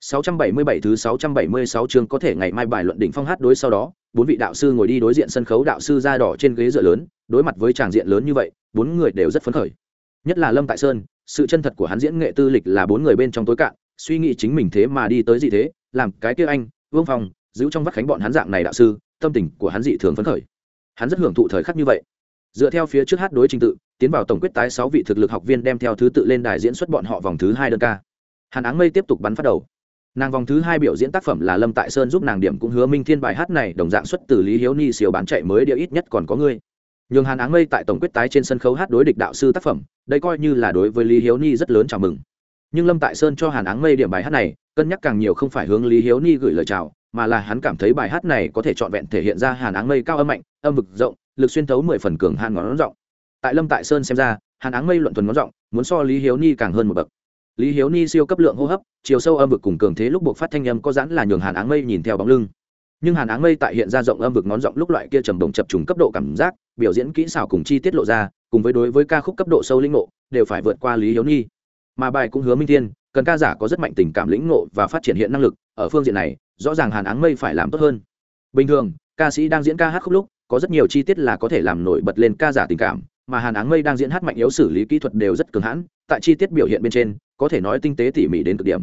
677 thứ 676 chương có thể ngày mai bài luận đỉnh phong hát đối sau đó, bốn vị đạo sư ngồi đi đối diện sân khấu đạo sư da đỏ trên ghế dựa lớn, đối mặt với tràng diện lớn như vậy, bốn người đều rất phấn khởi. Nhất là Lâm Tại Sơn, sự chân thật của hắn diễn nghệ tư lịch là bốn người bên trong tối cạn, suy nghĩ chính mình thế mà đi tới gì thế, làm cái kia anh, Vương Phong, giữ trong vắt khánh bọn hắn dạng này đạo sư, tâm tình của hắn dị thường phấn khởi. Hắn rất hưởng thụ thời khắc như vậy. Dựa theo phía trước hát đối trình tự, tiến vào tổng quyết tái 6 vị thực lực học viên đem theo thứ tự lên đài diễn xuất bọn họ vòng thứ 2 đơn ca. Hàn Áng Mây tiếp tục bắn phát đầu nàng vòng thứ hai biểu diễn tác phẩm là lâm tại sơn giúp nàng điểm cũng hứa minh thiên bài hát này, đồng dạng xuất từ lý hiếu ni siêu bán chạy mới địa ít nhất còn có ngươi. Nhường hàn áng mây tại tổng quyết tái trên sân khấu hát đối địch đạo sư tác phẩm, đây coi như là đối với lý hiếu ni rất lớn chào mừng. Nhưng lâm tại sơn cho hàn áng mây điểm bài hát này, cân nhắc càng nhiều không phải hướng lý hiếu ni gửi lời chào, mà là hắn cảm thấy bài hát này có thể trọn vẹn thể hiện ra hàn áng mây cao âm mạnh, âm vực rộng, lực xuyên thấu mười phần cường hàn ngón rộng tại lâm tại sơn xem ra, hàn áng mây luận thuần ngón rộng muốn so lý hiếu ni càng hơn một bậc lý hiếu ni siêu cấp lượng hô hấp, chiều sâu âm vực cùng cường thế lúc buộc phát thanh âm có giãn là nhường hàn áng mây nhìn theo bóng lưng. Nhưng hàn áng mây tại hiện ra rộng âm vực nón rộng lúc loại kia trầm đồng chập trùng cấp độ cảm giác, biểu diễn kỹ xảo cùng chi tiết lộ ra, cùng với đối với ca khúc cấp độ sâu linh ngộ, đều phải vượt qua lý hiếu ni. Mà bài cũng hứa minh thiên, cần ca giả có rất mạnh tình cảm lĩnh ngộ và phát triển hiện năng lực, ở phương diện này, rõ ràng hàn áng mây phải làm tốt hơn. Bình thường, ca sĩ đang diễn ca hát khúc lúc, có rất nhiều chi tiết là có thể làm nổi bật lên ca giả tình cảm mà hàn áng mây đang diễn hát mạnh yếu xử lý kỹ thuật đều rất cường hãn, tại chi tiết biểu hiện bên trên, có thể nói tinh tế tỉ mỉ đến cực điểm.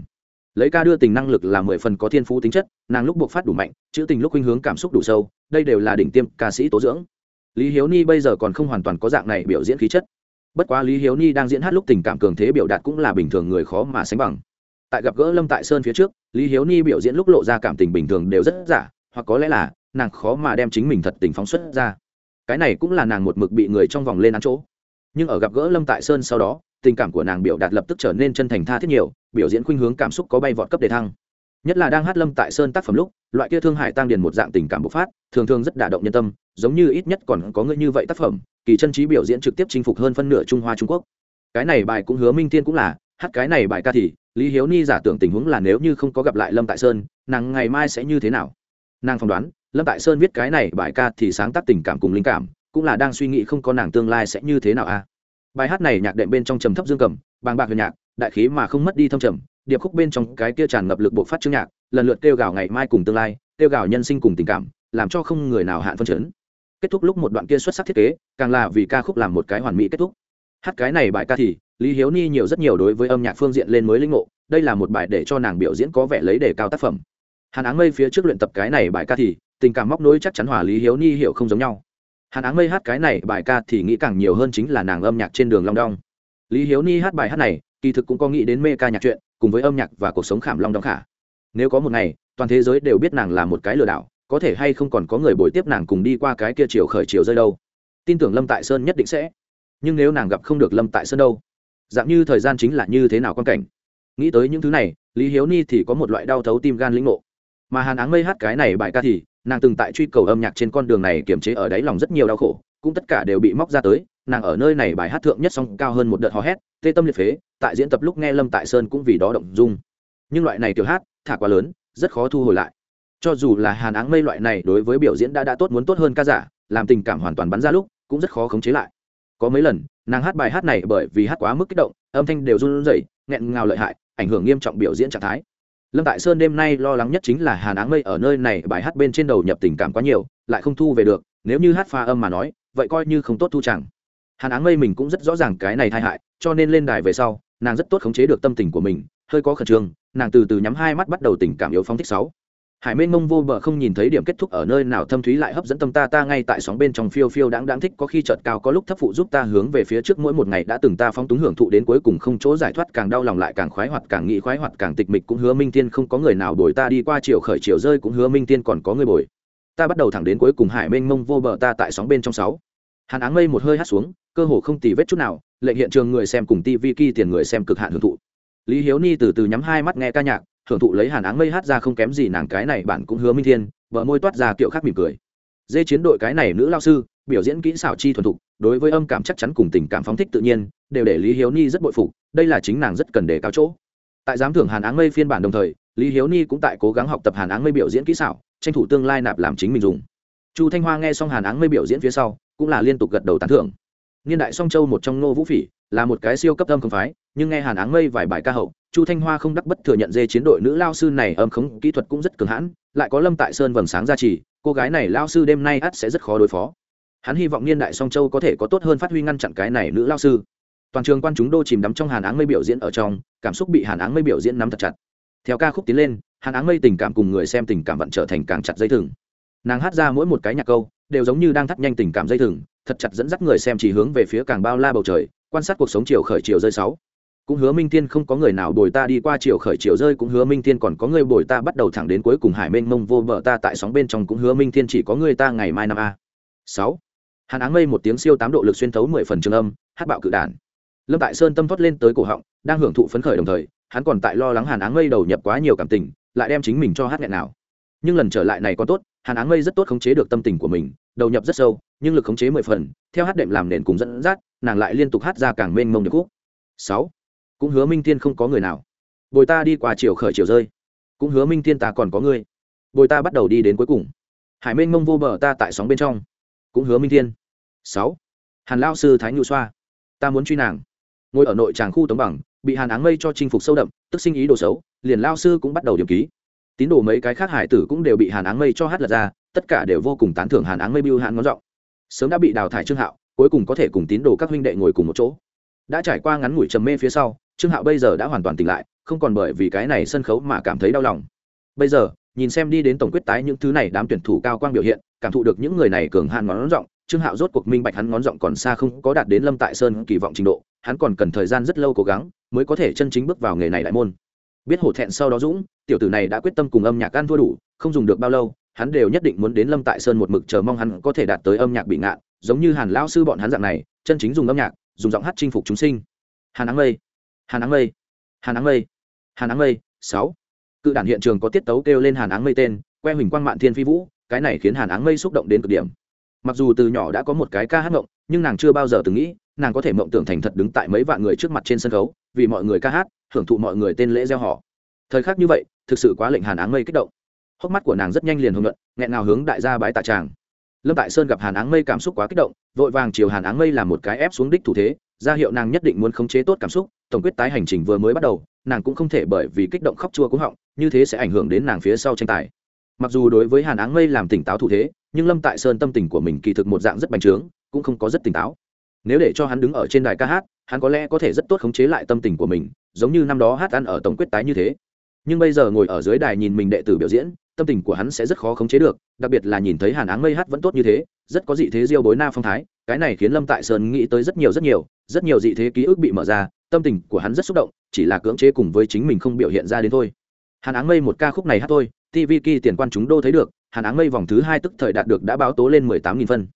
Lấy ca đưa tình năng lực là mười phần có thiên phú tính chất, nàng lúc buộc phát đủ mạnh, chữ tình lúc khuynh hướng cảm xúc đủ sâu, đây đều là đỉnh tiêm ca sĩ tố dưỡng. Lý hiếu ni bây giờ còn không hoàn toàn có dạng này biểu diễn khí chất. Bất quá lý hiếu ni đang diễn hát lúc tình cảm cường thế biểu đạt cũng là bình thường người khó mà sánh bằng. Tại gặp gỡ lâm tại sơn phía trước, lý hiếu ni biểu diễn lúc lộ ra cảm tình bình thường đều rất giả, hoặc có lẽ là nàng khó mà đem chính mình thật tình phóng xuất ra cái này cũng là nàng một mực bị người trong vòng lên ăn chỗ. Nhưng ở gặp gỡ lâm tại sơn sau đó, tình cảm của nàng biểu đạt lập tức trở nên chân thành tha thiết nhiều, biểu diễn khuynh hướng cảm xúc có bay vọt cấp đề thăng. Nhất là đang hát lâm tại sơn tác phẩm lúc, loại kia thương hại tăng điền một dạng tình cảm bộc phát, thường thường rất đả động nhân tâm, giống như ít nhất còn có người như vậy tác phẩm, kỳ chân trí biểu diễn trực tiếp chinh phục hơn phân nửa trung hoa trung quốc. Cái này bài cũng hứa minh tiên cũng là, hát cái này bài ca thì, lý hiếu ni giả tưởng tình huống là nếu như không có gặp lại lâm tại sơn, nàng ngày mai sẽ như thế nào? Nàng phỏng đoán lâm tại sơn viết cái này bài ca thì sáng tác tình cảm cùng linh cảm, cũng là đang suy nghĩ không có nàng tương lai sẽ như thế nào a à? bài hát này nhạc đệm bên trong trầm thấp dương cầm, bàng bạc huyền nhạc, đại khí mà không mất đi thâm trầm, điệp khúc bên trong cái kia tràn ngập lực bộ phát chương nhạc, lần lượt kêu gào ngày mai cùng tương lai, kêu gào nhân sinh cùng tình cảm, làm cho không người nào hạn phân chấn. Kết thúc lúc một đoạn kia xuất sắc thiết kế, càng là vì ca khúc làm một cái hoàn mỹ kết thúc. Hát cái này bài ca thì, lý hiếu ni nhiều rất nhiều đối với âm nhạc phương diện lên mới linh ngộ, đây là một bài để cho nàng biểu diễn có vẻ lấy đề cao tác phẩm. Hàn áng mây phía trước luyện tập cái này bài ca thì tình cảm móc nối chắc chắn hòa lý hiếu ni hiểu không giống nhau. Hàn áng mây hát cái này bài ca thì nghĩ càng nhiều hơn chính là nàng âm nhạc trên đường long đong. Lý hiếu ni hát bài hát này, kỳ thực cũng có nghĩ đến mê ca nhạc chuyện, cùng với âm nhạc và cuộc sống khảm long đong khả. Nếu có một ngày, toàn thế giới đều biết nàng là một cái lừa đảo, có thể hay không còn có người bồi tiếp nàng cùng đi qua cái kia chiều khởi chiều rơi đâu. Tin tưởng lâm tại sơn nhất định sẽ. Nhưng nếu nàng gặp không được lâm tại sơn đâu? Dạng như thời gian chính là như thế nào quan cảnh? Nghĩ tới những thứ này, lý hiếu ni thì có một loại đau thấu tim gan lĩnh ngộ. Mà hàn áng mây hát cái này bài ca thì nàng từng tại truy cầu âm nhạc trên con đường này kiềm chế ở đáy lòng rất nhiều đau khổ, cũng tất cả đều bị móc ra tới, nàng ở nơi này bài hát thượng nhất song cao hơn một đợt hò hét, tê tâm liệt phế, tại diễn tập lúc nghe lâm tại sơn cũng vì đó động dung. Nhưng loại này tiểu hát, thả quá lớn, rất khó thu hồi lại. Cho dù là hàn áng mây loại này đối với biểu diễn đã đã tốt muốn tốt hơn ca giả, làm tình cảm hoàn toàn bắn ra lúc, cũng rất khó khống chế lại. Có mấy lần, nàng hát bài hát này bởi vì hát quá mức kích động, âm thanh đều run rẩy, nghẹn ngào lợi hại, ảnh hưởng nghiêm trọng biểu diễn trạng thái lâm tại sơn đêm nay lo lắng nhất chính là hàn áng mây ở nơi này, bài hát bên trên đầu nhập tình cảm quá nhiều, lại không thu về được, nếu như hát pha âm mà nói, vậy coi như không tốt thu chẳng. Hàn áng mây mình cũng rất rõ ràng cái này tai hại, cho nên lên đài về sau, nàng rất tốt khống chế được tâm tình của mình, hơi có khẩn trương, nàng từ từ nhắm hai mắt bắt đầu tình cảm yếu phóng thích sáu hải mênh mông vô bờ không nhìn thấy điểm kết thúc ở nơi nào, thâm thúy lại hấp dẫn tâm ta ta ngay tại sóng bên trong phiêu phiêu đáng đáng thích, có khi chợt cao, có lúc thấp phụ giúp ta hướng về phía trước mỗi một ngày đã từng ta phóng túng hưởng thụ đến cuối cùng không chỗ giải thoát, càng đau lòng lại càng khoái hoạt, càng nghĩ khoái hoạt, càng tịch mịch cũng hứa minh tiên không có người nào đổi ta đi qua, chiều khởi chiều rơi cũng hứa minh tiên còn có người bồi. Ta bắt đầu thẳng đến cuối cùng, hải mênh mông vô bờ ta tại sóng bên trong sáu. Hàn áng mây một hơi hát xuống, cơ hồ không tì vết chút nào, lệnh hiện trường người xem cùng tivi kỳ tiền người xem cực hạn hưởng thụ. Lý hiếu ni từ từ nhắm hai mắt nghe ca nhạc hưởng thụ lấy hàn áng mây hát ra không kém gì nàng cái này bạn cũng hứa minh thiên vợ môi toát ra kiệu khác mỉm cười. Dê chiến đội cái này nữ lao sư, biểu diễn kỹ xảo chi thuần thục, đối với âm cảm chắc chắn cùng tình cảm phóng thích tự nhiên, đều để lý hiếu ni rất bội phục, đây là chính nàng rất cần để cao chỗ. Tại giám thưởng hàn áng mây phiên bản đồng thời, lý hiếu ni cũng tại cố gắng học tập hàn áng mây biểu diễn kỹ xảo, tranh thủ tương lai nạp làm chính mình dùng. Chu thanh hoa nghe xong hàn áng mây biểu diễn phía sau, cũng là liên tục gật đầu tán thưởng. Niên đại song châu một trong nô vũ phỉ, là một cái siêu cấp âm công phái nhưng nghe hàn áng mây vài bài ca hậu, chu thanh hoa không đắc bất thừa nhận dê chiến đội nữ lao sư này âm khống kỹ thuật cũng rất cường hãn, lại có lâm tại sơn vầng sáng gia trì, cô gái này lao sư đêm nay ắt sẽ rất khó đối phó. Hắn hy vọng niên đại song châu có thể có tốt hơn phát huy ngăn chặn cái này nữ lao sư. Toàn trường quan chúng đô chìm đắm trong hàn áng mây biểu diễn ở trong, cảm xúc bị hàn áng mây biểu diễn nắm thật chặt. Theo ca khúc tiến lên, hàn áng mây tình cảm cùng người xem tình cảm vận trở thành càng chặt dây thừng. Nàng hát ra mỗi một cái nhạc câu, đều giống như đang thắt nhanh tình cảm dây thừng, thật chặt dẫn dắt người xem chỉ hướng về phía càng bao la bầu trời, quan sát cuộc sống chiều khởi chiều rơi sáu cũng hứa minh tiên không có người nào bồi ta đi qua chiều khởi chiều rơi, cũng hứa minh tiên còn có người bồi ta bắt đầu thẳng đến cuối cùng hải mênh mông vô bờ ta tại sóng bên trong, cũng hứa minh tiên chỉ có người ta ngày mai năm a. Sáu. Hàn áng mây một tiếng siêu tám độ lực xuyên thấu mười phần trường âm, hát bạo cự đản lâm tại sơn tâm thoát lên tới cổ họng, đang hưởng thụ phấn khởi đồng thời, hắn còn tại lo lắng hàn áng mây đầu nhập quá nhiều cảm tình, lại đem chính mình cho hát nghẹn nào. Nhưng lần trở lại này còn tốt, hàn áng mây rất tốt khống chế được tâm tình của mình, đầu nhập rất sâu, nhưng lực khống chế mười phần, theo hát đệm làm nền cùng dẫn dắt, nàng lại liên tục hát ra càng mênh mông được khúc. Sáu cũng hứa minh tiên không có người nào. Bồi ta đi qua chiều khởi chiều rơi. Cũng hứa minh tiên ta còn có người bồi ta bắt đầu đi đến cuối cùng. Hải Minh mông vô bờ ta tại sóng bên trong. Cũng hứa minh thiên. Sáu. Hàn lao sư thái nhu xoa. Ta muốn truy nàng. Ngồi ở nội tràng khu tống bằng, bị hàn áng mây cho chinh phục sâu đậm, tức sinh ý đồ xấu, liền lao sư cũng bắt đầu điểm ký. Tín đồ mấy cái khác hải tử cũng đều bị hàn áng mây cho hát lật ra, tất cả đều vô cùng tán thưởng hàn áng mây biêu hàn ngón giọng. Sớm đã bị đào thải trương hạo, cuối cùng có thể cùng tín đồ các huynh đệ ngồi cùng một chỗ. Đã trải qua ngắn ngủi trầm mê phía sau trương hạo bây giờ đã hoàn toàn tỉnh lại, không còn bởi vì cái này sân khấu mà cảm thấy đau lòng. Bây giờ, nhìn xem đi đến tổng quyết tái những thứ này đám tuyển thủ cao quang biểu hiện, cảm thụ được những người này cường hạn ngón giọng, trương hạo rốt cuộc minh bạch hắn ngón giọng còn xa không có đạt đến lâm tại sơn kỳ vọng trình độ, hắn còn cần thời gian rất lâu cố gắng mới có thể chân chính bước vào nghề này đại môn. Biết hổ thẹn sau đó dũng, tiểu tử này đã quyết tâm cùng âm nhạc ăn thua đủ, không dùng được bao lâu, hắn đều nhất định muốn đến lâm tại sơn một mực chờ mong hắn có thể đạt tới âm nhạc bị ngạn, giống như hàn lao sư bọn hắn dạng này, chân chính dùng âm nhạc, dùng giọng hát chinh phục chúng sinh. Hàn áng mây hàn áng mây. Hàn áng mây. Hàn áng mây, sáu. Cự đản hiện trường có tiết tấu kêu lên hàn áng mây tên, que huỳnh quang mạn thiên phi vũ, cái này khiến hàn áng mây xúc động đến cực điểm. Mặc dù từ nhỏ đã có một cái ca hát mộng nhưng nàng chưa bao giờ từng nghĩ, nàng có thể mộng tưởng thành thật đứng tại mấy vạn người trước mặt trên sân khấu, vì mọi người ca hát, hưởng thụ mọi người tên lễ gieo họ. Thời khắc như vậy, thực sự quá lệnh hàn áng mây kích động. Hốc mắt của nàng rất nhanh liền hồng luận nghẹn nào hướng đại gia bái tạ tràng lâm tại sơn gặp hàn áng mây cảm xúc quá kích động, vội vàng chiều hàn áng mây làm một cái ép xuống đích thủ thế, ra hiệu nàng nhất định muốn khống chế tốt cảm xúc, tổng quyết tái hành trình vừa mới bắt đầu, nàng cũng không thể bởi vì kích động khóc chua cúng họng, như thế sẽ ảnh hưởng đến nàng phía sau tranh tài. Mặc dù đối với hàn áng mây làm tỉnh táo thủ thế, nhưng lâm tại sơn tâm tình của mình kỳ thực một dạng rất bành trướng, cũng không có rất tỉnh táo. Nếu để cho hắn đứng ở trên đài ca hát, hắn có lẽ có thể rất tốt khống chế lại tâm tình của mình, giống như năm đó hát ăn ở tổng quyết tái như thế. Nhưng bây giờ ngồi ở dưới đài nhìn mình đệ tử biểu diễn tâm tình của hắn sẽ rất khó khống chế được, đặc biệt là nhìn thấy hàn áng mây hát vẫn tốt như thế, rất có dị thế diêu bối na phong thái, cái này khiến lâm tại sơn nghĩ tới rất nhiều rất nhiều rất nhiều dị thế ký ức bị mở ra, tâm tình của hắn rất xúc động, chỉ là cưỡng chế cùng với chính mình không biểu hiện ra đến thôi. Hàn áng mây một ca khúc này hát thôi tv kỳ tiền quan chúng đô thấy được, hàn áng mây vòng thứ hai tức thời đạt được đã báo tố lên mười tám nghìn phân.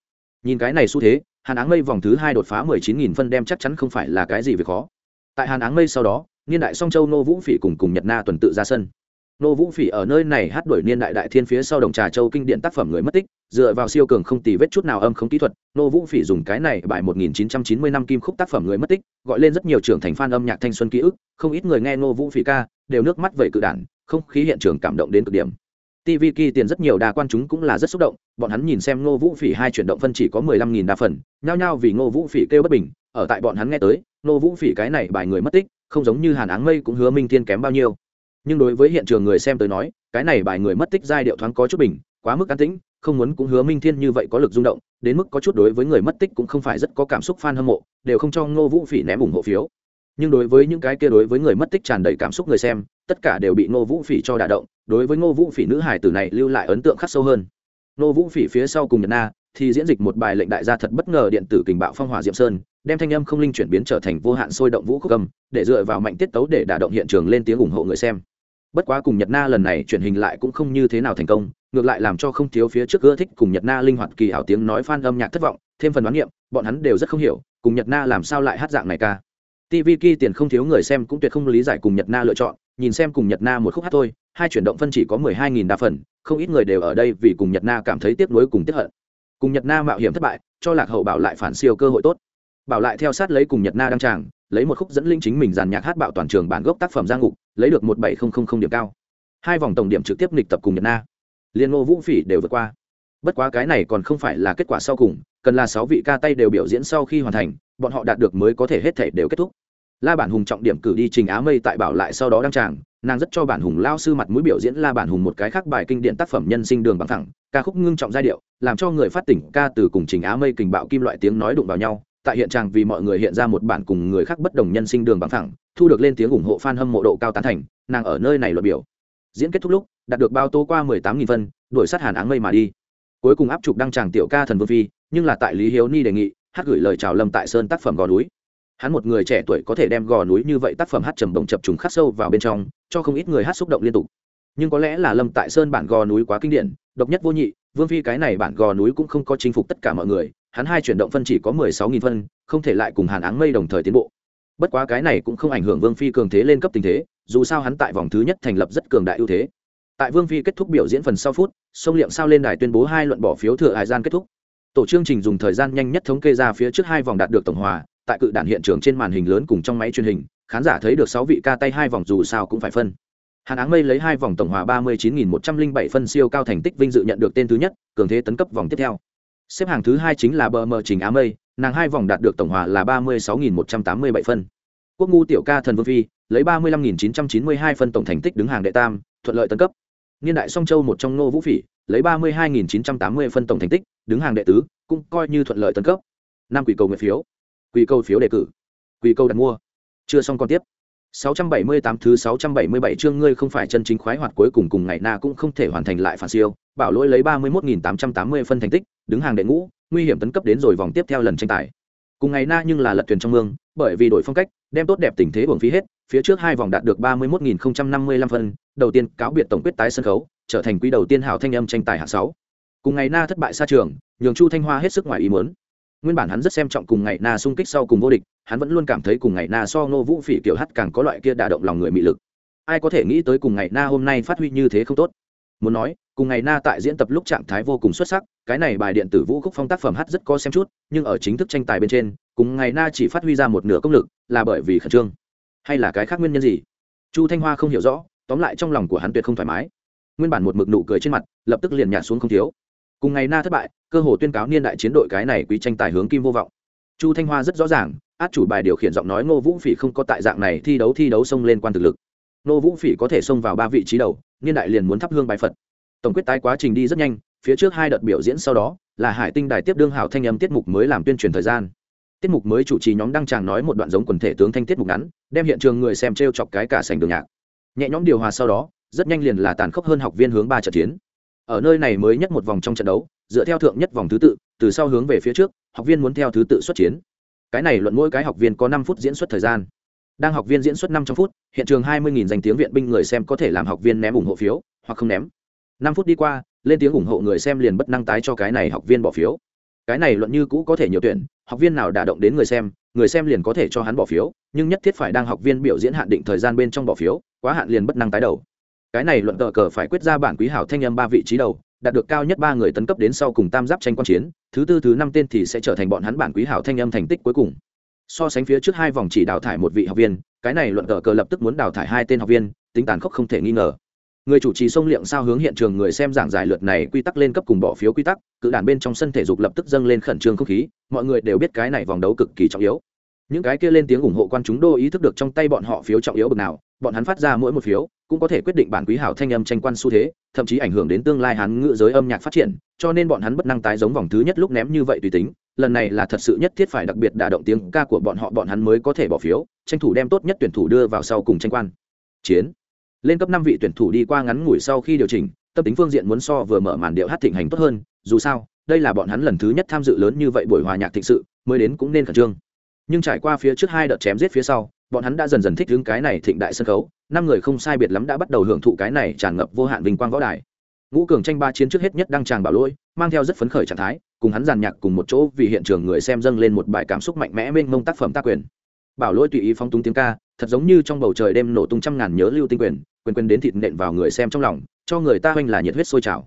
Nhìn cái này xu thế, hàn áng mây vòng thứ hai đột phá mười chín nghìn phân đem chắc chắn không phải là cái gì về khó. Tại hàn áng mây sau đó, niên đại song châu nô vũ phỉ cùng cùng nhật na tuần tự ra sân nô vũ phỉ ở nơi này hát đổi niên đại đại thiên phía sau đồng trà châu kinh điện tác phẩm người mất tích dựa vào siêu cường không tì vết chút nào âm không kỹ thuật nô vũ phỉ dùng cái này bài 1990 năm kim khúc tác phẩm người mất tích gọi lên rất nhiều trưởng thành fan âm nhạc thanh xuân ký ức không ít người nghe nô vũ phỉ ca đều nước mắt vẩy cự đản không khí hiện trường cảm động đến cực điểm TV kỳ tiền rất nhiều đa quan chúng cũng là rất xúc động, bọn hắn nhìn xem Ngô Vũ Phỉ hai chuyển động phân chỉ có 15000 đa phần, nhao nhao vì Ngô Vũ Phỉ kêu bất bình, ở tại bọn hắn nghe tới, Ngô Vũ Phỉ cái này bài người mất tích, không giống như Hàn Áng Mây cũng hứa Minh Thiên kém bao nhiêu. Nhưng đối với hiện trường người xem tới nói, cái này bài người mất tích giai điệu thoáng có chút bình, quá mức an tĩnh, không muốn cũng hứa Minh Thiên như vậy có lực rung động, đến mức có chút đối với người mất tích cũng không phải rất có cảm xúc fan hâm mộ, đều không cho Ngô Vũ Phỉ ném ủng hộ phiếu. Nhưng đối với những cái kia đối với người mất tích tràn đầy cảm xúc người xem, tất cả đều bị Ngô Vũ Phỉ cho đả động, đối với ngô vũ phỉ nữ hải tử này lưu lại ấn tượng khắc sâu hơn ngô vũ phỉ phía sau cùng nhật na thì diễn dịch một bài lệnh đại gia thật bất ngờ điện tử kình bạo phong hỏa diệm sơn đem thanh âm không linh chuyển biến trở thành vô hạn sôi động vũ khúc cầm để dựa vào mạnh tiết tấu để đả động hiện trường lên tiếng ủng hộ người xem bất quá cùng nhật na lần này truyền hình lại cũng không như thế nào thành công, ngược lại làm cho không thiếu phía trước ưa thích cùng nhật na linh hoạt kỳ ảo tiếng nói fan âm nhạc thất vọng, thêm phần đoán nghiệm bọn hắn đều rất không hiểu, cùng nhật na làm sao lại hát dạng này ca. Tv ki tiền không thiếu người xem cũng tuyệt không lý giải cùng nhật na lựa chọn, nhìn xem cùng nhật na một khúc hát thôi, hai chuyển động phân chỉ có mười hai nghìn đa phần, không ít người đều ở đây vì cùng nhật na cảm thấy tiếc nuối cùng tiếc hận. Cùng nhật na mạo hiểm thất bại, cho lạc hậu bảo lại phản siêu cơ hội tốt. Bảo lại theo sát lấy cùng nhật na đăng tràng lấy một khúc dẫn linh chính mình giàn nhạc hát bạo toàn trường bản gốc tác phẩm ra ngục, lấy được một bảy không không không điểm cao. Hai vòng tổng điểm trực tiếp nghịch tập cùng nhật na. Liên ngô vũ phỉ đều vượt qua. Bất quá cái này còn không phải là kết quả sau cùng, cần là sáu vị ca tay đều biểu diễn sau khi hoàn thành, bọn họ đạt được mới có thể hết thể đều kết thúc. La bản hùng trọng điểm cử đi trình á mây tại bảo lại sau đó đăng tràng, nàng rất cho bản hùng lao sư mặt mũi biểu diễn la bản hùng một cái khác bài kinh điển tác phẩm nhân sinh đường bằng thẳng, ca khúc ngưng trọng giai điệu, làm cho người phát tỉnh ca từ cùng trình á mây kình bạo kim loại tiếng nói đụng vào nhau tại hiện trạng vì mọi người hiện ra một bản cùng người khác bất đồng nhân sinh đường bằng thẳng thu được lên tiếng ủng hộ fan hâm mộ độ cao tán thành, nàng ở nơi này luận biểu. Diễn kết thúc lúc, đạt được bao tô qua mười tám nghìn phân, đuổi sát hàn áng mây mà đi. Cuối cùng áp trục đăng tràng tiểu ca thần vương phi, nhưng là tại lý hiếu ni đề nghị, hát gửi lời chào lâm tại sơn tác phẩm gò núi. Hắn một người trẻ tuổi có thể đem gò núi như vậy tác phẩm hát trầm đồng chập trùng khắc sâu vào bên trong, cho không ít người hát xúc động liên tục. Nhưng có lẽ là lâm tại sơn bản gò núi quá kinh điển, độc nhất vô nhị, vương phi cái này bản gò núi cũng không có chinh phục tất cả mọi người hắn hai chuyển động phân chỉ có mười sáu nghìn phân, không thể lại cùng hàn áng mây đồng thời tiến bộ. Bất quá cái này cũng không ảnh hưởng vương phi cường thế lên cấp tình thế, dù sao hắn tại vòng thứ nhất thành lập rất cường đại ưu thế. Tại vương phi kết thúc biểu diễn phần sau phút, sông liệm sao lên đài tuyên bố hai luận bỏ phiếu thừa hải gian kết thúc. Tổ chương trình dùng thời gian nhanh nhất thống kê ra phía trước hai vòng đạt được tổng hòa, tại cự đạn hiện trường trên màn hình lớn cùng trong máy truyền hình, khán giả thấy được sáu vị ca tay hai vòng dù sao cũng phải phân. Hàn áng mây lấy hai vòng tổng hòa ba mươi chín một trăm linh bảy phân siêu cao thành tích vinh dự nhận được tên thứ nhất, cường thế tấn cấp vòng tiếp theo xếp hàng thứ hai chính là bờ mờ trình á mây, nàng hai vòng đạt được tổng hòa là ba mươi sáu nghìn một trăm tám mươi bảy phân. Quốc ngu tiểu ca thần vương phi, lấy ba mươi năm chín trăm chín mươi hai phân tổng thành tích đứng hàng đệ tam, thuận lợi tấn cấp. Niên đại song châu một trong nô vũ phỉ, lấy ba mươi hai nghìn chín trăm tám mươi phân tổng thành tích, đứng hàng đệ tứ, cũng coi như thuận lợi tấn cấp. Năm quỷ cầu nguyện phiếu. Quỷ cầu phiếu đề cử. Quỷ cầu đặt mua. Chưa xong còn tiếp. 678 thứ 677 chương ngươi không phải chân chính khoái hoạt cuối cùng cùng ngày na cũng không thể hoàn thành lại phản siêu, bảo lỗi lấy 31880 phân thành tích, đứng hàng đệ ngũ, nguy hiểm tấn cấp đến rồi vòng tiếp theo lần tranh tài. Cùng ngày na nhưng là lật thuyền trong mương, bởi vì đổi phong cách, đem tốt đẹp tình thế uổng phí hết, phía trước hai vòng đạt được 31055 phân, đầu tiên cáo biệt tổng quyết tái sân khấu, trở thành quý đầu tiên hảo thanh âm tranh tài hạng 6. Cùng ngày na thất bại xa trường, nhường Chu Thanh Hoa hết sức ngoài ý muốn nguyên bản hắn rất xem trọng cùng ngày na xung kích sau cùng vô địch, hắn vẫn luôn cảm thấy cùng ngày na so ngô vũ phỉ kiểu hát càng có loại kia đả động lòng người mị lực. Ai có thể nghĩ tới cùng ngày na hôm nay phát huy như thế không tốt? Muốn nói, cùng ngày na tại diễn tập lúc trạng thái vô cùng xuất sắc, cái này bài điện tử vũ khúc phong tác phẩm hát rất có xem chút, nhưng ở chính thức tranh tài bên trên, cùng ngày na chỉ phát huy ra một nửa công lực, là bởi vì khẩn trương. Hay là cái khác nguyên nhân gì? Chu thanh hoa không hiểu rõ, tóm lại trong lòng của hắn tuyệt không thoải mái. Nguyên bản một mực nụ cười trên mặt, lập tức liền nhả xuống không thiếu. Cùng ngày na thất bại cơ hồ tuyên cáo niên đại chiến đội cái này quý tranh tài hướng kim vô vọng. Chu thanh hoa rất rõ ràng, át chủ bài điều khiển giọng nói ngô vũ phỉ không có tại dạng này thi đấu thi đấu xông lên quan thực lực. Ngô vũ phỉ có thể xông vào ba vị trí đầu, niên đại liền muốn thắp hương bài phật. Tổng quyết tái quá trình đi rất nhanh, phía trước hai đợt biểu diễn sau đó, là hải tinh đài tiếp đương hảo thanh âm tiết mục mới làm tuyên truyền thời gian. Tiết mục mới chủ trì nhóm đăng tràng nói một đoạn giống quần thể tướng thanh tiết mục ngắn, đem hiện trường người xem t r e o chọc cái cả sành đường nhạc. Nhẹ nhõm điều hòa sau đó, rất nhanh liền là tàn khốc hơn học viên hướng ba trận chiến. Ở nơi này mới nhất một vòng trong trận đấu dựa theo thượng nhất vòng thứ tự, từ sau hướng về phía trước, học viên muốn theo thứ tự xuất chiến. Cái này luận mỗi cái học viên có năm phút diễn xuất thời gian. Đang học viên diễn xuất năm trăm phút, hiện trường hai mươi danh tiếng viện binh người xem có thể làm học viên ném ủng hộ phiếu, hoặc không ném. Năm phút đi qua, lên tiếng ủng hộ người xem liền bất năng tái cho cái này học viên bỏ phiếu. Cái này luận như cũ có thể nhiều tuyển, học viên nào đả động đến người xem người xem liền có thể cho hắn bỏ phiếu, nhưng nhất thiết phải đang học viên biểu diễn hạn định thời gian bên trong bỏ phiếu, quá hạn liền bất năng tái đầu. Cái này luận tờ cờ phải quyết ra bản quý hảo thanh âm ba vị trí đầu đạt được cao nhất ba người tấn cấp đến sau cùng tam giáp tranh quan chiến, thứ tư, thứ năm tên thì sẽ trở thành bọn hắn bản quý hảo thanh âm thành tích cuối cùng. So sánh phía trước hai vòng chỉ đào thải một vị học viên, cái này luận cờ cờ lập tức muốn đào thải hai tên học viên, tính tàn khốc không thể nghi ngờ. Người chủ trì sông liệng sao hướng hiện trường người xem giảng giải lượt này quy tắc lên cấp cùng bỏ phiếu quy tắc, cự đàn bên trong sân thể dục lập tức dâng lên khẩn trương không khí, mọi người đều biết cái này vòng đấu cực kỳ trọng yếu. Những cái kia lên tiếng ủng hộ quan chúng đô ý thức được trong tay bọn họ phiếu trọng yếu bực nào, bọn hắn phát ra mỗi một phiếu cũng có thể quyết định bản quý hảo thanh âm tranh quan xu thế, thậm chí ảnh hưởng đến tương lai hắn ngữ giới âm nhạc phát triển, cho nên bọn hắn bất năng tái giống vòng thứ nhất lúc ném như vậy tùy tính, lần này là thật sự nhất thiết phải đặc biệt đả động tiếng ca của bọn họ, bọn hắn mới có thể bỏ phiếu, tranh thủ đem tốt nhất tuyển thủ đưa vào sau cùng tranh quan. Chiến. Lên cấp năm vị tuyển thủ đi qua ngắn ngủi sau khi điều chỉnh, tâm tính phương diện muốn so vừa mở màn điệu hát thịnh hành tốt hơn, dù sao, đây là bọn hắn lần thứ nhất tham dự lớn như vậy buổi hòa nhạc thịnh sự, mới đến cũng nên khẩn trương. Nhưng trải qua phía trước hai đợt chém giết phía sau, bọn hắn đã dần dần thích ứng cái này thịnh đại sân khấu năm người không sai biệt lắm đã bắt đầu hưởng thụ cái này tràn ngập vô hạn vinh quang võ đài. Ngũ cường tranh ba chiến trước hết nhất đăng tràng bảo lỗi, mang theo rất phấn khởi trạng thái, cùng hắn giàn nhạc cùng một chỗ vì hiện trường người xem dâng lên một bài cảm xúc mạnh mẽ mênh mông tác phẩm tác quyền. Bảo lỗi tùy ý phong túng tiếng ca, thật giống như trong bầu trời đêm nổ tung trăm ngàn nhớ lưu tinh quyền quyền quyền đến thịt nện vào người xem trong lòng, cho người ta hoanh là nhiệt huyết sôi trào.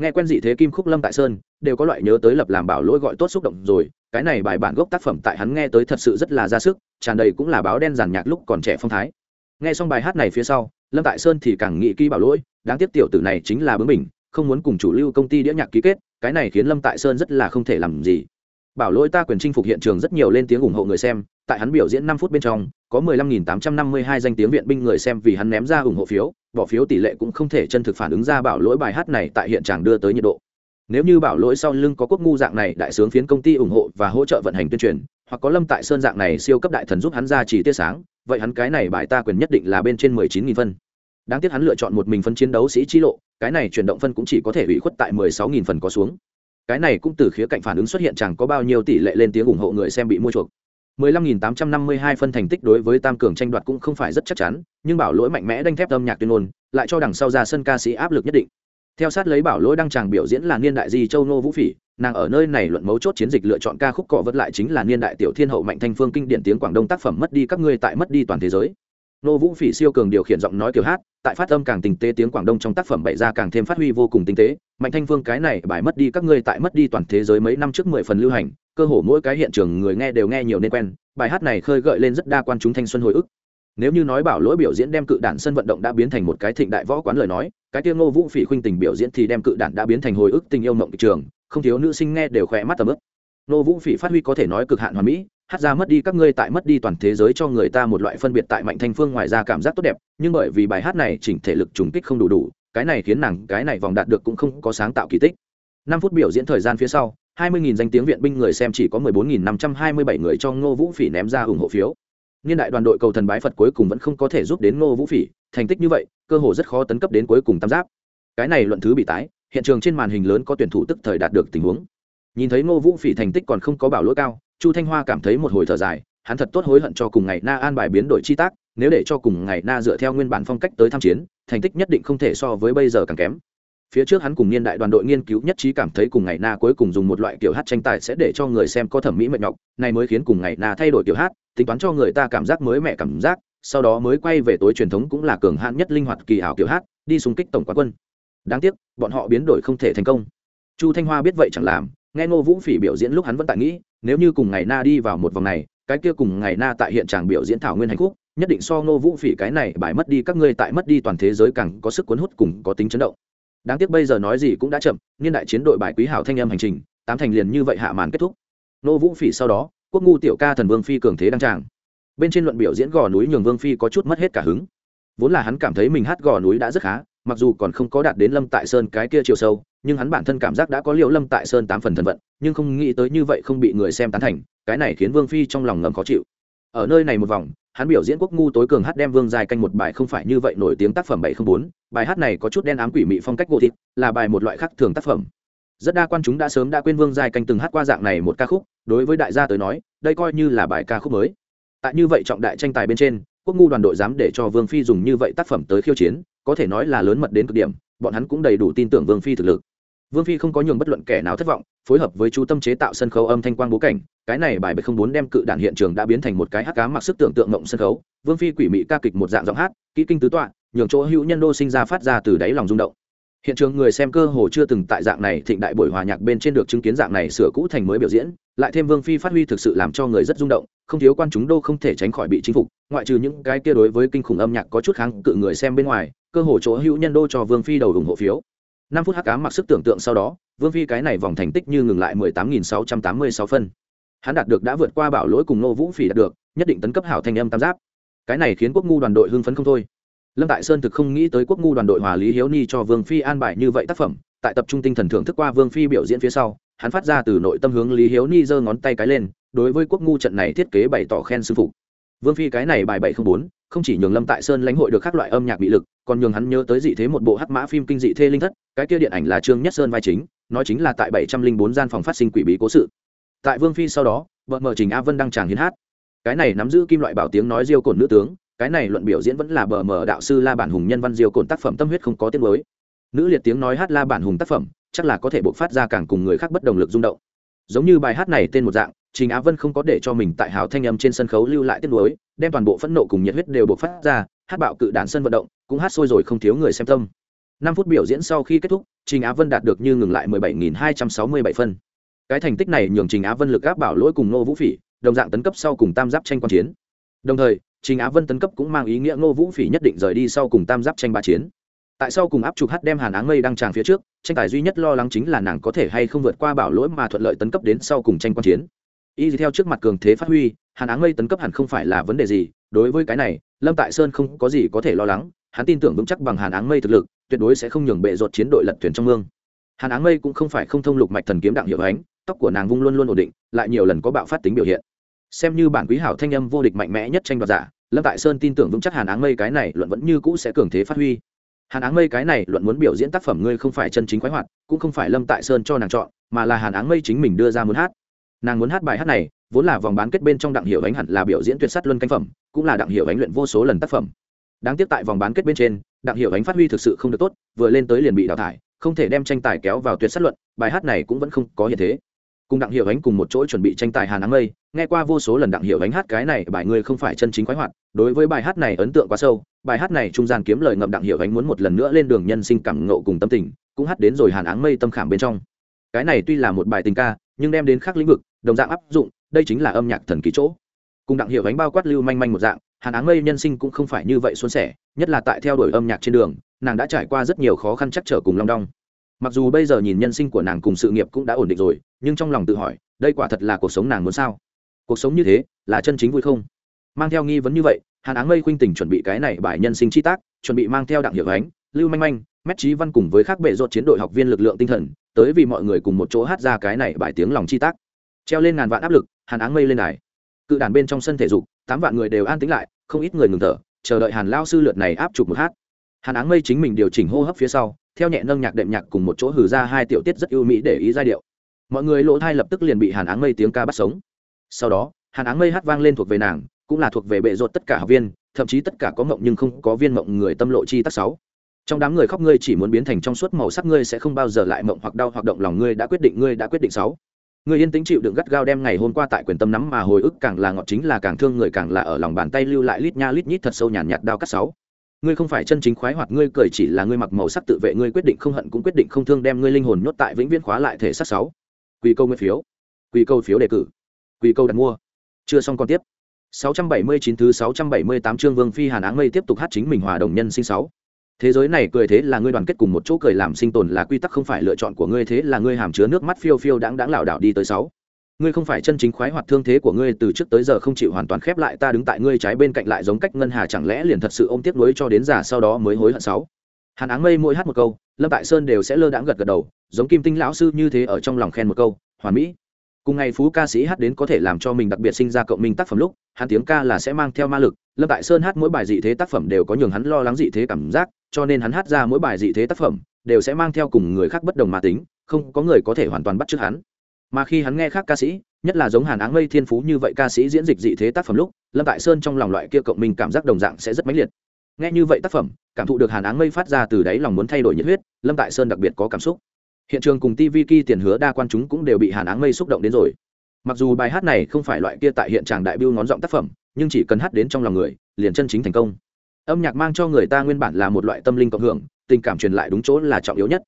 Nghe quen dị thế kim khúc lâm tại sơn, đều có loại nhớ tới lập làm bảo lỗi gọi tốt xúc động rồi, cái này bài bản gốc tác phẩm tại hắn nghe tới thật sự rất là ra sức, tràn đầy cũng là báo đen giàn nhạc lúc còn trẻ phong thái nghe xong bài hát này phía sau, lâm tại sơn thì càng nghĩ kỹ bảo lỗi, đáng tiếc tiểu tử này chính là bướng mình không muốn cùng chủ lưu công ty đĩa nhạc ký kết, cái này khiến lâm tại sơn rất là không thể làm gì. Bảo lỗi ta quyền chinh phục hiện trường rất nhiều lên tiếng ủng hộ người xem, tại hắn biểu diễn năm phút bên trong, có 15.852 danh tiếng viện binh người xem vì hắn ném ra ủng hộ phiếu, bỏ phiếu tỷ lệ cũng không thể chân thực phản ứng ra bảo lỗi bài hát này tại hiện trường đưa tới nhiệt độ. Nếu như bảo lỗi sau lưng có quốc ngu dạng này đại sướng phiến công ty ủng hộ và hỗ trợ vận hành tuyên truyền, hoặc có lâm tại sơn dạng này siêu cấp đại thần giúp hắn ra chỉ tia sáng vậy hắn cái này bài ta quyền nhất định là bên trên 19.000 phân. Đáng tiếc hắn lựa chọn một mình phân chiến đấu sĩ chi lộ, cái này chuyển động phân cũng chỉ có thể ủy khuất tại 16.000 phần có xuống. Cái này cũng từ khía cạnh phản ứng xuất hiện chẳng có bao nhiêu tỷ lệ lên tiếng ủng hộ người xem bị mua chuộc. 15.852 phân thành tích đối với tam cường tranh đoạt cũng không phải rất chắc chắn, nhưng bảo lỗi mạnh mẽ đanh thép âm nhạc tuyên ngôn, lại cho đằng sau ra sân ca sĩ áp lực nhất định theo sát lấy bảo lỗi đăng tràng biểu diễn là niên đại di châu nô vũ phỉ, nàng ở nơi này luận mấu chốt chiến dịch lựa chọn ca khúc cọ vật lại chính là niên đại tiểu thiên hậu mạnh thanh phương kinh điển tiếng quảng đông tác phẩm mất đi các ngươi tại mất đi toàn thế giới. Nô vũ phỉ siêu cường điều khiển giọng nói kiểu hát, tại phát âm càng tinh tế tiếng quảng đông trong tác phẩm bày ra càng thêm phát huy vô cùng tinh tế. Mạnh thanh phương cái này bài mất đi các ngươi tại mất đi toàn thế giới mấy năm trước mười phần lưu hành, cơ hồ mỗi cái hiện trường người nghe đều nghe nhiều nên quen. Bài hát này khơi gợi lên rất đa quan chúng thanh xuân hồi ức nếu như nói bảo lỗi biểu diễn đem cự đản sân vận động đã biến thành một cái thịnh đại võ quán lời nói, cái tiêu ngô vũ phỉ khuynh tình biểu diễn thì đem cự đản đã biến thành hồi ức tình yêu mộng thị trường, không thiếu nữ sinh nghe đều khỏe mắt tầm ức ngô vũ phỉ phát huy có thể nói cực hạn hoàn mỹ, hát ra mất đi các ngươi tại mất đi toàn thế giới cho người ta một loại phân biệt tại mạnh thanh phương ngoài ra cảm giác tốt đẹp, nhưng bởi vì bài hát này chỉnh thể lực trùng kích không đủ đủ, cái này khiến nàng, cái này vòng đạt được cũng không có sáng tạo kỳ tích. Năm phút biểu diễn thời gian phía sau, hai mươi nghìn danh tiếng viện binh người xem chỉ có mười bốn nghìn năm trăm hai mươi bảy người cho ngô vũ phỉ ném ra ủng hộ phiếu niên đại đoàn đội cầu thần bái phật cuối cùng vẫn không có thể giúp đến ngô vũ phỉ, thành tích như vậy, cơ hồ rất khó tấn cấp đến cuối cùng tam giáp. Cái này luận thứ bị tái, hiện trường trên màn hình lớn có tuyển thủ tức thời đạt được tình huống. Nhìn thấy ngô vũ phỉ thành tích còn không có bảo lỗi cao, chu thanh hoa cảm thấy một hồi thở dài, hắn thật tốt hối hận cho cùng ngày na an bài biến đổi chi tác, nếu để cho cùng ngày na dựa theo nguyên bản phong cách tới tham chiến, thành tích nhất định không thể so với bây giờ càng kém. Phía trước hắn cùng niên đại đoàn đội nghiên cứu nhất trí cảm thấy cùng ngày na cuối cùng dùng một loại kiểu hát tranh tài sẽ để cho người xem có thẩm mỹ mệt nhọc này mới khiến cùng ngày na thay đổi kiểu hát tính toán cho người ta cảm giác mới mẻ cảm giác, sau đó mới quay về tối truyền thống cũng là cường hạn nhất linh hoạt kỳ ảo kiểu hát, đi xung kích tổng quán quân. Đáng tiếc, bọn họ biến đổi không thể thành công. Chu thanh hoa biết vậy chẳng làm, nghe ngô vũ phỉ biểu diễn lúc hắn vẫn tại nghĩ, nếu như cùng ngày na đi vào một vòng này, cái kia cùng ngày na tại hiện tràng biểu diễn thảo nguyên hạnh phúc, nhất định so ngô vũ phỉ cái này bài mất đi các ngươi tại mất đi toàn thế giới càng có sức cuốn hút cùng có tính chấn động. Đáng tiếc bây giờ nói gì cũng đã chậm, niên đại chiến đội bài quý hảo thanh âm hành trình, tám thành liền như vậy hạ màn kết thúc. Ngô vũ phỉ sau đó quốc ngu tiểu ca thần vương phi cường thế đăng tràng. Bên trên luận biểu diễn gò núi nhường vương phi có chút mất hết cả hứng. Vốn là hắn cảm thấy mình hát gò núi đã rất khá, mặc dù còn không có đạt đến lâm tại sơn cái kia chiều sâu, nhưng hắn bản thân cảm giác đã có liệu lâm tại sơn tám phần thần vận, nhưng không nghĩ tới như vậy không bị người xem tán thành, cái này khiến vương phi trong lòng ngầm khó chịu. Ở nơi này một vòng, hắn biểu diễn quốc ngu tối cường hát đem vương dài canh một bài không phải như vậy nổi tiếng tác phẩm bảy không bốn, bài hát này có chút đen ám quỷ mị phong cách gỗ thịt, là bài một loại khác thường tác phẩm rất đa quan chúng đã sớm đã quên vương giai canh từng hát qua dạng này một ca khúc, đối với đại gia tới nói, đây coi như là bài ca khúc mới. Tại như vậy trọng đại tranh tài bên trên, quốc ngu đoàn đội dám để cho vương phi dùng như vậy tác phẩm tới khiêu chiến, có thể nói là lớn mật đến cực điểm, bọn hắn cũng đầy đủ tin tưởng vương phi thực lực. Vương phi không có nhường bất luận kẻ nào thất vọng, phối hợp với chú tâm chế tạo sân khấu âm thanh quang bố cảnh, cái này bài bảy không bốn đem cự đạn hiện trường đã biến thành một cái hát cá mặc sức tưởng tượng mộng sân khấu. Vương phi quỷ mị ca kịch một dạng giọng hát, kỹ kinh tứ tọa, nhường chỗ hữu nhân đô sinh ra phát ra từ đáy lòng rung động hiện trường người xem cơ hồ chưa từng tại dạng này thịnh đại buổi hòa nhạc bên trên được chứng kiến dạng này sửa cũ thành mới biểu diễn, lại thêm vương phi phát huy thực sự làm cho người rất rung động, không thiếu quan chúng đô không thể tránh khỏi bị chinh phục, ngoại trừ những cái kia đối với kinh khủng âm nhạc có chút kháng cự người xem bên ngoài, cơ hồ chỗ hữu nhân đô cho vương phi đầu ủng hộ phiếu. Năm phút hắc cá mặc sức tưởng tượng sau đó, vương phi cái này vòng thành tích như ngừng lại mười tám nghìn sáu trăm tám mươi sáu phân. Hắn đạt được đã vượt qua bảo lỗi cùng nô vũ phỉ đạt được, nhất định tấn cấp hảo thanh âm tam giáp. Cái này khiến quốc ngu đoàn đội hưng phấn không thôi lâm tại sơn thực không nghĩ tới quốc ngu đoàn đội hòa lý hiếu ni cho vương phi an bài như vậy tác phẩm, tại tập trung tinh thần thưởng thức qua vương phi biểu diễn phía sau, hắn phát ra từ nội tâm hướng lý hiếu ni giơ ngón tay cái lên, đối với quốc ngu trận này thiết kế bày tỏ khen sư phụ. Vương phi cái này bài bảy không bốn, không chỉ nhường lâm tại sơn lãnh hội được các loại âm nhạc bị lực, còn nhường hắn nhớ tới dị thế một bộ hắc mã phim kinh dị thê linh thất, cái kia điện ảnh là trương nhất sơn vai chính, nói chính là tại bảy trăm linh bốn gian phòng phát sinh quỷ bí cố sự. Tại vương phi sau đó, vợ mở trình a vân đăng tràng hiến hát. Cái này nắm giữ kim loại bảo tiếng nói diêu cổn nữ tướng cái này luận biểu diễn vẫn là bờ mờ đạo sư la bản hùng nhân văn diêu cồn tác phẩm tâm huyết không có tiếng mới. Nữ liệt tiếng nói hát la bản hùng tác phẩm, chắc là có thể bộc phát ra càng cùng người khác bất đồng lực rung động. Giống như bài hát này tên một dạng, trình á vân không có để cho mình tại hào thanh âm trên sân khấu lưu lại tiết mới, đem toàn bộ phẫn nộ cùng nhiệt huyết đều bộc phát ra, hát bạo cự đàn sân vận động, cũng hát sôi rồi không thiếu người xem tâm. Năm phút biểu diễn sau khi kết thúc, trình á vân đạt được như ngừng lại 17.267 phân. Cái thành tích này nhường trình á vân lực áp bảo lỗi cùng nô vũ phỉ, đồng dạng tấn cấp sau cùng tam giáp tranh quan chiến. Đồng thời trình á vân tấn cấp cũng mang ý nghĩa Ngô vũ phỉ nhất định rời đi sau cùng tam giáp tranh ba chiến. Tại sau cùng áp trục hát đem hàn áng mây đăng tràng phía trước, tranh tài duy nhất lo lắng chính là nàng có thể hay không vượt qua bảo lỗi mà thuận lợi tấn cấp đến sau cùng tranh quan chiến. Y theo trước mặt cường thế phát huy, hàn áng mây tấn cấp hẳn không phải là vấn đề gì, đối với cái này, lâm tại sơn không có gì có thể lo lắng, hắn tin tưởng vững chắc bằng hàn áng mây thực lực, tuyệt đối sẽ không nhường bệ rột chiến đội lật thuyền trong mương. Hàn áng mây cũng không phải không thông lục mạch thần kiếm đặng hiệu ánh, tóc của nàng vung luôn luôn ổn định, lại nhiều lần có bạo phát tính biểu hiện. Xem như bản quý hảo thanh âm vô địch mạnh mẽ nhất tranh đoạt giả lâm tại sơn tin tưởng vững chắc hàn áng mây cái này luận vẫn như cũ sẽ cường thế phát huy. Hàn áng mây cái này luận muốn biểu diễn tác phẩm ngươi không phải chân chính khoái hoạt, cũng không phải lâm tại sơn cho nàng chọn, mà là hàn áng mây chính mình đưa ra muốn hát. Nàng muốn hát bài hát này, vốn là vòng bán kết bên trong đặng hiệu ánh hẳn là biểu diễn tuyệt sắt luân canh phẩm, cũng là đặng hiệu ánh luyện vô số lần tác phẩm. Đáng tiếc tại vòng bán kết bên trên, đặng hiệu ánh phát huy thực sự không được tốt, vừa lên tới liền bị đào thải, không thể đem tranh tài kéo vào tuyệt sát luận, bài hát này cũng vẫn không có hiện thế cùng đặng hiệu ánh cùng một chỗ chuẩn bị tranh tài hàn áng mây, nghe qua vô số lần đặng hiệu ánh hát cái này, bài ngươi không phải chân chính khoái hoạt, đối với bài hát này ấn tượng quá sâu, bài hát này trung gian kiếm lời ngậm đặng hiệu ánh muốn một lần nữa lên đường nhân sinh cảm ngộ cùng tâm tình, cũng hát đến rồi hàn áng mây tâm khảm bên trong. Cái này tuy là một bài tình ca, nhưng đem đến khác lĩnh vực, đồng dạng áp dụng, đây chính là âm nhạc thần kỳ chỗ. Cùng đặng hiệu ánh bao quát lưu manh manh một dạng hàn áng mây nhân sinh cũng không phải như vậy xuân sẻ, nhất là tại theo đuổi âm nhạc trên đường, nàng đã trải qua rất nhiều khó khăn chắc trở cùng long đong mặc dù bây giờ nhìn nhân sinh của nàng cùng sự nghiệp cũng đã ổn định rồi, nhưng trong lòng tự hỏi, đây quả thật là cuộc sống nàng muốn sao? Cuộc sống như thế, là chân chính vui không? Mang theo nghi vấn như vậy, hàn áng mây khuynh tình chuẩn bị cái này bài nhân sinh chi tác, chuẩn bị mang theo đặng hiệu ánh, lưu manh manh, mét trí văn cùng với các bệ rột chiến đội học viên lực lượng tinh thần, tới vì mọi người cùng một chỗ hát ra cái này bài tiếng lòng chi tác. Treo lên ngàn vạn áp lực, hàn áng mây lên đài. Cự đàn bên trong sân thể dục, tám vạn người đều an tĩnh lại, không ít người ngừng thở, chờ đợi hàn lao sư lượt này áp chụp một hát. Hàn áng mây chính mình điều chỉnh hô hấp phía sau theo nhẹ nâng nhạc đệm nhạc cùng một chỗ hử ra hai tiểu tiết rất ưu mỹ để ý giai điệu. Mọi người lỗ thai lập tức liền bị hàn áng mây tiếng ca bắt sống. Sau đó, hàn áng mây hát vang lên thuộc về nàng, cũng là thuộc về bệ rột tất cả học viên, thậm chí tất cả có mộng nhưng không có viên mộng người tâm lộ chi tác sáu. Trong đám người khóc ngươi chỉ muốn biến thành trong suốt màu sắc ngươi sẽ không bao giờ lại mộng hoặc đau hoặc động lòng ngươi đã quyết định ngươi đã quyết định sáu. Người yên tĩnh chịu đựng gắt gao đem ngày hôm qua tại quyền tâm nắm mà hồi ức càng là ngọt chính là càng thương người càng là ở lòng bàn tay lưu lại lít nha lít nhít thật sâu nhàn nhạt đau cắt sáu ngươi không phải chân chính khoái hoạt, ngươi cười chỉ là ngươi mặc màu sắc tự vệ, ngươi quyết định không hận cũng quyết định không thương đem ngươi linh hồn nhốt tại vĩnh viễn khóa lại thể sắc sáu. Quy câu nguyên phiếu. Quy câu phiếu đề cử. Quy câu đặt mua. Chưa xong còn tiếp. 679 thứ 678 chương Vương Phi Hàn Áng Mây tiếp tục hát chính mình hòa đồng nhân sinh sáu. Thế giới này cười thế là ngươi đoàn kết cùng một chỗ cười làm sinh tồn là quy tắc không phải lựa chọn của ngươi, thế là ngươi hàm chứa nước mắt phiêu phiêu đãng đãng lảo đảo đi tới sáu ngươi không phải chân chính khoái hoạt thương thế của ngươi, từ trước tới giờ không chịu hoàn toàn khép lại, ta đứng tại ngươi trái bên cạnh lại giống cách ngân hà, chẳng lẽ liền thật sự ôm tiếc nuối cho đến già sau đó mới hối hận sáu? Hàn áng mây mỗi hát một câu, lâm tại sơn đều sẽ lơ đãng gật gật đầu, giống kim tinh lão sư như thế ở trong lòng khen một câu, hoàn mỹ. Cùng ngày phú ca sĩ hát đến có thể làm cho mình đặc biệt sinh ra cộng minh tác phẩm lúc, hắn tiếng ca là sẽ mang theo ma lực, lâm tại sơn hát mỗi bài dị thế tác phẩm đều có nhường hắn lo lắng dị thế cảm giác, cho nên hắn hát ra mỗi bài dị thế tác phẩm đều sẽ mang theo cùng người khác bất đồng mà tính, không có người có thể hoàn toàn bắt chước hắn mà khi hắn nghe khác ca sĩ, nhất là giống hàn áng mây thiên phú như vậy ca sĩ diễn dịch dị thế tác phẩm lúc, lâm tại sơn trong lòng loại kia cộng mình cảm giác đồng dạng sẽ rất mãnh liệt. Nghe như vậy tác phẩm, cảm thụ được hàn áng mây phát ra từ đáy lòng muốn thay đổi nhiệt huyết, lâm tại sơn đặc biệt có cảm xúc. Hiện trường cùng tv ki tiền hứa đa quan chúng cũng đều bị hàn áng mây xúc động đến rồi. Mặc dù bài hát này không phải loại kia tại hiện tràng đại biêu ngón giọng tác phẩm, nhưng chỉ cần hát đến trong lòng người, liền chân chính thành công. Âm nhạc mang cho người ta nguyên bản là một loại tâm linh cộng hưởng, tình cảm truyền lại đúng chỗ là trọng yếu nhất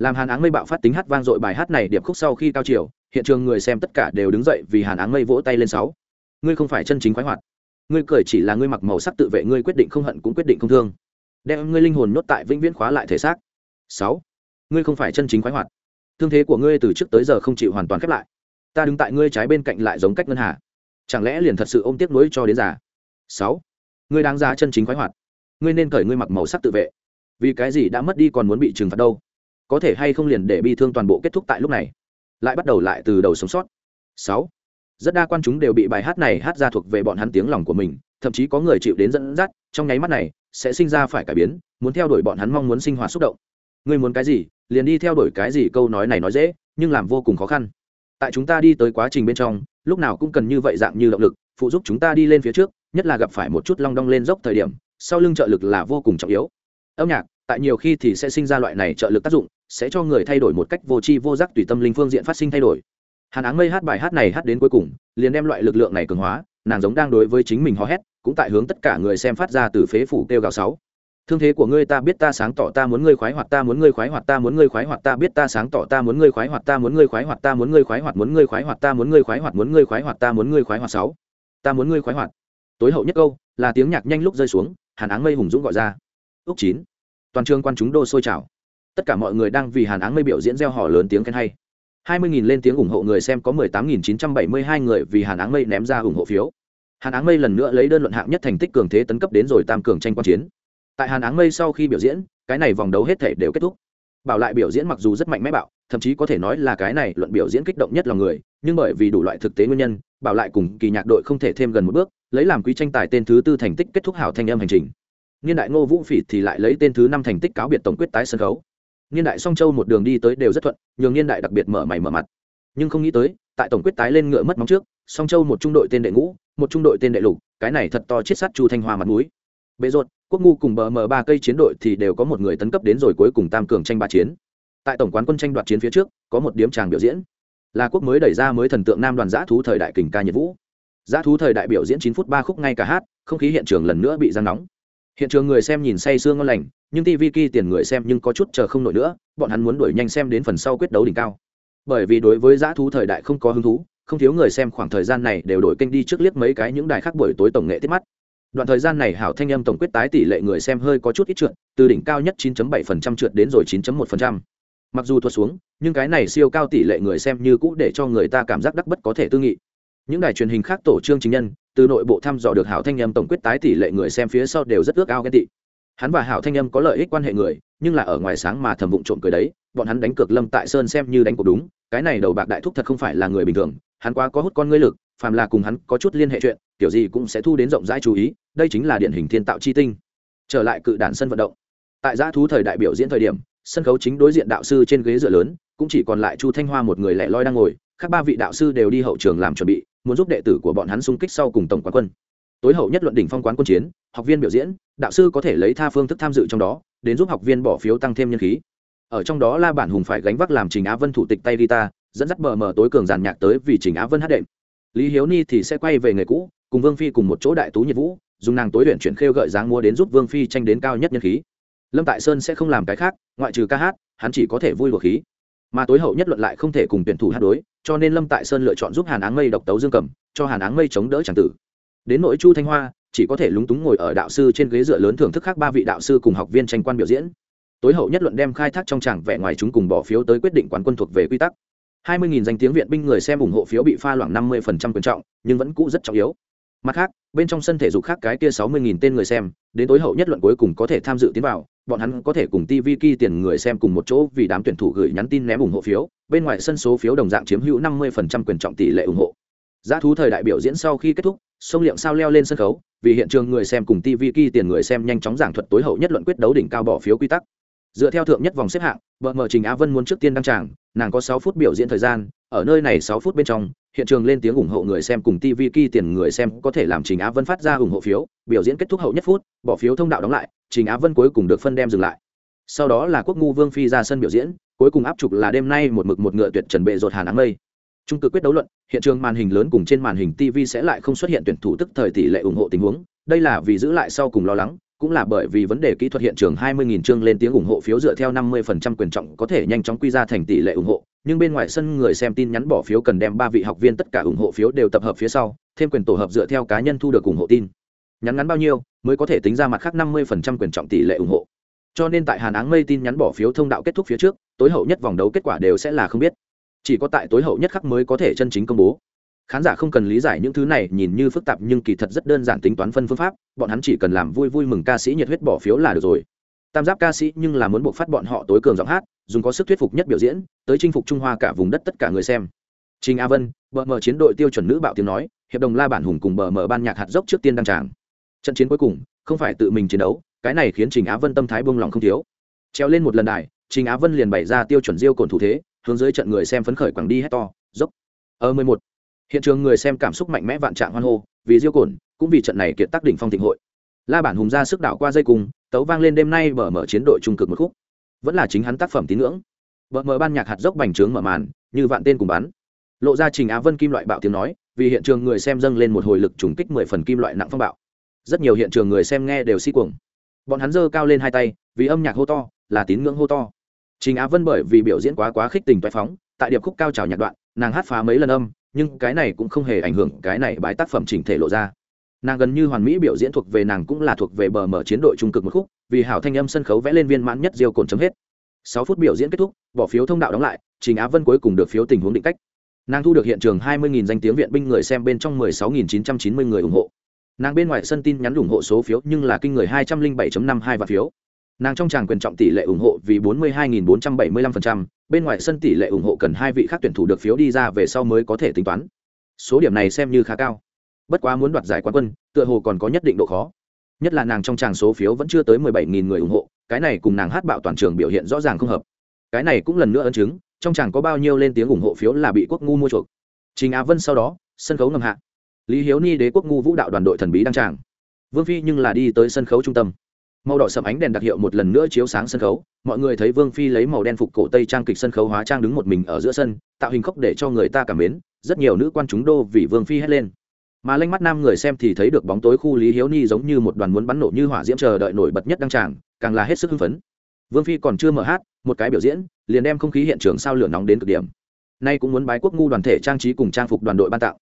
làm hàn áng mây bạo phát tính hát vang dội bài hát này điệp khúc sau khi cao chiều, hiện trường người xem tất cả đều đứng dậy vì hàn áng mây vỗ tay lên sáu. Ngươi không phải chân chính khoái hoạt. Ngươi cười chỉ là ngươi mặc màu sắc tự vệ, ngươi quyết định không hận cũng quyết định không thương. Đem ngươi linh hồn nhốt tại vĩnh viễn khóa lại thể xác. Sáu. Ngươi không phải chân chính khoái hoạt. Thương thế của ngươi từ trước tới giờ không chịu hoàn toàn khép lại. Ta đứng tại ngươi trái bên cạnh lại giống cách ngân hà. Chẳng lẽ liền thật sự ôm tiếc nuối cho đến già? Sáu. Ngươi đáng giá chân chính khoái hoạt. Ngươi nên cởi ngươi mặc màu sắc tự vệ. Vì cái gì đã mất đi còn muốn bị trừng phạt đâu? Có thể hay không liền để bi thương toàn bộ kết thúc tại lúc này. Lại bắt đầu lại từ đầu sống sót. Sáu. Rất đa quan chúng đều bị bài hát này hát ra thuộc về bọn hắn tiếng lòng của mình, thậm chí có người chịu đến dẫn dắt, trong nháy mắt này, sẽ sinh ra phải cải biến, muốn theo đuổi bọn hắn mong muốn sinh hoạt xúc động. Ngươi muốn cái gì, liền đi theo đuổi cái gì câu nói này nói dễ, nhưng làm vô cùng khó khăn. Tại chúng ta đi tới quá trình bên trong, lúc nào cũng cần như vậy dạng như động lực, phụ giúp chúng ta đi lên phía trước, nhất là gặp phải một chút long đong lên dốc thời điểm, sau lưng trợ lực là vô cùng trọng yếu. Âm nhạc, tại nhiều khi thì sẽ sinh ra loại này trợ lực tác dụng sẽ cho người thay đổi một cách vô tri vô giác tùy tâm linh phương diện phát sinh thay đổi hàn áng mây hát bài hát này hát đến cuối cùng liền đem loại lực lượng này cường hóa nàng giống đang đối với chính mình hò hét cũng tại hướng tất cả người xem phát ra từ phế phủ kêu gào sáu thương thế của ngươi ta biết ta sáng tỏ ta muốn ngươi khoái hoạt ta muốn ngươi khoái hoạt ta muốn ngươi khoái hoạt ta biết ta sáng tỏ ta muốn ngươi khoái hoạt ta muốn ngươi khoái hoạt ta muốn ngươi khoái hoạt muốn ngươi khoái hoạt ta muốn ngươi khoái hoạt muốn ngươi khoái hoạt ta muốn ngươi khoái hoạt sáu ta muốn ngươi khoái hoạt tối hậu nhất câu là tiếng nhạc nhanh lúc rơi xuống hàn áng mây hùng dũng gọi ra ước chín toàn trường quan chúng đô sôi trào tất cả mọi người đang vì hàn áng mây biểu diễn gieo họ lớn tiếng khen hay. Hai mươi nghìn lên tiếng ủng hộ người xem, có mười tám nghìn chín trăm bảy mươi hai người vì hàn áng mây ném ra ủng hộ phiếu. Hàn áng mây lần nữa lấy đơn luận hạng nhất thành tích cường thế tấn cấp đến rồi tam cường tranh quan chiến. Tại hàn áng mây sau khi biểu diễn, cái này vòng đấu hết thể đều kết thúc. Bảo lại biểu diễn mặc dù rất mạnh mẽ bạo, thậm chí có thể nói là cái này luận biểu diễn kích động nhất lòng người, nhưng bởi vì đủ loại thực tế nguyên nhân, bảo lại cùng kỳ nhạc đội không thể thêm gần một bước, lấy làm quý tranh tài tên thứ tư thành tích kết thúc hảo thanh âm hành trình. Niên đại ngô vũ phỉ thì lại lấy tên thứ năm thành tích cáo biệt tổng quyết tái sân khấu niên đại song châu một đường đi tới đều rất thuận, nhường niên đại đặc biệt mở mày mở mặt. Nhưng không nghĩ tới, tại tổng quyết tái lên ngựa mất móng trước, song châu một trung đội tên đệ ngũ, một trung đội tên đệ lục, cái này thật to chết sát chu thanh hoa mặt mũi. Bệ ruột, quốc ngu cùng bờ mờ ba cây chiến đội thì đều có một người tấn cấp đến rồi cuối cùng tam cường tranh ba chiến. Tại tổng quán quân tranh đoạt chiến phía trước, có một điếm tràng biểu diễn. Là quốc mới đẩy ra mới thần tượng nam đoàn giã thú thời đại kình ca nhiệt vũ. Giã thú thời đại biểu diễn chín phút ba khúc ngay cả hát, không khí hiện trường lần nữa bị giang nóng. Hiện trường người xem nhìn say sương ngon lành nhưng tv ki tiền người xem nhưng có chút chờ không nổi nữa, bọn hắn muốn đuổi nhanh xem đến phần sau quyết đấu đỉnh cao. Bởi vì đối với giã thú thời đại không có hứng thú, không thiếu người xem khoảng thời gian này đều đổi kênh đi trước liếc mấy cái những đài khác buổi tối tổng nghệ tiết mắt. Đoạn thời gian này hảo thanh âm tổng quyết tái tỷ lệ người xem hơi có chút ít trượt, từ đỉnh cao nhất 9.7% trượt đến rồi 9.1%. mặc dù thua xuống, nhưng cái này siêu cao tỷ lệ người xem như cũ để cho người ta cảm giác đắc bất có thể tư nghị. Những đài truyền hình khác tổ chương chính nhân, từ nội bộ thăm dò được hảo thanh âm tổng quyết tái tỷ lệ người xem phía sau đều rất ước ao ghen tị hắn và hảo thanh âm có lợi ích quan hệ người, nhưng là ở ngoài sáng mà thầm vụng trộm cười đấy, bọn hắn đánh cược lâm tại sơn xem như đánh cuộc đúng, cái này đầu bạc đại thúc thật không phải là người bình thường, hắn quá có hút con ngươi lực, phàm là cùng hắn có chút liên hệ chuyện, kiểu gì cũng sẽ thu đến rộng rãi chú ý, đây chính là điển hình thiên tạo chi tinh. Trở lại cự đản sân vận động. Tại giã thú thời đại biểu diễn thời điểm, sân khấu chính đối diện đạo sư trên ghế dựa lớn, cũng chỉ còn lại chu thanh hoa một người lẻ loi đang ngồi các ba vị đạo sư đều đi hậu trường làm chuẩn bị, muốn giúp đệ tử của bọn hắn xung kích sau cùng tổng quán quân tối hậu nhất luận đỉnh phong quán quân chiến, học viên biểu diễn, đạo sư có thể lấy tha phương thức tham dự trong đó, đến giúp học viên bỏ phiếu tăng thêm nhân khí. Ở trong đó la bản hùng phải gánh vác làm trình á vân thủ tịch tay guitar, dẫn dắt bờ mờ tối cường giàn nhạc tới vì trình á vân hát đệm. Lý hiếu ni thì sẽ quay về nghề cũ, cùng vương phi cùng một chỗ đại tú nhiệt vũ dùng nàng tối luyện chuyển khêu gợi dáng mua đến giúp vương phi tranh đến cao nhất nhân khí. Lâm tại sơn sẽ không làm cái khác, ngoại trừ ca hát, hắn chỉ có thể vui lùa khí. Mà tối hậu nhất luận lại không thể cùng tuyển thủ hát đối, cho nên lâm tại sơn lựa chọn giúp hàn áng mây độc tấu dương cầm, cho hàn áng mây chống đỡ tràng tử đến nội chu thanh hoa, chỉ có thể lúng túng ngồi ở đạo sư trên ghế dựa lớn thưởng thức khác ba vị đạo sư cùng học viên tranh quan biểu diễn. Tối hậu nhất luận đem khai thác trong tràng vẻ ngoài chúng cùng bỏ phiếu tới quyết định quán quân thuộc về quy tắc. Hai mươi nghìn danh tiếng viện binh người xem ủng hộ phiếu bị pha loãng năm mươi phần trăm quyền trọng, nhưng vẫn cũ rất trọng yếu. Mặt khác, bên trong sân thể dục khác cái kia sáu mươi nghìn tên người xem, đến tối hậu nhất luận cuối cùng có thể tham dự tiến vào, bọn hắn có thể cùng tv ki tiền người xem cùng một chỗ vì đám tuyển thủ gửi nhắn tin ném ủng hộ phiếu, bên ngoài sân số phiếu đồng dạng chiếm hữu năm mươi phần trăm quyền trọng tỷ lệ ủng hộ. Giá thú thời đại biểu diễn sau khi kết thúc sông liệm sao leo lên sân khấu, vì hiện trường người xem cùng tv ki tiền người xem nhanh chóng giảng thuật tối hậu nhất luận quyết đấu đỉnh cao bỏ phiếu quy tắc. Dựa theo thượng nhất vòng xếp hạng vợ mở trình á vân muốn trước tiên đăng tràng, nàng có sáu phút biểu diễn thời gian, ở nơi này sáu phút bên trong, hiện trường lên tiếng ủng hộ người xem cùng tv ki tiền người xem có thể làm trình á vân phát ra ủng hộ phiếu, biểu diễn kết thúc hậu nhất phút, bỏ phiếu thông đạo đóng lại, trình á vân cuối cùng được phân đem dừng lại. Sau đó là quốc ngu vương phi ra sân biểu diễn, cuối cùng áp trục là đêm nay một mực một ngựa tuyệt trần bệ rột hàn áng mây trung cực quyết đấu luận hiện trường màn hình lớn cùng trên màn hình tv sẽ lại không xuất hiện tuyển thủ tức thời tỷ lệ ủng hộ tình huống đây là vì giữ lại sau cùng lo lắng cũng là bởi vì vấn đề kỹ thuật hiện trường 20.000 chương lên tiếng ủng hộ phiếu dựa theo 50% quyền trọng có thể nhanh chóng quy ra thành tỷ lệ ủng hộ, nhưng bên ngoài sân người xem tin nhắn bỏ phiếu cần đem ba vị học viên tất cả ủng hộ phiếu đều tập hợp phía sau, thêm quyền tổ hợp dựa theo cá nhân thu được ủng hộ tin. Nhắn ngắn bao nhiêu mới có thể tính ra mặt khác 50% quyền trọng tỷ lệ ủng hộ. Cho nên tại Hàn Áng Mây tin nhắn bỏ phiếu thông đạo kết thúc phía trước, tối hậu nhất vòng đấu kết quả đều sẽ là không biết. Chỉ có tại tối hậu nhất khắc mới có thể chân chính công bố. Khán giả không cần lý giải những thứ này, nhìn như phức tạp nhưng kỳ thật rất đơn giản tính toán phân phương pháp, bọn hắn chỉ cần làm vui vui mừng ca sĩ nhiệt huyết bỏ phiếu là được rồi. Tam giáp ca sĩ nhưng là muốn buộc phát bọn họ tối cường giọng hát, dùng có sức thuyết phục nhất biểu diễn, tới chinh phục trung hoa cả vùng đất tất cả người xem. Trình a vân, bờ mờ chiến đội tiêu chuẩn nữ bạo tiếng nói, hiệp đồng la bản hùng cùng bờ mờ ban nhạc hạt dốc trước tiên đăng tràng. Trận chiến cuối cùng, không phải tự mình chiến đấu, cái này khiến trình á vân tâm thái buông lòng không thiếu. Treo lên một lần đài, trình á vân liền bày ra tiêu chuẩn diêu cồn thủ thế hướng dưới trận người xem phấn khởi quẳng đi hét to, dốc! Ở mười một. Hiện trường người xem cảm xúc mạnh mẽ vạn trạng hoan hô, vì diêu cồn cũng vì trận này kiệt tác đỉnh phong thịnh hội. La bản hùng ra sức đảo qua dây cùng tấu vang lên đêm nay bở mở chiến đội trung cực một khúc. Vẫn là chính hắn tác phẩm tín ngưỡng. Bở mở ban nhạc hạt dốc bành trướng mở màn, như vạn tên cùng bắn. Lộ ra trình á vân kim loại bạo tiếng nói, vì hiện trường người xem dâng lên một hồi lực trùng kích mười phần kim loại nặng phong bạo. Rất nhiều hiện trường người xem nghe đều si cuồng. Bọn hắn giơ cao lên hai tay, vì âm nhạc hô to, là tín ngưỡng hô to trình á vân bởi vì biểu diễn quá quá khích tình toái phóng, tại điệp khúc cao trào nhạc đoạn, nàng hát phá mấy lần âm, nhưng cái này cũng không hề ảnh hưởng cái này bài tác phẩm chỉnh thể lộ ra. Nàng gần như hoàn mỹ biểu diễn thuộc về nàng cũng là thuộc về bờ mở chiến đội trung cực một khúc, vì hảo thanh âm sân khấu vẽ lên viên mãn nhất diêu cồn chấm hết. Sáu phút biểu diễn kết thúc, bỏ phiếu thông đạo đóng lại, trình á vân cuối cùng được phiếu tình huống định cách. Nàng thu được hiện trường hai mươi danh tiếng viện binh người xem bên trong mười sáu chín trăm chín mươi người ủng hộ. Nàng bên ngoài sân tin nhắn ủng hộ số phiếu nhưng là kinh người hai trăm linh bảy năm hai vạn phiếu nàng trong tràng quyền trọng tỷ lệ ủng hộ vì bốn mươi hai bốn trăm bảy mươi lăm bên ngoài sân tỷ lệ ủng hộ cần hai vị khác tuyển thủ được phiếu đi ra về sau mới có thể tính toán. Số điểm này xem như khá cao. Bất quá muốn đoạt giải quán quân, tựa hồ còn có nhất định độ khó. Nhất là nàng trong tràng số phiếu vẫn chưa tới mười bảy nghìn người ủng hộ, cái này cùng nàng hát bạo toàn trường biểu hiện rõ ràng không hợp. Cái này cũng lần nữa ấn chứng, trong chàng có bao nhiêu lên tiếng ủng hộ phiếu là bị quốc ngu mua chuộc. Trình á vân sau đó, sân khấu ngầm hạ. Lý hiếu ni đế quốc ngu vũ đạo đoàn đội thần bí đăng tràng. Vương phi nhưng là đi tới sân khấu trung tâm màu đỏ sậm ánh đèn đặc hiệu một lần nữa chiếu sáng sân khấu. Mọi người thấy vương phi lấy màu đen phục cổ tây trang kịch sân khấu hóa trang đứng một mình ở giữa sân, tạo hình khốc để cho người ta cảm mến. Rất nhiều nữ quan chúng đô vì vương phi hét lên. Mà lanh mắt nam người xem thì thấy được bóng tối khu lý hiếu ni giống như một đoàn muốn bắn nổ như hỏa diễm chờ đợi nổi bật nhất đăng tràng, càng là hết sức hưng phấn. Vương phi còn chưa mở hát, một cái biểu diễn, liền đem không khí hiện trường sao lửa nóng đến cực điểm. Nay cũng muốn bái quốc ngu đoàn thể trang trí cùng trang phục đoàn đội ban tạo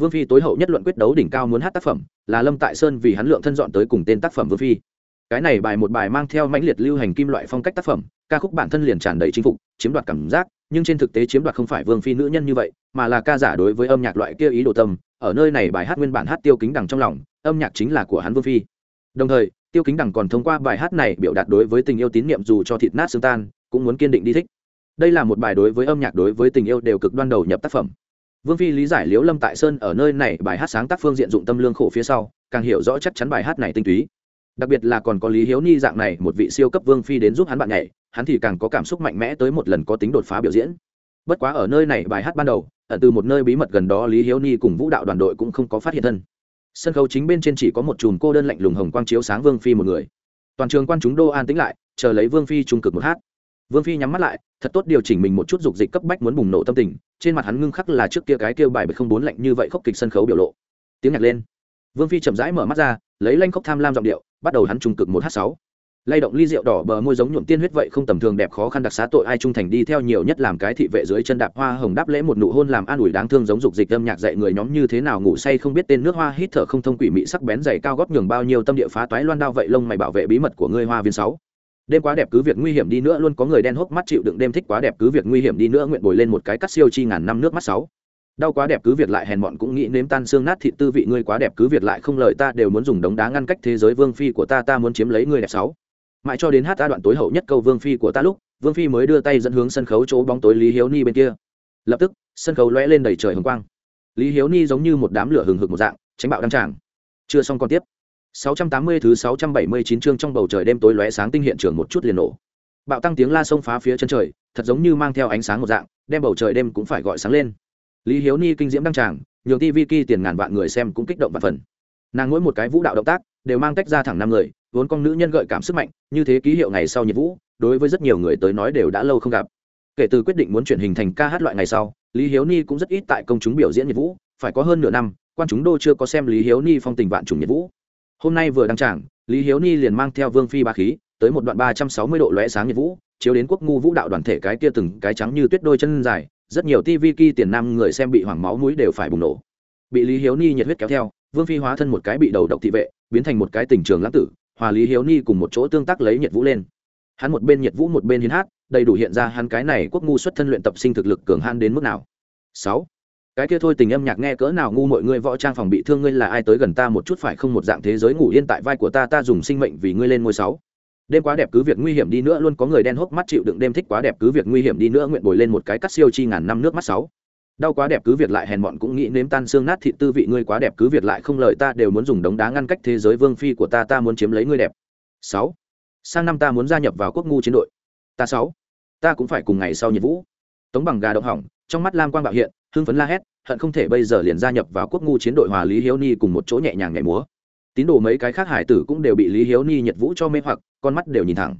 vương phi tối hậu nhất luận quyết đấu đỉnh cao muốn hát tác phẩm, là lâm tại sơn vì hắn lượng thân dọn tới cùng tên tác phẩm vương phi cái này bài một bài mang theo mãnh liệt lưu hành kim loại phong cách tác phẩm, ca khúc bản thân liền tràn đầy chinh phục, chiếm đoạt cảm giác, nhưng trên thực tế chiếm đoạt không phải vương phi nữ nhân như vậy, mà là ca giả đối với âm nhạc loại kia ý đồ tâm. Ở nơi này bài hát nguyên bản hát tiêu kính đằng trong lòng, âm nhạc chính là của hắn vương phi. Đồng thời, tiêu kính đằng còn thông qua bài hát này biểu đạt đối với tình yêu tín nhiệm dù cho thịt nát xương tan, cũng muốn kiên định đi thích. Đây là một bài đối với âm nhạc đối với tình yêu đều cực đoan đầu nhập tác phẩm. Vương phi lý giải liễu lâm tại sơn ở nơi này bài hát sáng tác phương diện dụng tâm lương khổ phía sau, càng hiểu rõ chắc chắn bài hát này tinh túy đặc biệt là còn có lý hiếu ni dạng này, một vị siêu cấp vương phi đến giúp hắn bạn nhảy, hắn thì càng có cảm xúc mạnh mẽ tới một lần có tính đột phá biểu diễn. Bất quá ở nơi này, bài hát ban đầu, ở từ một nơi bí mật gần đó, lý hiếu ni cùng vũ đạo đoàn đội cũng không có phát hiện thân. Sân khấu chính bên trên chỉ có một chùm cô đơn lạnh lùng hồng quang chiếu sáng vương phi một người. Toàn trường quan chúng đô an tĩnh lại, chờ lấy vương phi trung cực một hát. Vương phi nhắm mắt lại, thật tốt điều chỉnh mình một chút dục dịch cấp bách muốn bùng nổ tâm tình, trên mặt hắn ngưng khắc là trước kia cái kêu bài bảy không bốn lạnh như vậy khốc kịch sân khấu biểu lộ. Tiếng nhạc lên vương phi chậm rãi mở mắt ra, lấy lanh khóc tham lam giọng điệu, bắt đầu hắn trung cực một h sáu. Lay động ly rượu đỏ bờ môi giống nhuộm tiên huyết vậy không tầm thường đẹp khó khăn đặc xá tội ai trung thành đi theo nhiều nhất làm cái thị vệ dưới chân đạp hoa hồng đáp lễ một nụ hôn làm an ủi đáng thương giống dục dịch âm nhạc dạy người nhóm như thế nào ngủ say không biết tên nước hoa hít thở không thông quỷ mị sắc bén dày cao gót nhường bao nhiêu tâm địa phá toái loan đao vậy lông mày bảo vệ bí mật của ngươi hoa viên sáu. Đêm quá đẹp cứ việc nguy hiểm đi nữa luôn có người đen hốc mắt chịu đựng đêm thích quá đẹp cứ việc nguy hiểm đi nữa nguyện bồi lên một cái cắt siêu chi ngàn năm nước mắt sáu đau quá đẹp cứ việc lại hèn mọn cũng nghĩ nếm tan xương nát thịt tư vị ngươi quá đẹp cứ việc lại không lời ta đều muốn dùng đống đá ngăn cách thế giới vương phi của ta ta muốn chiếm lấy ngươi đẹp sáu. Mãi cho đến hát ta đoạn tối hậu nhất câu vương phi của ta lúc, vương phi mới đưa tay dẫn hướng sân khấu chỗ bóng tối lý hiếu ni bên kia. Lập tức, sân khấu lóe lên đầy trời hồng quang. Lý hiếu ni giống như một đám lửa hừng hực một dạng, tránh bạo đăng tràng. Chưa xong còn tiếp. 680 thứ 679 chương trong bầu trời đêm tối lóe sáng tinh hiện trường một chút liền nổ. Bạo tăng tiếng la sông phá phía chân trời, thật giống như mang theo ánh sáng một dạng, đem bầu trời đêm cũng phải gọi sáng lên lý hiếu ni kinh diễm đăng tràng nhiều tv ki tiền ngàn vạn người xem cũng kích động và phần. Nàng mỗi một cái vũ đạo động tác, đều mang tách ra thẳng năm người, vốn con nữ nhân gợi cảm sức mạnh, như thế ký hiệu ngày sau nhiệt vũ, đối với rất nhiều người tới nói đều đã lâu không gặp. Kể từ quyết định muốn chuyển hình thành ca hát loại ngày sau, lý hiếu ni cũng rất ít tại công chúng biểu diễn nhiệt vũ, phải có hơn nửa năm, quan chúng đô chưa có xem lý hiếu ni phong tình vạn trùng nhiệt vũ. Hôm nay vừa đăng trảng lý hiếu ni liền mang theo vương phi ba khí, tới một đoạn ba trăm sáu mươi độ lóe sáng nhiệt vũ, chiếu đến quốc ngu vũ đạo đoàn thể cái kia từng cái trắng như tuyết đôi chân dài rất nhiều tv ki tiền nam người xem bị hoảng máu mũi đều phải bùng nổ. Bị lý hiếu ni nhiệt huyết kéo theo, vương phi hóa thân một cái bị đầu độc thị vệ, biến thành một cái tình trường lãng tử, hòa lý hiếu ni cùng một chỗ tương tác lấy nhiệt vũ lên. Hắn một bên nhiệt vũ một bên hiến hát, đầy đủ hiện ra hắn cái này quốc ngu xuất thân luyện tập sinh thực lực cường han đến mức nào. Sáu, cái kia thôi tình âm nhạc nghe cỡ nào ngu mọi người võ trang phòng bị thương ngươi là ai tới gần ta một chút phải không? Một dạng thế giới ngủ yên tại vai của ta ta dùng sinh mệnh vì ngươi lên ngôi sáu đêm quá đẹp cứ việc nguy hiểm đi nữa, luôn có người đen hốc mắt chịu đựng đêm thích quá đẹp cứ việc nguy hiểm đi nữa, nguyện bồi lên một cái cắt siêu chi ngàn năm nước mắt sáu. Đau quá đẹp cứ việc lại hèn mọn cũng nghĩ nếm tan xương nát thịt tư vị, ngươi quá đẹp cứ việc lại không lời ta đều muốn dùng đống đá ngăn cách thế giới vương phi của ta ta muốn chiếm lấy ngươi đẹp. Sáu. Sang năm ta muốn gia nhập vào quốc ngu chiến đội. Ta sáu. Ta cũng phải cùng ngày sau nhiệt vũ. Tống bằng gà động hỏng, trong mắt lam quang bạo hiện, hưng phấn la hét, hận không thể bây giờ liền gia nhập vào quốc ngu chiến đội hòa lý hiếu ni cùng một chỗ nhẹ nhàng nhảy múa tín đồ mấy cái khác hải tử cũng đều bị lý hiếu ni nhiệt vũ cho mê hoặc, con mắt đều nhìn thẳng.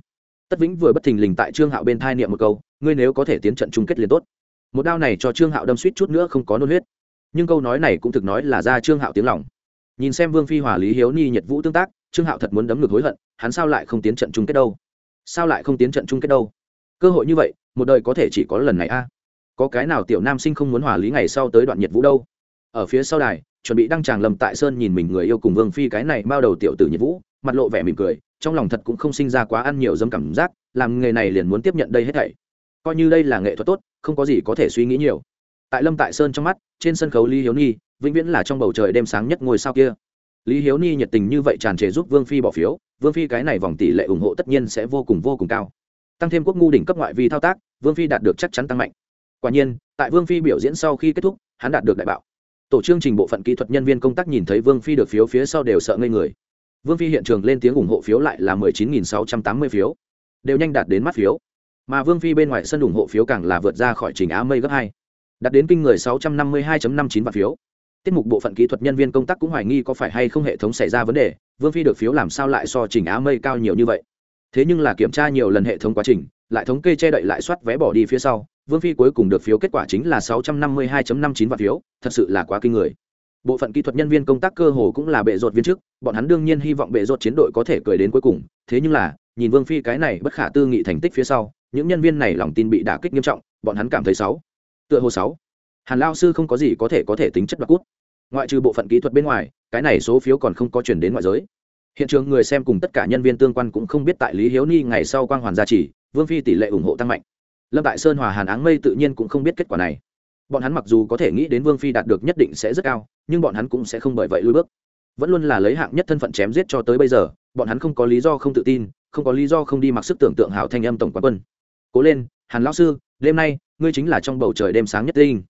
Tất vĩnh vừa bất thình lình tại trương hạo bên thai niệm một câu, ngươi nếu có thể tiến trận chung kết liền tốt. Một đao này cho trương hạo đâm suýt chút nữa không có nôn huyết. Nhưng câu nói này cũng thực nói là ra trương hạo tiếng lòng. Nhìn xem vương phi hòa lý hiếu ni nhiệt vũ tương tác, trương hạo thật muốn đấm ngược hối hận, hắn sao lại không tiến trận chung kết đâu? Sao lại không tiến trận chung kết đâu? Cơ hội như vậy, một đời có thể chỉ có lần này a. Có cái nào tiểu nam sinh không muốn hòa lý ngày sau tới đoạn nhiệt vũ đâu? Ở phía sau đài chuẩn bị đăng tràng lâm tại sơn nhìn mình người yêu cùng vương phi cái này bao đầu tiểu tử nhiệt vũ, mặt lộ vẻ mỉm cười, trong lòng thật cũng không sinh ra quá ăn nhiều dâm cảm giác, làm nghề này liền muốn tiếp nhận đây hết thảy. Coi như đây là nghệ thuật tốt, không có gì có thể suy nghĩ nhiều. Tại lâm tại sơn trong mắt, trên sân khấu lý hiếu ni vĩnh viễn là trong bầu trời đêm sáng nhất ngôi sao kia. Lý hiếu ni nhiệt tình như vậy tràn trề giúp vương phi bỏ phiếu, vương phi cái này vòng tỷ lệ ủng hộ tất nhiên sẽ vô cùng vô cùng cao. Tăng thêm quốc ngu đỉnh cấp ngoại vi thao tác, vương phi đạt được chắc chắn tăng mạnh. Quả nhiên, tại vương phi biểu diễn sau khi kết thúc, hắn đạt được đại bạo tổ chương trình bộ phận kỹ thuật nhân viên công tác nhìn thấy vương phi được phiếu phía sau đều sợ ngây người. Vương phi hiện trường lên tiếng ủng hộ phiếu lại là mười chín nghìn sáu trăm tám mươi phiếu. Đều nhanh đạt đến mắt phiếu. Mà vương phi bên ngoài sân ủng hộ phiếu càng là vượt ra khỏi trình á mây gấp hai. Đạt đến kinh người sáu trăm năm mươi hai năm chín vạn phiếu. Tiết mục bộ phận kỹ thuật nhân viên công tác cũng hoài nghi có phải hay không hệ thống xảy ra vấn đề. Vương phi được phiếu làm sao lại so trình á mây cao nhiều như vậy? Thế nhưng là kiểm tra nhiều lần hệ thống quá trình, lại thống kê che đậy lại soát vé bỏ đi phía sau vương phi cuối cùng được phiếu kết quả chính là sáu trăm năm mươi hai năm chín vạn phiếu, thật sự là quá kinh người. Bộ phận kỹ thuật nhân viên công tác cơ hồ cũng là bệ rột viên chức, bọn hắn đương nhiên hy vọng bệ rột chiến đội có thể cười đến cuối cùng, thế nhưng là, nhìn vương phi cái này bất khả tư nghị thành tích phía sau, những nhân viên này lòng tin bị đả kích nghiêm trọng, bọn hắn cảm thấy sáu, tựa hồ sáu. Hàn Lão sư không có gì có thể có thể tính chất đoạt cút. Ngoại trừ bộ phận kỹ thuật bên ngoài, cái này số phiếu còn không có chuyển đến ngoại giới. Hiện trường người xem cùng tất cả nhân viên tương quan cũng không biết tại lý hiếu ni ngày sau quang hoàn gia trì, vương phi tỷ lệ ủng hộ tăng mạnh lâm tại sơn hòa hàn áng mây tự nhiên cũng không biết kết quả này. Bọn hắn mặc dù có thể nghĩ đến vương phi đạt được nhất định sẽ rất cao, nhưng bọn hắn cũng sẽ không bởi vậy lùi bước. Vẫn luôn là lấy hạng nhất thân phận chém giết cho tới bây giờ, bọn hắn không có lý do không tự tin, không có lý do không đi mặc sức tưởng tượng hảo thanh âm tổng quán quân. Cố lên, hàn lão sư, đêm nay, ngươi chính là trong bầu trời đêm sáng nhất tinh.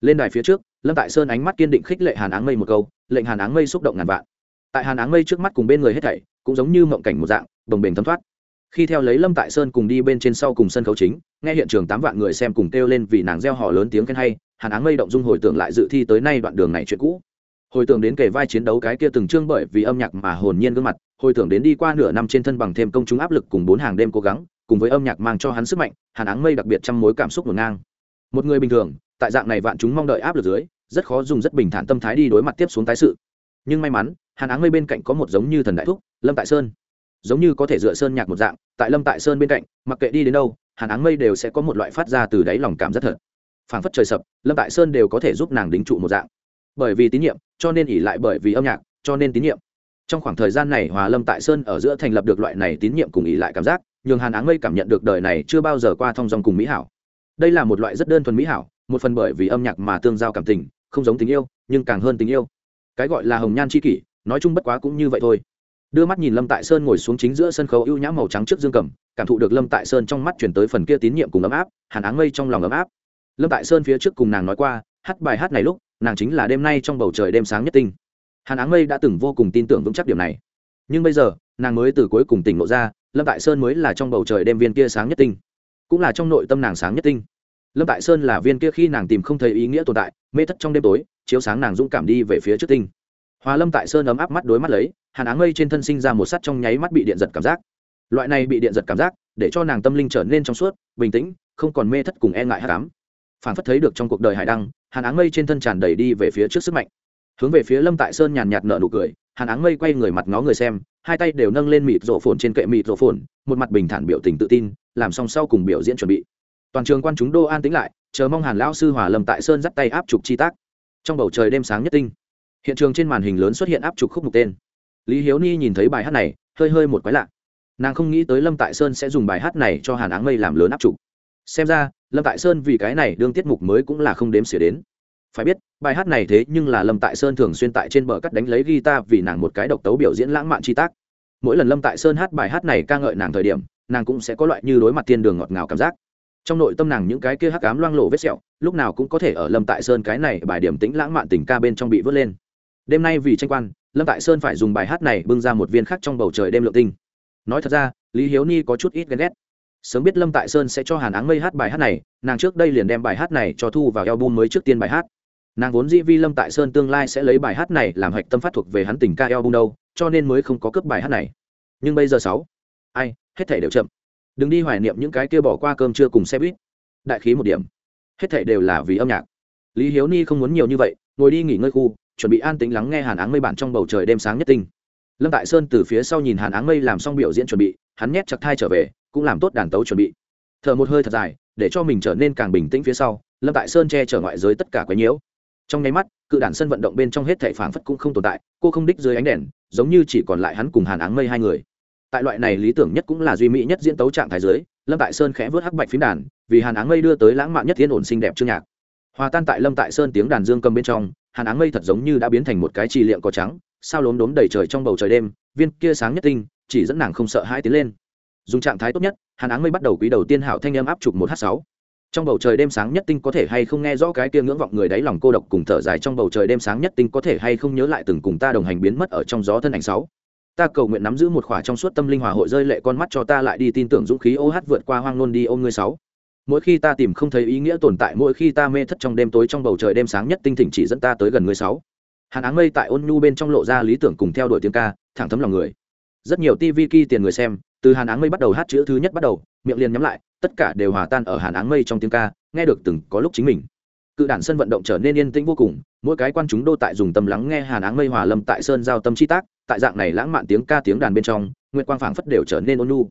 Lên đài phía trước, lâm tại sơn ánh mắt kiên định khích lệ hàn áng mây một câu, lệnh hàn áng mây xúc động ngàn vạn. Tại hàn áng mây trước mắt cùng bên người hết thảy, cũng giống như mộng cảnh một dạng bồng bềnh thấm thoát khi theo lấy lâm tại sơn cùng đi bên trên sau cùng sân khấu chính, nghe hiện trường tám vạn người xem cùng kêu lên vì nàng gieo họ lớn tiếng khen hay, hàn áng mây động dung hồi tưởng lại dự thi tới nay đoạn đường này chuyện cũ. Hồi tưởng đến kề vai chiến đấu cái kia từng trương bởi vì âm nhạc mà hồn nhiên gương mặt, hồi tưởng đến đi qua nửa năm trên thân bằng thêm công chúng áp lực cùng bốn hàng đêm cố gắng, cùng với âm nhạc mang cho hắn sức mạnh, hàn áng mây đặc biệt trăm mối cảm xúc ngổn ngang. Một người bình thường, tại dạng này vạn chúng mong đợi áp lực dưới, rất khó dùng rất bình thản tâm thái đi đối mặt tiếp xuống tái sự. Nhưng may mắn, hàn áng mây bên cạnh có một giống như thần đại thúc, lâm tại sơn giống như có thể dựa sơn nhạc một dạng, tại lâm tại sơn bên cạnh, mặc kệ đi đến đâu, hàn áng mây đều sẽ có một loại phát ra từ đáy lòng cảm rất thật. Phảng phất trời sập, lâm tại sơn đều có thể giúp nàng đính trụ một dạng. Bởi vì tín nhiệm, cho nên ỉ lại bởi vì âm nhạc, cho nên tín nhiệm. Trong khoảng thời gian này, hòa lâm tại sơn ở giữa thành lập được loại này tín nhiệm cùng ỉ lại cảm giác, nhường hàn áng mây cảm nhận được đời này chưa bao giờ qua thong dòng cùng mỹ hảo. Đây là một loại rất đơn thuần mỹ hảo, một phần bởi vì âm nhạc mà tương giao cảm tình, không giống tình yêu, nhưng càng hơn tình yêu. Cái gọi là hồng nhan c h i kỷ, nói chung bất quá cũng như vậy thôi đưa mắt nhìn lâm tại sơn ngồi xuống chính giữa sân khấu ưu nhã màu trắng trước dương cầm cảm thụ được lâm tại sơn trong mắt chuyển tới phần kia tín nhiệm cùng ấm áp hàn áng mây trong lòng ấm áp lâm tại sơn phía trước cùng nàng nói qua hát bài hát này lúc nàng chính là đêm nay trong bầu trời đêm sáng nhất tinh hàn áng mây đã từng vô cùng tin tưởng vững chắc điểm này nhưng bây giờ nàng mới từ cuối cùng tỉnh ngộ ra lâm tại sơn mới là trong bầu trời đêm viên kia sáng nhất tinh cũng là trong nội tâm nàng sáng nhất tinh lâm tại sơn là viên kia khi nàng tìm không thấy ý nghĩa tồn tại mê thất trong đêm tối chiếu sáng nàng dũng cảm đi về phía trước tinh hòa lâm tại sơn ấm áp mắt đối mắt lấy, hàn áng mây trên thân sinh ra một sắt trong nháy mắt bị điện giật cảm giác. Loại này bị điện giật cảm giác, để cho nàng tâm linh trở nên trong suốt, bình tĩnh, không còn mê thất cùng e ngại hát cám phản phất thấy được trong cuộc đời hải đăng, hàn áng mây trên thân tràn đầy đi về phía trước sức mạnh. Hướng về phía lâm tại sơn nhàn nhạt nở nụ cười, hàn áng mây quay người mặt ngó người xem, hai tay đều nâng lên mịt rổ phồn trên kệ mịt rổ phồn, một mặt bình thản biểu tình tự tin, làm xong sau cùng biểu diễn chuẩn bị. Toàn trường quan chúng đô an tính lại, chờ mong hàn lão sư hòa lâm tại sơn dắt tay áp trục chi tác. Trong bầu trời đêm sáng nhất tinh hiện trường trên màn hình lớn xuất hiện áp trục khúc mục tên. Lý hiếu ni nhìn thấy bài hát này, hơi hơi một quái lạ. Nàng không nghĩ tới lâm tại sơn sẽ dùng bài hát này cho hàn áng mây làm lớn áp trục. Xem ra, lâm tại sơn vì cái này đương tiết mục mới cũng là không đếm xỉa đến. Phải biết, bài hát này thế nhưng là lâm tại sơn thường xuyên tại trên bờ cắt đánh lấy guitar vì nàng một cái độc tấu biểu diễn lãng mạn chi tác. Mỗi lần lâm tại sơn hát bài hát này ca ngợi nàng thời điểm, nàng cũng sẽ có loại như đối mặt thiên đường ngọt ngào cảm giác. Trong nội tâm nàng những cái kia hắc cám loang lộ vết sẹo, lúc nào cũng có thể ở lâm tại sơn cái này bài điểm tĩnh lãng mạn tình ca bên trong bị vớt lên đêm nay vì tranh quan, lâm tại sơn phải dùng bài hát này bưng ra một viên khác trong bầu trời đêm lượng tinh. Nói thật ra, lý hiếu ni có chút ít ghen ghét. Sớm biết lâm tại sơn sẽ cho hàn áng mây hát bài hát này, nàng trước đây liền đem bài hát này cho thu vào a l bum mới trước tiên bài hát. Nàng vốn dĩ vi lâm tại sơn tương lai sẽ lấy bài hát này làm hạch tâm phát thuộc về hắn tình ca a l bum đâu, cho nên mới không có cướp bài hát này. Nhưng bây giờ sáu. Ai, hết thể đều chậm. Đừng đi hoài niệm những cái kia bỏ qua cơm trưa cùng xe buýt. Đại khí một điểm. Hết thể đều là vì âm nhạc. Lý hiếu ni không muốn nhiều như vậy, ngồi đi nghỉ ngơi khu chuẩn bị an tĩnh lắng nghe hàn áng mây bản trong bầu trời đêm sáng nhất tinh. Lâm tại sơn từ phía sau nhìn hàn áng mây làm xong biểu diễn chuẩn bị, hắn nhét chặt thai trở về, cũng làm tốt đàn tấu chuẩn bị. Thở một hơi thật dài, để cho mình trở nên càng bình tĩnh phía sau, lâm tại sơn che chở ngoại giới tất cả quấy nhiễu. Trong nháy mắt, cự đản sân vận động bên trong hết thảy phảng phất cũng không tồn tại, cô không đích dưới ánh đèn, giống như chỉ còn lại hắn cùng hàn áng mây hai người. Tại loại này lý tưởng nhất cũng là duy mỹ nhất diễn tấu trạng thái dưới, lâm tại sơn khẽ vớt hắc bạch phím đàn, vì hàn áng mây đưa tới lãng mạn nhất thiên ổn xinh đẹp chương nhạc hòa tan tại lâm tại sơn tiếng đàn dương cầm bên trong, hàn áng mây thật giống như đã biến thành một cái trì liệm có trắng, sao lốm đốm đầy trời trong bầu trời đêm, viên kia sáng nhất tinh, chỉ dẫn nàng không sợ hai tiến lên. Dùng trạng thái tốt nhất, hàn áng mây bắt đầu quý đầu tiên hảo thanh âm áp chụp một h sáu. Trong bầu trời đêm sáng nhất tinh có thể hay không nghe rõ cái kia ngưỡng vọng người đáy lòng cô độc cùng thở dài trong bầu trời đêm sáng nhất tinh có thể hay không nhớ lại từng cùng ta đồng hành biến mất ở trong gió thân ảnh sáu. Ta cầu nguyện nắm giữ một khỏa trong suốt tâm linh hòa hội rơi lệ con mắt cho ta lại đi tin tưởng dũng khí ô hát vượt qua hoang nôn đi ôm ngươi sáu mỗi khi ta tìm không thấy ý nghĩa tồn tại, mỗi khi ta mê thất trong đêm tối trong bầu trời đêm sáng nhất tinh thỉnh chỉ dẫn ta tới gần người sáu. Hàn áng mây tại ôn nhu bên trong lộ ra lý tưởng cùng theo đuổi tiếng ca, thẳng thấm lòng người. Rất nhiều tv ki tiền người xem, từ hàn áng mây bắt đầu hát chữ thứ nhất bắt đầu, miệng liền nhắm lại, tất cả đều hòa tan ở hàn áng mây trong tiếng ca, nghe được từng có lúc chính mình. Cự đản sân vận động trở nên yên tĩnh vô cùng, mỗi cái quan chúng đô tại dùng tâm lắng nghe hàn áng mây hòa lâm tại sơn giao tâm chi tác, tại dạng này lãng mạn tiếng ca tiếng đàn bên trong, nguyệt quang phảng phất đều trở nên ôn nhu.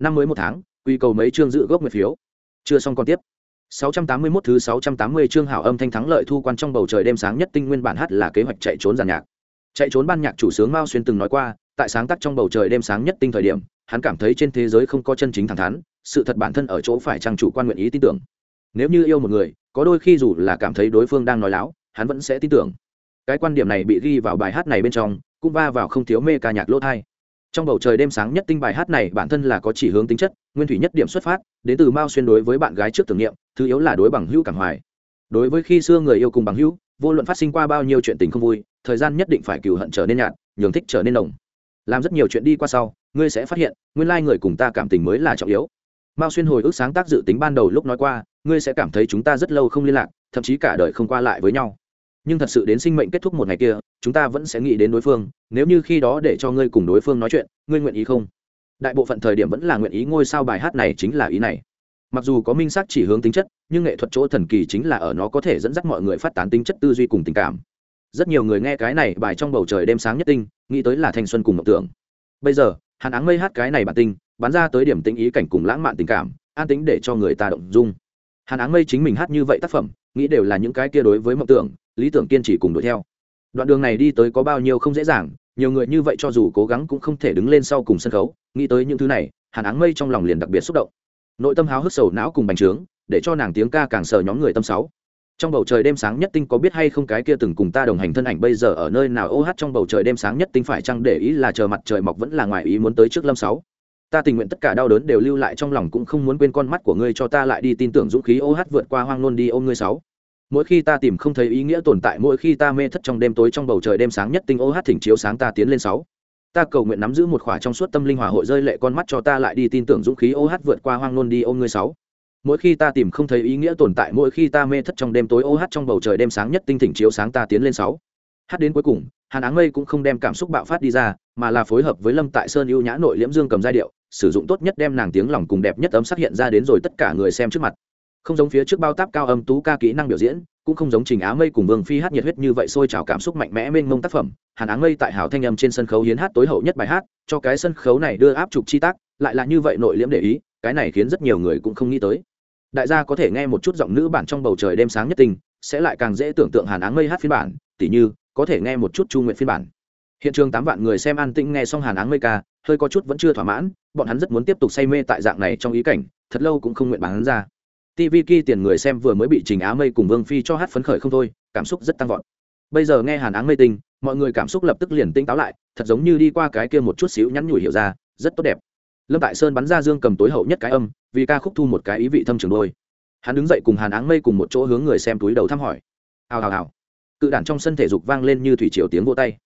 Năm mới một tháng, quy cầu mấy chương dự gốc nguyệt phiếu chưa xong còn tiếp. 681 thứ 680 chương hảo âm thanh thắng lợi thu quan trong bầu trời đêm sáng nhất tinh nguyên bản hát là kế hoạch chạy trốn giàn nhạc. Chạy trốn ban nhạc chủ sướng mao xuyên từng nói qua, tại sáng tác trong bầu trời đêm sáng nhất tinh thời điểm, hắn cảm thấy trên thế giới không có chân chính thẳng thắn, sự thật bản thân ở chỗ phải trang chủ quan nguyện ý tin tưởng. Nếu như yêu một người, có đôi khi dù là cảm thấy đối phương đang nói láo, hắn vẫn sẽ tin tưởng. Cái quan điểm này bị ghi vào bài hát này bên trong, cũng va vào không thiếu mê ca nhạc lỗ thai trong bầu trời đêm sáng nhất tinh bài hát này bản thân là có chỉ hướng tính chất, nguyên thủy nhất điểm xuất phát, đến từ mao xuyên đối với bạn gái trước tưởng niệm, thứ yếu là đối bằng hữu cảm hoài. Đối với khi xưa người yêu cùng bằng hữu, vô luận phát sinh qua bao nhiêu chuyện tình không vui, thời gian nhất định phải cừu hận trở nên nhạt, nhường thích trở nên nồng. Làm rất nhiều chuyện đi qua sau, ngươi sẽ phát hiện, nguyên lai người cùng ta cảm tình mới là trọng yếu. Mao xuyên hồi ức sáng tác dự tính ban đầu lúc nói qua, ngươi sẽ cảm thấy chúng ta rất lâu không liên lạc, thậm chí cả đời không qua lại với nhau nhưng thật sự đến sinh mệnh kết thúc một ngày kia, chúng ta vẫn sẽ nghĩ đến đối phương. Nếu như khi đó để cho ngươi cùng đối phương nói chuyện, ngươi nguyện ý không? Đại bộ phận thời điểm vẫn là nguyện ý ngôi sao bài hát này chính là ý này. Mặc dù có minh xác chỉ hướng tính chất, nhưng nghệ thuật chỗ thần kỳ chính là ở nó có thể dẫn dắt mọi người phát tán tính chất tư duy cùng tình cảm. Rất nhiều người nghe cái này bài trong bầu trời đêm sáng nhất tinh, nghĩ tới là thanh xuân cùng mộng tưởng. Bây giờ hàn áng mây hát cái này bản tinh, bắn ra tới điểm tinh ý cảnh cùng lãng mạn tình cảm, an tính để cho người ta động dung. Hàn áng mây chính mình hát như vậy tác phẩm, nghĩ đều là những cái kia đối với mộng tưởng lý tưởng kiên trì cùng đuổi theo. Đoạn đường này đi tới có bao nhiêu không dễ dàng, nhiều người như vậy cho dù cố gắng cũng không thể đứng lên sau cùng sân khấu, nghĩ tới những thứ này, hàn áng mây trong lòng liền đặc biệt xúc động. Nội tâm háo hức sầu não cùng bành trướng, để cho nàng tiếng ca càng sờ nhóm người tâm sáu. Trong bầu trời đêm sáng nhất tinh có biết hay không cái kia từng cùng ta đồng hành thân ảnh bây giờ ở nơi nào? Ô hát trong bầu trời đêm sáng nhất tinh phải chăng để ý là chờ mặt trời mọc vẫn là ngoài ý muốn tới trước lâm sáu. Ta tình nguyện tất cả đau đớn đều lưu lại trong lòng cũng không muốn quên con mắt của ngươi cho ta lại đi tin tưởng dũng khí ô hát vượt qua hoang nôn đi ôm ngươi sáu mỗi khi ta tìm không thấy ý nghĩa tồn tại, mỗi khi ta mê thất trong đêm tối trong bầu trời đêm sáng nhất tinh ô hát thỉnh chiếu sáng ta tiến lên sáu. Ta cầu nguyện nắm giữ một khỏa trong suốt tâm linh hòa hội rơi lệ con mắt cho ta lại đi tin tưởng dũng khí ô hát vượt qua hoang nôn đi ôm ngươi sáu. Mỗi khi ta tìm không thấy ý nghĩa tồn tại, mỗi khi ta mê thất trong đêm tối ô hát trong bầu trời đêm sáng nhất tinh thỉnh chiếu sáng ta tiến lên sáu. Hát đến cuối cùng, hàn áng mây cũng không đem cảm xúc bạo phát đi ra, mà là phối hợp với lâm tại sơn ưu nhã nội liễm dương cầm giai điệu, sử dụng tốt nhất đem nàng tiếng lòng cùng đẹp nhất ấm sắc hiện ra đến rồi tất cả người xem trước mặt không giống phía trước bao táp cao âm tú ca kỹ năng biểu diễn, cũng không giống trình á mây cùng vương phi hát nhiệt huyết như vậy sôi trào cảm xúc mạnh mẽ mênh mông tác phẩm. Hàn áng mây tại hào thanh âm trên sân khấu hiến hát tối hậu nhất bài hát, cho cái sân khấu này đưa áp trục chi tác, lại là như vậy nội liễm để ý, cái này khiến rất nhiều người cũng không nghĩ tới. Đại gia có thể nghe một chút giọng nữ bản trong bầu trời đêm sáng nhất tình, sẽ lại càng dễ tưởng tượng hàn áng mây hát phiên bản, tỉ như, có thể nghe một chút chu nguyện phiên bản. Hiện trường tám vạn người xem an tĩnh nghe xong hàn áng mây ca, hơi có chút vẫn chưa thỏa mãn, bọn hắn rất muốn tiếp tục say mê tại dạng này trong ý cảnh, thật lâu cũng không nguyện bán ra tv ki tiền người xem vừa mới bị trình á mây cùng vương phi cho hát phấn khởi không thôi, cảm xúc rất tăng vọt. Bây giờ nghe hàn áng mây tinh mọi người cảm xúc lập tức liền tinh táo lại, thật giống như đi qua cái kia một chút xíu nhắn nhủi hiểu ra, rất tốt đẹp. Lâm tại sơn bắn ra dương cầm tối hậu nhất cái âm, vì ca khúc thu một cái ý vị thâm trường đôi. Hắn đứng dậy cùng hàn áng mây cùng một chỗ hướng người xem túi đầu thăm hỏi. Hào hào hào. Cự đản trong sân thể dục vang lên như thủy triều tiếng vô tay.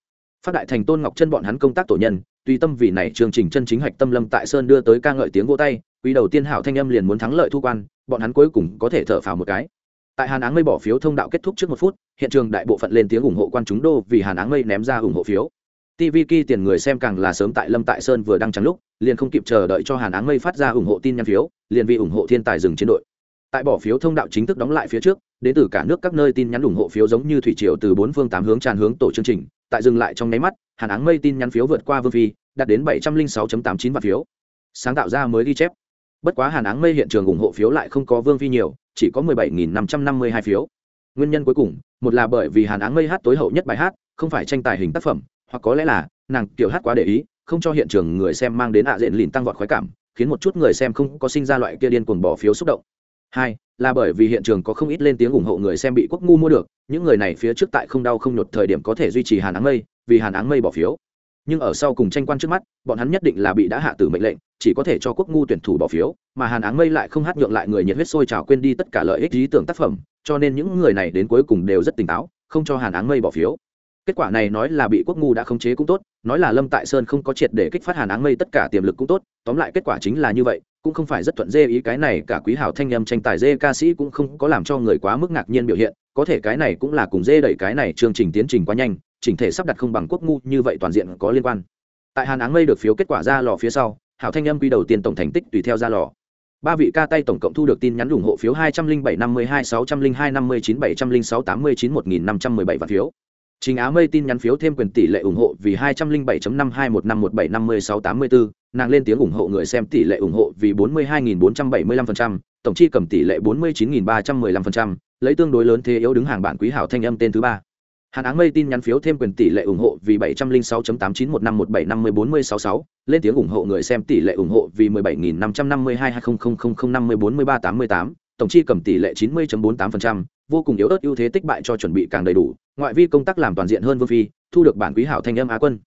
Phát đại thành tôn ngọc chân bọn hắn công tác tổ nhân tùy tâm vì này chương trình chân chính hạch tâm lâm tại sơn đưa tới ca ngợi tiếng vô tay, quý đầu tiên hảo thanh âm liền muốn thắng lợi thu quan, bọn hắn cuối cùng có thể thở phào một cái. Tại hàn áng mây bỏ phiếu thông đạo kết thúc trước một phút, hiện trường đại bộ phận lên tiếng ủng hộ quan chúng đô vì hàn áng mây ném ra ủng hộ phiếu. Tv ki tiền người xem càng là sớm tại lâm tại sơn vừa đăng trắng lúc, liền không kịp chờ đợi cho hàn áng mây phát ra ủng hộ tin nhắn phiếu, liền vì ủng hộ thiên tài dừng chiến đội. Tại bỏ phiếu thông đạo chính thức đóng lại phía trước đến từ cả nước các nơi tin nhắn ủng hộ phiếu giống như thủy triều từ bốn phương tám hướng tràn hướng tổ chương trình, tại dừng lại trong nháy mắt, hàn áng mây tin nhắn phiếu vượt qua vương phi, đạt đến bảy trăm linh sáu tám chín vạn phiếu. Sáng tạo ra mới ghi chép. Bất quá hàn áng mây hiện trường ủng hộ phiếu lại không có vương phi nhiều, chỉ có mười bảy nghìn năm trăm năm mươi hai phiếu. Nguyên nhân cuối cùng, một là bởi vì hàn áng mây hát tối hậu nhất bài hát, không phải tranh tài hình tác phẩm, hoặc có lẽ là, nàng kiểu hát quá để ý, không cho hiện trường người xem mang đến ạ à diện lìn tăng vọt khoái cảm, khiến một chút người xem không có sinh ra loại kia điên cuồng bỏ phiếu xúc động. Hai là bởi vì hiện trường có không ít lên tiếng ủng hộ người xem bị quốc ngu mua được, những người này phía trước tại không đau không nhột thời điểm có thể duy trì hàn áng mây, vì hàn áng mây bỏ phiếu. Nhưng ở sau cùng tranh quan trước mắt, bọn hắn nhất định là bị đã hạ tử mệnh lệnh, chỉ có thể cho quốc ngu tuyển thủ bỏ phiếu, mà hàn áng mây lại không hát nhượng lại người nhiệt huyết sôi trào quên đi tất cả lợi ích lý tưởng tác phẩm, cho nên những người này đến cuối cùng đều rất tỉnh táo, không cho hàn áng mây bỏ phiếu kết quả này nói là bị quốc ngu đã khống chế cũng tốt, nói là lâm tại sơn không có triệt để kích phát hàn áng mây, tất cả tiềm lực cũng tốt, tóm lại kết quả chính là như vậy, cũng không phải rất thuận dê ý cái này, cả quý hảo thanh âm tranh tài dê ca sĩ cũng không có làm cho người quá mức ngạc nhiên biểu hiện, có thể cái này cũng là cùng dê đẩy cái này chương trình tiến trình quá nhanh, chỉnh thể sắp đặt không bằng quốc ngu, như vậy toàn diện có liên quan. Tại hàn áng mây được phiếu kết quả ra lò phía sau, hảo thanh âm quy đầu tiên tổng thành tích tùy theo ra lò. Ba vị ca tay tổng cộng thu được tin nhắn ủng hộ phiếu hai trăm linh bảy năm mươi hai, sáu trăm linh hai năm mươi chín, bảy trăm linh sáu, tám mươi chín, một nghìn năm trăm mười bảy vạn phiếu. Trình Á Mây tin nhắn phiếu thêm quyền tỷ lệ ủng hộ vì 207.5215175684, nàng lên tiếng ủng hộ người xem tỷ lệ ủng hộ vì 42.475%, tổng chi cầm tỷ lệ 49.315%, lấy tương đối lớn thế yếu đứng hàng bản quý hảo thanh âm tên thứ ba. Hàn Áng Mây tin nhắn phiếu thêm quyền tỷ lệ ủng hộ vì 706.891517504066, lên tiếng ủng hộ người xem tỷ lệ ủng hộ vì 17.552.2000504388, tổng chi cầm tỷ lệ 90.48%, vô cùng yếu ớt ưu thế tích bại cho chuẩn bị càng đầy đủ, ngoại vi công tác làm toàn diện hơn Vương Phi, thu được bản quý hảo thanh âm Á quân.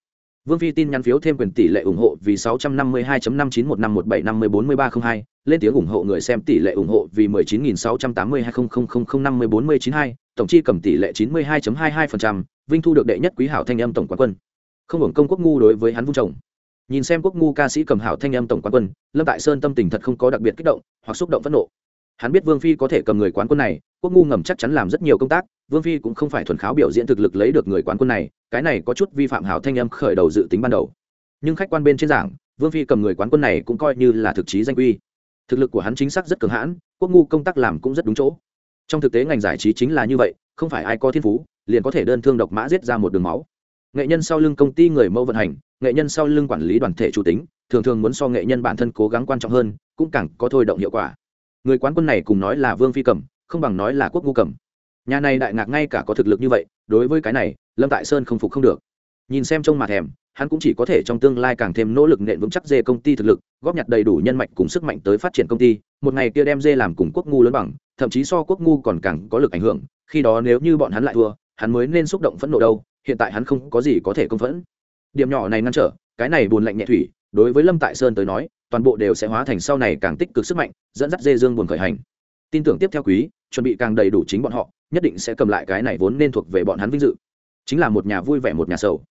Vương Phi tin nhắn phiếu thêm quyền tỷ lệ ủng hộ vì 652.591517504302, lên tiếng ủng hộ người xem tỷ lệ ủng hộ vì 19.682.00005042, tổng chi cầm tỷ lệ 92.22%, Vinh thu được đệ nhất quý hảo thanh âm tổng quán quân. Không hưởng công quốc ngu đối với hắn vung chồng. Nhìn xem quốc ngu ca sĩ cầm hảo thanh âm tổng quán quân, Lâm Tại Sơn tâm tình thật không có đặc biệt kích động, hoặc xúc động phẫn nộ hắn biết vương phi có thể cầm người quán quân này quốc ngu ngầm chắc chắn làm rất nhiều công tác vương phi cũng không phải thuần kháo biểu diễn thực lực lấy được người quán quân này cái này có chút vi phạm hảo thanh âm khởi đầu dự tính ban đầu. Nhưng khách quan bên trên giảng vương phi cầm người quán quân này cũng coi như là thực chí danh uy, thực lực của hắn chính xác rất cường hãn quốc ngu công tác làm cũng rất đúng chỗ. Trong thực tế ngành giải trí chính là như vậy không phải ai có thiên phú liền có thể đơn thương độc mã giết ra một đường máu. Nghệ nhân sau lưng công ty người mẫu vận hành nghệ nhân sau lưng quản lý đoàn thể chủ tính thường thường muốn so nghệ nhân bản thân cố gắng quan trọng hơn cũng càng có thôi động hiệu quả người quán quân này cùng nói là vương phi cầm, không bằng nói là quốc ngu cầm. Nhà này đại ngạc ngay cả có thực lực như vậy, đối với cái này, lâm tại sơn không phục không được. Nhìn xem trông mà thèm, hắn cũng chỉ có thể trong tương lai càng thêm nỗ lực nện vững chắc dê công ty thực lực, góp nhặt đầy đủ nhân mạch cùng sức mạnh tới phát triển công ty, một ngày kia đem dê làm cùng quốc ngu lớn bằng, thậm chí so quốc ngu còn càng có lực ảnh hưởng, khi đó nếu như bọn hắn lại thua, hắn mới nên xúc động phẫn nộ đâu, hiện tại hắn không có gì có thể công phẫn. Điểm nhỏ này ngăn trở, cái này buồn lạnh nhẹ thủy, đối với lâm tại sơn tới nói toàn bộ đều sẽ hóa thành sau này càng tích cực sức mạnh, dẫn dắt dê dương buồn khởi hành. Tin tưởng tiếp theo quý, chuẩn bị càng đầy đủ chính bọn họ, nhất định sẽ cầm lại cái này vốn nên thuộc về bọn hắn vinh dự. Chính là một nhà vui vẻ một nhà sầu.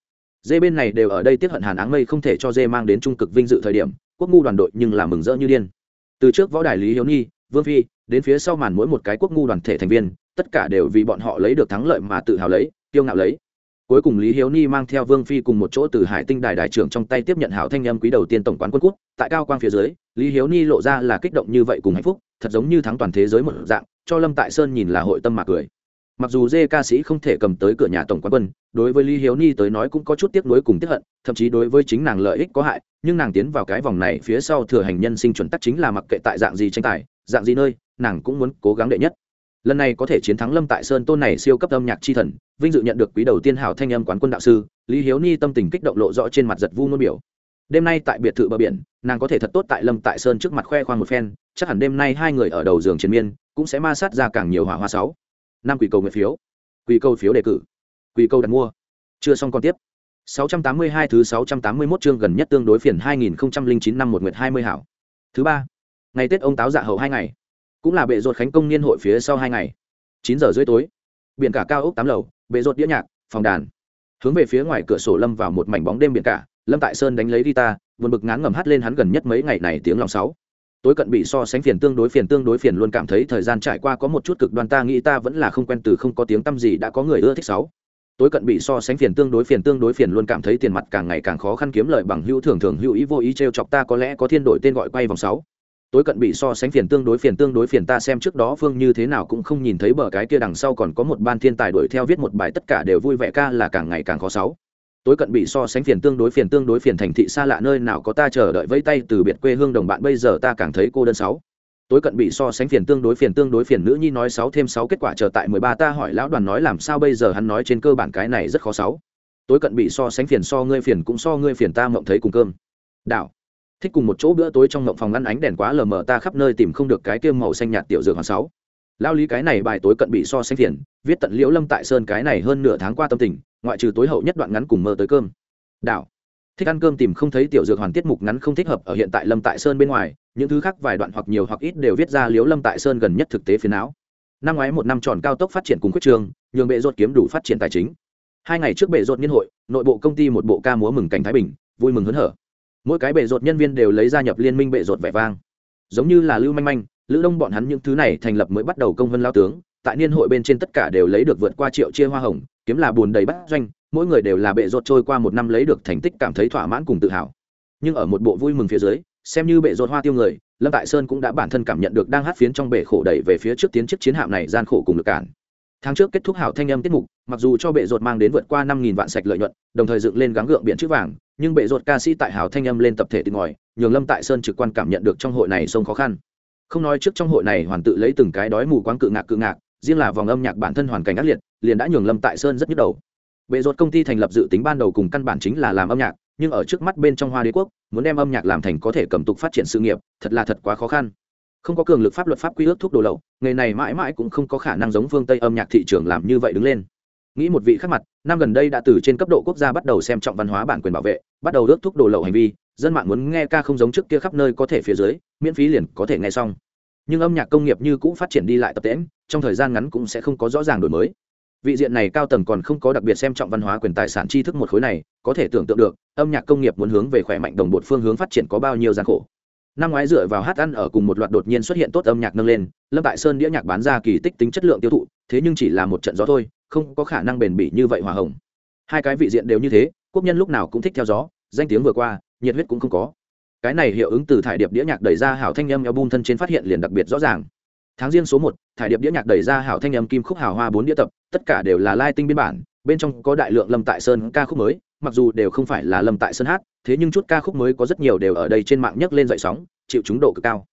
Dê bên này đều ở đây tiếp hận hàn áng mây không thể cho dê mang đến trung cực vinh dự thời điểm, quốc ngu đoàn đội nhưng là mừng rỡ như điên. Từ trước võ đài lý hiếu nhi, vương phi, đến phía sau màn mỗi một cái quốc ngu đoàn thể thành viên, tất cả đều vì bọn họ lấy được thắng lợi mà tự hào lấy, kiêu ngạo lấy cuối cùng lý hiếu ni mang theo vương phi cùng một chỗ từ hải tinh đài đại trưởng trong tay tiếp nhận hảo thanh âm quý đầu tiên tổng quán quân quốc. Tại cao quang phía dưới, lý hiếu ni lộ ra là kích động như vậy cùng hạnh phúc, thật giống như thắng toàn thế giới một dạng, cho lâm tại sơn nhìn là hội tâm mà cười. Mặc dù dê ca sĩ không thể cầm tới cửa nhà tổng quán quân, đối với lý hiếu ni tới nói cũng có chút tiếc nuối cùng tiếp hận, thậm chí đối với chính nàng lợi ích có hại, nhưng nàng tiến vào cái vòng này phía sau thừa hành nhân sinh chuẩn tắc chính là mặc kệ tại dạng gì tranh tài, dạng gì nơi, nàng cũng muốn cố gắng đệ nhất lần này có thể chiến thắng lâm tại sơn tôn này siêu cấp âm nhạc c h i thần vinh dự nhận được quý đầu tiên hảo thanh âm quán quân đạo sư lý hiếu ni tâm tình kích động lộ rõ trên mặt giật vu ngôn biểu. Đêm nay tại biệt thự bờ biển nàng có thể thật tốt tại lâm tại sơn trước mặt khoe khoang một phen chắc hẳn đêm nay hai người ở đầu giường triền miên cũng sẽ ma sát ra càng nhiều hỏa hoa sáu. Năm quỷ cầu nguyện phiếu. Quỷ cầu phiếu đề cử. Quỷ cầu đặt mua. Chưa xong còn tiếp. 682 thứ 681 chương gần nhất tương đối phiền 2009 năm một nguyệt 20 hảo. Thứ ba, ngày Tết ông táo dạ hậu hai ngày cũng là bệ ruột khánh công niên hội phía sau hai ngày. Chín giờ rưỡi tối, biển cả cao ốc tám lầu, bệ ruột đĩa nhạc, phòng đàn. Hướng về phía ngoài cửa sổ lâm vào một mảnh bóng đêm biển cả, lâm tại sơn đánh lấy guitar vượt bực ngán ngầm hát lên hắn gần nhất mấy ngày này tiếng lòng sáu. Tối cận bị so sánh phiền tương đối phiền tương đối phiền luôn cảm thấy thời gian trải qua có một chút cực đoan ta nghĩ ta vẫn là không quen từ không có tiếng tăm gì đã có người ưa thích sáu. Tối cận bị so sánh phiền tương đối phiền tương đối phiền luôn cảm thấy tiền mặt càng ngày càng khó khăn kiếm lợi bằng hữu thường thường hữu ý vô ý trêu chọc ta có lẽ có thiên đổi tên gọi quay vòng sáu tối cận bị so sánh phiền tương đối, phiền tương đối, phiền ta xem trước đó phương như thế nào cũng không nhìn thấy bờ cái kia đằng sau còn có một ban thiên tài đuổi theo viết một bài tất cả đều vui vẻ ca là càng ngày càng khó sáu. Tối cận bị so sánh phiền tương đối, phiền tương đối, phiền thành thị xa lạ nơi nào có ta chờ đợi vẫy tay từ biệt quê hương đồng bạn, bây giờ ta càng thấy cô đơn sáu. Tối cận bị so sánh phiền tương đối, phiền tương đối, phiền nữ nhi nói sáu thêm sáu kết quả chờ tại mười ba ta hỏi lão đoàn nói làm sao bây giờ hắn nói trên cơ bản cái này rất khó sáu. Tối cận bị so sánh phiền so ngươi phiền cũng so ngươi phiền ta mộng thấy cùng cơm. Đạo thích cùng một chỗ bữa tối trong ngộng phòng ngăn ánh đèn quá lờ mờ ta khắp nơi tìm không được cái kia màu xanh nhạt tiểu dược hoàng sáu. Lao lý cái này bài tối cận bị so sánh tiền viết tận liễu lâm tại sơn cái này hơn nửa tháng qua tâm tình, ngoại trừ tối hậu nhất đoạn ngắn cùng mơ tới cơm. Đạo thích ăn cơm tìm không thấy tiểu dược hoàn tiết mục ngắn không thích hợp ở hiện tại lâm tại sơn bên ngoài, những thứ khác vài đoạn hoặc nhiều hoặc ít đều viết ra liễu lâm tại sơn gần nhất thực tế phiền não. Năm ngoái một năm tròn cao tốc phát triển cùng quyết trường, nhường bệ ruột kiếm đủ phát triển tài chính. Hai ngày trước bệ ruột niên hội, nội bộ công ty một bộ ca múa mừng cảnh thái bình, vui mừng hớn hở mỗi cái bệ rột nhân viên đều lấy gia nhập liên minh bệ rột vẻ vang. Giống như là lưu manh manh, lữ đông bọn hắn những thứ này thành lập mới bắt đầu công vân lao tướng, tại niên hội bên trên tất cả đều lấy được vượt qua triệu chia hoa hồng, kiếm là bùn đầy bắt doanh, mỗi người đều là bệ rột trôi qua một năm lấy được thành tích cảm thấy thỏa mãn cùng tự hào. Nhưng ở một bộ vui mừng phía dưới, xem như bệ rột hoa tiêu người, lâm tại sơn cũng đã bản thân cảm nhận được đang hát phiến trong bể khổ đẩy về phía trước tiến chiếc chiến hạm này gian khổ cùng lực cản. Tháng trước kết thúc hảo thanh âm tiết mục, mặc dù cho bệ rột mang đến vượt qua năm nghìn vạn sạch lợi nhuận, đồng thời dựng lên gắng gượng biển chữ vàng nhưng bệ ruột ca sĩ tại hảo thanh âm lên tập thể từ ngòi, nhường lâm tại sơn trực quan cảm nhận được trong hội này sông khó khăn. Không nói trước trong hội này hoàn tự lấy từng cái đói mù quáng cự ngạc cự ngạc, riêng là vòng âm nhạc bản thân hoàn cảnh ác liệt, liền đã nhường lâm tại sơn rất nhức đầu. Bệ ruột công ty thành lập dự tính ban đầu cùng căn bản chính là làm âm nhạc, nhưng ở trước mắt bên trong hoa đế quốc, muốn đem âm nhạc làm thành có thể cầm tục phát triển sự nghiệp, thật là thật quá khó khăn. Không có cường lực pháp luật pháp quy ước thuốc đồ lậu, nghề này mãi mãi cũng không có khả năng giống phương tây âm nhạc thị trường làm như vậy đứng lên nghĩ một vị khác mặt, năm gần đây đã từ trên cấp độ quốc gia bắt đầu xem trọng văn hóa bản quyền bảo vệ, bắt đầu ước thuốc đồ lậu hành vi, dân mạng muốn nghe ca không giống trước kia khắp nơi có thể phía dưới, miễn phí liền có thể nghe xong. Nhưng âm nhạc công nghiệp như cũ phát triển đi lại tập tễm trong thời gian ngắn cũng sẽ không có rõ ràng đổi mới. Vị diện này cao tầng còn không có đặc biệt xem trọng văn hóa quyền tài sản tri thức một khối này, có thể tưởng tượng được, âm nhạc công nghiệp muốn hướng về khỏe mạnh đồng bộ phương hướng phát triển có bao nhiêu gian khổ. Năm ngoái dựa vào hát ăn ở cùng một loạt đột nhiên xuất hiện tốt âm nhạc nâng lên, lâm tại sơn đĩa nhạc bán ra kỳ tích tính chất lượng tiêu thụ, thế nhưng chỉ là một trận gió thôi không có khả năng bền bỉ như vậy hòa hồng. Hai cái vị diện đều như thế, quốc nhân lúc nào cũng thích theo gió, danh tiếng vừa qua, nhiệt huyết cũng không có. Cái này hiệu ứng từ thải điệp đĩa nhạc đẩy ra hảo thanh âm album thân trên phát hiện liền đặc biệt rõ ràng. Tháng riêng số một, thải điệp đĩa nhạc đẩy ra hảo thanh âm kim khúc hào hoa bốn đĩa tập, tất cả đều là lai tinh biên bản, bên trong có đại lượng lâm tại sơn ca khúc mới, mặc dù đều không phải là lâm tại sơn hát, thế nhưng chút ca khúc mới có rất nhiều đều ở đây trên mạng nhấc lên dậy sóng, chịu chúng độ cực cao.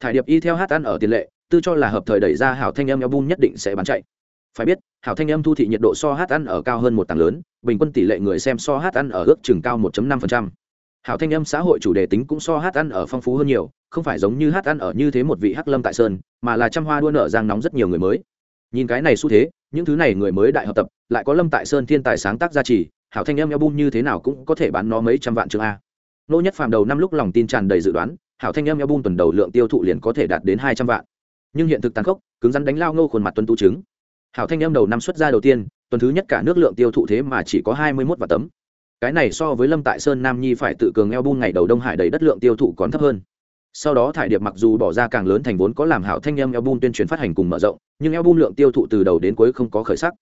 Thải điệp y theo hát ăn ở tiền lệ, tư cho là hợp thời đẩy ra hảo thanh âm album nhất định sẽ bán chạy phải biết, hảo thanh âm thu thị nhiệt độ so hát ăn ở cao hơn một tầng lớn, bình quân tỷ lệ người xem so hát ăn ở ước chừng cao 1.5%. hảo thanh âm xã hội chủ đề tính cũng so hát ăn ở phong phú hơn nhiều, không phải giống như hát ăn ở như thế một vị hắc lâm tại sơn, mà là trăm hoa đua nở giang nóng rất nhiều người mới. Nhìn cái này xu thế, những thứ này người mới đại hợp tập, lại có lâm tại sơn thiên tài sáng tác gia trì, hảo thanh âm album như thế nào cũng có thể bán nó mấy trăm vạn chương a. Nô nhất phàm đầu năm lúc lòng tin tràn đầy dự đoán, hảo thanh âm album tuần đầu lượng tiêu thụ liền có thể đạt đến hai trăm vạn. Nhưng hiện thực tàn khốc, cứng rắn đánh lao ngô khuôn mặt tuân tu chứng hảo thanh âm đầu năm xuất ra đầu tiên, tuần thứ nhất cả nước lượng tiêu thụ thế mà chỉ có hai mươi mốt vạn tấm. Cái này so với lâm tại sơn nam nhi phải tự cường album ngày đầu đông hải đầy đất lượng tiêu thụ còn thấp hơn. Sau đó thải điệp mặc dù bỏ ra càng lớn thành vốn có làm hảo thanh âm album tuyên truyền phát hành cùng mở rộng, nhưng album lượng tiêu thụ từ đầu đến cuối không có khởi sắc.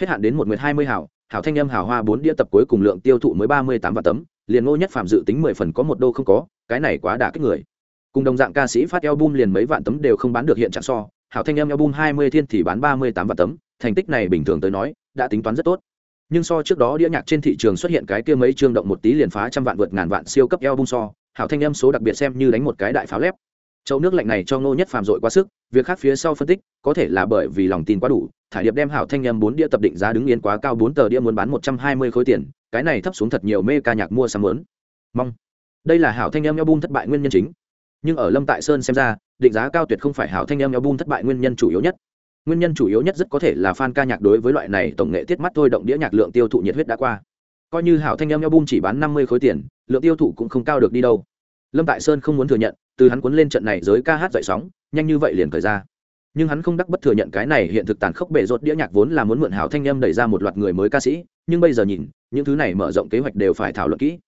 Hết hạn đến một nguyệt hai mươi hảo hảo thanh âm hảo hoa bốn đĩa tập cuối cùng lượng tiêu thụ mới ba mươi tám vạn tấm, liền ngô nhất phạm dự tính mười phần có một đô không có, cái này quá đả kích người. Cùng đồng dạng ca sĩ phát album liền mấy vạn tấm đều không bán được hiện trạng so hảo thanh âm album hai mươi thiên thì bán ba mươi tám vạn tấm, thành tích này bình thường tới nói, đã tính toán rất tốt. Nhưng so trước đó đĩa nhạc trên thị trường xuất hiện cái kia mấy chương động một tí liền phá trăm vạn vượt ngàn vạn siêu cấp album so, hảo thanh âm số đặc biệt xem như đánh một cái đại pháo lép. Chậu nước lạnh này cho ngô nhất phàm dội quá sức, việc khác phía sau phân tích, có thể là bởi vì lòng tin quá đủ thải điệp đem hảo thanh âm bốn đĩa tập định giá đứng yên quá cao bốn tờ đĩa muốn bán một trăm hai mươi khối tiền, cái này thấp xuống thật nhiều mê ca nhạc mua sắm lớn mong. Đây là hảo thanh âm album thất bại nguyên nhân chính nhưng ở lâm tại sơn xem ra, định giá cao tuyệt không phải hảo thanh em album thất bại nguyên nhân chủ yếu nhất. Nguyên nhân chủ yếu nhất rất có thể là fan ca nhạc đối với loại này tổng nghệ tiết mắt thôi động đĩa nhạc lượng tiêu thụ nhiệt huyết đã qua. Coi như hảo thanh em album chỉ bán năm mươi khối tiền, lượng tiêu thụ cũng không cao được đi đâu. Lâm tại sơn không muốn thừa nhận, từ hắn cuốn lên trận này giới ca hát dậy sóng, nhanh như vậy liền thời ra. Nhưng hắn không đắc bất thừa nhận cái này hiện thực tàn khốc bể rột đĩa nhạc vốn là muốn mượn hảo thanh em đẩy ra một loạt người mới ca sĩ, nhưng bây giờ nhìn, những thứ này mở rộng kế hoạch đều phải thảo luận kỹ.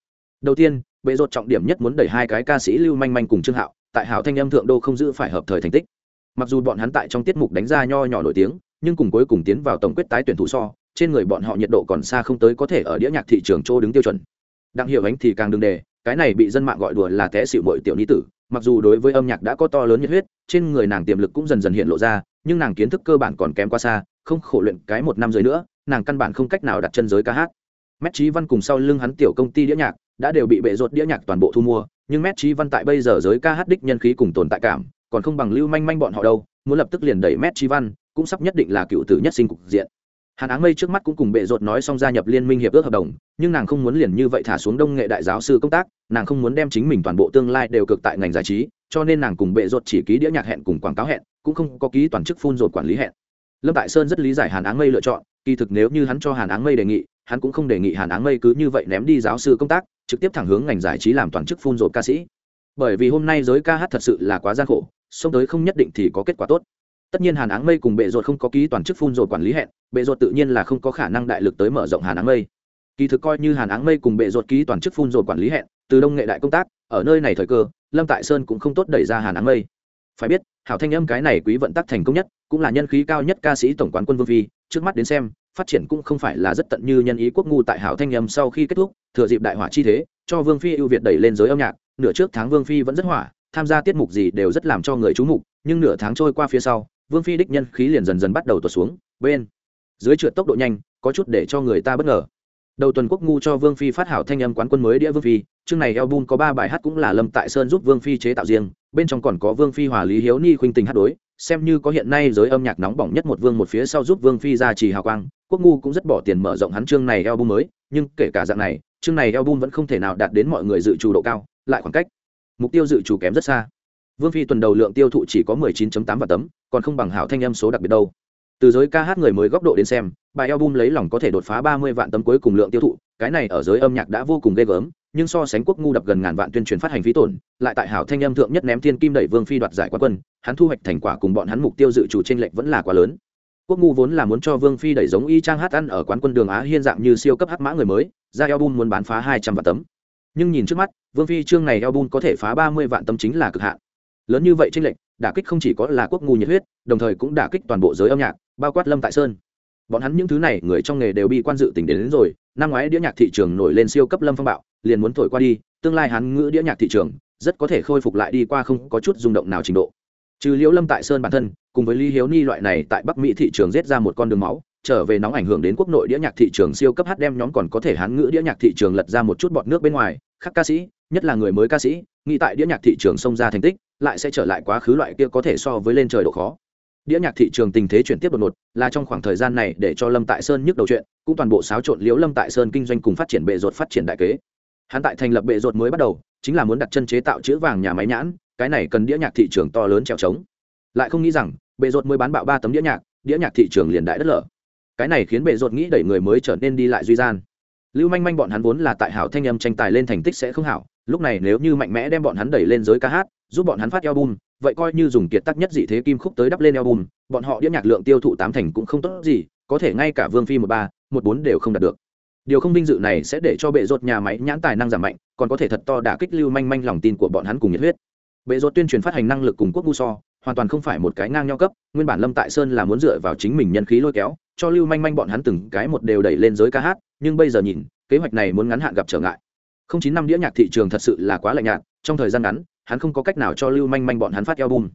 Đầu tiên bệ rột trọng điểm nhất muốn đẩy hai cái ca sĩ lưu manh manh cùng trương hạo, tại hảo thanh âm thượng đô không giữ phải hợp thời thành tích. Mặc dù bọn hắn tại trong tiết mục đánh ra nho nhỏ nổi tiếng, nhưng cùng cuối cùng tiến vào tổng quyết tái tuyển thủ so, trên người bọn họ nhiệt độ còn xa không tới có thể ở đĩa nhạc thị trường chỗ đứng tiêu chuẩn. Đặng hiểu ánh thì càng đừng đề, cái này bị dân mạng gọi đùa là té xịu mội tiểu ni tử, mặc dù đối với âm nhạc đã có to lớn nhiệt huyết, trên người nàng tiềm lực cũng dần dần hiện lộ ra, nhưng nàng kiến thức cơ bản còn kém quá xa, không khổ luyện cái một năm dưới nữa, nàng căn bản không cách nào đặt chân giới ca hát. Mét trí văn cùng sau lưng hắn tiểu công ty đĩa nhạc đã đều bị bệ rột đĩa nhạc toàn bộ thu mua, nhưng mét trí văn tại bây giờ giới ca hát đích nhân khí cùng tồn tại cảm, còn không bằng lưu manh manh bọn họ đâu, muốn lập tức liền đẩy mét chi văn, cũng sắp nhất định là cựu tử nhất sinh cục diện. Hàn áng mây trước mắt cũng cùng bệ rột nói xong gia nhập liên minh hiệp ước hợp đồng, nhưng nàng không muốn liền như vậy thả xuống đông nghệ đại giáo sư công tác, nàng không muốn đem chính mình toàn bộ tương lai đều cực tại ngành giải trí, cho nên nàng cùng bệ rột chỉ ký đĩa nhạc hẹn cùng quảng cáo hẹn, cũng không có ký toàn chức phun rột quản lý hẹn. Lâm tại sơn rất lý giải hàn áng mây lựa chọn kỳ thực nếu như hắn cho hàn áng mây đề nghị, hắn cũng không đề nghị hàn áng mây cứ như vậy ném đi giáo sư công tác, trực tiếp thẳng hướng ngành giải trí làm toàn chức phun rột ca sĩ. Bởi vì hôm nay giới ca hát thật sự là quá gian khổ, xông tới không nhất định thì có kết quả tốt. Tất nhiên hàn áng mây cùng bệ ruột không có ký toàn chức phun rồi quản lý hẹn, bệ ruột tự nhiên là không có khả năng đại lực tới mở rộng hàn áng mây. Kỳ thực coi như hàn áng mây cùng bệ ruột ký toàn chức phun rồi quản lý hẹn, từ đông nghệ đại công tác, ở nơi này thời cơ, lâm tại sơn cũng không tốt đẩy ra hàn áng mây. Phải biết, hảo thanh âm cái này quý vận tắc thành công nhất, cũng là nhân khí cao nhất ca sĩ tổng quán quân vương phi trước mắt đến xem, phát triển cũng không phải là rất tận như nhân ý quốc ngu tại hảo thanh âm sau khi kết thúc, thừa dịp đại hỏa chi thế, cho vương phi ưu việt đẩy lên giới âm nhạc, nửa trước tháng vương phi vẫn rất hỏa, tham gia tiết mục gì đều rất làm cho người chú mục, nhưng nửa tháng trôi qua phía sau, vương phi đích nhân khí liền dần dần bắt đầu tuột xuống, bên dưới trượt tốc độ nhanh, có chút để cho người ta bất ngờ. Đầu tuần quốc ngu cho vương phi phát hảo thanh âm quán quân mới đĩa vương phi, chương này album có ba bài hát cũng là lâm tại sơn giúp vương phi chế tạo riêng, bên trong còn có vương phi hòa lý hiếu ni khuynh tình hát đối xem như có hiện nay giới âm nhạc nóng bỏng nhất một vương một phía sau giúp vương phi ra trì hào quang, quốc ngu cũng rất bỏ tiền mở rộng hắn chương này album mới, nhưng kể cả dạng này, chương này album vẫn không thể nào đạt đến mọi người dự trù độ cao, lại khoảng cách. Mục tiêu dự trù kém rất xa. Vương phi tuần đầu lượng tiêu thụ chỉ có 19.8 vạn tấm, còn không bằng hảo thanh âm số đặc biệt đâu. Từ giới ca hát người mới góc độ đến xem, bài album lấy lòng có thể đột phá 30 vạn tấm cuối cùng lượng tiêu thụ, cái này ở giới âm nhạc đã vô cùng ghê gớm nhưng so sánh quốc ngu đập gần ngàn vạn tuyên truyền phát hành phí tổn lại tại hảo thanh âm thượng nhất ném thiên kim đẩy vương phi đoạt giải quán quân hắn thu hoạch thành quả cùng bọn hắn mục tiêu dự trù trên lệch vẫn là quá lớn. Quốc ngu vốn là muốn cho vương phi đẩy giống y trang hát ăn ở quán quân đường á hiên dạng như siêu cấp hắc mã người mới ra album muốn bán phá 200 vạn tấm. Nhưng nhìn trước mắt vương phi chương này album có thể phá 30 vạn tấm chính là cực hạn. Lớn như vậy trên lệch đả kích không chỉ có là quốc ngu nhiệt huyết đồng thời cũng đả kích toàn bộ giới âm nhạc bao quát lâm tại sơn. Bọn hắn những thứ này người trong nghề đều bị quan dự tỉnh đến, đến rồi năm ngoái đĩa nhạc thị trường nổi lên siêu cấp lâm phong bạo liền muốn thổi qua đi, tương lai hắn ngữ đĩa nhạc thị trường rất có thể khôi phục lại đi qua không có chút rung động nào trình độ. Trừ liễu lâm tại sơn bản thân, cùng với lý hiếu ni loại này tại bắc mỹ thị trường rết ra một con đường máu, trở về nóng ảnh hưởng đến quốc nội đĩa nhạc thị trường siêu cấp hát đem nhóm còn có thể hán ngữ đĩa nhạc thị trường lật ra một chút bọt nước bên ngoài, khác ca sĩ, nhất là người mới ca sĩ, nghĩ tại đĩa nhạc thị trường xông ra thành tích, lại sẽ trở lại quá khứ loại kia có thể so với lên trời độ khó. Đĩa nhạc thị trường tình thế chuyển tiếp đột ngột, là trong khoảng thời gian này để cho lâm tại sơn nhức đầu chuyện, cũng toàn bộ xáo trộn liễu lâm tại sơn kinh doanh cùng phát triển bệ rột phát triển đại kế hắn tại thành lập bệ rột mới bắt đầu, chính là muốn đặt chân chế tạo chữ vàng nhà máy nhãn, cái này cần đĩa nhạc thị trường to lớn trèo trống. Lại không nghĩ rằng, bệ rột mới bán bạo ba tấm đĩa nhạc đĩa nhạc thị trường liền đại đất lở. Cái này khiến bệ rột nghĩ đẩy người mới trở nên đi lại duy gian. Lưu manh manh bọn hắn vốn là tại hảo thanh âm tranh tài lên thành tích sẽ không hảo, lúc này nếu như mạnh mẽ đem bọn hắn đẩy lên giới ca hát, giúp bọn hắn phát album, vậy coi như dùng kiệt tác nhất dị thế kim khúc tới đắp lên album, bọn họ đĩa nhạc lượng tiêu thụ tám thành cũng không tốt gì, có thể ngay cả vương phi một ba, một bốn đều không đạt được điều không vinh dự này sẽ để cho bệ rột nhà máy nhãn tài năng giảm mạnh, còn có thể thật to đả kích lưu manh manh lòng tin của bọn hắn cùng nhiệt huyết. Bệ rột tuyên truyền phát hành năng lực cùng quốc ngu so, hoàn toàn không phải một cái ngang nhau cấp, nguyên bản lâm tại sơn là muốn dựa vào chính mình nhân khí lôi kéo, cho lưu manh manh bọn hắn từng cái một đều đẩy lên giới ca hát, nhưng bây giờ nhìn, kế hoạch này muốn ngắn hạn gặp trở ngại. Không chín năm đĩa nhạc thị trường thật sự là quá lạnh nhạt, trong thời gian ngắn, hắn không có cách nào cho lưu manh manh bọn hắn phát album.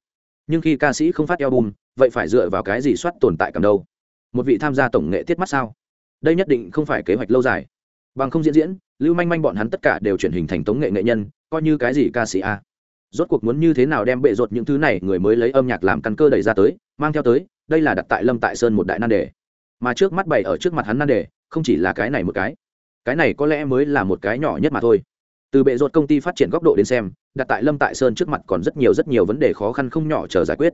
Nhưng khi ca sĩ không phát album, vậy phải dựa vào cái gì soát tồn tại cầm đâu? Một vị tham gia tổng nghệ tiết mắt sao? Đây nhất định không phải kế hoạch lâu dài. Bằng không diễn diễn, lưu manh manh bọn hắn tất cả đều chuyển hình thành tống nghệ nghệ nhân, coi như cái gì ca sĩ a. Rốt cuộc muốn như thế nào đem bệ rột những thứ này, người mới lấy âm nhạc làm căn cơ đẩy ra tới, mang theo tới, đây là đặt tại lâm tại sơn một đại nan đề. Mà trước mắt bày ở trước mặt hắn nan đề, không chỉ là cái này một cái. Cái này có lẽ mới là một cái nhỏ nhất mà thôi. Từ bệ rột công ty phát triển góc độ đến xem, đặt tại lâm tại sơn trước mặt còn rất nhiều rất nhiều vấn đề khó khăn không nhỏ chờ giải quyết.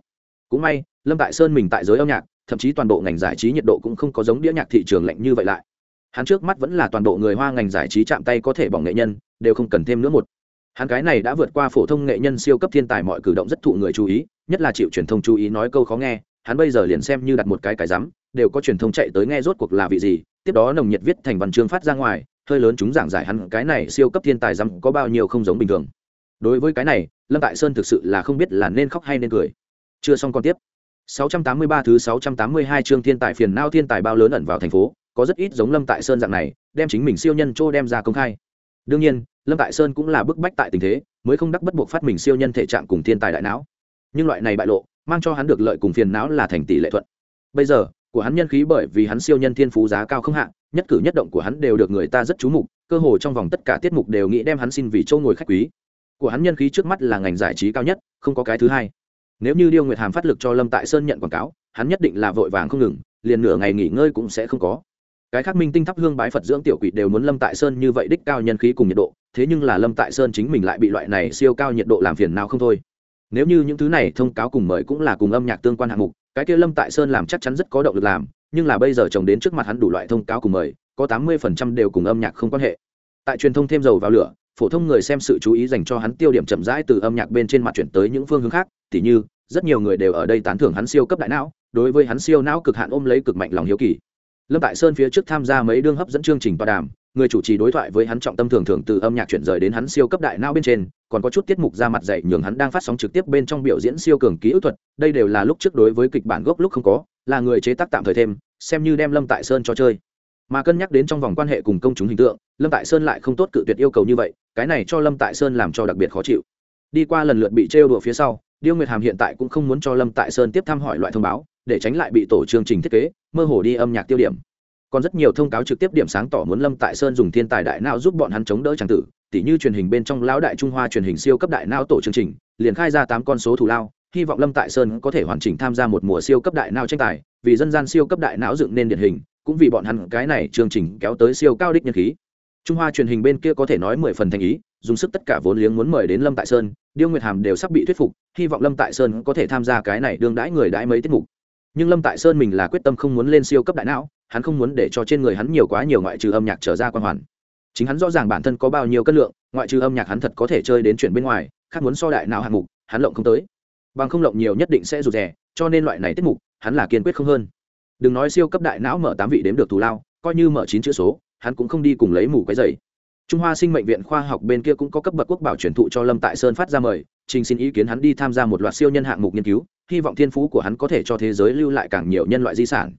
Cũng may, lâm tại sơn mình tại giới âm nhạc thậm chí toàn bộ ngành giải trí nhiệt độ cũng không có giống đĩa nhạc thị trường lạnh như vậy lại. Hắn trước mắt vẫn là toàn bộ người hoa ngành giải trí chạm tay có thể bỏng nghệ nhân, đều không cần thêm nữa một. Hắn cái này đã vượt qua phổ thông nghệ nhân siêu cấp thiên tài mọi cử động rất thụ người chú ý, nhất là chịu truyền thông chú ý nói câu khó nghe, hắn bây giờ liền xem như đặt một cái cái rắm, đều có truyền thông chạy tới nghe rốt cuộc là vị gì, tiếp đó nồng nhiệt viết thành văn chương phát ra ngoài, hơi lớn chúng giảng giải hắn cái này siêu cấp thiên tài rắm có bao nhiêu không giống bình thường. Đối với cái này, lâm tại sơn thực sự là không biết là nên khóc hay nên cười. Chưa xong còn tiếp. 683 thứ 682 chương thiên tài phiền não thiên tài bao lớn ẩn vào thành phố, có rất ít giống lâm tại sơn dạng này, đem chính mình siêu nhân trô đem ra công khai. Đương nhiên, lâm tại sơn cũng là bức bách tại tình thế, mới không đắc bất buộc phát mình siêu nhân thể trạng cùng thiên tài đại não. Nhưng loại này bại lộ, mang cho hắn được lợi cùng phiền não là thành tỷ lệ thuận. Bây giờ, của hắn nhân khí bởi vì hắn siêu nhân thiên phú giá cao không hạn nhất cử nhất động của hắn đều được người ta rất chú mục, cơ hồ trong vòng tất cả tiết mục đều nghĩ đem hắn xin vì châu ngồi khách quý. Của hắn nhân khí trước mắt là ngành giải trí cao nhất, không có cái thứ hai nếu như điêu nguyệt hàm phát lực cho lâm tại sơn nhận quảng cáo, hắn nhất định là vội vàng không ngừng, liền nửa ngày nghỉ ngơi cũng sẽ không có. Cái khác minh tinh thắp hương bái phật dưỡng tiểu quỷ đều muốn lâm tại sơn như vậy đích cao nhân khí cùng nhiệt độ, thế nhưng là lâm tại sơn chính mình lại bị loại này siêu cao nhiệt độ làm phiền nào không thôi. Nếu như những thứ này thông cáo cùng mời cũng là cùng âm nhạc tương quan hạng mục, cái kia lâm tại sơn làm chắc chắn rất có động lực làm, nhưng là bây giờ chồng đến trước mặt hắn đủ loại thông cáo cùng mời, có tám mươi phần trăm đều cùng âm nhạc không quan hệ. Tại truyền thông thêm dầu vào lửa phổ thông người xem sự chú ý dành cho hắn tiêu điểm chậm rãi từ âm nhạc bên trên mặt chuyển tới những phương hướng khác, tỉ như, rất nhiều người đều ở đây tán thưởng hắn siêu cấp đại não, đối với hắn siêu não cực hạn ôm lấy cực mạnh lòng hiếu kỳ. Lâm tại sơn phía trước tham gia mấy đương hấp dẫn chương trình tọa đàm, người chủ trì đối thoại với hắn trọng tâm thường thường từ âm nhạc chuyển rời đến hắn siêu cấp đại não bên trên, còn có chút tiết mục ra mặt dạy nhường hắn đang phát sóng trực tiếp bên trong biểu diễn siêu cường ký ức thuật, đây đều là lúc trước đối với kịch bản gốc lúc không có, là người chế tác tạm thời thêm, xem như đem lâm tại sơn cho chơi mà cân nhắc đến trong vòng quan hệ cùng công chúng hình tượng, lâm tại sơn lại không tốt cự tuyệt yêu cầu như vậy, cái này cho lâm tại sơn làm cho đặc biệt khó chịu. Đi qua lần lượt bị trêu đùa phía sau, điêu nguyệt hàm hiện tại cũng không muốn cho lâm tại sơn tiếp thăm hỏi loại thông báo, để tránh lại bị tổ chương trình thiết kế, mơ hồ đi âm nhạc tiêu điểm. Còn rất nhiều thông cáo trực tiếp điểm sáng tỏ muốn lâm tại sơn dùng thiên tài đại não giúp bọn hắn chống đỡ trang tử, tỉ như truyền hình bên trong lão đại trung hoa truyền hình siêu cấp đại não tổ chương trình, liền khai ra tám con số thủ lao, hy vọng lâm tại sơn có thể hoàn chỉnh tham gia một mùa siêu cấp đại não tranh tài, vì dân gian siêu cấp đại não dựng nên điển hình cũng vì bọn hắn cái này chương trình kéo tới siêu cao đích nhân khí. Trung hoa truyền hình bên kia có thể nói mười phần thành ý, dùng sức tất cả vốn liếng muốn mời đến lâm tại sơn, điêu nguyệt hàm đều sắp bị thuyết phục, hy vọng lâm tại sơn có thể tham gia cái này đương đãi người đãi mấy tiết mục. Nhưng lâm tại sơn mình là quyết tâm không muốn lên siêu cấp đại não, hắn không muốn để cho trên người hắn nhiều quá nhiều ngoại trừ âm nhạc trở ra quan hoàn. Chính hắn rõ ràng bản thân có bao nhiêu cân lượng, ngoại trừ âm nhạc hắn thật có thể chơi đến chuyện bên ngoài, khác muốn so đại não hạng mục, hắn lộng không tới. Bằng không lộng nhiều nhất định sẽ rụt rè, cho nên loại này tiết mục, hắn là kiên quyết không hơn đừng nói siêu cấp đại não mở tám vị đếm được thù lao, coi như mở chín chữ số, hắn cũng không đi cùng lấy mù cái giày. trung hoa sinh mệnh viện khoa học bên kia cũng có cấp bậc quốc bảo truyền thụ cho lâm tại sơn phát ra mời, trình xin ý kiến hắn đi tham gia một loạt siêu nhân hạng mục nghiên cứu, hy vọng thiên phú của hắn có thể cho thế giới lưu lại càng nhiều nhân loại di sản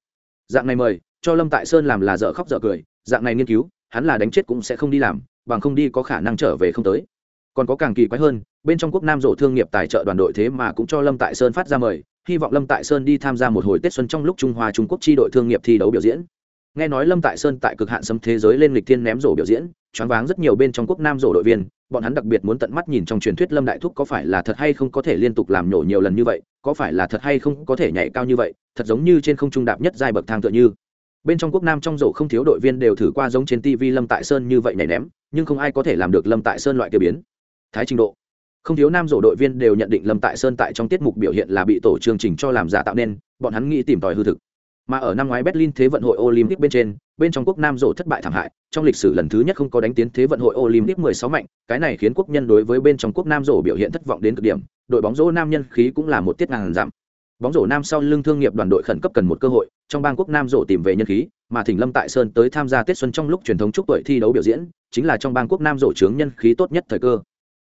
dạng này mời, cho lâm tại sơn làm là dở khóc dở cười, dạng này nghiên cứu, hắn là đánh chết cũng sẽ không đi làm, bằng không đi có khả năng trở về không tới còn có càng kỳ quái hơn, bên trong quốc nam rộ thương nghiệp tài trợ đoàn đội thế mà cũng cho lâm tại sơn phát ra mời, hy vọng lâm tại sơn đi tham gia một hồi tết xuân trong lúc trung hoa trung quốc tri đội thương nghiệp thi đấu biểu diễn. Nghe nói lâm tại sơn tại cực hạn sấm thế giới lên lịch thiên ném rổ biểu diễn, choáng váng rất nhiều bên trong quốc nam rổ đội viên, bọn hắn đặc biệt muốn tận mắt nhìn trong truyền thuyết lâm đại thúc có phải là thật hay không có thể liên tục làm nổ nhiều lần như vậy, có phải là thật hay không có thể nhảy cao như vậy, thật giống như trên không trung đạp nhất giai bậc thang tựa như. Bên trong quốc nam trong rổ không thiếu đội viên đều thử qua giống trên tv lâm tại sơn như vậy nhảy ném, nhưng không ai có thể làm được lâm tại sơn loại kia biến thái trình độ. Không thiếu nam rổ đội viên đều nhận định lâm tại sơn tại trong tiết mục biểu hiện là bị tổ chương trình cho làm giả tạo nên, bọn hắn nghĩ tìm tòi hư thực. Mà ở năm ngoái berlin thế vận hội olympic bên trên, bên trong quốc nam rổ thất bại thảm hại, trong lịch sử lần thứ nhất không có đánh tiến thế vận hội olympic 16 mạnh, cái này khiến quốc nhân đối với bên trong quốc nam rổ biểu hiện thất vọng đến cực điểm, đội bóng rổ nam nhân khí cũng là một tiết ngàn giảm. Bóng rổ nam sau lưng thương nghiệp đoàn đội khẩn cấp cần một cơ hội, trong bang quốc nam rổ tìm về nhân khí, mà thỉnh lâm tại sơn tới tham gia tết xuân trong lúc truyền thống chúc tuổi thi đấu biểu diễn, chính là trong bang quốc nam rổ trướng nhân khí tốt nhất thời cơ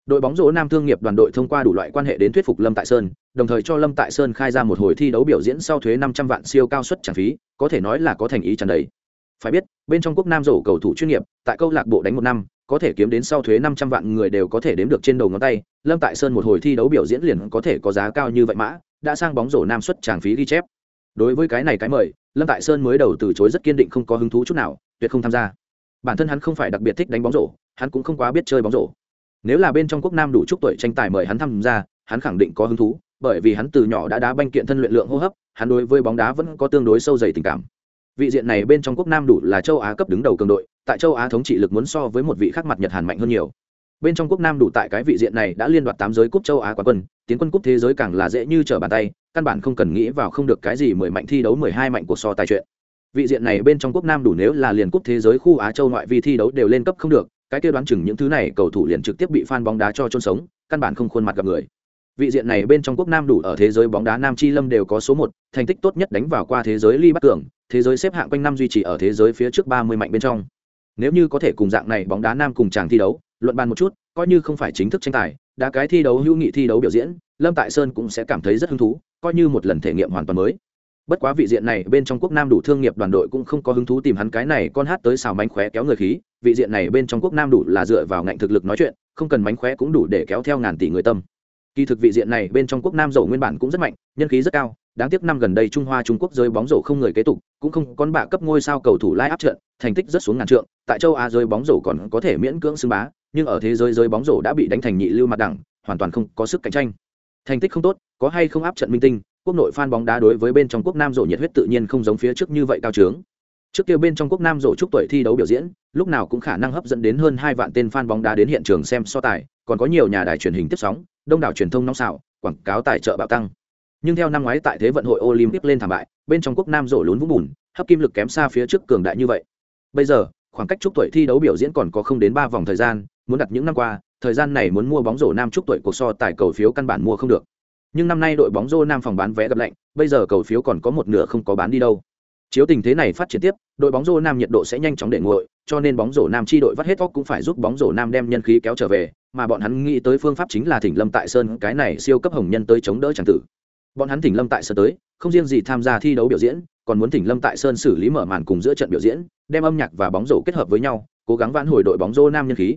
đội bóng rổ nam thương nghiệp đoàn đội thông qua đủ loại quan hệ đến thuyết phục lâm tại sơn, đồng thời cho lâm tại sơn khai ra một hồi thi đấu biểu diễn sau thuế năm trăm vạn siêu cao suất trả phí, có thể nói là có thành ý trần đầy. Phải biết, bên trong quốc nam rổ cầu thủ chuyên nghiệp, tại câu lạc bộ đánh một năm, có thể kiếm đến sau thuế năm trăm vạn người đều có thể đếm được trên đầu ngón tay, lâm tại sơn một hồi thi đấu biểu diễn liền có thể có giá cao như vậy mã, đã sang bóng rổ nam xuất tràng phí ghi chép. Đối với cái này cái mời, lâm tại sơn mới đầu từ chối rất kiên định không có hứng thú chút nào, tuyệt không tham gia. Bản thân hắn không phải đặc biệt thích đánh bóng rổ, hắn cũng không quá biết chơi bóng rổ nếu là bên trong quốc nam đủ chúc tuổi tranh tài mời hắn tham gia, hắn khẳng định có hứng thú, bởi vì hắn từ nhỏ đã đá banh kiện thân luyện lượng hô hấp, hắn đối với bóng đá vẫn có tương đối sâu dày tình cảm. Vị diện này bên trong quốc nam đủ là châu á cấp đứng đầu cường đội, tại châu á thống trị lực muốn so với một vị khác mặt nhật hàn mạnh hơn nhiều. Bên trong quốc nam đủ tại cái vị diện này đã liên đoạt tám giới cúp châu á quán quân, tiến quân cúp thế giới càng là dễ như trở bàn tay, căn bản không cần nghĩ vào không được cái gì mười mạnh thi đấu, mười hai mạnh của so tài chuyện. Vị diện này bên trong quốc nam đủ nếu là liền cúp thế giới khu á châu ngoại vi thi đấu đều lên cấp không được cái kia đoán chừng những thứ này cầu thủ liền trực tiếp bị fan bóng đá cho chôn sống, căn bản không khuôn mặt gặp người. Vị diện này bên trong quốc nam đủ ở thế giới bóng đá nam chi lâm đều có số một, thành tích tốt nhất đánh vào qua thế giới ly bắc tưởng thế giới xếp hạng quanh năm duy trì ở thế giới phía trước ba mươi mạnh bên trong. Nếu như có thể cùng dạng này bóng đá nam cùng chàng thi đấu, luận bàn một chút, coi như không phải chính thức tranh tài, đã cái thi đấu hữu nghị thi đấu biểu diễn, lâm tại sơn cũng sẽ cảm thấy rất hứng thú, coi như một lần thể nghiệm hoàn toàn mới bất quá vị diện này, bên trong quốc nam đủ thương nghiệp đoàn đội cũng không có hứng thú tìm hắn cái này con hát tới xào mánh khóe kéo người khí. Vị diện này bên trong quốc nam đủ là dựa vào ngạnh thực lực nói chuyện, không cần mánh khóe cũng đủ để kéo theo ngàn tỷ người tâm. Kỳ thực vị diện này bên trong quốc nam dầu nguyên bản cũng rất mạnh, nhân khí rất cao. Đáng tiếc năm gần đây trung hoa, trung quốc rơi bóng rổ không người kế tục, cũng không con bạ cấp ngôi sao cầu thủ lai áp trận, thành tích rất xuống ngàn trượng. Tại châu á rơi bóng rổ còn có thể miễn cưỡng xưng bá, nhưng ở thế giới rơi bóng rổ đã bị đánh thành nhị lưu mặt đẳng, hoàn toàn không có sức cạnh tranh. Thành tích không tốt, có hay không áp trận minh tinh quốc nội fan bóng đá đối với bên trong quốc nam rổ nhiệt huyết tự nhiên không giống phía trước như vậy cao trướng. Trước kia bên trong quốc nam rổ chúc tuổi thi đấu biểu diễn, lúc nào cũng khả năng hấp dẫn đến hơn hai vạn tên fan bóng đá đến hiện trường xem so tài, còn có nhiều nhà đài truyền hình tiếp sóng, đông đảo truyền thông nóng xạo, quảng cáo tài trợ bạo tăng. Nhưng theo năm ngoái tại thế vận hội olympic lên thảm bại, bên trong quốc nam rổ lún vũng bùn, hấp kim lực kém xa phía trước cường đại như vậy. Bây giờ, khoảng cách chúc tuổi thi đấu biểu diễn còn có không đến ba vòng thời gian, muốn đặt những năm qua, thời gian này muốn mua bóng rổ nam chúc tuổi cuộc so tài cầu phiếu căn bản mua không được nhưng năm nay đội bóng rổ nam phòng bán vé gặp lạnh, bây giờ cầu phiếu còn có một nửa không có bán đi đâu. Chiếu tình thế này phát triển tiếp, đội bóng rổ nam nhiệt độ sẽ nhanh chóng để nguội, cho nên bóng rổ nam chi đội vắt hết óc cũng phải giúp bóng rổ nam đem nhân khí kéo trở về, mà bọn hắn nghĩ tới phương pháp chính là thỉnh lâm tại sơn, cái này siêu cấp hồng nhân tới chống đỡ tràng tử. Bọn hắn thỉnh lâm tại sơn tới, không riêng gì tham gia thi đấu biểu diễn, còn muốn thỉnh lâm tại sơn xử lý mở màn cùng giữa trận biểu diễn, đem âm nhạc và bóng rổ kết hợp với nhau, cố gắng vãn hồi đội bóng rổ nam nhân khí.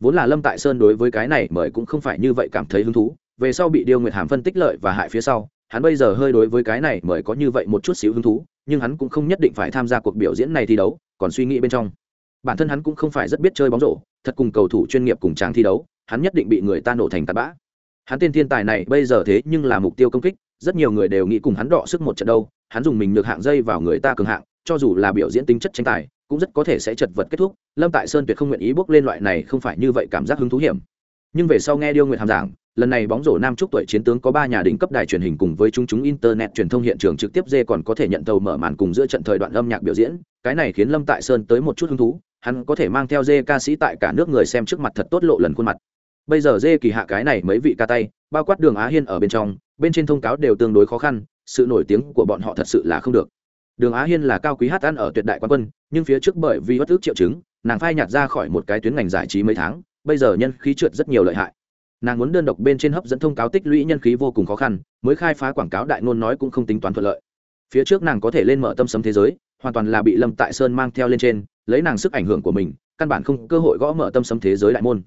Vốn là lâm tại sơn đối với cái này mời cũng không phải như vậy cảm thấy hứng thú về sau bị điêu nguyệt hàm phân tích lợi và hại phía sau, hắn bây giờ hơi đối với cái này mới có như vậy một chút xíu hứng thú, nhưng hắn cũng không nhất định phải tham gia cuộc biểu diễn này thi đấu, còn suy nghĩ bên trong. Bản thân hắn cũng không phải rất biết chơi bóng rổ, thật cùng cầu thủ chuyên nghiệp cùng tràng thi đấu, hắn nhất định bị người ta nổ thành tạt bã. Hắn tên thiên tài này bây giờ thế nhưng là mục tiêu công kích, rất nhiều người đều nghĩ cùng hắn đọ sức một trận đâu, hắn dùng mình được hạng dây vào người ta cường hạng, cho dù là biểu diễn tính chất tranh tài, cũng rất có thể sẽ chật vật kết thúc, lâm tại sơn tuyệt không nguyện ý bước lên loại này, không phải như vậy cảm giác hứng thú hiểm. Nhưng về sau nghe điêu nguyện hàm giảng lần này bóng rổ nam trúc tuổi chiến tướng có ba nhà đỉnh cấp đài truyền hình cùng với chúng chúng internet truyền thông hiện trường trực tiếp dê còn có thể nhận tàu mở màn cùng giữa trận thời đoạn âm nhạc biểu diễn. Cái này khiến lâm tại sơn tới một chút hứng thú, hắn có thể mang theo dê ca sĩ tại cả nước người xem trước mặt thật tốt lộ lần khuôn mặt. Bây giờ dê kỳ hạ cái này mấy vị ca tay, bao quát đường á hiên ở bên trong, bên trên thông cáo đều tương đối khó khăn, sự nổi tiếng của bọn họ thật sự là không được. Đường á hiên là cao quý hát ăn ở tuyệt đại quan quân, nhưng phía trước bởi vì bất ức triệu chứng, nàng phai nhạt ra khỏi một cái tuyến ngành giải trí mấy tháng, bây giờ nhân khí trượt rất nhiều lợi hại nàng muốn đơn độc bên trên hấp dẫn thông cáo tích lũy nhân khí vô cùng khó khăn, mới khai phá quảng cáo đại ngôn nói cũng không tính toán thuận lợi. Phía trước nàng có thể lên mở tâm sấm thế giới, hoàn toàn là bị lâm tại sơn mang theo lên trên, lấy nàng sức ảnh hưởng của mình, căn bản không cơ hội gõ mở tâm sấm thế giới đại môn.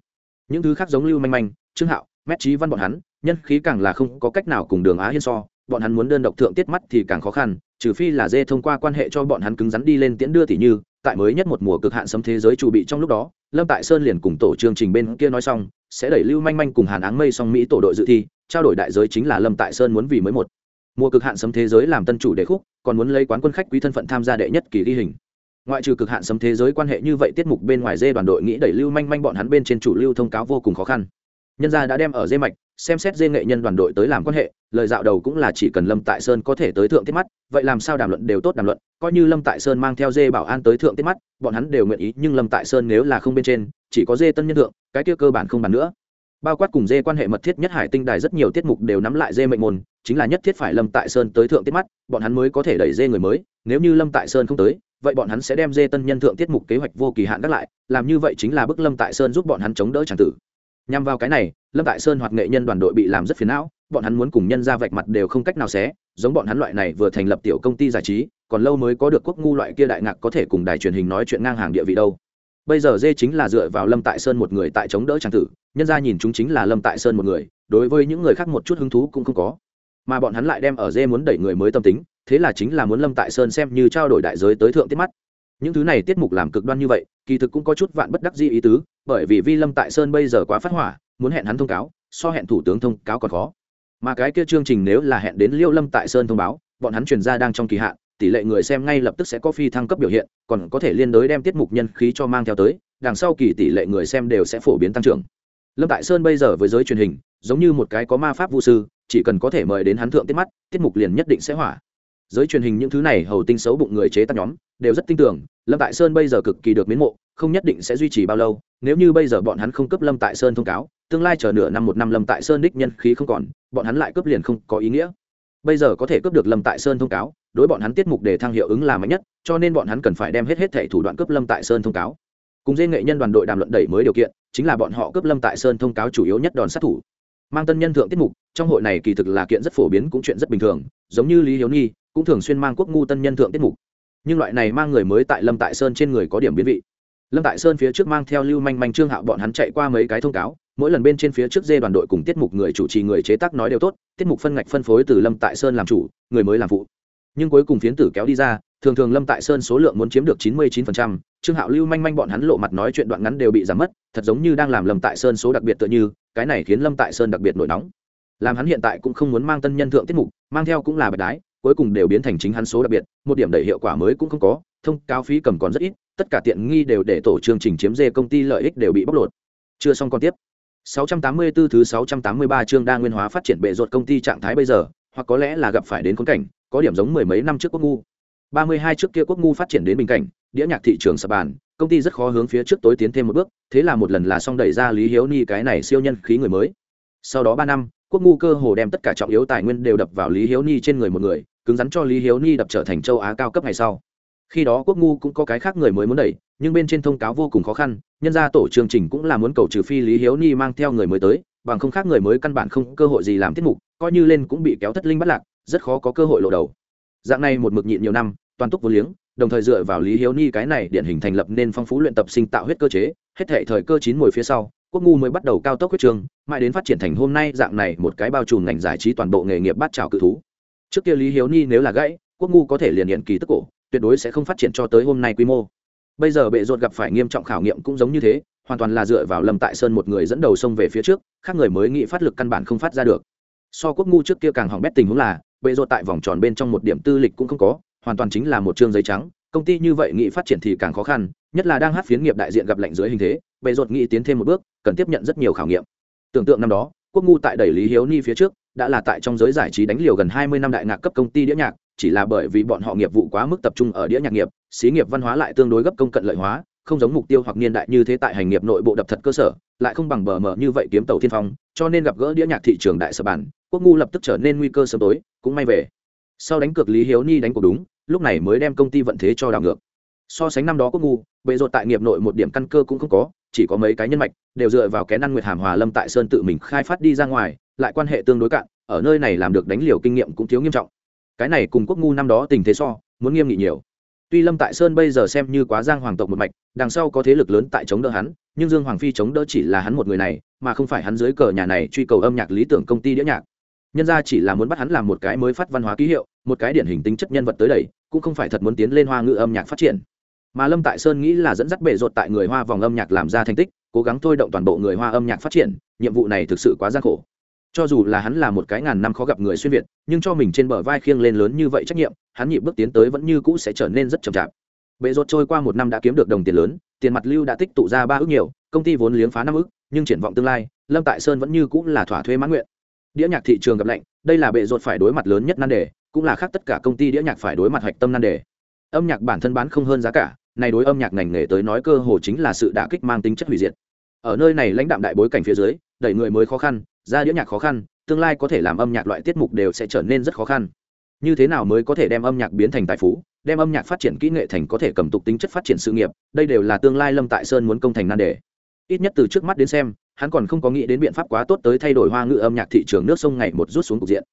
Những thứ khác giống lưu manh manh, trương hạo, mét trí văn bọn hắn, nhân khí càng là không có cách nào cùng đường á hiên so, bọn hắn muốn đơn độc thượng tiết mắt thì càng khó khăn, trừ phi là dê thông qua quan hệ cho bọn hắn cứng rắn đi lên tiễn đưa tỷ như, tại mới nhất một mùa cực hạn sấm thế giới chủ bị trong lúc đó, lâm tại sơn liền cùng tổ chương trình bên kia nói xong sẽ đẩy lưu manh manh cùng hàn áng mây song mỹ tổ đội dự thi, trao đổi đại giới chính là lâm tại sơn muốn vì mới một. Mùa cực hạn sấm thế giới làm tân chủ đề khúc, còn muốn lấy quán quân khách quý thân phận tham gia đệ nhất kỳ ghi hình. Ngoại trừ cực hạn sấm thế giới quan hệ như vậy, tiết mục bên ngoài dê đoàn đội nghĩ đẩy lưu manh manh bọn hắn bên trên chủ lưu thông cáo vô cùng khó khăn. Nhân gia đã đem ở dê mạch, xem xét dê nghệ nhân đoàn đội tới làm quan hệ, lời dạo đầu cũng là chỉ cần lâm tại sơn có thể tới thượng tiết mắt, vậy làm sao đàm luận đều tốt đàm luận, coi như lâm tại sơn mang theo dê bảo an tới thượng tiết mắt, bọn hắn đều nguyện ý, nhưng lâm tại sơn nếu là không bên trên chỉ có dê tân nhân thượng, cái kia cơ bản không bàn nữa. Bao quát cùng dê quan hệ mật thiết nhất hải tinh đài rất nhiều tiết mục đều nắm lại dê mệnh môn, chính là nhất thiết phải lâm tại sơn tới thượng tiết mắt, bọn hắn mới có thể đẩy dê người mới, nếu như lâm tại sơn không tới, vậy bọn hắn sẽ đem dê tân nhân thượng tiết mục kế hoạch vô kỳ hạn gác lại, làm như vậy chính là bức lâm tại sơn giúp bọn hắn chống đỡ tràng tử. Nhằm vào cái này, lâm tại sơn hoặc nghệ nhân đoàn đội bị làm rất phiền não, bọn hắn muốn cùng nhân ra vạch mặt đều không cách nào xé, giống bọn hắn loại này vừa thành lập tiểu công ty giải trí, còn lâu mới có được quốc ngu loại kia đại ngạc có thể cùng đài truyền hình nói chuyện ngang hàng địa vị đâu bây giờ dê chính là dựa vào lâm tại sơn một người tại chống đỡ trang tử, nhân ra nhìn chúng chính là lâm tại sơn một người, đối với những người khác một chút hứng thú cũng không có. Mà bọn hắn lại đem ở dê muốn đẩy người mới tâm tính, thế là chính là muốn lâm tại sơn xem như trao đổi đại giới tới thượng tiết mắt. Những thứ này tiết mục làm cực đoan như vậy, kỳ thực cũng có chút vạn bất đắc di ý tứ, bởi vì vi lâm tại sơn bây giờ quá phát hỏa, muốn hẹn hắn thông cáo, so hẹn thủ tướng thông cáo còn khó. Mà cái kia chương trình nếu là hẹn đến liêu lâm tại sơn thông báo, bọn hắn truyền ra đang trong kỳ hạn tỷ lệ người xem ngay lập tức sẽ có phi thăng cấp biểu hiện, còn có thể liên đối đem tiết mục nhân khí cho mang theo tới, đằng sau kỳ tỷ lệ người xem đều sẽ phổ biến tăng trưởng. Lâm tại sơn bây giờ với giới truyền hình, giống như một cái có ma pháp vũ sư, chỉ cần có thể mời đến hắn thượng tiết mắt, tiết mục liền nhất định sẽ hỏa. Giới truyền hình những thứ này hầu tinh xấu bụng người chế tác nhóm, đều rất tin tưởng, lâm tại sơn bây giờ cực kỳ được miến mộ, không nhất định sẽ duy trì bao lâu, nếu như bây giờ bọn hắn không cấp lâm tại sơn thông cáo, tương lai chờ nửa năm một năm lâm tại sơn đích nhân khí không còn, bọn hắn lại cướp liền không có ý nghĩa. Bây giờ có thể cướp được lâm tại sơn thông cáo đối bọn hắn tiết mục để thăng hiệu ứng là mạnh nhất, cho nên bọn hắn cần phải đem hết hết thẻ thủ đoạn cướp lâm tại sơn thông cáo. Cùng dê nghệ nhân đoàn đội đàm luận đẩy mới điều kiện, chính là bọn họ cướp lâm tại sơn thông cáo chủ yếu nhất đòn sát thủ. Mang tân nhân thượng tiết mục, trong hội này kỳ thực là kiện rất phổ biến cũng chuyện rất bình thường, giống như lý hiếu nhi cũng thường xuyên mang quốc ngu tân nhân thượng tiết mục. Nhưng loại này mang người mới tại lâm tại sơn trên người có điểm biến vị. Lâm tại sơn phía trước mang theo lưu manh manh trương hạo bọn hắn chạy qua mấy cái thông cáo, mỗi lần bên trên phía trước dê đoàn đội cùng tiết mục người chủ trì người chế tác nói đều tốt, tiết mục phân ngạch phân phối từ lâm tại sơn làm chủ, người mới làm phụ nhưng cuối cùng phiến tử kéo đi ra, thường thường lâm tại sơn số lượng muốn chiếm được chín mươi chín phần trăm, trương hạo lưu manh manh bọn hắn lộ mặt nói chuyện đoạn ngắn đều bị giảm mất, thật giống như đang làm lâm tại sơn số đặc biệt tựa như, cái này khiến lâm tại sơn đặc biệt nổi nóng. Làm hắn hiện tại cũng không muốn mang tân nhân thượng tiết mục, mang theo cũng là bạch đái, cuối cùng đều biến thành chính hắn số đặc biệt, một điểm đẩy hiệu quả mới cũng không có, thông cáo phí cầm còn rất ít, tất cả tiện nghi đều để tổ chương trình chiếm dê công ty lợi ích đều bị bóc lột. Chưa xong còn tiếp. 684 thứ 683 chương đa nguyên hóa phát triển bệ ruột công ty trạng thái bây giờ, hoặc có lẽ là gặp phải đến khốn cảnh có điểm giống mười mấy năm trước quốc ngu. 32 trước kia quốc ngu phát triển đến bình cảnh, đĩa nhạc thị trường sập bàn, công ty rất khó hướng phía trước tối tiến thêm một bước, thế là một lần là xong đẩy ra lý hiếu ni cái này siêu nhân khí người mới. Sau đó ba năm, quốc ngu cơ hồ đem tất cả trọng yếu tài nguyên đều đập vào lý hiếu ni trên người một người, cứng rắn cho lý hiếu ni đập trở thành châu á cao cấp ngày sau. Khi đó quốc ngu cũng có cái khác người mới muốn đẩy, nhưng bên trên thông cáo vô cùng khó khăn, nhân ra tổ chương trình cũng là muốn cầu trừ phi lý hiếu ni mang theo người mới tới, bằng không khác người mới căn bản không cơ hội gì làm tiết mục, coi như lên cũng bị kéo thất linh bắt lạc rất khó có cơ hội lộ đầu. Dạng này một mực nhịn nhiều năm, toàn túc vô liếng, đồng thời dựa vào lý hiếu ni cái này điển hình thành lập nên phong phú luyện tập sinh tạo huyết cơ chế, hết thể thời cơ chín mùi phía sau, quốc ngu mới bắt đầu cao tốc huyết trường, mãi đến phát triển thành hôm nay dạng này một cái bao trùm ngành giải trí toàn bộ nghề nghiệp bát trào cự thú. Trước kia lý hiếu ni nếu là gãy, quốc ngu có thể liền hiện kỳ tức cổ, tuyệt đối sẽ không phát triển cho tới hôm nay quy mô. Bây giờ bệ rột gặp phải nghiêm trọng khảo nghiệm cũng giống như thế, hoàn toàn là dựa vào lâm tại sơn một người dẫn đầu sông về phía trước, khác người mới nghĩ phát lực căn bản không phát ra được. So quốc ngu trước kia càng hỏng bét tình huống là bệ rột tại vòng tròn bên trong một điểm tư lịch cũng không có, hoàn toàn chính là một chương giấy trắng. Công ty như vậy nghị phát triển thì càng khó khăn, nhất là đang hát phiến nghiệp đại diện gặp lệnh dưới hình thế, bệ rột nghị tiến thêm một bước, cần tiếp nhận rất nhiều khảo nghiệm. Tưởng tượng năm đó, quốc ngu tại đẩy lý hiếu ni phía trước, đã là tại trong giới giải trí đánh liều gần hai mươi năm đại ngạc cấp công ty đĩa nhạc, chỉ là bởi vì bọn họ nghiệp vụ quá mức tập trung ở đĩa nhạc nghiệp, xí nghiệp văn hóa lại tương đối gấp công cận lợi hóa, không giống mục tiêu hoặc niên đại như thế tại hành nghiệp nội bộ đập thật cơ sở, lại không bằng bờ mở như vậy kiếm tàu thiên phong, cho nên gặp gỡ đĩa nhạc thị trường đại sở bản, quốc ngu lập tức trở nên nguy cơ sớm tối cũng may về. Sau đánh cược lý hiếu ni đánh cuộc đúng, lúc này mới đem công ty vận thế cho đảo ngược. So sánh năm đó quốc ngu, bệ rột tại nghiệp nội một điểm căn cơ cũng không có, chỉ có mấy cái nhân mạch, đều dựa vào kén ăn nguyệt hàm hòa lâm tại sơn tự mình khai phát đi ra ngoài, lại quan hệ tương đối cạn, ở nơi này làm được đánh liều kinh nghiệm cũng thiếu nghiêm trọng. Cái này cùng quốc ngu năm đó tình thế so, muốn nghiêm nghị nhiều. Tuy lâm tại sơn bây giờ xem như quá giang hoàng tộc một mạch, đằng sau có thế lực lớn tại chống đỡ hắn, nhưng dương hoàng phi chống đỡ chỉ là hắn một người này, mà không phải hắn dưới cờ nhà này truy cầu âm nhạc lý tưởng công ty đĩa nhạc nhân ra chỉ là muốn bắt hắn làm một cái mới phát văn hóa ký hiệu, một cái điển hình tính chất nhân vật tới đầy cũng không phải thật muốn tiến lên hoa ngữ âm nhạc phát triển. Mà lâm tại sơn nghĩ là dẫn dắt bệ rột tại người hoa vòng âm nhạc làm ra thành tích, cố gắng thôi động toàn bộ người hoa âm nhạc phát triển, nhiệm vụ này thực sự quá gian khổ. Cho dù là hắn là một cái ngàn năm khó gặp người xuyên việt, nhưng cho mình trên bờ vai khiêng lên lớn như vậy trách nhiệm, hắn nhịp bước tiến tới vẫn như cũ sẽ trở nên rất chậm chạp. Bệ rột trôi qua một năm đã kiếm được đồng tiền lớn, tiền mặt lưu đã tích tụ ra ba ước nhiều, công ty vốn liếng phá năm ước, nhưng triển vọng tương lai, lâm tại sơn vẫn như cũ là thỏa thuê mãn nguyện đĩa nhạc thị trường gặp lạnh, đây là bệ rột phải đối mặt lớn nhất nan đề, cũng là khác tất cả công ty đĩa nhạc phải đối mặt hạch tâm nan đề. Âm nhạc bản thân bán không hơn giá cả, này đối âm nhạc ngành nghề tới nói cơ hồ chính là sự đả kích mang tính chất hủy diệt. Ở nơi này lãnh đạm đại bối cảnh phía dưới, đẩy người mới khó khăn, ra đĩa nhạc khó khăn, tương lai có thể làm âm nhạc loại tiết mục đều sẽ trở nên rất khó khăn. Như thế nào mới có thể đem âm nhạc biến thành tài phú, đem âm nhạc phát triển kỹ nghệ thành có thể cầm tục tính chất phát triển sự nghiệp, đây đều là tương lai lâm tại sơn muốn công thành nan đề. Ít nhất từ trước mắt đến xem hắn còn không có nghĩ đến biện pháp quá tốt tới thay đổi hoa ngữ âm nhạc thị trường nước sông ngày một rút xuống cục diện.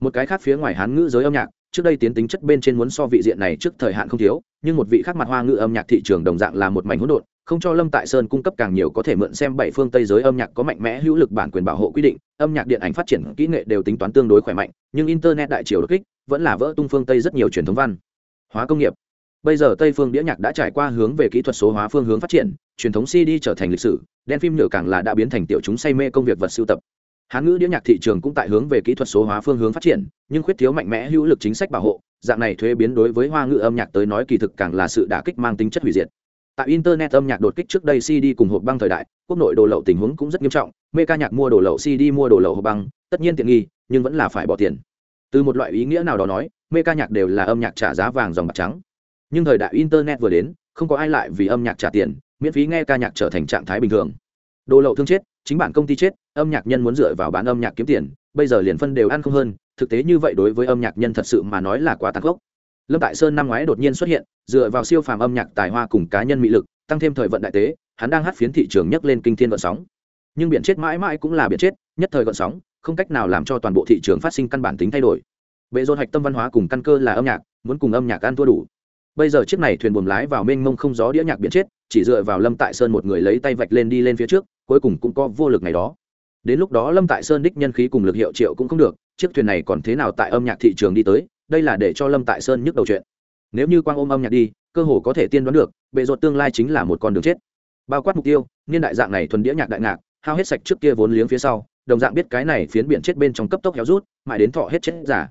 Một cái khác phía ngoài hán ngữ giới âm nhạc, trước đây tiến tính chất bên trên muốn so vị diện này trước thời hạn không thiếu, nhưng một vị khác mặt hoa ngữ âm nhạc thị trường đồng dạng là một mảnh hỗn độn, không cho lâm tại sơn cung cấp càng nhiều có thể mượn xem bảy phương tây giới âm nhạc có mạnh mẽ hữu lực bản quyền bảo hộ quy định, âm nhạc điện ảnh phát triển kỹ nghệ đều tính toán tương đối khỏe mạnh, nhưng internet đại triều đột kích, vẫn là vỡ tung phương tây rất nhiều truyền thống văn hóa công nghiệp bây giờ tây phương đĩa nhạc đã trải qua hướng về kỹ thuật số hóa phương hướng phát triển, truyền thống cd trở thành lịch sử, đen phim nhựa càng là đã biến thành tiểu chúng say mê công việc vật sưu tập. Hán ngữ đĩa nhạc thị trường cũng tại hướng về kỹ thuật số hóa phương hướng phát triển, nhưng khuyết thiếu mạnh mẽ hữu lực chính sách bảo hộ, dạng này thuế biến đối với hoa ngữ âm nhạc tới nói kỳ thực càng là sự đả kích mang tính chất hủy diệt. Tại internet âm nhạc đột kích trước đây cd cùng hộp băng thời đại, quốc nội đồ lậu tình huống cũng rất nghiêm trọng, mê ca nhạc mua đồ lậu cd mua đồ lậu hộp băng, tất nhiên tiện nghi, nhưng vẫn là phải bỏ tiền. Từ một loại ý nghĩa nào đó nói, mê ca nhạc đều là âm nhạc trả giá vàng dòng bạc trắng nhưng thời đại internet vừa đến, không có ai lại vì âm nhạc trả tiền, miễn phí nghe ca nhạc trở thành trạng thái bình thường. Đồ lậu thương chết, chính bản công ty chết, âm nhạc nhân muốn dựa vào bán âm nhạc kiếm tiền, bây giờ liền phân đều ăn không hơn, thực tế như vậy đối với âm nhạc nhân thật sự mà nói là quá tàn khốc. Lâm tại sơn năm ngoái đột nhiên xuất hiện, dựa vào siêu phàm âm nhạc tài hoa cùng cá nhân mỹ lực, tăng thêm thời vận đại tế, hắn đang hát phiến thị trường nhấc lên kinh thiên vận sóng. Nhưng biển chết mãi mãi cũng là biển chết, nhất thời vận sóng, không cách nào làm cho toàn bộ thị trường phát sinh căn bản tính thay đổi. Bệ dồn hạch tâm văn hóa cùng căn cơ là âm nhạc, muốn cùng âm nhạc ăn thua đủ bây giờ chiếc này thuyền buồm lái vào mênh mông không gió đĩa nhạc biển chết, chỉ dựa vào lâm tại sơn một người lấy tay vạch lên đi lên phía trước, cuối cùng cũng có vô lực này đó. Đến lúc đó lâm tại sơn đích nhân khí cùng lực hiệu triệu cũng không được, chiếc thuyền này còn thế nào tại âm nhạc thị trường đi tới, đây là để cho lâm tại sơn nhức đầu chuyện. Nếu như quang ôm âm nhạc đi, cơ hồ có thể tiên đoán được, bệ ruột tương lai chính là một con đường chết. Bao quát mục tiêu, niên đại dạng này thuần đĩa nhạc đại ngạc, hao hết sạch trước kia vốn liếng phía sau, đồng dạng biết cái này phiến biển chết bên trong cấp tốc héo rút, mãi đến thọ hết chết giả.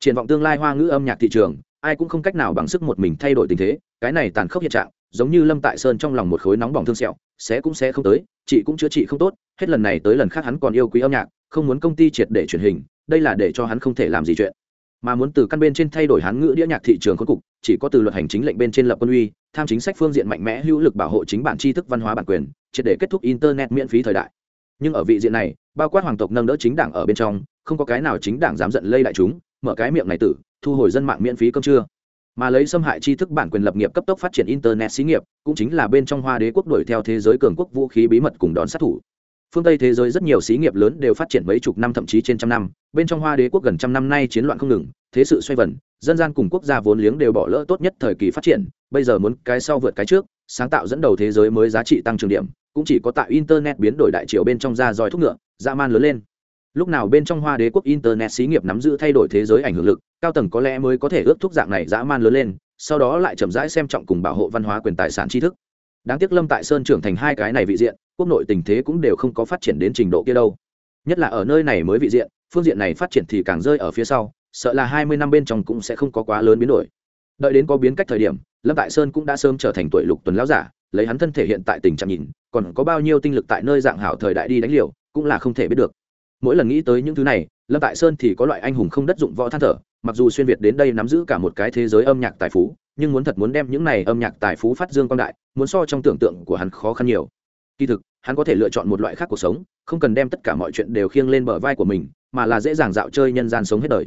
Triển vọng tương lai hoa ngữ âm nhạc thị trường ai cũng không cách nào bằng sức một mình thay đổi tình thế, cái này tàn khốc hiện trạng, giống như lâm tại sơn trong lòng một khối nóng bỏng thương sẹo, sẽ cũng sẽ không tới, chị cũng chữa trị không tốt, hết lần này tới lần khác hắn còn yêu quý âm nhạc, không muốn công ty triệt để truyền hình, đây là để cho hắn không thể làm gì chuyện. Mà muốn từ căn bên trên thay đổi hắn ngữ đĩa nhạc thị trường khốn cục, chỉ có từ luật hành chính lệnh bên trên lập quân uy, tham chính sách phương diện mạnh mẽ hữu lực bảo hộ chính bản tri thức văn hóa bản quyền, triệt để kết thúc internet miễn phí thời đại. Nhưng ở vị diện này, bao quát hoàng tộc nâng đỡ chính đảng ở bên trong, không có cái nào chính đảng dám giận lây đại chúng, mở cái miệng này tử thu hồi dân mạng miễn phí cơm trưa. Mà lấy xâm hại tri thức bản quyền lập nghiệp cấp tốc phát triển internet xí nghiệp, cũng chính là bên trong hoa đế quốc đuổi theo thế giới cường quốc vũ khí bí mật cùng đón sát thủ. Phương tây thế giới rất nhiều xí nghiệp lớn đều phát triển mấy chục năm thậm chí trên trăm năm, bên trong hoa đế quốc gần trăm năm nay chiến loạn không ngừng, thế sự xoay vần, dân gian cùng quốc gia vốn liếng đều bỏ lỡ tốt nhất thời kỳ phát triển, bây giờ muốn cái sau vượt cái trước, sáng tạo dẫn đầu thế giới mới giá trị tăng trưởng điểm, cũng chỉ có tại internet biến đổi đại triều bên trong ra dòi thúc ngựa, dã man lớn lên lúc nào bên trong hoa đế quốc internet xí nghiệp nắm giữ thay đổi thế giới ảnh hưởng lực, cao tầng có lẽ mới có thể ước thúc dạng này dã man lớn lên, sau đó lại chậm rãi xem trọng cùng bảo hộ văn hóa quyền tài sản tri thức. Đáng tiếc lâm tại sơn trưởng thành hai cái này vị diện, quốc nội tình thế cũng đều không có phát triển đến trình độ kia đâu. Nhất là ở nơi này mới vị diện, phương diện này phát triển thì càng rơi ở phía sau, sợ là hai mươi năm bên trong cũng sẽ không có quá lớn biến đổi. Đợi đến có biến cách thời điểm, lâm tại sơn cũng đã sớm trở thành tuổi lục tuần lão giả, lấy hắn thân thể hiện tại tình trạng nhìn, còn có bao nhiêu tinh lực tại nơi dạng hảo thời đại đi đánh liều, cũng là không thể biết được mỗi lần nghĩ tới những thứ này, lâm tại sơn thì có loại anh hùng không đất dụng võ than thở, mặc dù xuyên việt đến đây nắm giữ cả một cái thế giới âm nhạc tài phú, nhưng muốn thật muốn đem những này âm nhạc tài phú phát dương quang đại, muốn so trong tưởng tượng của hắn khó khăn nhiều. Kỳ thực, hắn có thể lựa chọn một loại khác cuộc sống, không cần đem tất cả mọi chuyện đều khiêng lên bờ vai của mình, mà là dễ dàng dạo chơi nhân gian sống hết đời.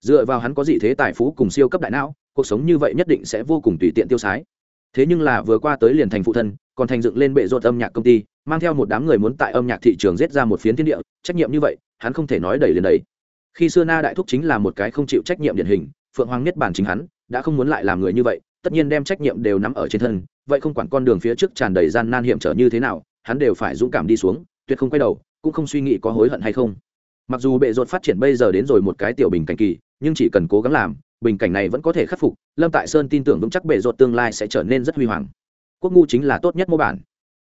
Dựa vào hắn có dị thế tài phú cùng siêu cấp đại não, cuộc sống như vậy nhất định sẽ vô cùng tùy tiện tiêu sái. Thế nhưng là vừa qua tới liền thành phụ thân còn thành dựng lên bệ rột âm nhạc công ty, mang theo một đám người muốn tại âm nhạc thị trường giết ra một phiến thiên địa, trách nhiệm như vậy, hắn không thể nói đầy liền đấy. Khi xưa na đại thúc chính là một cái không chịu trách nhiệm điển hình, phượng hoàng nhất bản chính hắn, đã không muốn lại làm người như vậy, tất nhiên đem trách nhiệm đều nắm ở trên thân, vậy không quản con đường phía trước tràn đầy gian nan hiểm trở như thế nào, hắn đều phải dũng cảm đi xuống, tuyệt không quay đầu, cũng không suy nghĩ có hối hận hay không. Mặc dù bệ rột phát triển bây giờ đến rồi một cái tiểu bình cảnh kỳ, nhưng chỉ cần cố gắng làm, bình cảnh này vẫn có thể khắc phục, lâm tại sơn tin tưởng vững chắc bệ rột tương lai sẽ trở nên rất huy hoàng quốc ngu chính là tốt nhất mô bản.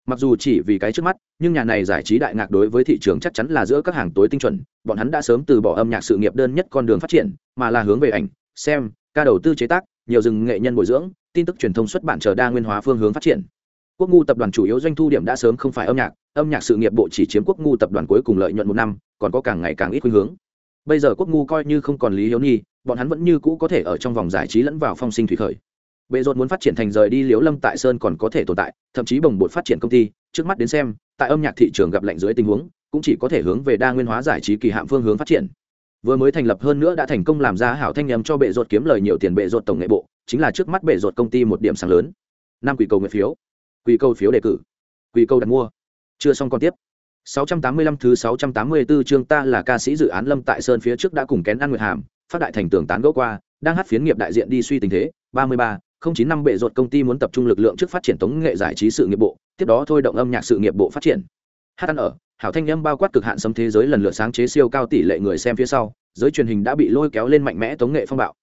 Mặc dù chỉ vì cái trước mắt, nhưng nhà này giải trí đại ngạc đối với thị trường chắc chắn là giữa các hàng tối tinh chuẩn, bọn hắn đã sớm từ bỏ âm nhạc sự nghiệp đơn nhất con đường phát triển, mà là hướng về ảnh, xem, ca đầu tư chế tác, nhiều rừng nghệ nhân bồi dưỡng, tin tức truyền thông xuất bản chờ đa nguyên hóa phương hướng phát triển. Quốc ngu tập đoàn chủ yếu doanh thu điểm đã sớm không phải âm nhạc âm nhạc sự nghiệp bộ chỉ chiếm quốc ngu tập đoàn cuối cùng lợi nhuận một năm, còn có càng ngày càng ít khuynh hướng. Bây giờ quốc ngu coi như không còn lý hiếu nhi, bọn hắn vẫn như cũ có thể ở trong vòng giải trí lẫn vào phong sinh thủy khởi bệ rột muốn phát triển thành rời đi liếu lâm tại sơn còn có thể tồn tại thậm chí bồng bột phát triển công ty. Trước mắt đến xem tại âm nhạc thị trường gặp lạnh dưới tình huống cũng chỉ có thể hướng về đa nguyên hóa giải trí kỳ hạm phương hướng phát triển. Vừa mới thành lập hơn nữa đã thành công làm ra hảo thanh nhầm cho bệ rột kiếm lời nhiều tiền bệ rột tổng nghệ bộ chính là trước mắt bệ rột công ty một điểm sáng lớn. Năm quỷ cầu nguyện phiếu. Quỷ cầu phiếu đề cử. Quỷ cầu đặt mua. Chưa xong còn tiếp. 685 thứ 684 chương ta là ca sĩ dự án Lâm Tại Sơn phía trước đã cùng kén ăn nguyệt hàm, phát đại thành tường tán gẫu qua, đang hát phiến nghiệp đại diện đi suy tình thế, 33, không chín năm bệ ruột công ty muốn tập trung lực lượng trước phát triển tống nghệ giải trí sự nghiệp bộ, tiếp đó thôi động âm nhạc sự nghiệp bộ phát triển. Hát ăn ở, hảo thanh âm bao quát cực hạn sấm thế giới lần lượt sáng chế siêu cao tỷ lệ người xem phía sau, giới truyền hình đã bị lôi kéo lên mạnh mẽ tống nghệ phong bạo.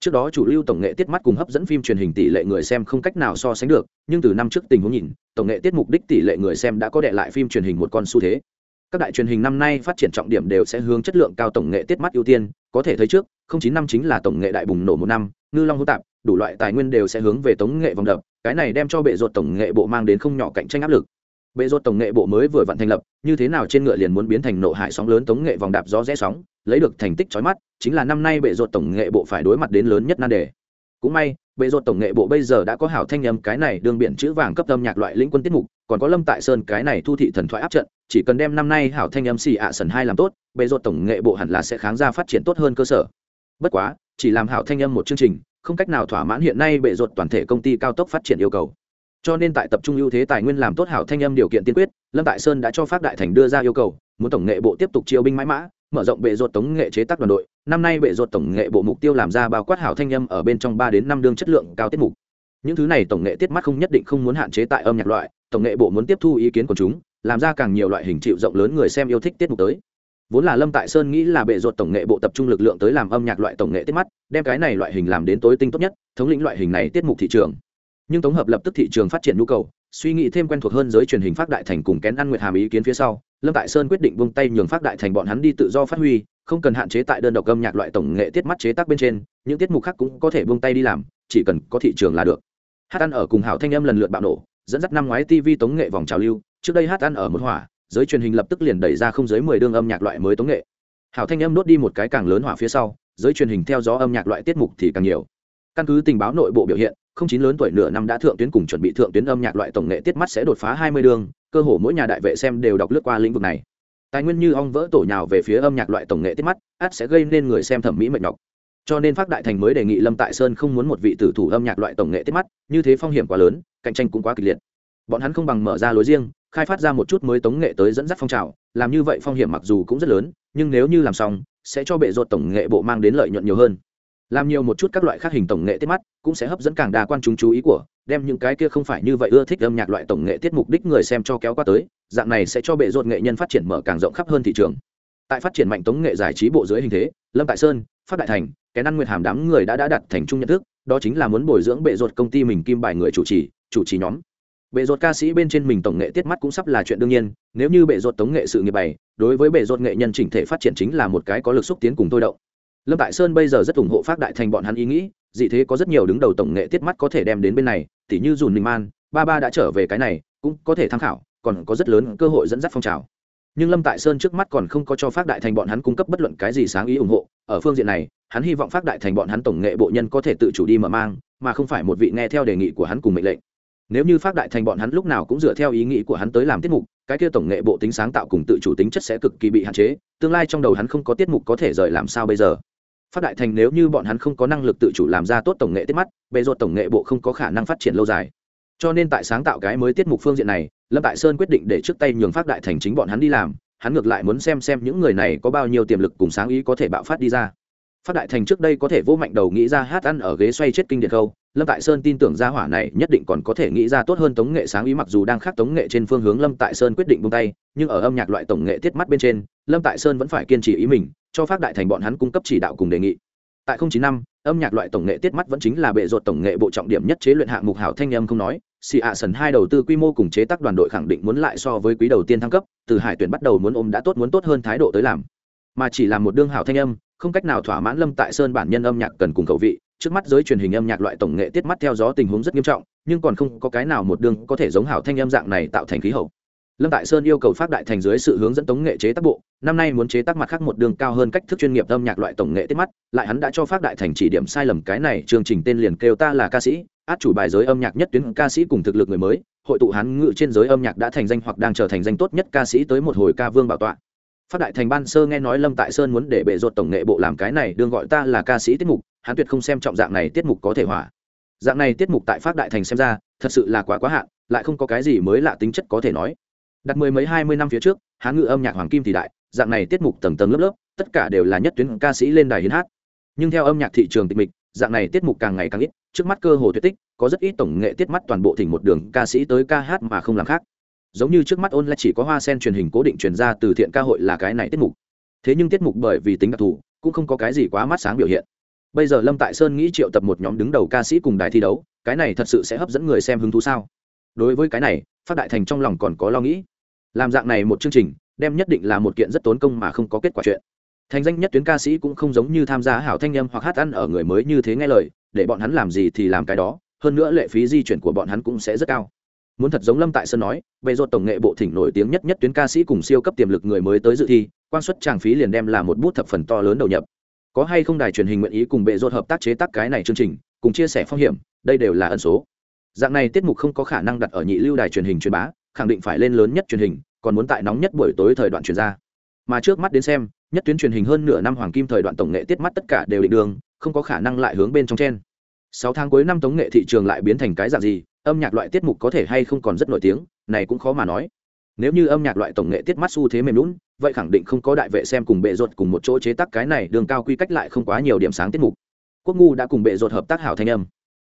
Trước đó chủ lưu tổng nghệ tiết mắt cùng hấp dẫn phim truyền hình tỷ lệ người xem không cách nào so sánh được, nhưng từ năm trước tình huống nhìn, tổng nghệ tiết mục đích tỷ lệ người xem đã có đệ lại phim truyền hình một con xu thế các đại truyền hình năm nay phát triển trọng điểm đều sẽ hướng chất lượng cao tổng nghệ tiết mắt ưu tiên có thể thấy trước không chín năm chính là tổng nghệ đại bùng nổ một năm ngư long hữu tạp đủ loại tài nguyên đều sẽ hướng về tống nghệ vòng đập, cái này đem cho bệ ruột tổng nghệ bộ mang đến không nhỏ cạnh tranh áp lực. Bệ ruột tổng nghệ bộ mới vừa vặn thành lập, như thế nào trên ngựa liền muốn biến thành nộ hại sóng lớn tống nghệ vòng đạp gió rẽ sóng, lấy được thành tích chói mắt, chính là năm nay bệ ruột tổng nghệ bộ phải đối mặt đến lớn nhất nan đề. Cũng may, bệ ruột tổng nghệ bộ bây giờ đã có hảo thanh âm, cái này đương biển chữ vàng cấp âm nhạc loại lĩnh quân tiết mục, còn có lâm tại sơn cái này thu thị thần thoại áp trận, chỉ cần đem năm nay hảo thanh âm xì ạ sần hai làm tốt, bệ ruột tổng nghệ bộ hẳn là sẽ kháng ra phát triển tốt hơn cơ sở bất quá, chỉ làm hảo thanh âm một chương trình, không cách nào thỏa mãn hiện nay bệ ruột toàn thể công ty cao tốc phát triển yêu cầu. Cho nên tại tập trung ưu thế tài nguyên làm tốt hảo thanh âm điều kiện tiên quyết, lâm tại sơn đã cho phát đại thành đưa ra yêu cầu, muốn tổng nghệ bộ tiếp tục chiêu binh mãi mã, mở rộng bệ ruột tống nghệ chế tác đoàn đội. Năm nay bệ ruột tổng nghệ bộ mục tiêu làm ra bao quát hảo thanh âm ở bên trong ba đến năm đương chất lượng cao tiết mục. Những thứ này tổng nghệ tiết mắt không nhất định không muốn hạn chế tại âm nhạc loại, tổng nghệ bộ muốn tiếp thu ý kiến của chúng, làm ra càng nhiều loại hình chịu rộng lớn người xem yêu thích tiết mục tới vốn là lâm tại sơn nghĩ là bệ ruột tổng nghệ bộ tập trung lực lượng tới làm âm nhạc loại tổng nghệ tiết mắt, đem cái này loại hình làm đến tối tinh tốt nhất, thống lĩnh loại hình này tiết mục thị trường. Nhưng tổng hợp lập tức thị trường phát triển nhu cầu, suy nghĩ thêm quen thuộc hơn giới truyền hình phát đại thành cùng kén ăn nguyệt hàm ý kiến phía sau, lâm tại sơn quyết định buông tay nhường phát đại thành bọn hắn đi tự do phát huy, không cần hạn chế tại đơn độc âm nhạc loại tổng nghệ tiết mắt chế tác bên trên, những tiết mục khác cũng có thể buông tay đi làm, chỉ cần có thị trường là được. Hát ăn ở cùng hảo thanh âm lần lượt bạo nổ, dẫn dắt năm ngoái tv tống nghệ vòng trào lưu, trước đây hát ăn ở một hỏa giới truyền hình lập tức liền đẩy ra không dưới mười đương âm nhạc loại mới tống nghệ. Hảo thanh âm nốt đi một cái càng lớn hỏa phía sau, giới truyền hình theo gió âm nhạc loại tiết mục thì càng nhiều. Căn cứ tình báo nội bộ biểu hiện, không chín lớn tuổi nửa năm đã thượng tuyến cùng chuẩn bị thượng tuyến âm nhạc loại tổng nghệ tiết mắt sẽ đột phá hai mươi đường cơ hồ mỗi nhà đại vệ xem đều đọc lướt qua lĩnh vực này. Tài nguyên như ong vỡ tổ nhào về phía âm nhạc loại tổng nghệ tiết mắt át sẽ gây nên người xem thẩm mỹ mệt nhọc. Cho nên phát đại thành mới đề nghị lâm tại sơn không muốn một vị tử thủ âm nhạc loại tổng nghệ tiết mắt, như thế phong hiểm quá lớn, cạnh tranh cũng quá kịch liệt. Bọn hắn không bằng mở ra lối riêng khai phát ra một chút mới tống nghệ tới dẫn dắt phong trào, làm như vậy phong hiểm mặc dù cũng rất lớn, nhưng nếu như làm xong, sẽ cho bệ ruột tổng nghệ bộ mang đến lợi nhuận nhiều hơn. Làm nhiều một chút các loại khác hình tổng nghệ tiết mắt, cũng sẽ hấp dẫn càng đa quan chúng chú ý của, đem những cái kia không phải như vậy ưa thích âm nhạc loại tổng nghệ tiết mục đích người xem cho kéo qua tới, dạng này sẽ cho bệ ruột nghệ nhân phát triển mở càng rộng khắp hơn thị trường. Tại phát triển mạnh tống nghệ giải trí bộ dưới hình thế, lâm tại sơn, phát đại thành cái năn nguyệt hàm đám người đã đã đặt thành chung nhận thức, đó chính là muốn bồi dưỡng bệ ruột công ty mình kim bài người chủ trì chủ trì nhóm bệ ruột ca sĩ bên trên mình tổng nghệ tiết mắt cũng sắp là chuyện đương nhiên, nếu như bệ ruột tống nghệ sự nghiệp bày, đối với bệ ruột nghệ nhân chỉnh thể phát triển chính là một cái có lực xúc tiến cùng tôi động. Lâm tại sơn bây giờ rất ủng hộ phát đại thành bọn hắn ý nghĩ, dị thế có rất nhiều đứng đầu tổng nghệ tiết mắt có thể đem đến bên này, tỉ như dùn ninh man, ba ba đã trở về cái này, cũng có thể tham khảo, còn có rất lớn cơ hội dẫn dắt phong trào. Nhưng lâm tại sơn trước mắt còn không có cho phát đại thành bọn hắn cung cấp bất luận cái gì sáng ý ủng hộ, ở phương diện này, hắn hy vọng phát đại thành bọn hắn tổng nghệ bộ nhân có thể tự chủ đi mở mang, mà không phải một vị nghe theo đề nghị của hắn cùng mệnh lệnh nếu như phát đại thành bọn hắn lúc nào cũng dựa theo ý nghĩ của hắn tới làm tiết mục, cái kia tổng nghệ bộ tính sáng tạo cùng tự chủ tính chất sẽ cực kỳ bị hạn chế, tương lai trong đầu hắn không có tiết mục có thể rời làm sao bây giờ. Phát đại thành nếu như bọn hắn không có năng lực tự chủ làm ra tốt tổng nghệ tiết mắt, bề ruột tổng nghệ bộ không có khả năng phát triển lâu dài. Cho nên tại sáng tạo cái mới tiết mục phương diện này, lâm tại sơn quyết định để trước tay nhường phát đại thành chính bọn hắn đi làm, hắn ngược lại muốn xem xem những người này có bao nhiêu tiềm lực cùng sáng ý có thể bạo phát đi ra. Phát đại thành trước đây có thể vô mạnh đầu nghĩ ra hát ăn ở ghế xoay chết kinh điện khâu lâm tại sơn tin tưởng gia hỏa này nhất định còn có thể nghĩ ra tốt hơn tống nghệ sáng ý mặc dù đang khác tống nghệ trên phương hướng lâm tại sơn quyết định buông tay, nhưng ở âm nhạc loại tổng nghệ tiết mắt bên trên, lâm tại sơn vẫn phải kiên trì ý mình, cho phát đại thành bọn hắn cung cấp chỉ đạo cùng đề nghị. Tại không chín năm, âm nhạc loại tổng nghệ tiết mắt vẫn chính là bệ ruột tổng nghệ bộ trọng điểm nhất chế luyện hạng mục hảo thanh âm không nói, xì ạ sần hai đầu tư quy mô cùng chế tác đoàn đội khẳng định muốn lại so với quý đầu tiên thăng cấp, từ hải tuyển bắt đầu muốn ôm đã tốt muốn tốt hơn thái độ tới làm. Mà chỉ là một đương hảo thanh âm, không cách nào thỏa mãn lâm tại sơn bản nhân âm nhạc cần cùng khẩu vị trước mắt giới truyền hình âm nhạc loại tổng nghệ tiết mắt theo gió tình huống rất nghiêm trọng, nhưng còn không có cái nào một đương có thể giống hảo thanh âm dạng này tạo thành khí hậu. Lâm tại sơn yêu cầu phát đại thành dưới sự hướng dẫn tống nghệ chế tác bộ, năm nay muốn chế tác mặt khác một đường cao hơn cách thức chuyên nghiệp âm nhạc loại tổng nghệ tiết mắt, lại hắn đã cho phát đại thành chỉ điểm sai lầm cái này, chương trình tên liền kêu ta là ca sĩ, át chủ bài giới âm nhạc nhất tuyến ca sĩ cùng thực lực người mới, hội tụ hán ngự trên giới âm nhạc đã thành danh hoặc đang trở thành danh tốt nhất ca sĩ tới một hồi ca vương bảo tọa. Phát đại thành ban sơ nghe nói lâm tại sơn muốn để bệ ruột tổng nghệ bộ làm cái này, đương gọi ta là ca sĩ tiết mục hắn tuyệt không xem trọng dạng này tiết mục có thể hỏa. Dạng này tiết mục tại pháp đại thành xem ra, thật sự là quá quá hạn, lại không có cái gì mới lạ tính chất có thể nói. Đặt mười mấy hai mươi năm phía trước, hán ngự âm nhạc hoàng kim thì đại, dạng này tiết mục tầng tầng lớp lớp, tất cả đều là nhất tuyến ca sĩ lên đài hiến hát. Nhưng theo âm nhạc thị trường tịch mịch, dạng này tiết mục càng ngày càng ít, trước mắt cơ hồ tuyệt tích, có rất ít tổng nghệ tiết mắt toàn bộ thỉnh một đường ca sĩ tới ca hát mà không làm khác. Giống như trước mắt ôn lại chỉ có hoa sen truyền hình cố định truyền ra từ thiện ca hội là cái này tiết mục. Thế nhưng tiết mục bởi vì tính đặc thù, cũng không có cái gì quá mắt sáng biểu hiện bây giờ lâm tại sơn nghĩ triệu tập một nhóm đứng đầu ca sĩ cùng đài thi đấu, cái này thật sự sẽ hấp dẫn người xem hứng thú sao? Đối với cái này, phát đại thành trong lòng còn có lo nghĩ. Làm dạng này một chương trình, đem nhất định là một kiện rất tốn công mà không có kết quả chuyện. Thành danh nhất tuyến ca sĩ cũng không giống như tham gia hảo thanh â m hoặc hát ăn ở người mới như thế nghe lời, để bọn hắn làm gì thì làm cái đó, hơn nữa lệ phí di chuyển của bọn hắn cũng sẽ rất cao. Muốn thật giống lâm tại sơn nói về dột tổng nghệ bộ thỉnh nổi tiếng nhất nhất tuyến ca sĩ cùng siêu cấp tiềm lực người mới tới dự thi, quan suất tràng phí liền đem là một bút thập phần to lớn đầu nhập có hay không đài truyền hình nguyện ý cùng bệ dột hợp tác chế tác cái này chương trình, cùng chia sẻ phong hiểm, đây đều là ẩn số. Dạng này tiết mục không có khả năng đặt ở nhị lưu đài truyền hình truyền bá, khẳng định phải lên lớn nhất truyền hình, còn muốn tại nóng nhất buổi tối thời đoạn truyền ra. Mà trước mắt đến xem, nhất tuyến truyền hình hơn nửa năm hoàng kim thời đoạn tổng nghệ tiết mắt tất cả đều định đường, không có khả năng lại hướng bên trong trên sáu tháng cuối năm tống nghệ thị trường lại biến thành cái dạng gì, âm nhạc loại tiết mục có thể hay không còn rất nổi tiếng, này cũng khó mà nói nếu như âm nhạc loại tổng nghệ tiết mắt xu thế mềm lún vậy khẳng định không có đại vệ xem cùng bệ ruột cùng một chỗ chế tác cái này đường cao quy cách lại không quá nhiều điểm sáng tiết mục. Quốc ngu đã cùng bệ ruột hợp tác hảo thanh âm.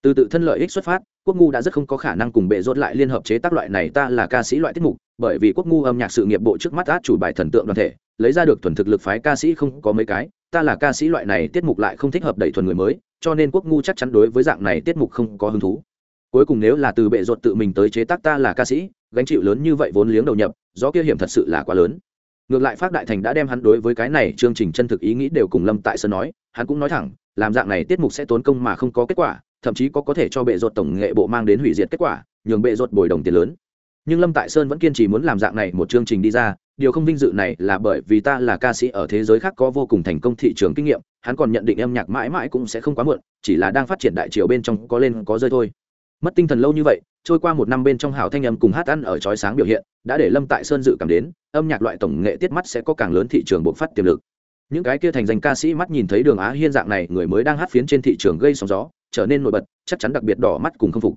Từ tự thân lợi ích xuất phát, quốc ngu đã rất không có khả năng cùng bệ ruột lại liên hợp chế tác loại này ta là ca sĩ loại tiết mục, bởi vì quốc ngu âm nhạc sự nghiệp bộ trước mắt át chủ bài thần tượng đoàn thể, lấy ra được thuần thực lực phái ca sĩ không có mấy cái, ta là ca sĩ loại này tiết mục lại không thích hợp đẩy thuần người mới, cho nên quốc ngu chắc chắn đối với dạng này tiết mục không có hứng thú. Cuối cùng nếu là từ bệ ruột tự mình tới chế tác ta là ca sĩ gánh chịu lớn như vậy vốn liếng đầu nhập, gió kia hiểm thật sự là quá lớn. Ngược lại phát đại thành đã đem hắn đối với cái này chương trình chân thực ý nghĩ đều cùng lâm tại sơn nói, hắn cũng nói thẳng, làm dạng này tiết mục sẽ tốn công mà không có kết quả, thậm chí có có thể cho bệ ruột tổng nghệ bộ mang đến hủy diệt kết quả, nhường bệ ruột bồi đồng tiền lớn. Nhưng lâm tại sơn vẫn kiên trì muốn làm dạng này một chương trình đi ra, điều không vinh dự này là bởi vì ta là ca sĩ ở thế giới khác có vô cùng thành công thị trường kinh nghiệm, hắn còn nhận định âm nhạc mãi mãi cũng sẽ không quá muộn, chỉ là đang phát triển đại triều bên trong có lên có rơi thôi mất tinh thần lâu như vậy, trôi qua một năm bên trong hào thanh âm cùng hát ăn ở trói sáng biểu hiện, đã để lâm tại sơn dự cảm đến, âm nhạc loại tổng nghệ tiết mắt sẽ có càng lớn thị trường bộc phát tiềm lực. Những cái kia thành danh ca sĩ mắt nhìn thấy đường á hiên dạng này, người mới đang hát phiến trên thị trường gây sóng gió, trở nên nổi bật, chắc chắn đặc biệt đỏ mắt cùng k phục.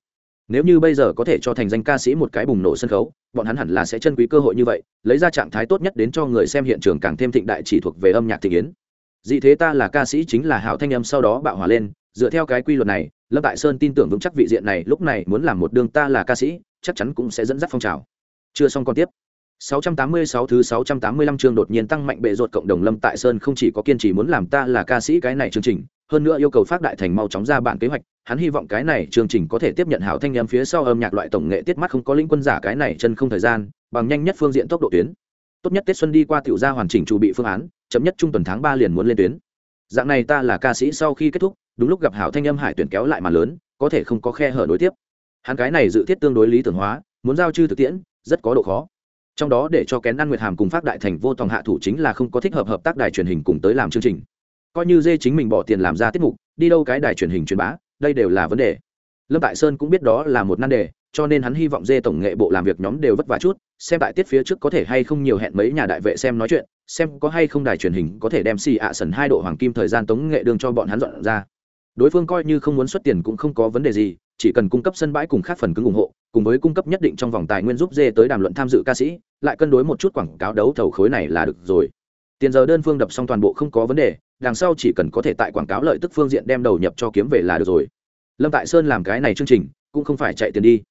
Nếu như bây giờ có thể cho thành danh ca sĩ một cái bùng nổ sân khấu, bọn hắn hẳn là sẽ chân quý cơ hội như vậy, lấy ra trạng thái tốt nhất đến cho người xem hiện trường càng thêm thịnh đại chỉ thuộc về âm nhạc thị yến. Dị thế ta là ca sĩ chính là hào thanh âm sau đó bạo hòa lên dựa theo cái quy luật này lâm tại sơn tin tưởng vững chắc vị diện này lúc này muốn làm một đường ta là ca sĩ chắc chắn cũng sẽ dẫn dắt phong trào chưa xong còn tiếp 686 thứ 685 chương đột nhiên tăng mạnh bệ ruột cộng đồng Lâm Tại Sơn không chỉ có kiên trì muốn làm ta là ca sĩ cái này chương trình, hơn nữa yêu cầu phát đại thành mau chóng ra bản kế hoạch, hắn hy vọng cái này chương trình có thể tiếp nhận hảo thanh em phía sau âm nhạc loại tổng nghệ tiết mắt không có linh quân giả cái này chân không thời gian, bằng nhanh nhất phương diện tốc độ tuyến. Tốt nhất Tết xuân đi qua tiểu gia hoàn chỉnh chuẩn bị phương án, chậm nhất trung tuần tháng 3 liền muốn lên tuyến. Dạng này ta là ca sĩ sau khi kết thúc, đúng lúc gặp hảo thanh âm hải tuyển kéo lại mà lớn, có thể không có khe hở đối tiếp. Hắn cái này dự thiết tương đối lý tưởng hóa, muốn giao chư thực tiễn, rất có độ khó. Trong đó để cho kén ăn nguyệt hàm cùng phát đại thành vô tòng hạ thủ chính là không có thích hợp hợp tác đài truyền hình cùng tới làm chương trình. Coi như dê chính mình bỏ tiền làm ra tiết mục đi đâu cái đài truyền hình truyền bá đây đều là vấn đề. Lâm tại sơn cũng biết đó là một nan đề cho nên hắn hy vọng dê tổng nghệ bộ làm việc nhóm đều vất vả chút xem tại tiết phía trước có thể hay không nhiều hẹn mấy nhà đại vệ xem nói chuyện xem có hay không đài truyền hình có thể đem xì ạ sần hai độ hoàng kim thời gian tống nghệ đương cho bọn hắn dọn ra. Đối phương coi như không muốn xuất tiền cũng không có vấn đề gì, chỉ cần cung cấp sân bãi cùng khác phần cứng ủng hộ, cùng với cung cấp nhất định trong vòng tài nguyên giúp dê tới đàm luận tham dự ca sĩ, lại cân đối một chút quảng cáo đấu thầu khối này là được rồi. Tiền giờ đơn phương đập xong toàn bộ không có vấn đề, đằng sau chỉ cần có thể tại quảng cáo lợi tức phương diện đem đầu nhập cho kiếm về là được rồi. Lâm tại sơn làm cái này chương trình, cũng không phải chạy tiền đi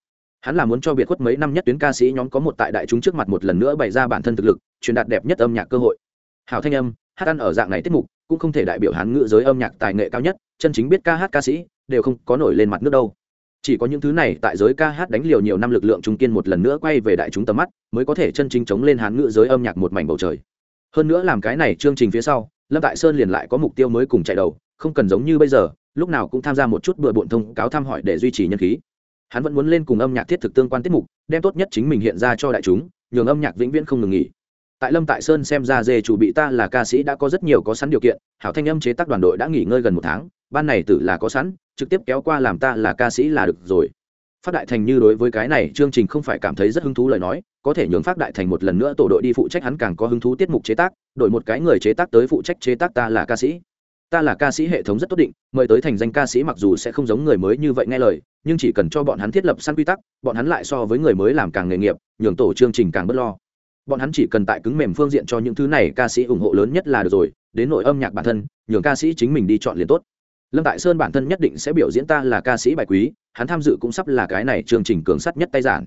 hắn là muốn cho biệt khuất mấy năm nhất tuyến ca sĩ nhóm có một tại đại chúng trước mặt một lần nữa bày ra bản thân thực lực, truyền đạt đẹp nhất âm nhạc cơ hội. Hào thanh âm, hát ăn ở dạng này tiết mục, cũng không thể đại biểu hắn ngữ giới âm nhạc tài nghệ cao nhất, chân chính biết ca hát ca sĩ, đều không có nổi lên mặt nước đâu. Chỉ có những thứ này tại giới ca hát đánh liều nhiều năm lực lượng trung kiên một lần nữa quay về đại chúng tầm mắt, mới có thể chân chính chống lên hán ngữ giới âm nhạc một mảnh bầu trời. Hơn nữa làm cái này chương trình phía sau, lâm tại sơn liền lại có mục tiêu mới cùng chạy đầu, không cần giống như bây giờ, lúc nào cũng tham gia một chút bừa bộn thông cáo thăm hỏi để duy trì nhân khí hắn vẫn muốn lên cùng âm nhạc thiết thực tương quan tiết mục, đem tốt nhất chính mình hiện ra cho đại chúng, nhường âm nhạc vĩnh viễn không ngừng nghỉ. Tại lâm tại sơn xem ra dê chủ bị ta là ca sĩ đã có rất nhiều có sẵn điều kiện, hảo thanh âm chế tác đoàn đội đã nghỉ ngơi gần một tháng, ban này tử là có sẵn, trực tiếp kéo qua làm ta là ca sĩ là được rồi. Phát đại thành như đối với cái này chương trình không phải cảm thấy rất hứng thú lời nói, có thể nhường phát đại thành một lần nữa tổ đội đi phụ trách hắn càng có hứng thú tiết mục chế tác, đổi một cái người chế tác tới phụ trách chế tác ta là ca sĩ. Ta là ca sĩ hệ thống rất tốt định, mời tới thành danh ca sĩ mặc dù sẽ không giống người mới như vậy nghe lời nhưng chỉ cần cho bọn hắn thiết lập săn quy tắc, bọn hắn lại so với người mới làm càng nghề nghiệp, nhường tổ chương trình càng b ấ t lo. Bọn hắn chỉ cần tại cứng mềm phương diện cho những thứ này ca sĩ ủng hộ lớn nhất là được rồi, đến nội âm nhạc bản thân, nhường ca sĩ chính mình đi chọn liền tốt. Lâm tại sơn bản thân nhất định sẽ biểu diễn ta là ca sĩ bài quý, hắn tham dự cũng sắp là cái này chương trình cường sắt nhất tay giản.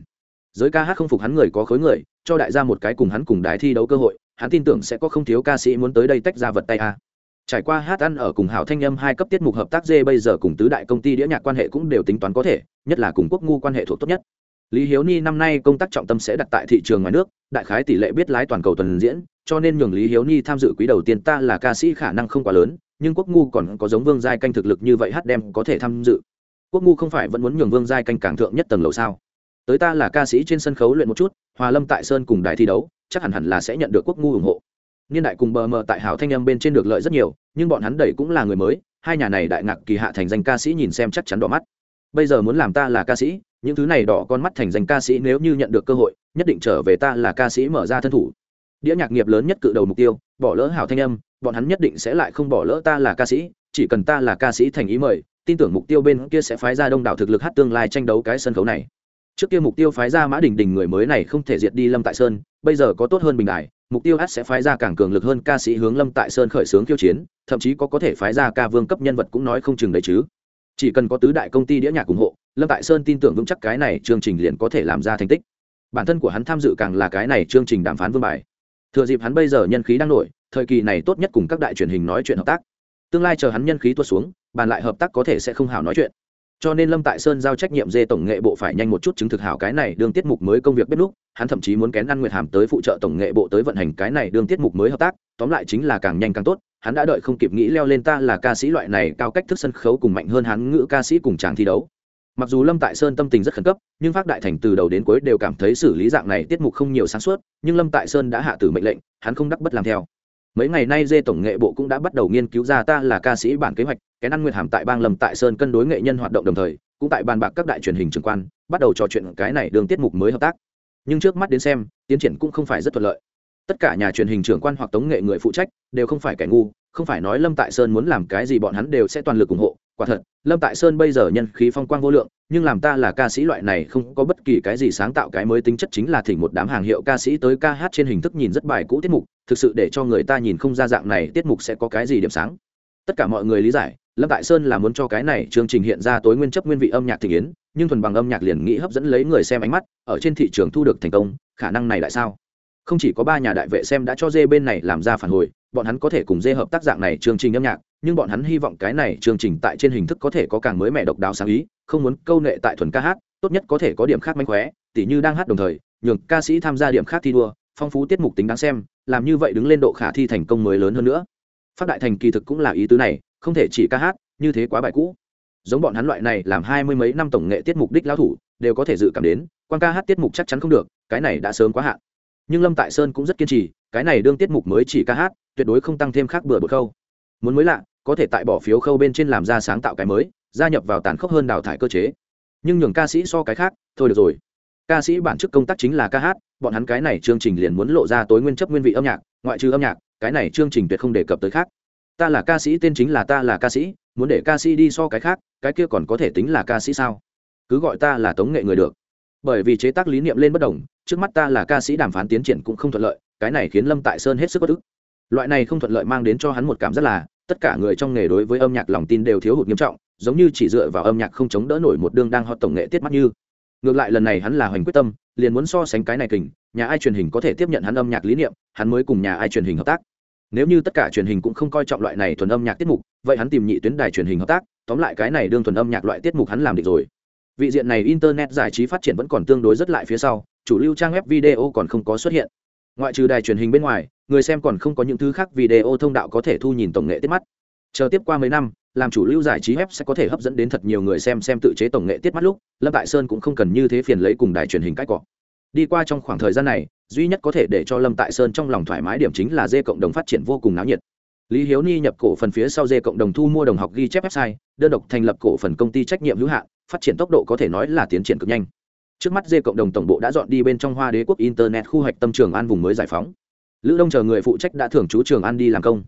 Giới ca hát không phục hắn người có khối người, cho đại gia một cái cùng hắn cùng đái thi đấu cơ hội, hắn tin tưởng sẽ có không thiếu ca sĩ muốn tới đây tách ra vật tay a trải qua hát ăn ở cùng hảo thanh âm hai cấp tiết mục hợp tác dê, bây giờ cùng tứ đại công ty đĩa nhạc quan hệ cũng đều tính toán có thể, nhất là cùng quốc ngu quan hệ thuộc tốt nhất. Lý hiếu ni năm nay công tác trọng tâm sẽ đặt tại thị trường ngoài nước, đại khái tỷ lệ biết lái toàn cầu tuần diễn, cho nên nhường lý hiếu ni tham dự quý đầu tiên ta là ca sĩ khả năng không quá lớn, nhưng quốc ngu còn có giống vương giai canh thực lực như vậy hát đem có thể tham dự. Quốc ngu không phải vẫn muốn nhường vương giai canh càng thượng nhất tầng lầu sao? Tới ta là ca sĩ trên sân khấu luyện một chút, hòa lâm tại sơn cùng đài thi đấu, chắc hẳn hẳn là sẽ nhận được quốc ngu ủng hộ niên đại cùng bờ mờ tại hảo thanh âm bên trên được lợi rất nhiều, nhưng bọn hắn đẩy cũng là người mới, hai nhà này đại ngạc kỳ hạ thành danh ca sĩ nhìn xem chắc chắn đỏ mắt. Bây giờ muốn làm ta là ca sĩ, những thứ này đỏ con mắt thành danh ca sĩ nếu như nhận được cơ hội, nhất định trở về ta là ca sĩ mở ra thân thủ. Đĩa nhạc nghiệp lớn nhất cự đầu mục tiêu, bỏ lỡ hảo thanh âm, bọn hắn nhất định sẽ lại không bỏ lỡ ta là ca sĩ, chỉ cần ta là ca sĩ thành ý mời, tin tưởng mục tiêu bên kia sẽ phái ra đông đảo thực lực hát tương lai tranh đấu cái sân khấu này trước kia mục tiêu phái ra mã đình đình người mới này không thể diệt đi lâm tại sơn, bây giờ có tốt hơn bình đại mục tiêu hát sẽ phái ra càng cường lực hơn ca sĩ hướng lâm tại sơn khởi xướng khiêu chiến, thậm chí có có thể phái ra ca vương cấp nhân vật cũng nói không chừng đấy chứ. Chỉ cần có tứ đại công ty đĩa nhạc ủng hộ, lâm tại sơn tin tưởng vững chắc cái này chương trình liền có thể làm ra thành tích. Bản thân của hắn tham dự càng là cái này chương trình đàm phán vương bài. Thừa dịp hắn bây giờ nhân khí đang nổi, thời kỳ này tốt nhất cùng các đại truyền hình nói chuyện hợp tác. Tương lai chờ hắn nhân khí tuột xuống, bàn lại hợp tác có thể sẽ không hảo nói chuyện cho nên lâm tại sơn giao trách nhiệm dê tổng nghệ bộ phải nhanh một chút chứng thực hảo cái này đương tiết mục mới công việc bếp lúc hắn thậm chí muốn kén ăn nguyệt hàm tới phụ trợ tổng nghệ bộ tới vận hành cái này đương tiết mục mới hợp tác tóm lại chính là càng nhanh càng tốt hắn đã đợi không kịp nghĩ leo lên ta là ca sĩ loại này cao cách thức sân khấu cùng mạnh hơn hắn ngữ ca sĩ cùng chàng thi đấu mặc dù lâm tại sơn tâm tình rất khẩn cấp nhưng phát đại thành từ đầu đến cuối đều cảm thấy xử lý dạng này tiết mục không nhiều sáng suốt nhưng lâm tại sơn đã hạ tử mệnh lệnh, hắn không đắc bất làm theo mấy ngày nay dê tổng nghệ bộ cũng đã bắt đầu nghiên cứu ra ta là ca sĩ bản kế hoạch cái năng nguyệt hàm tại bang lâm tại sơn cân đối nghệ nhân hoạt động đồng thời, cũng tại bàn bạc các đại truyền hình trường quan, bắt đầu trò chuyện cái này đường tiết mục mới hợp tác. Nhưng trước mắt đến xem, tiến triển cũng không phải rất thuận lợi. Tất cả nhà truyền hình trưởng quan hoặc tống nghệ người phụ trách, đều không phải kẻ ngu, không phải nói lâm tại sơn muốn làm cái gì bọn hắn đều sẽ toàn lực ủng hộ quả thật, lâm tại sơn bây giờ nhân khí phong quang vô lượng, nhưng làm ta là ca sĩ loại này không có bất kỳ cái gì sáng tạo cái mới tính chất chính là thỉnh một đám hàng hiệu ca sĩ tới ca hát trên hình thức nhìn rất bài cũ tiết mục, thực sự để cho người ta nhìn không ra dạng này tiết mục sẽ có cái gì điểm sáng. Tất cả mọi người lý giải, lâm tại sơn là muốn cho cái này chương trình hiện ra tối nguyên chấp nguyên vị âm nhạc thị yến, nhưng thuần bằng âm nhạc liền nghĩ hấp dẫn lấy người xem ánh mắt, ở trên thị trường thu được thành công, khả năng này lại sao? Không chỉ có ba nhà đại vệ xem đã cho dê bên này làm ra phản hồi, bọn hắn có thể cùng dê hợp tác dạng này chương trình âm nhạc nhưng bọn hắn hy vọng cái này chương trình tại trên hình thức có thể có càng mới mẻ độc đáo sáng ý, không muốn câu nệ tại thuần ca hát, tốt nhất có thể có điểm khác manh khóe, tỉ như đang hát đồng thời, nhường ca sĩ tham gia điểm khác thi đua, phong phú tiết mục tính đáng xem, làm như vậy đứng lên độ khả thi thành công mới lớn hơn nữa. Phát đại thành kỳ thực cũng là ý tứ này, không thể chỉ ca hát, như thế quá bài cũ. Giống bọn hắn loại này làm hai mươi mấy năm tổng nghệ tiết mục đích lao thủ, đều có thể dự cảm đến, quan ca hát tiết mục chắc chắn không được, cái này đã sớm quá hạn. Nhưng lâm tại sơn cũng rất kiên trì, cái này đương tiết mục mới chỉ ca hát, tuyệt đối không tăng thêm khác bừa bột khâu. Muốn mới lạ có thể tại bỏ phiếu khâu bên trên làm ra sáng tạo cái mới, gia nhập vào tàn khốc hơn đào thải cơ chế. Nhưng nhường ca sĩ so cái khác, thôi được rồi. Ca sĩ bản chức công tác chính là ca hát, bọn hắn cái này chương trình liền muốn lộ ra tối nguyên chấp nguyên vị âm nhạc, ngoại trừ âm nhạc, cái này chương trình tuyệt không đề cập tới khác. Ta là ca sĩ, tên chính là ta là ca sĩ, muốn để ca sĩ đi so cái khác, cái kia còn có thể tính là ca sĩ sao? Cứ gọi ta là tống nghệ người được. Bởi vì chế tác lý niệm lên bất đồng, trước mắt ta là ca sĩ đàm phán tiến triển cũng không thuận lợi, cái này khiến lâm tại sơn hết sức bất ức. Loại này không thuận lợi mang đến cho hắn một cảm rất là tất cả người trong nghề đối với âm nhạc lòng tin đều thiếu hụt nghiêm trọng, giống như chỉ dựa vào âm nhạc không chống đỡ nổi một đương đang họ tổng nghệ tiết mắt như. Ngược lại lần này hắn là hoành quyết tâm, liền muốn so sánh cái này kình, nhà ai truyền hình có thể tiếp nhận hắn âm nhạc lý niệm, hắn mới cùng nhà ai truyền hình hợp tác. Nếu như tất cả truyền hình cũng không coi trọng loại này thuần âm nhạc tiết mục, vậy hắn tìm nhị tuyến đài truyền hình hợp tác, tóm lại cái này đương thuần âm nhạc loại tiết mục hắn làm được rồi. Vị diện này internet giải trí phát triển vẫn còn tương đối rất lại phía sau, chủ lưu trang web video còn không có xuất hiện ngoại trừ đài truyền hình bên ngoài, người xem còn không có những thứ khác video thông đạo có thể thu nhìn tổng nghệ tiết mắt. Chờ tiếp qua mấy năm, làm chủ lưu giải trí web sẽ có thể hấp dẫn đến thật nhiều người xem xem tự chế tổng nghệ tiết mắt lúc, lâm tại sơn cũng không cần như thế phiền lấy cùng đài truyền hình cách cọ. Đi qua trong khoảng thời gian này, duy nhất có thể để cho lâm tại sơn trong lòng thoải mái điểm chính là dê cộng đồng phát triển vô cùng náo nhiệt. Lý hiếu ni nhập cổ phần phía sau dê cộng đồng thu mua đồng học ghi chép website, đơn độc thành lập cổ phần công ty trách nhiệm hữu hạn, phát triển tốc độ có thể nói là tiến triển cực nhanh trước mắt dê cộng đồng tổng bộ đã dọn đi bên trong hoa đế quốc internet khu hoạch tâm trường an vùng mới giải phóng. Lữ đông chờ người phụ trách đã thưởng chú trường an đi làm công.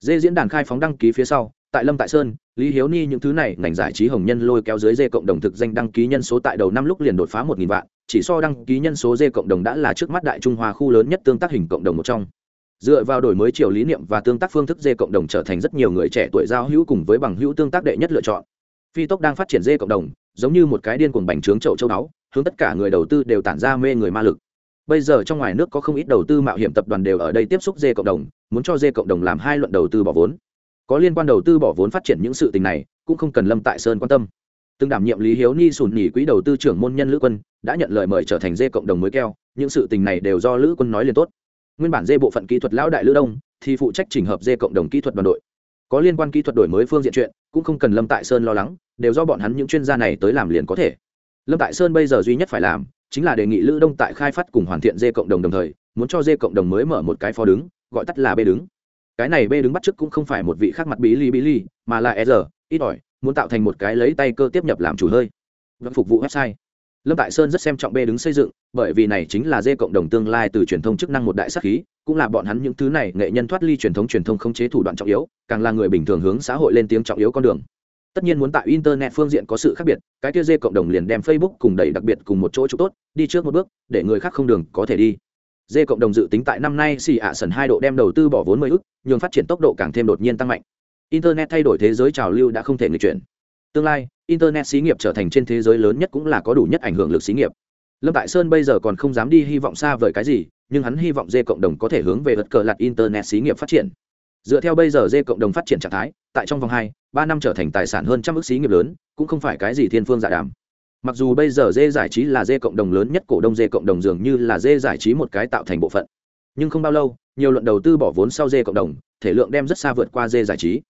Dê diễn đàn khai phóng đăng ký phía sau, tại lâm tại sơn, lý hiếu ni những thứ này, ngành giải trí hồng nhân lôi kéo dưới dê cộng đồng thực danh đăng ký nhân số tại đầu năm lúc liền đột phá một nghìn vạn, chỉ so đăng ký nhân số dê cộng đồng đã là trước mắt đại trung hoa khu lớn nhất tương tác hình cộng đồng một trong. Dựa vào đổi mới chiều lý niệm và tương tác phương thức dê cộng đồng trở thành rất nhiều người trẻ tuổi giao hữu cùng với bằng hữu tương tác đệ nhất lựa chọn. Phi tốc đang phát triển dê cộng đồng, giống như một cái điên cuồng bành trướng chậu châu đáo hướng tất cả người đầu tư đều tản ra mê người ma lực. Bây giờ trong ngoài nước có không ít đầu tư mạo hiểm tập đoàn đều ở đây tiếp xúc dê cộng đồng, muốn cho dê cộng đồng làm hai luận đầu tư bỏ vốn. Có liên quan đầu tư bỏ vốn phát triển những sự tình này, cũng không cần lâm tại sơn quan tâm. Từng đảm nhiệm lý hiếu ni sùn nhỉ quỹ đầu tư trưởng môn nhân lữ quân, đã nhận lời mời trở thành dê cộng đồng mới keo, những sự tình này đều do lữ quân nói liền tốt. Nguyên bản dê bộ phận kỹ thuật lão đại lữ đông, thì phụ trách trình hợp dê cộng đồng kỹ thuật đoàn đội. Có liên quan kỹ thuật đổi mới phương diện chuyện, cũng không cần lâm tại sơn lo lắng, đều do bọn hắn những chuyên gia này tới làm liền có thể lâm tại sơn bây giờ duy nhất phải làm chính là đề nghị lữ đông tại khai phát cùng hoàn thiện dê cộng đồng đồng thời, muốn cho dê cộng đồng mới mở một cái phó đứng, gọi tắt là b đứng. Cái này b đứng bắt chước cũng không phải một vị khác mặt bí li bí li mà là e r ít ỏi, muốn tạo thành một cái lấy tay cơ tiếp nhập làm chủ hơi. Vẫn phục vụ website. Lâm tại sơn rất xem trọng b đứng xây dựng, bởi vì này chính là dê cộng đồng tương lai từ truyền thông chức năng một đại sắc khí, cũng là bọn hắn những thứ này nghệ nhân thoát ly truyền thống truyền thông không chế thủ đoạn trọng yếu, càng là người bình thường hướng xã hội lên tiếng trọng yếu con đường tất nhiên muốn tại internet phương diện có sự khác biệt, cái kia dê cộng đồng liền đem facebook cùng đẩy đặc biệt cùng một chỗ chụp tốt, đi trước một bước, để người khác không đường có thể đi. Dê cộng đồng dự tính tại năm nay xì ạ sần hai độ đem đầu tư bỏ vốn mười ức nhường phát triển tốc độ càng thêm đột nhiên tăng mạnh. Internet thay đổi thế giới trào lưu đã không thể người chuyển. Tương lai, internet xí nghiệp trở thành trên thế giới lớn nhất cũng là có đủ nhất ảnh hưởng lực xí nghiệp. Lâm tại sơn bây giờ còn không dám đi hy vọng xa vời cái gì, nhưng hắn hy vọng dê cộng đồng có thể hướng về vật cờ lặt internet xí nghiệp phát triển dựa theo bây giờ dê cộng đồng phát triển trạng thái, tại trong vòng hai, ba năm trở thành tài sản hơn trăm ước xí nghiệp lớn, cũng không phải cái gì thiên phương giả đàm. Mặc dù bây giờ dê giải trí là dê cộng đồng lớn nhất cổ đông dê cộng đồng dường như là dê giải trí một cái tạo thành bộ phận. Nhưng không bao lâu, nhiều luận đầu tư bỏ vốn sau dê cộng đồng, thể lượng đem rất xa vượt qua dê giải trí.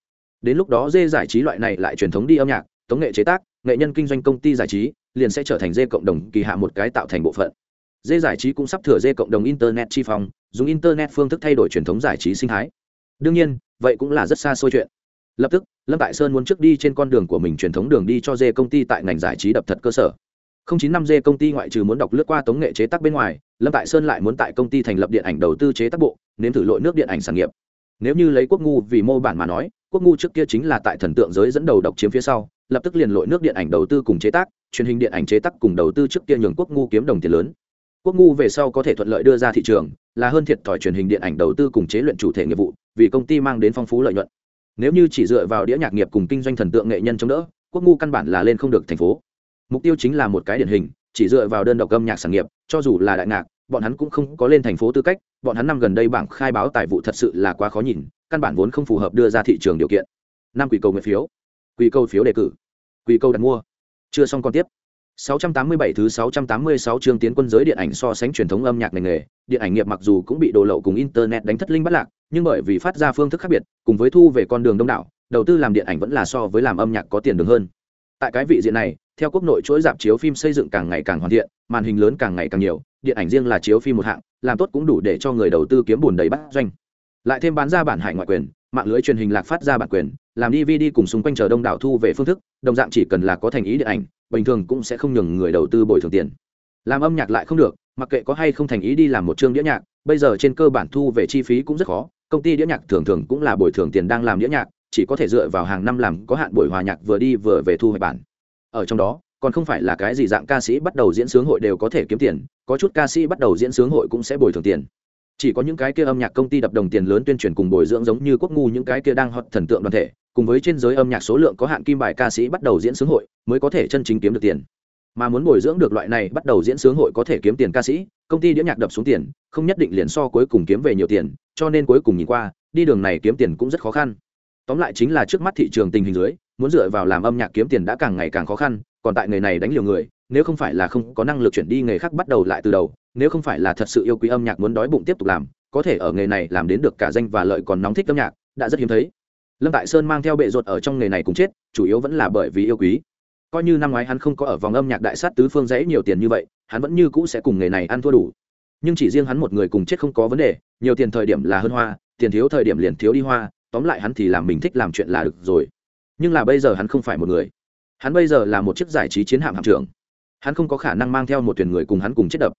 Đến lúc đó dê giải trí loại này lại truyền thống đi âm nhạc, tống nghệ chế tác, nghệ nhân kinh doanh công ty giải trí, liền sẽ trở thành dê cộng đồng kỳ hạ một cái tạo thành bộ phận. Dê giải trí cũng sắp thừa dê cộng đồng internet chi phòng dùng internet phương thức thay đổi truyền thống giải trí sinh thái đương nhiên, vậy cũng là rất xa xôi chuyện. Lập tức, lâm tại sơn muốn trước đi trên con đường của mình truyền thống đường đi cho dê công ty tại ngành giải trí đập thật cơ sở. Không chín năm dê công ty ngoại trừ muốn đọc lướt qua tống nghệ chế tác bên ngoài, lâm tại sơn lại muốn tại công ty thành lập điện ảnh đầu tư chế tác bộ, nếm thử lội nước điện ảnh sản nghiệp. Nếu như lấy quốc ngu vì mô bản mà nói, quốc ngu trước kia chính là tại thần tượng giới dẫn đầu độc chiếm phía sau, lập tức liền lội nước điện ảnh đầu tư cùng chế tác, truyền hình điện ảnh chế tác cùng đầu tư trước kia nhường quốc ngu kiếm đồng tiền lớn. Quốc ngu về sau có thể thuận lợi đưa ra thị trường, là hơn thiệt thòi truyền hình điện ảnh đầu tư cùng chế luyện chủ thể nghiệp vụ vì công ty mang đến phong phú lợi nhuận. Nếu như chỉ dựa vào đĩa nhạc nghiệp cùng kinh doanh thần tượng nghệ nhân chống đỡ quốc ngu căn bản là lên không được thành phố. Mục tiêu chính là một cái điển hình chỉ dựa vào đơn độc âm nhạc sản nghiệp cho dù là đại ngạc bọn hắn cũng không có lên thành phố tư cách bọn hắn năm gần đây bảng khai báo tài vụ thật sự là quá khó nhìn căn bản vốn không phù hợp đưa ra thị trường điều kiện. Năm quỷ cầu nguyện phiếu. Quỷ cầu phiếu đề cử. Quỷ cầu đặt mua. Chưa xong còn tiếp. 687 thứ 686 chương tiến quân giới điện ảnh so sánh truyền thống âm nhạc ngành nghề, điện ảnh nghiệp mặc dù cũng bị đồ lậu cùng internet đánh thất linh bất lạc, nhưng bởi vì phát ra phương thức khác biệt, cùng với thu về con đường đông đảo, đầu tư làm điện ảnh vẫn là so với làm âm nhạc có tiền đường hơn. Tại cái vị diện này, theo quốc nội chuỗi dạp chiếu phim xây dựng càng ngày càng hoàn thiện, màn hình lớn càng ngày càng nhiều, điện ảnh riêng là chiếu phim một hạng, làm tốt cũng đủ để cho người đầu tư kiếm bùn đầy bắt, doanh. Lại thêm bán ra bản hải ngoại quyền, mạng lưới truyền hình lạc phát ra bản quyền, làm DVD cùng xung quanh chờ đông đảo thu về phương thức, đồng dạng chỉ cần là có thành ý điện ảnh, bình thường cũng sẽ không nhường người đầu tư bồi thường tiền làm âm nhạc lại không được mặc kệ có hay không thành ý đi làm một chương đĩa nhạc bây giờ trên cơ bản thu về chi phí cũng rất khó công ty đĩa nhạc thường thường cũng là bồi thường tiền đang làm đĩa nhạc, chỉ có thể dựa vào hàng năm làm có hạn buổi hòa nhạc vừa đi vừa về thu hoạch bản. Ở trong đó, còn không phải là cái gì dạng ca sĩ bắt đầu diễn sướng hội đều có thể kiếm tiền, có chút ca sĩ bắt đầu diễn sướng hội cũng sẽ bồi thường tiền. Chỉ có những cái kia âm nhạc công ty đập đồng tiền lớn tuyên truyền cùng bồi dưỡng giống như quốc ngu những cái kia đang hot thần tượng đoàn thể, cùng với trên giới âm nhạc số lượng có hạn kim bài ca sĩ bắt đầu diễn sướng hội, mới có thể chân chính kiếm được tiền mà muốn bồi dưỡng được loại này bắt đầu diễn sướng hội có thể kiếm tiền ca sĩ, công ty đĩa nhạc đập xuống tiền, không nhất định liền so cuối cùng kiếm về nhiều tiền, cho nên cuối cùng nhìn qua, đi đường này kiếm tiền cũng rất khó khăn. Tóm lại chính là trước mắt thị trường tình hình dưới, muốn dựa vào làm âm nhạc kiếm tiền đã càng ngày càng khó khăn, còn tại nghề này đánh liều người, nếu không phải là không có năng lực chuyển đi nghề khác bắt đầu lại từ đầu, nếu không phải là thật sự yêu quý âm nhạc muốn đói bụng tiếp tục làm, có thể ở nghề này làm đến được cả danh và lợi còn nóng thích âm nhạc, đã rất hiếm thấy. Lâm tại sơn mang theo bệ ruột ở trong nghề này cũng chết, chủ yếu vẫn là bởi vì yêu quý coi như năm ngoái hắn không có ở vòng âm nhạc đại sát tứ phương dễ nhiều tiền như vậy, hắn vẫn như cũ sẽ cùng nghề này ăn thua đủ. Nhưng chỉ riêng hắn một người cùng chết không có vấn đề, nhiều tiền thời điểm là hơn hoa, tiền thiếu thời điểm liền thiếu đi hoa, tóm lại hắn thì làm mình thích làm chuyện là được rồi. Nhưng là bây giờ hắn không phải một người. Hắn bây giờ là một chiếc giải trí chiến hạm hạm trưởng. Hắn không có khả năng mang theo một thuyền người cùng hắn cùng chết đập.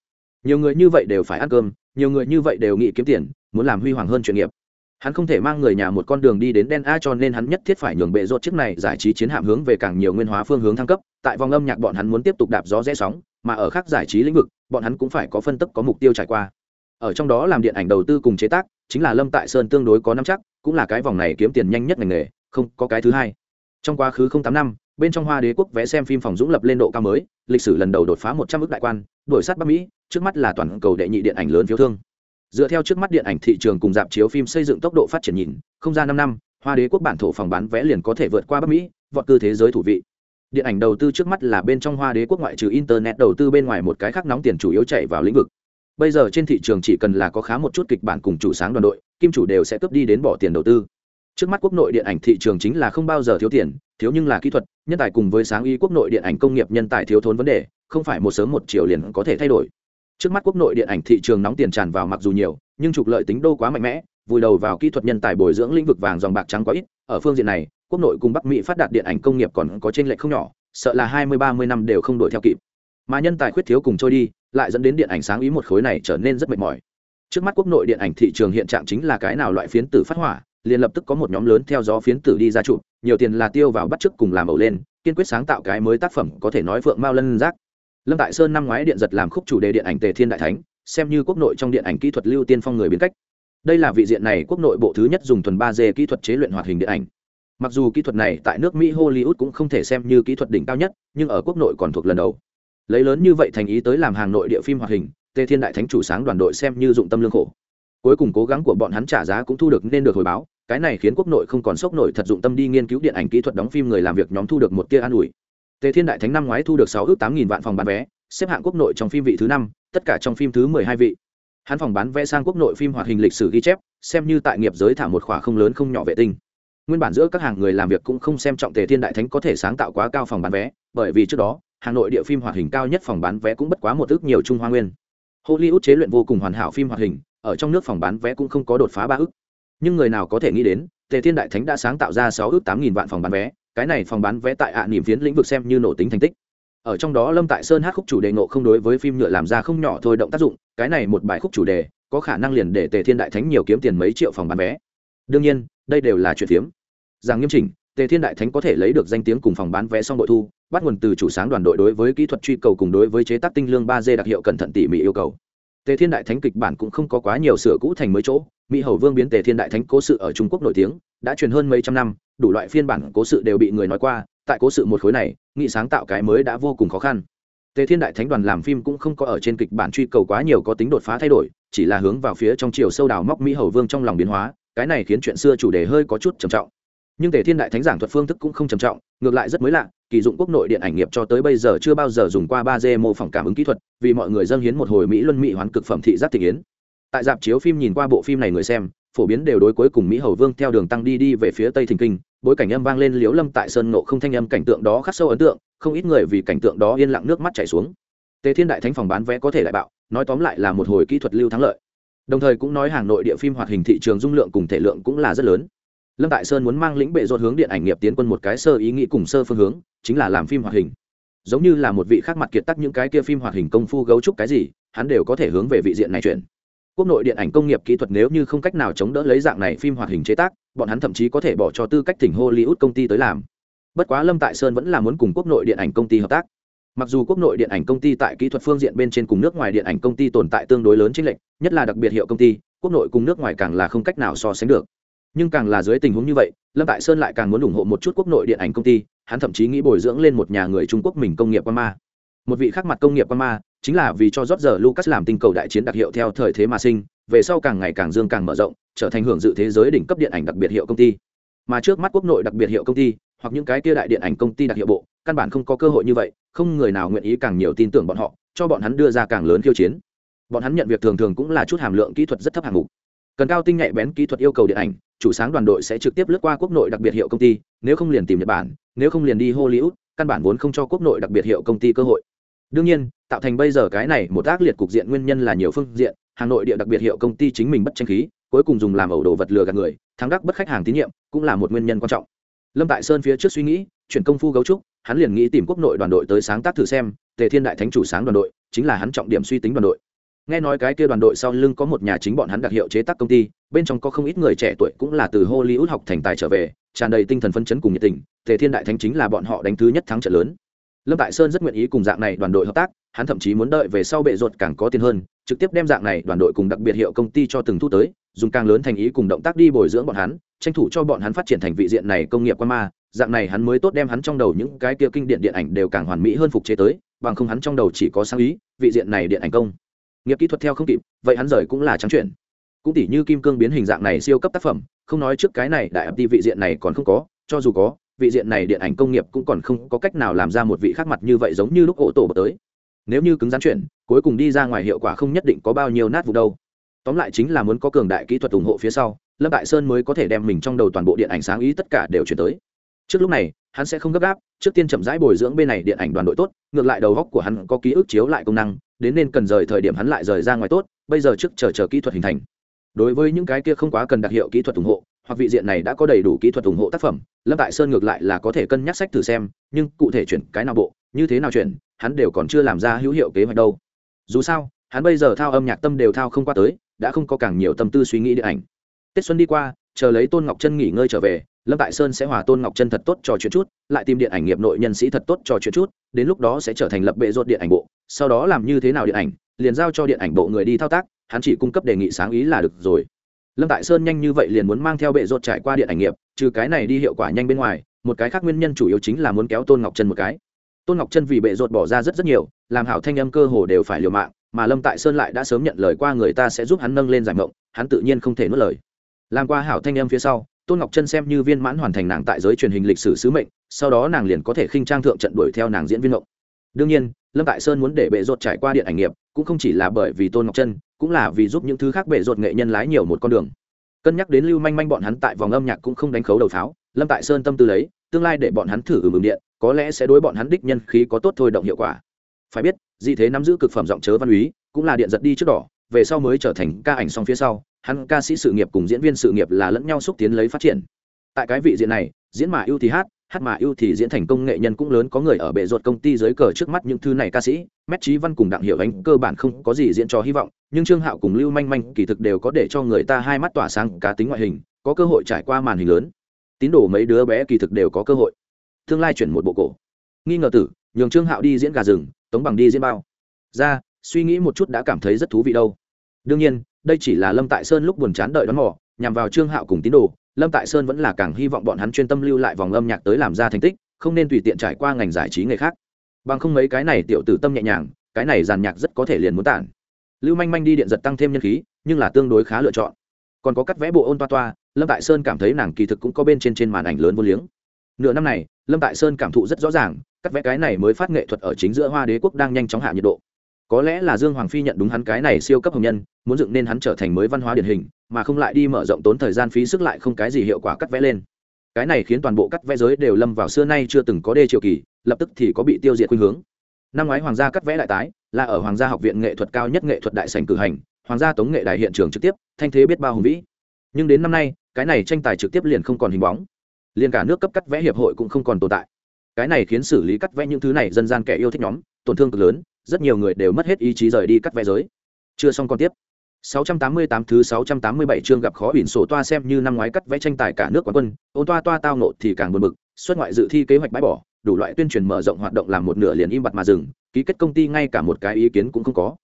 Nhiều người như vậy đều phải ăn cơm, nhiều người như vậy đều nghĩ kiếm tiền, muốn làm huy hoàng hơn chuyên nghiệp hắn không thể mang người nhà một con đường đi đến đen a cho nên hắn nhất thiết phải nhường bệ rột chiếc này giải trí chiến hạm hướng về càng nhiều nguyên hóa phương hướng thăng cấp. Tại vòng âm nhạc bọn hắn muốn tiếp tục đạp gió rẽ sóng, mà ở khác giải trí lĩnh vực, bọn hắn cũng phải có phân tức, có mục tiêu trải qua. Ở trong đó làm điện ảnh đầu tư cùng chế tác, chính là lâm tại sơn tương đối có năm chắc, cũng là cái vòng này kiếm tiền nhanh nhất ngành nghề, không có cái thứ hai. Trong quá khứ không tám năm, bên trong hoa đế quốc vẽ xem phim phòng dũng lập lên độ cao mới, lịch sử lần đầu đột phá một trăm ước đại quan, đổi sát bắc mỹ, trước mắt là toàn cầu đệ nhị điện ảnh lớn phiếu thương dựa theo trước mắt điện ảnh thị trường cùng dạp chiếu phim xây dựng tốc độ phát triển nhìn, không ra năm năm, hoa đế quốc bản thổ phòng bán vé liền có thể vượt qua bắc mỹ, vọt cư thế giới thủ vị. Điện ảnh đầu tư trước mắt là bên trong hoa đế quốc ngoại trừ internet đầu tư bên ngoài một cái khác nóng tiền chủ yếu chạy vào lĩnh vực. Bây giờ trên thị trường chỉ cần là có khá một chút kịch bản cùng chủ sáng đoàn đội, kim chủ đều sẽ cướp đi đến bỏ tiền đầu tư. Trước mắt quốc nội điện ảnh thị trường chính là không bao giờ thiếu tiền, thiếu nhưng là kỹ thuật, nhân tài cùng với sáng y quốc nội điện ảnh công nghiệp nhân tài thiếu thốn vấn đề, không phải một sớm một chiều liền có thể thay đổi trước mắt quốc nội điện ảnh thị trường nóng tiền tràn vào mặc dù nhiều, nhưng trục lợi tính đô quá mạnh mẽ, vùi đầu vào kỹ thuật nhân tài bồi dưỡng lĩnh vực vàng dòng bạc trắng quá ít, ở phương diện này, quốc nội cùng bắc mỹ phát đạt điện ảnh công nghiệp còn có trên lệch không nhỏ, sợ là hai mươi, ba mươi năm đều không đổi theo kịp mà nhân tài khuyết thiếu cùng trôi đi, lại dẫn đến điện ảnh sáng ý một khối này trở nên rất mệt mỏi trước mắt quốc nội điện ảnh thị trường hiện trạng chính là cái nào loại phiến tử phát hỏa, liền lập tức có một nhóm lớn theo gió phiến tử đi ra chụp, nhiều tiền là tiêu vào bắt chước cùng làm ẩu lên, kiên quyết sáng tạo cái mới tác phẩm có thể nói phượng mao lân rác lâm tại sơn năm ngoái điện giật làm khúc chủ đề điện ảnh tề thiên đại thánh, xem như quốc nội trong điện ảnh kỹ thuật lưu tiên phong người biến cách. Đây là vị diện này quốc nội bộ thứ nhất dùng thuần ba d kỹ thuật chế luyện hoạt hình điện ảnh. Mặc dù kỹ thuật này tại nước mỹ hollywood cũng không thể xem như kỹ thuật đỉnh cao nhất, nhưng ở quốc nội còn thuộc lần đầu. Lấy lớn như vậy thành ý tới làm hàng nội địa phim hoạt hình, tề thiên đại thánh chủ sáng đoàn đội xem như dụng tâm lương khổ. Cuối cùng cố gắng của bọn hắn trả giá cũng thu được nên được hồi báo, cái này khiến quốc nội không còn sốc nổi thật dụng tâm đi nghiên cứu điện ảnh kỹ thuật đóng phim người làm việc nhóm thu được một tia an ủi tề thiên đại thánh năm ngoái thu được sáu ước tám nghìn vạn phòng bán vé, xếp hạng quốc nội trong phim vị thứ năm, tất cả trong phim thứ mười hai vị. Hắn phòng bán vé sang quốc nội phim hoạt hình lịch sử ghi chép, xem như tại nghiệp giới thả một khỏa không lớn không nhỏ vệ tinh. Nguyên bản giữa các hàng người làm việc cũng không xem trọng tề thiên đại thánh có thể sáng tạo quá cao phòng bán vé, bởi vì trước đó, hà nội địa phim hoạt hình cao nhất phòng bán vé cũng bất quá một ước nhiều trung hoa nguyên. Hollywood chế luyện vô cùng hoàn hảo phim hoạt hình, ở trong nước phòng bán vé cũng không có đột phá ba ước. Nhưng người nào có thể nghĩ đến, tề thiên đại thánh đã sáng tạo ra sáu ước tám nghìn vạn phòng bán vé cái này phòng bán vé tại ạ niềm phiến lĩnh vực xem như nổ tính thành tích. Ở trong đó lâm tại sơn hát khúc chủ đề ngộ không đối với phim nhựa làm ra không nhỏ thôi động tác dụng, cái này một bài khúc chủ đề, có khả năng liền để tề thiên đại thánh nhiều kiếm tiền mấy triệu phòng bán vé. Đương nhiên, đây đều là chuyện phiếm. Rằng nghiêm chỉnh, tề thiên đại thánh có thể lấy được danh tiếng cùng phòng bán vé xong bội thu, bắt nguồn từ chủ sáng đoàn đội đối với kỹ thuật truy cầu cùng đối với chế tác tinh lương ba d đặc hiệu cẩn thận tỉ mỉ yêu cầu tề thiên đại thánh kịch bản cũng không có quá nhiều sửa cũ thành mới chỗ. Mỹ hầu vương biến tề thiên đại thánh cố sự ở trung quốc nổi tiếng, đã truyền hơn mấy trăm năm, đủ loại phiên bản cố sự đều bị người nói qua, tại cố sự một khối này nghị sáng tạo cái mới đã vô cùng khó khăn. Tề thiên đại thánh đoàn làm phim cũng không có ở trên kịch bản truy cầu quá nhiều có tính đột phá thay đổi, chỉ là hướng vào phía trong chiều sâu đào móc mỹ hầu vương trong lòng biến hóa, cái này khiến chuyện xưa chủ đề hơi có chút trầm trọng nhưng tề thiên đại thánh giảng thuật phương thức cũng không trầm trọng, ngược lại rất mới lạ, kỳ dụng quốc nội điện ảnh nghiệp cho tới bây giờ chưa bao giờ dùng qua ba d mô phỏng cảm ứng kỹ thuật, vì mọi người dâng hiến một hồi mỹ luân mỹ hoán cực phẩm thị giác thị kiến. tại dạp chiếu phim nhìn qua bộ phim này người xem, phổ biến đều đối cuối cùng mỹ hầu vương theo đường tăng đi đi về phía tây thình kinh, bối cảnh âm vang lên liếu lâm tại sơn nộ không thanh âm cảnh tượng đó khắc sâu ấn tượng, không ít người vì cảnh tượng đó yên lặng nước mắt chảy xuống. Tề thiên đại thánh phòng bán vé có thể đại bạo, nói tóm lại là một hồi kỹ thuật lưu thắng lợi. Đồng thời cũng nói hàng nội địa phim hoạt hình thị trường dung lượng cùng thể lượng cũng là rất lớn lâm tại sơn muốn mang lĩnh bệ rột hướng điện ảnh nghiệp tiến quân một cái sơ ý nghĩ cùng sơ phương hướng, chính là làm phim hoạt hình. Giống như là một vị khác mặt kiệt tắc những cái kia phim hoạt hình công phu gấu trúc cái gì, hắn đều có thể hướng về vị diện này chuyển. Quốc nội điện ảnh công nghiệp kỹ thuật nếu như không cách nào chống đỡ lấy dạng này phim hoạt hình chế tác, bọn hắn thậm chí có thể bỏ cho tư cách thỉnh hollywood công ty tới làm. Bất quá lâm tại sơn vẫn là muốn cùng quốc nội điện ảnh công ty hợp tác. Mặc dù quốc nội điện ảnh công ty tại kỹ thuật phương diện bên trên cùng nước ngoài điện ảnh công ty tồn tại tương đối lớn chính lệnh nhất là đặc biệt hiệu công ty, quốc nội cùng nước ngoài càng là không cách nào so sánh được nhưng càng là dưới tình huống như vậy, lâm tại sơn lại càng muốn ủng hộ một chút quốc nội điện ảnh công ty, hắn thậm chí nghĩ bồi dưỡng lên một nhà người trung quốc mình công nghiệp quan ma. Một vị khác mặt công nghiệp quan ma chính là vì cho rót giờ lucas làm tinh cầu đại chiến đặc hiệu theo thời thế mà sinh, về sau càng ngày càng dương càng mở rộng, trở thành hưởng dự thế giới đỉnh cấp điện ảnh đặc biệt hiệu công ty. Mà trước mắt quốc nội đặc biệt hiệu công ty, hoặc những cái kia đại điện ảnh công ty đặc hiệu bộ, căn bản không có cơ hội như vậy, không người nào nguyện ý càng nhiều tin tưởng bọn họ, cho bọn hắn đưa ra càng lớn khiêu chiến. Bọn hắn nhận việc thường thường cũng là chút hàm lượng kỹ thuật rất thấp hạng mục cần cao tinh nhạy bén kỹ thuật yêu cầu điện ảnh, chủ sáng đoàn đội sẽ trực tiếp lướt qua quốc nội đặc biệt hiệu công ty, nếu không liền tìm nhật bản, nếu không liền đi hollywood, căn bản vốn không cho quốc nội đặc biệt hiệu công ty cơ hội. Đương nhiên, tạo thành bây giờ cái này một ác liệt cục diện nguyên nhân là nhiều phương diện, hà nội địa đặc biệt hiệu công ty chính mình bất tranh khí, cuối cùng dùng làm ẩu đồ vật lừa gạt người, thắng đắc bất khách hàng tín nhiệm, cũng là một nguyên nhân quan trọng. Lâm tại sơn phía trước suy nghĩ, chuyển công phu gấu trúc, hắn liền nghĩ tìm quốc nội đoàn đội tới sáng tác thử xem, tề thiên đại thánh chủ sáng đoàn đội, chính là hắn trọng điểm suy tính đoàn đội nghe nói cái kia đoàn đội sau lưng có một nhà chính bọn hắn đặc hiệu chế tác công ty, bên trong có không ít người trẻ tuổi cũng là từ hollywood học thành tài trở về, tràn đầy tinh thần phấn chấn cùng nhiệt tình, tề thiên đại thánh chính là bọn họ đánh thứ nhất thắng trận lớn. Lâm tại sơn rất nguyện ý cùng dạng này đoàn đội hợp tác, hắn thậm chí muốn đợi về sau bệ ruột càng có tiền hơn, trực tiếp đem dạng này đoàn đội cùng đặc biệt hiệu công ty cho từng thu tới, dùng càng lớn thành ý cùng động tác đi bồi dưỡng bọn hắn, tranh thủ cho bọn hắn phát triển thành vị diện này công nghiệp qua ma. Dạng này hắn mới tốt đem hắn trong đầu những cái kia kinh điện điện ảnh đều càng hoàn mỹ hơn phục chế tới, bằng không hắn trong đầu chỉ có sáng ý, vị diện này điện ảnh công nghiệp kỹ thuật theo không kịp, vậy hắn rời cũng là trắng chuyện. Cũng tỷ như kim cương biến hình dạng này siêu cấp tác phẩm, không nói trước cái này, đại ập đi vị diện này còn không có, cho dù có, vị diện này điện ảnh công nghiệp cũng còn không có cách nào làm ra một vị khác mặt như vậy giống như lúc ổ tổ tới. Nếu như cứng rắn chuyển cuối cùng đi ra ngoài hiệu quả không nhất định có bao nhiêu nát vụ đâu. Tóm lại chính là muốn có cường đại kỹ thuật ủng hộ phía sau, lâm đại sơn mới có thể đem mình trong đầu toàn bộ điện ảnh sáng ý tất cả đều chuyển tới. Trước lúc này hắn sẽ không gấp gáp, trước tiên chậm rãi bồi dưỡng bên này điện ảnh đoàn đội tốt, ngược lại đầu góc của hắn có ký ức chiếu lại công năng, đến nên cần rời thời điểm hắn lại rời ra ngoài tốt, bây giờ trước chờ chờ kỹ thuật hình thành. Đối với những cái kia không quá cần đặc hiệu kỹ thuật ủng hộ, hoặc vị diện này đã có đầy đủ kỹ thuật ủng hộ tác phẩm, lâm tại sơn ngược lại là có thể cân nhắc sách thử xem, nhưng cụ thể chuyển cái nào bộ, như thế nào chuyển, hắn đều còn chưa làm ra hữu hiệu kế hoạch đâu. Dù sao, hắn bây giờ thao âm nhạc tâm đều thao không qua tới, đã không có càng nhiều tâm tư suy nghĩ điện ảnh. Tết xuân đi qua chờ lấy tôn ngọc chân nghỉ ngơi trở về, lâm tại sơn sẽ hòa tôn ngọc chân thật tốt trò chuyện chút, lại tìm điện ảnh nghiệp nội nhân sĩ thật tốt trò chuyện chút, đến lúc đó sẽ trở thành lập bệ rột điện ảnh bộ, sau đó làm như thế nào điện ảnh, liền giao cho điện ảnh bộ người đi thao tác, hắn chỉ cung cấp đề nghị sáng ý là được rồi. Lâm tại sơn nhanh như vậy liền muốn mang theo bệ rột trải qua điện ảnh nghiệp, trừ cái này đi hiệu quả nhanh bên ngoài, một cái khác nguyên nhân chủ yếu chính là muốn kéo tôn ngọc chân một cái. Tôn ngọc chân vì bệ rột bỏ ra rất rất nhiều, làm hảo thanh âm cơ hồ đều phải liều mạng, mà lâm tại sơn lại đã sớm nhận lời qua người ta sẽ giúp hắn nâng lên giải mộng, hắn tự nhiên không thể nuốt lời làm qua hảo thanh âm phía sau, tôn ngọc chân xem như viên mãn hoàn thành nàng tại giới truyền hình lịch sử sứ mệnh, sau đó nàng liền có thể khinh trang thượng trận đuổi theo nàng diễn viên ngộng. Đương nhiên, lâm tại sơn muốn để bệ rột trải qua điện ảnh nghiệp, cũng không chỉ là bởi vì tôn ngọc chân cũng là vì giúp những thứ khác bệ rột nghệ nhân lái nhiều một con đường. Cân nhắc đến lưu manh manh bọn hắn tại vòng âm nhạc cũng không đánh khấu đầu pháo, lâm tại sơn tâm tư lấy, tương lai để bọn hắn thử ừm điện, có lẽ sẽ đối bọn hắn đích nhân khí có tốt thôi động hiệu quả. Phải biết, dị thế nắm giữ cực phẩm giọng chớ văn úy, cũng là điện giật đi trước đỏ, về sau mới trở thành ca ảnh song phía sau hắn ca sĩ sự nghiệp cùng diễn viên sự nghiệp là lẫn nhau xúc tiến lấy phát triển. Tại cái vị diện này, diễn mà ưu thì hát hát mà ưu thì diễn thành công nghệ nhân cũng lớn có người ở bệ ruột công ty dưới cờ trước mắt những thứ này ca sĩ. Mét trí văn cùng đặng hiệu ánh cơ bản không có gì diễn cho hy vọng, nhưng trương hạo cùng lưu manh manh kỳ thực đều có để cho người ta hai mắt tỏa sáng cá tính ngoại hình, có cơ hội trải qua màn hình lớn. Tín đồ mấy đứa bé kỳ thực đều có cơ hội. Tương lai chuyển một bộ cổ. Nghi ngờ tử, nhường trương hạo đi diễn gà rừng, tống bằng đi diễn bao. Ra, suy nghĩ một chút đã cảm thấy rất thú vị đâu. Đương nhiên đây chỉ là lâm tại sơn lúc buồn chán đợi đón mỏ nhằm vào trương hạo cùng tín đồ, lâm tại sơn vẫn là càng hy vọng bọn hắn chuyên tâm lưu lại vòng âm nhạc tới làm ra thành tích, không nên tùy tiện trải qua ngành giải trí nghề khác. Bằng không mấy cái này tiểu tử tâm nhẹ nhàng, cái này giàn nhạc rất có thể liền muốn tản. Lưu manh manh đi điện giật tăng thêm nhân khí, nhưng là tương đối khá lựa chọn. Còn có cắt vẽ bộ ôn toa toa, lâm tại sơn cảm thấy nàng kỳ thực cũng có bên trên trên màn ảnh lớn vô liếng. Nửa năm này, lâm tại sơn cảm thụ rất rõ ràng, cắt vẽ cái này mới phát nghệ thuật ở chính giữa hoa đế quốc đang nhanh chóng hạ nhiệt độ có lẽ là dương hoàng phi nhận đúng hắn cái này siêu cấp hồng nhân, muốn dựng nên hắn trở thành mới văn hóa điển hình, mà không lại đi mở rộng tốn thời gian phí sức lại không cái gì hiệu quả cắt vẽ lên. Cái này khiến toàn bộ cắt vẽ giới đều lâm vào xưa nay chưa từng có đê triều kỳ, lập tức thì có bị tiêu diệt khuynh hướng. Năm ngoái hoàng gia cắt vẽ đại tái, là ở hoàng gia học viện nghệ thuật cao nhất nghệ thuật đại sành cử hành, hoàng gia tống nghệ đại hiện trường trực tiếp, thanh thế biết bao hùng vĩ. Nhưng đến năm nay, cái này tranh tài trực tiếp liền không còn hình bóng. Liền cả nước cấp cắt vẽ hiệp hội cũng không còn tồn tại. Cái này khiến xử lý cắt vẽ những thứ này dân gian kẻ yêu thích nhóm, tổn thương cực lớn rất nhiều người đều mất hết ý chí rời đi cắt vẽ giới chưa xong còn tiếp 688 thứ 687 chương gặp khó biển sổ toa xem như năm ngoái cắt vẽ tranh tài cả nước quán quân, ôn toa toa tao nộ thì càng buồn bực, xuất ngoại dự thi kế hoạch bãi bỏ, đủ loại tuyên truyền mở rộng hoạt động làm một nửa liền im bặt mà dừng, ký kết công ty ngay cả một cái ý kiến cũng không có.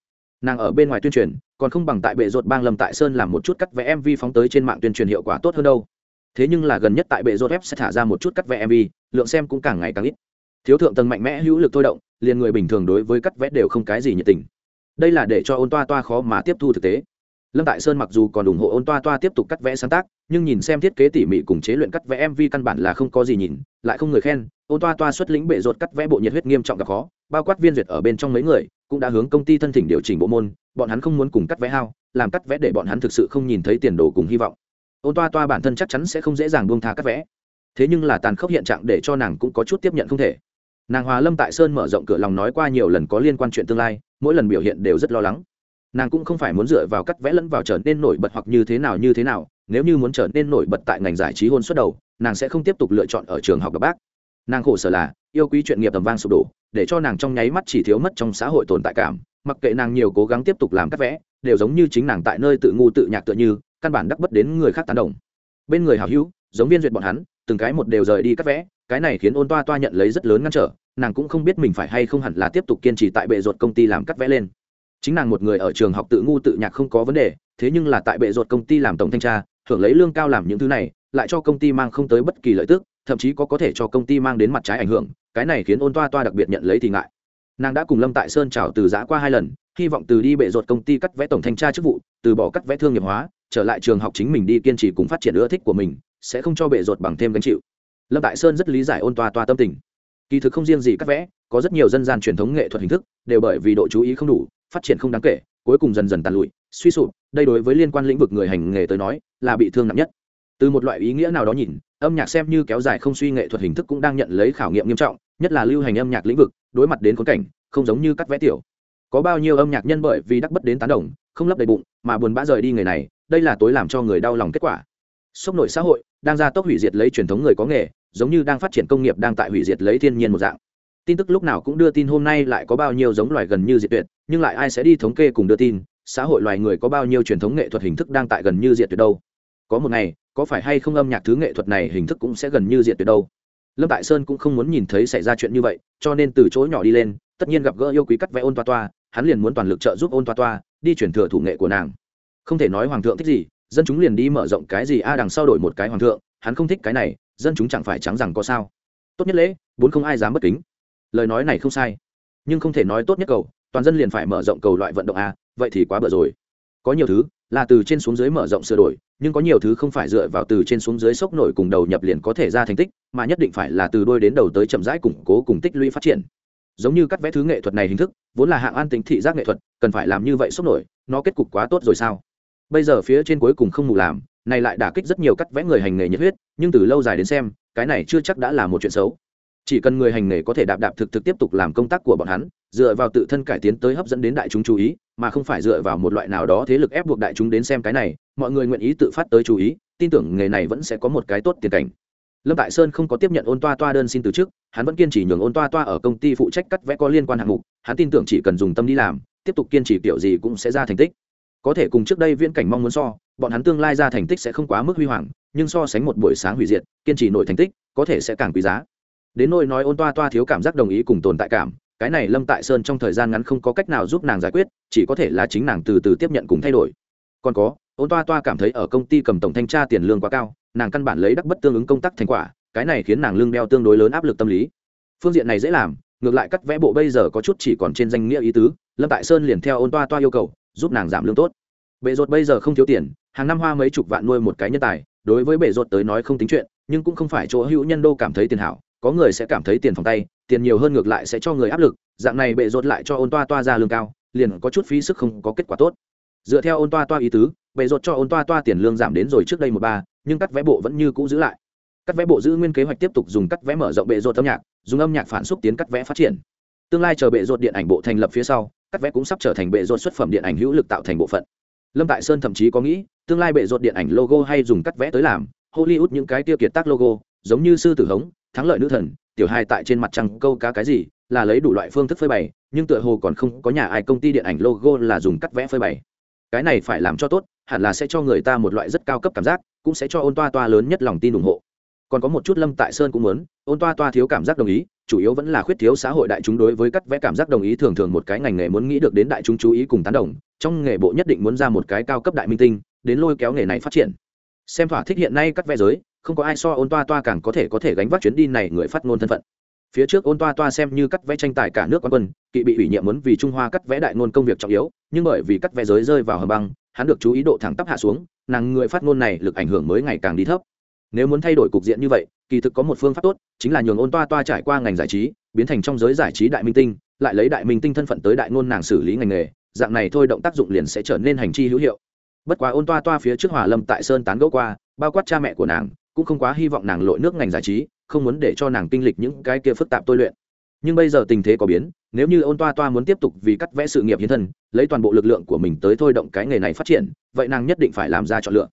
Nàng ở bên ngoài tuyên truyền, còn không bằng tại bệ rột bang lâm tại sơn làm một chút cắt vẽ MV phóng tới trên mạng tuyên truyền hiệu quả tốt hơn đâu. Thế nhưng là gần nhất tại bệ rột web sẽ thả ra một chút cắt vẽ MV, lượng xem cũng càng ngày càng ít. Thiếu thượng tầng mạnh mẽ hữu lực thôi động, liền người bình thường đối với cắt vẽ đều không cái gì nhiệt tình. Đây là để cho ôn toa toa khó mà tiếp thu thực tế. Lâm tại sơn mặc dù còn ủng hộ ôn toa toa tiếp tục cắt vẽ sáng tác nhưng nhìn xem thiết kế tỉ mỉ cùng chế luyện cắt vẽ mv căn bản là không có gì nhìn lại không người khen ôn toa toa xuất lĩnh bệ rột cắt vẽ bộ nhiệt huyết nghiêm trọng gặp khó bao quát viên duyệt ở bên trong mấy người cũng đã hướng công ty thân thỉnh điều chỉnh bộ môn bọn hắn không muốn cùng cắt vẽ hao làm cắt vẽ để bọn hắn thực sự không nhìn thấy tiền đồ cùng hy vọng. Ôn toa toa bản thân chắc chắn sẽ không dễ dàng buông tha cắt vẽ. Thế nhưng là tàn khốc hiện trạng để cho nàng cũng có chút tiếp nhận không thể nàng hòa lâm tại sơn mở rộng cửa lòng nói qua nhiều lần có liên quan chuyện tương lai, mỗi lần biểu hiện đều rất lo lắng. Nàng cũng không phải muốn dựa vào cắt vẽ lẫn vào trở nên nổi bật hoặc như thế nào, như thế nào, nếu như muốn trở nên nổi bật tại ngành giải trí hôn suất đầu, nàng sẽ không tiếp tục lựa chọn ở trường học gặp bác. Nàng khổ sở là, yêu quý chuyện nghiệp tầm vang sụp đổ, để cho nàng trong nháy mắt chỉ thiếu mất trong xã hội tồn tại cảm. Mặc kệ nàng nhiều cố gắng tiếp tục làm cắt vẽ, đều giống như chính nàng tại nơi tự ngu tự nhạc tựa như, căn bản đắc bất đến người khác tán đồng. Bên người hào hữu, giống viên duyệt bọn hắn, từng cái một đều rời đi cắt vẽ cái này khiến ôn toa toa nhận lấy rất lớn ngăn trở, nàng cũng không biết mình phải hay không hẳn là tiếp tục kiên trì tại bệ ruột công ty làm cắt vẽ lên. Chính nàng một người ở trường học tự ngu tự nhạc không có vấn đề, thế nhưng là tại bệ ruột công ty làm tổng thanh tra, hưởng lấy lương cao làm những thứ này, lại cho công ty mang không tới bất kỳ lợi tức, thậm chí có có thể cho công ty mang đến mặt trái ảnh hưởng, cái này khiến ôn toa toa đặc biệt nhận lấy thì ngại. Nàng đã cùng lâm tại sơn trào từ giã qua hai lần, hy vọng từ đi bệ ruột công ty cắt vẽ tổng thanh tra chức vụ, từ bỏ cắt vẽ thương nghiệp hóa, trở lại trường học chính mình đi kiên trì cùng phát triển ưa thích của mình, sẽ không cho bệ ruột bằng thêm gánh chịu lâm tại sơn rất lý giải ôn toa toa tâm tình. Kỳ thực không riêng gì cắt vẽ, có rất nhiều dân gian truyền thống nghệ thuật hình thức, đều bởi vì độ chú ý không đủ, phát triển không đáng kể, cuối cùng dần dần tàn lụi, suy sụp. Đây đối với liên quan lĩnh vực người hành nghề tới nói, là bị thương nặng nhất. Từ một loại ý nghĩa nào đó nhìn, âm nhạc xem như kéo dài không suy nghệ thuật hình thức cũng đang nhận lấy khảo nghiệm nghiêm trọng, nhất là lưu hành âm nhạc lĩnh vực, đối mặt đến khốn cảnh, không giống như cắt vẽ tiểu. Có bao nhiêu âm nhạc nhân bởi vì đắc bất đến tán đồng, không lấp đầy bụng, mà buồn bã rời đi người này, đây là tối làm cho người đau lòng kết quả. Sốc nội xã hội, đang ra tốc hủy diệt lấy truyền thống người có nghề giống như đang phát triển công nghiệp đang tại hủy diệt lấy thiên nhiên một dạng. Tin tức lúc nào cũng đưa tin hôm nay lại có bao nhiêu giống loài gần như diệt tuyệt, nhưng lại ai sẽ đi thống kê cùng đưa tin, xã hội loài người có bao nhiêu truyền thống nghệ thuật hình thức đang tại gần như diệt tuyệt đâu. Có một ngày, có phải hay không âm nhạc thứ nghệ thuật này hình thức cũng sẽ gần như diệt tuyệt đâu? Lâm tại sơn cũng không muốn nhìn thấy xảy ra chuyện như vậy, cho nên từ chỗ nhỏ đi lên, tất nhiên gặp gỡ yêu quý cắt vẽ ôn toa toa, hắn liền muốn toàn lực trợ giúp ôn toa toa, đi chuyển thừa thủ nghệ của nàng. Không thể nói hoàng thượng thích gì, dân chúng liền đi mở rộng cái gì a à đằng sau đổi một cái hoàng thượng, hắn không thích cái này dân chúng chẳng phải trắng rằng có sao. Tốt nhất lễ, bốn không ai dám bất kính. Lời nói này không sai. Nhưng không thể nói tốt nhất cầu, toàn dân liền phải mở rộng cầu loại vận động a, vậy thì quá bở rồi. Có nhiều thứ, là từ trên xuống dưới mở rộng sửa đổi, nhưng có nhiều thứ không phải dựa vào từ trên xuống dưới sốc nổi cùng đầu nhập liền có thể ra thành tích, mà nhất định phải là từ đôi đến đầu tới chậm rãi củng cố cùng tích lũy phát triển. Giống như cắt vẽ thứ nghệ thuật này hình thức, vốn là hạng an tính thị giác nghệ thuật, cần phải làm như vậy sốc nổi, nó kết cục quá tốt rồi sao? Bây giờ phía trên cuối cùng không mù làm này lại đả kích rất nhiều cắt vẽ người hành nghề nhiệt huyết, nhưng từ lâu dài đến xem, cái này chưa chắc đã là một chuyện xấu. Chỉ cần người hành nghề có thể đạp đạp thực thực tiếp tục làm công tác của bọn hắn, dựa vào tự thân cải tiến tới hấp dẫn đến đại chúng chú ý, mà không phải dựa vào một loại nào đó thế lực ép buộc đại chúng đến xem cái này, mọi người nguyện ý tự phát tới chú ý, tin tưởng nghề này vẫn sẽ có một cái tốt tiền cảnh. Lâm tại sơn không có tiếp nhận ôn toa toa đơn xin từ chức, hắn vẫn kiên trì nhường ôn toa toa ở công ty phụ trách cắt vẽ có liên quan hạng mục, hắn tin tưởng chỉ cần dùng tâm đi làm, tiếp tục kiên trì kiểu gì cũng sẽ ra thành tích. Có thể cùng trước đây viễn cảnh mong muốn so bọn hắn tương lai ra thành tích sẽ không quá mức huy hoàng, nhưng so sánh một buổi sáng hủy diệt, kiên trì nổi thành tích, có thể sẽ càng quý giá. Đến nỗi nói ôn toa toa thiếu cảm giác đồng ý cùng tồn tại cảm, cái này lâm tại sơn trong thời gian ngắn không có cách nào giúp nàng giải quyết, chỉ có thể là chính nàng từ từ tiếp nhận cùng thay đổi. Còn có, ôn toa toa cảm thấy ở công ty cầm tổng thanh tra tiền lương quá cao, nàng căn bản lấy đắc bất tương ứng công tác thành quả, cái này khiến nàng lương đeo tương đối lớn áp lực tâm lý. Phương diện này dễ làm, ngược lại cắt vẽ bộ bây giờ có chút chỉ còn trên danh nghĩa ý tứ, lâm tại sơn liền theo ôn toa toa yêu cầu, giúp nàng giảm lương tốt bệ rột bây giờ không thiếu tiền, hàng năm hoa mấy chục vạn nuôi một cái nhân tài, đối với bệ rột tới nói không tính chuyện, nhưng cũng không phải chỗ hữu nhân đô cảm thấy tiền hảo, có người sẽ cảm thấy tiền phòng tay, tiền nhiều hơn ngược lại sẽ cho người áp lực, dạng này bệ rột lại cho ôn toa toa ra lương cao, liền có chút phí sức không có kết quả tốt. Dựa theo ôn toa toa ý tứ bệ rột cho ôn toa toa tiền lương giảm đến rồi trước đây một ba, nhưng cắt vé bộ vẫn như cũ giữ lại. Cắt vé bộ giữ nguyên kế hoạch tiếp tục dùng cắt vé mở rộng bệ rột âm nhạc, dùng âm nhạc phản xúc tiến cắt vé phát triển. Tương lai chờ bệ rột điện ảnh bộ thành lập phía sau, cắt vé cũng sắp trở thành bệ rột xuất phẩm điện ảnh hữu lực tạo thành bộ phận lâm tại sơn thậm chí có nghĩ, tương lai bệ rột điện ảnh logo hay dùng cắt vẽ tới làm, hollywood những cái tiêu kiệt tác logo, giống như sư tử hống, thắng lợi nữ thần, tiểu hai tại trên mặt trăng câu cá cái gì, là lấy đủ loại phương thức phơi bày, nhưng tựa hồ còn không có nhà ai công ty điện ảnh logo là dùng cắt vẽ phơi bày. Cái này phải làm cho tốt, hẳn là sẽ cho người ta một loại rất cao cấp cảm giác, cũng sẽ cho ôn toa toa lớn nhất lòng tin ủng hộ. Còn có một chút lâm tại sơn cũng muốn, ôn toa toa thiếu cảm giác đồng ý chủ yếu vẫn là khuyết thiếu xã hội đại chúng đối với cắt vẽ cảm giác đồng ý thường thường một cái ngành nghề muốn nghĩ được đến đại chúng chú ý cùng tán đồng, trong nghề bộ nhất định muốn ra một cái cao cấp đại minh tinh, đến lôi kéo nghề này phát triển. Xem thỏa thích hiện nay cắt vẽ giới, không có ai so ôn toa toa càng có thể có thể gánh vác chuyến đi này người phát ngôn thân phận. Phía trước ôn toa toa xem như cắt vẽ tranh tài cả nước quan quân, kỵ bị ủy nhiệm muốn vì trung hoa cắt vẽ đại ngôn công việc trọng yếu, nhưng bởi vì cắt vẽ giới rơi vào hầm băng, hắn được chú ý độ thẳng tắp hạ xuống, nàng người phát ngôn này lực ảnh hưởng mới ngày càng đi thấp nếu muốn thay đổi cục diện như vậy, kỳ thực có một phương pháp tốt, chính là nhường ôn toa toa trải qua ngành giải trí, biến thành trong giới giải trí đại minh tinh, lại lấy đại minh tinh thân phận tới đại ngôn nàng xử lý ngành nghề, dạng này thôi động tác dụng liền sẽ trở nên hành chi hữu hiệu. Bất quá ôn toa toa phía trước hòa lâm tại sơn tán gẫu qua, bao quát cha mẹ của nàng, cũng không quá hy vọng nàng lội nước ngành giải trí, không muốn để cho nàng kinh lịch những cái kia phức tạp tôi luyện. Nhưng bây giờ tình thế có biến, nếu như ôn toa toa muốn tiếp tục vì cắt vẽ sự nghiệp hiến thân, lấy toàn bộ lực lượng của mình tới thôi động cái nghề này phát triển, vậy nàng nhất định phải làm ra chọn lựa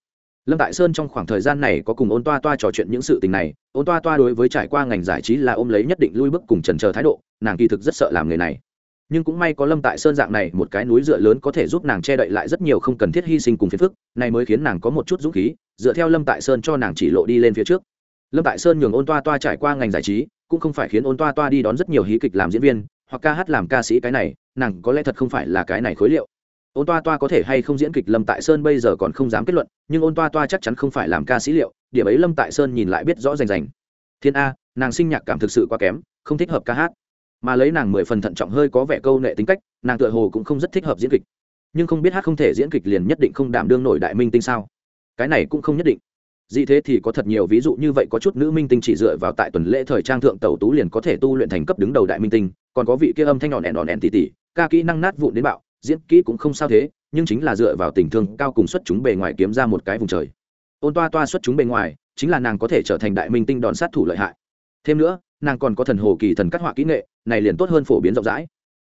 lâm tại sơn trong khoảng thời gian này có cùng ôn toa toa trò chuyện những sự tình này, ôn toa toa đối với trải qua ngành giải trí là ôm lấy nhất định lui bước cùng trần chờ thái độ, nàng kỳ thực rất sợ làm nghề này. Nhưng cũng may có lâm tại sơn dạng này, một cái núi dựa lớn có thể giúp nàng che đậy lại rất nhiều không cần thiết hy sinh cùng phiền phức, này mới khiến nàng có một chút dũng khí, dựa theo lâm tại sơn cho nàng chỉ lộ đi lên phía trước. Lâm tại sơn nhường ôn toa toa trải qua ngành giải trí, cũng không phải khiến ôn toa toa đi đón rất nhiều hí kịch làm diễn viên, hoặc ca hát làm ca sĩ cái này, nàng có lẽ thật không phải là cái này khối liệu ôn toa toa có thể hay không diễn kịch lâm tại sơn bây giờ còn không dám kết luận, nhưng ôn toa toa chắc chắn không phải làm ca sĩ liệu, điểm ấy lâm tại sơn nhìn lại biết rõ rành rành. Thiên a, nàng sinh nhạc cảm thực sự quá kém, không thích hợp ca hát. Mà lấy nàng mười phần thận trọng hơi có vẻ câu nệ tính cách, nàng tựa hồ cũng không rất thích hợp diễn kịch. Nhưng không biết hát không thể diễn kịch liền nhất định không đảm đương nổi đại minh tinh sao? Cái này cũng không nhất định. Dị thế thì có thật nhiều ví dụ như vậy, có chút nữ minh tinh chỉ dựa vào tại tuần lễ thời trang thượng tẩu tú liền có thể tu luyện thành cấp đứng đầu đại minh tinh, còn có vị kia âm thanh nhọn đèn đòn đèn tỉ tỉ, ca kỹ năng nát vụn đến bạo diễn kỹ cũng không sao thế, nhưng chính là dựa vào tình thương cao cùng xuất chúng bề ngoài kiếm ra một cái vùng trời. Ôn toa toa xuất chúng bề ngoài, chính là nàng có thể trở thành đại minh tinh đòn sát thủ lợi hại. Thêm nữa, nàng còn có thần hồ kỳ thần cắt họa kỹ nghệ, này liền tốt hơn phổ biến rộng rãi.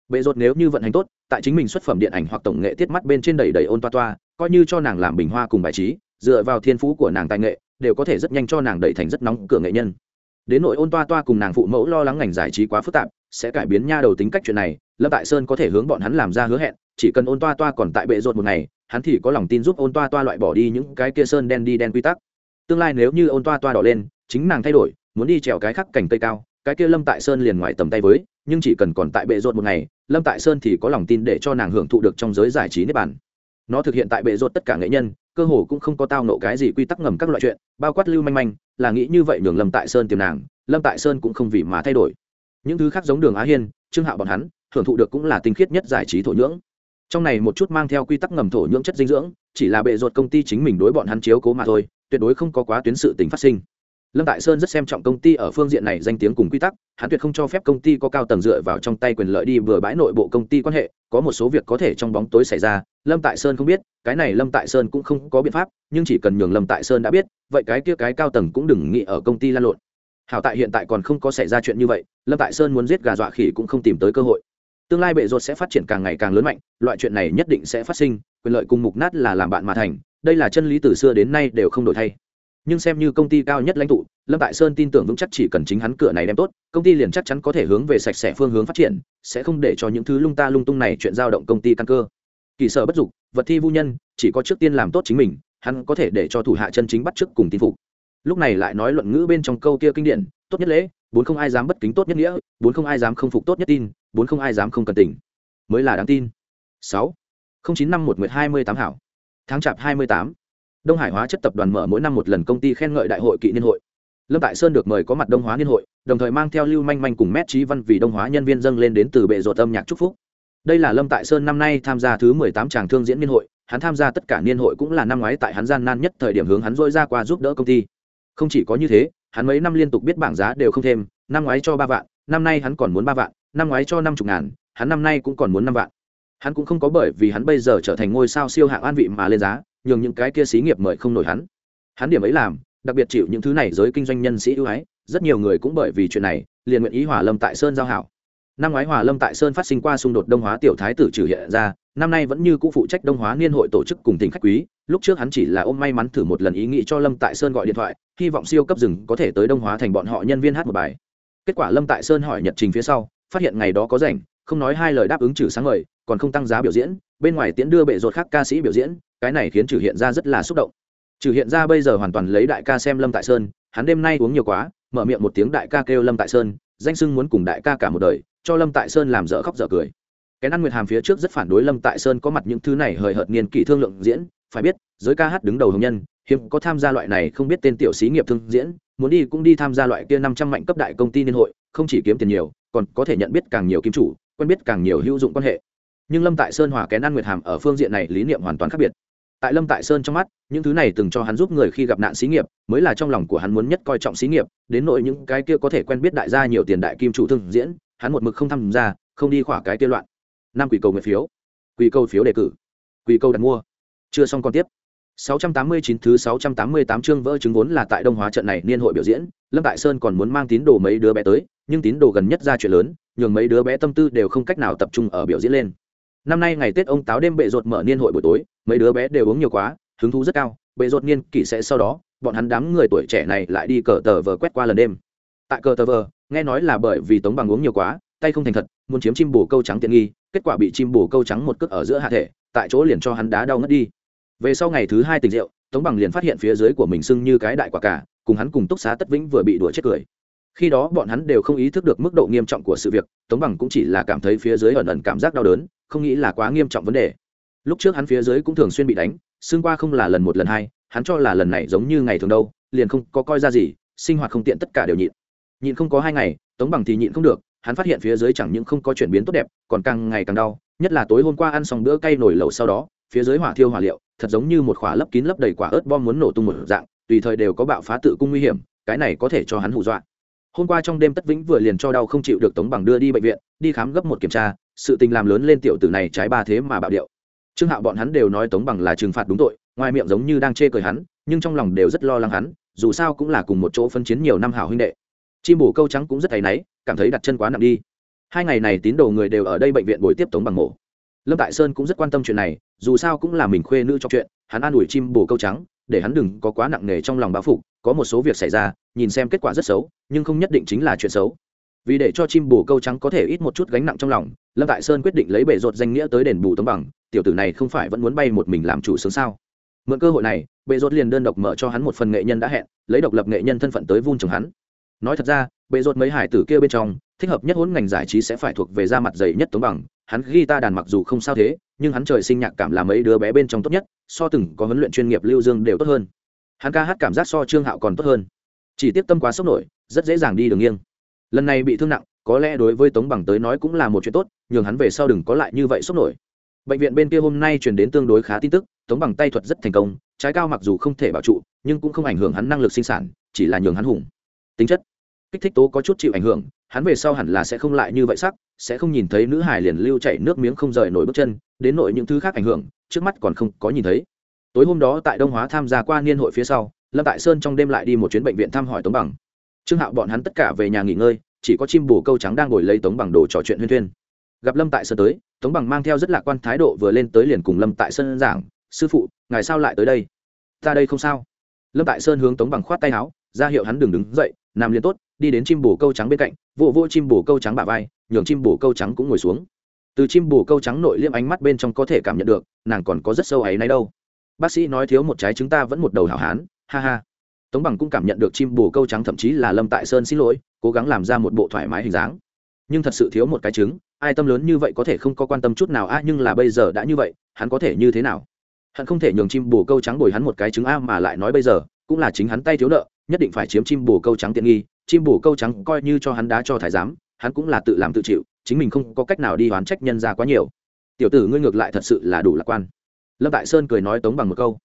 Bệ rột nếu như vận hành tốt, tại chính mình xuất phẩm điện ảnh hoặc tổng nghệ tiết mắt bên trên đầy đầy ôn toa toa, coi như cho nàng làm bình hoa cùng bài trí, dựa vào thiên phú của nàng tài nghệ, đều có thể rất nhanh cho nàng đẩy thành rất nóng cửa nghệ nhân. Đến nội ôn toa toa cùng nàng phụ mẫu lo lắng ngành giải trí quá phức tạp, sẽ cải biến nha đầu tính cách chuyện này, lâm tại sơn có thể hướng bọn hắn làm ra hứa hẹn chỉ cần ôn toa toa còn tại bệ rột một ngày, hắn thì có lòng tin giúp ôn toa toa loại bỏ đi những cái kia sơn đen đi đen quy tắc. Tương lai nếu như ôn toa toa đỏ lên, chính nàng thay đổi, muốn đi trèo cái khắc cành cây cao, cái kia lâm tại sơn liền ngoài tầm tay với, nhưng chỉ cần còn tại bệ rột một ngày, lâm tại sơn thì có lòng tin để cho nàng hưởng thụ được trong giới giải trí nếp bản nó thực hiện tại bệ rột tất cả nghệ nhân, cơ hồ cũng không có tao nộ cái gì quy tắc ngầm các loại chuyện, bao quát lưu manh manh, là nghĩ như vậy nhường lâm tại sơn tiềm nàng, lâm tại sơn cũng không vì mà thay đổi. Những thứ khác giống đường á hiên, trương hạo bọn hắn, hưởng thụ được cũng là tinh khiết nhất giải trí thổ nhưỡng trong này một chút mang theo quy tắc ngầm thổ nhưỡng chất dinh dưỡng, chỉ là bệ ruột công ty chính mình đối bọn hắn chiếu cố mà thôi, tuyệt đối không có quá tuyến sự tình phát sinh. Lâm tại sơn rất xem trọng công ty ở phương diện này danh tiếng cùng quy tắc, hắn tuyệt không cho phép công ty có cao tầng dựa vào trong tay quyền lợi đi vừa bãi nội bộ công ty quan hệ, có một số việc có thể trong bóng tối xảy ra, lâm tại sơn không biết, cái này lâm tại sơn cũng không có biện pháp, nhưng chỉ cần nhường lâm tại sơn đã biết, vậy cái kia cái cao tầng cũng đừng nghĩ ở công ty lan lộn. Hảo tại hiện tại còn không có xảy ra chuyện như vậy, lâm tại sơn muốn giết gà dọa khỉ cũng không tìm tới cơ hội tương lai bệ ruột sẽ phát triển càng ngày càng lớn mạnh, loại chuyện này nhất định sẽ phát sinh, quyền lợi cùng mục nát là làm bạn mà thành, đây là chân lý từ xưa đến nay đều không đổi thay. Nhưng xem như công ty cao nhất lãnh tụ, lâm tại sơn tin tưởng vững chắc chỉ cần chính hắn cửa này đem tốt, công ty liền chắc chắn có thể hướng về sạch sẽ phương hướng phát triển, sẽ không để cho những thứ lung ta lung tung này chuyện giao động công ty căn cơ. Kỳ sở bất dục, vật thi vô nhân, chỉ có trước tiên làm tốt chính mình, hắn có thể để cho thủ hạ chân chính bắt chước cùng tin phục. Lúc này lại nói luận ngữ bên trong câu kia kinh điển, tốt nhất lễ bốn không ai dám bất kính tốt nhất nghĩa, bốn không ai dám không phục tốt nhất tin, bốn không ai dám không cần tỉnh mới là đáng tin. Sáu. Không chín năm một nguyệt hai mươi tám hảo. Tháng chạp hai mươi tám. Đông hải hóa chất tập đoàn mở mỗi năm một lần công ty khen ngợi đại hội kỵ niên hội. Lâm tại sơn được mời có mặt đông hóa niên hội, đồng thời mang theo lưu manh manh cùng mét trí văn vì đông hóa nhân viên dâng lên đến từ bệ ruột âm nhạc trúc phúc. Đây là lâm tại sơn năm nay tham gia thứ mười tám tràng thương diễn niên hội, hắn tham gia tất cả niên hội cũng là năm ngoái tại hắn gian nan nhất thời điểm hướng hắn dôi ra qua giúp đỡ công ty. Không chỉ có như thế hắn mấy năm liên tục biết bảng giá đều không thêm, năm ngoái cho ba vạn, năm nay hắn còn muốn ba vạn, năm ngoái cho năm chục ngàn, hắn năm nay cũng còn muốn năm vạn. Hắn cũng không có bởi vì hắn bây giờ trở thành ngôi sao siêu hạng an vị mà lên giá, nhường những cái kia xí nghiệp mời không nổi hắn. Hắn điểm ấy làm, đặc biệt chịu những thứ này giới kinh doanh nhân sĩ ưu ái, rất nhiều người cũng bởi vì chuyện này, liền nguyện ý hòa lâm tại sơn giao hảo. Năm ngoái hòa lâm tại sơn phát sinh qua xung đột đông hóa tiểu thái tử trừ hiện ra năm nay vẫn như cũ phụ trách đông hóa niên hội tổ chức cùng tỉnh khách quý. Lúc trước hắn chỉ là ôm may mắn thử một lần ý nghĩ cho lâm tại sơn gọi điện thoại, hy vọng siêu cấp rừng có thể tới đông hóa thành bọn họ nhân viên hát một bài. Kết quả lâm tại sơn hỏi nhật trình phía sau, phát hiện ngày đó có rảnh, không nói hai lời đáp ứng trừ sáng ngời, còn không tăng giá biểu diễn, bên ngoài tiễn đưa bệ ruột khác ca sĩ biểu diễn, cái này khiến trừ hiện ra rất là xúc động. Trừ hiện ra bây giờ hoàn toàn lấy đại ca xem lâm tại sơn, hắn đêm nay uống nhiều quá, mở miệng một tiếng đại ca kêu lâm tại sơn, danh sưng muốn cùng đại ca cả một đời, cho lâm tại sơn làm dở khóc dở cười cái ăn nguyệt hàm phía trước rất phản đối lâm tại sơn có mặt những thứ này hời hợt niên kỷ thương lượng diễn, phải biết, giới ca hát đứng đầu hồng nhân, hiếm có tham gia loại này không biết tên tiểu sĩ nghiệp thương diễn, muốn đi cũng đi tham gia loại kia năm trăm mạnh cấp đại công ty niên hội, không chỉ kiếm tiền nhiều, còn có thể nhận biết càng nhiều kim chủ, quen biết càng nhiều hữu dụng quan hệ. Nhưng lâm tại sơn hòa kén ăn nguyệt hàm ở phương diện này lý niệm hoàn toàn khác biệt. Tại lâm tại sơn trong mắt, những thứ này từng cho hắn giúp người khi gặp nạn xí nghiệp, mới là trong lòng của hắn muốn nhất coi trọng xí nghiệp, đến nội những cái kia có thể quen biết đại gia nhiều tiền đại kim chủ thương diễn, hắn một mực không tham gia, không đi khỏa cái kia loạn năm quỷ cầu nguyện phiếu quỷ cầu phiếu đề cử quỷ cầu đặt mua chưa xong còn tiếp 689 thứ 688 chương vỡ chứng vốn là tại Đông Hóa trận này niên hội biểu diễn, Lâm Tại Sơn còn muốn mang tín đồ mấy đứa bé tới, nhưng tín đồ gần nhất ra chuyện lớn, nhường mấy đứa bé tâm tư đều không cách nào tập trung ở biểu diễn lên. Năm nay ngày Tết ông táo đêm bệ rột mở niên hội buổi tối, mấy đứa bé đều uống nhiều quá, hứng thú rất cao, bệ rột niên kỷ sẽ sau đó, bọn hắn đám người tuổi trẻ này lại đi cờ tờ vờ quét qua lần đêm. Tại cờ tờ vờ, nghe nói là bởi vì Tống Bằng uống nhiều quá, tay không thành thật, muốn chiếm chim bồ câu trắng tiện nghi, kết quả bị chim bồ câu trắng một cước ở giữa hạ thể, tại chỗ liền cho hắn đá đau ngất đi. Về sau ngày thứ hai tỉnh rượu tống bằng liền phát hiện phía dưới của mình sưng như cái đại quả cả cùng hắn cùng túc xá tất vĩnh vừa bị đuổi chết cười. Khi đó bọn hắn đều không ý thức được mức độ nghiêm trọng của sự việc tống bằng cũng chỉ là cảm thấy phía dưới ẩn ẩn cảm giác đau đớn không nghĩ là quá nghiêm trọng vấn đề. Lúc trước hắn phía dưới cũng thường xuyên bị đánh xương qua không là lần một lần hai hắn cho là lần này giống như ngày thường đâu liền không có coi ra gì sinh hoạt không tiện tất cả đều nhịn. Nhịn không có hai ngày tống bằng thì nhịn không được hắn phát hiện phía dưới chẳng những không có chuyển biến tốt đẹp, còn càng ngày càng đau, nhất là tối hôm qua ăn xong bữa cay nổi lẩu sau đó, phía dưới hỏa thiêu hỏa liệu, thật giống như một khỏa lấp kín lấp đầy quả ớt bom muốn nổ tung một dạng, tùy thời đều có bạo phá tự cung nguy hiểm, cái này có thể cho hắn hù dọa. Hôm qua trong đêm tất vĩnh vừa liền cho đau không chịu được tống bằng đưa đi bệnh viện, đi khám gấp một kiểm tra, sự tình làm lớn lên tiểu tử này trái ba thế mà bạo điệu. Trương hạo bọn hắn đều nói tống bằng là trừng phạt đúng tội, ngoài miệng giống như đang chê cười hắn, nhưng trong lòng đều rất lo lắng hắn, dù sao cũng là cùng một chỗ phân chiến nhiều năm hảo huynh đệ chim bổ câu trắng cũng rất thấy náy, cảm thấy đặt chân quá nặng đi. Hai ngày này tín đồ người đều ở đây bệnh viện buổi tiếp tống bằng mổ lâm tại sơn cũng rất quan tâm chuyện này, dù sao cũng là mình khuê nữ cho chuyện, hắn an ủi chim bổ câu trắng, để hắn đừng có quá nặng nề trong lòng báo phục, có một số việc xảy ra, nhìn xem kết quả rất xấu, nhưng không nhất định chính là chuyện xấu. Vì để cho chim bổ câu trắng có thể ít một chút gánh nặng trong lòng, lâm tại sơn quyết định lấy bể rột danh nghĩa tới đền bù tấm bằng, tiểu tử này không phải vẫn muốn bay một mình làm chủ sướng sao? Mượn cơ hội này bệ rột liền đơn độc mở cho hắn một phần nghệ nhân đã hẹn, lấy độc lập nghệ nhân thân phận tới vun trồng hắn nói thật ra, bệ rột mấy hải tử kia bên trong, thích hợp nhất hỗn ngành giải trí sẽ phải thuộc về da mặt dày nhất tống bằng. Hắn ghi ta đàn mặc dù không sao thế, nhưng hắn trời sinh nhạc cảm là mấy đứa bé bên trong tốt nhất, so từng có huấn luyện chuyên nghiệp lưu dương đều tốt hơn. Hắn ca hát cảm giác so trương hạo còn tốt hơn. Chỉ tiếp tâm quá sốc nổi, rất dễ dàng đi đường nghiêng. Lần này bị thương nặng, có lẽ đối với tống bằng tới nói cũng là một chuyện tốt, nhường hắn về sau đừng có lại như vậy sốc nổi. Bệnh viện bên kia hôm nay truyền đến tương đối khá tin tức, tống bằng tay thuật rất thành công, trái cao mặc dù không thể bảo trụ, nhưng cũng không ảnh hưởng hắn năng lực sinh sản, chỉ là nhường hắn hùng. Tính chất kích thích tố có chút chịu ảnh hưởng, hắn về sau hẳn là sẽ không lại như vậy sắc, sẽ không nhìn thấy nữ hải liền lưu chảy nước miếng không rời nổi bước chân, đến nội những thứ khác ảnh hưởng, trước mắt còn không có nhìn thấy. Tối hôm đó tại đông hóa tham gia qua niên hội phía sau, lâm tại sơn trong đêm lại đi một chuyến bệnh viện thăm hỏi tống bằng. Trương hạo bọn hắn tất cả về nhà nghỉ ngơi, chỉ có chim bồ câu trắng đang ngồi lấy tống bằng đồ trò chuyện huyên thuyên. Gặp lâm tại sơn tới, tống bằng mang theo rất lạc quan thái độ vừa lên tới liền cùng lâm tại sơn giảng, sư phụ, ngài sao lại tới đây? Ta đây không sao. Lâm tại sơn hướng tống bằng khoát tay áo, ra hiệu hắn đừng đứng dậy nằm liền tốt đi đến chim bồ câu trắng bên cạnh vụ vô, vô chim bồ câu trắng bả vai nhường chim bồ câu trắng cũng ngồi xuống. Từ chim bồ câu trắng nội liêm ánh mắt bên trong có thể cảm nhận được nàng còn có rất sâu ấy nay đâu. Bác sĩ nói thiếu một trái chúng ta vẫn một đầu hảo hán ha ha. Tống bằng cũng cảm nhận được chim bồ câu trắng thậm chí là lâm tại sơn xin lỗi cố gắng làm ra một bộ thoải mái hình dáng. Nhưng thật sự thiếu một cái trứng ai tâm lớn như vậy có thể không có quan tâm chút nào a nhưng là bây giờ đã như vậy hắn có thể như thế nào? Hắn không thể nhường chim bồ câu trắng bồi hắn một cái trứng a mà lại nói bây giờ cũng là chính hắn tay thiếu nợ nhất định phải chiếm chim bồ câu trắng tiện nghi, chim bồ câu trắng coi như cho hắn đá cho thái giám, hắn cũng là tự làm tự chịu, chính mình không có cách nào đi oán trách nhân ra quá nhiều. Tiểu tử ngươi ngược lại thật sự là đủ lạc quan. Lâm tại sơn cười nói tống bằng một câu.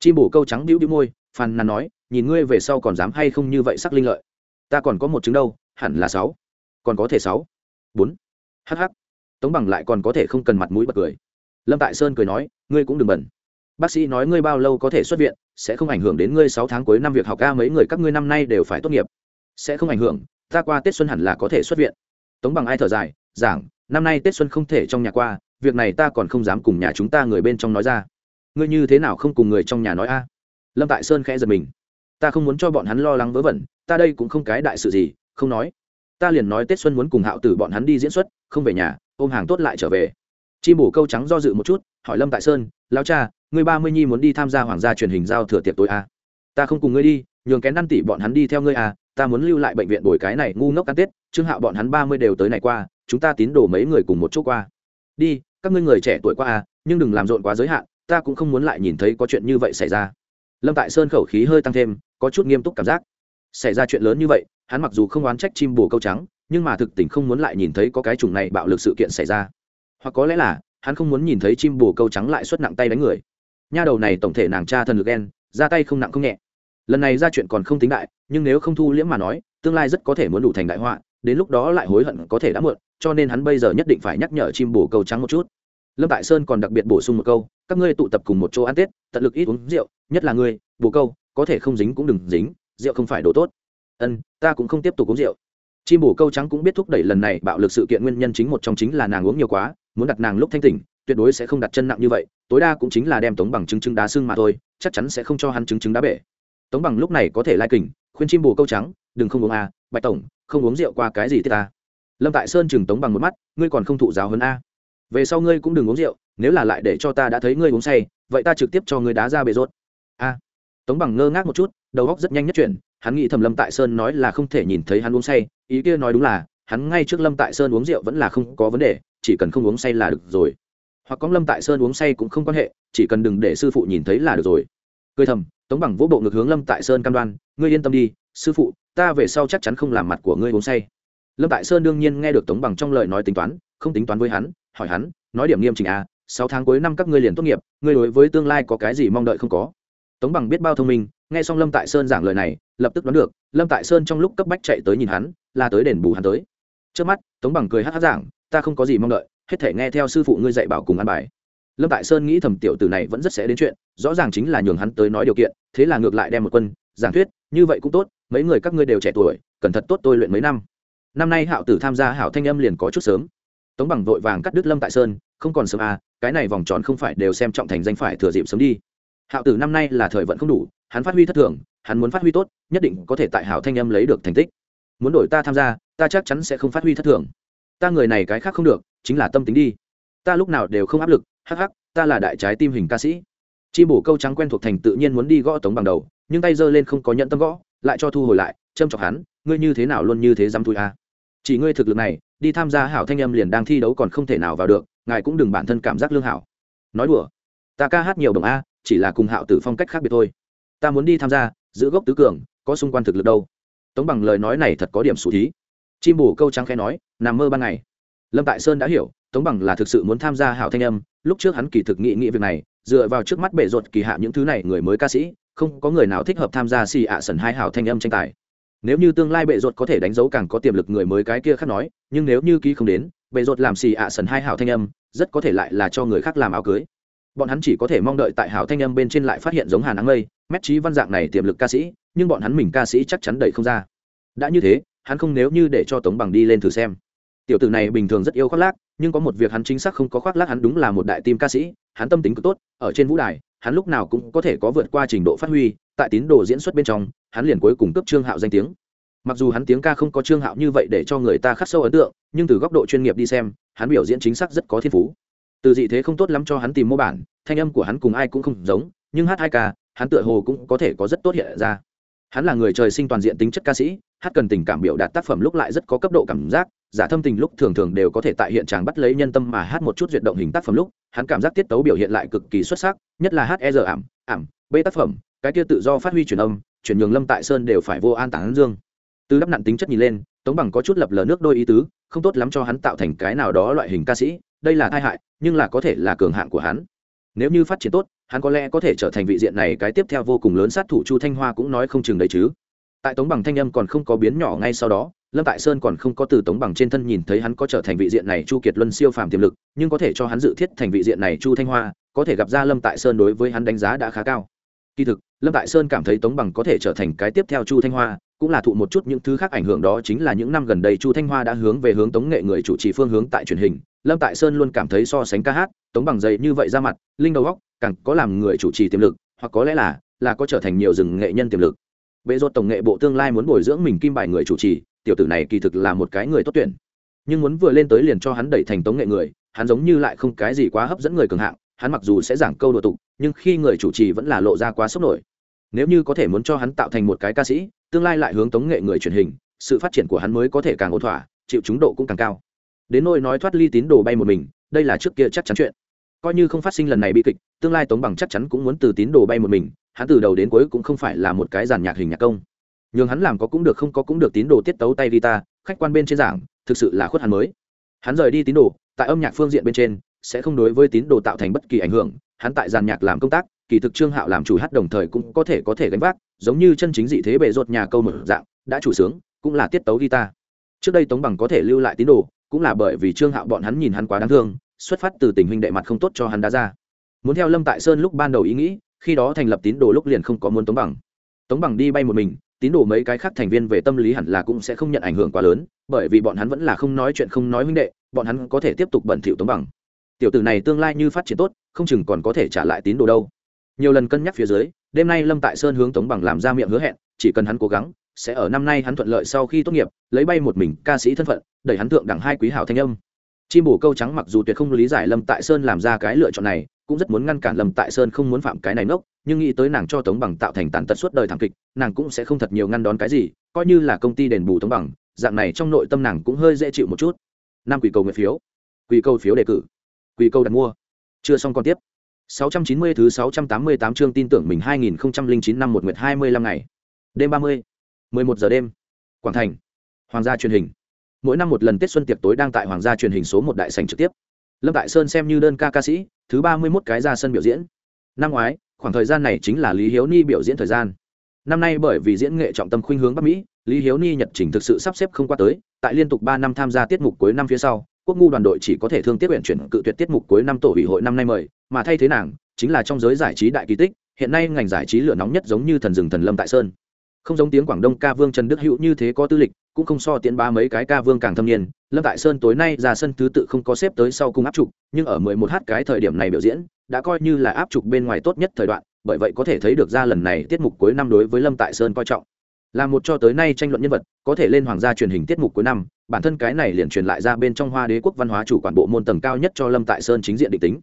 Chim bồ câu trắng bĩu bĩu môi, phàn nàn nói, nhìn ngươi về sau còn dám hay không như vậy sắc linh lợi. Ta còn có một chứng đâu, hẳn là sáu. Còn có thể sáu. Bốn. Hh tống bằng lại còn có thể không cần mặt mũi bật cười. Lâm tại sơn cười nói, ngươi cũng đừng bẩn. Bác sĩ nói ngươi bao lâu có thể xuất viện sẽ không ảnh hưởng đến ngươi sáu tháng cuối năm việc học ca mấy người các ngươi năm nay đều phải tốt nghiệp. Sẽ không ảnh hưởng, ta qua tết xuân hẳn là có thể xuất viện. Tống bằng ai thở dài, giảng, năm nay tết xuân không thể trong nhà qua, việc này ta còn không dám cùng nhà chúng ta người bên trong nói ra. Ngươi như thế nào không cùng người trong nhà nói a? Lâm tại sơn khẽ giật mình. Ta không muốn cho bọn hắn lo lắng vớ vẩn, ta đây cũng không cái đại sự gì, không nói. Ta liền nói tết xuân muốn cùng hạo tử bọn hắn đi diễn xuất, không về nhà, ôm hàng tốt lại trở về chi bổ câu trắng do dự một chút hỏi lâm tại sơn lao cha ngươi ba mươi nhi muốn đi tham gia hoàng gia truyền hình giao thừa tiệc tối à? ta không cùng ngươi đi nhường kén năn tỷ bọn hắn đi theo ngươi à? ta muốn lưu lại bệnh viện bồi cái này ngu ngốc ăn tết trương hạo bọn hắn ba mươi đều tới này qua chúng ta tín đồ mấy người cùng một chỗ qua đi các ngươi người trẻ tuổi qua à, nhưng đừng làm rộn quá giới hạn ta cũng không muốn lại nhìn thấy có chuyện như vậy xảy ra lâm tại sơn khẩu khí hơi tăng thêm có chút nghiêm túc cảm giác xảy ra chuyện lớn như vậy hắn mặc dù không oán trách chim bồ câu trắng nhưng mà thực tình không muốn lại nhìn thấy có cái chủng này bạo lực sự kiện xảy ra hoặc có lẽ là, hắn không muốn nhìn thấy chim bồ câu trắng lại xuất nặng tay đánh người. Nha đầu này tổng thể nàng cha thần lực đen ra tay không nặng không nhẹ. Lần này ra chuyện còn không tính đại, nhưng nếu không thu liễm mà nói, tương lai rất có thể muốn đủ thành đại họa, đến lúc đó lại hối hận có thể đã muộn, cho nên hắn bây giờ nhất định phải nhắc nhở chim bồ câu trắng một chút. Lâm tại sơn còn đặc biệt bổ sung một câu, các ngươi tụ tập cùng một chỗ ăn tết, tận lực ít uống rượu, nhất là ngươi, bồ câu, có thể không dính cũng đừng dính, rượu không phải đồ tốt. Ân, ta cũng không tiếp tục uống rượu. Chim bồ câu trắng cũng biết thúc đẩy lần này bạo lực sự kiện nguyên nhân chính một trong chính là nàng uống nhiều quá muốn đặt nàng lúc thanh tỉnh, tuyệt đối sẽ không đặt chân nặng như vậy, tối đa cũng chính là đem tống bằng chứng chứng đá xương mà thôi, chắc chắn sẽ không cho hắn chứng chứng đá bể. Tống bằng lúc này có thể lai kình, khuyên chim bồ câu trắng, đừng không uống a, bạch tổng, không uống rượu qua cái gì thế ta? Lâm tại sơn chừng tống bằng một mắt, ngươi còn không thụ giáo hơn a? Về sau ngươi cũng đừng uống rượu, nếu là lại để cho ta đã thấy ngươi uống say, vậy ta trực tiếp cho ngươi đá ra bề rốt a. Tống bằng ngơ ngác một chút, đầu óc rất nhanh nhất chuyển, hắn nghĩ thầm lâm tại sơn nói là không thể nhìn thấy hắn uống say, ý kia nói đúng là, hắn ngay trước lâm tại sơn uống rượu vẫn là không có vấn đề chỉ cần không uống say là được rồi. Hoặc có lâm tại sơn uống say cũng không quan hệ, chỉ cần đừng để sư phụ nhìn thấy là được rồi. Cười thầm, tống bằng vỗ bộ ngược hướng lâm tại sơn cam đoan, ngươi yên tâm đi, sư phụ, ta về sau chắc chắn không làm mặt của ngươi uống say. Lâm tại sơn đương nhiên nghe được tống bằng trong lời nói tính toán, không tính toán với hắn, hỏi hắn, nói điểm nghiêm trình à sáu tháng cuối năm các ngươi liền tốt nghiệp, ngươi đối với tương lai có cái gì mong đợi không có? Tống bằng biết bao thông minh, nghe xong lâm tại sơn giảng lời này, lập tức đoán được, lâm tại sơn trong lúc cấp bách chạy tới nhìn hắn, là tới đền bù hắn tới. Trước mắt, tống bằng cười hát hát giảng ta không có gì mong đợi, hết thể nghe theo sư phụ ngươi dạy bảo cùng ăn bài. Lâm tại sơn nghĩ thầm tiểu tử này vẫn rất sẽ đến chuyện, rõ ràng chính là nhường hắn tới nói điều kiện, thế là ngược lại đem một quân, giảng thuyết, như vậy cũng tốt, mấy người các ngươi đều trẻ tuổi, cẩn thật tốt tôi luyện mấy năm. Năm nay hạo tử tham gia hảo thanh âm liền có chút sớm. Tống bằng vội vàng cắt đứt lâm tại sơn, không còn sớm à cái này vòng tròn không phải đều xem trọng thành danh phải thừa dịp sớm đi. Hạo tử năm nay là thời vận không đủ, hắn phát huy thất thường, hắn muốn phát huy tốt, nhất định có thể tại hảo thanh âm lấy được thành tích. Muốn đổi ta tham gia, ta chắc chắn sẽ không phát huy thất thường ta người này cái khác không được, chính là tâm tính đi. Ta lúc nào đều không áp lực, hắc hắc, ta là đại trái tim hình ca sĩ. Chi bổ câu trắng quen thuộc thành tự nhiên muốn đi gõ tống bằng đầu, nhưng tay giơ lên không có nhận tâm gõ, lại cho thu hồi lại, châm chọc hắn, ngươi như thế nào luôn như thế dám thui à. chỉ ngươi thực lực này, đi tham gia hảo thanh âm liền đang thi đấu còn không thể nào vào được, ngài cũng đừng bản thân cảm giác lương hảo. Nói đùa, ta ca hát nhiều đồng a, chỉ là cùng hạo tử phong cách khác biệt thôi. Ta muốn đi tham gia, giữ gốc tứ cường, có xung quanh thực lực đâu. Tống bằng lời nói này thật có điểm sủ thí chim bù câu trắng khẽ nói, nằm mơ ban ngày. Lâm tại sơn đã hiểu, tống bằng là thực sự muốn tham gia hảo thanh âm, lúc trước hắn kỳ thực nghị nghị việc này, dựa vào trước mắt bệ ruột kỳ hạ những thứ này người mới ca sĩ, không có người nào thích hợp tham gia xì ạ sần hai hảo thanh âm tranh tài. Nếu như tương lai bệ ruột có thể đánh dấu càng có tiềm lực người mới cái kia khác nói, nhưng nếu như ký không đến bệ ruột làm xì ạ sần hai hảo thanh âm, rất có thể lại là cho người khác làm áo cưới. Bọn hắn chỉ có thể mong đợi tại hảo thanh âm bên trên lại phát hiện giống hàn áng mây, mét trí văn dạng này tiềm lực ca sĩ, nhưng bọn hắn mình ca sĩ chắc chắn đẩy không ra. Đã như thế hắn không nếu như để cho tống bằng đi lên thử xem. Tiểu tử này bình thường rất yêu khoác lác, nhưng có một việc hắn chính xác không có khoác lác hắn đúng là một đại tim ca sĩ, hắn tâm tính cực tốt, ở trên vũ đài, hắn lúc nào cũng có thể có vượt qua trình độ phát huy, tại tín đồ diễn xuất bên trong, hắn liền cuối cùng cấp trương hạo danh tiếng. Mặc dù hắn tiếng ca không có trương hạo như vậy để cho người ta khắc sâu ấn tượng, nhưng từ góc độ chuyên nghiệp đi xem, hắn biểu diễn chính xác rất có thiên phú. Từ dị thế không tốt lắm cho hắn tìm mô bản, thanh âm của hắn cùng ai cũng không giống, nhưng hát hai ca, hắn tựa hồ cũng có thể có rất tốt hiện ra hắn là người trời sinh toàn diện tính chất ca sĩ, hát cần tình cảm biểu đạt tác phẩm lúc lại rất có cấp độ cảm giác, giả thâm tình lúc thường thường đều có thể tại hiện tràng bắt lấy nhân tâm mà hát một chút duyệt động hình tác phẩm lúc, hắn cảm giác tiết tấu biểu hiện lại cực kỳ xuất sắc, nhất là hát e giờ ảm ảm b tác phẩm, cái kia tự do phát huy truyền âm, chuyển nhường lâm tại sơn đều phải vô an tản dương. Từ đắp nặn tính chất nhìn lên, tống bằng có chút lập lờ nước đôi ý tứ, không tốt lắm cho hắn tạo thành cái nào đó loại hình ca sĩ, đây là tai hại, nhưng là có thể là cường hạng của hắn. Nếu như phát triển tốt hắn có lẽ có thể trở thành vị diện này cái tiếp theo vô cùng lớn sát thủ chu thanh hoa cũng nói không chừng đấy chứ. Tại tống bằng thanh âm còn không có biến nhỏ ngay sau đó, lâm tại sơn còn không có từ tống bằng trên thân nhìn thấy hắn có trở thành vị diện này chu kiệt luân siêu phàm tiềm lực, nhưng có thể cho hắn dự thiết thành vị diện này chu thanh hoa, có thể gặp ra lâm tại sơn đối với hắn đánh giá đã khá cao. Kỳ thực, lâm tại sơn cảm thấy tống bằng có thể trở thành cái tiếp theo chu thanh hoa, cũng là thụ một chút những thứ khác ảnh hưởng đó chính là những năm gần đây chu thanh hoa đã hướng về hướng tống nghệ người chủ trì phương hướng tại truyền hình, lâm tại sơn luôn cảm thấy so sánh ca hát tống bằng dày như vậy ra mặt, linh đầu góc càng có làm người chủ trì tiềm lực, hoặc có lẽ là là có trở thành nhiều rừng nghệ nhân tiềm lực. Bệ rột tổng nghệ bộ tương lai muốn bồi dưỡng mình kim bài người chủ trì, tiểu tử này kỳ thực là một cái người tốt tuyển. Nhưng muốn vừa lên tới liền cho hắn đẩy thành tống nghệ người, hắn giống như lại không cái gì quá hấp dẫn người cường hạng, hắn mặc dù sẽ giảng câu đồ tục, nhưng khi người chủ trì vẫn là lộ ra quá sốc nổi. Nếu như có thể muốn cho hắn tạo thành một cái ca sĩ, tương lai lại hướng tống nghệ người truyền hình, sự phát triển của hắn mới có thể càng ổn thỏa, chịu chúng độ cũng càng cao. Đến nỗi nói thoát ly tín đồ bay một mình, đây là trước kia chắc chắn chuyện coi như không phát sinh lần này bi kịch, tương lai tống bằng chắc chắn cũng muốn từ tín đồ bay một mình, hắn từ đầu đến cuối cũng không phải là một cái giàn nhạc hình nhạc công. Nhưng hắn làm có cũng được, không có cũng được tín đồ tiết tấu tay guitar, khách quan bên trên giảng, thực sự là khuất hắn mới. Hắn rời đi tín đồ, tại âm nhạc phương diện bên trên, sẽ không đối với tín đồ tạo thành bất kỳ ảnh hưởng, hắn tại giàn nhạc làm công tác, kỳ thực trương hạo làm chủ hát đồng thời cũng có thể có thể gánh vác, giống như chân chính dị thế bệ rột nhà câu một dạng, đã chủ sướng, cũng là tiết tấu guitar. Trước đây tống bằng có thể lưu lại tín đồ, cũng là bởi vì trương hạo bọn hắn nhìn hắn quá đáng thương xuất phát từ tình huynh đệ mặt không tốt cho hắn đá ra. Muốn theo lâm tại sơn lúc ban đầu ý nghĩ, khi đó thành lập tín đồ lúc liền không có muốn tống bằng. Tống bằng đi bay một mình, tín đồ mấy cái khác thành viên về tâm lý hẳn là cũng sẽ không nhận ảnh hưởng quá lớn, bởi vì bọn hắn vẫn là không nói chuyện, không nói huynh đệ, bọn hắn có thể tiếp tục bẩn thỉu tống bằng. Tiểu tử này tương lai như phát triển tốt, không chừng còn có thể trả lại tín đồ đâu. Nhiều lần cân nhắc phía dưới, đêm nay lâm tại sơn hướng tống bằng làm ra miệng hứa hẹn, chỉ cần hắn cố gắng, sẽ ở năm nay hắn thuận lợi sau khi tốt nghiệp, lấy bay một mình ca sĩ thân phận, đẩy hắn thượng đẳng hai quý hảo thanh âm chim bổ câu trắng mặc dù tuyệt không lý giải lâm tại sơn làm ra cái lựa chọn này, cũng rất muốn ngăn cản lâm tại sơn không muốn phạm cái này nốc, nhưng nghĩ tới nàng cho tống bằng tạo thành tàn tật suốt đời thảm kịch, nàng cũng sẽ không thật nhiều ngăn đón cái gì, coi như là công ty đền bù tống bằng, dạng này trong nội tâm nàng cũng hơi dễ chịu một chút. Năm quỷ cầu nguyện phiếu. Quỷ cầu phiếu đề cử. Quỷ cầu đặt mua. Chưa xong còn tiếp. 690 thứ 688 chương tin tưởng mình 2009 năm một nguyệt 25 ngày. Đêm 30 11 giờ đêm. Quảng thành. Hoàng gia truyền hình mỗi năm một lần tết xuân tiệc tối đang tại hoàng gia truyền hình số một đại sành trực tiếp. Lâm tại sơn xem như đơn ca ca sĩ, thứ ba mươi mốt cái ra sân biểu diễn. Năm ngoái, khoảng thời gian này chính là lý hiếu ni biểu diễn thời gian. Năm nay bởi vì diễn nghệ trọng tâm khuynh hướng bắc mỹ, lý hiếu ni nhật trình thực sự sắp xếp không qua tới, tại liên tục ba năm tham gia tiết mục cuối năm phía sau, quốc ngu đoàn đội chỉ có thể thương tiếp huyện chuyển cự tuyệt tiết mục cuối năm tổ ủy hội năm nay mời, mà thay thế nàng, chính là trong giới giải trí đại kỳ tích, hiện nay ngành giải trí lửa nóng nhất giống như thần rừng thần lâm tại sơn không giống tiếng quảng đông ca vương trần đức hữu như thế có tư lịch, cũng không so tiến ba mấy cái ca vương càng thâm niên. Lâm tại sơn tối nay ra sân thứ tự không có xếp tới sau cung áp trục, nhưng ở mười một h cái thời điểm này biểu diễn, đã coi như là áp trục bên ngoài tốt nhất thời đoạn, bởi vậy có thể thấy được ra lần này tiết mục cuối năm đối với lâm tại sơn coi trọng. Là một cho tới nay tranh luận nhân vật, có thể lên hoàng gia truyền hình tiết mục cuối năm, bản thân cái này liền truyền lại ra bên trong hoa đế quốc văn hóa chủ quản bộ môn tầng cao nhất cho lâm tại sơn chính diện định tính.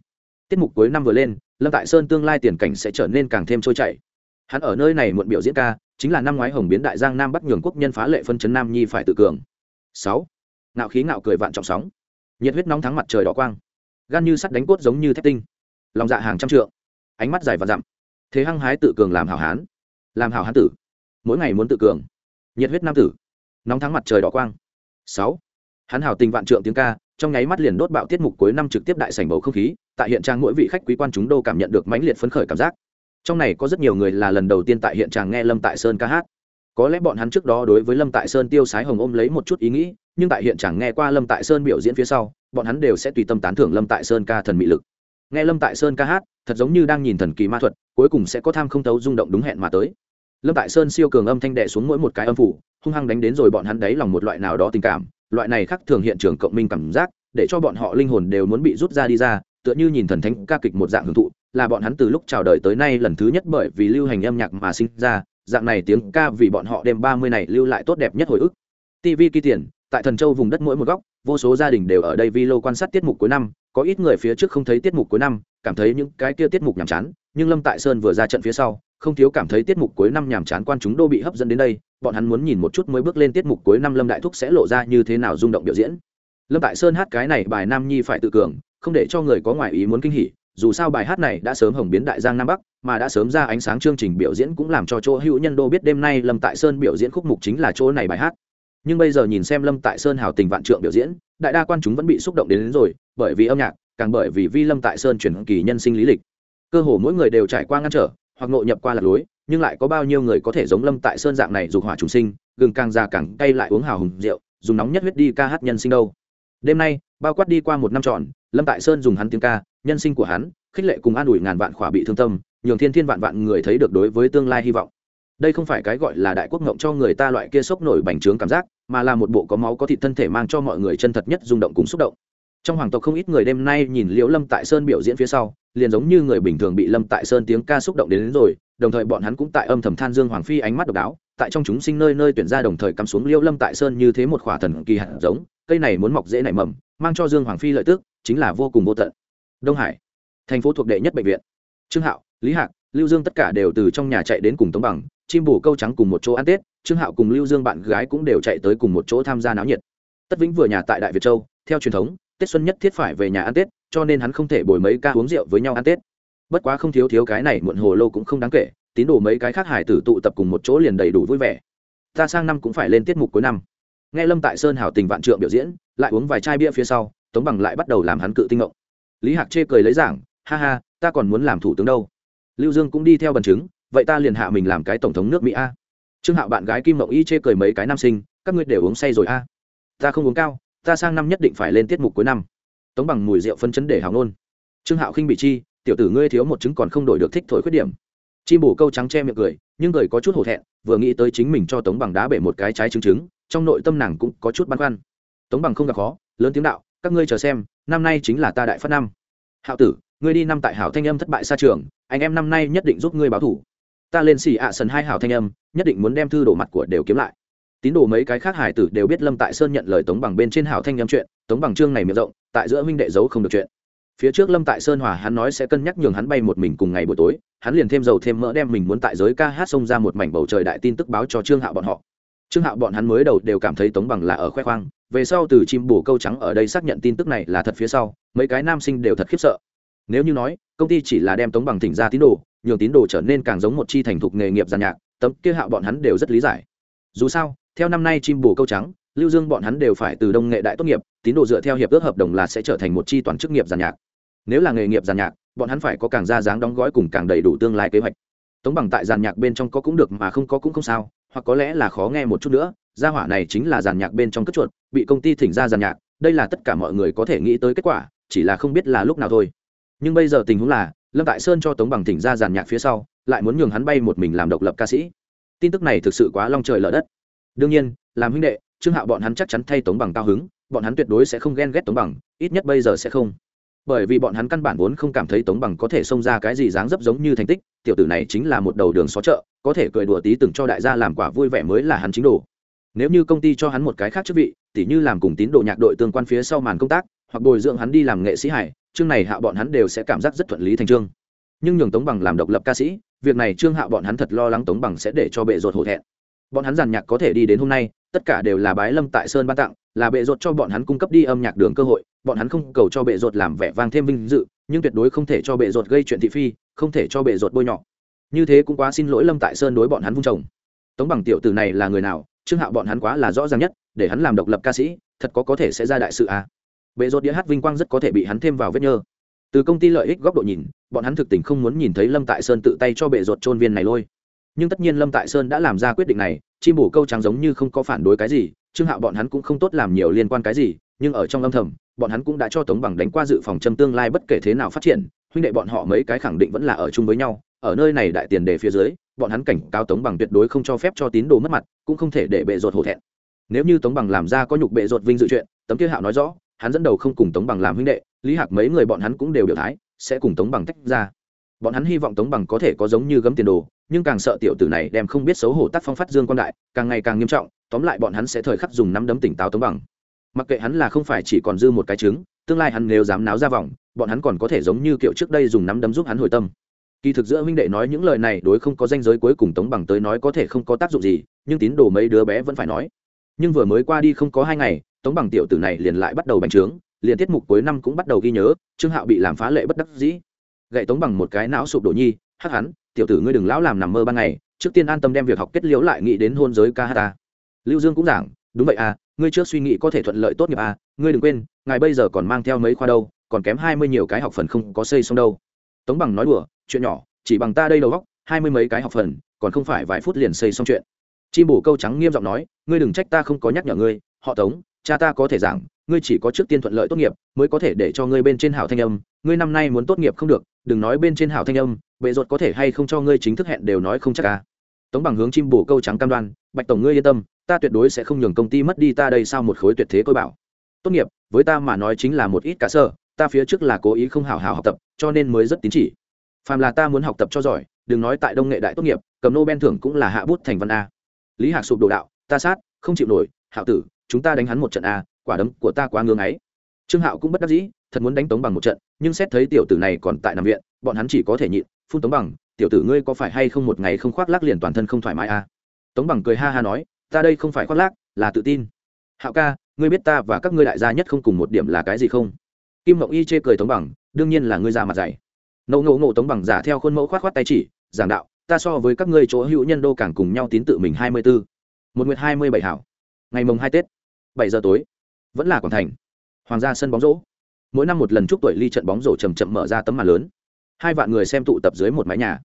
Tiết mục cuối năm vừa lên, lâm tại sơn tương lai tiền cảnh sẽ trở nên càng thêm trôi chảy. Hắn ở nơi này muộn biểu diễn ca chính là năm ngoái hồng biến đại giang nam bắc nhường quốc nhân phá lệ phân chấn nam nhi phải tự cường. Sáu, ngạo khí ngạo cười vạn trọng sóng. Nhiệt huyết nóng thắng mặt trời đỏ quang. Gan như sắt đánh cốt giống như thép tinh. Lòng dạ hàng trăm trượng. Ánh mắt dài và dặm. Thế hăng hái tự cường làm hảo hán. Làm hảo hán tử. Mỗi ngày muốn tự cường. Nhiệt huyết nam tử. Nóng thắng mặt trời đỏ quang. Sáu, hắn hảo tình vạn trượng tiếng ca, trong nháy mắt liền đốt bạo tiết mục cuối năm trực tiếp đại sảnh bầu không khí, tại hiện trang mỗi vị khách quý quan chúng đô cảm nhận được mãnh liệt phấn khởi cảm giác trong này có rất nhiều người là lần đầu tiên tại hiện tràng nghe lâm tại sơn ca hát. Có lẽ bọn hắn trước đó đối với lâm tại sơn tiêu sái hồng ôm lấy một chút ý nghĩ, nhưng tại hiện tràng nghe qua lâm tại sơn biểu diễn phía sau, bọn hắn đều sẽ tùy tâm tán thưởng lâm tại sơn ca thần mị lực. Nghe lâm tại sơn ca hát, thật giống như đang nhìn thần kỳ ma thuật, cuối cùng sẽ có tham không thấu rung động đúng hẹn mà tới. Lâm tại sơn siêu cường âm thanh đệ xuống mỗi một cái âm phủ, hung hăng đánh đến rồi bọn hắn đáy lòng một loại nào đó tình cảm, loại này khác thường hiện trường cộng minh cảm giác, để cho bọn họ linh hồn đều muốn bị rút ra đi ra tựa như nhìn thần thánh ca kịch một dạng hưởng thụ, là bọn hắn từ lúc chào đời tới nay lần thứ nhất bởi vì lưu hành âm nhạc mà sinh ra, dạng này tiếng ca vì bọn họ đêm ba mươi này lưu lại tốt đẹp nhất hồi ức. Tv kỳ tiền, tại thần châu vùng đất mỗi một góc, vô số gia đình đều ở đây vi lô quan sát tiết mục cuối năm, có ít người phía trước không thấy tiết mục cuối năm, cảm thấy những cái kia tiết mục nhàm chán, nhưng lâm tại sơn vừa ra trận phía sau, không thiếu cảm thấy tiết mục cuối năm nhàm chán quan chúng đô bị hấp dẫn đến đây, bọn hắn muốn nhìn một chút mới bước lên tiết mục cuối năm lâm đại thúc sẽ lộ ra như thế nào rung động biểu diễn. Lâm tại sơn hát cái này bài nam nhi phải tự cường không để cho người có ngoại ý muốn kinh hỉ dù sao bài hát này đã sớm hồng biến đại giang nam bắc mà đã sớm ra ánh sáng chương trình biểu diễn cũng làm cho chỗ hữu nhân đô biết đêm nay lâm tại sơn biểu diễn khúc mục chính là chỗ này bài hát. Nhưng bây giờ nhìn xem lâm tại sơn hào tình vạn trượng biểu diễn đại đa quan chúng vẫn bị xúc động đến, đến rồi bởi vì âm nhạc càng bởi vì vi lâm tại sơn chuyển kỳ nhân sinh lý lịch. Cơ hồ mỗi người đều trải qua ngăn trở hoặc nội nhập qua lạc lối nhưng lại có bao nhiêu người có thể giống lâm tại sơn dạng này dục hỏa trùng sinh gừng càng già càng cay lại uống hào hùng rượu dùng nóng nhất huyết đi ca hát nhân sinh đâu đêm nay bao quát đi qua một năm trọn lâm tại sơn dùng hắn tiếng ca nhân sinh của hắn khích lệ cùng an ủi ngàn vạn khỏa bị thương tâm nhường thiên thiên vạn vạn người thấy được đối với tương lai hy vọng. Đây không phải cái gọi là đại quốc ngộng cho người ta loại kia sốc nổi bành trướng cảm giác mà là một bộ có máu có thịt thân thể mang cho mọi người chân thật nhất rung động cùng xúc động. Trong hoàng tộc không ít người đêm nay nhìn liễu lâm tại sơn biểu diễn phía sau liền giống như người bình thường bị lâm tại sơn tiếng ca xúc động đến, đến rồi đồng thời bọn hắn cũng tại âm thầm than dương hoàng phi ánh mắt độc đáo tại trong chúng sinh nơi nơi tuyển ra đồng thời cắm xuống liễu lâm tại sơn như thế một khỏa thần kỳ hạt giống cây này muốn mọc dễ nảy mầm, mang cho dương hoàng phi lợi tức, chính là vô cùng vô tận. Đông hải, thành phố thuộc đệ nhất bệnh viện. Trương hạo, lý hạc, lưu dương tất cả đều từ trong nhà chạy đến cùng tống bằng, chim bù câu trắng cùng một chỗ ăn tết, trương hạo cùng lưu dương bạn gái cũng đều chạy tới cùng một chỗ tham gia náo nhiệt. Tất vĩnh vừa nhà tại đại việt châu, theo truyền thống, tết xuân nhất thiết phải về nhà ăn tết, cho nên hắn không thể bồi mấy ca uống rượu với nhau ăn tết. Bất quá không thiếu thiếu cái này muộn hồ lâu cũng không đáng kể, tín đồ mấy cái khác hải tử tụ tập cùng một chỗ liền đầy đủ vui vẻ. Ta sang năm cũng phải lên tiết mục cuối năm nghe lâm tại sơn hảo tình vạn trượng biểu diễn, lại uống vài chai bia phía sau, tống bằng lại bắt đầu làm hắn cự tinh ngộng. Lý hạc chê cười lấy giảng, ha ha, ta còn muốn làm thủ tướng đâu. Lưu dương cũng đi theo bằng chứng, vậy ta liền hạ mình làm cái tổng thống nước mỹ a. Trương hạo bạn gái kim mộng y chê cười mấy cái nam sinh, các ngươi đều uống say rồi a. Ta không uống cao, ta sang năm nhất định phải lên tiết mục cuối năm. Tống bằng mùi rượu phân chấn để hào nôn. Trương hạo khinh bị chi, tiểu tử ngươi thiếu một chứng còn không đổi được thích thổi khuyết điểm. Chim bổ câu trắng che miệng cười, nhưng cười có chút hổ thẹn, vừa nghĩ tới chính mình cho tống bằng đá bể một cái trái trứng trứng trong nội tâm nàng cũng có chút băn khoăn. Tống bằng không gặp khó, lớn tiếng đạo, các ngươi chờ xem, năm nay chính là ta đại phát năm. Hạo tử, ngươi đi năm tại hảo thanh âm thất bại xa trường, anh em năm nay nhất định giúp ngươi báo thủ. Ta lên xì ạ à sần hai hảo thanh âm, nhất định muốn đem thư đổ mặt của đều kiếm lại. Tín đồ mấy cái khác hải tử đều biết lâm tại sơn nhận lời tống bằng bên trên hảo thanh âm chuyện, tống bằng trương này miệng rộng, tại giữa huynh đệ giấu không được chuyện. Phía trước lâm tại sơn hòa hắn nói sẽ cân nhắc nhường hắn bay một mình cùng ngày buổi tối, hắn liền thêm dầu thêm mỡ đem mình muốn tại giới ca hát xông ra một mảnh bầu trời đại tin tức báo cho trương hạo bọn họ trương hạo bọn hắn mới đầu đều cảm thấy tống bằng là ở khoe khoang, về sau từ chim bổ câu trắng ở đây xác nhận tin tức này là thật phía sau, mấy cái nam sinh đều thật khiếp sợ. Nếu như nói, công ty chỉ là đem tống bằng thỉnh ra tín đồ, nhường tín đồ trở nên càng giống một chi thành thục nghề nghiệp giàn nhạc, tấm kia hạo bọn hắn đều rất lý giải. Dù sao, theo năm nay chim bổ câu trắng, lưu dương bọn hắn đều phải từ đông nghệ đại tốt nghiệp, tín đồ dựa theo hiệp ước hợp đồng là sẽ trở thành một chi toàn chức nghiệp giàn nhạc. Nếu là nghề nghiệp giàn nhạc, bọn hắn phải có càng ra dáng đóng gói cùng càng đầy đủ tương lai kế hoạch tống bằng tại giàn nhạc bên trong có cũng được mà không có cũng không sao, hoặc có lẽ là khó nghe một chút nữa, gia hỏa này chính là giàn nhạc bên trong cất chuột, bị công ty thỉnh ra giàn nhạc, đây là tất cả mọi người có thể nghĩ tới kết quả, chỉ là không biết là lúc nào thôi. Nhưng bây giờ tình huống là, lâm tại sơn cho tống bằng thỉnh ra giàn nhạc phía sau, lại muốn nhường hắn bay một mình làm độc lập ca sĩ. Tin tức này thực sự quá long trời lở đất. Đương nhiên, làm huynh đệ, trương hạo bọn hắn chắc chắn thay tống bằng cao hứng, bọn hắn tuyệt đối sẽ không ghen ghét tống bằng, ít nhất bây giờ sẽ không bởi vì bọn hắn căn bản vốn không cảm thấy tống bằng có thể xông ra cái gì dáng dấp giống như thành tích, tiểu tử này chính là một đầu đường xó chợ, có thể cười đùa tí từng cho đại gia làm quả vui vẻ mới là hắn chính đồ. Nếu như công ty cho hắn một cái khác chức vị, tỉ như làm cùng tín đồ nhạc đội tương quan phía sau màn công tác, hoặc bồi dưỡng hắn đi làm nghệ sĩ hải chương này hạ bọn hắn đều sẽ cảm giác rất thuận lý thành trương nhưng nhường tống bằng làm độc lập ca sĩ, việc này trương hạ bọn hắn thật lo lắng tống bằng sẽ để cho bệ ruột hổ thẹn. Bọn hắn giàn nhạc có thể đi đến hôm nay, tất cả đều là bái lâm tại sơn ban tặng, là bệ ruột cho bọn hắn cung cấp đi âm nhạc đường cơ hội bọn hắn không cầu cho bệ ruột làm vẻ vang thêm vinh dự, nhưng tuyệt đối không thể cho bệ ruột gây chuyện thị phi, không thể cho bệ ruột bôi nhọ. Như thế cũng quá xin lỗi lâm tại sơn đối bọn hắn vung chồng. Tống bằng tiểu tử này là người nào, trương hạo bọn hắn quá là rõ ràng nhất, để hắn làm độc lập ca sĩ, thật có có thể sẽ ra đại sự à? Bệ rột đĩa hát vinh quang rất có thể bị hắn thêm vào vết nhơ. Từ công ty lợi ích góc độ nhìn, bọn hắn thực tình không muốn nhìn thấy lâm tại sơn tự tay cho bệ rột trôn viên này lôi. Nhưng tất nhiên lâm tại sơn đã làm ra quyết định này, chim bổ câu trắng giống như không có phản đối cái gì, trương hạo bọn hắn cũng không tốt làm nhiều liên quan cái gì nhưng ở trong âm thầm, bọn hắn cũng đã cho tống bằng đánh qua dự phòng châm tương lai bất kể thế nào phát triển, huynh đệ bọn họ mấy cái khẳng định vẫn là ở chung với nhau, ở nơi này đại tiền đề phía dưới, bọn hắn cảnh cáo tống bằng tuyệt đối không cho phép cho tín đồ mất mặt, cũng không thể để bệ ruột hổ thẹn. Nếu như tống bằng làm ra có nhục bệ ruột vinh dự chuyện, tấm kia hạo nói rõ, hắn dẫn đầu không cùng tống bằng làm huynh đệ, lý hạc mấy người bọn hắn cũng đều biểu thái, sẽ cùng tống bằng tách ra. Bọn hắn hy vọng tống bằng có thể có giống như gấm tiền đồ, nhưng càng sợ tiểu tử này đem không biết xấu hổ tác phong phát dương quan đại, càng ngày càng nghiêm trọng, tóm lại bọn hắn sẽ thời khắc dùng nắm đấm tỉnh táo tống bằng mặc kệ hắn là không phải chỉ còn dư một cái trứng, tương lai hắn nếu dám náo ra vòng, bọn hắn còn có thể giống như kiểu trước đây dùng nắm đấm giúp hắn hồi tâm. Kỳ thực giữa huynh đệ nói những lời này đối không có danh giới cuối cùng tống bằng tới nói có thể không có tác dụng gì, nhưng tín đồ mấy đứa bé vẫn phải nói. Nhưng vừa mới qua đi không có hai ngày, tống bằng tiểu tử này liền lại bắt đầu bành trướng, liền tiết mục cuối năm cũng bắt đầu ghi nhớ, trương hạo bị làm phá lệ bất đắc dĩ. Gậy tống bằng một cái não sụp đổ nhi, hắc hắn, tiểu tử ngươi đừng lão làm nằm mơ ban ngày, trước tiên an tâm đem việc học kết liễu lại nghĩ đến hôn giới ca hát ta. Lưu dương cũng giảng, đúng vậy à ngươi trước suy nghĩ có thể thuận lợi tốt nghiệp à ngươi đừng quên, ngài bây giờ còn mang theo mấy khoa đâu, còn kém hai mươi nhiều cái học phần không có xây xong đâu. Tống bằng nói đùa, chuyện nhỏ, chỉ bằng ta đây đầu góc hai mươi mấy cái học phần, còn không phải vài phút liền xây xong chuyện. Chim bổ câu trắng nghiêm giọng nói, ngươi đừng trách ta không có nhắc nhở ngươi, họ tống, cha ta có thể giảng, ngươi chỉ có trước tiên thuận lợi tốt nghiệp, mới có thể để cho ngươi bên trên hảo thanh âm, ngươi năm nay muốn tốt nghiệp không được, đừng nói bên trên hảo thanh âm, bệ ruột có thể hay không cho ngươi chính thức hẹn đều nói không chắc ca tống bằng hướng chim bổ câu trắng cam đoan, bạch tổng ngươi yên tâm ta tuyệt đối sẽ không nhường công ty mất đi ta đây sao một khối tuyệt thế tôi bảo. Tốt nghiệp, với ta mà nói chính là một ít cả sơ, ta phía trước là cố ý không hảo hảo học tập, cho nên mới rất tín chỉ. Phàm là ta muốn học tập cho giỏi, đừng nói tại đông nghệ đại tốt nghiệp, cầm Nobel thưởng cũng là hạ bút thành văn a. Lý hạc sụp đồ đạo, ta sát, không chịu nổi, hạo tử, chúng ta đánh hắn một trận a, quả đấm của ta quá ngưng ấy trương hạo cũng bất đắc dĩ, thật muốn đánh tống bằng một trận, nhưng xét thấy tiểu tử này còn tại nằm viện, bọn hắn chỉ có thể nhịn, phun tống bằng, tiểu tử ngươi có phải hay không một ngày không khoác lác liền toàn thân không thoải mái a? Tống bằng cười ha ha nói ta đây không phải khoác lác, là tự tin. Hạo ca, ngươi biết ta và các ngươi đại gia nhất không cùng một điểm là cái gì không? Kim mộng y chê cười tống bằng, đương nhiên là ngươi già mặt dày nậu ngộ ngộ tống bằng giả theo khuôn mẫu khoát khoát tay chỉ, giảng đạo, ta so với các ngươi chỗ hữu nhân đô càng cùng nhau tín tự mình hai mươi bốn một nguyệt hai mươi bảy hảo. Ngày mồng hai tết, bảy giờ tối. Vẫn là quảng thành. Hoàng gia sân bóng rổ. Mỗi năm một lần chúc tuổi ly trận bóng rổ chầm chậm mở ra tấm màn lớn. Hai vạn người xem tụ tập dưới một mái nhà.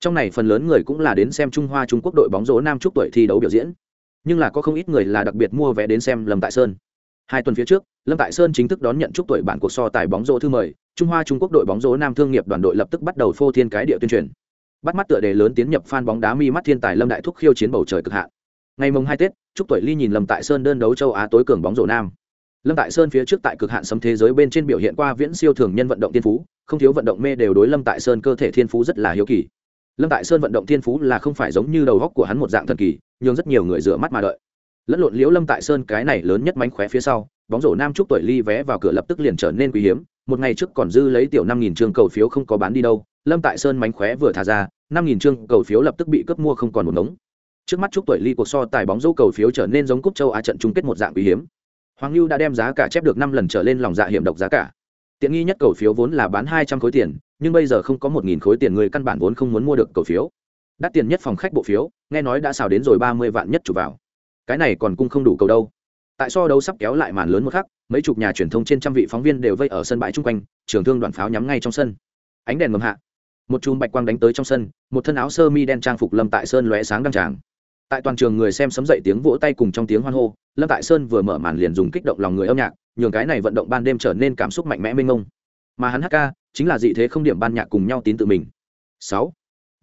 Trong này phần lớn người cũng là đến xem trung hoa trung quốc đội bóng rổ nam chúc tuổi thi đấu biểu diễn nhưng là có không ít người là đặc biệt mua vé đến xem lâm tại sơn. Hai tuần phía trước, lâm tại sơn chính thức đón nhận chúc tuổi bản cuộc so tài bóng rổ thư mời trung hoa trung quốc đội bóng rổ nam thương nghiệp đoàn đội lập tức bắt đầu phô thiên cái địa tuyên truyền. Bắt mắt tựa đề lớn tiến nhập fan bóng đá mi mắt thiên tài lâm đại thúc khiêu chiến bầu trời cực hạn. Ngày mùng hai tết, chúc tuổi ly nhìn lâm tại sơn đơn đấu châu á tối cường bóng rổ nam. Lâm tại sơn phía trước tại cực hạn sấm thế giới bên trên biểu hiện qua viễn siêu thường nhân vận động thiên phú, không thiếu vận động mê đều đối lâm tại sơn cơ thể thiên phú rất là hiếu kỳ. Lâm tại sơn vận động thiên phú là không phải giống như đầu góc của hắn một dạng thần kỳ nhưng rất nhiều người rửa mắt mà đợi. Lẫn lộn liễu lâm tại sơn cái này lớn nhất mánh khóe phía sau, bóng rổ nam trúc tuổi ly vé vào cửa lập tức liền trở nên quý hiếm. Một ngày trước còn dư lấy tiểu năm nghìn chương cầu phiếu không có bán đi đâu, lâm tại sơn mánh khóe vừa thả ra, năm nghìn chương cầu phiếu lập tức bị cướp mua không còn một ngống. Trước mắt chúc tuổi ly cuộc so tài bóng rổ cầu phiếu trở nên giống cúp châu á trận chung kết một dạng quý hiếm. Hoàng lưu đã đem giá cả chép được năm lần trở lên lòng dạ hiểm độc giá cả. Tiện nghi nhất cầu phiếu vốn là bán hai trăm khối tiền, nhưng bây giờ không có một nghìn khối tiền người căn bản vốn không muốn mua được cầu phiếu đắt tiền nhất phòng khách bộ phiếu, nghe nói đã xào đến rồi ba mươi vạn nhất chụp vào. Cái này còn cung không đủ cầu đâu. Tại so đấu sắp kéo lại màn lớn một khắc, mấy chục nhà truyền thông trên trăm vị phóng viên đều vây ở sân bãi chung quanh, trường thương đoàn pháo nhắm ngay trong sân. Ánh đèn ngầm hạ, một chùm bạch quang đánh tới trong sân, một thân áo sơ mi đen trang phục lâm tại sơn lóe sáng đăng tràng. Tại toàn trường người xem sấm dậy tiếng vỗ tay cùng trong tiếng hoan hô, lâm tại sơn vừa mở màn liền dùng kích động lòng người âm nhạc, nhường cái này vận động ban đêm trở nên cảm xúc mạnh mẽ mênh mông. Mà hắn hát ca, chính là dị thế không điểm ban nhạc cùng nhau tín tự mình. Sáu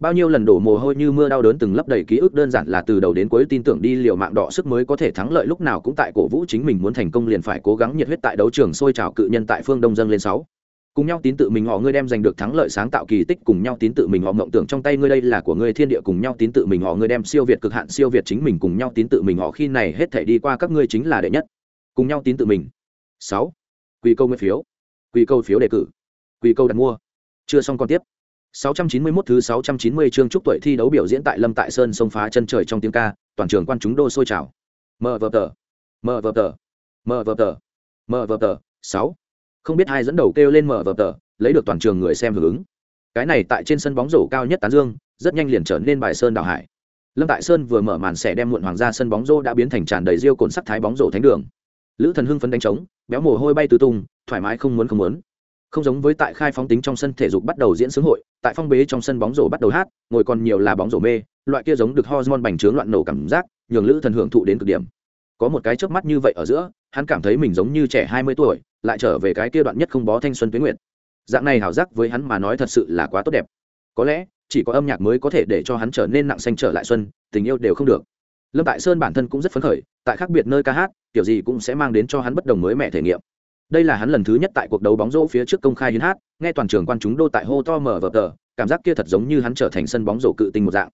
bao nhiêu lần đổ mồ hôi như mưa đau đớn từng lấp đầy ký ức đơn giản là từ đầu đến cuối tin tưởng đi liều mạng đỏ sức mới có thể thắng lợi, lúc nào cũng tại cổ vũ chính mình muốn thành công liền phải cố gắng nhiệt huyết tại đấu trường sôi trào cự nhân tại phương đông dân lên sáu. Cùng nhau tín tự mình họ ngươi đem giành được thắng lợi sáng tạo kỳ tích, cùng nhau tín tự mình họ mộng tưởng trong tay ngươi đây là của ngươi thiên địa, cùng nhau tín tự mình họ ngươi đem siêu việt cực hạn, siêu việt chính mình, cùng nhau tín tự mình họ khi này hết thể đi qua các ngươi chính là đệ nhất. Cùng nhau tín tự mình. Sáu. Quy câu nguyên phiếu. Quy câu phiếu đề cử. Quy câu đặt mua. Chưa xong còn tiếp. 691 thứ 690 chương chúc tuổi thi đấu biểu diễn tại Lâm Tại Sơn sông phá chân trời trong tiếng ca, toàn trường quan chúng đô sôi trào. Mở vở tờ, mở vở tờ, mở vở tờ, mở vở tờ, 6. Không biết ai dẫn đầu kêu lên mở vở tờ, lấy được toàn trường người xem hưởng ứng. Cái này tại trên sân bóng rổ cao nhất tán dương, rất nhanh liền trở nên bài sơn đảo hải. Lâm Tại Sơn vừa mở màn sẽ đem muộn hoàng gia sân bóng rổ đã biến thành tràn đầy riêu cồn sắc thái bóng rổ thánh đường. Lữ Thần hưng phấn đánh trống, béo mồ hôi bay tứ tung thoải mái không muốn không muốn không giống với tại khai phóng tính trong sân thể dục bắt đầu diễn xướng hội, tại phong bế trong sân bóng rổ bắt đầu hát, ngồi còn nhiều là bóng rổ mê, loại kia giống được hormone bành trướng loạn nổ cảm giác, nhường lữ thần hưởng thụ đến cực điểm. Có một cái chớp mắt như vậy ở giữa, hắn cảm thấy mình giống như trẻ hai mươi tuổi, lại trở về cái kia đoạn nhất không bó thanh xuân tuyến nguyện dạng này hảo giác với hắn mà nói thật sự là quá tốt đẹp. Có lẽ, chỉ có âm nhạc mới có thể để cho hắn trở nên nặng xanh trở lại xuân, tình yêu đều không được. Lâm tại sơn bản thân cũng rất phấn khởi, tại khác biệt nơi ca hát, kiểu gì cũng sẽ mang đến cho hắn bất đồng mới mẹ thể nghiệm đây là hắn lần thứ nhất tại cuộc đấu bóng rổ phía trước công khai hiến hát, nghe toàn trường quan chúng đô tại hô to mở vở tờ, cảm giác kia thật giống như hắn trở thành sân bóng rổ cự tinh một dạng.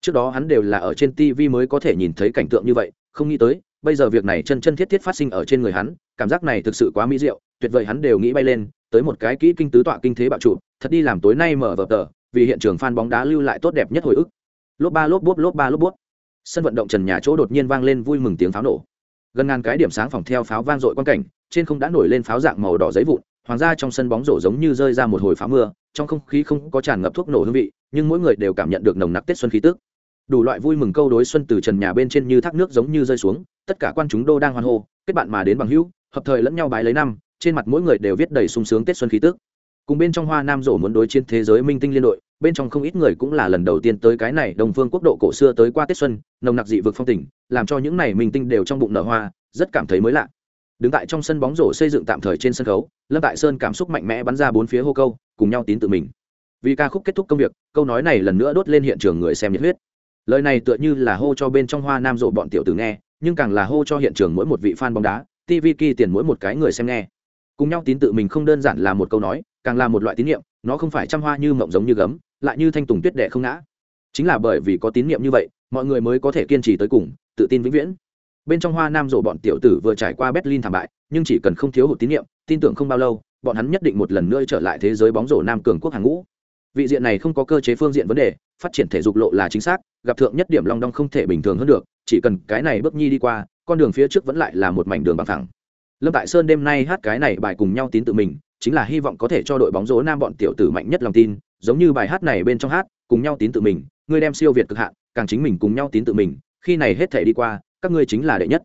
Trước đó hắn đều là ở trên tv mới có thể nhìn thấy cảnh tượng như vậy, không nghĩ tới, bây giờ việc này chân chân thiết thiết phát sinh ở trên người hắn, cảm giác này thực sự quá mỹ diệu, tuyệt vời hắn đều nghĩ bay lên, tới một cái kỹ kinh tứ tọa kinh thế bạo trụ, thật đi làm tối nay mở vở tờ, vì hiện trường fan bóng đá lưu lại tốt đẹp nhất hồi ức. Lốp ba, lốp bốp, lốp ba, lốp bốp. Sân vận động trần nhà chỗ đột nhiên vang lên vui mừng tiếng pháo nổ. Gần ngàn cái điểm sáng phòng theo pháo vang dội quan cảnh trên không đã nổi lên pháo dạng màu đỏ giấy vụn, hoàng gia trong sân bóng rổ giống như rơi ra một hồi pháo mưa, trong không khí không có tràn ngập thuốc nổ hương vị, nhưng mỗi người đều cảm nhận được nồng nặc tết xuân khí tức. Đủ loại vui mừng câu đối xuân từ trần nhà bên trên như thác nước giống như rơi xuống, tất cả quan chúng đô đang hoan hô, kết bạn mà đến bằng hữu, hợp thời lẫn nhau bái lấy năm, trên mặt mỗi người đều viết đầy sung sướng tết xuân khí tức. Cùng bên trong hoa nam rổ muốn đối chiến thế giới minh tinh liên đội, bên trong không ít người cũng là lần đầu tiên tới cái này đồng phương quốc độ cổ xưa tới qua tết xuân, nồng nặc dị vực phong tỉnh làm cho những này minh tinh đều trong bụng nở hoa, rất cảm thấy mới lạ đứng tại trong sân bóng rổ xây dựng tạm thời trên sân khấu, lâm tại sơn cảm xúc mạnh mẽ bắn ra bốn phía hô câu, cùng nhau tín tự mình. Vì ca khúc kết thúc công việc, câu nói này lần nữa đốt lên hiện trường người xem nhiệt huyết. Lời này tựa như là hô cho bên trong hoa nam rộ bọn tiểu tử nghe, nhưng càng là hô cho hiện trường mỗi một vị fan bóng đá tv kỳ tiền mỗi một cái người xem nghe. Cùng nhau tín tự mình không đơn giản là một câu nói, càng là một loại tín nhiệm nó không phải trăm hoa như mộng giống như gấm, lại như thanh tùng tuyết đệ không ngã. Chính là bởi vì có tín nhiệm như vậy, mọi người mới có thể kiên trì tới cùng, tự tin vĩnh viễn bên trong hoa nam rộ bọn tiểu tử vừa trải qua berlin thảm bại, nhưng chỉ cần không thiếu hụt tín nhiệm tin tưởng không bao lâu, bọn hắn nhất định một lần nữa trở lại thế giới bóng rổ nam cường quốc hàng ngũ. Vị diện này không có cơ chế phương diện vấn đề, phát triển thể dục lộ là chính xác, gặp thượng nhất điểm long đong không thể bình thường hơn được, chỉ cần cái này bước nhi đi qua, con đường phía trước vẫn lại là một mảnh đường bằng thẳng lâm tại sơn đêm nay hát cái này bài cùng nhau tín tự mình, chính là hy vọng có thể cho đội bóng rổ nam bọn tiểu tử mạnh nhất lòng tin, giống như bài hát này bên trong hát, cùng nhau tín tự mình, ngươi đem siêu việt cực hạn, càng chính mình cùng nhau tín tự mình, khi này hết thể đi qua các ngươi chính là đệ nhất.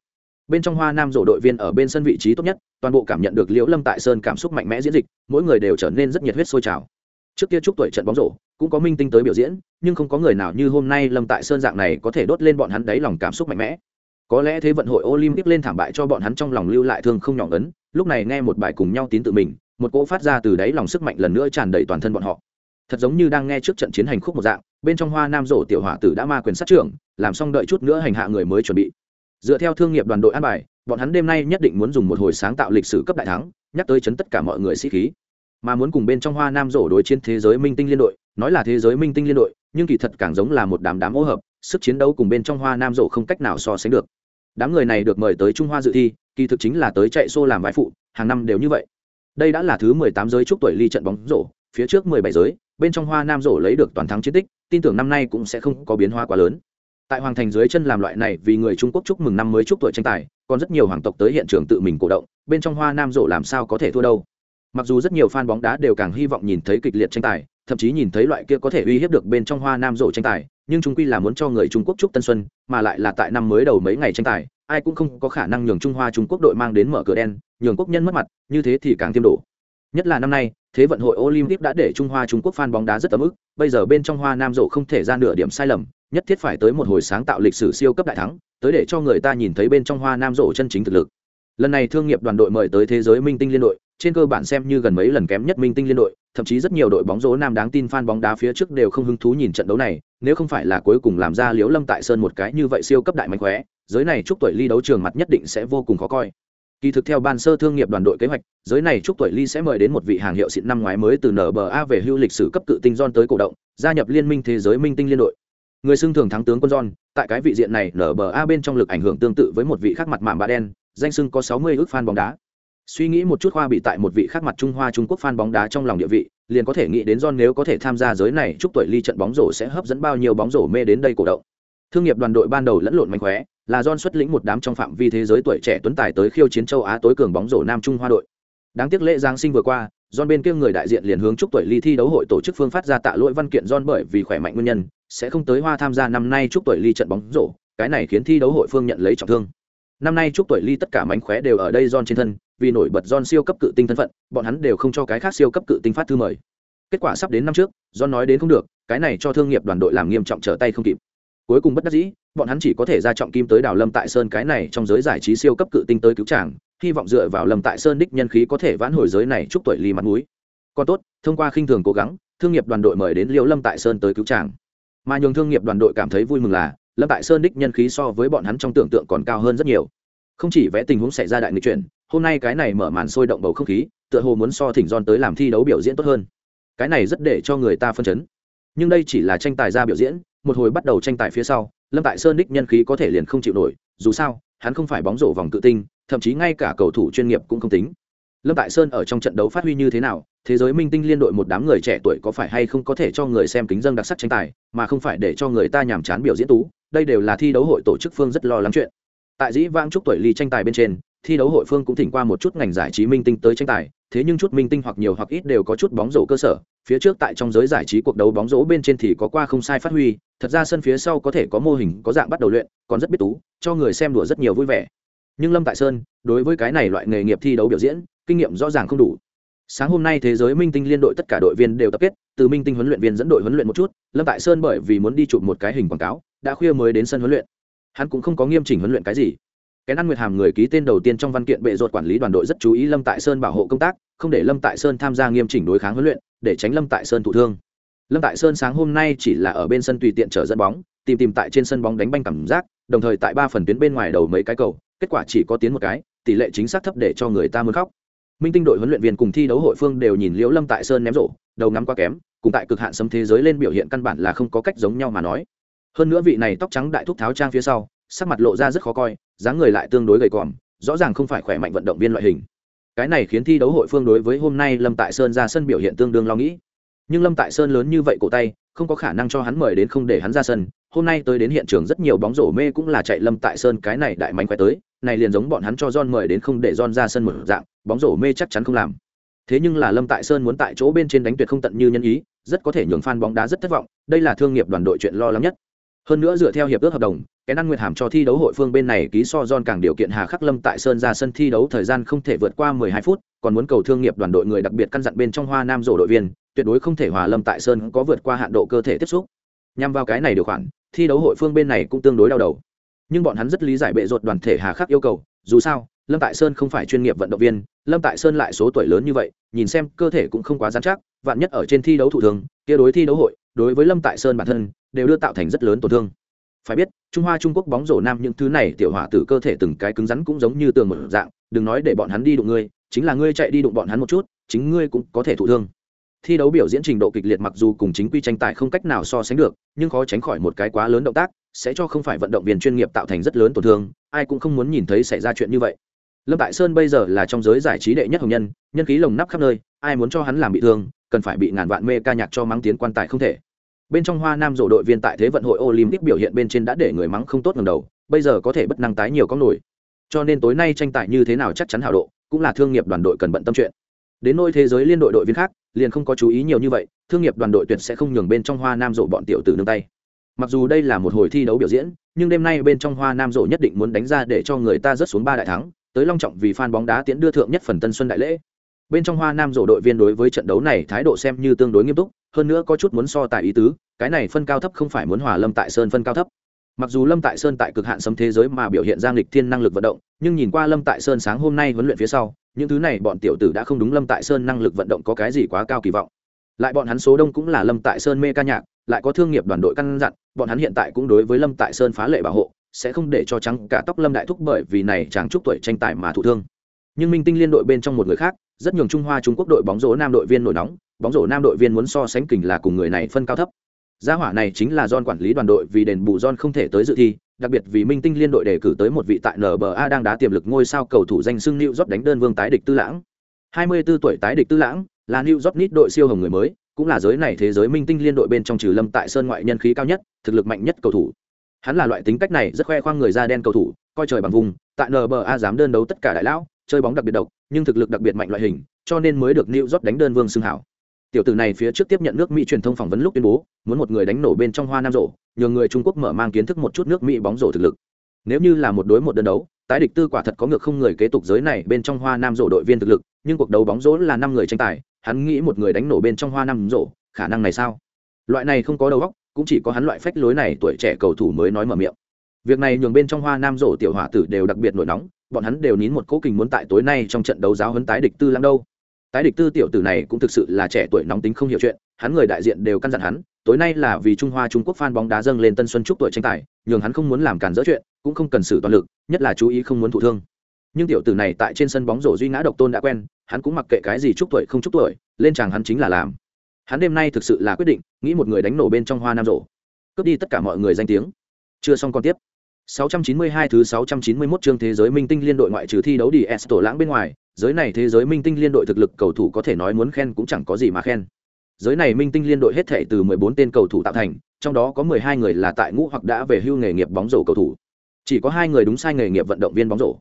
Bên trong hoa nam rổ đội viên ở bên sân vị trí tốt nhất, toàn bộ cảm nhận được liễu lâm tại sơn cảm xúc mạnh mẽ diễn dịch, mỗi người đều trở nên rất nhiệt huyết sôi trào. Trước kia chúc tuổi trận bóng rổ, cũng có minh tinh tới biểu diễn, nhưng không có người nào như hôm nay lâm tại sơn dạng này có thể đốt lên bọn hắn đáy lòng cảm xúc mạnh mẽ. Có lẽ thế vận hội olympic lên thảm bại cho bọn hắn trong lòng lưu lại thương không nhỏ ấn, lúc này nghe một bài cùng nhau tín tự mình, một cỗ phát ra từ đáy lòng sức mạnh lần nữa tràn đầy toàn thân bọn họ. Thật giống như đang nghe trước trận chiến hành khúc một dạng, bên trong hoa nam rổ tiểu hỏa tử đã ma quyền sát trưởng, làm xong đợi chút nữa hành hạ người mới chuẩn bị dựa theo thương nghiệp đoàn đội an bài, bọn hắn đêm nay nhất định muốn dùng một hồi sáng tạo lịch sử cấp đại thắng, nhắc tới chấn tất cả mọi người sĩ khí. Mà muốn cùng bên trong hoa nam rổ đối chiến thế giới minh tinh liên đội, nói là thế giới minh tinh liên đội, nhưng kỳ thật càng giống là một đám đám ô hợp, sức chiến đấu cùng bên trong hoa nam rổ không cách nào so sánh được. Đám người này được mời tới trung hoa dự thi, kỳ thực chính là tới chạy xô làm vai phụ, hàng năm đều như vậy. Đây đã là thứ mười tám giới chúc tuổi ly trận bóng rổ, phía trước mười bảy giới, bên trong hoa nam rổ lấy được toàn thắng chiến tích, tin tưởng năm nay cũng sẽ không có biến hóa quá lớn tại hoàng thành dưới chân làm loại này vì người trung quốc chúc mừng năm mới chúc tuổi tranh tài, còn rất nhiều hoàng tộc tới hiện trường tự mình cổ động, bên trong hoa nam rộ làm sao có thể thua đâu. Mặc dù rất nhiều fan bóng đá đều càng hy vọng nhìn thấy kịch liệt tranh tài, thậm chí nhìn thấy loại kia có thể uy hiếp được bên trong hoa nam rộ tranh tài, nhưng chúng quy là muốn cho người trung quốc chúc tân xuân, mà lại là tại năm mới đầu mấy ngày tranh tài, ai cũng không có khả năng nhường trung hoa trung quốc đội mang đến mở cửa đen, nhường quốc nhân mất mặt, như thế thì càng thêm đổ. Nhất là năm nay, thế vận hội olympic đã để trung hoa trung quốc fan bóng đá rất ấm ức, bây giờ bên trong hoa nam rộ không thể ra nửa điểm sai lầm nhất thiết phải tới một hồi sáng tạo lịch sử siêu cấp đại thắng, tới để cho người ta nhìn thấy bên trong hoa nam rổ chân chính thực lực. Lần này thương nghiệp đoàn đội mời tới thế giới minh tinh liên đội, trên cơ bản xem như gần mấy lần kém nhất minh tinh liên đội, thậm chí rất nhiều đội bóng rổ nam đáng tin fan bóng đá phía trước đều không hứng thú nhìn trận đấu này, nếu không phải là cuối cùng làm ra liếu lâm tại sơn một cái như vậy siêu cấp đại mạnh khóe, giới này chúc tuổi ly đấu trường mặt nhất định sẽ vô cùng khó coi. Kỳ thực theo ban sơ thương nghiệp đoàn đội kế hoạch, giới này chúc tuổi ly sẽ mời đến một vị hàng hiệu xịn năm ngoái mới từ nba về hưu lịch sử cấp cự tinh don tới cổ động, gia nhập liên minh thế giới minh tinh liên đội người xưng thường thắng tướng quân john, tại cái vị diện này lở bờ a bên trong lực ảnh hưởng tương tự với một vị khác mặt mạm bạ đen, danh xưng có sáu mươi ước fan bóng đá. Suy nghĩ một chút hoa bị tại một vị khác mặt trung hoa trung quốc fan bóng đá trong lòng địa vị, liền có thể nghĩ đến john nếu có thể tham gia giới này chúc tuổi ly trận bóng rổ sẽ hấp dẫn bao nhiêu bóng rổ mê đến đây cổ động. Thương nghiệp đoàn đội ban đầu lẫn lộn mạnh khóe là john xuất lĩnh một đám trong phạm vi thế giới tuổi trẻ tuấn tài tới khiêu chiến châu á tối cường bóng rổ nam trung hoa đội. Đáng tiếc lễ giáng sinh vừa qua John bên kia người đại diện liền hướng chúc tuổi ly thi đấu hội tổ chức phương phát ra tạ lỗi văn kiện John bởi vì khỏe mạnh nguyên nhân sẽ không tới hoa tham gia năm nay chúc tuổi ly trận bóng rổ cái này khiến thi đấu hội phương nhận lấy trọng thương năm nay chúc tuổi ly tất cả mánh khóe đều ở đây John trên thân, vì nổi bật John siêu cấp cự tinh thân phận, bọn hắn đều không cho cái khác siêu cấp cự tinh phát thư mời. Kết quả sắp đến năm trước, John nói đến không được, cái này cho thương nghiệp đoàn đội làm nghiêm trọng trở tay không kịp. Cuối cùng bất đắc dĩ, bọn hắn chỉ có thể ra trọng kim tới đào Lâm Tại Sơn cái này trong giới giải trí siêu cấp cự tinh tới cứu chàng, hy vọng dựa vào Lâm Tại Sơn đích nhân khí có thể vãn hồi giới này chúc tuổi ly mặt núi. Còn tốt, thông qua khinh thường cố gắng, thương nghiệp đoàn đội mời đến Liễu Lâm Tại Sơn tới cứu chàng. Mà nhường thương nghiệp đoàn đội cảm thấy vui mừng là, Lâm Tại Sơn đích nhân khí so với bọn hắn trong tưởng tượng còn cao hơn rất nhiều. Không chỉ vẽ tình huống xảy ra đại nghị chuyển hôm nay cái này mở màn sôi động bầu không khí tựa hồ muốn so thỉnh don tới làm thi đấu biểu diễn tốt hơn. Cái này rất để cho người ta phân chấn. Nhưng đây chỉ là tranh tài ra biểu diễn một hồi bắt đầu tranh tài phía sau lâm tại sơn đích nhân khí có thể liền không chịu nổi dù sao hắn không phải bóng rổ vòng tự tinh thậm chí ngay cả cầu thủ chuyên nghiệp cũng không tính. Lâm tại sơn ở trong trận đấu phát huy như thế nào, thế giới minh tinh liên đội một đám người trẻ tuổi có phải hay không có thể cho người xem kính dân đặc sắc tranh tài, mà không phải để cho người ta nhàm chán biểu diễn tú, đây đều là thi đấu hội tổ chức phương rất lo lắng chuyện. Tại dĩ vãng chúc tuổi ly tranh tài bên trên, thi đấu hội phương cũng thỉnh qua một chút ngành giải trí minh tinh tới tranh tài, thế nhưng chút minh tinh hoặc nhiều hoặc ít đều có chút bóng rổ cơ sở, phía trước tại trong giới giải trí cuộc đấu bóng rổ bên trên thì có qua không sai phát huy, thật ra sân phía sau có thể có mô hình, có dạng bắt đầu luyện, còn rất biết tú, cho người xem đùa rất nhiều vui vẻ nhưng lâm tại sơn, đối với cái này loại nghề nghiệp thi đấu biểu diễn, kinh nghiệm rõ ràng không đủ. Sáng hôm nay thế giới minh tinh liên đội tất cả đội viên đều tập kết, từ minh tinh huấn luyện viên dẫn đội huấn luyện một chút, lâm tại sơn bởi vì muốn đi chụp một cái hình quảng cáo, đã khuya mới đến sân huấn luyện. Hắn cũng không có nghiêm chỉnh huấn luyện cái gì. Cái ăn nguyệt hàm người ký tên đầu tiên trong văn kiện bệ ruột quản lý đoàn đội rất chú ý lâm tại sơn bảo hộ công tác, không để lâm tại sơn tham gia nghiêm chỉnh đối kháng huấn luyện, để tránh lâm tại sơn thụ thương. Lâm tại sơn sáng hôm nay chỉ là ở bên sân tùy tiện chở dẫn bóng, tìm tìm tại trên sân bóng đánh banh cảm giác, đồng thời tại ba phần tuyến bên ngoài đầu mấy cái cầu kết quả chỉ có tiến một cái, tỷ lệ chính xác thấp để cho người ta muốn khóc. Minh tinh đội huấn luyện viên cùng thi đấu hội phương đều nhìn liễu lâm tại sơn ném rổ, đầu ngắm quá kém, cùng tại cực hạn sấm thế giới lên biểu hiện căn bản là không có cách giống nhau mà nói. Hơn nữa vị này tóc trắng đại thúc tháo trang phía sau, sắc mặt lộ ra rất khó coi, dáng người lại tương đối gầy còm, rõ ràng không phải khỏe mạnh vận động viên loại hình. Cái này khiến thi đấu hội phương đối với hôm nay lâm tại sơn ra sân biểu hiện tương đương lo nghĩ. Nhưng lâm tại sơn lớn như vậy cổ tay, không có khả năng cho hắn mời đến không để hắn ra sân. Hôm nay tới đến hiện trường rất nhiều bóng rổ mê cũng là chạy lâm tại sơn cái này đại mánh khoe tới này liền giống bọn hắn cho John mời đến không để John ra sân một dạng, bóng rổ mê chắc chắn không làm. Thế nhưng là lâm tại sơn muốn tại chỗ bên trên đánh tuyệt không tận như nhân ý, rất có thể nhường fan bóng đá rất thất vọng, đây là thương nghiệp đoàn đội chuyện lo lắng nhất. Hơn nữa dựa theo hiệp ước hợp đồng, cái năng nguyệt hàm cho thi đấu hội phương bên này ký so John càng điều kiện hà khắc lâm tại sơn ra sân thi đấu thời gian không thể vượt qua 12 phút, còn muốn cầu thương nghiệp đoàn đội người đặc biệt căn dặn bên trong hoa nam rổ đội viên, tuyệt đối không thể hòa lâm tại sơn có vượt qua hạn độ cơ thể tiếp xúc. Nhằm vào cái này điều khoản, thi đấu hội phương bên này cũng tương đối đau đầu nhưng bọn hắn rất lý giải bệ rột đoàn thể hà khắc yêu cầu, dù sao, lâm tại sơn không phải chuyên nghiệp vận động viên, lâm tại sơn lại số tuổi lớn như vậy, nhìn xem cơ thể cũng không quá dán chắc, vạn nhất ở trên thi đấu thủ thường, kia đối thi đấu hội, đối với lâm tại sơn bản thân, đều đưa tạo thành rất lớn tổn thương. Phải biết, trung hoa trung quốc bóng rổ nam những thứ này tiểu hỏa tử cơ thể từng cái cứng rắn cũng giống như tường một dạng, đừng nói để bọn hắn đi đụng ngươi, chính là ngươi chạy đi đụng bọn hắn một chút, chính ngươi cũng có thể thụ thương thi đấu biểu diễn trình độ kịch liệt mặc dù cùng chính quy tranh tài không cách nào so sánh được, nhưng khó tránh khỏi một cái quá lớn động tác, sẽ cho không phải vận động viên chuyên nghiệp tạo thành rất lớn tổn thương, ai cũng không muốn nhìn thấy xảy ra chuyện như vậy. Lâm tại sơn bây giờ là trong giới giải trí đệ nhất hồng nhân nhân khí lồng nắp khắp nơi, ai muốn cho hắn làm bị thương, cần phải bị ngàn vạn mê ca nhạc cho mắng tiến quan tài không thể. Bên trong hoa nam rổ đội viên tại thế vận hội olympic biểu hiện bên trên đã để người mắng không tốt ngầm đầu, bây giờ có thể bất năng tái nhiều con nổi. Cho nên tối nay tranh tài như thế nào chắc chắn hảo độ, cũng là thương nghiệp đoàn đội cần bận tâm chuyện đến nôi thế giới liên đội đội viên khác, liền không có chú ý nhiều như vậy, thương nghiệp đoàn đội tuyệt sẽ không nhường bên trong hoa nam rộ bọn tiểu tử nương tay. Mặc dù đây là một hồi thi đấu biểu diễn, nhưng đêm nay bên trong hoa nam rộ nhất định muốn đánh ra để cho người ta rớt xuống ba đại thắng, tới long trọng vì fan bóng đá tiễn đưa thượng nhất phần tân xuân đại lễ. Bên trong hoa nam rộ đội viên đối với trận đấu này thái độ xem như tương đối nghiêm túc, hơn nữa có chút muốn so tài ý tứ, cái này phân cao thấp không phải muốn hòa lâm tại sơn phân cao thấp mặc dù lâm tại sơn tại cực hạn sấm thế giới mà biểu hiện ra lịch thiên năng lực vận động, nhưng nhìn qua lâm tại sơn sáng hôm nay huấn luyện phía sau, những thứ này bọn tiểu tử đã không đúng lâm tại sơn năng lực vận động có cái gì quá cao kỳ vọng. Lại bọn hắn số đông cũng là lâm tại sơn mê ca nhạc, lại có thương nghiệp đoàn đội căn dặn, bọn hắn hiện tại cũng đối với lâm tại sơn phá lệ bảo hộ, sẽ không để cho trắng cả tóc lâm đại thúc bởi vì này chàng chúc tuổi tranh tài mà thụ thương. Nhưng minh tinh liên đội bên trong một người khác, rất nhường trung hoa trung quốc đội bóng rổ nam đội viên nổi nóng, bóng rổ nam đội viên muốn so sánh kình là cùng người này phân cao thấp gia hỏa này chính là don quản lý đoàn đội vì đền bù don không thể tới dự thi, đặc biệt vì minh tinh liên đội đề cử tới một vị tại nba đang đá tiềm lực ngôi sao cầu thủ danh xưng new job đánh đơn vương tái địch tư lãng. 24 tuổi tái địch tư lãng, là new job nít đội siêu hồng người mới, cũng là giới này thế giới minh tinh liên đội bên trong trừ lâm tại sơn ngoại nhân khí cao nhất, thực lực mạnh nhất cầu thủ. Hắn là loại tính cách này rất khoe khoang người da đen cầu thủ, coi trời bằng vùng, tại nba dám đơn đấu tất cả đại lão, chơi bóng đặc biệt độc, nhưng thực lực đặc biệt mạnh loại hình, cho nên mới được new job đánh đơn vương xưng hảo tiểu tử này phía trước tiếp nhận nước mỹ truyền thông phỏng vấn lúc tuyên bố, muốn một người đánh nổ bên trong hoa nam rổ nhờ người trung quốc mở mang kiến thức một chút nước mỹ bóng rổ thực lực. Nếu như là một đối một đơn đấu, tái địch tư quả thật có ngược không người kế tục giới này bên trong hoa nam rổ đội viên thực lực, nhưng cuộc đấu bóng rổ là năm người tranh tài, hắn nghĩ một người đánh nổ bên trong hoa nam rổ khả năng này sao? Loại này không có đầu óc, cũng chỉ có hắn loại phách lối này tuổi trẻ cầu thủ mới nói mở miệng. Việc này nhường bên trong hoa nam rổ tiểu hỏa tử đều đặc biệt nổi nóng, bọn hắn đều nín một cố kình muốn tại tối nay trong trận đấu giáo huấn tái địch tư lắm đâu tái địch tư tiểu tử này cũng thực sự là trẻ tuổi nóng tính không hiểu chuyện, hắn người đại diện đều căn dặn hắn, tối nay là vì trung hoa trung quốc phan bóng đá dâng lên tân xuân chúc tuổi tranh tài, nhường hắn không muốn làm cản dỡ chuyện, cũng không cần xử toàn lực, nhất là chú ý không muốn thụ thương. Nhưng tiểu tử này tại trên sân bóng rổ duy ngã độc tôn đã quen, hắn cũng mặc kệ cái gì chúc tuổi không chúc tuổi, lên chàng hắn chính là làm. Hắn đêm nay thực sự là quyết định, nghĩ một người đánh nổ bên trong hoa nam rổ. Cướp đi tất cả mọi người danh tiếng. Chưa xong còn tiếp. 692 thứ 691 chương thế giới minh tinh liên đội ngoại trừ thi đấu đi S tổ lãng bên ngoài, giới này thế giới minh tinh liên đội thực lực cầu thủ có thể nói muốn khen cũng chẳng có gì mà khen. Giới này minh tinh liên đội hết thảy từ 14 tên cầu thủ tạo thành, trong đó có 12 người là tại ngũ hoặc đã về hưu nghề nghiệp bóng rổ cầu thủ. Chỉ có hai người đúng sai nghề nghiệp vận động viên bóng rổ.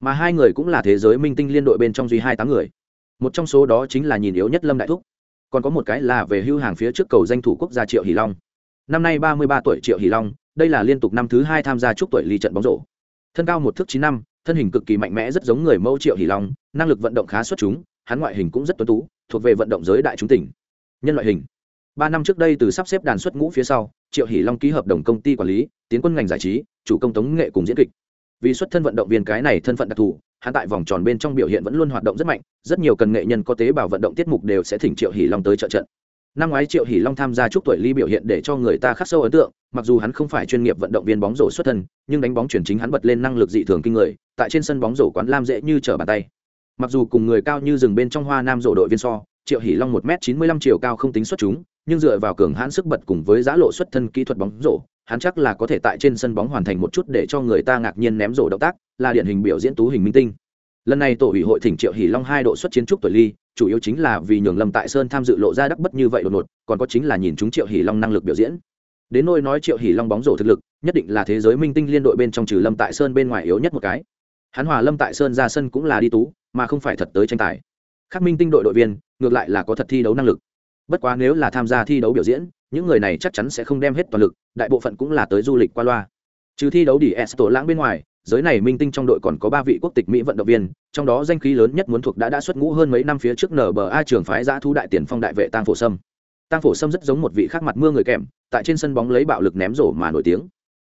Mà hai người cũng là thế giới minh tinh liên đội bên trong duy hai tám người. Một trong số đó chính là nhìn yếu nhất Lâm Đại Thúc. Còn có một cái là về hưu hàng phía trước cầu danh thủ quốc gia Triệu Hỷ Long. Năm nay 33 tuổi Triệu Hỷ Long, đây là liên tục năm thứ hai tham gia chúc tuổi ly trận bóng rổ. Thân cao một thước chín năm, thân hình cực kỳ mạnh mẽ, rất giống người mẫu triệu hỷ long, năng lực vận động khá xuất chúng, hắn ngoại hình cũng rất tuấn tú, thuộc về vận động giới đại chúng tỉnh. Nhân loại hình. Ba năm trước đây từ sắp xếp đàn xuất ngũ phía sau, triệu hỷ long ký hợp đồng công ty quản lý, tiến quân ngành giải trí, chủ công tống nghệ cùng diễn kịch. Vì xuất thân vận động viên cái này thân phận đặc thù, hắn tại vòng tròn bên trong biểu hiện vẫn luôn hoạt động rất mạnh, rất nhiều cần nghệ nhân có tế bào vận động tiết mục đều sẽ thỉnh triệu hỷ long tới trợ trận năm ngoái triệu hỷ long tham gia chúc tuổi ly biểu hiện để cho người ta khắc sâu ấn tượng, mặc dù hắn không phải chuyên nghiệp vận động viên bóng rổ xuất thân, nhưng đánh bóng chuyển chính hắn bật lên năng lực dị thường kinh người, tại trên sân bóng rổ quán lam dễ như trở bàn tay. Mặc dù cùng người cao như rừng bên trong hoa nam rổ đội viên so, triệu hỷ long một m chín mươi lăm chiều cao không tính xuất chúng, nhưng dựa vào cường hãn sức bật cùng với giá lộ xuất thân kỹ thuật bóng rổ, hắn chắc là có thể tại trên sân bóng hoàn thành một chút để cho người ta ngạc nhiên ném rổ động tác, là điển hình biểu diễn tú hình minh tinh. Lần này tổ ủy hội thỉnh triệu hỷ long hai độ xuất chiến trúc tuổi ly chủ yếu chính là vì nhường lâm tại sơn tham dự lộ ra đắc bất như vậy đột ngột, còn có chính là nhìn chúng triệu hỷ long năng lực biểu diễn. Đến nôi nói triệu hỷ long bóng rổ thực lực, nhất định là thế giới minh tinh liên đội bên trong trừ lâm tại sơn bên ngoài yếu nhất một cái. Hắn hòa lâm tại sơn ra sân cũng là đi tú, mà không phải thật tới tranh tài. Khác minh tinh đội đội viên, ngược lại là có thật thi đấu năng lực. Bất quá nếu là tham gia thi đấu biểu diễn, những người này chắc chắn sẽ không đem hết toàn lực, đại bộ phận cũng là tới du lịch qua loa. Trừ thi đấu đi s tổ lãng bên ngoài giới này minh tinh trong đội còn có ba vị quốc tịch mỹ vận động viên, trong đó danh khí lớn nhất muốn thuộc đã đã xuất ngũ hơn mấy năm phía trước nba trường phái giã thu đại tiền phong đại vệ tăng phổ sâm. Tăng phổ sâm rất giống một vị khác mặt mưa người kèm, tại trên sân bóng lấy bạo lực ném rổ mà nổi tiếng.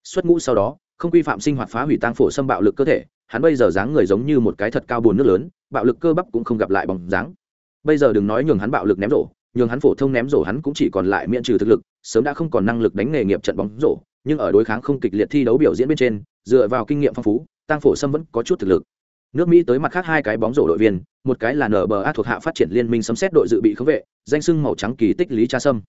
Xuất ngũ sau đó, không quy phạm sinh hoạt phá hủy tăng phổ sâm bạo lực cơ thể, hắn bây giờ dáng người giống như một cái thật cao bùn nước lớn, bạo lực cơ bắp cũng không gặp lại bóng dáng. Bây giờ đừng nói nhường hắn bạo lực ném rổ, nhường hắn phổ thông ném rổ hắn cũng chỉ còn lại miễn trừ thực lực, sớm đã không còn năng lực đánh nghề nghiệp trận bóng rổ, nhưng ở đối kháng không kịch liệt thi đấu biểu diễn bên trên dựa vào kinh nghiệm phong phú tăng phổ sâm vẫn có chút thực lực. Nước mỹ tới mặt khác hai cái bóng rổ đội viên, một cái là nba thuộc hạ phát triển liên minh sấm xét đội dự bị khống vệ, danh sưng màu trắng kỳ tích lý cha sâm.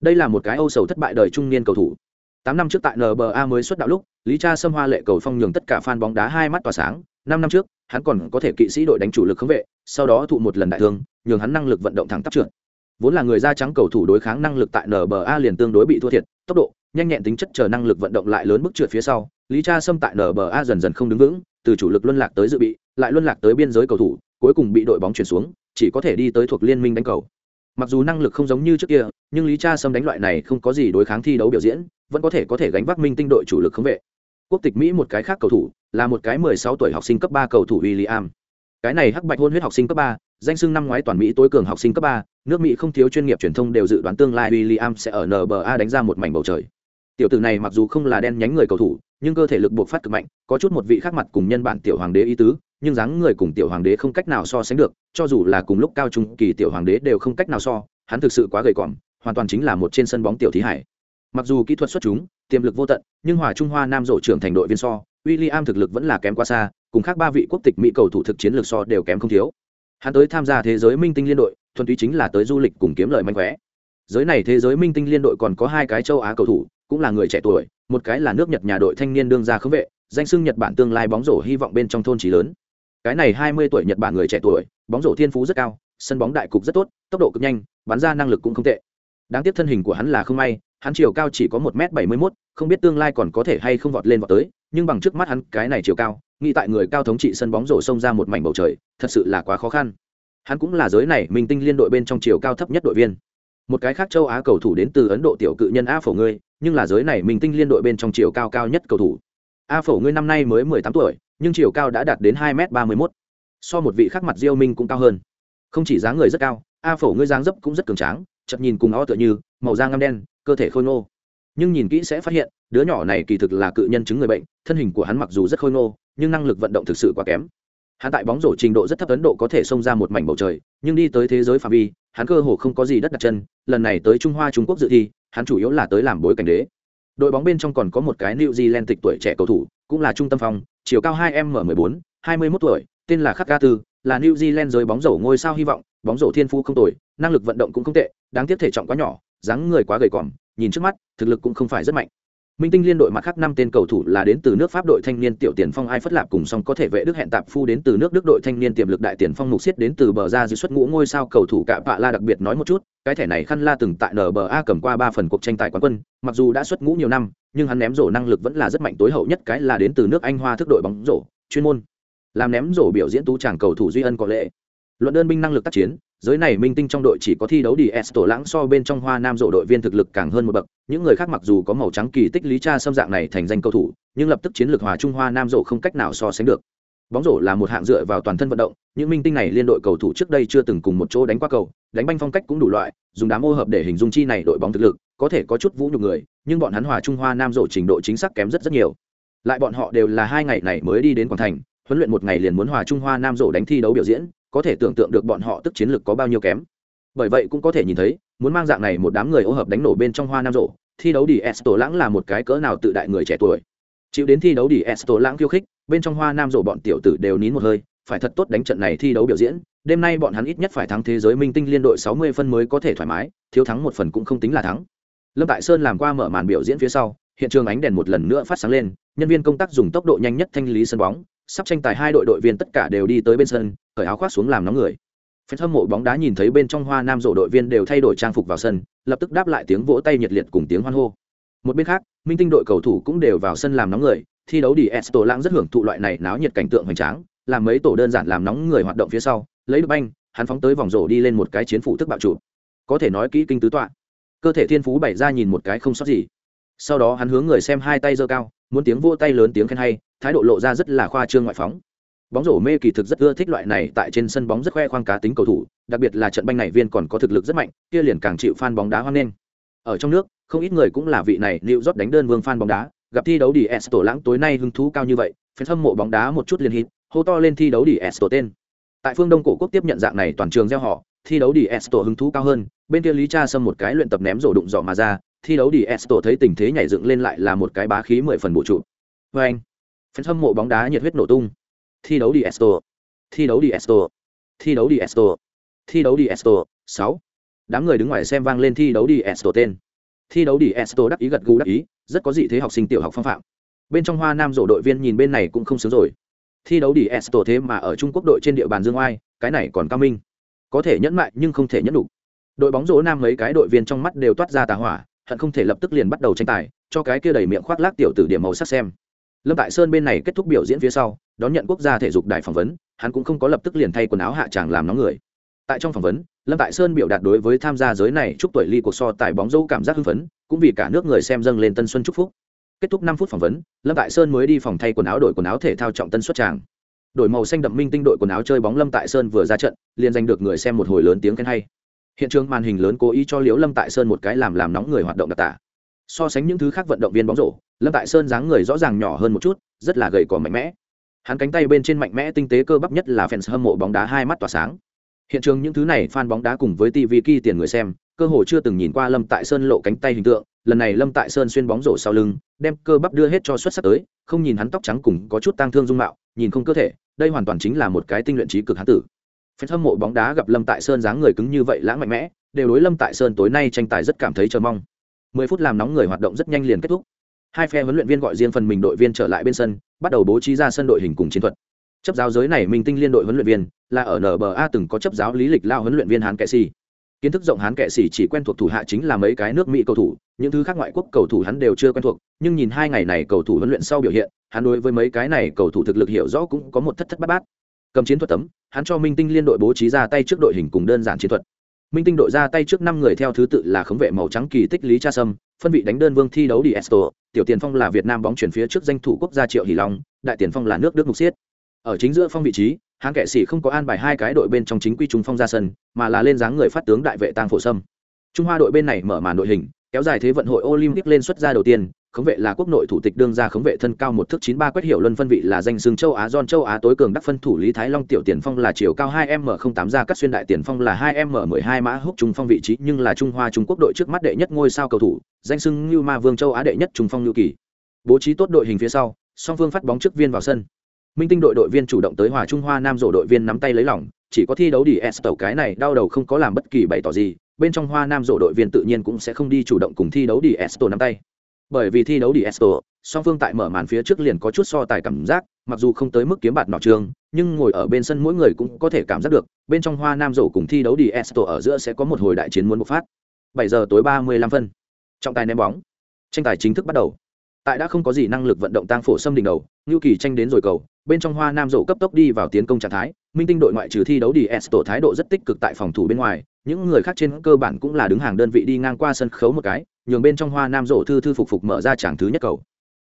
Đây là một cái âu sầu thất bại đời trung niên cầu thủ. Tám năm trước tại nba mới xuất đạo lúc, lý cha sâm hoa lệ cầu phong nhường tất cả fan bóng đá hai mắt tỏa sáng. Năm năm trước, hắn còn có thể kỵ sĩ đội đánh chủ lực khống vệ, sau đó thụ một lần đại thương, nhường hắn năng lực vận động thẳng tắp trượt vốn là người da trắng cầu thủ đối kháng năng lực tại nba liền tương đối bị thua thiệt tốc độ nhanh nhẹn tính chất chờ năng lực vận động lại lớn bức trượt phía sau lý cha sâm tại nba dần dần không đứng vững từ chủ lực luân lạc tới dự bị lại luân lạc tới biên giới cầu thủ cuối cùng bị đội bóng chuyển xuống chỉ có thể đi tới thuộc liên minh đánh cầu mặc dù năng lực không giống như trước kia nhưng lý cha sâm đánh loại này không có gì đối kháng thi đấu biểu diễn vẫn có thể có thể gánh vác minh tinh đội chủ lực khống vệ quốc tịch mỹ một cái khác cầu thủ là một cái 16 tuổi học sinh cấp 3 cầu thủ William. Cái này hắc bạch hôn huyết học sinh cấp 3, danh xưng năm ngoái toàn Mỹ tối cường học sinh cấp ba, nước Mỹ không thiếu chuyên nghiệp truyền thông đều dự đoán tương lai William sẽ ở NBA đánh ra một mảnh bầu trời. Tiểu tử này mặc dù không là đen nhánh người cầu thủ nhưng cơ thể lực buộc phát cực mạnh có chút một vị khác mặt cùng nhân bản tiểu hoàng đế ý tứ nhưng dáng người cùng tiểu hoàng đế không cách nào so sánh được cho dù là cùng lúc cao trung kỳ tiểu hoàng đế đều không cách nào so hắn thực sự quá gầy còm hoàn toàn chính là một trên sân bóng tiểu thí hải. Mặc dù kỹ thuật xuất chúng tiềm lực vô tận nhưng hòa trung hoa nam rổ trưởng thành đội viên so William thực lực vẫn là kém quá xa cùng khác ba vị quốc tịch mỹ cầu thủ thực chiến lược so đều kém không thiếu hắn tới tham gia thế giới minh tinh liên đội, thuần túy chính là tới du lịch cùng kiếm lời manh khỏe giới này thế giới minh tinh liên đội còn có hai cái châu á cầu thủ, cũng là người trẻ tuổi, một cái là nước nhật nhà đội thanh niên đương gia khống vệ, danh sưng nhật bản tương lai bóng rổ hy vọng bên trong thôn trí lớn. Cái này hai mươi tuổi nhật bản người trẻ tuổi, bóng rổ thiên phú rất cao, sân bóng đại cục rất tốt, tốc độ cực nhanh, bắn ra năng lực cũng không tệ. Đáng tiếc thân hình của hắn là không may, hắn chiều cao chỉ có một m bảy mươi mốt, không biết tương lai còn có thể hay không vọt lên vọt tới, nhưng bằng trước mắt hắn, cái này chiều cao nghĩ tại người cao thống trị sân bóng rổ xông ra một mảnh bầu trời, thật sự là quá khó khăn. Hắn cũng là giới này minh tinh liên đội bên trong chiều cao thấp nhất đội viên. Một cái khác châu á cầu thủ đến từ ấn độ tiểu cự nhân a phổ ngươi, nhưng là giới này, mình tinh liên đội bên trong chiều cao cao nhất cầu thủ. A phổ ngươi năm nay mới mười tám tuổi, nhưng chiều cao đã đạt đến hai m ba mươi mốt. So một vị khác mặt diêu minh cũng cao hơn. Không chỉ dáng người rất cao, a phổ ngươi dáng dấp cũng rất cường tráng, chậm nhìn cùng o tựa như, màu da ngăm đen, cơ thể khôi ngô. Nhưng nhìn kỹ sẽ phát hiện, đứa nhỏ này kỳ thực là cự nhân chứng người bệnh, thân hình của hắn mặc dù rất khôi ngô nhưng năng lực vận động thực sự quá kém. Hắn tại bóng rổ trình độ rất thấp, ấn độ có thể xông ra một mảnh bầu trời, nhưng đi tới thế giới phạm vi, hắn cơ hồ không có gì đất đặt chân. Lần này tới trung hoa, trung quốc dự thi, hắn chủ yếu là tới làm bối cảnh đế. Đội bóng bên trong còn có một cái new zealand tịch tuổi trẻ cầu thủ, cũng là trung tâm phòng, chiều cao 2 m 14 21 tuổi, tên là khắc ga tư, là new zealand giới bóng rổ ngôi sao hy vọng, bóng rổ thiên phú không tồi, năng lực vận động cũng không tệ, đáng tiếc thể trọng quá nhỏ, dáng người quá gầy còm, nhìn trước mắt, thực lực cũng không phải rất mạnh minh tinh liên đội mặt khác năm tên cầu thủ là đến từ nước pháp đội thanh niên tiểu tiền phong ai phất lạp cùng song có thể vệ đức hẹn tạp phu đến từ nước đức đội thanh niên tiềm lực đại tiền phong mục xiết đến từ bờ ra dưới xuất ngũ ngôi sao cầu thủ cạ bạ la đặc biệt nói một chút, cái thẻ này khăn la từng tại nba cầm qua ba phần cuộc tranh tài quán quân, mặc dù đã xuất ngũ nhiều năm, nhưng hắn ném rổ năng lực vẫn là rất mạnh tối hậu nhất cái là đến từ nước anh hoa thức đội bóng rổ, chuyên môn. Làm ném rổ biểu diễn tú tràng cầu thủ duy ân có lệ. Luận đơn binh năng lực tác chiến giới này minh tinh trong đội chỉ có thi đấu đi s tổ lãng so bên trong hoa nam rộ đội viên thực lực càng hơn một bậc. Những người khác mặc dù có màu trắng kỳ tích lý cha xâm dạng này thành danh cầu thủ, nhưng lập tức chiến lược hòa trung hoa nam rộ không cách nào so sánh được. Bóng rổ là một hạng dựa vào toàn thân vận động, những minh tinh này liên đội cầu thủ trước đây chưa từng cùng một chỗ đánh qua cầu, đánh banh phong cách cũng đủ loại, dùng đám ô hợp để hình dung chi này đội bóng thực lực, có thể có chút vũ nhục người, nhưng bọn hắn hòa trung hoa nam rộ trình độ chính xác kém rất rất nhiều. Lại bọn họ đều là hai ngày này mới đi đến quảng thành, huấn luyện một ngày liền muốn hòa trung hoa nam rộ đánh thi đấu biểu diễn có thể tưởng tượng được bọn họ tức chiến lược có bao nhiêu kém. Bởi vậy cũng có thể nhìn thấy, muốn mang dạng này một đám người ô hợp đánh nổ bên trong hoa nam rổ thi đấu đi s tổ lãng là một cái cỡ nào tự đại người trẻ tuổi. Chịu đến thi đấu đi s tổ lãng khiêu khích, bên trong hoa nam rổ bọn tiểu tử đều nín một hơi, phải thật tốt đánh trận này thi đấu biểu diễn, đêm nay bọn hắn ít nhất phải thắng thế giới minh tinh liên đội sáu mươi phân mới có thể thoải mái, thiếu thắng một phần cũng không tính là thắng. Lâm tại sơn làm qua mở màn biểu diễn phía sau, hiện trường ánh đèn một lần nữa phát sáng lên, nhân viên công tác dùng tốc độ nhanh nhất thanh lý sân bóng sắp tranh tài hai đội đội viên tất cả đều đi tới bên sân, cởi áo khoác xuống làm nóng người. Phen hâm mộ bóng đá nhìn thấy bên trong hoa nam rổ đội viên đều thay đổi trang phục vào sân, lập tức đáp lại tiếng vỗ tay nhiệt liệt cùng tiếng hoan hô. Một bên khác, minh tinh đội cầu thủ cũng đều vào sân làm nóng người, thi đấu đi s tổ lãng rất hưởng thụ loại này náo nhiệt cảnh tượng hoành tráng, làm mấy tổ đơn giản làm nóng người hoạt động phía sau, lấy được banh, hắn phóng tới vòng rổ đi lên một cái chiến phủ thức bạo trụ. Có thể nói kỹ kinh tứ tọa. Cơ thể thiên phú bày ra nhìn một cái không sót gì. Sau đó hắn hướng người xem hai tay giơ cao, muốn tiếng vỗ tay lớn tiếng khen hay thái độ lộ ra rất là khoa trương ngoại phóng. Bóng rổ mê kỳ thực rất ưa thích loại này tại trên sân bóng rất khoe khoang cá tính cầu thủ, đặc biệt là trận banh này viên còn có thực lực rất mạnh, kia liền càng chịu fan bóng đá hoan nghênh. Ở trong nước, không ít người cũng là vị này liệu rót đánh đơn vương fan bóng đá, gặp thi đấu đi s tổ lãng tối nay hứng thú cao như vậy phải hâm mộ bóng đá một chút liền hít, hô to lên thi đấu đi s tổ tên. Tại phương đông cổ quốc tiếp nhận dạng này toàn trường gieo họ, thi đấu đi s tổ hứng thú cao hơn, bên kia lý cha xâm một cái luyện tập ném rổ đụng dọ mà ra, thi đấu đi s tổ thấy tình thế nhảy dựng lên lại là một cái bá khí mười phần bổ trụ. Vê anh phần hâm mộ bóng đá nhiệt huyết nổ tung. Thi đấu đi esto thi đấu đi esto thi đấu đi esto thi đấu đi esto sáu. Đám người đứng ngoài xem vang lên thi đấu đi esto tên. Thi đấu đi esto đắc ý gật gù đắc ý, rất có dị thế học sinh tiểu học phong phạm. Bên trong hoa nam rổ đội viên nhìn bên này cũng không sướng rồi. Thi đấu đi esto thế mà ở trung quốc đội trên địa bàn dương oai, cái này còn cao minh. Có thể nhẫn mại nhưng không thể nhẫn đủ. Đội bóng rổ nam mấy cái đội viên trong mắt đều toát ra tà hỏa, hận không thể lập tức liền bắt đầu tranh tài, cho cái kia đầy miệng khoác lác tiểu tử điểm màu sắc xem lâm tại sơn bên này kết thúc biểu diễn phía sau, đón nhận quốc gia thể dục đài phỏng vấn, hắn cũng không có lập tức liền thay quần áo hạ tràng làm nóng người. Tại trong phỏng vấn, lâm tại sơn biểu đạt đối với tham gia giới này chúc tuổi ly cuộc so tài bóng dâu cảm giác hưng phấn, cũng vì cả nước người xem dâng lên tân xuân chúc phúc. Kết thúc năm phút phỏng vấn, lâm tại sơn mới đi phòng thay quần áo đổi quần áo thể thao trọng tân xuất tràng. Đổi màu xanh đậm minh tinh đội quần áo chơi bóng lâm tại sơn vừa ra trận, liền giành được người xem một hồi lớn tiếng khen hay. Hiện trường màn hình lớn cố ý cho liễu lâm tại sơn một cái làm làm nóng người hoạt động đặc tả. So sánh những thứ khác vận động viên bóng rổ lâm tại sơn dáng người rõ ràng nhỏ hơn một chút, rất là gầy cò mạnh mẽ. Hắn cánh tay bên trên mạnh mẽ tinh tế cơ bắp nhất là fans hâm mộ bóng đá hai mắt tỏa sáng. Hiện trường những thứ này fan bóng đá cùng với tv ki tiền người xem, cơ hồ chưa từng nhìn qua lâm tại sơn lộ cánh tay hình tượng, lần này lâm tại sơn xuyên bóng rổ sau lưng, đem cơ bắp đưa hết cho xuất sắc tới, không nhìn hắn tóc trắng cùng có chút tang thương dung mạo, nhìn không cơ thể, đây hoàn toàn chính là một cái tinh luyện trí cực hán tử. Fan hâm mộ bóng đá gặp lâm tại sơn dáng người cứng như vậy lãng mạnh mẽ, đều đối lâm tại sơn tối nay tranh tài rất cảm thấy chờ mong. 10 phút làm nóng người hoạt động rất nhanh liền kết thúc hai phe huấn luyện viên gọi riêng phần mình đội viên trở lại bên sân, bắt đầu bố trí ra sân đội hình cùng chiến thuật. Chấp giáo giới này minh tinh liên đội huấn luyện viên, là ở nba từng có chấp giáo lý lịch lao huấn luyện viên hán kệ xì kiến thức rộng hán kệ xì chỉ quen thuộc thủ hạ chính là mấy cái nước mỹ cầu thủ, những thứ khác ngoại quốc cầu thủ hắn đều chưa quen thuộc, nhưng nhìn hai ngày này cầu thủ huấn luyện sau biểu hiện, hắn đối với mấy cái này cầu thủ thực lực hiểu rõ cũng có một thất thất bát bát. Cầm chiến thuật tấm, hắn cho minh tinh liên đội bố trí ra tay trước đội hình cùng đơn giản chiến thuật minh tinh đội ra tay trước năm người theo thứ tự là khống vệ màu trắng kỳ tích lý cha sâm, phân vị đánh đơn vương thi đấu đi esto tiểu tiền phong là việt nam bóng chuyển phía trước danh thủ quốc gia triệu hỷ long, đại tiền phong là nước đức mục xiết ở chính giữa phong vị trí, hãng kệ sĩ không có an bài hai cái đội bên trong chính quy trung phong ra sân, mà là lên dáng người phát tướng đại vệ tăng phổ sâm. Trung hoa đội bên này mở màn đội hình, kéo dài thế vận hội olympic lên xuất ra đầu tiên khống vệ là quốc nội thủ tịch đương gia khống vệ thân cao một thước chín ba quét hiệu luân phân vị là danh xương châu á don châu á tối cường đắc phân thủ lý thái long tiểu tiền phong là chiều cao hai m không tám ra cắt xuyên đại tiền phong là hai m mười hai mã húc trung phong vị trí nhưng là trung hoa trung quốc đội trước mắt đệ nhất ngôi sao cầu thủ danh xưng như ma vương châu á đệ nhất trung phong lưu kỳ bố trí tốt đội hình phía sau song phương phát bóng trước viên vào sân minh tinh đội đội viên chủ động tới hòa trung hoa nam rổ đội viên nắm tay lấy lỏng chỉ có thi đấu đi s tàu cái này đau đầu không có làm bất kỳ bày tỏ gì bên trong hoa nam rổ đội viên tự nhiên cũng sẽ không đi chủ động cùng thi đấu đi s nắm tay bởi vì thi đấu đi Esto, song phương tại mở màn phía trước liền có chút so tài cảm giác, mặc dù không tới mức kiếm bạt nọ trường, nhưng ngồi ở bên sân mỗi người cũng có thể cảm giác được, bên trong Hoa Nam rổ cùng thi đấu đi Esto ở giữa sẽ có một hồi đại chiến muốn bộc phát. 7 giờ tối 35 phân. Trọng tài ném bóng. Tranh tài chính thức bắt đầu. Tại đã không có gì năng lực vận động tang phổ xâm đỉnh đầu, Nưu Kỳ tranh đến rồi cầu, bên trong Hoa Nam rổ cấp tốc đi vào tiến công trạng thái, Minh Tinh đội ngoại trừ thi đấu đi tổ thái độ rất tích cực tại phòng thủ bên ngoài, những người khác trên cơ bản cũng là đứng hàng đơn vị đi ngang qua sân khấu một cái, nhường bên trong hoa nam rổ thư thư phục phục mở ra tràng thứ nhất cầu.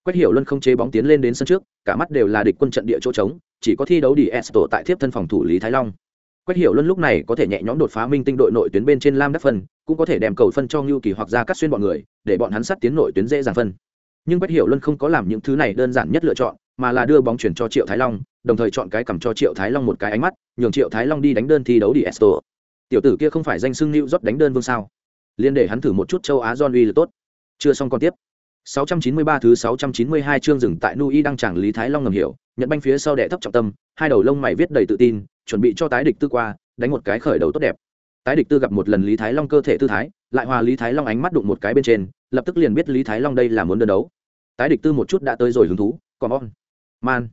Quách hiểu luân không chế bóng tiến lên đến sân trước cả mắt đều là địch quân trận địa chỗ trống chỉ có thi đấu đi s tổ tại thiếp thân phòng thủ lý thái long. Quách hiểu luân lúc này có thể nhẹ nhõm đột phá minh tinh đội nội tuyến bên trên lam đắc phân cũng có thể đem cầu phân cho ngưu kỳ hoặc ra cắt xuyên bọn người để bọn hắn sát tiến nội tuyến dễ dàng phân. Nhưng quách hiểu luân không có làm những thứ này đơn giản nhất lựa chọn mà là đưa bóng chuyển cho triệu thái long đồng thời chọn cái cầm cho triệu thái long một cái ánh mắt nhường triệu thái long đi đánh đơn thi đấu đi s tổ tiểu tử kia không phải danh xưng lưu rót đánh đơn vương sao liên để hắn thử một chút châu á john uy là tốt chưa xong còn tiếp 693 thứ 692 chương dừng tại Nui đang chẳng Lý Thái Long ngầm hiểu, nhận banh phía sau đè thấp trọng tâm, hai đầu lông mày viết đầy tự tin, chuẩn bị cho tái địch tư qua, đánh một cái khởi đầu tốt đẹp. Tái địch tư gặp một lần Lý Thái Long cơ thể tư thái, lại hòa Lý Thái Long ánh mắt đụng một cái bên trên, lập tức liền biết Lý Thái Long đây là muốn đơn đấu. Tái địch tư một chút đã tới rồi hứng thú, còn on. Man.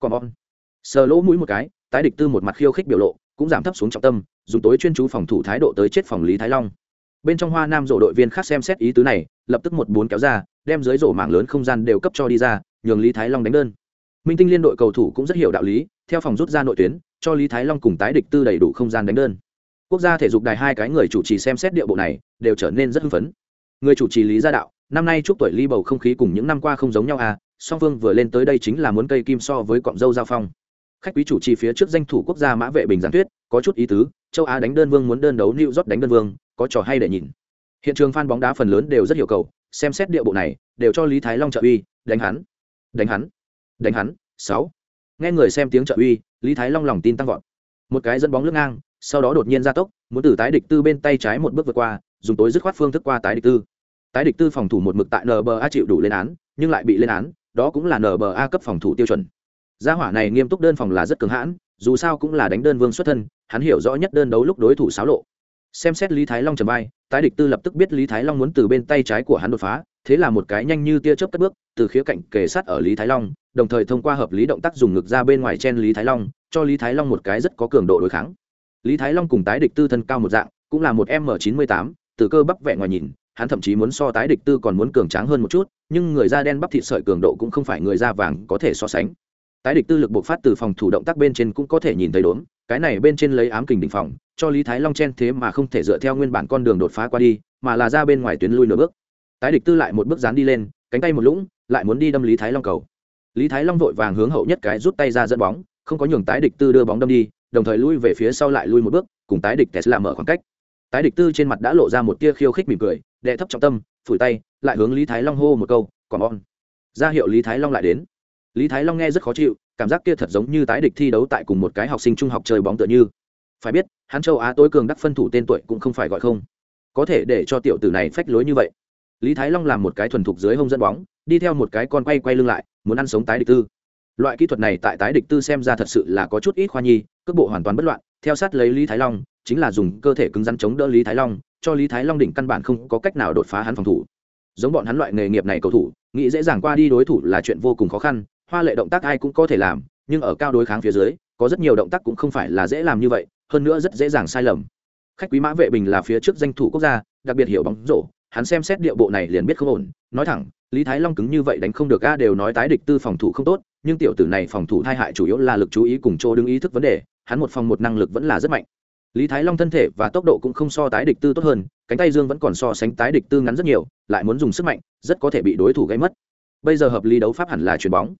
Còn on. Sờ lỗ mũi một cái, tái địch tư một mặt khiêu khích biểu lộ, cũng giảm thấp xuống trọng tâm, dùng tối chuyên chú phòng thủ thái độ tới chết phòng Lý Thái Long bên trong hoa nam rổ đội viên khác xem xét ý tứ này lập tức một bốn kéo ra đem dưới rổ mảng lớn không gian đều cấp cho đi ra nhường lý thái long đánh đơn minh tinh liên đội cầu thủ cũng rất hiểu đạo lý theo phòng rút ra nội tuyến cho lý thái long cùng tái địch tư đầy đủ không gian đánh đơn quốc gia thể dục đài hai cái người chủ trì xem xét địa bộ này đều trở nên rất hưng phấn người chủ trì lý gia đạo năm nay chúc tuổi ly bầu không khí cùng những năm qua không giống nhau à song phương vừa lên tới đây chính là muốn cây kim so với cọng dâu giao phong. Khách quý chủ trì phía trước danh thủ quốc gia mã vệ bình giảng tuyết có chút ý tứ châu á đánh đơn vương muốn đơn đấu new york đánh đơn vương, có trò hay để nhìn. Hiện trường fan bóng đá phần lớn đều rất hiểu cầu, xem xét địa bộ này, đều cho lý thái long trợ uy, đánh hắn đánh hắn đánh hắn, sáu. Nghe người xem tiếng trợ uy, lý thái long lòng tin tăng vọt. Một cái dẫn bóng lướt ngang, sau đó đột nhiên ra tốc, muốn từ tái địch tư bên tay trái một bước vượt qua, dùng tối dứt khoát phương thức qua tái địch tư. Tái địch tư phòng thủ một mực tại nba chịu đủ lên án, nhưng lại bị lên án, đó cũng là nba cấp phòng thủ tiêu chuẩn. Gia hỏa này nghiêm túc đơn phòng là rất cứng hãn dù sao cũng là đánh đơn vương xuất thân, hắn hiểu rõ nhất đơn đấu lúc đối thủ xáo lộ. Xem xét lý thái long trầm vai, tái địch tư lập tức biết lý thái long muốn từ bên tay trái của hắn đột phá, thế là một cái nhanh như tia chớp cất bước, từ khía cạnh kề sát ở lý thái long, đồng thời thông qua hợp lý động tác dùng ngực ra bên ngoài chen lý thái long, cho lý thái long một cái rất có cường độ đối kháng. Lý thái long cùng tái địch tư thân cao một dạng, cũng là một m chín mươi tám từ cơ bắp vẻ ngoài nhìn, hắn thậm chí muốn so tái địch tư còn muốn cường tráng hơn một chút, nhưng người da đen bắp thịt sợi cường độ cũng không phải người da vàng có thể so sánh tái địch tư lực bộc phát từ phòng thủ động tác bên trên cũng có thể nhìn thấy đốm. Cái này bên trên lấy ám kình đỉnh phòng, cho lý thái long chen thế mà không thể dựa theo nguyên bản con đường đột phá qua đi, mà là ra bên ngoài tuyến lui nửa bước. Tái địch tư lại một bước dán đi lên, cánh tay một lũng, lại muốn đi đâm lý thái long cầu. Lý thái long vội vàng hướng hậu nhất cái rút tay ra dẫn bóng, không có nhường tái địch tư đưa bóng đâm đi, đồng thời lui về phía sau lại lui một bước, cùng tái địch tesla mở khoảng cách. Tái địch tư trên mặt đã lộ ra một tia khiêu khích mỉm cười, đệ thấp trọng tâm, phủi tay, lại hướng lý thái long hô một câu còn on. Ra hiệu lý thái long lại đến lý thái long nghe rất khó chịu, cảm giác kia thật giống như tái địch thi đấu tại cùng một cái học sinh trung học chơi bóng tựa như. Phải biết, hắn châu á tối cường đắc phân thủ tên tuổi cũng không phải gọi không. Có thể để cho tiểu tử này phách lối như vậy. Lý thái long làm một cái thuần thục dưới hông dẫn bóng, đi theo một cái con quay quay lưng lại, muốn ăn sống tái địch tư. Loại kỹ thuật này tại tái địch tư xem ra thật sự là có chút ít khoa nhi, cước bộ hoàn toàn bất loạn, theo sát lấy lý thái long, chính là dùng cơ thể cứng rắn chống đỡ lý thái long, cho lý thái long đỉnh căn bản không có cách nào đột phá hắn phòng thủ. Giống bọn hắn loại nghề nghiệp này cầu thủ, nghĩ dễ dàng qua đi đối thủ là chuyện vô cùng khó khăn hoa lệ động tác ai cũng có thể làm, nhưng ở cao đối kháng phía dưới, có rất nhiều động tác cũng không phải là dễ làm như vậy, hơn nữa rất dễ dàng sai lầm. Khách quý mã vệ bình là phía trước danh thủ quốc gia, đặc biệt hiểu bóng rổ, hắn xem xét địa bộ này liền biết không ổn, nói thẳng, lý thái long cứng như vậy đánh không được a đều nói tái địch tư phòng thủ không tốt, nhưng tiểu tử này phòng thủ thai hại chủ yếu là lực chú ý cùng chỗ đứng ý thức vấn đề, hắn một phòng một năng lực vẫn là rất mạnh. Lý thái long thân thể và tốc độ cũng không so tái địch tư tốt hơn, cánh tay dương vẫn còn so sánh tái địch tư ngắn rất nhiều, lại muốn dùng sức mạnh, rất có thể bị đối thủ gây mất. Bây giờ hợp lý đấu pháp hẳn là chuyền bóng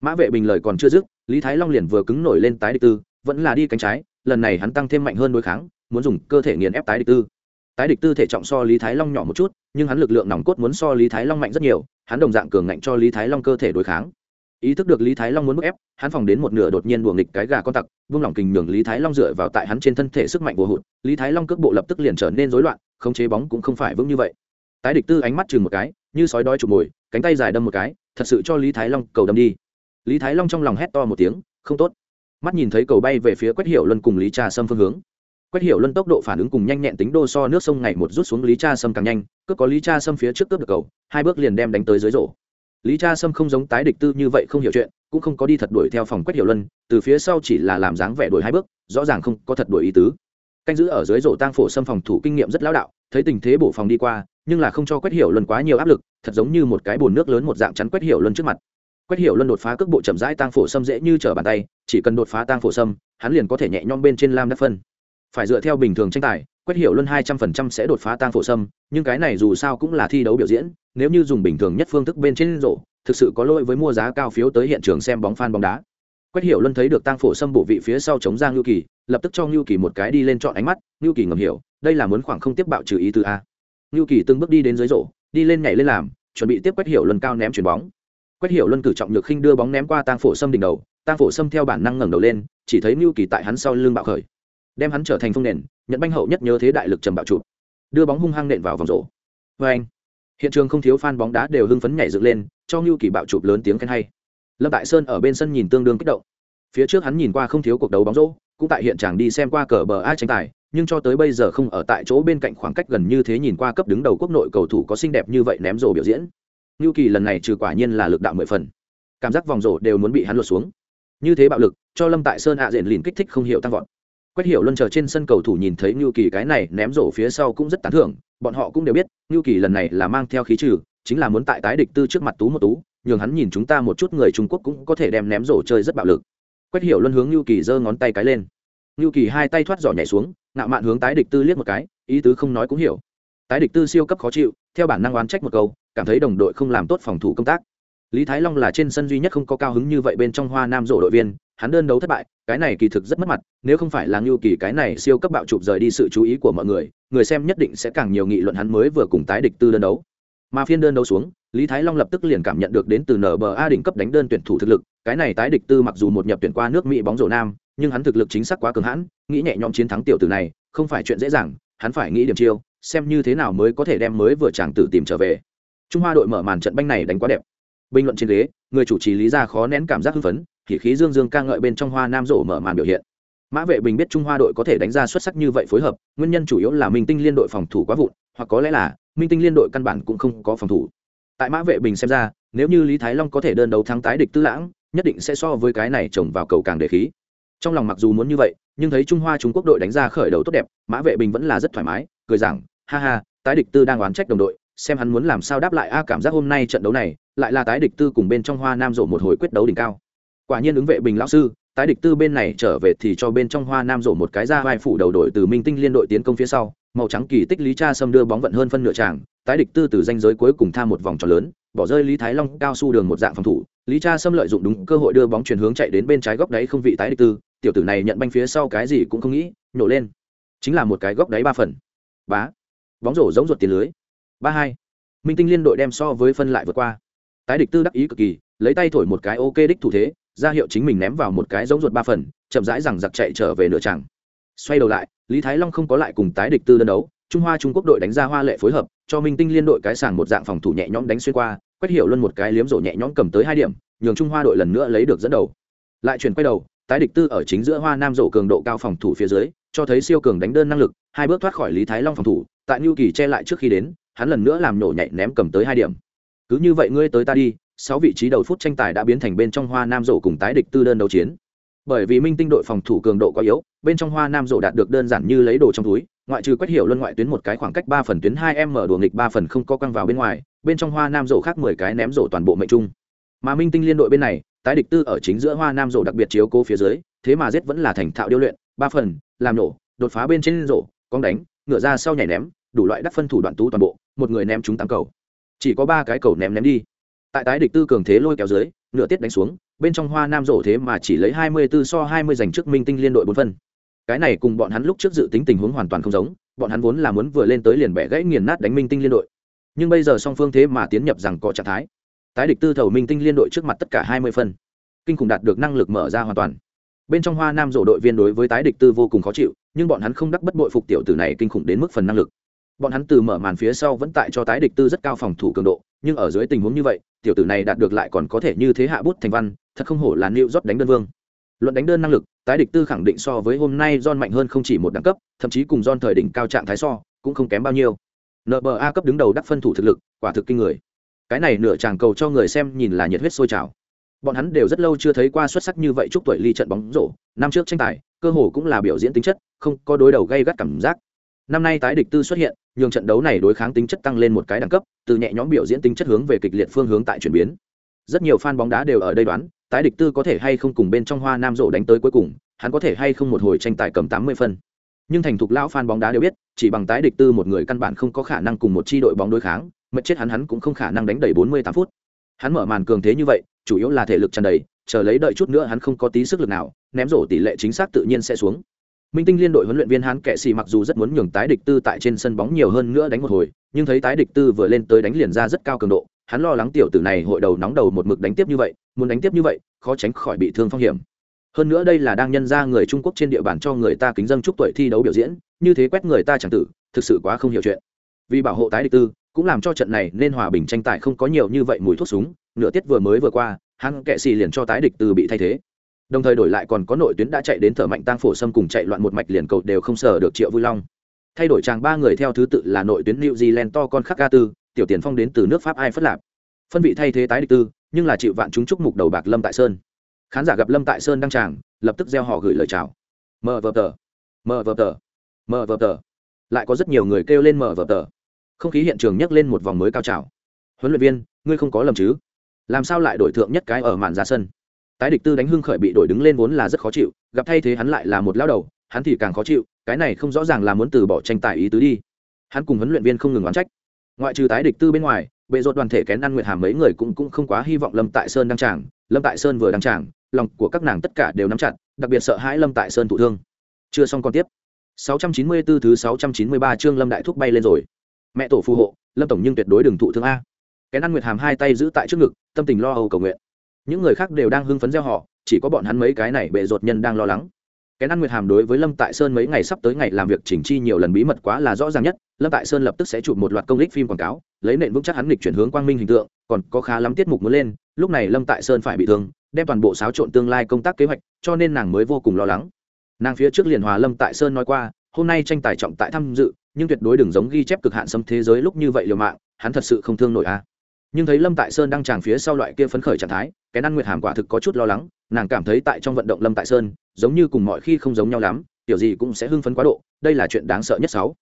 mã vệ bình lời còn chưa dứt, lý thái long liền vừa cứng nổi lên tái địch tư, vẫn là đi cánh trái, lần này hắn tăng thêm mạnh hơn đối kháng, muốn dùng cơ thể nghiền ép tái địch tư. Tái địch tư thể trọng so lý thái long nhỏ một chút, nhưng hắn lực lượng nòng cốt muốn so lý thái long mạnh rất nhiều, hắn đồng dạng cường ngạnh cho lý thái long cơ thể đối kháng. Ý thức được lý thái long muốn bức ép, hắn phòng đến một nửa đột nhiên buồng nghịch cái gà con tặc, vung lòng kình nhường lý thái long dựa vào tại hắn trên thân thể sức mạnh vô hụt, lý thái long cước bộ lập tức liền trở nên rối loạn, khống chế bóng cũng không phải vững như vậy. Tái địch tư ánh mắt chừng một cái, như sói đói chụp mồi, cánh tay dài đâm một cái, thật sự cho lý thái long cầu đâm đi lý thái long trong lòng hét to một tiếng, không tốt. Mắt nhìn thấy cầu bay về phía quách hiệu luân cùng lý trà sâm phương hướng. Quách hiệu luân tốc độ phản ứng cùng nhanh nhẹn tính đô so nước sông ngày một rút xuống lý trà sâm càng nhanh cướp có lý trà sâm phía trước cướp được cầu, hai bước liền đem đánh tới dưới rổ. Lý trà sâm không giống tái địch tư như vậy không hiểu chuyện, cũng không có đi thật đuổi theo phòng quách hiệu luân, từ phía sau chỉ là làm dáng vẻ đuổi hai bước, rõ ràng không có thật đuổi ý tứ. Canh giữ ở dưới rổ tang phổ xâm phòng thủ kinh nghiệm rất lão đạo, thấy tình thế bổ phòng đi qua, nhưng là không cho quách hiệu luân quá nhiều áp lực, thật giống như một cái bồn nước lớn một dạng chắn quách hiệu luân trước mặt. Quét hiểu luân đột phá cước bộ chậm rãi tang phổ sâm dễ như trở bàn tay chỉ cần đột phá tang phổ sâm, hắn liền có thể nhẹ nhõm bên trên lam đắc phân. Phải dựa theo bình thường tranh tài Quét hiểu luân hai trăm phần trăm sẽ đột phá tang phổ sâm, nhưng cái này dù sao cũng là thi đấu biểu diễn nếu như dùng bình thường nhất phương thức bên trên rổ thực sự có lỗi với mua giá cao phiếu tới hiện trường xem bóng phan bóng đá. Quét hiểu luân thấy được tang phổ sâm bộ vị phía sau chống giang ngưu kỳ lập tức cho ngưu kỳ một cái đi lên chọn ánh mắt ngưu kỳ ngầm hiểu đây là muốn khoảng không tiếp bạo trừ ý từ a. Ngưu kỳ từng bước đi đến dưới rổ đi lên nhảy lên làm chuẩn bị tiếp Quét hiểu luân cao ném chuyền bóng quách hiểu luân cử trọng nhược khinh đưa bóng ném qua tang phổ Sâm đỉnh đầu, tang phổ Sâm theo bản năng ngẩng đầu lên, chỉ thấy mưu kỳ tại hắn sau lưng bạo khởi, đem hắn trở thành phong nền, nhận banh hậu nhất nhớ thế đại lực trầm bạo trụ đưa bóng hung hăng nện vào vòng rổ. Vê anh, hiện trường không thiếu fan bóng đá đều hưng phấn nhảy dựng lên, cho ngưu kỳ bạo chụp lớn tiếng khen hay. Lâm tại sơn ở bên sân nhìn tương đương kích động. Phía trước hắn nhìn qua không thiếu cuộc đấu bóng rổ, cũng tại hiện tràng đi xem qua cờ bờ ai tranh tài, nhưng cho tới bây giờ không ở tại chỗ bên cạnh khoảng cách gần như thế nhìn qua cấp đứng đầu quốc nội cầu thủ có xinh đẹp như vậy ném rổ biểu diễn ngưu kỳ lần này trừ quả nhiên là lực đạo mười phần. Cảm giác vòng rổ đều muốn bị hắn lột xuống. Như thế bạo lực, cho lâm tại sơn hạ à diện lìn kích thích không hiểu tăng vọt. Quách hiểu luân chờ trên sân cầu thủ nhìn thấy ngưu kỳ cái này ném rổ phía sau cũng rất tán thưởng, bọn họ cũng đều biết, ngưu kỳ lần này là mang theo khí trừ, chính là muốn tại tái địch tư trước mặt tú một tú, nhường hắn nhìn chúng ta một chút người trung quốc cũng có thể đem ném rổ chơi rất bạo lực. Quách hiểu luân hướng ngưu kỳ giơ ngón tay cái lên. Ngưu kỳ hai tay thoát giỏ nhảy xuống nạo mạn hướng tái địch tư liếc một cái, ý tứ không nói cũng hiểu. Tái địch tư siêu cấp khó chịu, theo bản năng oán trách một câu cảm thấy đồng đội không làm tốt phòng thủ công tác. Lý thái long là trên sân duy nhất không có cao hứng như vậy bên trong hoa nam rổ đội viên, hắn đơn đấu thất bại, cái này kỳ thực rất mất mặt, nếu không phải là ngưu kỳ cái này siêu cấp bạo chụp rời đi sự chú ý của mọi người người xem nhất định sẽ càng nhiều nghị luận hắn mới vừa cùng tái địch tư đơn đấu. Mà phiên đơn đấu xuống, lý thái long lập tức liền cảm nhận được đến từ nba đỉnh cấp đánh đơn tuyển thủ thực lực, cái này tái địch tư mặc dù một nhập tuyển qua nước mỹ bóng rổ nam, nhưng hắn thực lực chính xác quá cường hãn, nghĩ nhẹ nhõm chiến thắng tiểu tử này, không phải chuyện dễ dàng, hắn phải nghĩ điểm chiêu, xem như thế nào mới có thể đem mới vừa chàng tử tìm trở về trung hoa đội mở màn trận banh này đánh quá đẹp. Bình luận trên ghế, người chủ trì lý ra khó nén cảm giác hưng phấn, thì khí dương dương ca ngợi bên trong hoa nam rổ mở màn biểu hiện. Mã vệ bình biết trung hoa đội có thể đánh ra xuất sắc như vậy phối hợp, nguyên nhân chủ yếu là minh tinh liên đội phòng thủ quá vụn, hoặc có lẽ là minh tinh liên đội căn bản cũng không có phòng thủ. Tại mã vệ bình xem ra, nếu như lý thái long có thể đơn đấu thắng tái địch tư lãng, nhất định sẽ so với cái này trồng vào cầu càng đề khí. Trong lòng mặc dù muốn như vậy, nhưng thấy trung hoa trung quốc đội đánh ra khởi đầu tốt đẹp, mã vệ bình vẫn là rất thoải mái, cười rằng, ha ha, tái địch tư đang oán trách đồng đội xem hắn muốn làm sao đáp lại a cảm giác hôm nay trận đấu này, lại là tái địch tư cùng bên trong hoa nam rổ một hồi quyết đấu đỉnh cao. Quả nhiên ứng vệ bình lão sư, tái địch tư bên này trở về thì cho bên trong hoa nam rổ một cái ra vai phủ đầu đội từ minh tinh liên đội tiến công phía sau, màu trắng kỳ tích lý cha xâm đưa bóng vận hơn phân nửa tràng, tái địch tư từ danh giới cuối cùng tha một vòng tròn lớn, bỏ rơi lý thái long cao su đường một dạng phòng thủ. Lý cha xâm lợi dụng đúng cơ hội đưa bóng chuyển hướng chạy đến bên trái góc đáy không vị tái địch tư, tiểu tử này nhận banh phía sau cái gì cũng không nghĩ, nhổ lên. Chính là một cái góc đáy ba phần. Bá. Bóng rổ giống ruột tiền lưới ba hai. Minh tinh liên đội đem so với phân lại vượt qua. Tái địch tư đắc ý cực kỳ, lấy tay thổi một cái ok đích thủ thế, ra hiệu chính mình ném vào một cái giống ruột ba phần, chậm rãi rằng giặc chạy trở về nửa tràng. Xoay đầu lại, lý thái long không có lại cùng tái địch tư đơn đấu, trung hoa trung quốc đội đánh ra hoa lệ phối hợp, cho minh tinh liên đội cái sàng một dạng phòng thủ nhẹ nhõm đánh xuyên qua quét hiểu luôn một cái liếm rổ nhẹ nhõm cầm tới hai điểm, nhường trung hoa đội lần nữa lấy được dẫn đầu. Lại chuyển quay đầu, tái địch tư ở chính giữa hoa nam rổ cường độ cao phòng thủ phía dưới, cho thấy siêu cường đánh đơn năng lực, hai bước thoát khỏi lý thái long phòng thủ, tại nhu kỳ che lại trước khi đến hắn lần nữa làm nổ nhảy ném cầm tới hai điểm. Cứ như vậy ngươi tới ta đi, sáu vị trí đầu phút tranh tài đã biến thành bên trong hoa nam rổ cùng tái địch tư đơn đấu chiến. Bởi vì minh tinh đội phòng thủ cường độ quá yếu, bên trong hoa nam rổ đạt được đơn giản như lấy đồ trong túi, ngoại trừ quét hiểu luân ngoại tuyến một cái khoảng cách ba phần tuyến hai m mở đùa nghịch ba phần không có căng vào bên ngoài, bên trong hoa nam rổ khác mười cái ném rổ toàn bộ mệnh trung mà minh tinh liên đội bên này, tái địch tư ở chính giữa hoa nam rổ đặc biệt chiếu cố phía dưới, thế mà giết vẫn là thành thạo điêu luyện, ba phần, làm nổ, đột phá bên trên rổ con đánh, ngựa ra sau nhảy ném đủ loại đắc phân thủ đoạn tú toàn bộ, một người ném trúng tám cầu. Chỉ có ba cái cầu ném ném đi. Tại tái địch tư cường thế lôi kéo dưới, nửa tiết đánh xuống, bên trong hoa nam rổ thế mà chỉ lấy hai mươi 24 so hai mươi giành trước minh tinh liên đội bốn phân. Cái này cùng bọn hắn lúc trước dự tính tình huống hoàn toàn không giống, bọn hắn vốn là muốn vừa lên tới liền bẻ gãy nghiền nát đánh minh tinh liên đội. Nhưng bây giờ song phương thế mà tiến nhập rằng có trạng thái. Tái địch tư thầu minh tinh liên đội trước mặt tất cả hai mươi phân. Kinh khủng đạt được năng lực mở ra hoàn toàn. Bên trong hoa nam rổ đội viên đối với tái địch tư vô cùng khó chịu, nhưng bọn hắn không đắc bất bội phục tiểu tử này kinh khủng đến mức phần năng lực bọn hắn từ mở màn phía sau vẫn tại cho tái địch tư rất cao phòng thủ cường độ, nhưng ở dưới tình huống như vậy, tiểu tử này đạt được lại còn có thể như thế hạ bút thành văn, thật không hổ là nịu rót đánh đơn vương. Luận đánh đơn năng lực, tái địch tư khẳng định so với hôm nay don mạnh hơn không chỉ một đẳng cấp, thậm chí cùng don thời đỉnh cao trạng thái so, cũng không kém bao nhiêu. Nba cấp đứng đầu đắc phân thủ thực lực, quả thực kinh người. Cái này nửa chàng cầu cho người xem nhìn là nhiệt huyết sôi trào. Bọn hắn đều rất lâu chưa thấy qua xuất sắc như vậy chúc tuổi ly trận bóng rổ, năm trước tranh tài, cơ hồ cũng là biểu diễn tính chất, không có đối đầu gây gắt cảm giác năm nay tái địch tư xuất hiện, nhường trận đấu này đối kháng tính chất tăng lên một cái đẳng cấp, từ nhẹ nhõm biểu diễn tính chất hướng về kịch liệt phương hướng tại chuyển biến. Rất nhiều fan bóng đá đều ở đây đoán, tái địch tư có thể hay không cùng bên trong hoa nam rổ đánh tới cuối cùng, hắn có thể hay không một hồi tranh tài cầm tám mươi phân. Nhưng thành thục lão fan bóng đá đều biết, chỉ bằng tái địch tư một người căn bản không có khả năng cùng một chi đội bóng đối kháng mất chết hắn hắn cũng không khả năng đánh đầy bốn mươi tám phút. Hắn mở màn cường thế như vậy, chủ yếu là thể lực tràn đầy, chờ lấy đợi chút nữa hắn không có tí sức lực nào, ném rổ tỷ lệ chính xác tự nhiên sẽ xuống minh tinh liên đội huấn luyện viên Hán kệ Sĩ mặc dù rất muốn nhường tái địch tư tại trên sân bóng nhiều hơn nữa đánh một hồi, nhưng thấy tái địch tư vừa lên tới đánh liền ra rất cao cường độ, hắn lo lắng tiểu tử này hội đầu nóng đầu một mực đánh tiếp như vậy, muốn đánh tiếp như vậy, khó tránh khỏi bị thương phong hiểm. Hơn nữa đây là đang nhân ra người trung quốc trên địa bàn cho người ta kính dân chúc tuổi thi đấu biểu diễn, như thế quét người ta chẳng tử, thực sự quá không hiểu chuyện. Vì bảo hộ tái địch tư, cũng làm cho trận này nên hòa bình tranh tài không có nhiều như vậy mùi thuốc súng, nửa tiết vừa mới vừa qua hắn kệ Sĩ liền cho tái địch tư bị thay thế đồng thời đổi lại còn có nội tuyến đã chạy đến thở mạnh tăng phổ sâm cùng chạy loạn một mạch liền cầu đều không sở được triệu vui long thay đổi chàng ba người theo thứ tự là nội tuyến new zealand to con khắc ca tư tiểu tiền phong đến từ nước pháp ai phất lạp phân vị thay thế tái địch tư nhưng là chịu vạn chúng chúc mục đầu bạc lâm tại sơn khán giả gặp lâm tại sơn đăng tràng lập tức gieo họ gửi lời chào mờ vờ tờ mờ vờ tờ mờ vờ tờ lại có rất nhiều người kêu lên mờ vờ tờ không khí hiện trường nhấc lên một vòng mới cao trào huấn luyện viên ngươi không có lầm chứ làm sao lại đổi thượng nhất cái ở màn ra sân tái địch tư đánh hưng khởi bị đổi đứng lên vốn là rất khó chịu, gặp thay thế hắn lại là một lao đầu, hắn thì càng khó chịu, cái này không rõ ràng là muốn từ bỏ tranh tài ý tứ đi. Hắn cùng huấn luyện viên không ngừng oán trách. Ngoại trừ tái địch tư bên ngoài, bệ rột đoàn thể kén ăn nguyệt hàm mấy người cũng cũng không quá hy vọng lâm tại sơn đăng tràng, lâm tại sơn vừa đăng tràng, lòng của các nàng tất cả đều nắm chặt, đặc biệt sợ hãi lâm tại sơn thụ thương. Chưa xong còn tiếp. 694 thứ 693 chương lâm đại thúc bay lên rồi. Mẹ tổ phù hộ, lâm tổng nhưng tuyệt đối đừng thụ thương a. Kén ăn nguyệt hàm hai tay giữ tại trước ngực, tâm tình lo âu cầu nguyện những người khác đều đang hưng phấn gieo họ, chỉ có bọn hắn mấy cái này bệ rột nhân đang lo lắng. Kén ăn nguyệt hàm đối với lâm tại sơn mấy ngày sắp tới ngày làm việc chỉnh chi nhiều lần bí mật quá là rõ ràng nhất, lâm tại sơn lập tức sẽ chụp một loạt công lích phim quảng cáo, lấy nện vững chắc hắn lịch chuyển hướng quang minh hình tượng, còn có khá lắm tiết mục muốn lên, lúc này lâm tại sơn phải bị thương, đem toàn bộ xáo trộn tương lai công tác kế hoạch, cho nên nàng mới vô cùng lo lắng. Nàng phía trước liền hòa lâm tại sơn nói qua, hôm nay tranh tài trọng tại tham dự, nhưng tuyệt đối đừng giống ghi chép cực hạn xâm thế giới lúc như vậy liều mạng, hắn thật sự không thương nổi a nhưng thấy lâm tại sơn đang tràng phía sau loại kia phấn khởi trạng thái cái năn nguyệt hàm quả thực có chút lo lắng nàng cảm thấy tại trong vận động lâm tại sơn giống như cùng mọi khi không giống nhau lắm kiểu gì cũng sẽ hưng phấn quá độ đây là chuyện đáng sợ nhất sáu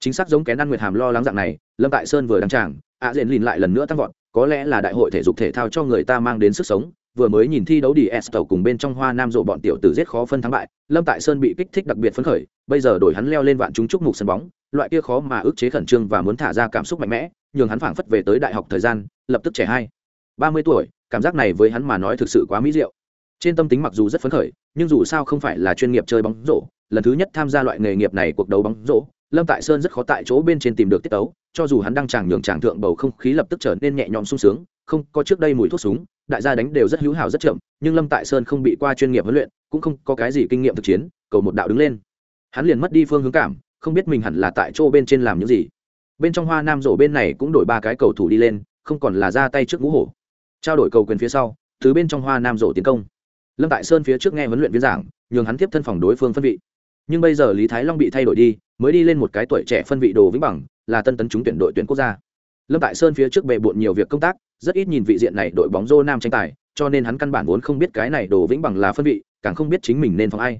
chính xác giống cái năn nguyệt hàm lo lắng dạng này lâm tại sơn vừa đăng tràng ạ à diện lìn lại lần nữa tăng vọt có lẽ là đại hội thể dục thể thao cho người ta mang đến sức sống vừa mới nhìn thi đấu đi s tàu cùng bên trong hoa nam rộ bọn tiểu tử giết khó phân thắng bại lâm tại sơn bị kích thích đặc biệt phấn khởi bây giờ đổi hắn leo lên vạn chúng trúc mục sân bóng loại kia khó mà ức chế khẩn trương và muốn thả ra cảm xúc mạnh mẽ nhường hắn phảng phất về tới đại học thời gian lập tức trẻ hai. Ba mươi tuổi, cảm giác này với hắn mà nói thực sự quá mỹ diệu. Trên tâm tính mặc dù rất phấn khởi, nhưng dù sao không phải là chuyên nghiệp chơi bóng rổ, lần thứ nhất tham gia loại nghề nghiệp này cuộc đấu bóng rổ, lâm tại sơn rất khó tại chỗ bên trên tìm được tiết tấu, cho dù hắn đang chàng nhường chàng thượng bầu không khí lập tức trở nên nhẹ nhõm sung sướng, không, có trước đây mùi thuốc súng, đại gia đánh đều rất hữu hảo rất chậm, nhưng lâm tại sơn không bị qua chuyên nghiệp huấn luyện, cũng không có cái gì kinh nghiệm thực chiến, cầu một đạo đứng lên. Hắn liền mất đi phương hướng cảm, không biết mình hẳn là tại chỗ bên trên làm những gì. Bên trong hoa nam rổ bên này cũng đổi ba cái cầu thủ đi lên không còn là ra tay trước ngũ hổ. Trao đổi cầu quyền phía sau từ bên trong hoa nam rổ tiến công. Lâm tại sơn phía trước nghe huấn luyện viên giảng, nhường hắn tiếp thân phòng đối phương phân vị. Nhưng bây giờ lý thái long bị thay đổi đi, mới đi lên một cái tuổi trẻ phân vị đồ vĩnh bằng, là tân tấn chúng tuyển đội tuyển quốc gia. Lâm tại sơn phía trước bề bộn nhiều việc công tác, rất ít nhìn vị diện này đội bóng rô nam tranh tài, cho nên hắn căn bản vốn không biết cái này đồ vĩnh bằng là phân vị, càng không biết chính mình nên phòng ai.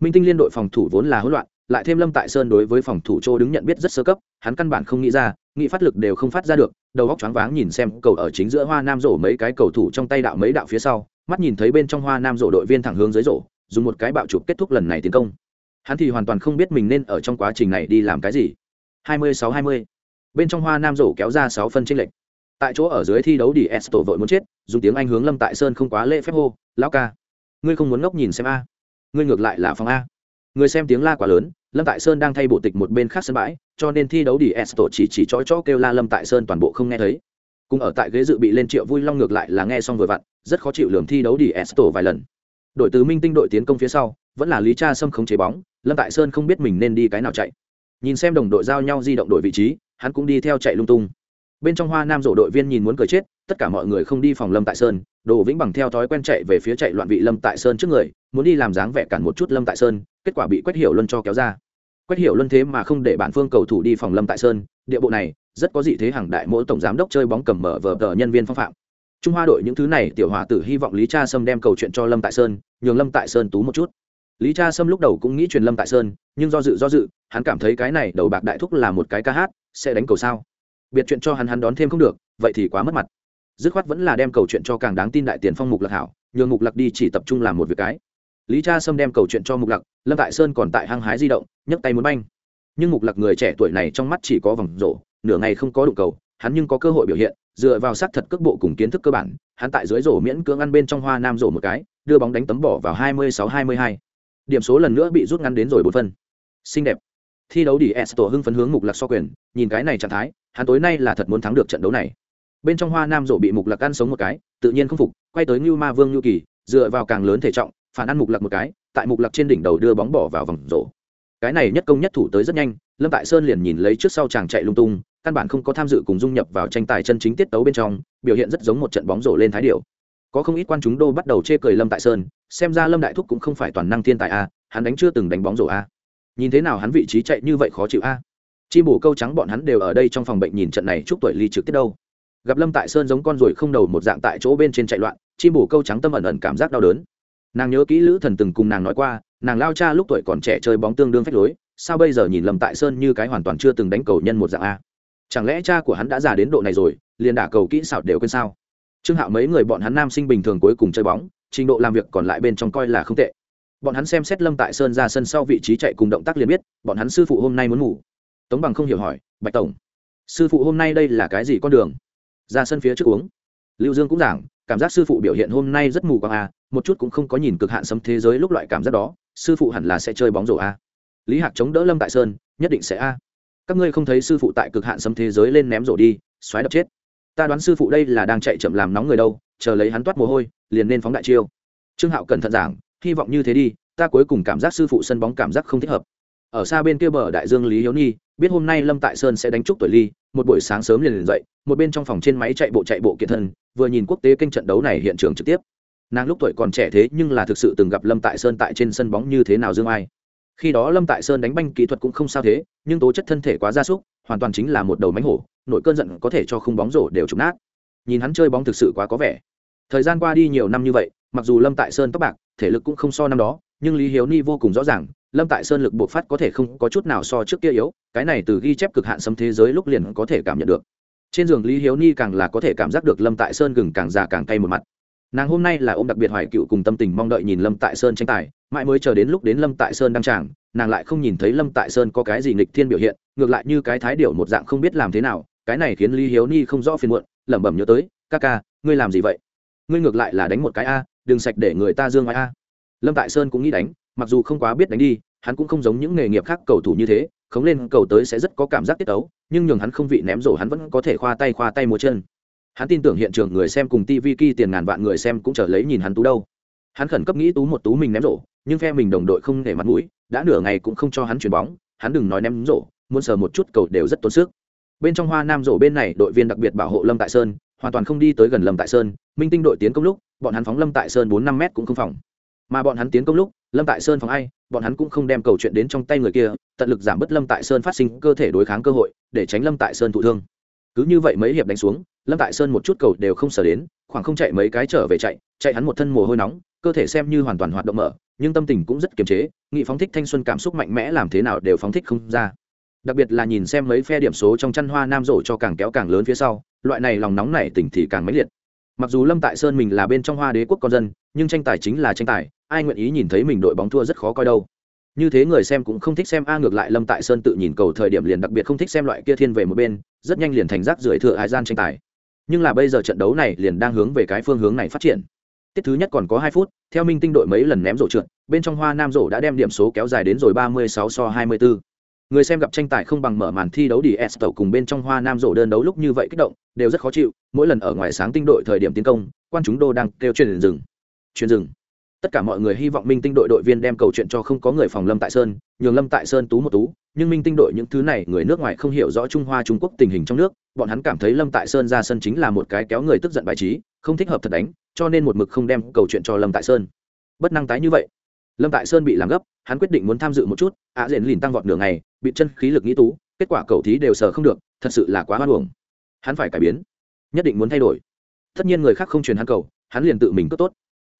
Minh tinh liên đội phòng thủ vốn là hỗn loạn, lại thêm lâm tại sơn đối với phòng thủ châu đứng nhận biết rất sơ cấp, hắn căn bản không nghĩ ra nghị phát lực đều không phát ra được, đầu góc choáng váng nhìn xem cầu ở chính giữa hoa nam rổ mấy cái cầu thủ trong tay đạo mấy đạo phía sau, mắt nhìn thấy bên trong hoa nam rổ đội viên thẳng hướng dưới rổ, dùng một cái bạo chụp kết thúc lần này tiến công. Hắn thì hoàn toàn không biết mình nên ở trong quá trình này đi làm cái gì. 26-20. bên trong hoa nam rổ kéo ra sáu phân tranh lệch. Tại chỗ ở dưới thi đấu đi esto vội muốn chết, dùng tiếng anh hướng lâm tại sơn không quá lễ phép hô, lão ca, ngươi không muốn ngốc nhìn xem a? Ngươi ngược lại là phòng a. Người xem tiếng la quá lớn lâm tại sơn đang thay bộ tịch một bên khác sân bãi, cho nên thi đấu đi S tổ chỉ chỉ chói chó kêu la lâm tại sơn toàn bộ không nghe thấy. Cùng ở tại ghế dự bị lên triệu vui long ngược lại là nghe xong vừa vặn, rất khó chịu lường thi đấu đi S tổ vài lần. Đội tứ minh tinh đội tiến công phía sau, vẫn là lý cha sâm không chế bóng, lâm tại sơn không biết mình nên đi cái nào chạy. Nhìn xem đồng đội giao nhau di động đội vị trí, hắn cũng đi theo chạy lung tung. Bên trong hoa nam rổ đội viên nhìn muốn cười chết, tất cả mọi người không đi phòng lâm tại sơn đồ vĩnh bằng theo thói quen chạy về phía chạy loạn vị lâm tại sơn trước người, muốn đi làm dáng vẻ cản một chút lâm tại sơn, kết quả bị quét hiểu luân cho kéo ra. Quét hiểu luân thế mà không để bản phương cầu thủ đi phòng lâm tại sơn, địa bộ này, rất có dị thế hàng đại mỗi tổng giám đốc chơi bóng cầm mở vờ tờ nhân viên phong phạm. Trung hoa đội những thứ này, tiểu hòa tử hy vọng lý cha sâm đem câu chuyện cho lâm tại sơn, nhường lâm tại sơn tú một chút. Lý cha sâm lúc đầu cũng nghĩ truyền lâm tại sơn, nhưng do dự do dự, hắn cảm thấy cái này đầu bạc đại thúc là một cái ca hát, sẽ đánh cầu sao? Biệt chuyện cho hắn hắn đón thêm không được, vậy thì quá mất mặt dứt khoát vẫn là đem cầu chuyện cho càng đáng tin đại tiền phong mục lạc hảo, nhường mục lạc đi chỉ tập trung làm một việc cái. Lý cha sâm đem cầu chuyện cho mục lạc, lâm tại sơn còn tại hăng hái di động, nhấc tay muốn banh. Nhưng mục lạc người trẻ tuổi này trong mắt chỉ có vòng rổ nửa ngày không có đụng cầu, hắn nhưng có cơ hội biểu hiện, dựa vào sát thật cước bộ cùng kiến thức cơ bản, hắn tại dưới rổ miễn cưỡng ăn bên trong hoa nam rổ một cái, đưa bóng đánh tấm bỏ vào 26-22. điểm số lần nữa bị rút ngắn đến rồi bốn phân. Xinh đẹp. Thi đấu đi Esto hưng phấn hướng mục lạc so quyền, nhìn cái này trạng thái, hắn tối nay là thật muốn thắng được trận đấu này bên trong hoa nam rổ bị mục lạc ăn sống một cái, tự nhiên không phục, quay tới ngưu ma vương nhu kỳ, dựa vào càng lớn thể trọng, phản ăn mục lạc một cái, tại mục lạc trên đỉnh đầu đưa bóng bỏ vào vòng rổ. Cái này nhất công nhất thủ tới rất nhanh, lâm tại sơn liền nhìn lấy trước sau chàng chạy lung tung, căn bản không có tham dự cùng dung nhập vào tranh tài chân chính tiết tấu bên trong, biểu hiện rất giống một trận bóng rổ lên thái điệu có không ít quan chúng đô bắt đầu chê cười lâm tại sơn, xem ra lâm đại thúc cũng không phải toàn năng thiên tài a, hắn đánh chưa từng đánh bóng rổ a. Nhìn thế nào hắn vị trí chạy như vậy khó chịu a. Chi bổ câu trắng bọn hắn đều ở đây trong phòng bệnh nhìn trận này, chúc tuổi ly trực tiếp đâu gặp lâm tại sơn giống con ruồi không đầu một dạng tại chỗ bên trên chạy loạn chi bổ câu trắng tâm ẩn ẩn cảm giác đau đớn. Nàng nhớ kỹ lữ thần từng cùng nàng nói qua, nàng lao cha lúc tuổi còn trẻ chơi bóng tương đương phách lối, sao bây giờ nhìn lâm tại sơn như cái hoàn toàn chưa từng đánh cầu nhân một dạng a? Chẳng lẽ cha của hắn đã già đến độ này rồi, liền đả cầu kỹ xảo đều quên sao? Trương hạo mấy người bọn hắn nam sinh bình thường cuối cùng chơi bóng, trình độ làm việc còn lại bên trong coi là không tệ. Bọn hắn xem xét lâm tại sơn ra sân sau vị trí chạy cùng động tác liền biết, bọn hắn sư phụ hôm nay muốn ngủ. Tống bằng không hiểu hỏi, bạch tổng, sư phụ hôm nay đây là cái gì con đường? Ra sân phía trước uống. Lưu dương cũng giảng, cảm giác sư phụ biểu hiện hôm nay rất mù quáng a, một chút cũng không có nhìn cực hạn sấm thế giới lúc loại cảm giác đó, sư phụ hẳn là sẽ chơi bóng rổ a. Lý hạc chống đỡ lâm tại sơn, nhất định sẽ a. Các ngươi không thấy sư phụ tại cực hạn sấm thế giới lên ném rổ đi, xoáy đập chết. Ta đoán sư phụ đây là đang chạy chậm làm nóng người đâu, chờ lấy hắn toát mồ hôi, liền nên phóng đại chiêu. Trương hạo cẩn thận giảng, hy vọng như thế đi, ta cuối cùng cảm giác sư phụ sân bóng cảm giác không thích hợp. Ở xa bên kia bờ đại dương lý hiếu nhi, biết hôm nay lâm tại sơn sẽ đánh trúc tuổi ly một buổi sáng sớm liền liền dậy, một bên trong phòng trên máy chạy bộ chạy bộ kiện thân, vừa nhìn quốc tế kênh trận đấu này hiện trường trực tiếp. Nàng lúc tuổi còn trẻ thế nhưng là thực sự từng gặp lâm tại sơn tại trên sân bóng như thế nào dương ai. Khi đó lâm tại sơn đánh banh kỹ thuật cũng không sao thế, nhưng tố chất thân thể quá gia súc, hoàn toàn chính là một đầu mánh hổ, nội cơn giận có thể cho khung bóng rổ đều trục nát. Nhìn hắn chơi bóng thực sự quá có vẻ. Thời gian qua đi nhiều năm như vậy, mặc dù lâm tại sơn tóc bạc, thể lực cũng không so năm đó, nhưng lý hiếu ni vô cùng rõ ràng lâm tại sơn lực bộc phát có thể không có chút nào so trước kia yếu, cái này từ ghi chép cực hạn xâm thế giới lúc liền có thể cảm nhận được. Trên giường lý hiếu ni càng là có thể cảm giác được lâm tại sơn gừng càng già càng cay một mặt. Nàng hôm nay là ô m đặc biệt hoài cựu cùng tâm tình mong đợi nhìn lâm tại sơn tranh tài, mãi mới chờ đến lúc đến lâm tại sơn đăng tràng, nàng lại không nhìn thấy lâm tại sơn có cái gì nghịch thiên biểu hiện, ngược lại như cái thái điệu một dạng không biết làm thế nào, cái này khiến lý hiếu ni không rõ phiền muộn, lẩm bẩm nhớ tới, ca ca, ngươi làm gì vậy? Ngươi ngược lại là đánh một cái a, đừng sạch để người ta dương ngoài a. Lâm tại sơn cũng nghĩ đánh mặc dù không quá biết đánh đi, hắn cũng không giống những nghề nghiệp khác cầu thủ như thế, khống lên cầu tới sẽ rất có cảm giác tiết tấu, nhưng nhường hắn không vị ném rổ hắn vẫn có thể khoa tay khoa tay múa chân. Hắn tin tưởng hiện trường người xem cùng tv ki tiền ngàn vạn người xem cũng trở lấy nhìn hắn tú đâu. Hắn khẩn cấp nghĩ tú một tú mình ném rổ, nhưng phe mình đồng đội không để mặt mũi, đã nửa ngày cũng không cho hắn chuyền bóng, hắn đừng nói ném rổ, muốn sờ một chút cầu đều rất tốn sức. Bên trong hoa nam rổ bên này, đội viên đặc biệt bảo hộ lâm tại sơn, hoàn toàn không đi tới gần lâm tại sơn. Minh tinh đội tiến công lúc, bọn hắn phóng lâm tại sơn bốn năm m cũng không phòng. Mà bọn hắn tiến công lúc lâm tại sơn phòng ai, bọn hắn cũng không đem cầu chuyện đến trong tay người kia, tận lực giảm bớt lâm tại sơn phát sinh cơ thể đối kháng cơ hội, để tránh lâm tại sơn thụ thương. Cứ như vậy mấy hiệp đánh xuống, lâm tại sơn một chút cầu đều không sở đến, khoảng không chạy mấy cái trở về chạy chạy hắn một thân mồ hôi nóng, cơ thể xem như hoàn toàn hoạt động mở, nhưng tâm tình cũng rất kiềm chế, nghị phóng thích thanh xuân cảm xúc mạnh mẽ làm thế nào đều phóng thích không ra. Đặc biệt là nhìn xem mấy phe điểm số trong chăn hoa nam rổ cho càng kéo càng lớn phía sau, loại này lòng nóng này tỉnh thì càng mãnh liệt. Mặc dù lâm tại sơn mình là bên trong hoa đế quốc con dân nhưng tranh tài chính là tranh tài, ai nguyện ý nhìn thấy mình đội bóng thua rất khó coi đâu. Như thế người xem cũng không thích xem a ngược lại lâm tại sơn tự nhìn cầu thời điểm liền đặc biệt không thích xem loại kia thiên về một bên, rất nhanh liền thành rác rưởi thừa hai gian tranh tài. Nhưng là bây giờ trận đấu này liền đang hướng về cái phương hướng này phát triển. Tiết thứ nhất còn có hai phút, theo minh tinh đội mấy lần ném rổ trượt, bên trong hoa nam rổ đã đem điểm số kéo dài đến rồi ba mươi sáu so hai mươi bốn người xem gặp tranh tài không bằng mở màn thi đấu đi s tàu cùng bên trong hoa nam rổ đơn đấu lúc như vậy kích động, đều rất khó chịu, mỗi lần ở ngoài sáng tinh đội thời điểm tiến công, quan chúng đô đang kêu truyền rừng chuyên rừng tất cả mọi người hy vọng minh tinh đội đội viên đem cầu chuyện cho không có người phòng lâm tại sơn nhường lâm tại sơn tú một tú nhưng minh tinh đội những thứ này người nước ngoài không hiểu rõ trung hoa trung quốc tình hình trong nước bọn hắn cảm thấy lâm tại sơn ra sân chính là một cái kéo người tức giận bài trí không thích hợp thật đánh cho nên một mực không đem câu chuyện cho lâm tại sơn. Bất năng tái như vậy. Lâm tại sơn bị làm gấp hắn quyết định muốn tham dự một chút ạ à, diện lìn tăng vọt nửa ngày bị chân khí lực nghĩ tú kết quả cầu thí đều sờ không được thật sự là quá hoan hồng hắn phải cải biến nhất định muốn thay đổi. Tất nhiên người khác không truyền hắn cầu hắn liền tự mình cất tốt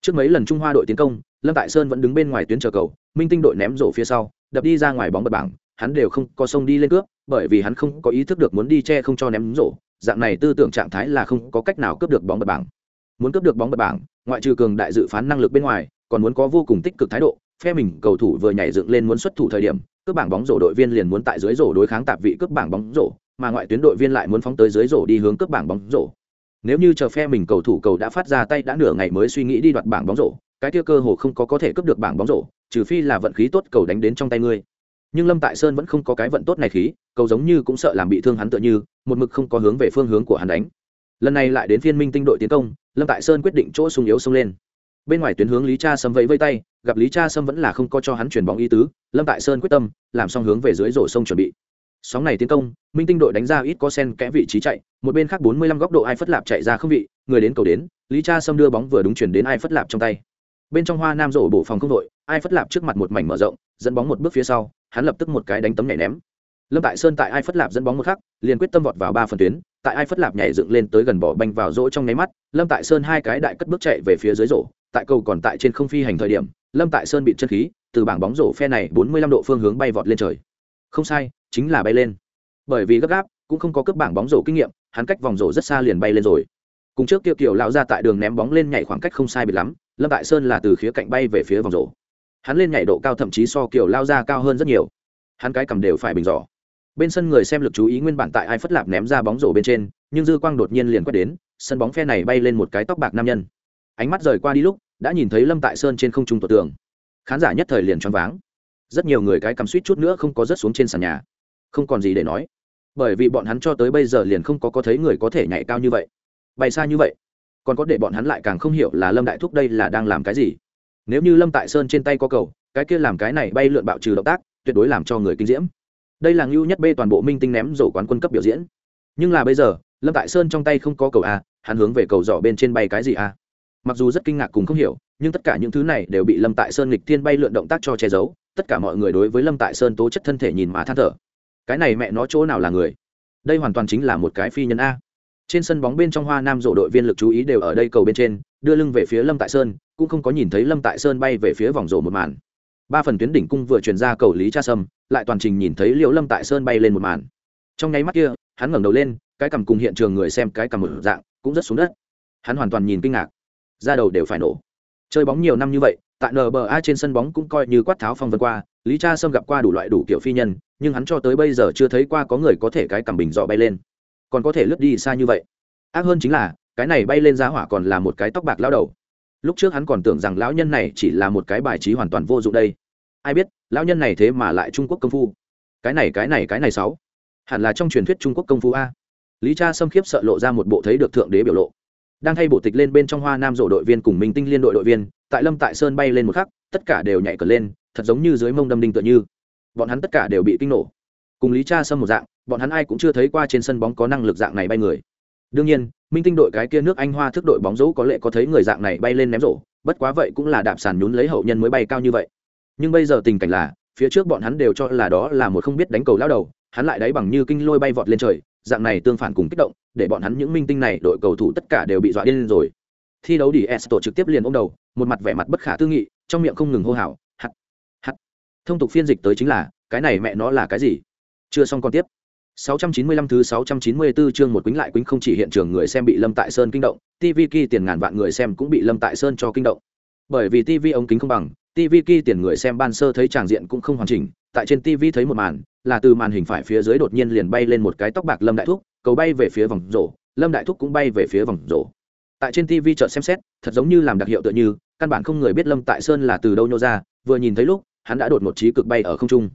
trước mấy lần trung hoa đội tiến công, lâm tại sơn vẫn đứng bên ngoài tuyến chờ cầu, minh tinh đội ném rổ phía sau, đập đi ra ngoài bóng bật bảng, hắn đều không có sông đi lên cướp, bởi vì hắn không có ý thức được muốn đi che không cho ném rổ, dạng này tư tưởng trạng thái là không có cách nào cướp được bóng bật bảng. Muốn cướp được bóng bật bảng, ngoại trừ cường đại dự phán năng lực bên ngoài, còn muốn có vô cùng tích cực thái độ, phe mình cầu thủ vừa nhảy dựng lên muốn xuất thủ thời điểm, cướp bảng bóng rổ đội viên liền muốn tại dưới rổ đối kháng tạp vị cướp bảng bóng rổ, mà ngoại tuyến đội viên lại muốn phóng tới dưới rổ đi hướng cướp bảng bóng rổ nếu như chờ phe mình cầu thủ cầu đã phát ra tay đã nửa ngày mới suy nghĩ đi đoạt bảng bóng rổ, cái kia cơ hồ không có có thể cướp được bảng bóng rổ, trừ phi là vận khí tốt cầu đánh đến trong tay ngươi. Nhưng lâm tại sơn vẫn không có cái vận tốt này khí, cầu giống như cũng sợ làm bị thương hắn tựa như, một mực không có hướng về phương hướng của hắn đánh. Lần này lại đến phiên minh tinh đội tiến công, lâm tại sơn quyết định chỗ sung yếu xông lên. Bên ngoài tuyến hướng lý cha sâm vẫy vây tay, gặp lý cha sâm vẫn là không có cho hắn chuyển bóng ý tứ, lâm tại sơn quyết tâm, làm xong hướng về dưới rổ sông chuẩn bị sóng này tiến công, minh tinh đội đánh ra ít có sen kẽ vị trí chạy, một bên khác bốn mươi lăm góc độ ai phất lạp chạy ra không vị, người đến cầu đến, lý cha sâm đưa bóng vừa đúng chuyển đến ai phất lạp trong tay. Bên trong hoa nam rổ bổ phòng không đội, ai phất lạp trước mặt một mảnh mở rộng, dẫn bóng một bước phía sau, hắn lập tức một cái đánh tấm nhảy ném. Lâm tại sơn tại ai phất lạp dẫn bóng một khắc, liền quyết tâm vọt vào ba phần tuyến, tại ai phất lạp nhảy dựng lên tới gần bỏ banh vào rỗ trong nháy mắt, lâm tại sơn hai cái đại cất bước chạy về phía dưới rổ, tại cầu còn tại trên không phi hành thời điểm, lâm tại sơn bị chân khí, từ bảng bóng rổ phe này bốn mươi lăm độ phương hướng bay vọt lên trời. Không sai chính là bay lên. Bởi vì gấp gáp, cũng không có cướp bảng bóng rổ kinh nghiệm, hắn cách vòng rổ rất xa liền bay lên rồi. Cùng trước kia kiểu lão ra tại đường ném bóng lên nhảy khoảng cách không sai bị lắm, lâm tại sơn là từ khía cạnh bay về phía vòng rổ. Hắn lên nhảy độ cao thậm chí so kiểu lao ra cao hơn rất nhiều. Hắn cái cầm đều phải bình giỏ bên sân người xem lực chú ý nguyên bản tại ai phất lạp ném ra bóng rổ bên trên, nhưng dư quang đột nhiên liền quét đến, sân bóng phe này bay lên một cái tóc bạc nam nhân. Ánh mắt rời qua đi lúc, đã nhìn thấy lâm tại sơn trên không trung tổ tường. Khán giả nhất thời liền choáng váng. Rất nhiều người cái cầm suýt chút nữa không có rớt xuống trên sàn nhà không còn gì để nói. Bởi vì bọn hắn cho tới bây giờ liền không có có thấy người có thể nhảy cao như vậy. Bay xa như vậy, còn có để bọn hắn lại càng không hiểu là lâm đại thúc đây là đang làm cái gì. Nếu như lâm tại sơn trên tay có cầu, cái kia làm cái này bay lượn bạo trừ động tác, tuyệt đối làm cho người kinh diễm. Đây là ngưu nhất b toàn bộ minh tinh ném rổ quán quân cấp biểu diễn. Nhưng là bây giờ, lâm tại sơn trong tay không có cầu a, hắn hướng về cầu giỏ bên trên bay cái gì a? Mặc dù rất kinh ngạc cùng không hiểu, nhưng tất cả những thứ này đều bị lâm tại sơn lịch thiên bay lượn động tác cho che giấu, tất cả mọi người đối với lâm tại sơn tố chất thân thể nhìn mà than thở cái này mẹ nó chỗ nào là người? Đây hoàn toàn chính là một cái phi nhân a. Trên sân bóng bên trong hoa nam rộ đội viên lực chú ý đều ở đây cầu bên trên, đưa lưng về phía lâm tại sơn, cũng không có nhìn thấy lâm tại sơn bay về phía vòng rổ một màn. Ba phần tuyến đỉnh cung vừa truyền ra cầu lý cha sâm, lại toàn trình nhìn thấy liệu lâm tại sơn bay lên một màn. Trong nháy mắt kia, hắn ngẩng đầu lên, cái cằm cùng hiện trường người xem cái cằm một dạng, cũng rất xuống đất. Hắn hoàn toàn nhìn kinh ngạc. Ra đầu đều phải nổ. Chơi bóng nhiều năm như vậy, tại nba trên sân bóng cũng coi như quát tháo phong vân qua lý cha sâm gặp qua đủ loại đủ kiểu phi nhân, nhưng hắn cho tới bây giờ chưa thấy qua có người có thể cái cầm bình dọ bay lên. Còn có thể lướt đi xa như vậy. Ác hơn chính là, cái này bay lên giá hỏa còn là một cái tóc bạc lao đầu. Lúc trước hắn còn tưởng rằng lão nhân này chỉ là một cái bài trí hoàn toàn vô dụng đây. Ai biết, lão nhân này thế mà lại trung quốc công phu. Cái này cái này cái này sáu. Hẳn là trong truyền thuyết trung quốc công phu a. Lý cha xâm khiếp sợ lộ ra một bộ thấy được thượng đế biểu lộ. Đang thay bộ tịch lên bên trong hoa nam rổ đội viên cùng minh tinh liên đội đội viên, tại lâm tại sơn bay lên một khắc, tất cả đều nhảy cờ lên thật giống như dưới mông đâm đinh tựa như. Bọn hắn tất cả đều bị kinh nổ. Cùng lý cha sâm một dạng, bọn hắn ai cũng chưa thấy qua trên sân bóng có năng lực dạng này bay người. Đương nhiên, minh tinh đội cái kia nước anh hoa thức đội bóng rổ có lẽ có thấy người dạng này bay lên ném rổ, bất quá vậy cũng là đạp sàn nhún lấy hậu nhân mới bay cao như vậy. Nhưng bây giờ tình cảnh là, phía trước bọn hắn đều cho là đó là một không biết đánh cầu lao đầu, hắn lại đáy bằng như kinh lôi bay vọt lên trời, dạng này tương phản cùng kích động, để bọn hắn những minh tinh này đội cầu thủ tất cả đều bị dọa điên lên rồi. Thi đấu đi s tổ trực tiếp liền ôm đầu, một mặt vẻ mặt bất khả tư nghị, trong miệng không ngừng hô hào thông tục phiên dịch tới chính là cái này mẹ nó là cái gì? Chưa xong còn tiếp. 695 thứ 694 chương một quýnh lại quýnh không chỉ hiện trường người xem bị Lâm Tại Sơn kinh động, TV kỳ tiền ngàn vạn người xem cũng bị Lâm Tại Sơn cho kinh động. Bởi vì TV ống kính không bằng, tv ki tiền người xem ban sơ thấy tràng diện cũng không hoàn chỉnh tại trên tv thấy một màn là từ màn hình phải phía dưới đột nhiên liền bay lên một cái tóc bạc lâm đại thúc cầu bay về phía vòng rổ lâm đại thúc cũng bay về phía vòng rổ. Tại trên tv chợt xem xét thật giống như làm đặc hiệu tựa như căn bản không người biết lâm tại sơn là từ đâu nhô ra vừa nhìn thấy lúc hắn đã đột một trí cực bay ở không trung.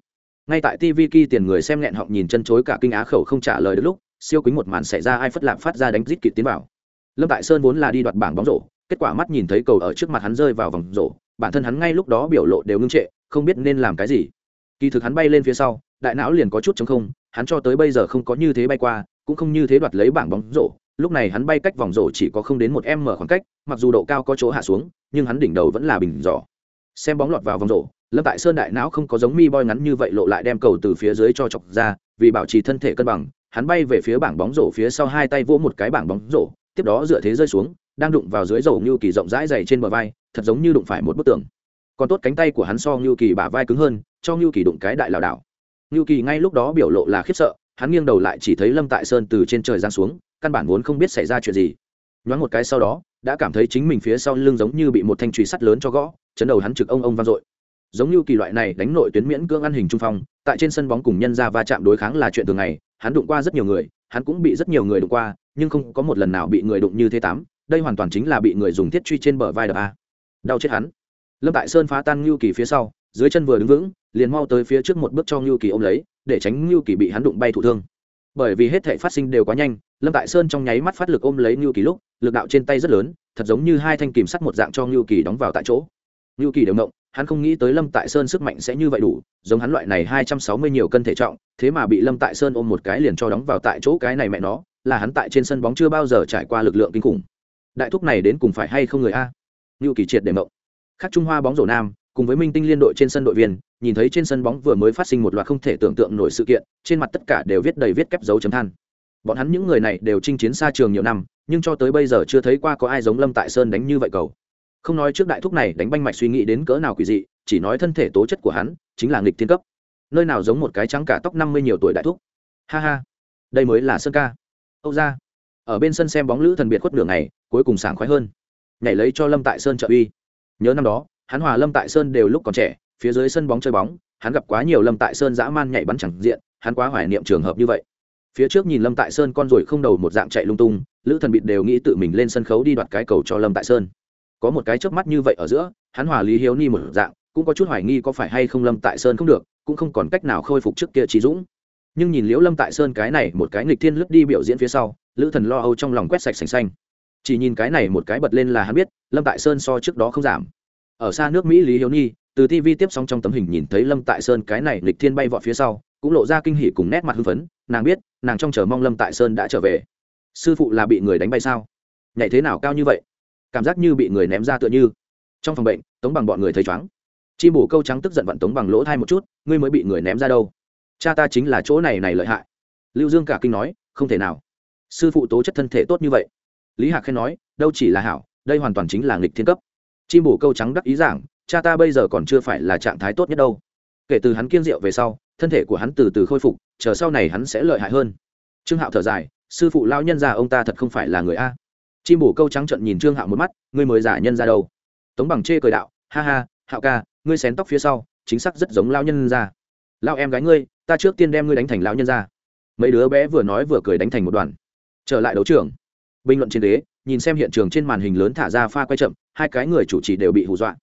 Ngay tại tv ki tiền người xem nghẹn họng nhìn chân chối cả kinh á khẩu không trả lời được lúc, siêu kính một màn xảy ra, ai phất lạc phát ra đánh rít kịp tiến vào. Lâm tại sơn vốn là đi đoạt bảng bóng rổ, kết quả mắt nhìn thấy cầu ở trước mặt hắn rơi vào vòng rổ, bản thân hắn ngay lúc đó biểu lộ đều ngưng trệ, không biết nên làm cái gì. Kỳ thực hắn bay lên phía sau, đại não liền có chút chống không, hắn cho tới bây giờ không có như thế bay qua, cũng không như thế đoạt lấy bảng bóng rổ. Lúc này hắn bay cách vòng rổ chỉ có không đến một m khoảng cách, mặc dù độ cao có chỗ hạ xuống, nhưng hắn đỉnh đầu vẫn là bình giỏ. Xem bóng lọt vào vòng rổ lâm tại sơn đại não không có giống mi boy ngắn như vậy lộ lại đem cầu từ phía dưới cho chọc ra, vì bảo trì thân thể cân bằng, hắn bay về phía bảng bóng rổ phía sau hai tay vỗ một cái bảng bóng rổ, tiếp đó dựa thế rơi xuống, đang đụng vào dưới rổ như kỳ rộng rãi dày trên bờ vai, thật giống như đụng phải một bức tường. Còn tốt cánh tay của hắn so như kỳ bả vai cứng hơn, cho như kỳ đụng cái đại lảo đảo. Như kỳ ngay lúc đó biểu lộ là khiếp sợ, hắn nghiêng đầu lại chỉ thấy lâm tại sơn từ trên trời giáng xuống, căn bản vốn không biết xảy ra chuyện gì. Nhoáng một cái sau đó, đã cảm thấy chính mình phía sau lưng giống như bị một thanh trùy sắt lớn cho gõ, chấn đầu hắn trực ông ông vang dội giống như kỳ loại này đánh nội tuyến miễn cưỡng ăn hình trung phong, tại trên sân bóng cùng nhân ra va chạm đối kháng là chuyện thường ngày, hắn đụng qua rất nhiều người, hắn cũng bị rất nhiều người đụng qua, nhưng không có một lần nào bị người đụng như thế tám, đây hoàn toàn chính là bị người dùng thiết truy trên bờ vai đập a. Đau chết hắn. Lâm tại sơn phá tan ngưu kỳ phía sau, dưới chân vừa đứng vững, liền mau tới phía trước một bước cho ngưu kỳ ôm lấy, để tránh ngưu kỳ bị hắn đụng bay thụ thương. Bởi vì hết thể phát sinh đều quá nhanh, lâm tại sơn trong nháy mắt phát lực ôm lấy ngưu kỳ lúc, lực đạo trên tay rất lớn, thật giống như hai thanh kìm sắt một dạng cho ngưu kỳ đóng vào tại chỗ. Ngưu kỳ đều động hắn không nghĩ tới lâm tại sơn sức mạnh sẽ như vậy đủ, giống hắn loại này hai trăm sáu mươi nhiều cân thể trọng, thế mà bị lâm tại sơn ôm một cái liền cho đóng vào tại chỗ cái này mẹ nó, là hắn tại trên sân bóng chưa bao giờ trải qua lực lượng kinh khủng. Đại thúc này đến cùng phải hay không người a? Ngự kỳ triệt để mộng. Khắc trung hoa bóng rổ nam, cùng với minh tinh liên đội trên sân đội viên, nhìn thấy trên sân bóng vừa mới phát sinh một loạt không thể tưởng tượng nổi sự kiện, trên mặt tất cả đều viết đầy viết kép dấu chấm than. Bọn hắn những người này đều chinh chiến xa trường nhiều năm, nhưng cho tới bây giờ chưa thấy qua có ai giống lâm tại sơn đánh như vậy cầu không nói trước đại thúc này đánh banh mạch suy nghĩ đến cỡ nào quỷ dị, chỉ nói thân thể tố chất của hắn chính là nghịch thiên cấp. Nơi nào giống một cái trắng cả tóc năm mươi nhiều tuổi đại thúc. Ha ha, đây mới là sơn ca. Âu ra, ở bên sân xem bóng lữ thần biệt khuất đường này, cuối cùng sảng khoái hơn. Nhảy lấy cho lâm tại sơn trợ uy. Nhớ năm đó, hắn hòa lâm tại sơn đều lúc còn trẻ, phía dưới sân bóng chơi bóng, hắn gặp quá nhiều lâm tại sơn dã man nhảy bắn chẳng diện, hắn quá hoài niệm trường hợp như vậy. Phía trước nhìn lâm tại sơn con rồi không đầu một dạng chạy lung tung, lữ thần bịt đều nghĩ tự mình lên sân khấu đi đoạt cái cầu cho lâm tại sơn có một cái chớp mắt như vậy ở giữa, hắn hòa lý hiếu ni một dạng, cũng có chút hoài nghi có phải hay không lâm tại sơn không được, cũng không còn cách nào khôi phục trước kia trí dũng. Nhưng nhìn liễu lâm tại sơn cái này một cái nghịch thiên lướt đi biểu diễn phía sau, lữ thần lo âu trong lòng quét sạch sành xanh. Chỉ nhìn cái này một cái bật lên là hắn biết, lâm tại sơn so trước đó không giảm. Ở xa nước mỹ lý hiếu nhi từ tv tiếp xong trong tấm hình nhìn thấy lâm tại sơn cái này lịch thiên bay vọt phía sau, cũng lộ ra kinh hỉ cùng nét mặt hưng phấn, nàng biết, nàng trong chờ mong lâm tại sơn đã trở về. Sư phụ là bị người đánh bay sao? Nhảy thế nào cao như vậy? Cảm giác như bị người ném ra tựa như. Trong phòng bệnh, tống bằng bọn người thấy chóng chim bổ câu trắng tức giận vặn tống bằng lỗ thai một chút, ngươi mới bị người ném ra đâu? Cha ta chính là chỗ này này lợi hại. Lưu dương cả kinh nói, không thể nào. Sư phụ tố chất thân thể tốt như vậy. Lý hạc khen nói, đâu chỉ là hảo, đây hoàn toàn chính là nghịch thiên cấp. Chim bổ câu trắng đắc ý giảng, cha ta bây giờ còn chưa phải là trạng thái tốt nhất đâu. Kể từ hắn kiêng rượu về sau, thân thể của hắn từ từ khôi phục, chờ sau này hắn sẽ lợi hại hơn. Trương hạo thở dài, sư phụ lao nhân ra ông ta thật không phải là người a chim bổ câu trắng trận nhìn trương hạo một mắt, ngươi mới giả nhân ra đâu? Tống bằng chê cười đạo, ha ha, hạo ca, ngươi xén tóc phía sau, chính xác rất giống lao nhân ra. Lao em gái ngươi, ta trước tiên đem ngươi đánh thành lao nhân ra. Mấy đứa bé vừa nói vừa cười đánh thành một đoàn. Trở lại đấu trường. Bình luận trên đế, nhìn xem hiện trường trên màn hình lớn thả ra pha quay chậm, hai cái người chủ trì đều bị hù dọa.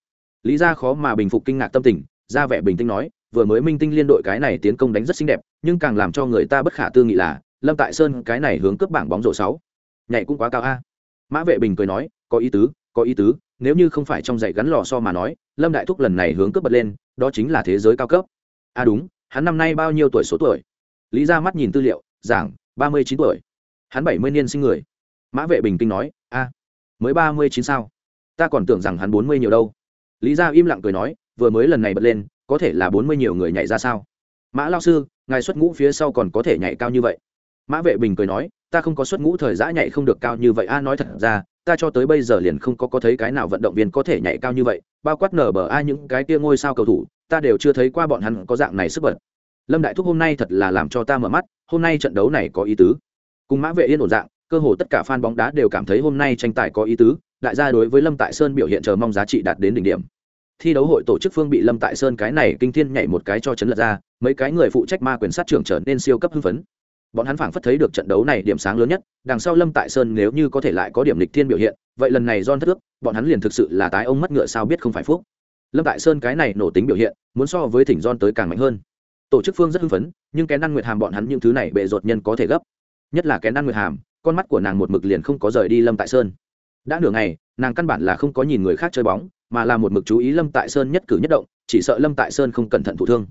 Lý ra khó mà bình phục kinh ngạc tâm tình, ra vẻ bình tĩnh nói, vừa mới minh tinh liên đội cái này tiến công đánh rất xinh đẹp, nhưng càng làm cho người ta bất khả tư nghị là, lâm tại sơn cái này hướng cướp bảng bóng rổ sáu. Nhảy cũng quá cao a mã vệ bình cười nói, có ý tứ, có ý tứ, nếu như không phải trong giày gắn lò so mà nói, lâm đại thúc lần này hướng cướp bật lên, đó chính là thế giới cao cấp. À đúng, hắn năm nay bao nhiêu tuổi số tuổi? Lý ra mắt nhìn tư liệu, giảng, ba mươi chín tuổi. Hắn bảy mươi niên sinh người. Mã vệ bình kinh nói, a, mới ba mươi chín sao? Ta còn tưởng rằng hắn bốn mươi nhiều đâu. Lý gia im lặng cười nói, vừa mới lần này bật lên, có thể là bốn mươi nhiều người nhảy ra sao? Mã lao sư, ngài xuất ngũ phía sau còn có thể nhảy cao như vậy mã vệ bình cười nói, ta không có xuất ngũ thời giã nhảy không được cao như vậy. A, nói thật ra, ta cho tới bây giờ liền không có có thấy cái nào vận động viên có thể nhảy cao như vậy. Bao quát nở bờ ai những cái kia ngôi sao cầu thủ, ta đều chưa thấy qua bọn hắn có dạng này sức bật. Lâm đại thúc, hôm nay thật là làm cho ta mở mắt, hôm nay trận đấu này có ý tứ. Cùng mã vệ yên ổn dạng, cơ hồ tất cả fan bóng đá đều cảm thấy hôm nay tranh tài có ý tứ. Đại gia đối với lâm tại sơn biểu hiện chờ mong giá trị đạt đến đỉnh điểm. Thi đấu hội tổ chức phương bị lâm tại sơn cái này kinh thiên nhảy một cái cho chấn lật ra, mấy cái người phụ trách ma quyền sát trưởng trở nên siêu cấp hưng phấn bọn hắn phảng phất thấy được trận đấu này điểm sáng lớn nhất, đằng sau lâm tại sơn nếu như có thể lại có điểm lịch thiên biểu hiện, vậy lần này don thất ước, bọn hắn liền thực sự là tái ông mất ngựa sao biết không phải phúc. Lâm tại sơn cái này nổ tính biểu hiện, muốn so với thỉnh don tới càng mạnh hơn. Tổ chức phương rất hưng phấn, nhưng kén ăn nguyệt hàm bọn hắn những thứ này bệ rột nhân có thể gấp. Nhất là kén ăn nguyệt hàm, con mắt của nàng một mực liền không có rời đi lâm tại sơn. Đã nửa ngày, nàng căn bản là không có nhìn người khác chơi bóng, mà là một mực chú ý lâm tại sơn nhất cử nhất động, chỉ sợ lâm tại sơn không cẩn thận thụ thương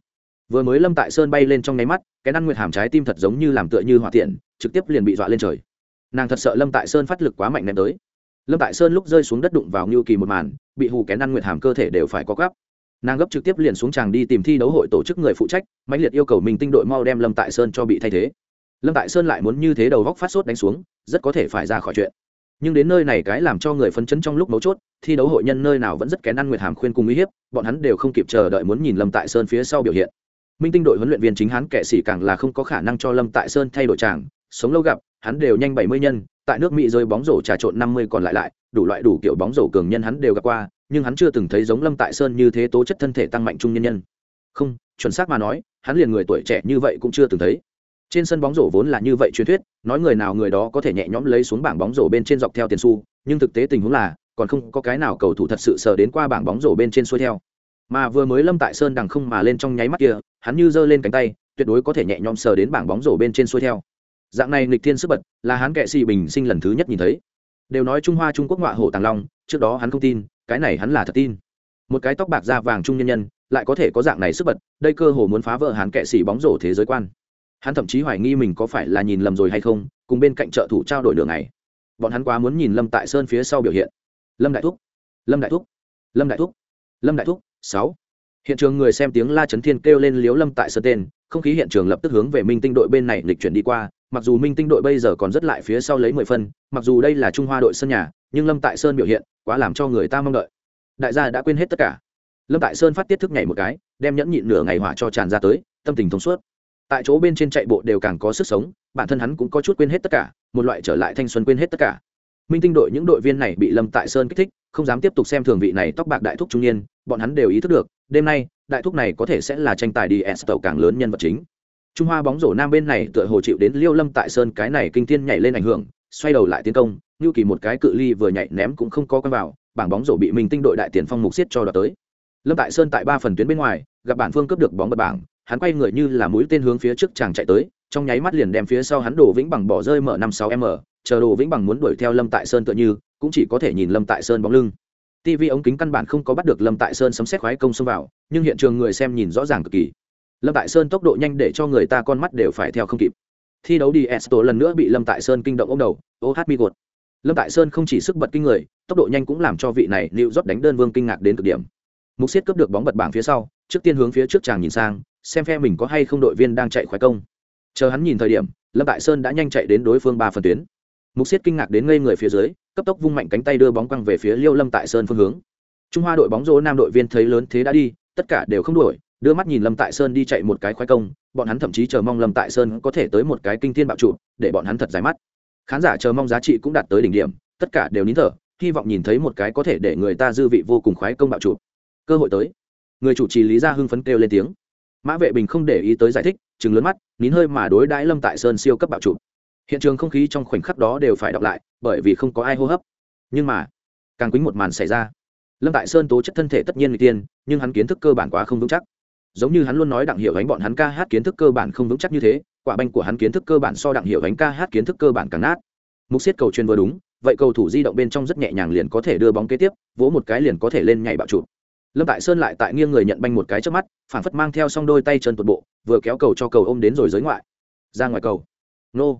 vừa mới lâm tại sơn bay lên trong nháy mắt, cái năn nguyệt hàm trái tim thật giống như làm tựa như hỏa tiện, trực tiếp liền bị dọa lên trời. Nàng thật sợ lâm tại sơn phát lực quá mạnh ném tới. Lâm tại sơn lúc rơi xuống đất đụng vào ngưu kỳ một màn, bị hù kén ăn nguyệt hàm cơ thể đều phải có gấp nàng gấp trực tiếp liền xuống tràng đi tìm thi đấu hội tổ chức người phụ trách mạnh liệt yêu cầu mình tinh đội mau đem lâm tại sơn cho bị thay thế. Lâm tại sơn lại muốn như thế đầu góc phát sốt đánh xuống, rất có thể phải ra khỏi chuyện. Nhưng đến nơi này cái làm cho người phấn chấn trong lúc mấu chốt, thi đấu hội nhân nơi nào vẫn rất kén ăn nguyệt hàm khuyên cùng uy hiếp, bọn hắn đều không kịp chờ đợi muốn nhìn lâm tại sơn phía sau biểu hiện minh tinh đội huấn luyện viên chính hắn kệ sĩ càng là không có khả năng cho lâm tại sơn thay đổi tràng sống lâu gặp, hắn đều nhanh bảy mươi nhân, tại nước mỹ rơi bóng rổ trà trộn năm mươi còn lại lại, đủ loại đủ kiểu bóng rổ cường nhân hắn đều gặp qua, nhưng hắn chưa từng thấy giống lâm tại sơn như thế tố chất thân thể tăng mạnh trung nhân nhân. Không, chuẩn xác mà nói, hắn liền người tuổi trẻ như vậy cũng chưa từng thấy. Trên sân bóng rổ vốn là như vậy truyền thuyết, nói người nào người đó có thể nhẹ nhõm lấy xuống bảng bóng rổ bên trên dọc theo tiền su nhưng thực tế tình huống là, còn không có cái nào cầu thủ thật sự sờ đến qua bảng bóng rổ bên trên xuôi theo. Mà vừa mới lâm tại sơn đằng không mà lên trong nháy mắt kia hắn như giơ lên cánh tay, tuyệt đối có thể nhẹ nhõm sờ đến bảng bóng rổ bên trên xuôi theo. Dạng này nghịch thiên sức bật là hắn kệ sĩ bình sinh lần thứ nhất nhìn thấy. Đều nói trung hoa trung quốc ngoại hổ tàng long, trước đó hắn không tin, cái này hắn là thật tin. Một cái tóc bạc da vàng trung nhân nhân, lại có thể có dạng này sức bật, đây cơ hồ muốn phá vỡ hắn kệ sĩ bóng rổ thế giới quan. Hắn thậm chí hoài nghi mình có phải là nhìn lầm rồi hay không, cùng bên cạnh trợ thủ trao đổi đường này. Bọn hắn quá muốn nhìn lâm tại sơn phía sau biểu hiện. Lâm đại thúc, lâm đại thúc, lâm đại thúc, lâm đại thúc, sáu hiện trường người xem tiếng la chấn thiên kêu lên liếu lâm tại sơn tên, không khí hiện trường lập tức hướng về minh tinh đội bên này lịch chuyển đi qua, mặc dù minh tinh đội bây giờ còn rất lại phía sau lấy mười phân, mặc dù đây là trung hoa đội sân nhà, nhưng lâm tại sơn biểu hiện quá làm cho người ta mong đợi. Đại gia đã quên hết tất cả. Lâm tại sơn phát tiết thức nhảy một cái, đem nhẫn nhịn nửa ngày hỏa cho tràn ra tới, tâm tình thông suốt. Tại chỗ bên trên chạy bộ đều càng có sức sống, bản thân hắn cũng có chút quên hết tất cả, một loại trở lại thanh xuân quên hết tất cả. Minh tinh đội những đội viên này bị lâm tại sơn kích thích không dám tiếp tục xem thường vị này tóc bạc đại thúc trung niên, bọn hắn đều ý thức được, đêm nay, đại thúc này có thể sẽ là tranh tài đi s tàu càng lớn nhân vật chính. Trung hoa bóng rổ nam bên này tựa hồ chịu đến liêu lâm tại sơn cái này kinh thiên nhảy lên ảnh hưởng, xoay đầu lại tiến công như kỳ một cái cự ly vừa nhảy ném cũng không có quen vào, bảng bóng rổ bị mình tinh đội đại tiền phong mục xiết cho đợt tới. Lâm tại sơn tại ba phần tuyến bên ngoài, gặp bản phương cướp được bóng bật bảng, hắn quay người như là mũi tên hướng phía trước chàng chạy tới, trong nháy mắt liền đem phía sau hắn đổ vĩnh bằng bỏ rơi mở năm sáu m, chờ đồ vĩnh bằng muốn đuổi theo lâm tại sơn tựa như cũng chỉ có thể nhìn lâm tại sơn bóng lưng. Tv ống kính căn bản không có bắt được lâm tại sơn sấm xét khoái công xông vào, nhưng hiện trường người xem nhìn rõ ràng cực kỳ. Lâm tại sơn tốc độ nhanh để cho người ta con mắt đều phải theo không kịp. Thi đấu đi, esto lần nữa bị lâm tại sơn kinh động ông đầu. Ô hát mi gột. Lâm tại sơn không chỉ sức bật kinh người, tốc độ nhanh cũng làm cho vị này liệu rót đánh đơn vương kinh ngạc đến cực điểm. Mục xiết cướp được bóng bật bảng phía sau, trước tiên hướng phía trước chàng nhìn sang, xem phe mình có hay không đội viên đang chạy khoái công. Chờ hắn nhìn thời điểm, lâm tại sơn đã nhanh chạy đến đối phương ba phần tuyến mục xiết kinh ngạc đến ngây người phía dưới, cấp tốc vung mạnh cánh tay đưa bóng quăng về phía liêu lâm tại sơn phương hướng. Trung hoa đội bóng rổ nam đội viên thấy lớn thế đã đi, tất cả đều không đuổi, đưa mắt nhìn lâm tại sơn đi chạy một cái khoái công, bọn hắn thậm chí chờ mong lâm tại sơn có thể tới một cái kinh thiên bạo trụ, để bọn hắn thật dài mắt. Khán giả chờ mong giá trị cũng đạt tới đỉnh điểm, tất cả đều nín thở, hy vọng nhìn thấy một cái có thể để người ta dư vị vô cùng khoái công bạo trụ. Cơ hội tới. Người chủ trì lý gia hưng phấn kêu lên tiếng. Mã vệ bình không để ý tới giải thích chừng lớn mắt, nín hơi mà đối đãi lâm tại sơn siêu cấp bạo trụ hiện trường không khí trong khoảnh khắc đó đều phải đọc lại, bởi vì không có ai hô hấp. Nhưng mà, càng quýnh một màn xảy ra. Lâm tại sơn tố chất thân thể tất nhiên người tiên, nhưng hắn kiến thức cơ bản quá không vững chắc. Giống như hắn luôn nói đặng hiểu ánh bọn hắn ca hát kiến thức cơ bản không vững chắc như thế, quả banh của hắn kiến thức cơ bản so đặng hiểu ánh ca hát kiến thức cơ bản càng nát. Mục xiết cầu chuyên vừa đúng, vậy cầu thủ di động bên trong rất nhẹ nhàng liền có thể đưa bóng kế tiếp, vỗ một cái liền có thể lên nhảy bạo trụ lâm tại sơn lại tại nghiêng người nhận banh một cái trước mắt, phản phất mang theo xong đôi tay chân tuột bộ, vừa kéo cầu cho cầu ôm đến rồi giới ngoại. Ra ngoài cầu. Nô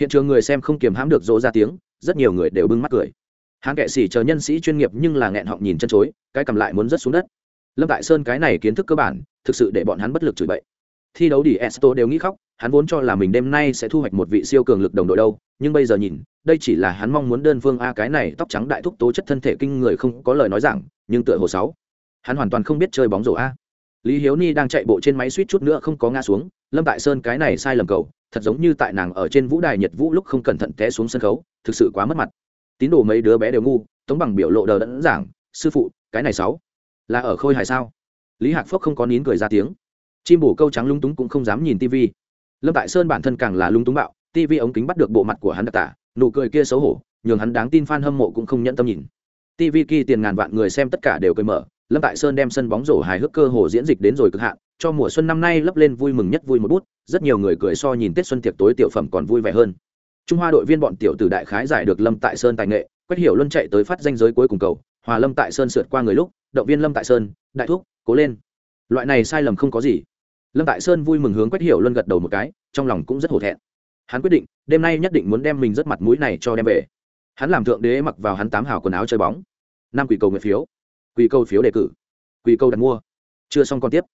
hiện trường người xem không kiềm hãm được rỗ ra tiếng, rất nhiều người đều bưng mắt cười. Hãng kệ sĩ chờ nhân sĩ chuyên nghiệp nhưng là nghẹn họng nhìn chân chối, cái cầm lại muốn rớt xuống đất. Lâm tại sơn cái này kiến thức cơ bản, thực sự để bọn hắn bất lực chửi bậy. Thi đấu đi, esto đều nghĩ khóc, hắn vốn cho là mình đêm nay sẽ thu hoạch một vị siêu cường lực đồng đội đâu, nhưng bây giờ nhìn, đây chỉ là hắn mong muốn đơn phương a, cái này tóc trắng đại thúc tố chất thân thể kinh người không có lời nói rằng nhưng tựa hồ sáu. Hắn hoàn toàn không biết chơi bóng rổ a. Lý hiếu ni đang chạy bộ trên máy suýt chút nữa không có ngã xuống, lâm tại sơn cái này sai lầm cầu thật giống như tại nàng ở trên vũ đài nhật vũ lúc không cẩn thận té xuống sân khấu, thực sự quá mất mặt. Tín đồ mấy đứa bé đều ngu, tống bằng biểu lộ đờ đẫn giảng, sư phụ, cái này sáu, là ở khôi hài sao? Lý hạc phước không có nín cười ra tiếng. Chim bổ câu trắng lung túng cũng không dám nhìn tv lâm tại sơn bản thân càng là lung túng bạo tv ống kính bắt được bộ mặt của hắn đặc tả, nụ cười kia xấu hổ, nhường hắn đáng tin f a n hâm mộ cũng không nhẫn tâm nhìn. Tv kỳ tiền ngàn vạn người xem tất cả đều cười mở, lâm tại sơn đem sân bóng rổ hài hước cơ hồ diễn dịch đến rồi cực hạn cho mùa xuân năm nay lấp lên vui mừng nhất vui một bút, rất nhiều người cười so nhìn tết xuân tiệc tối tiểu phẩm còn vui vẻ hơn. Trung hoa đội viên bọn tiểu tử đại khái giải được lâm tại sơn tài nghệ quét hiểu luân chạy tới phát danh giới cuối cùng cầu, hòa lâm tại sơn sượt qua người lúc, động viên lâm tại sơn, đại thúc, cố lên. Loại này sai lầm không có gì. Lâm tại sơn vui mừng hướng quét hiểu luân gật đầu một cái, trong lòng cũng rất hổ thẹn. Hắn quyết định, đêm nay nhất định muốn đem mình rất mặt mũi này cho đem về. Hắn làm thượng đế mặc vào hắn tám hào quần áo chơi bóng. Năm quỷ cầu nguyện phiếu. Quỷ cầu phiếu đề cử. Quỷ cầu đặt mua. Chưa xong còn tiếp.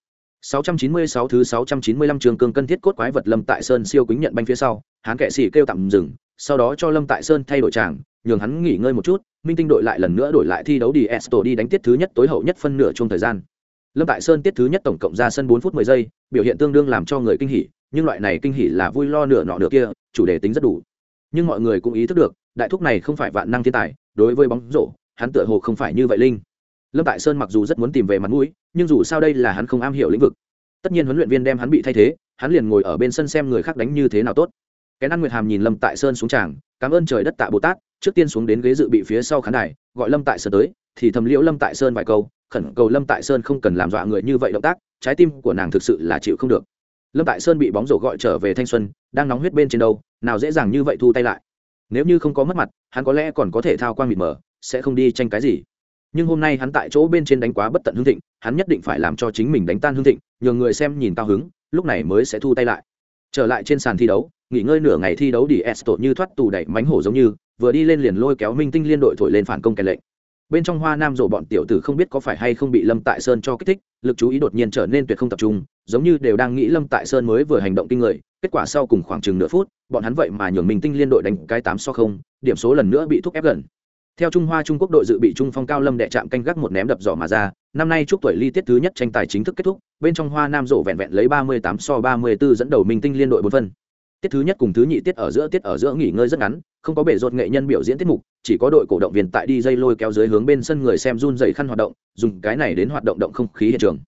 696 thứ 695 trường cương cân thiết cốt quái vật Lâm Tại Sơn siêu kính nhận banh phía sau, hắn kệ sĩ kêu tạm dừng, sau đó cho Lâm Tại Sơn thay đổi trạng, nhường hắn nghỉ ngơi một chút, Minh Tinh đội lại lần nữa đổi lại thi đấu đi Esto đi đánh tiết thứ nhất tối hậu nhất phân nửa chung thời gian. Lâm Tại Sơn tiết thứ nhất tổng cộng ra sân 4 phút 10 giây, biểu hiện tương đương làm cho người kinh hỉ, nhưng loại này kinh hỉ là vui lo nửa nọ nửa kia, chủ đề tính rất đủ. Nhưng mọi người cũng ý thức được, đại thúc này không phải vạn năng thiên tài, đối với bóng rổ, hắn tựa hồ không phải như vậy linh. Lâm Tại Sơn mặc dù rất muốn tìm về mặt mũi, nhưng dù sao đây là hắn không am hiểu lĩnh vực. Tất nhiên huấn luyện viên đem hắn bị thay thế hắn liền ngồi ở bên sân xem người khác đánh như thế nào tốt. Cái năng nguyệt hàm nhìn lâm tại sơn xuống tràng cảm ơn trời đất tạ bồ tát trước tiên xuống đến ghế dự bị phía sau khán đài gọi lâm tại sơn tới thì thầm liễu lâm tại sơn vài câu khẩn cầu lâm tại sơn không cần làm dọa người như vậy động tác trái tim của nàng thực sự là chịu không được. Lâm tại sơn bị bóng rổ gọi trở về thanh xuân đang nóng huyết bên trên đâu nào dễ dàng như vậy thu tay lại. Nếu như không có mất mặt hắn có lẽ còn có thể thao quang mịt mờ sẽ không đi tranh cái gì nhưng hôm nay hắn tại chỗ bên trên đánh quá bất tận hương thịnh, hắn nhất định phải làm cho chính mình đánh tan hương thịnh nhường người xem nhìn cao hứng, lúc này mới sẽ thu tay lại. Trở lại trên sàn thi đấu, nghỉ ngơi nửa ngày thi đấu đi esto như thoát tù đẩy mánh hổ giống như, vừa đi lên liền lôi kéo minh tinh liên đội thổi lên phản công kèn lệnh. Bên trong hoa nam rổ bọn tiểu tử không biết có phải hay không bị lâm tại sơn cho kích thích, lực chú ý đột nhiên trở nên tuyệt không tập trung, giống như đều đang nghĩ lâm tại sơn mới vừa hành động kinh người, kết quả sau cùng khoảng chừng nửa phút, bọn hắn vậy mà nhường minh tinh liên đội đánh cái tám so không, điểm số lần nữa bị thúc ép gần theo trung hoa trung quốc đội dự bị trung phong cao lâm đệ chạm canh gác một ném đập giỏ mà ra, năm nay chúc tuổi ly tiết thứ nhất tranh tài chính thức kết thúc, bên trong hoa nam rổ vẹn vẹn lấy ba mươi tám so ba mươi 34 dẫn đầu minh tinh liên đội bốn phân. Tiết thứ nhất cùng thứ nhị tiết ở giữa, tiết ở giữa nghỉ ngơi rất ngắn, không có bể rột nghệ nhân biểu diễn tiết mục, chỉ có đội cổ động viên tại đi dây lôi kéo dưới hướng bên sân người xem run dày khăn hoạt động, dùng cái này đến hoạt động động không khí hiện trường.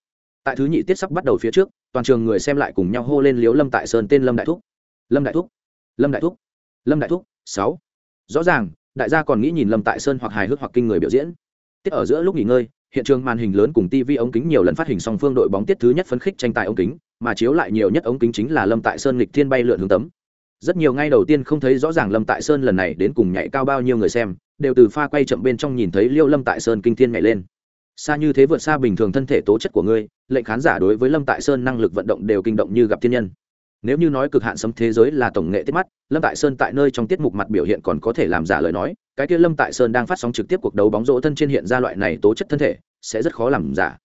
Tại thứ nhị tiết sắp bắt đầu phía trước, toàn trường người xem lại cùng nhau hô lên liếu lâm tại sơn tên lâm đại thúc. Lâm đại thúc. Lâm đại thúc. Lâm đại thúc. Sáu. Rõ ràng đại gia còn nghĩ nhìn lâm tại sơn hoặc hài hước hoặc kinh người biểu diễn. Tiết ở giữa lúc nghỉ ngơi, hiện trường màn hình lớn cùng tv ống kính nhiều lần phát hình song phương đội bóng tiết thứ nhất phấn khích tranh tài ống kính, mà chiếu lại nhiều nhất ống kính chính là lâm tại sơn lịch thiên bay lượn hướng tấm. Rất nhiều ngay đầu tiên không thấy rõ ràng lâm tại sơn lần này đến cùng nhảy cao bao nhiêu người xem, đều từ pha quay chậm bên trong nhìn thấy liêu lâm tại sơn kinh thiên nhảy lên. Xa như thế vượt xa bình thường thân thể tố chất của ngươi, lệnh khán giả đối với lâm tại sơn năng lực vận động đều kinh động như gặp thiên nhân nếu như nói cực hạn sấm thế giới là tổng nghệ tiết mắt, lâm tại sơn tại nơi trong tiết mục mặt biểu hiện còn có thể làm giả lời nói, cái kia lâm tại sơn đang phát sóng trực tiếp cuộc đấu bóng rổ thân trên hiện ra loại này tố chất thân thể, sẽ rất khó làm giả.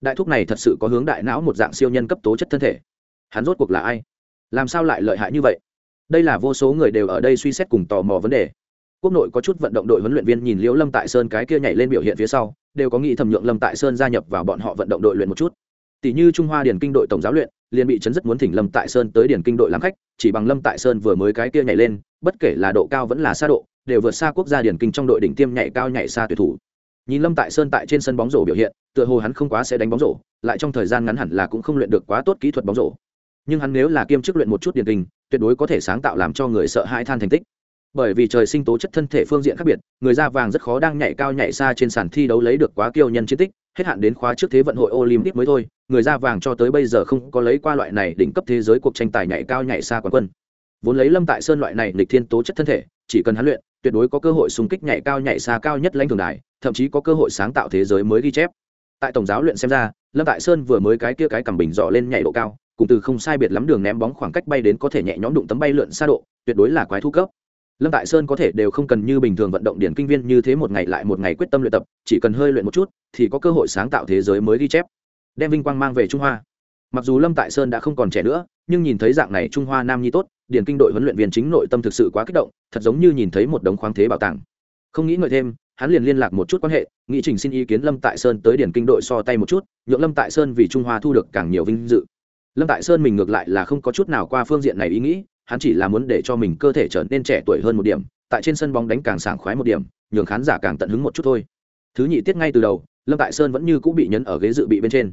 Đại thúc này thật sự có hướng đại não một dạng siêu nhân cấp tố chất thân thể. Hắn rốt cuộc là ai? Làm sao lại lợi hại như vậy? Đây là vô số người đều ở đây suy xét cùng tò mò vấn đề. Quốc nội có chút vận động đội huấn luyện viên nhìn liễu lâm tại sơn cái kia nhảy lên biểu hiện phía sau, đều có nghĩ thẩm nhượng lâm tại sơn gia nhập vào bọn họ vận động đội luyện một chút. Tỷ như trung hoa Điền kinh đội tổng giáo luyện liền bị chấn rất muốn thỉnh lâm tại sơn tới điển kinh đội làm khách, chỉ bằng lâm tại sơn vừa mới cái kia nhảy lên, bất kể là độ cao vẫn là xa độ, đều vượt xa quốc gia điển kinh trong đội đỉnh tiêm nhảy cao nhảy xa tuyệt thủ. Nhìn lâm tại sơn tại trên sân bóng rổ biểu hiện, tựa hồ hắn không quá sẽ đánh bóng rổ, lại trong thời gian ngắn hẳn là cũng không luyện được quá tốt kỹ thuật bóng rổ. Nhưng hắn nếu là kiêm chức luyện một chút điển kinh, tuyệt đối có thể sáng tạo làm cho người sợ hãi than thành tích. Bởi vì trời sinh tố chất thân thể phương diện khác biệt, người da vàng rất khó đang nhảy cao nhảy xa trên sàn thi đấu lấy được quá kiêu nhân chiến tích hết hạn đến khóa trước thế vận hội olympic mới thôi, người da vàng cho tới bây giờ không có lấy qua loại này đỉnh cấp thế giới cuộc tranh tài nhảy cao nhảy xa quán quân. Vốn lấy lâm tại sơn loại này nghịch thiên tố chất thân thể, chỉ cần hắn luyện, tuyệt đối có cơ hội xung kích nhảy cao nhảy xa cao nhất lãnh thường đài, thậm chí có cơ hội sáng tạo thế giới mới ghi chép. Tại tổng giáo luyện xem ra, lâm tại sơn vừa mới cái kia cái cầm bình dọ lên nhảy độ cao, cùng từ không sai biệt lắm đường ném bóng khoảng cách bay đến có thể nhẹ nhõm đụng tấm bay lượn xa độ, tuyệt đối là quái thu cấp. Lâm tại sơn có thể đều không cần như bình thường vận động điển kinh viên như thế một ngày lại một ngày quyết tâm luyện tập, chỉ cần hơi luyện một chút thì có cơ hội sáng tạo thế giới mới ghi chép. Đem vinh quang mang về trung hoa. Mặc dù lâm tại sơn đã không còn trẻ nữa, nhưng nhìn thấy dạng này trung hoa nam nhi tốt, điển kinh đội huấn luyện viên chính nội tâm thực sự quá kích động, thật giống như nhìn thấy một đống khoáng thế bảo tàng. Không nghĩ ngợi thêm, hắn liền liên lạc một chút quan hệ nghị trình xin ý kiến lâm tại sơn tới điển kinh đội so tay một chút, nhượng lâm tại sơn vì trung hoa thu được càng nhiều vinh dự. Lâm tại sơn mình ngược lại là không có chút nào qua phương diện này ý nghĩ, hắn chỉ là muốn để cho mình cơ thể trở nên trẻ tuổi hơn một điểm, tại trên sân bóng đánh càng sảng khoái một điểm, nhường khán giả càng tận hứng một chút thôi. Thứ nhị tiết ngay từ đầu lâm tại sơn vẫn như cũng bị nhấn ở ghế dự bị bên trên.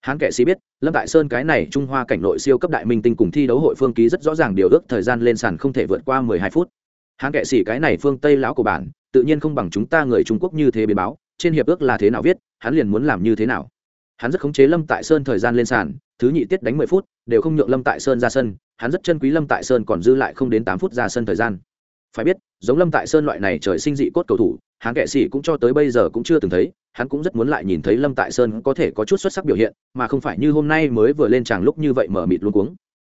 Hán kệ sĩ biết, lâm tại sơn cái này trung hoa cảnh nội siêu cấp đại minh tinh cùng thi đấu hội phương ký rất rõ ràng điều ước thời gian lên sàn không thể vượt qua mười hai phút. Hán kệ sĩ cái này phương tây lão của bản, tự nhiên không bằng chúng ta người trung quốc như thế biến báo, trên hiệp ước là thế nào viết, hắn liền muốn làm như thế nào. Hắn rất khống chế lâm tại sơn thời gian lên sàn, thứ nhị tiết đánh mười phút, đều không nhượng lâm tại sơn ra sân, hắn rất chân quý lâm tại sơn còn dư lại không đến tám phút ra sân thời gian. Phải biết, giống lâm tại sơn loại này trời sinh dị cốt cầu thủ hắn kệ sĩ cũng cho tới bây giờ cũng chưa từng thấy hắn cũng rất muốn lại nhìn thấy lâm tại sơn có thể có chút xuất sắc biểu hiện, mà không phải như hôm nay mới vừa lên tràng lúc như vậy mở mịt luôn cuống.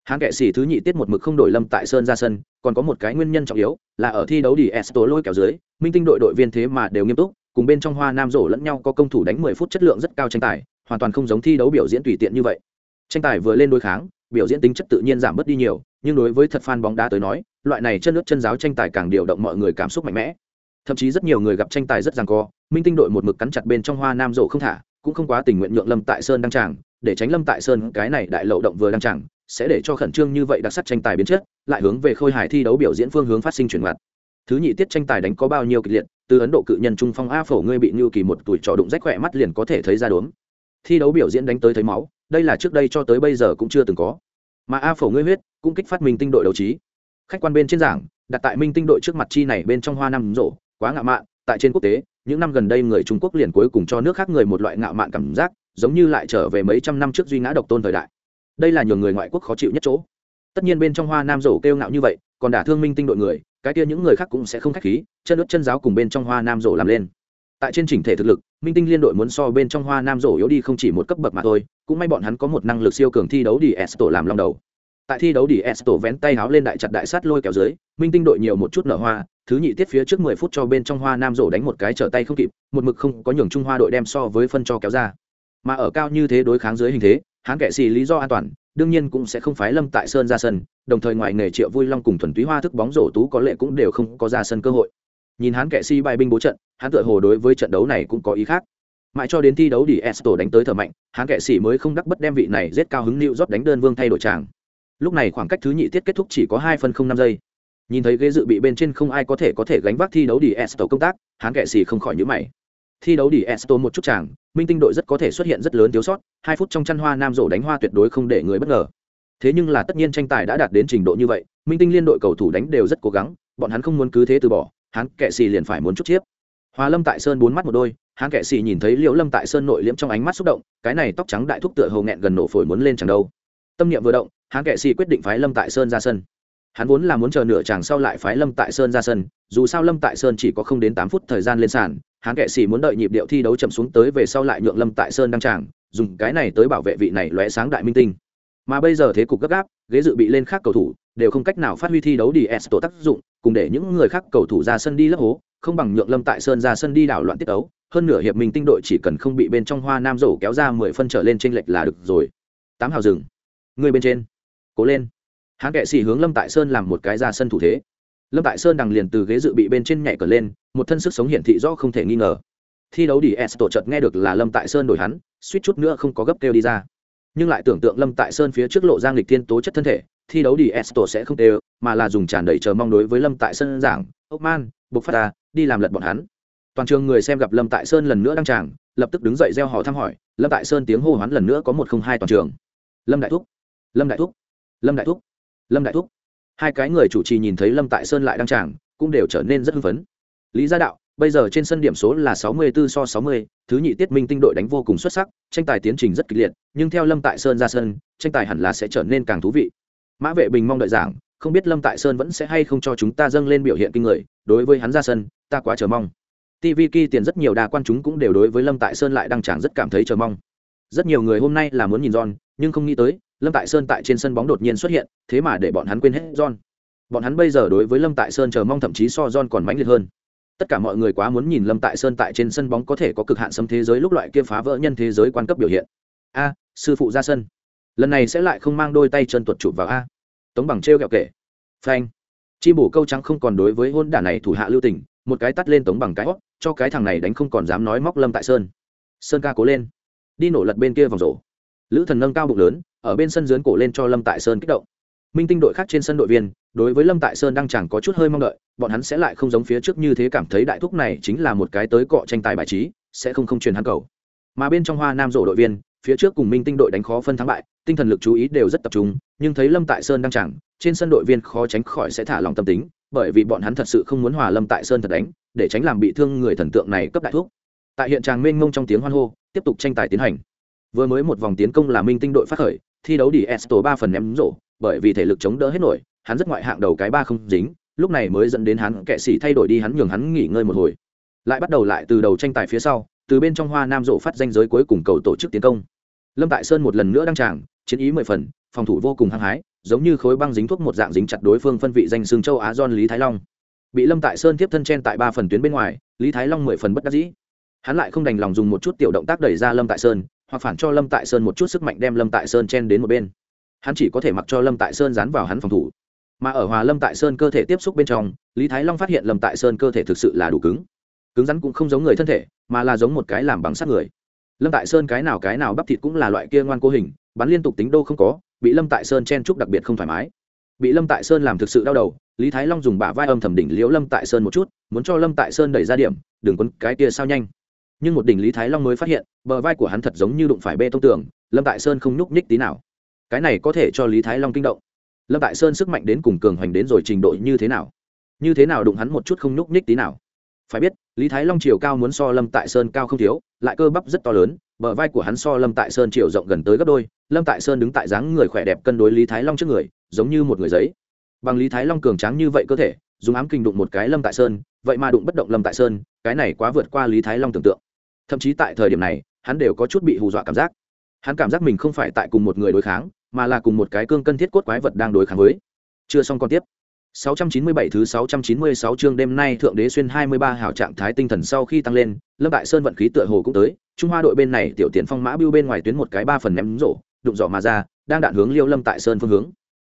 Hắn kệ xỉ thứ nhị tiết một mực không đổi lâm tại sơn ra sân, còn có một cái nguyên nhân trọng yếu, là ở thi đấu đi esto lôi kéo dưới, minh tinh đội đội viên thế mà đều nghiêm túc, cùng bên trong hoa nam rổ lẫn nhau có công thủ đánh mười phút chất lượng rất cao tranh tài, hoàn toàn không giống thi đấu biểu diễn tùy tiện như vậy. Tranh tài vừa lên đối kháng, biểu diễn tính chất tự nhiên giảm bớt đi nhiều, nhưng đối với thật fan bóng đá tới nói, loại này chân nước chân giáo tranh tài càng điều động mọi người cảm xúc mạnh mẽ thậm chí rất nhiều người gặp tranh tài rất giằng co, minh tinh đội một mực cắn chặt bên trong hoa nam rổ không thả, cũng không quá tình nguyện nhượng lâm tại sơn đăng tràng, để tránh lâm tại sơn cái này đại lậu động vừa đăng tràng, sẽ để cho khẩn trương như vậy đặc sắc tranh tài biến chất, lại hướng về khôi hài thi đấu biểu diễn phương hướng phát sinh chuyển ngặt thứ nhị tiết tranh tài đánh có bao nhiêu kịch liệt, từ ấn độ cự nhân trung phong a phổ ngươi bị như kỳ một tuổi trò đụng rách khỏe mắt liền có thể thấy ra đốm. Thi đấu biểu diễn đánh tới thấy máu, đây là trước đây cho tới bây giờ cũng chưa từng có. Mà a phổ ngươi huyết, cũng kích phát minh tinh đội đấu trí. Khách quan bên trên giảng, đặt tại minh tinh đội trước mặt chi này bên trong hoa năm rổ quá ngạo mạn, tại trên quốc tế, những năm gần đây người trung quốc liền cuối cùng cho nước khác người một loại ngạo mạn cảm giác, giống như lại trở về mấy trăm năm trước duy ngã độc tôn thời đại. Đây là nhiều người ngoại quốc khó chịu nhất chỗ. Tất nhiên bên trong hoa nam rổ kêu ngạo như vậy, còn đả thương minh tinh đội người, cái kia những người khác cũng sẽ không khách khí, chân ướt chân giáo cùng bên trong hoa nam rổ làm lên. Tại trên chỉnh thể thực lực, minh tinh liên đội muốn so bên trong hoa nam rổ yếu đi không chỉ một cấp bậc mà thôi, cũng may bọn hắn có một năng lực siêu cường thi đấu đi s tổ làm long đầu. Tại thi đấu đi s tổ vén tay háo lên đại chặt đại sát lôi kéo dưới, minh tinh đội nhiều một chút nở hoa thứ nhị tiết phía trước mười phút cho bên trong hoa nam rổ đánh một cái trở tay không kịp, một mực không có nhường trung hoa đội đem so với phân cho kéo ra. Mà ở cao như thế đối kháng dưới hình thế hắn kệ xì lý do an toàn, đương nhiên cũng sẽ không phái lâm tại sơn ra sân, đồng thời ngoài nghề triệu vui long cùng thuần túy hoa thức bóng rổ tú có lệ cũng đều không có ra sân cơ hội. Nhìn hắn kệ sĩ bài binh bố trận hắn tựa hồ đối với trận đấu này cũng có ý khác. Mãi cho đến thi đấu đi esto đánh tới thở mạnh hắn kệ sĩ mới không đắc bất đem vị này giết cao hứng nịu rót đánh đơn vương thay đổi chàng. lúc này khoảng cách thứ nhị tiết kết thúc chỉ có hai phân không năm giây nhìn thấy ghế dự bị bên trên không ai có thể có thể gánh vác thi đấu đi esto công tác, hắn kệ xì không khỏi nhữ mày. Thi đấu đi esto một chút chàng minh tinh đội rất có thể xuất hiện rất lớn thiếu sót, hai phút trong chăn hoa nam rổ đánh hoa tuyệt đối không để người bất ngờ. Thế nhưng là tất nhiên tranh tài đã đạt đến trình độ như vậy, minh tinh liên đội cầu thủ đánh đều rất cố gắng, bọn hắn không muốn cứ thế từ bỏ, hắn kệ xì liền phải muốn chút chiếp. Hoa lâm tại sơn bốn mắt một đôi, hắn kệ xì nhìn thấy liễu lâm tại sơn nội liễm trong ánh mắt xúc động, cái này tóc trắng đại thúc tựa hầu nghẹn gần nổ phổi muốn lên chẳng đâu. Tâm niệm vừa động, hắn kệ xì quyết định phái lâm tại sơn ra sân hắn vốn là muốn chờ nửa chàng sau lại phái lâm tại sơn ra sân, dù sao lâm tại sơn chỉ có không đến tám phút thời gian lên sàn, hắn kệ sĩ muốn đợi nhịp điệu thi đấu chậm xuống tới về sau lại nhượng lâm tại sơn đăng tràng, dùng cái này tới bảo vệ vị này lóe sáng đại minh tinh. Mà bây giờ thế cục gấp gáp, ghế dự bị lên khác cầu thủ, đều không cách nào phát huy thi đấu đi s tổ tác dụng, cùng để những người khác cầu thủ ra sân đi lấp hố, không bằng nhượng lâm tại sơn ra sân đi đảo loạn tiết ấu hơn nửa hiệp mình tinh đội chỉ cần không bị bên trong hoa nam rổ kéo ra mười phân trở lên t r ê n lệch là được rồi. Tám hào rừng người bên trên. Cố lên hắn kệ xì hướng lâm tại sơn làm một cái ra sân thủ thế lâm tại sơn đằng liền từ ghế dự bị bên trên nhảy cờ lên một thân sức sống hiển thị rõ không thể nghi ngờ thi đấu đi s tổ chợt nghe được là lâm tại sơn đổi hắn suýt chút nữa không có gấp kêu đi ra nhưng lại tưởng tượng lâm tại sơn phía trước lộ giang lịch thiên tố chất thân thể thi đấu đi tổ sẽ không đều, mà là dùng tràn đầy chờ mong đối với Lâm Tại Sơn giảng, "Ốc Man, buộc phát ta, đi làm lật bọn hắn." Toàn trường người xem gặp Lâm Tại Sơn lần nữa đăng tràng, lập tức đứng dậy reo hò thăm hỏi, Lâm Tại Sơn tiếng hô hoán lần nữa có một không hai toàn trường. Lâm Đại Thúc, Lâm Đại Thúc, Lâm Đại Thúc, Lâm Đại Thúc. Hai cái người chủ trì nhìn thấy Lâm Tại Sơn lại đăng tràng, cũng đều trở nên rất hưng phấn. Lý Gia Đạo, bây giờ trên sân điểm số là 64 so 60, thứ nhị tiết minh tinh đội đánh vô cùng xuất sắc, tranh tài tiến trình rất kịch liệt, nhưng theo Lâm Tại Sơn ra sân, tranh tài hẳn là sẽ trở nên càng thú vị mã vệ bình mong đợi giảng không biết lâm tại sơn vẫn sẽ hay không cho chúng ta dâng lên biểu hiện kinh người đối với hắn ra sân ta quá chờ mong tv ki tiền rất nhiều đa quan chúng cũng đều đối với lâm tại sơn lại đăng tràng rất cảm thấy chờ mong rất nhiều người hôm nay là muốn nhìn john nhưng không nghĩ tới lâm tại sơn tại trên sân bóng đột nhiên xuất hiện, thế mà để bọn hắn quên hết john. Bọn hắn bây giờ đối với lâm tại sơn chờ mong thậm chí so john còn mãnh liệt hơn. Tất cả mọi người quá muốn nhìn lâm tại sơn tại trên sân bóng có thể có cực hạn xâm thế giới lúc loại kia phá vỡ nhân thế giới quan cấp biểu hiện. A, sư phụ ra sân. Lần này sẽ lại không mang đôi tay chân tuột chụp vào a. Tống bằng t r kẹo kể. Phanh. Chi bổ câu trắng không còn đối với hôn đả này thủ hạ lưu tình, một cái tắt lên tống bằng cái hót cho cái thằng này đánh không còn dám nói móc lâm tại sơn. Sơn ca cố lên. Đi nổ lật bên kia vòng rổ. Lữ thần nâng cao bụng lớn ở bên sân dướn cổ lên cho lâm tại sơn kích động. Minh tinh đội khác trên sân đội viên, đối với lâm tại sơn đang chẳng có chút hơi mong đợi, bọn hắn sẽ lại không giống phía trước như thế cảm thấy đại thúc này chính là một cái tới cọ tranh tài bài trí, sẽ không không truyền hắn cầu. Mà bên trong hoa nam rổ đội viên, phía trước cùng minh tinh đội đánh khó phân thắng bại, tinh thần lực chú ý đều rất tập trung, nhưng thấy lâm tại sơn đang chẳng, trên sân đội viên khó tránh khỏi sẽ thả lòng tâm tính, bởi vì bọn hắn thật sự không muốn hòa lâm tại sơn thật đánh, để tránh làm bị thương người thần tượng này cấp đại thuốc tại hiện tràng mênh mông trong tiếng hoan hô, tiếp tục tranh tài tiến hành. Vừa mới một vòng tiến công là minh tinh đội phát khởi thi đấu đi esto ba phần ném rổ, bởi vì thể lực chống đỡ hết nổi, hắn rất ngoại hạng đầu cái ba không dính, lúc này mới dẫn đến hắn kệ sĩ thay đổi đi hắn nhường hắn nghỉ ngơi một hồi. Lại bắt đầu lại từ đầu tranh tài phía sau, từ bên trong hoa nam rộ phát danh giới cuối cùng cầu tổ chức tiến công. Lâm tại sơn một lần nữa đăng tràng, chiến ý mười phần, phòng thủ vô cùng hăng hái, giống như khối băng dính thuốc một dạng dính chặt đối phương phân vị danh xương châu á don lý thái long. Bị lâm tại sơn tiếp thân chen tại ba phần tuyến bên ngoài, lý thái long mười phần bất đắc dĩ. Hắn lại không đành lòng dùng một chút tiểu động tác đẩy ra lâm tại sơn hoặc phản cho lâm tại sơn một chút sức mạnh đem lâm tại sơn chen đến một bên hắn chỉ có thể mặc cho lâm tại sơn dán vào hắn phòng thủ mà ở hòa lâm tại sơn cơ thể tiếp xúc bên trong lý thái long phát hiện lâm tại sơn cơ thể thực sự là đủ cứng cứng rắn cũng không giống người thân thể mà là giống một cái làm bằng sắt người lâm tại sơn cái nào cái nào bắp thịt cũng là loại kia ngoan cố hình bắn liên tục tính đô không có bị lâm tại sơn chen trúc đặc biệt không thoải mái bị lâm tại sơn làm thực sự đau đầu lý thái long dùng bả vai âm thầm đỉnh liễu lâm tại sơn một chút muốn cho lâm tại sơn đẩy ra điểm đừng quấn cái kia sao nhanh nhưng một đỉnh lý thái long mới phát hiện, bờ vai của hắn thật giống như đụng phải bê tông tường, lâm tại sơn không nhúc nhích tí nào. Cái này có thể cho lý thái long kinh động. Lâm tại sơn sức mạnh đến cùng cường hoành đến rồi trình độ như thế nào? Như thế nào đụng hắn một chút không nhúc nhích tí nào? Phải biết, lý thái long chiều cao muốn so lâm tại sơn cao không thiếu, lại cơ bắp rất to lớn, bờ vai của hắn so lâm tại sơn chiều rộng gần tới gấp đôi, lâm tại sơn đứng tại dáng người khỏe đẹp cân đối lý thái long trước người, giống như một người giấy. Bằng lý thái long cường tráng như vậy cơ thể, dùng ám kinh đụng một cái lâm tại sơn, vậy mà đụng bất động lâm tại sơn, cái này quá vượt qua lý thái long tưởng tượng thậm chí tại thời điểm này hắn đều có chút bị hù dọa cảm giác. Hắn cảm giác mình không phải tại cùng một người đối kháng mà là cùng một cái cương cân thiết cốt quái vật đang đối kháng với. Chưa xong còn tiếp. 697 thứ 696 chương đêm nay thượng đế xuyên 23 hảo trạng thái tinh thần sau khi tăng lên, Lâm Đại Sơn vận khí tựa hồ cũng tới, Trung Hoa đội bên này tiểu tiền phong mã bưu bên ngoài tuyến một cái ba phần ném rổ, đụng rổ mà ra, đang đạn hướng Liêu Lâm Tại Sơn phương hướng.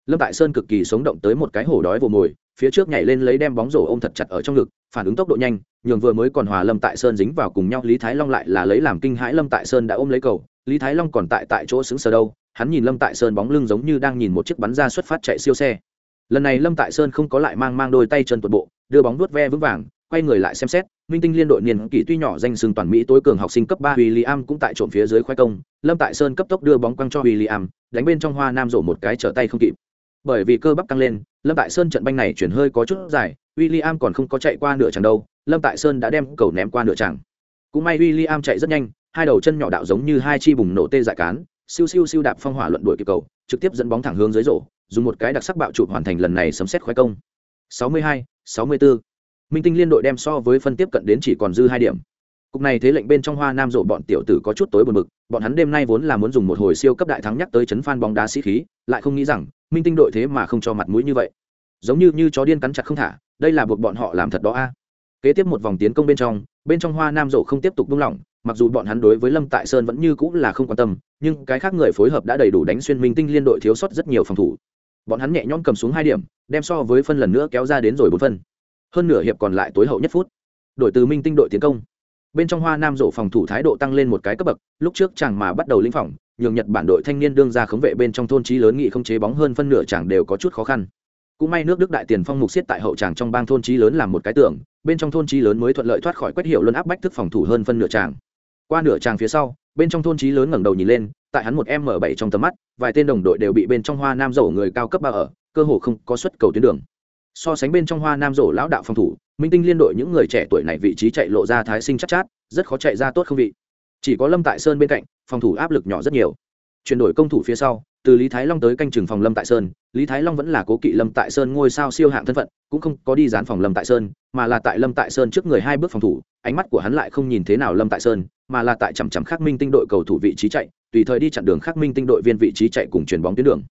Lâm Tại Sơn cực kỳ sống động tới một cái hổ đói vồ mồi, phía trước nhảy lên lấy đem bóng rổ ôm thật chặt ở trong ngực, phản ứng tốc độ nhanh, nhường vừa mới còn hòa Lâm Tại Sơn dính vào cùng nhau Lý Thái Long lại là lấy làm kinh hãi Lâm Tại Sơn đã ôm lấy cầu, Lý Thái Long còn tại tại chỗ sững sờ đâu, hắn nhìn Lâm Tại Sơn bóng lưng giống như đang nhìn một chiếc bắn ra xuất phát chạy siêu xe. Lần này lâm tại sơn không có lại mang mang đôi tay chân tuột bộ đưa bóng đuốt ve vững vàng quay người lại xem xét minh tinh liên đội niên kỷ tuy nhỏ danh sừng toàn mỹ tối cường học sinh cấp ba William cũng tại trộm phía dưới khoe công lâm tại sơn cấp tốc đưa bóng quăng cho William, đánh bên trong hoa nam rổ một cái trở tay không kịp bởi vì cơ bắp tăng lên lâm tại sơn trận banh này chuyển hơi có chút dài w i l l i am còn không có chạy qua nửa chẳng đâu lâm tại sơn đã đem cầu ném qua nửa chẳng cũng may w i l l i am chạy rất nhanh hai đầu chân nhỏ đạo giống như hai chi bùng nổ tê dại cán siêu siêu siêu đạp phong hỏa luận đuổi kịp cầu trực tiếp dẫn bóng thẳng hướng dưới rổ dùng một cái đặc sắc bạo chụp hoàn thành lần này sấm xét khoái công. 62, 64. minh tinh liên đội đem so với phân tiếp cận đến chỉ còn dư hai điểm cục này thế lệnh bên trong hoa nam rộ bọn tiểu tử có chút tối buồn bực, bọn hắn đêm nay vốn là muốn dùng một hồi siêu cấp đại thắng nhắc tới chấn phan bóng đá sĩ khí, lại không nghĩ rằng, minh tinh đội thế mà không cho mặt mũi như vậy. Giống như như chó điên cắn chặt không thả, đây là buộc bọn họ làm thật đó a. Kế tiếp một vòng tiến công bên trong bên trong hoa nam rộ không tiếp tục buông lỏng, mặc dù bọn hắn đối với lâm tại sơn vẫn như cũng là không quan tâm, nhưng cái khác người phối hợp đã đầy đủ đánh xuyên minh tinh liên đội thiếu sót rất nhiều phòng thủ. Bọn hắn nhẹ nhõm cầm xuống hai điểm, đem so với phân lần nữa kéo ra đến rồi bốn phân. Hơn nửa hiệp còn lại tối hậu nhất phút. Đổi từ minh tinh đội tiến công bên trong hoa nam rổ phòng thủ thái độ tăng lên một cái cấp bậc, lúc trước chàng mà bắt đầu linh phòng, nhường nhật bản đội thanh niên đương ra khống vệ bên trong thôn trí lớn nghị không chế bóng hơn phân nửa chàng đều có chút khó khăn. Cũng may nước đức đại tiền phong mục xiết tại hậu tràng trong bang thôn trí lớn làm một cái tưởng bên trong thôn trí lớn mới thuận lợi thoát khỏi quét hiệu luân áp bách thức phòng thủ hơn phân nửa tràng qua nửa tràng phía sau, bên trong thôn trí lớn ngẩng đầu nhìn lên, tại hắn một m bảy trong tầm mắt, vài tên đồng đội đều bị bên trong hoa nam rổ người cao cấp ba ở, cơ hồ không có xuất cầu tuyến đường. So sánh bên trong hoa nam rổ lão đạo phòng thủ minh tinh liên đội những người trẻ tuổi này vị trí chạy lộ ra thái sinh chắc chát, chát rất khó chạy ra tốt không vị. Chỉ có lâm tại sơn bên cạnh phòng thủ áp lực nhỏ rất nhiều. Chuyển đổi công thủ phía sau từ lý thái long tới canh chừng phòng lâm tại sơn lý thái long vẫn là cố kỵ lâm tại sơn ngôi sao siêu hạng thân phận cũng không có đi dán phòng lâm tại sơn mà là tại lâm tại sơn trước người hai bước phòng thủ ánh mắt của hắn lại không nhìn thế nào lâm tại sơn mà là tại chằm chằm khắc minh tinh đội cầu thủ vị trí chạy tùy thời đi chặn đường khắc minh tinh đội viên vị trí chạy cùng chuyền bóng tuyến đường.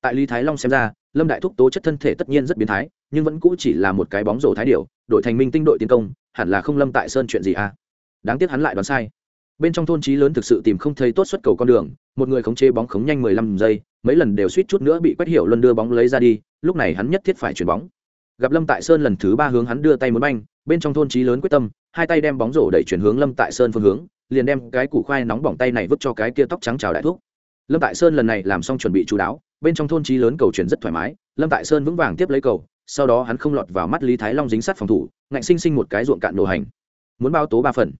Tại lý thái long xem ra lâm đại thúc tố chất thân thể tất nhiên rất biến thái nhưng vẫn cũ chỉ là một cái bóng rổ thái điệu đội thành minh tinh đội tiến công, hẳn là không lâm tại sơn chuyện gì à? Đáng tiếc hắn lại đoán sai. Bên trong thôn trí lớn thực sự tìm không thấy tốt xuất cầu con đường, một người khống chế bóng khống nhanh mười lăm giây, mấy lần đều suýt chút nữa bị quét hiểu luân đưa bóng lấy ra đi, lúc này hắn nhất thiết phải chuyển bóng. Gặp lâm tại sơn lần thứ ba hướng hắn đưa tay muốn banh, bên trong thôn trí lớn quyết tâm, hai tay đem bóng rổ đẩy chuyển hướng lâm tại sơn phương hướng, liền đem cái củ khoai nóng bỏng tay này vứt cho cái kia tóc trắng chào đại thuốc. Lâm tại sơn lần này làm xong chuẩn bị chú đáo, bên trong thôn trí lớn cầu chuyển rất thoải mái, lâm tại sơn vững vàng tiếp lấy cầu sau đó hắn không lọt vào mắt lý thái long dính sát phòng thủ, ngạnh sinh sinh một cái ruộng cạn nổ hành. Muốn bao tố ba phần.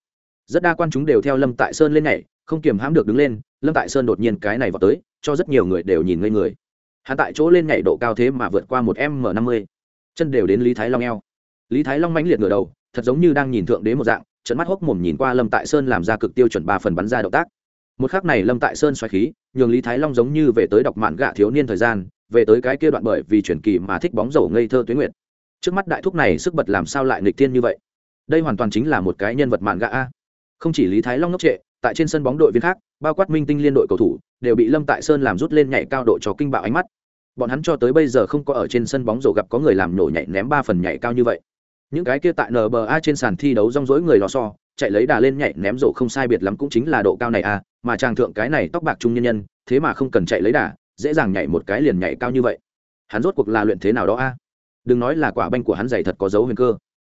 Rất đa quan chúng đều theo lâm tại sơn lên nhảy, không kiềm hãm được đứng lên, lâm tại sơn đột nhiên cái này vào tới, cho rất nhiều người đều nhìn ngây người. Hắn tại chỗ lên nhảy độ cao thế mà vượt qua một m năm mươi. Chân đều đến lý thái long eo. Lý thái long mãnh liệt ngửa đầu, thật giống như đang nhìn thượng đế một dạng trận mắt hốc mồm nhìn qua lâm tại sơn làm ra cực tiêu chuẩn ba phần bắn ra động tác. Một khắc này lâm tại sơn xoáy khí, nhường lý thái long giống như về tới đọc mạn gạ thiếu niên thời gian về tới cái kia đoạn bởi vì chuyển kỳ mà thích bóng rổ ngây thơ tuyến nguyệt. Trước mắt đại thúc này sức bật làm sao lại nghịch thiên như vậy? Đây hoàn toàn chính là một cái nhân vật mạn gạ a. Không chỉ lý thái long ngốc trệ, tại trên sân bóng đội viên khác, bao quát minh tinh liên đội cầu thủ, đều bị lâm tại sơn làm rút lên nhảy cao độ cho kinh bạo ánh mắt. Bọn hắn cho tới bây giờ không có ở trên sân bóng rổ gặp có người làm nổ nhảy ném ba phần nhảy cao như vậy. Những cái kia tại nba trên sàn thi đấu rong rỗi người lò so chạy lấy đà lên nhảy ném rổ không sai biệt lắm cũng chính là độ cao này à mà chàng thượng cái này tóc bạc trung nhân nhân, thế mà không cần chạy lấy đà dễ dàng nhảy một cái liền nhảy cao như vậy. Hắn rốt cuộc là luyện thế nào đó a? Đừng nói là quả banh của hắn giày thật có dấu huyền cơ.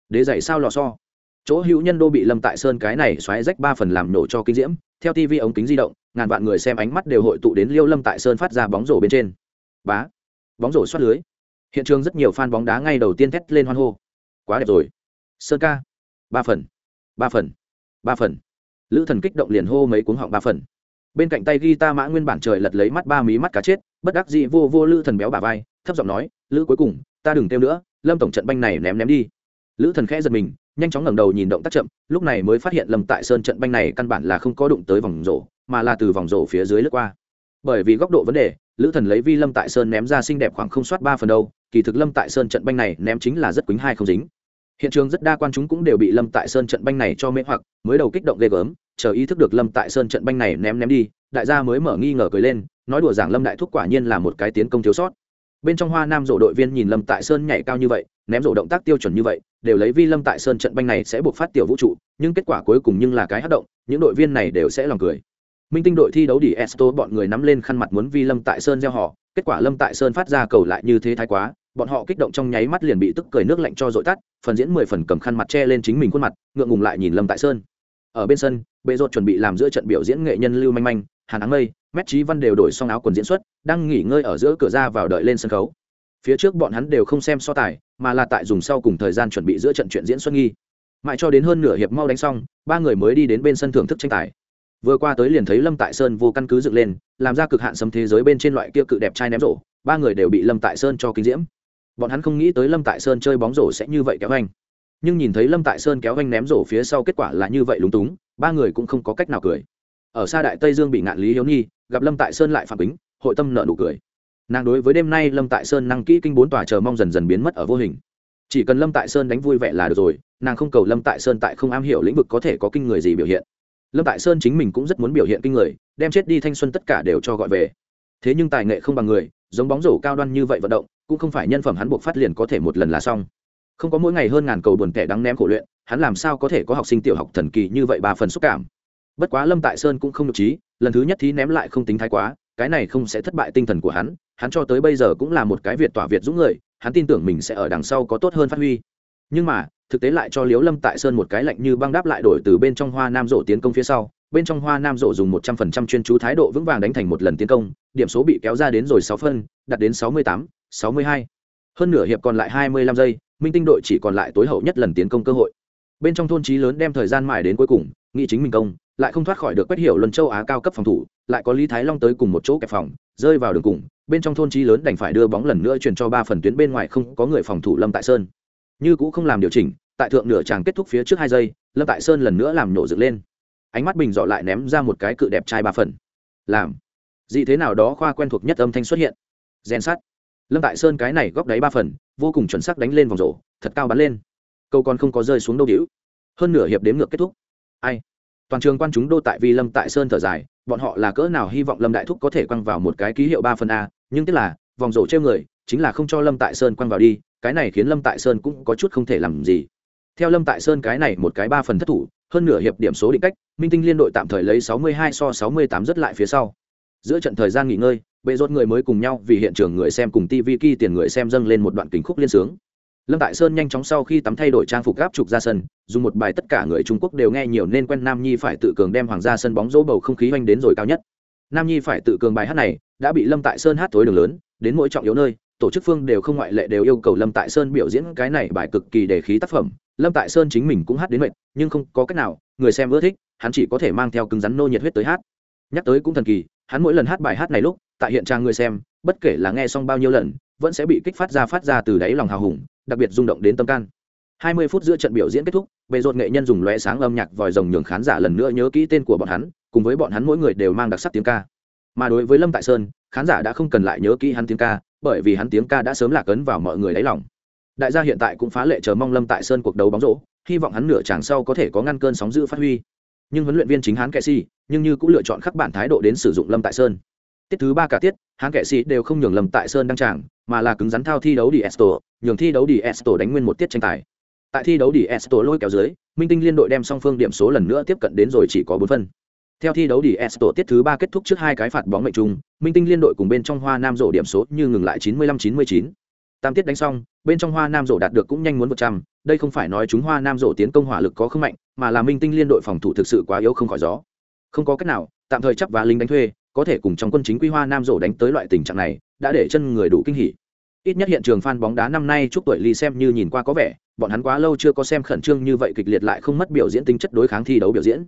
Đế giày sao lò so? Chỗ hữu nhân đô bị lâm tại sơn cái này xoáy rách ba phần làm nổ cho kinh diễm, theo tv ống kính di động, ngàn vạn người xem ánh mắt đều hội tụ đến liêu lâm tại sơn phát ra bóng rổ bên trên. Bá! Bóng rổ xoát lưới. Hiện trường rất nhiều fan bóng đá ngay đầu tiên thét lên hoan hô. Quá đẹp rồi. Sơn ca. Ba phần. Ba phần. Ba phần. Lữ thần kích động liền hô mấy cuốn họng ba phần bên cạnh tay ghi ta mã nguyên bản trời lật lấy mắt ba mí mắt cá chết, bất đắc dị vô vô lữ thần béo bà vai, thấp giọng nói, lữ cuối cùng, ta đừng kêu nữa, lâm tổng trận banh này ném ném đi. Lữ thần khẽ giật mình, nhanh chóng ngẩng đầu nhìn động tác chậm, lúc này mới phát hiện lâm tại sơn trận banh này căn bản là không có đụng tới vòng rổ, mà là từ vòng rổ phía dưới lướt qua. Bởi vì góc độ vấn đề, lữ thần lấy vi lâm tại sơn ném ra xinh đẹp khoảng không soát ba phần đâu, kỳ thực lâm tại sơn trận banh này ném chính là rất quýnh hai không dính hiện trường rất đa quan chúng cũng đều bị lâm tại sơn trận banh này cho mê hoặc, mới đầu kích động ghê gớm, chờ ý thức được lâm tại sơn trận banh này ném ném đi, đại gia mới mở nghi ngờ cười lên, nói đùa giảng lâm đại thúc quả nhiên là một cái tiến công thiếu sót. Bên trong hoa nam rổ đội viên nhìn lâm tại sơn nhảy cao như vậy, ném rổ động tác tiêu chuẩn như vậy, đều lấy vi lâm tại sơn trận banh này sẽ buộc phát tiểu vũ trụ, nhưng kết quả cuối cùng nhưng là cái hát động, những đội viên này đều sẽ lòng cười. Minh tinh đội thi đấu đi esto, bọn người nắm lên khăn mặt muốn vi lâm tại sơn gieo họ, kết quả lâm tại sơn phát ra cầu lại như thế thái quá bọn họ kích động trong nháy mắt liền bị tức cười nước lạnh cho dội tắt, phần diễn mười phần cầm khăn mặt che lên chính mình khuôn mặt, ngượng ngùng lại nhìn lâm tại sơn. Ở bên sân, bệ rột chuẩn bị làm giữa trận biểu diễn nghệ nhân lưu manh manh, hàn áng mây, mét trí văn đều đổi xong áo quần diễn xuất, đang nghỉ ngơi ở giữa cửa ra vào đợi lên sân khấu. Phía trước bọn hắn đều không xem so tài, mà là tại dùng sau cùng thời gian chuẩn bị giữa trận chuyện diễn xuất nghi. Mãi cho đến hơn nửa hiệp mau đánh xong, ba người mới đi đến bên sân thưởng thức tranh tài. Vừa qua tới liền thấy lâm tại sơn vô căn cứ dựng lên, làm ra cực hạn sấm thế giới bên trên loại kia cự đẹp trai ném rổ, ba người đều bị lâm tại sơn cho kinh diễm bọn hắn không nghĩ tới lâm tại sơn chơi bóng rổ sẽ như vậy kéo anh. Nhưng nhìn thấy lâm tại sơn kéo anh ném rổ phía sau kết quả là như vậy lúng túng, ba người cũng không có cách nào cười. Ở xa đại tây dương bị ngạn lý hiếu nhi, gặp lâm tại sơn lại phạm bính, hội tâm nợ nụ cười. Nàng đối với đêm nay lâm tại sơn năng kỹ kinh bốn tòa chờ mong dần dần biến mất ở vô hình. Chỉ cần lâm tại sơn đánh vui vẻ là được rồi, nàng không cầu lâm tại sơn tại không am hiểu lĩnh vực có thể có kinh người gì biểu hiện. Lâm tại sơn chính mình cũng rất muốn biểu hiện kinh người, đem chết đi thanh xuân tất cả đều cho gọi về. Thế nhưng tài nghệ không bằng người giống bóng rổ cao đoan như vậy vận động, cũng không phải nhân phẩm hắn buộc phát liền có thể một lần là xong. Không có mỗi ngày hơn ngàn cầu buồn tẻ đắng ném khổ luyện, hắn làm sao có thể có học sinh tiểu học thần kỳ như vậy ba phần xúc cảm. Bất quá lâm tại sơn cũng không nhục trí, lần thứ nhất thí ném lại không tính thái quá, cái này không sẽ thất bại tinh thần của hắn hắn cho tới bây giờ cũng là một cái việt tỏa việt dũng người, hắn tin tưởng mình sẽ ở đằng sau có tốt hơn phát huy. Nhưng mà, thực tế lại cho liếu lâm tại sơn một cái lạnh như băng đáp lại đổi từ bên trong hoa nam rổ tiến công phía sau bên trong hoa nam rộ dùng một trăm phần trăm chuyên chú thái độ vững vàng đánh thành một lần tiến công, điểm số bị kéo ra đến rồi sáu phân đặt đến sáu mươi tám, sáu mươi hai. Hơn nửa hiệp còn lại hai mươi lăm giây, minh tinh đội chỉ còn lại tối hậu nhất lần tiến công cơ hội. Bên trong thôn trí lớn đem thời gian mãi đến cuối cùng, nghĩ chính mình công, lại không thoát khỏi được quét hiểu luân châu á cao cấp phòng thủ, lại có lý thái long tới cùng một chỗ kẹp phòng, rơi vào đường cùng, bên trong thôn trí lớn đành phải đưa bóng lần nữa chuyển cho ba phần tuyến bên ngoài không có người phòng thủ lâm tại sơn. Như cũng không làm điều chỉnh, tại thượng nửa chàng kết thúc phía trước hai giây, lâm tại sơn lần nữa làm nổ dựng lên ánh mắt bình dọ lại ném ra một cái cự đẹp trai ba phần. Làm. Gì thế nào đó khoa quen thuộc nhất âm thanh xuất hiện. Rèn sắt. Lâm tại sơn cái này góc đáy ba phần, vô cùng chuẩn xác đánh lên vòng rổ, thật cao bắn lên. Câu còn không có rơi xuống đâu đĩu hơn nửa hiệp đếm ngược kết thúc. Ai? Toàn trường quan chúng đô tại vì lâm tại sơn thở dài, bọn họ là cỡ nào hy vọng lâm đại thúc có thể quăng vào một cái ký hiệu ba phần a, nhưng tức là, vòng rổ treo người, chính là không cho lâm tại sơn quăng vào đi, cái này khiến lâm tại sơn cũng có chút không thể làm gì theo lâm tại sơn cái này một cái ba phần thất thủ, hơn nửa hiệp điểm số định cách, minh tinh liên đội tạm thời lấy 62 so 68 rất lại phía sau. Giữa trận thời gian nghỉ ngơi, bệ rốt người mới cùng nhau vì hiện trường người xem cùng tv ki tiền người xem dâng lên một đoạn kính khúc liên sướng. Lâm tại sơn nhanh chóng sau khi tắm thay đổi trang phục gáp trục ra sân, dùng một bài tất cả người trung quốc đều nghe nhiều nên quen nam nhi phải tự cường đem hoàng gia sân bóng dỗ bầu không khí oanh đến rồi cao nhất. Nam nhi phải tự cường bài hát này, đã bị lâm tại sơn hát tối đường lớn, đến mỗi trọng yếu nơi, tổ chức phương đều không ngoại lệ đều yêu cầu lâm tại sơn biểu diễn cái này bài cực kỳ đề khí tác phẩm lâm tại sơn chính mình cũng hát đến mệt, nhưng không có cách nào, người xem ưa thích, hắn chỉ có thể mang theo cứng rắn nô nhiệt huyết tới hát. Nhắc tới cũng thần kỳ, hắn mỗi lần hát bài hát này lúc, tại hiện trang người xem, bất kể là nghe xong bao nhiêu lần, vẫn sẽ bị kích phát ra phát ra từ đáy lòng hào hùng, đặc biệt rung động đến tâm can. 20 phút giữa trận biểu diễn kết thúc, bề rột nghệ nhân dùng lóe sáng âm nhạc vòi rồng nhường khán giả lần nữa nhớ kỹ tên của bọn hắn, cùng với bọn hắn mỗi người đều mang đặc sắc tiếng ca. Mà đối với lâm tại sơn, khán giả đã không cần lại nhớ kỹ hắn tiếng ca, bởi vì hắn tiếng ca đã sớm lạc ấn vào mọi người đáy lòng đại gia hiện tại cũng phá lệ chờ mong lâm tại sơn cuộc đấu bóng rổ, hy vọng hắn nửa chàng sau có thể có ngăn cơn sóng giữ phát huy. Nhưng huấn luyện viên chính hắn kệ si, nhưng như cũng lựa chọn khắc bản thái độ đến sử dụng lâm tại sơn. Tiết thứ ba cả tiết hắn kệ si đều không nhường lâm tại sơn đăng tràng, mà là cứng rắn thao thi đấu đi esto nhường thi đấu đi esto đánh nguyên một tiết tranh tài. Tại thi đấu đi esto lôi kéo dưới, minh tinh liên đội đem song phương điểm số lần nữa tiếp cận đến rồi chỉ có bốn phân. Theo thi đấu đi esto tiết thứ ba kết thúc trước hai cái phạt bóng mệnh trung minh tinh liên đội cùng bên trong hoa nam rổ điểm số như ngừng lại chín mươi lăm chín mươi chín tam tiết đánh xong, bên trong hoa nam rổ đạt được cũng nhanh muốn một trăm, đây không phải nói chúng hoa nam rổ tiến công hỏa lực có không mạnh, mà là minh tinh liên đội phòng thủ thực sự quá yếu không khỏi gió. Không có cách nào, tạm thời chấp và lính đánh thuê, có thể cùng trong quân chính quy hoa nam rổ đánh tới loại tình trạng này, đã để chân người đủ kinh hỉ. Ít nhất hiện trường fan bóng đá năm nay chúc tuổi ly xem như nhìn qua có vẻ, bọn hắn quá lâu chưa có xem khẩn trương như vậy kịch liệt lại không mất biểu diễn tính chất đối kháng thi đấu biểu diễn.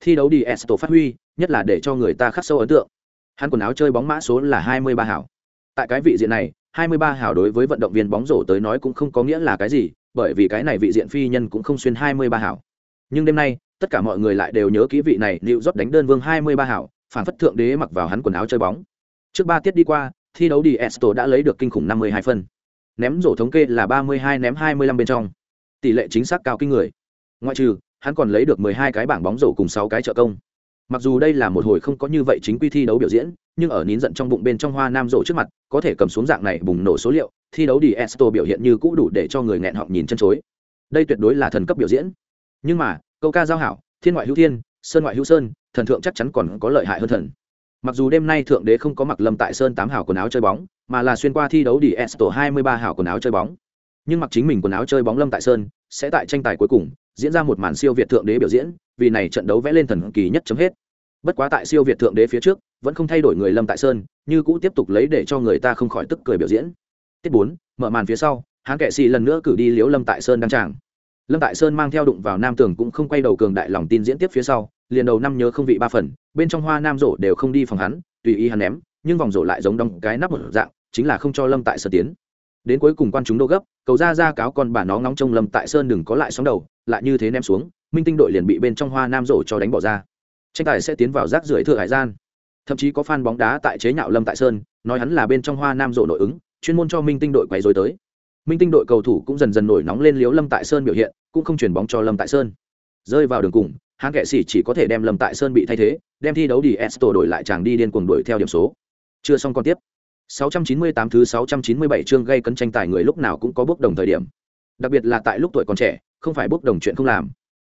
Thi đấu đi esto phát huy, nhất là để cho người ta khắc sâu ấn tượng. Hắn quần áo chơi bóng mã số là hai mươi ba hảo. Tại cái vị diện này hai mươi ba hảo đối với vận động viên bóng rổ tới nói cũng không có nghĩa là cái gì, bởi vì cái này vị diện phi nhân cũng không xuyên hai mươi ba hảo nhưng đêm nay, tất cả mọi người lại đều nhớ kỹ vị này Lưu rót đánh đơn vương hai mươi ba hảo phản phất thượng đế mặc vào hắn quần áo chơi bóng. Trước ba tiết đi qua, thi đấu đi esto đã lấy được kinh khủng năm mươi hai phân. Ném rổ thống kê là ba mươi hai, ném hai mươi lăm bên trong. Tỷ lệ chính xác cao kinh người. Ngoại trừ, hắn còn lấy được mười hai cái bảng bóng rổ cùng sáu cái trợ công mặc dù đây là một hồi không có như vậy chính quy thi đấu biểu diễn, nhưng ở nín giận trong bụng bên trong hoa nam rổ trước mặt, có thể cầm xuống dạng này bùng nổ số liệu, thi đấu đi esto biểu hiện như cũ đủ để cho người nghẹn họng nhìn chân chối. Đây tuyệt đối là thần cấp biểu diễn. Nhưng mà, câu ca giao hảo, thiên ngoại hữu thiên, sơn ngoại hữu sơn, thần thượng chắc chắn còn có lợi hại hơn thần. Mặc dù đêm nay thượng đế không có mặc lâm tại sơn tám hảo quần áo chơi bóng, mà là xuyên qua thi đấu đi esto hai mươi ba hảo quần áo chơi bóng. Nhưng mặc chính mình quần áo chơi bóng lâm tại sơn, sẽ tại tranh tài cuối cùng diễn ra một màn siêu việt thượng đế biểu diễn, vì này trận đấu vẽ lên thần kỳ nhất chấm hết. Bất quá tại siêu việt thượng đế phía trước, vẫn không thay đổi người lâm tại sơn, như cũ tiếp tục lấy để cho người ta không khỏi tức cười biểu diễn. Tiết bốn, mở màn phía sau hãng kệ xì lần nữa cử đi liếu lâm tại sơn đăng tràng. Lâm tại sơn mang theo đụng vào nam tường cũng không quay đầu cường đại lòng tin diễn tiếp phía sau, liền đầu năm nhớ không vị ba phần, bên trong hoa nam rổ đều không đi phòng hắn, tùy ý hắn ném, nhưng vòng rổ lại giống đong cái nắp một dạng, chính là không cho lâm tại sơn tiến đến cuối cùng quan chúng đô gấp, cầu ra ra cáo con bà nó ngóng trông lâm tại sơn đừng có lại sóng đầu, lại như thế ném xuống, minh tinh đội liền bị bên trong hoa nam rổ cho đánh bỏ ra. Tranh tài sẽ tiến vào rác rưởi thừa hải gian. Thậm chí có fan bóng đá tại chế nhạo lâm tại sơn, nói hắn là bên trong hoa nam rổ nội ứng, chuyên môn cho minh tinh đội quay dối tới. Minh tinh đội cầu thủ cũng dần dần nổi nóng lên liếu lâm tại sơn biểu hiện, cũng không chuyển bóng cho lâm tại sơn. Rơi vào đường cùng, hãng kệ sĩ chỉ có thể đem lâm tại sơn bị thay thế, đem thi đấu đi esto đổi lại chàng đi điên cuồng đuổi theo điểm số. Chưa xong còn tiếp. 698 thứ 697 chương gây cấn tranh tài người lúc nào cũng có bước đồng thời điểm. Đặc biệt là tại lúc tuổi còn trẻ, không phải bước đồng chuyện không làm.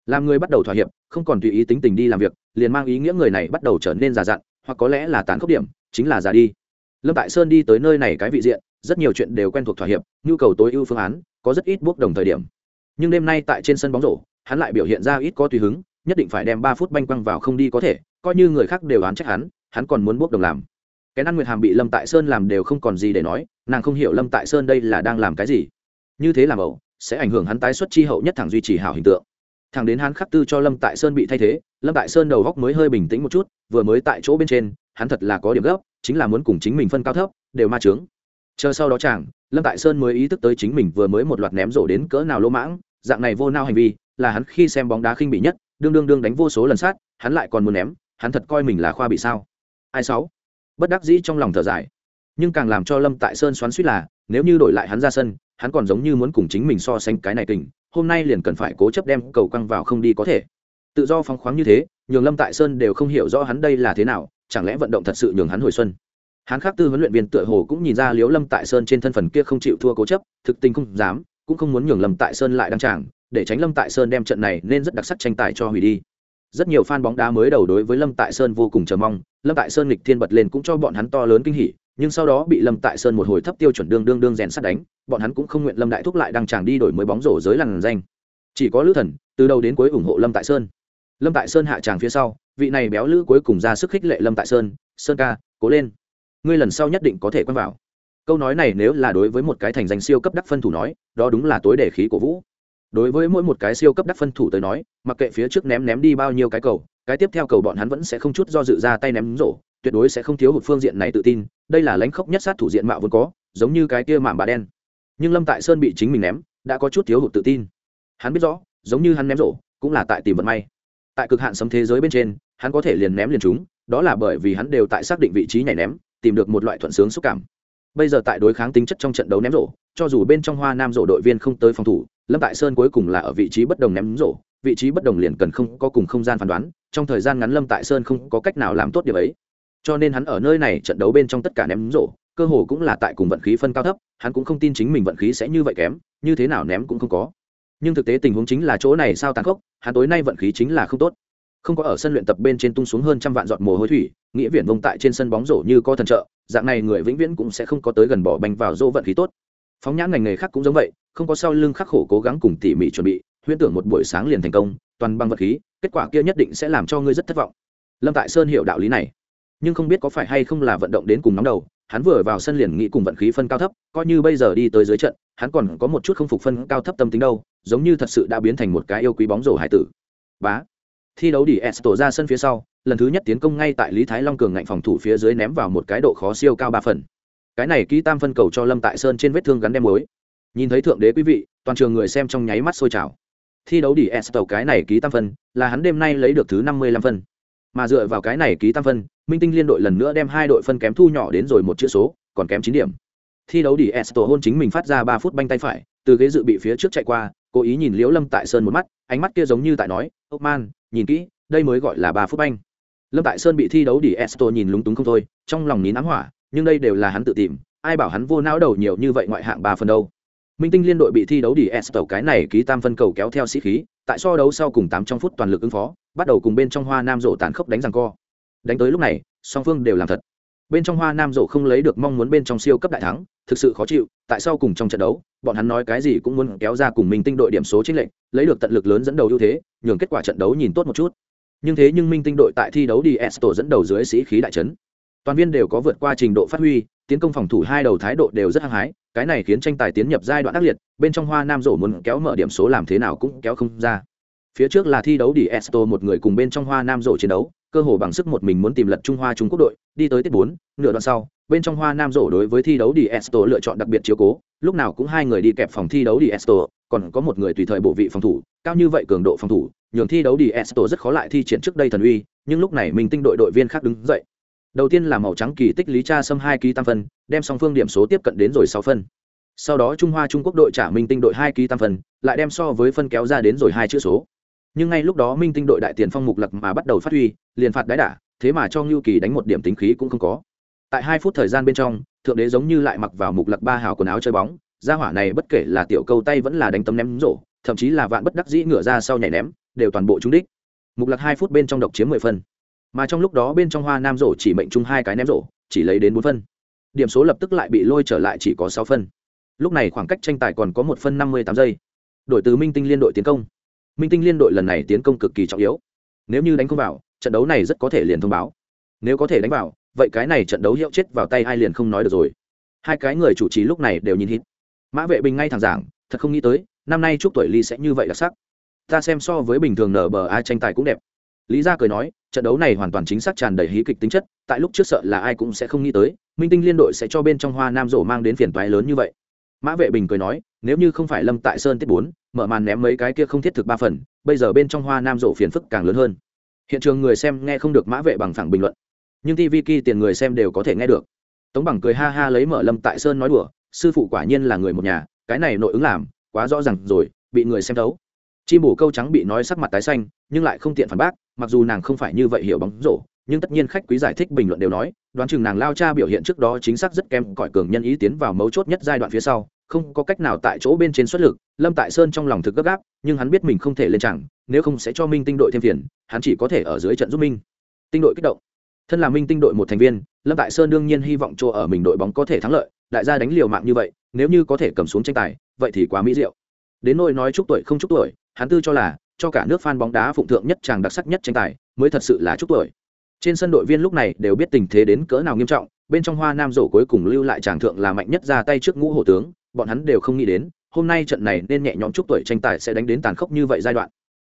Làm người bắt đầu thỏa hiệp, không còn tùy ý tính tình đi làm việc, liền mang ý nghĩa người này bắt đầu trở nên già dặn, hoặc có lẽ là tàn khốc điểm, chính là già đi. Lâm tại sơn đi tới nơi này cái vị diện, rất nhiều chuyện đều quen thuộc thỏa hiệp, nhu cầu tối ưu phương án, có rất ít bước đồng thời điểm. Nhưng đêm nay tại trên sân bóng rổ, hắn lại biểu hiện ra ít có tùy hứng, nhất định phải đem ba phút banh quăng vào không đi có thể, coi như người khác đều án trách hắn hắn còn muốn bước đồng làm cái ăn nguyệt hàm bị lâm tại sơn làm đều không còn gì để nói, nàng không hiểu lâm tại sơn đây là đang làm cái gì. Như thế làm ẩu, sẽ ảnh hưởng hắn tái xuất chi hậu nhất thẳng duy trì hảo hình tượng. Thằng đến hắn khắc tư cho lâm tại sơn bị thay thế, lâm tại sơn đầu góc mới hơi bình tĩnh một chút, vừa mới tại chỗ bên trên, hắn thật là có điểm gấp, chính là muốn cùng chính mình phân cao thấp, đều ma trướng chờ sau đó chàng, lâm tại sơn mới ý thức tới chính mình vừa mới một loạt ném rổ đến cỡ nào lỗ mãng, dạng này vô nao hành vi, là hắn khi xem bóng đá khinh bị nhất, đương đương đương đánh vô số lần sát, hắn lại còn muốn ném, hắn thật coi mình là khoa bị sao. Ai sáu? Bất đắc dĩ trong lòng thở dài. Nhưng càng làm cho lâm tại sơn xoắn suýt là, nếu như đổi lại hắn ra sân, hắn còn giống như muốn cùng chính mình so sánh cái này tình. hôm nay liền cần phải cố chấp đem cầu căng vào không đi có thể. Tự do phóng khoáng như thế, nhường lâm tại sơn đều không hiểu rõ hắn đây là thế nào, chẳng lẽ vận động thật sự nhường hắn hồi xuân. Hắn khác tư huấn luyện viên tựa hồ cũng nhìn ra liếu lâm tại sơn trên thân phần kia không chịu thua cố chấp, thực tình không dám, cũng không muốn nhường lâm tại sơn lại đăng tràng, để tránh lâm tại sơn đem trận này nên rất đặc sắc tranh tài cho hủy đi rất nhiều fan bóng đá mới đầu đối với lâm tại sơn vô cùng chờ mong, lâm tại sơn nghịch thiên bật lên cũng cho bọn hắn to lớn kinh hỉ, nhưng sau đó bị lâm tại sơn một hồi thấp tiêu chuẩn đương đương đương rèn sắt đánh, bọn hắn cũng không nguyện lâm đại thúc lại đăng chàng đi đổi mới bóng rổ giới làn danh. Chỉ có lữ thần, từ đầu đến cuối ủng hộ lâm tại sơn. Lâm tại sơn hạ tràng phía sau, vị này béo lữ cuối cùng ra sức khích lệ lâm tại sơn sơn ca, cố lên. Ngươi lần sau nhất định có thể quen vào. Câu nói này nếu là đối với một cái thành danh siêu cấp đắc phân thủ nói, đó đúng là tối đề khí của vũ đối với mỗi một cái siêu cấp đắc phân thủ tới nói, mặc kệ phía trước ném ném đi bao nhiêu cái cầu, cái tiếp theo cầu bọn hắn vẫn sẽ không chút do dự ra tay ném rổ, tuyệt đối sẽ không thiếu hụt phương diện này tự tin, đây là lãnh khốc nhất sát thủ diện mạo vốn có, giống như cái kia mạm bà đen. Nhưng lâm tại sơn bị chính mình ném, đã có chút thiếu hụt tự tin. Hắn biết rõ, giống như hắn ném rổ, cũng là tại tìm vận may. Tại cực hạn sấm thế giới bên trên, hắn có thể liền ném liền chúng đó là bởi vì hắn đều tại xác định vị trí nhảy ném, tìm được một loại thuận sướng xúc cảm. Bây giờ tại đối kháng tính chất trong trận đấu ném rổ cho dù bên trong hoa nam rổ đội viên không tới phòng thủ, lâm tại sơn cuối cùng là ở vị trí bất đồng ném rổ vị trí bất đồng liền cần không có cùng không gian phán đoán, trong thời gian ngắn lâm tại sơn không có cách nào làm tốt điều ấy. Cho nên hắn ở nơi này trận đấu bên trong tất cả ném rổ cơ hồ cũng là tại cùng vận khí phân cao thấp, hắn cũng không tin chính mình vận khí sẽ như vậy kém, như thế nào ném cũng không có. Nhưng thực tế tình huống chính là chỗ này sao tàn khốc, hắn tối nay vận khí chính là không tốt. Không có ở sân luyện tập bên trên tung xuống hơn trăm vạn giọt mồ hôi thủy, nghĩa viển vông tại trên sân bóng rổ như có thần trợ, dạng này người vĩnh viễn cũng sẽ không có tới gần bỏ banh vào dỗ vận khí tốt phóng nhãn ngành nghề khác cũng giống vậy, không có sau lưng khắc khổ cố gắng cùng tỉ mỉ chuẩn bị, huyễn tưởng một buổi sáng liền thành công, toàn bằng vật khí, kết quả kia nhất định sẽ làm cho ngươi rất thất vọng. Lâm tại sơn hiểu đạo lý này, nhưng không biết có phải hay không là vận động đến cùng nóng đầu, hắn vừa vào sân liền nghĩ cùng vận khí phân cao thấp, coi như bây giờ đi tới dưới trận, hắn còn có một chút không phục phân cao thấp tâm tính đâu, giống như thật sự đã biến thành một cái yêu quý bóng rổ hải tử. Bá, thi đấu đi s tổ ra sân phía sau, lần thứ nhất tiến công ngay tại lý thái long cường ngạnh phòng thủ phía dưới ném vào một cái độ khó siêu cao ba phần cái này ký tam phân cầu cho lâm tại sơn trên vết thương gắn đem mới nhìn thấy thượng đế quý vị, toàn trường người xem trong nháy mắt sôi trào. Thi đấu đi s tàu cái này ký tam phân, là hắn đêm nay lấy được thứ năm mươi lăm phân. Mà dựa vào cái này ký tam phân, minh tinh liên đội lần nữa đem hai đội phân kém thu nhỏ đến rồi một chữ số, còn kém chín điểm. Thi đấu đi s tổ hôn chính mình phát ra ba phút banh tay phải, từ ghế dự bị phía trước chạy qua, cố ý nhìn liễu lâm tại sơn một mắt, ánh mắt kia giống như tại nói, ốc man, nhìn kỹ, đây mới gọi là ba phút banh. Lâm tại sơn bị thi đấu đi s tổ nhìn lúng túng không thôi, trong lòng nín ám hỏa nhưng đây đều là hắn tự tìm, ai bảo hắn vô não đầu nhiều như vậy ngoại hạng ba phần đâu. Minh tinh liên đội bị thi đấu đi s tàu cái này ký tam phân cầu kéo theo sĩ khí, tại so đấu sau cùng tám trong phút toàn lực ứng phó, bắt đầu cùng bên trong hoa nam rổ tàn khốc đánh rằng co. Đánh tới lúc này, song phương đều làm thật. Bên trong hoa nam rổ không lấy được mong muốn bên trong siêu cấp đại thắng, thực sự khó chịu, tại sao cùng trong trận đấu, bọn hắn nói cái gì cũng muốn kéo ra cùng minh tinh đội điểm số chính lệnh lấy được tận lực lớn dẫn đầu ưu thế, nhường kết quả trận đấu nhìn tốt một chút. Nhưng thế nhưng minh tinh đội tại thi đấu đi s tổ dẫn đầu dưới sĩ khí đại trấn toàn viên đều có vượt qua trình độ phát huy, tiến công phòng thủ hai đầu thái độ đều rất hăng hái, cái này khiến tranh tài tiến nhập giai đoạn ác liệt, bên trong hoa nam rổ muốn kéo mở điểm số làm thế nào cũng kéo không ra. Phía trước là thi đấu đi esto một người cùng bên trong hoa nam rổ chiến đấu, cơ hồ bằng sức một mình muốn tìm lật trung hoa trung quốc đội, đi tới tiết bốn, nửa đoạn sau, bên trong hoa nam rổ đối với thi đấu đi esto lựa chọn đặc biệt chiếu cố, lúc nào cũng hai người đi kẹp phòng thi đấu đi esto, còn có một người tùy thời bộ vị phòng thủ, cao như vậy cường độ phòng thủ, nhường thi đấu đi esto rất khó lại thi triển trước đây thần uy, nhưng lúc này mình tinh đội đội viên khác đứng dậy đầu tiên là màu trắng kỳ tích lý cha xâm hai ký tam phân, đem song phương điểm số tiếp cận đến rồi sáu phân. Sau đó trung hoa trung quốc đội trả minh tinh đội hai ký tam phân, lại đem so với phân kéo ra đến rồi hai chữ số. Nhưng ngay lúc đó minh tinh đội đại tiền phong mục lặc mà bắt đầu phát huy, liền phạt đái đả, thế mà cho ngưu kỳ đánh một điểm tính khí cũng không có. Tại hai phút thời gian bên trong, thượng đế giống như lại mặc vào mục lặc ba hào quần áo chơi bóng, gia hỏa này bất kể là tiểu câu tay vẫn là đánh tấm ném rổ, thậm chí là vạn bất đắc dĩ ngửa ra sau nhảy ném, đều toàn bộ trúng đích. Mục lặc hai phút bên trong độc chiếm mười phân mà trong lúc đó bên trong hoa nam rổ chỉ mệnh chung hai cái ném rổ, chỉ lấy đến bốn phân. Điểm số lập tức lại bị lôi trở lại chỉ có sáu phân. Lúc này khoảng cách tranh tài còn có một phân năm mươi tám giây. Đổi từ minh tinh liên đội tiến công. Minh tinh liên đội lần này tiến công cực kỳ trọng yếu. Nếu như đánh không vào, trận đấu này rất có thể liền thông báo. Nếu có thể đánh vào, vậy cái này trận đấu hiệu chết vào tay ai liền không nói được rồi. Hai cái người chủ trì lúc này đều nhìn hít. Mã vệ bình ngay thẳng giảng, thật không nghĩ tới, năm nay chúc tuổi ly sẽ như vậy đặc sắc. Ta xem so với bình thường nở bờ ai tranh tài cũng đẹp. Lý gia cười nói trận đấu này hoàn toàn chính xác tràn đầy hí kịch tính chất, tại lúc trước sợ là ai cũng sẽ không nghĩ tới, minh tinh liên đội sẽ cho bên trong hoa nam rổ mang đến phiền toái lớn như vậy. Mã vệ bình cười nói, nếu như không phải lâm tại sơn tiết bốn, mở màn ném mấy cái kia không thiết thực ba phần, bây giờ bên trong hoa nam rổ phiền phức càng lớn hơn. Hiện trường người xem nghe không được mã vệ bằng phẳng bình luận, nhưng tv ki tiền người xem đều có thể nghe được. Tống bằng cười ha ha lấy mở lâm tại sơn nói đùa, sư phụ quả nhiên là người một nhà, cái này nội ứng làm, quá rõ ràng rồi, bị người xem thấu chim bổ câu trắng bị nói sắc mặt tái xanh, nhưng lại không tiện phản bác, mặc dù nàng không phải như vậy hiểu bóng rổ, nhưng tất nhiên khách quý giải thích bình luận đều nói, đoán chừng nàng lao cha biểu hiện trước đó chính xác rất kém, cỏi cường nhân ý tiến vào mấu chốt nhất giai đoạn phía sau, không có cách nào tại chỗ bên trên xuất lực, lâm tại sơn trong lòng thực gấp gáp, nhưng hắn biết mình không thể lên chẳng, nếu không sẽ cho minh tinh đội thêm phiền, hắn chỉ có thể ở dưới trận giúp minh tinh đội kích động. Thân là minh tinh đội một thành viên, lâm tại sơn đương nhiên hy vọng chỗ ở mình đội bóng có thể thắng lợi, đại gia đánh liều mạng như vậy, nếu như có thể cầm xuống tranh tài, vậy thì quá mỹ diệu. Đến nỗi nói chúc tuổi không chúc tuổi hắn tư cho là, cho cả nước fan bóng đá phụng thượng nhất chàng đặc sắc nhất tranh tài, mới thật sự là chúc tuổi. Trên sân đội viên lúc này đều biết tình thế đến cỡ nào nghiêm trọng, bên trong hoa nam rổ cuối cùng lưu lại chàng thượng là mạnh nhất ra tay trước ngũ hổ tướng, bọn hắn đều không nghĩ đến, hôm nay trận này nên nhẹ nhõm chúc tuổi tranh tài sẽ đánh đến tàn khốc như vậy giai đoạn.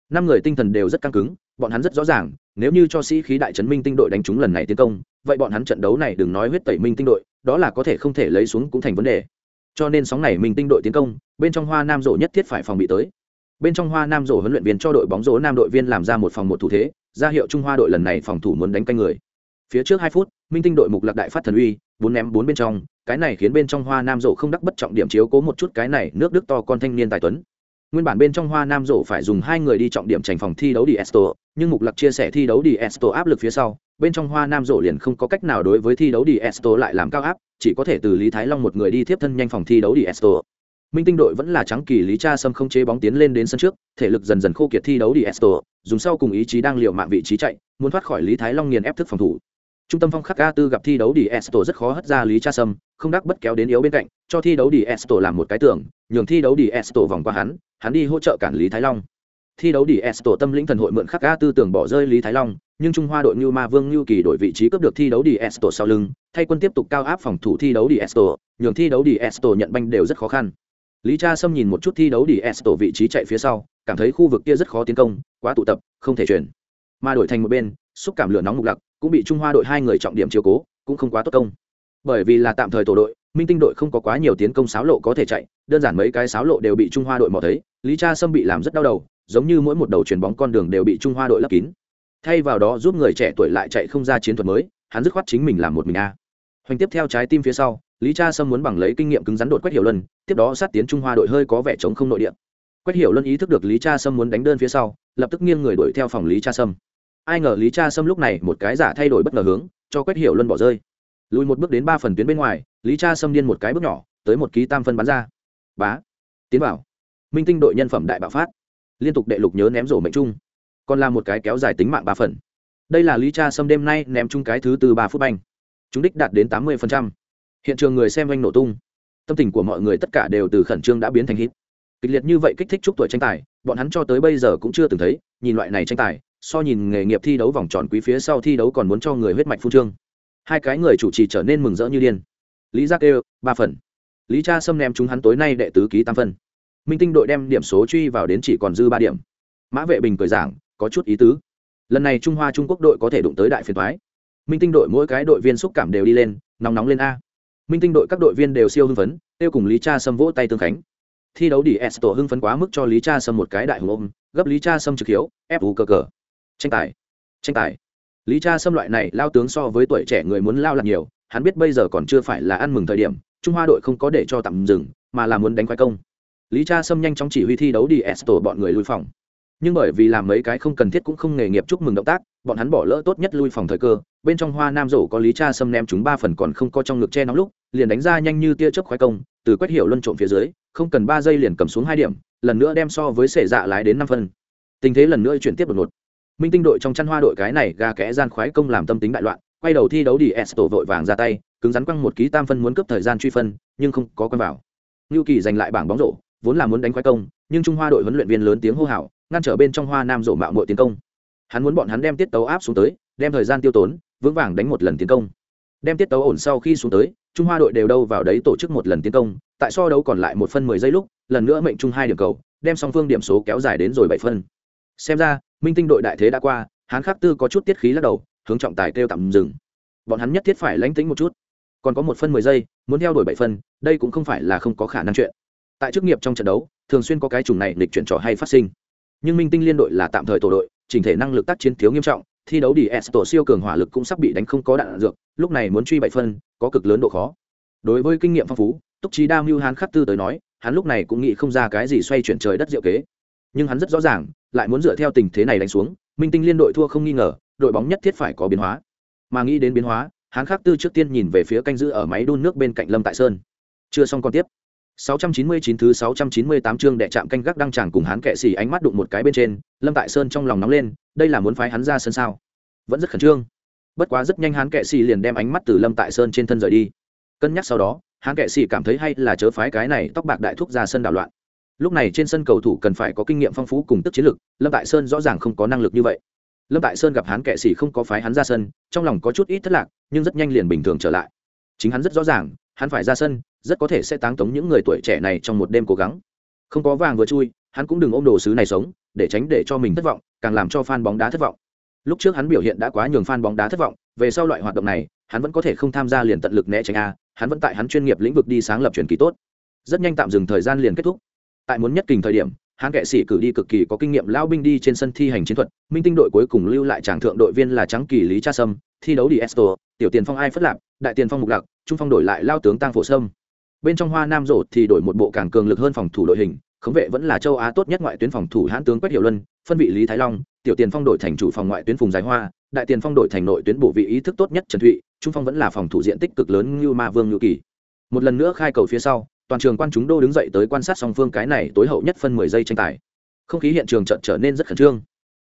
Năm người tinh thần đều rất căng cứng, bọn hắn rất rõ ràng, nếu như cho sĩ khí đại trấn minh tinh đội đánh trúng lần này tiến công, vậy bọn hắn trận đấu này đừng nói huyết tẩy minh tinh đội, đó là có thể không thể lấy xuống cũng thành vấn đề. Cho nên sóng này minh tinh đội tiến công, bên trong hoa nam rổ nhất thiết phải phòng bị tới bên trong hoa nam rổ huấn luyện viên cho đội bóng rổ nam đội viên làm ra một phòng một thủ thế, ra hiệu trung hoa đội lần này phòng thủ muốn đánh canh người. Phía trước hai phút, minh tinh đội mục lạc đại phát thần uy, bốn ném bốn bên trong, cái này khiến bên trong hoa nam rổ không đắc bất trọng điểm chiếu cố một chút cái này nước đức to con thanh niên tài tuấn. Nguyên bản bên trong hoa nam rổ phải dùng hai người đi trọng điểm trành phòng thi đấu đi esto, nhưng mục lạc chia sẻ thi đấu đi esto áp lực phía sau, bên trong hoa nam rổ liền không có cách nào đối với thi đấu đi esto lại làm cao áp, chỉ có thể từ lý thái long một người đi tiếp thân nhanh phòng thi đấu đi esto minh tinh đội vẫn là trắng kỳ lý cha sâm không chế bóng tiến lên đến sân trước, thể lực dần dần khô kiệt thi đấu đi esto dùng sau cùng ý chí đang liều mạng vị trí chạy, muốn thoát khỏi lý thái long nghiền ép thức phòng thủ. Trung tâm phong khắc a tư gặp thi đấu đi esto rất khó hất ra lý cha sâm, không đắc bất kéo đến yếu bên cạnh, cho thi đấu đi esto làm một cái tưởng nhường thi đấu đi esto vòng qua hắn hắn đi hỗ trợ cản lý thái long. Thi đấu đi esto tâm lĩnh thần hội mượn khắc a tư tưởng bỏ rơi lý thái long, nhưng trung hoa đội như ma vương như kỳ đổi vị trí cướp được thi đấu đi esto sau lưng, thay quân tiếp tục cao áp phòng thủ thi đấu đi esto nhường thi đấu đi esto nhận banh đều rất khó khăn lý cha sâm nhìn một chút thi đấu đi esto vị trí chạy phía sau, cảm thấy khu vực kia rất khó tiến công, quá tụ tập, không thể chuyển. Mà đổi thành một bên, xúc cảm lửa nóng mục lặc cũng bị trung hoa đội hai người trọng điểm chiếu cố, cũng không quá tốt công. Bởi vì là tạm thời tổ đội, minh tinh đội không có quá nhiều tiến công sáo lộ có thể chạy, đơn giản mấy cái sáo lộ đều bị trung hoa đội mò thấy, lý cha sâm bị làm rất đau đầu, giống như mỗi một đầu chuyền bóng con đường đều bị trung hoa đội lấp kín. Thay vào đó giúp người trẻ tuổi lại chạy không ra chiến thuật mới, hắn dứt khoát chính mình làm một mình a. Hoành tiếp theo trái tim phía sau lý cha sâm muốn bằng lấy kinh nghiệm cứng rắn đột quét hiểu luân, tiếp đó sát tiến trung hoa đội hơi có vẻ chống không nội địa. Quét hiểu luân ý thức được lý cha sâm muốn đánh đơn phía sau, lập tức nghiêng người đuổi theo phòng lý cha sâm. Ai ngờ lý cha sâm lúc này một cái giả thay đổi bất ngờ hướng, cho quét hiểu luân bỏ rơi. Lùi một bước đến ba phần tuyến bên ngoài, lý cha Sâm điên một cái bước nhỏ, tới một ký tam phân bắn ra. Bá! Tiến vào! Minh tinh đội nhân phẩm đại bạo phát. Liên tục đệ lục nhớ ném rổ mệnh trung còn là một cái kéo dài tính mạng ba phần. Đây là lý cha Sâm đêm nay ném chung cái thứ từ ba phút banh. Chúng đích đạt đến tám mươi phần trăm hiện trường người xem oanh nổ tung. Tâm tình của mọi người tất cả đều từ khẩn trương đã biến thành hít. Kịch liệt như vậy kích thích chúc tuổi tranh tài, bọn hắn cho tới bây giờ cũng chưa từng thấy, nhìn loại này tranh tài, so nhìn nghề nghiệp thi đấu vòng tròn quý phía sau thi đấu còn muốn cho người huyết mạch phun trương. Hai cái người chủ trì trở nên mừng rỡ như điên. Lý giác kêu, ba phần. Lý cha xâm ném chúng hắn tối nay đệ tứ ký tam phân. Minh tinh đội đem điểm số truy vào đến chỉ còn dư ba điểm. Mã vệ bình cười giảng, có chút ý tứ. Lần này trung hoa trung quốc đội có thể đụng tới đại phiền thoái minh tinh đội mỗi cái đội viên xúc cảm đều đi lên, nóng nóng lên a minh tinh đội các đội viên đều siêu hưng phấn, tiêu cùng lý cha sâm vỗ tay tương khánh. Thi đấu đi s tổ hưng phấn quá mức cho lý cha sâm một cái đại hùng ôm, gấp lý cha sâm trực hiếu, ép u cờ cờ. Tranh tài tranh tài. Lý cha Sâm loại này lao tướng so với tuổi trẻ người muốn lao lạc nhiều, hắn biết bây giờ còn chưa phải là ăn mừng thời điểm, trung hoa đội không có để cho tạm dừng, mà là muốn đánh khoai công. Lý cha Sâm nhanh chóng chỉ huy thi đấu đi Estor bọn người lui phòng. Nhưng bởi vì làm mấy cái không cần thiết cũng không nghề nghiệp chúc mừng động tác bọn hắn bỏ lỡ tốt nhất lui phòng thời cơ, bên trong hoa nam rổ có lý cha xâm ném chúng ba phần còn không có trong ngực che nóng lúc, liền đánh ra nhanh như tia chớp khoái công, từ quét hiểu luân trộm phía dưới, không cần ba giây liền cầm xuống hai điểm, lần nữa đem so với sệ dạ lái đến năm phân. Tình thế lần nữa chuyển tiếp đột ngột. Minh tinh đội trong chăn hoa đội cái này gà kẽ gian khoái công làm tâm tính đại loạn, quay đầu thi đấu đi tổ vội vàng ra tay, cứng rắn quăng một ký tam phân muốn cướp thời gian truy phân, nhưng không có quen vào. Ngưu kỳ giành lại bảng bóng rổ, vốn là muốn đánh khoái công, nhưng trung hoa đội huấn luyện viên lớn tiếng hô hào, ngăn trở bên trong hoa nam rổ mạo mọi tiến công hắn muốn bọn hắn đem tiết tấu áp xuống tới, đem thời gian tiêu tốn, vững vàng đánh một lần tiến công. Đem tiết tấu ổn sau khi xuống tới, trung hoa đội đều đâu vào đấy tổ chức một lần tiến công, tại so đấu còn lại một phân mười giây lúc, lần nữa mệnh trung hai điểm cầu, đem song phương điểm số kéo dài đến rồi bảy phân. Xem ra, minh tinh đội đại thế đã qua, hán khắc tư có chút tiết khí lắc đầu, hướng trọng tài kêu tạm dừng. Bọn hắn nhất thiết phải lánh tính một chút. Còn có một phân mười giây, muốn theo đuổi bảy phân, đây cũng không phải là không có khả năng chuyện. Tại chức nghiệp trong trận đấu, thường xuyên có cái chủng này lịch chuyển trò hay phát sinh. Nhưng minh tinh liên đội là tạm thời tổ đội chỉnh thể năng lực tác chiến thiếu nghiêm trọng, thi đấu đi s tổ siêu cường hỏa lực cũng sắp bị đánh không có đạn dược, lúc này muốn truy bảy phân, có cực lớn độ khó. Đối với kinh nghiệm phong phú, túc trí đa mưu hán khắc tư tới nói, hắn lúc này cũng nghĩ không ra cái gì xoay chuyển trời đất diệu kế. Nhưng hắn rất rõ ràng, lại muốn dựa theo tình thế này đánh xuống, minh tinh liên đội thua không nghi ngờ, đội bóng nhất thiết phải có biến hóa. Mà nghĩ đến biến hóa hắn khắc tư trước tiên nhìn về phía canh giữ ở máy đun nước bên cạnh lâm tại sơn. Chưa xong còn tiếp. 699 thứ 698 chương đệ chạm canh gác đang chẳng cùng hắn kệ sĩ ánh mắt đụng một cái bên trên, Lâm Tại Sơn trong lòng nóng lên, đây là muốn phái hắn ra sân sao? Vẫn rất khẩn trương. Bất quá rất nhanh hắn kệ sĩ liền đem ánh mắt từ Lâm Tại Sơn trên thân rời đi. Cân nhắc sau đó, hắn kệ sĩ cảm thấy hay là chớ phái cái này tóc bạc đại thúc ra sân đảo loạn lúc này trên sân cầu thủ cần phải có kinh nghiệm phong phú cùng tức chiến lực, lâm tại sơn rõ ràng không có năng lực như vậy lâm tại sơn gặp hắn kệ sĩ không có phái hắn ra sân trong lòng có chút ít thất lạc nhưng rất nhanh liền bình thường trở lại chính hắn rất rõ ràng hắn phải ra sân rất có thể sẽ táng tống những người tuổi trẻ này trong một đêm cố gắng. Không có vàng vừa chui, hắn cũng đừng ôm đồ sứ này sống, để tránh để cho mình thất vọng, càng làm cho fan bóng đá thất vọng. Lúc trước hắn biểu hiện đã quá nhường fan bóng đá thất vọng, về sau loại hoạt động này, hắn vẫn có thể không tham gia liền tận lực né tránh a, hắn vẫn tại hắn chuyên nghiệp lĩnh vực đi sáng lập truyền kỳ tốt. Rất nhanh tạm dừng thời gian liền kết thúc. Tại muốn nhất kình thời điểm, hắn kệ sĩ cử đi cực kỳ có kinh nghiệm lao binh đi trên sân thi hành chiến thuật, minh tinh đội cuối cùng lưu lại tràng thượng đội viên là trắng kỳ lý cha sâm, thi đấu đi esto tiểu tiền phong ai phất lạp, đại tiền phong mục lạc, trung phong đổi lại lao tướng tăng phổ sâm bên trong hoa nam rổ thì đổi một bộ càng cường lực hơn phòng thủ đội hình, khống vệ vẫn là châu á tốt nhất ngoại tuyến phòng thủ hãn tướng quách hiệu luân, phân vị lý thái long, tiểu tiền phong đổi thành chủ phòng ngoại tuyến phùng giải hoa, đại tiền phong đổi thành nội tuyến bộ vị ý thức tốt nhất trần thụy, trung phong vẫn là phòng thủ diện tích cực lớn như ma vương ngự kỳ. Một lần nữa khai cầu phía sau, toàn trường quan chúng đô đứng dậy tới quan sát song phương cái này tối hậu nhất phân mười giây tranh tài. Không khí hiện trường trận trở nên rất khẩn trương.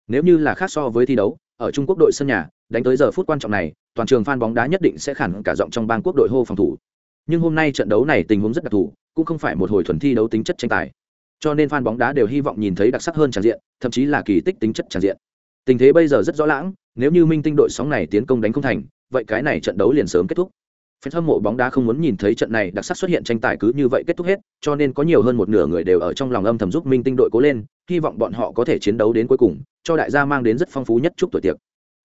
Nếu như là khác so với thi đấu, ở trung quốc đội sân nhà, đánh tới giờ phút quan trọng này, toàn trường phan bóng đá nhất định sẽ khẳng cả giọng trong bang quốc đội hô phòng thủ nhưng hôm nay trận đấu này tình huống rất đặc thù cũng không phải một hồi thuần thi đấu tính chất tranh tài. Cho nên fan bóng đá đều hy vọng nhìn thấy đặc sắc hơn tràn diện thậm chí là kỳ tích tính chất tràn diện. Tình thế bây giờ rất rõ lãng nếu như minh tinh đội sóng này tiến công đánh không thành vậy cái này trận đấu liền sớm kết thúc. Fan hâm mộ bóng đá không muốn nhìn thấy trận này đặc sắc xuất hiện tranh tài cứ như vậy kết thúc hết, cho nên có nhiều hơn một nửa người đều ở trong lòng âm thầm giúp Minh Tinh đội cố lên, hy vọng bọn họ có thể chiến đấu đến cuối cùng, cho đại gia mang đến rất phong phú nhất chúc tuổi tiệc.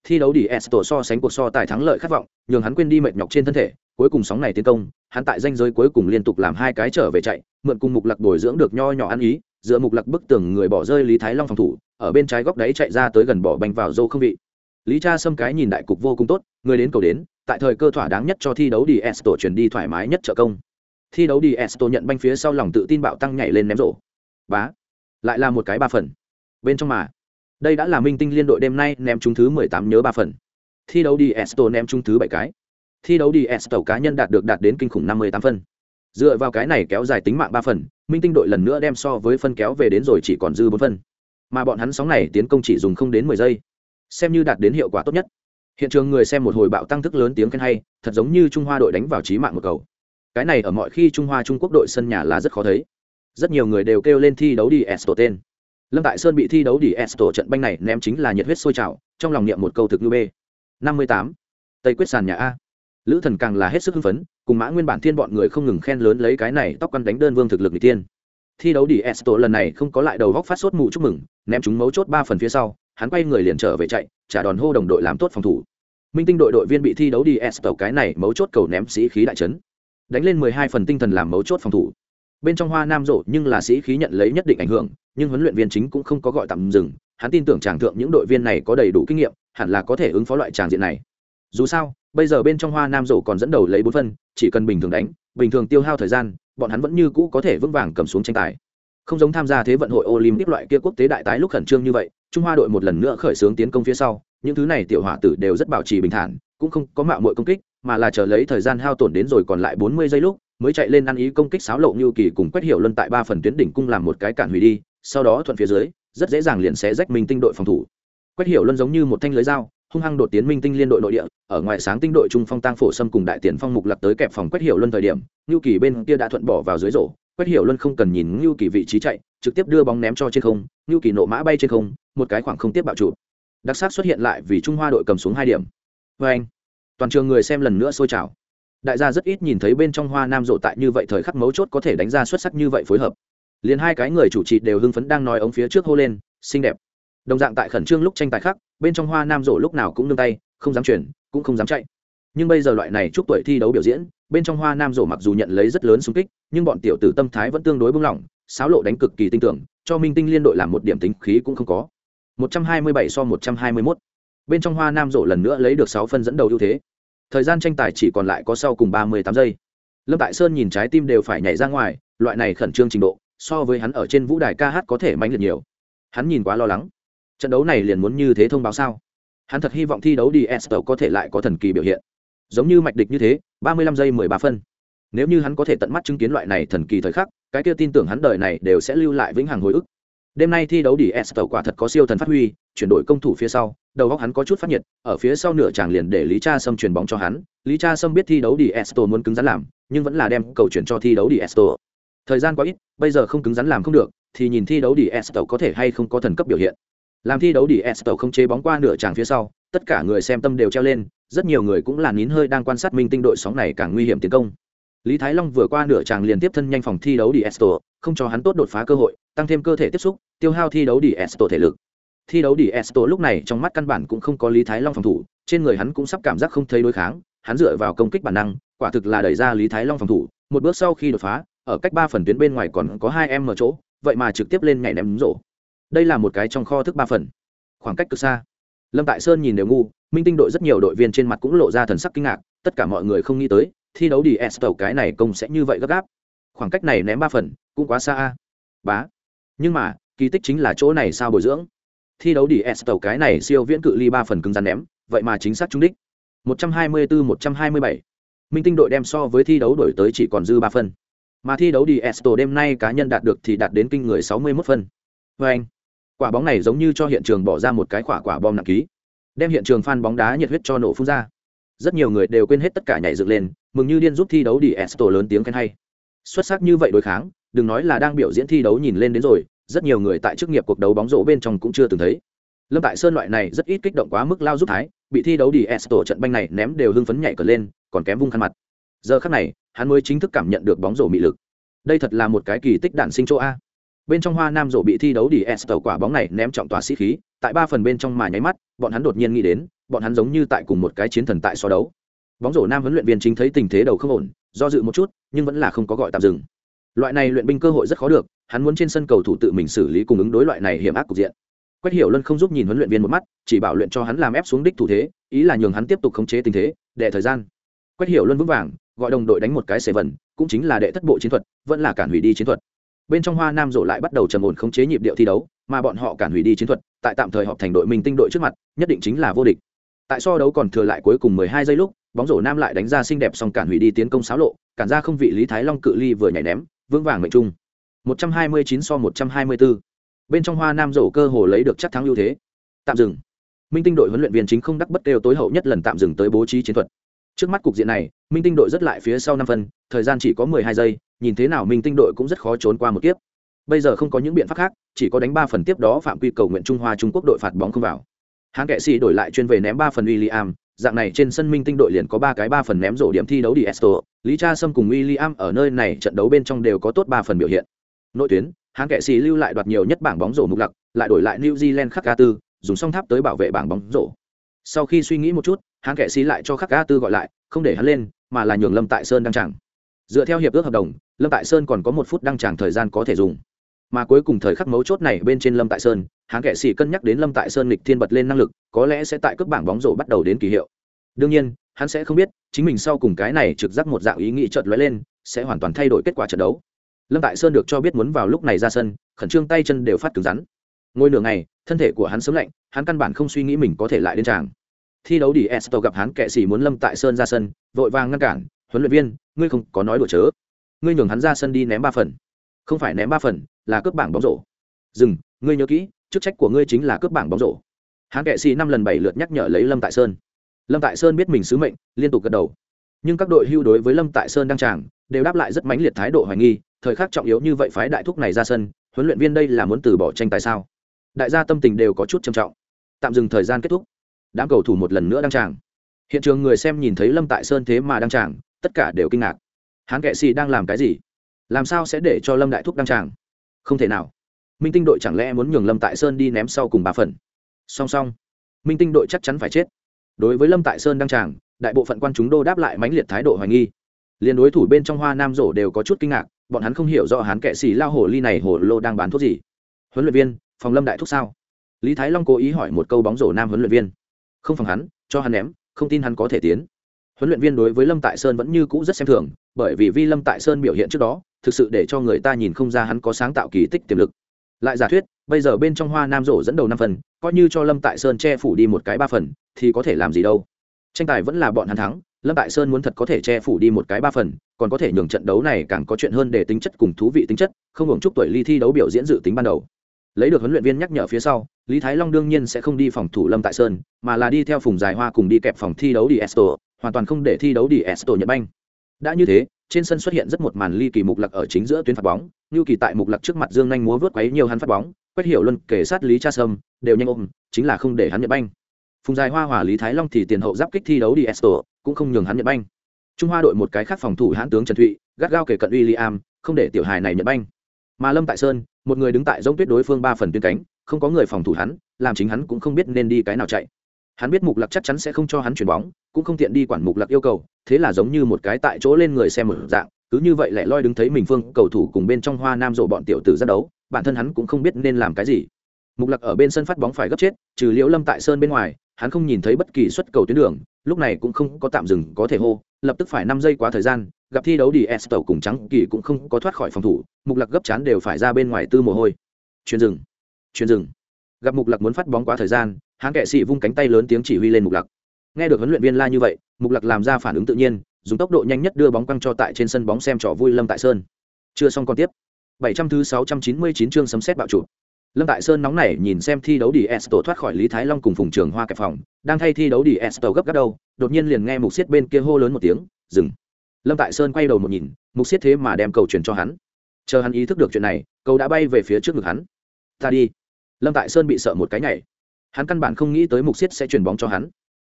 Thi đấu đi tổ so sánh cuộc so tài thắng lợi khát vọng, nhường hắn quên đi mệt nhọc trên thân thể, cuối cùng sóng này tiến công, hắn tại danh giới cuối cùng liên tục làm hai cái trở về chạy, mượn cùng mục lạc bồi dưỡng được nho nhỏ ăn ý, giữa mục lạc bức tường người bỏ rơi Lý Thái Long phòng thủ, ở bên trái góc đáy chạy ra tới gần bỏ bành vào dâu không vị. Lý Cha Sâm cái nhìn đại cục vô cùng tốt, người đến cầu đến, tại thời cơ thỏa đáng nhất cho thi đấu đi tổ chuyển đi thoải mái nhất trợ công. Thi đấu đi tổ nhận banh phía sau lòng tự tin bạo tăng nhảy lên ném rổ. Bá, lại là một cái ba phần. Bên trong mà, đây đã là minh tinh liên đội đêm nay ném trúng thứ mười tám nhớ ba phần. Thi đấu đi Esto ném trúng thứ bảy cái. Thi đấu đi Esto cá nhân đạt được đạt đến kinh khủng năm mươi tám phân. Dựa vào cái này kéo dài tính mạng ba phần, minh tinh đội lần nữa đem so với phân kéo về đến rồi chỉ còn dư bốn phân. Mà bọn hắn sóng này tiến công chỉ dùng không đến mười giây, xem như đạt đến hiệu quả tốt nhất hiện trường người xem một hồi bạo tăng thức lớn tiếng khen hay thật giống như trung hoa đội đánh vào trí mạng một cầu cái này ở mọi khi trung hoa trung quốc đội sân nhà là rất khó thấy rất nhiều người đều kêu lên thi đấu đi esto tên lâm tại sơn bị thi đấu đi esto trận banh này ném chính là nhiệt huyết sôi trào, trong lòng niệm một câu thực như b. Năm mươi tám. Tây quyết sàn nhà a. Lữ thần càng là hết sức hưng phấn, cùng mã nguyên bản thiên bọn người không ngừng khen lớn lấy cái này tóc căn đánh đơn vương thực lực người tiên. Thi đấu đi esto lần này không có lại đầu góc phát sốt mụ chúc mừng, ném chúng mấu chốt ba phần phía sau, hắn quay người liền trở về chạy, trả đòn hô đồng đội làm tốt phòng thủ. Minh tinh đội đội viên bị thi đấu đi s tàu cái này mấu chốt cầu ném sĩ khí đại trấn đánh lên mười hai phần tinh thần làm mấu chốt phòng thủ. Bên trong hoa nam rộ nhưng là sĩ khí nhận lấy nhất định ảnh hưởng nhưng huấn luyện viên chính cũng không có gọi tạm dừng. Hắn tin tưởng tràng thượng những đội viên này có đầy đủ kinh nghiệm, hẳn là có thể ứng phó loại tràng diện này. Dù sao, bây giờ bên trong hoa nam rổ còn dẫn đầu lấy bốn phân, chỉ cần bình thường đánh, bình thường tiêu hao thời gian, bọn hắn vẫn như cũ có thể vững vàng cầm xuống tranh tài. Không giống tham gia thế vận hội olympic loại kia quốc tế đại tái lúc khẩn trương như vậy, trung hoa đội một lần nữa khởi xướng tiến công phía sau, những thứ này tiểu hỏa tử đều rất bảo trì bình thản, cũng không có mạo muội công kích, mà là chờ lấy thời gian hao tổn đến rồi còn lại bốn mươi giây lúc, mới chạy lên ăn ý công kích sáo lộ như kỳ cùng quét hiệu luân tại ba phần tuyến đỉnh cung làm một cái cản hủy đi sau đó thuận phía dưới, rất dễ dàng liền xé rách minh tinh đội phòng thủ. Quét hiểu luân giống như một thanh lưới dao, hung hăng đột tiến minh tinh liên đội nội địa, ở ngoài sáng tinh đội trung phong tăng phổ sâm cùng đại tiền phong mục lặc tới kẹp phòng quét hiểu luân thời điểm, ngưu kỳ bên kia đã thuận bỏ vào dưới rổ. Quét hiểu luân không cần nhìn ngưu kỳ vị trí chạy, trực tiếp đưa bóng ném cho trên không, ngưu kỳ nộ mã bay trên không, một cái khoảng không tiếp bạo trụ đặc sắc xuất hiện lại vì trung hoa đội cầm xuống hai điểm. Vê anh, toàn trường người xem lần nữa sôi trào. Đại gia rất ít nhìn thấy bên trong hoa nam rộ tại như vậy thời khắc mấu chốt có thể đánh ra xuất sắc như vậy phối hợp liền hai cái người chủ trì đều hưng phấn đang nói ống phía trước hô lên xinh đẹp đồng dạng tại khẩn trương lúc tranh tài khác, bên trong hoa nam rổ lúc nào cũng nương tay không dám chuyển cũng không dám chạy nhưng bây giờ loại này chúc tuổi thi đấu biểu diễn bên trong hoa nam rổ mặc dù nhận lấy rất lớn xung kích nhưng bọn tiểu tử tâm thái vẫn tương đối bung lỏng sáo lộ đánh cực kỳ tinh tưởng cho minh tinh liên đội làm một điểm tính khí cũng không có 127 so 121. Bên trong Hoa Nam rổ lần nữa lấy được 6 phân dẫn đầu ưu thế. Thời gian tranh tài chỉ còn lại có sau cùng 38 giây. Lâm Tại Sơn nhìn trái tim đều phải nhảy ra ngoài, loại này khẩn trương trình độ, so với hắn ở trên vũ đài ca hát có thể mạnh liệt nhiều. Hắn nhìn quá lo lắng. Trận đấu này liền muốn như thế thông báo sao? Hắn thật hy vọng thi đấu đi Estel có thể lại có thần kỳ biểu hiện. Giống như mạch địch như thế, 35 giây 13 phân. Nếu như hắn có thể tận mắt chứng kiến loại này thần kỳ thời khắc, cái kia tin tưởng hắn đời này đều sẽ lưu lại vĩnh hằng hồi ức đêm nay thi đấu đi s tàu quả thật có siêu thần phát huy chuyển đổi công thủ phía sau đầu góc hắn có chút phát nhiệt ở phía sau nửa chàng liền để lý cha sâm chuyền bóng cho hắn lý cha sâm biết thi đấu đi s tàu muốn cứng rắn làm nhưng vẫn là đem cầu chuyển cho thi đấu đi s tàu thời gian quá ít, bây giờ không cứng rắn làm không được, thì nhìn thi đấu đi s tàu có thể hay không có thần cấp biểu hiện. Làm thi đấu đi s tàu không chế bóng qua nửa tràng phía sau, tất cả người xem tâm đều treo lên, rất nhiều người cũng là nín hơi đang quan sát minh tinh đội sóng này càng nguy hiểm tiến công. Lý thái long vừa qua nửa tràng liền tiếp thân nhanh phòng thi đấu đi esto không cho hắn tốt đột phá cơ hội, tăng thêm cơ thể tiếp xúc, tiêu hao thi đấu đi esto thể lực. Thi đấu đi esto lúc này trong mắt căn bản cũng không có lý thái long phòng thủ, trên người hắn cũng sắp cảm giác không thấy đối kháng, hắn dựa vào công kích bản năng, quả thực là đẩy ra lý thái long phòng thủ, một bước sau khi đột phá ở cách ba phần tuyến bên ngoài còn có hai em ở chỗ, vậy mà trực tiếp lên nhảy ném rổ. Đây là một cái trong kho thức ba phần. Khoảng cách cực xa. Lâm tại sơn nhìn đều ngu, minh tinh đội rất nhiều đội viên trên mặt cũng lộ ra thần sắc kinh ngạc, tất cả mọi người không nghĩ tới, thi đấu đi s tàu cái này công sẽ như vậy gấp gáp. Khoảng cách này ném ba phần, cũng quá xa a. Bá. Nhưng mà, kỳ tích chính là chỗ này sao bồi dưỡng? Thi đấu đi s tàu cái này siêu viễn cự ly ba phần cứng rắn ném, vậy mà chính xác trúng đích. 124-127. minh tinh đội đem so với thi đấu đổi tới chỉ còn dư ba phần mà thi đấu đi Esto đêm nay cá nhân đạt được thì đạt đến kinh người 61 phân. Và anh, quả bóng này giống như cho hiện trường bỏ ra một cái quả quả bom nặng ký, đem hiện trường fan bóng đá nhiệt huyết cho nổ phun ra. Rất nhiều người đều quên hết tất cả nhảy dựng lên, mừng như điên giúp thi đấu đi Esto lớn tiếng khen hay. Xuất sắc như vậy đối kháng, đừng nói là đang biểu diễn thi đấu nhìn lên đến rồi, rất nhiều người tại chức nghiệp cuộc đấu bóng rổ bên trong cũng chưa từng thấy. Lâm Tại Sơn loại này rất ít kích động quá mức lao giúp thái, bị thi đấu đi Esto trận banh này ném đều hưng phấn nhảy cờ lên, còn kém vung khăn mặt. Giờ khắc này, hắn mới chính thức cảm nhận được bóng rổ mị lực. Đây thật là một cái kỳ tích đản sinh chỗ a. Bên trong hoa nam rổ bị thi đấu đi s tàu quả bóng này ném trọng tòa sĩ khí tại ba phần bên trong mà nháy mắt bọn hắn đột nhiên nghĩ đến bọn hắn giống như tại cùng một cái chiến thần tại so đấu. Bóng rổ nam huấn luyện viên chính thấy tình thế đầu không ổn do dự một chút nhưng vẫn là không có gọi tạm dừng. Loại này luyện binh cơ hội rất khó được hắn muốn trên sân cầu thủ tự mình xử lý cùng ứng đối loại này hiểm ác cục diện. Quách hiểu luân không giúp nhìn huấn luyện viên một mắt chỉ bảo luyện cho hắn làm ép xuống đích thủ thế ý là nhường hắn tiếp tục khống chế tình thế để thời gian. Quách hiểu luân vững vàng gọi đồng đội đánh một cái xề vần, cũng chính là đệ thất bộ chiến thuật, vẫn là cản hủy đi chiến thuật. Bên trong hoa nam rộ lại bắt đầu trầm ổn khống chế nhịp điệu thi đấu, mà bọn họ cản hủy đi chiến thuật, tại tạm thời họp thành đội mình tinh đội trước mặt, nhất định chính là vô địch. Tại so đấu còn thừa lại cuối cùng 12 giây lúc, bóng rổ nam lại đánh ra xinh đẹp xong cản hủy đi tiến công xáo lộ, cản ra không vị lý thái long cự ly vừa nhảy ném, vững vàng mệnh trung. 129 so 124. bên trong hoa nam rổ cơ hồ lấy được chắc thắng ưu thế. Tạm dừng. Minh tinh đội huấn luyện viên chính không đắc bất đều tối hậu nhất lần tạm dừng tới bố trí chiến thuật trước mắt cục diện này minh tinh đội rất lại phía sau năm phân thời gian chỉ có mười hai giây nhìn thế nào minh tinh đội cũng rất khó trốn qua một kiếp bây giờ không có những biện pháp khác chỉ có đánh ba phần tiếp đó phạm quy cầu nguyện trung hoa trung quốc đội phạt bóng không vào hãng kệ sĩ đổi lại chuyên về ném ba phần William, dạng này trên sân minh tinh đội liền có ba cái ba phần ném rổ điểm thi đấu đi Esto, Lý Cha Sâm cùng William ở nơi này trận đấu bên trong đều có tốt ba phần biểu hiện. Nội tuyến, hãng kệ sĩ lưu lại đoạt nhiều nhất bảng bóng rổ mục lặc, lại đổi lại New Zealand khắc ca tư, dùng song tháp tới bảo vệ bảng bóng rổ. Sau khi suy nghĩ một chút, hắn kệ sĩ lại cho khắc ca tư gọi lại, không để hắn lên mà là nhường lâm tại sơn đăng tràng. Dựa theo hiệp ước hợp đồng lâm tại sơn còn có một phút đăng tràng thời gian có thể dùng. Mà cuối cùng thời khắc mấu chốt này bên trên lâm tại sơn hắn kệ sĩ cân nhắc đến lâm tại sơn lịch thiên bật lên năng lực có lẽ sẽ tại cước bảng bóng rổ bắt đầu đến kỳ hiệu. Đương nhiên hắn sẽ không biết chính mình sau cùng cái này trực giác một dạng ý nghĩ chợt lóe lên sẽ hoàn toàn thay đổi kết quả trận đấu. Lâm tại sơn được cho biết muốn vào lúc này ra sân khẩn trương tay chân đều phát cứng rắn. Ngôi nửa ngày thân thể của hắn sớm lạnh hắn căn bản không suy nghĩ mình có thể lại đến tràng thi đấu đi Esto gặp hắn kệ sĩ muốn Lâm Tại Sơn ra sân, vội vàng ngăn cản, huấn luyện viên, ngươi không có nói đùa chớ. Ngươi nhường hắn ra sân đi ném ba phần. Không phải ném ba phần, là cướp bảng bóng rổ. Dừng, ngươi nhớ kỹ, chức trách của ngươi chính là cướp bảng bóng rổ. Hắn kệ sĩ năm lần bảy lượt nhắc nhở lấy Lâm Tại Sơn. Lâm Tại Sơn biết mình sứ mệnh, liên tục gật đầu. Nhưng các đội hưu đối với Lâm Tại Sơn đang tràng, đều đáp lại rất mãnh liệt thái độ hoài nghi, thời khắc trọng yếu như vậy phái đại thúc này ra sân, huấn luyện viên đây là muốn từ bỏ tranh tài sao? Đại gia tâm tình đều có chút trầm trọng. Tạm dừng thời gian kết thúc. Đám cầu thủ một lần nữa đăng tràng. Hiện trường người xem nhìn thấy lâm tại sơn thế mà đăng tràng, tất cả đều kinh ngạc. Hán kệ xì đang làm cái gì? Làm sao sẽ để cho lâm đại thúc đăng tràng? Không thể nào. Minh tinh đội chẳng lẽ muốn nhường lâm tại sơn đi ném sau cùng ba phần? Song song. Minh tinh đội chắc chắn phải chết. Đối với lâm tại sơn đăng tràng, đại bộ phận quan chúng đô đáp lại mãnh liệt thái độ hoài nghi. Liền đối thủ bên trong hoa nam rổ đều có chút kinh ngạc, bọn hắn không hiểu rõ hắn kệ xì lao hồ ly này hồ lô đang bán thuốc gì. Huấn luyện viên phòng lâm đại thúc sao? Lý thái long cố ý hỏi một câu bóng rổ nam huấn luyện viên. Không phòng hắn, cho hắn ném, không tin hắn có thể tiến. Huấn luyện viên đối với lâm tại sơn vẫn như cũ rất xem thường, bởi vì vi lâm tại sơn biểu hiện trước đó, thực sự để cho người ta nhìn không ra hắn có sáng tạo kỳ tích tiềm lực. Lại giả thuyết, bây giờ bên trong hoa nam rổ dẫn đầu năm phần, coi như cho lâm tại sơn che phủ đi một cái ba phần, thì có thể làm gì đâu. Tranh tài vẫn là bọn hắn thắng, lâm tại sơn muốn thật có thể che phủ đi một cái ba phần, còn có thể nhường trận đấu này càng có chuyện hơn để tính chất cùng thú vị tính chất, không hưởng chúc tuổi ly thi đấu biểu diễn dự tính ban đầu lấy được huấn luyện viên nhắc nhở phía sau, lý thái long đương nhiên sẽ không đi phòng thủ lâm tại sơn, mà là đi theo phùng dài hoa cùng đi kẹp phòng thi đấu đi esto hoàn toàn không để thi đấu đi esto nhật banh. Đã như thế, trên sân xuất hiện rất một màn ly kỳ mục lặc ở chính giữa tuyến phạt bóng như kỳ tại mục lặc trước mặt dương nhanh múa vớt quấy nhiều hắn phát bóng quét hiểu luân kể sát lý cha sâm, đều nhanh ôm, chính là không để hắn nhận banh. Phùng dài hoa hòa lý thái long thì tiền hậu giáp kích thi đấu đi esto cũng không nhường hắn nhận banh. Trung hoa đội một cái khác phòng thủ hãn tướng trần thụy, gắt gao kể cận uy liam không để tiểu hài này nhận banh. Mà lâm tại sơn một người đứng tại giống tuyết đối phương ba phần tuyến cánh, không có người phòng thủ hắn, làm chính hắn cũng không biết nên đi cái nào chạy. Hắn biết mục lạc chắc chắn sẽ không cho hắn chuyền bóng, cũng không tiện đi quản mục lạc yêu cầu, thế là giống như một cái tại chỗ lên người xem một dạng, cứ như vậy lại loi đứng thấy mình phương cầu thủ cùng bên trong hoa nam rộ bọn tiểu tử ra đấu, bản thân hắn cũng không biết nên làm cái gì. Mục lạc ở bên sân phát bóng phải gấp chết, trừ liễu lâm tại sơn bên ngoài, hắn không nhìn thấy bất kỳ xuất cầu tuyến đường, lúc này cũng không có tạm dừng có thể hô lập tức phải năm giây quá thời gian, gặp thi đấu đi s tàu cùng trắng kỳ cũng không có thoát khỏi phòng thủ, mục lạc gấp chán đều phải ra bên ngoài tư mồ hôi. Chuyền rừng chuyền rừng gặp mục lạc muốn phát bóng quá thời gian, hãng kệ sĩ vung cánh tay lớn tiếng chỉ huy lên mục lạc. Nghe được huấn luyện viên la như vậy, mục lạc làm ra phản ứng tự nhiên, dùng tốc độ nhanh nhất đưa bóng quăng cho tại trên sân bóng xem trò vui lâm tại sơn. Chưa xong còn tiếp. 700 thứ 699 chương sấm xét bạo chủ lâm tại sơn nóng nảy nhìn xem thi đấu đi esto thoát khỏi lý thái long cùng phùng trường hoa kẹp phòng, đang thay thi đấu đi esto gấp gáp đâu, đột nhiên liền nghe mục xiết bên kia hô lớn một tiếng, dừng. Lâm tại sơn quay đầu một nhìn, mục xiết thế mà đem cầu chuyển cho hắn. Chờ hắn ý thức được chuyện này, cầu đã bay về phía trước ngực hắn. Ta đi. Lâm tại sơn bị sợ một cái nhảy. Hắn căn bản không nghĩ tới mục xiết sẽ chuyền bóng cho hắn.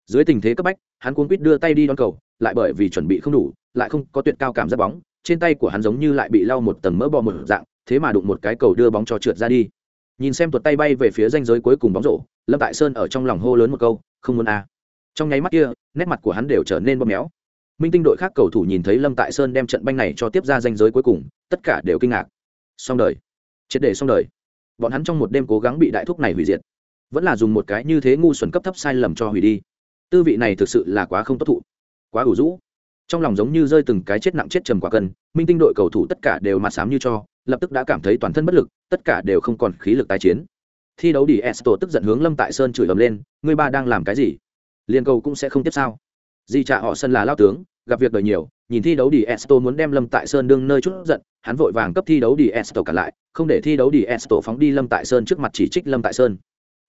Dưới tình thế cấp bách, hắn cuốn quýt đưa tay đi đón cầu, lại bởi vì chuẩn bị không đủ, lại không có tuyệt cao cảm giác bóng, trên tay của hắn giống như lại bị lau một tầng mỡ bò một dạng, thế mà đụng một cái cầu đưa bóng cho trượt ra đi nhìn xem tuột tay bay về phía danh giới cuối cùng bóng rổ, lâm tại sơn ở trong lòng hô lớn một câu, không muốn a à. trong nháy mắt kia, nét mặt của hắn đều trở nên bóp méo. Minh tinh đội khác cầu thủ nhìn thấy lâm tại sơn đem trận banh này cho tiếp ra danh giới cuối cùng, tất cả đều kinh ngạc. Xong đời. Triệt để xong đời. Bọn hắn trong một đêm cố gắng bị đại thúc này hủy diệt. Vẫn là dùng một cái như thế ngu xuẩn cấp thấp sai lầm cho hủy đi. Tư vị này thực sự là quá không tốt thụ. Quá ủ rũ. Trong lòng giống như rơi từng cái chết nặng chết trầm quả cân, minh tinh đội cầu thủ tất cả đều mặt sám như cho lập tức đã cảm thấy toàn thân bất lực, tất cả đều không còn khí lực tái chiến. Thi đấu đi, esto tức giận hướng lâm tại sơn chửi ầm lên, ngươi ba đang làm cái gì? Liên cầu cũng sẽ không tiếp sao? Di trả họ sân là lao tướng, gặp việc đời nhiều, nhìn thi đấu đi, esto muốn đem lâm tại sơn đương nơi chút giận, hắn vội vàng cấp thi đấu đi, esto cả lại, không để thi đấu đi, esto phóng đi lâm tại sơn trước mặt chỉ trích lâm tại sơn.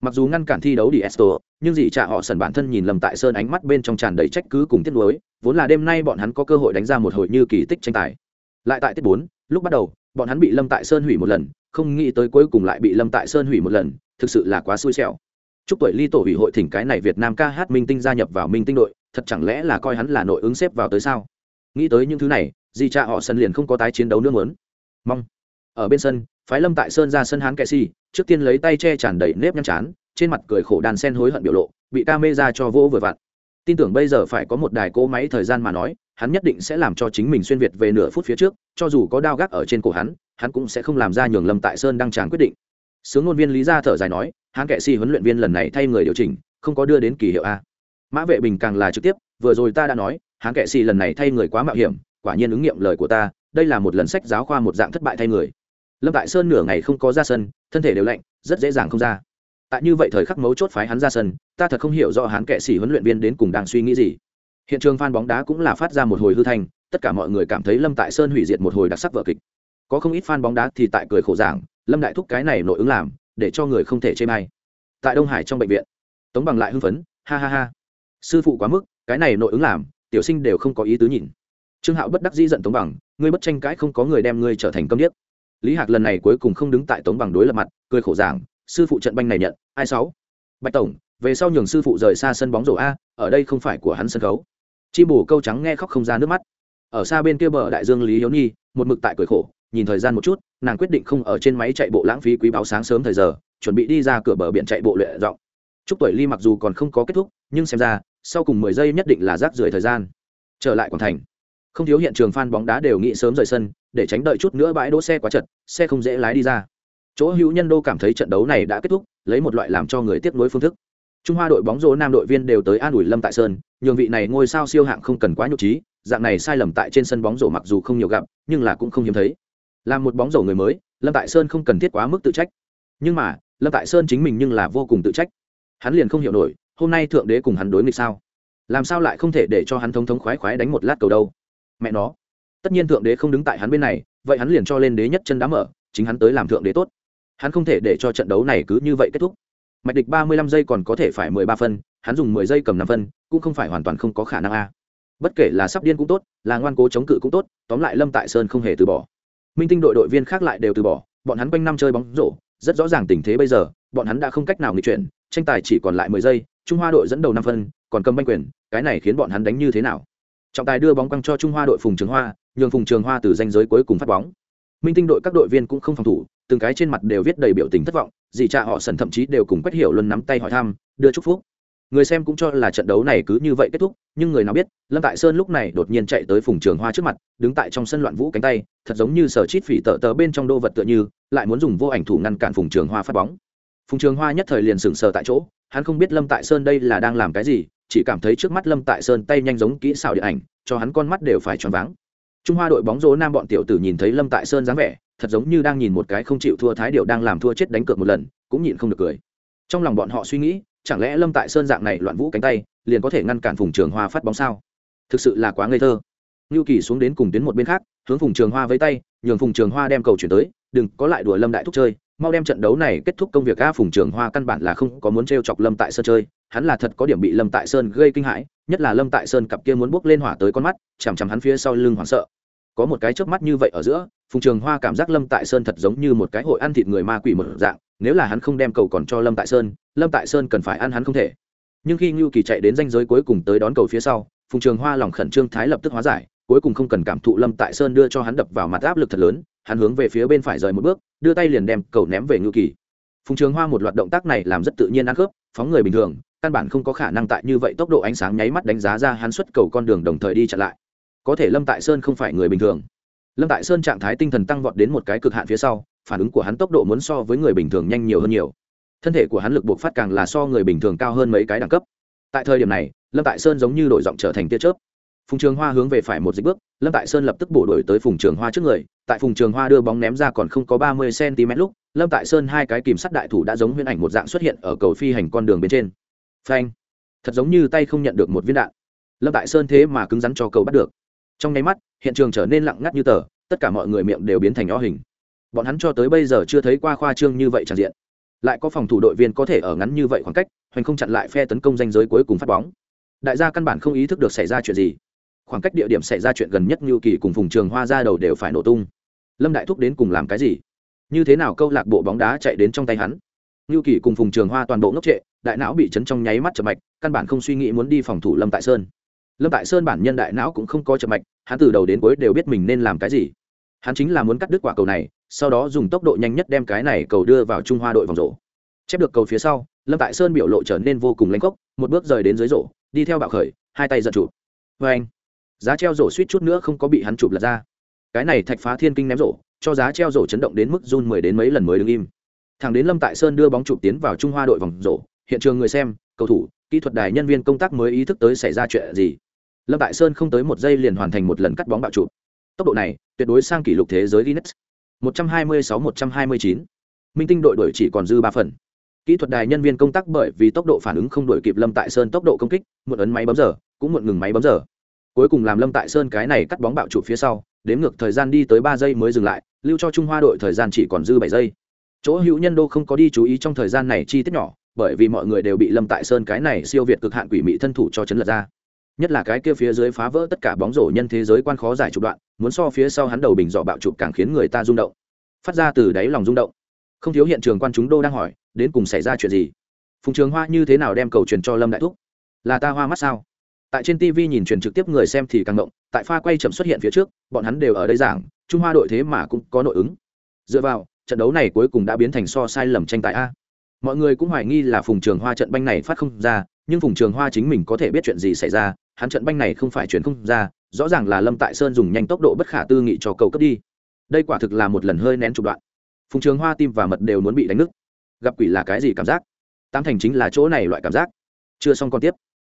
Mặc dù ngăn cản thi đấu đi, esto, nhưng dì trả họ sần bản thân nhìn lâm tại sơn ánh mắt bên trong tràn đầy trách cứ cùng tiết nuối, vốn là đêm nay bọn hắn có cơ hội đánh ra một hồi như kỳ tích tranh tài. Lại tại tiết bốn, lúc bắt đầu bọn hắn bị lâm tại sơn hủy một lần, không nghĩ tới cuối cùng lại bị lâm tại sơn hủy một lần, thực sự là quá xui xẻo. Chúc tuổi ly tổ hủy hội thỉnh cái này việt nam ca hát minh tinh gia nhập vào minh tinh đội, thật chẳng lẽ là coi hắn là nội ứng xếp vào tới sao? Nghĩ tới những thứ này, di cha họ sân liền không có tái chiến đấu nữa muốn. Mong. Ở bên sân, phái lâm tại sơn ra sân hán kệ si, trước tiên lấy tay che tràn đầy nếp nhăn chán, trên mặt cười khổ đàn sen hối hận biểu lộ, bị ca mê ra cho vỗ vừa vặn tin tưởng bây giờ phải có một đài cỗ máy thời gian mà nói, hắn nhất định sẽ làm cho chính mình xuyên việt về nửa phút phía trước, cho dù có đao gác ở trên cổ hắn hắn cũng sẽ không làm ra nhường lâm tại sơn đăng tràng quyết định. Sướng ngôn viên lý gia thở dài nói hắn kệ si huấn luyện viên lần này thay người điều chỉnh, không có đưa đến kỳ hiệu a. Mã vệ bình càng là trực tiếp, vừa rồi ta đã nói hắn kệ si lần này thay người quá mạo hiểm, quả nhiên ứng nghiệm lời của ta, đây là một lần sách giáo khoa một dạng thất bại thay người. Lâm tại sơn nửa ngày không có ra sân, thân thể đều lạnh, rất dễ dàng không ra. Tại như vậy thời khắc mấu chốt phái hắn ra sân ta thật không hiểu rõ hắn kệ sĩ huấn luyện viên đến cùng đang suy nghĩ gì. Hiện trường fan bóng đá cũng là phát ra một hồi hư thanh, tất cả mọi người cảm thấy lâm tại sơn hủy diệt một hồi đặc sắc vở kịch. Có không ít fan bóng đá thì tại cười khổ giảng, lâm đại thúc cái này nội ứng làm, để cho người không thể chê may tại đông hải trong bệnh viện, tống bằng lại hưng phấn, ha ha ha, sư phụ quá mức, cái này nội ứng làm, tiểu sinh đều không có ý tứ nhìn. Trương hạo bất đắc dĩ giận tống bằng, ngươi bất tranh cãi không có người đem ngươi trở thành câm điếc. Lý hạc lần này cuối cùng không đứng tại tống bằng đối lập mặt, cười khổ giảng, sư phụ trận banh này nhận, ai sáu? Bạch tổng về sau nhường sư phụ rời xa sân bóng rổ a, ở đây không phải của hắn sân khấu. Chi bù câu trắng nghe khóc không ra nước mắt. Ở xa bên kia bờ đại dương lý hiếu nhi, một mực tại cười khổ, nhìn thời gian một chút, nàng quyết định không ở trên máy chạy bộ lãng phí quý báo sáng sớm thời giờ, chuẩn bị đi ra cửa bờ biển chạy bộ luyện giọng. Chúc tuổi ly mặc dù còn không có kết thúc, nhưng xem ra, sau cùng mười giây nhất định là rác rưởi thời gian. Trở lại quảng thành. Không thiếu hiện trường phan bóng đá đều nghĩ sớm rời sân, để tránh đợi chút nữa bãi đỗ xe quá chật, xe không dễ lái đi ra. Chỗ hữu nhân đô cảm thấy trận đấu này đã kết thúc, lấy một loại làm cho người tiếp nối phương thức trung hoa đội bóng rổ nam đội viên đều tới an ủi lâm tại sơn, nhường vị này ngôi sao siêu hạng không cần quá nhục trí, dạng này sai lầm tại trên sân bóng rổ mặc dù không nhiều gặp, nhưng là cũng không hiếm thấy. Là một bóng rổ người mới, lâm tại sơn không cần thiết quá mức tự trách. Nhưng mà, lâm tại sơn chính mình nhưng là vô cùng tự trách. Hắn liền không hiểu nổi, hôm nay thượng đế cùng hắn đối nghịch sao? Làm sao lại không thể để cho hắn thống thống khoái khoái đánh một lát cầu đâu? Mẹ nó. Tất nhiên thượng đế không đứng tại hắn bên này, vậy hắn liền cho lên đế nhất chân đá mở, chính hắn tới làm thượng đế tốt. Hắn không thể để cho trận đấu này cứ như vậy kết thúc mạch địch ba mươi lăm giây còn có thể phải mười ba phân, hắn dùng mười giây cầm năm phân, cũng không phải hoàn toàn không có khả năng a. Bất kể là sắp điên cũng tốt, là ngoan cố chống cự cũng tốt, tóm lại lâm tại sơn không hề từ bỏ. Minh tinh đội đội viên khác lại đều từ bỏ, bọn hắn quanh năm chơi bóng rổ, rất rõ ràng tình thế bây giờ, bọn hắn đã không cách nào nghịch chuyển, tranh tài chỉ còn lại mười giây, trung hoa đội dẫn đầu năm phân, còn cầm banh quyền, cái này khiến bọn hắn đánh như thế nào? Trọng tài đưa bóng quăng cho trung hoa đội phùng trường hoa, nhường phùng trường hoa từ danh giới cuối cùng phát bóng. Minh tinh đội các đội viên cũng không phòng thủ, từng cái trên mặt đều viết đầy biểu tình thất vọng dì cha họ sần thậm chí đều cùng quách hiểu luân nắm tay hỏi thăm, đưa chúc phúc. Người xem cũng cho là trận đấu này cứ như vậy kết thúc, nhưng người nào biết, lâm tại sơn lúc này đột nhiên chạy tới phùng trường hoa trước mặt, đứng tại trong sân loạn vũ cánh tay, thật giống như sở chít phỉ tờ tờ bên trong đô vật tựa như, lại muốn dùng vô ảnh thủ ngăn cản phùng trường hoa phát bóng. Phùng trường hoa nhất thời liền sừng sờ tại chỗ, hắn không biết lâm tại sơn đây là đang làm cái gì, chỉ cảm thấy trước mắt lâm tại sơn tay nhanh giống kỹ xảo điện ảnh, cho hắn con mắt đều phải choáng váng. Trung hoa đội bóng rổ nam bọn tiểu tử nhìn thấy lâm tại sơn dáng vẻ thật giống như đang nhìn một cái không chịu thua thái điệu đang làm thua chết đánh cược một lần, cũng nhịn không được cười. Trong lòng bọn họ suy nghĩ, chẳng lẽ lâm tại sơn dạng này loạn vũ cánh tay, liền có thể ngăn cản phùng trường hoa phát bóng sao? Thực sự là quá ngây thơ. Ngưu kỳ xuống đến cùng tuyến một bên khác, hướng phùng trường hoa với tay, nhường phùng trường hoa đem cầu chuyển tới, đừng có lại đùa lâm đại thúc chơi, mau đem trận đấu này kết thúc công việc a phùng trường hoa căn bản là không có muốn t r e o chọc lâm tại sơn chơi, hắn là thật có điểm bị lâm tại sơn gây kinh hãi, nhất là lâm tại sơn cặp kia muốn bước lên hỏa tới con mắt, chằm chằm hắn phía sau lưng hoảng sợ. Có một cái chớp mắt như vậy ở giữa phùng trường hoa cảm giác lâm tại sơn thật giống như một cái hội ăn thịt người ma quỷ một dạng, nếu là hắn không đem cầu còn cho lâm tại sơn, lâm tại sơn cần phải ăn hắn không thể. Nhưng khi ngưu kỳ chạy đến danh giới cuối cùng tới đón cầu phía sau, phùng trường hoa lòng khẩn trương thái lập tức hóa giải, cuối cùng không cần cảm thụ lâm tại sơn đưa cho hắn đập vào mặt áp lực thật lớn, hắn hướng về phía bên phải rời một bước, đưa tay liền đem cầu ném về ngưu kỳ. Phùng trường hoa một loạt động tác này làm rất tự nhiên ăn khớp, phóng người bình thường, căn bản không có khả năng tại như vậy tốc độ ánh sáng nháy mắt đánh giá ra hắn xuất cầu con đường đồng thời đi chặn lại. Có thể lâm tại sơn không phải người bình thường lâm tại sơn trạng thái tinh thần tăng vọt đến một cái cực hạn phía sau, phản ứng của hắn tốc độ muốn so với người bình thường nhanh nhiều hơn nhiều. Thân thể của hắn lực buộc phát càng là so người bình thường cao hơn mấy cái đẳng cấp. Tại thời điểm này, lâm tại sơn giống như đổi giọng trở thành tia chớp. Phùng trường hoa hướng về phải một dịch bước, lâm tại sơn lập tức bổ đổi tới phùng trường hoa trước người. Tại phùng trường hoa đưa bóng ném ra còn không có ba mươi cm lúc, lâm tại sơn hai cái kìm sắt đại thủ đã giống huyễn ảnh một dạng xuất hiện ở cầu phi hành con đường bên trên. Phanh! Thật giống như tay không nhận được một viên đạn. Lâm tại sơn thế mà cứng rắn cho cầu bắt được trong nháy mắt, hiện trường trở nên lặng ngắt như tờ, tất cả mọi người miệng đều biến thành o hình. Bọn hắn cho tới bây giờ chưa thấy qua khoa trương như vậy tràn diện. Lại có phòng thủ đội viên có thể ở ngắn như vậy khoảng cách, hoành không chặn lại phe tấn công danh giới cuối cùng phát bóng. Đại gia căn bản không ý thức được xảy ra chuyện gì. Khoảng cách địa điểm xảy ra chuyện gần nhất như kỳ cùng phùng trường hoa ra đầu đều phải nổ tung. Lâm đại thúc đến cùng làm cái gì? Như thế nào câu lạc bộ bóng đá chạy đến trong tay hắn? Như kỳ cùng phùng trường hoa toàn bộ ngốc trệ, đại não bị chấn trong nháy mắt chập mạch, căn bản không suy nghĩ muốn đi phòng thủ lâm tại sơn lâm tại sơn bản nhân đại não cũng không có chậm mạch, hắn từ đầu đến cuối đều biết mình nên làm cái gì. Hắn chính là muốn cắt đứt quả cầu này, sau đó dùng tốc độ nhanh nhất đem cái này cầu đưa vào trung hoa đội vòng rổ. Chép được cầu phía sau, lâm tại sơn biểu lộ trở nên vô cùng lanh cốc một bước rời đến dưới rổ, đi theo bạo khởi, hai tay giật chụp. Vê anh, giá treo rổ suýt chút nữa không có bị hắn chụp lật ra. Cái này thạch phá thiên kinh ném rổ, cho giá treo rổ chấn động đến mức run mười đến mấy lần mới đứng im. Thằng đến lâm tại sơn đưa bóng chụp tiến vào trung hoa đội vòng rổ, hiện trường người xem, cầu thủ, kỹ thuật đài nhân viên công tác mới ý thức tới xảy ra chuyện gì lâm tại sơn không tới một giây liền hoàn thành một lần cắt bóng bạo chụp. Tốc độ này, tuyệt đối sang kỷ lục thế giới guinness. 126-129. minh tinh đội đuổi chỉ còn dư ba phần. Kỹ thuật đài nhân viên công tác bởi vì tốc độ phản ứng không đuổi kịp lâm tại sơn tốc độ công kích, muộn ấn máy bấm giờ, cũng muộn ngừng máy bấm giờ. Cuối cùng làm lâm tại sơn cái này cắt bóng bạo trụ phía sau đếm ngược thời gian đi tới ba giây mới dừng lại, lưu cho trung hoa đội thời gian chỉ còn dư bảy giây. Chỗ hữu nhân đô không có đi chú ý trong thời gian này chi tiết nhỏ, bởi vì mọi người đều bị lâm tại sơn cái này siêu việt cực hạn quỷ mị thân thủ cho chấn lật ra nhất là cái kia phía dưới phá vỡ tất cả bóng rổ nhân thế giới quan khó giải trục đoạn, muốn so phía sau hắn đầu bình dọ bạo chụp càng khiến người ta rung động. Phát ra từ đáy lòng rung động. Không thiếu hiện trường quan chúng đô đang hỏi, đến cùng xảy ra chuyện gì? Phùng trường hoa như thế nào đem cầu truyền cho lâm đại thúc? Là ta hoa mắt sao? Tại trên tv nhìn truyền trực tiếp người xem thì càng động, tại pha quay chậm xuất hiện phía trước, bọn hắn đều ở đây giảng, trung hoa đội thế mà cũng có nội ứng. Dựa vào, trận đấu này cuối cùng đã biến thành so sai lầm tranh tài a. Mọi người cũng hoài nghi là phùng trường hoa trận banh này phát không ra, nhưng phùng trường hoa chính mình có thể biết chuyện gì xảy ra hắn trận banh này không phải chuyển không ra, rõ ràng là lâm tại sơn dùng nhanh tốc độ bất khả tư nghị cho cầu cấp đi. Đây quả thực là một lần hơi nén trục đoạn. Phùng trường hoa tim và mật đều muốn bị đánh nứt. Gặp quỷ là cái gì cảm giác? Tam thành chính là chỗ này loại cảm giác. Chưa xong còn tiếp.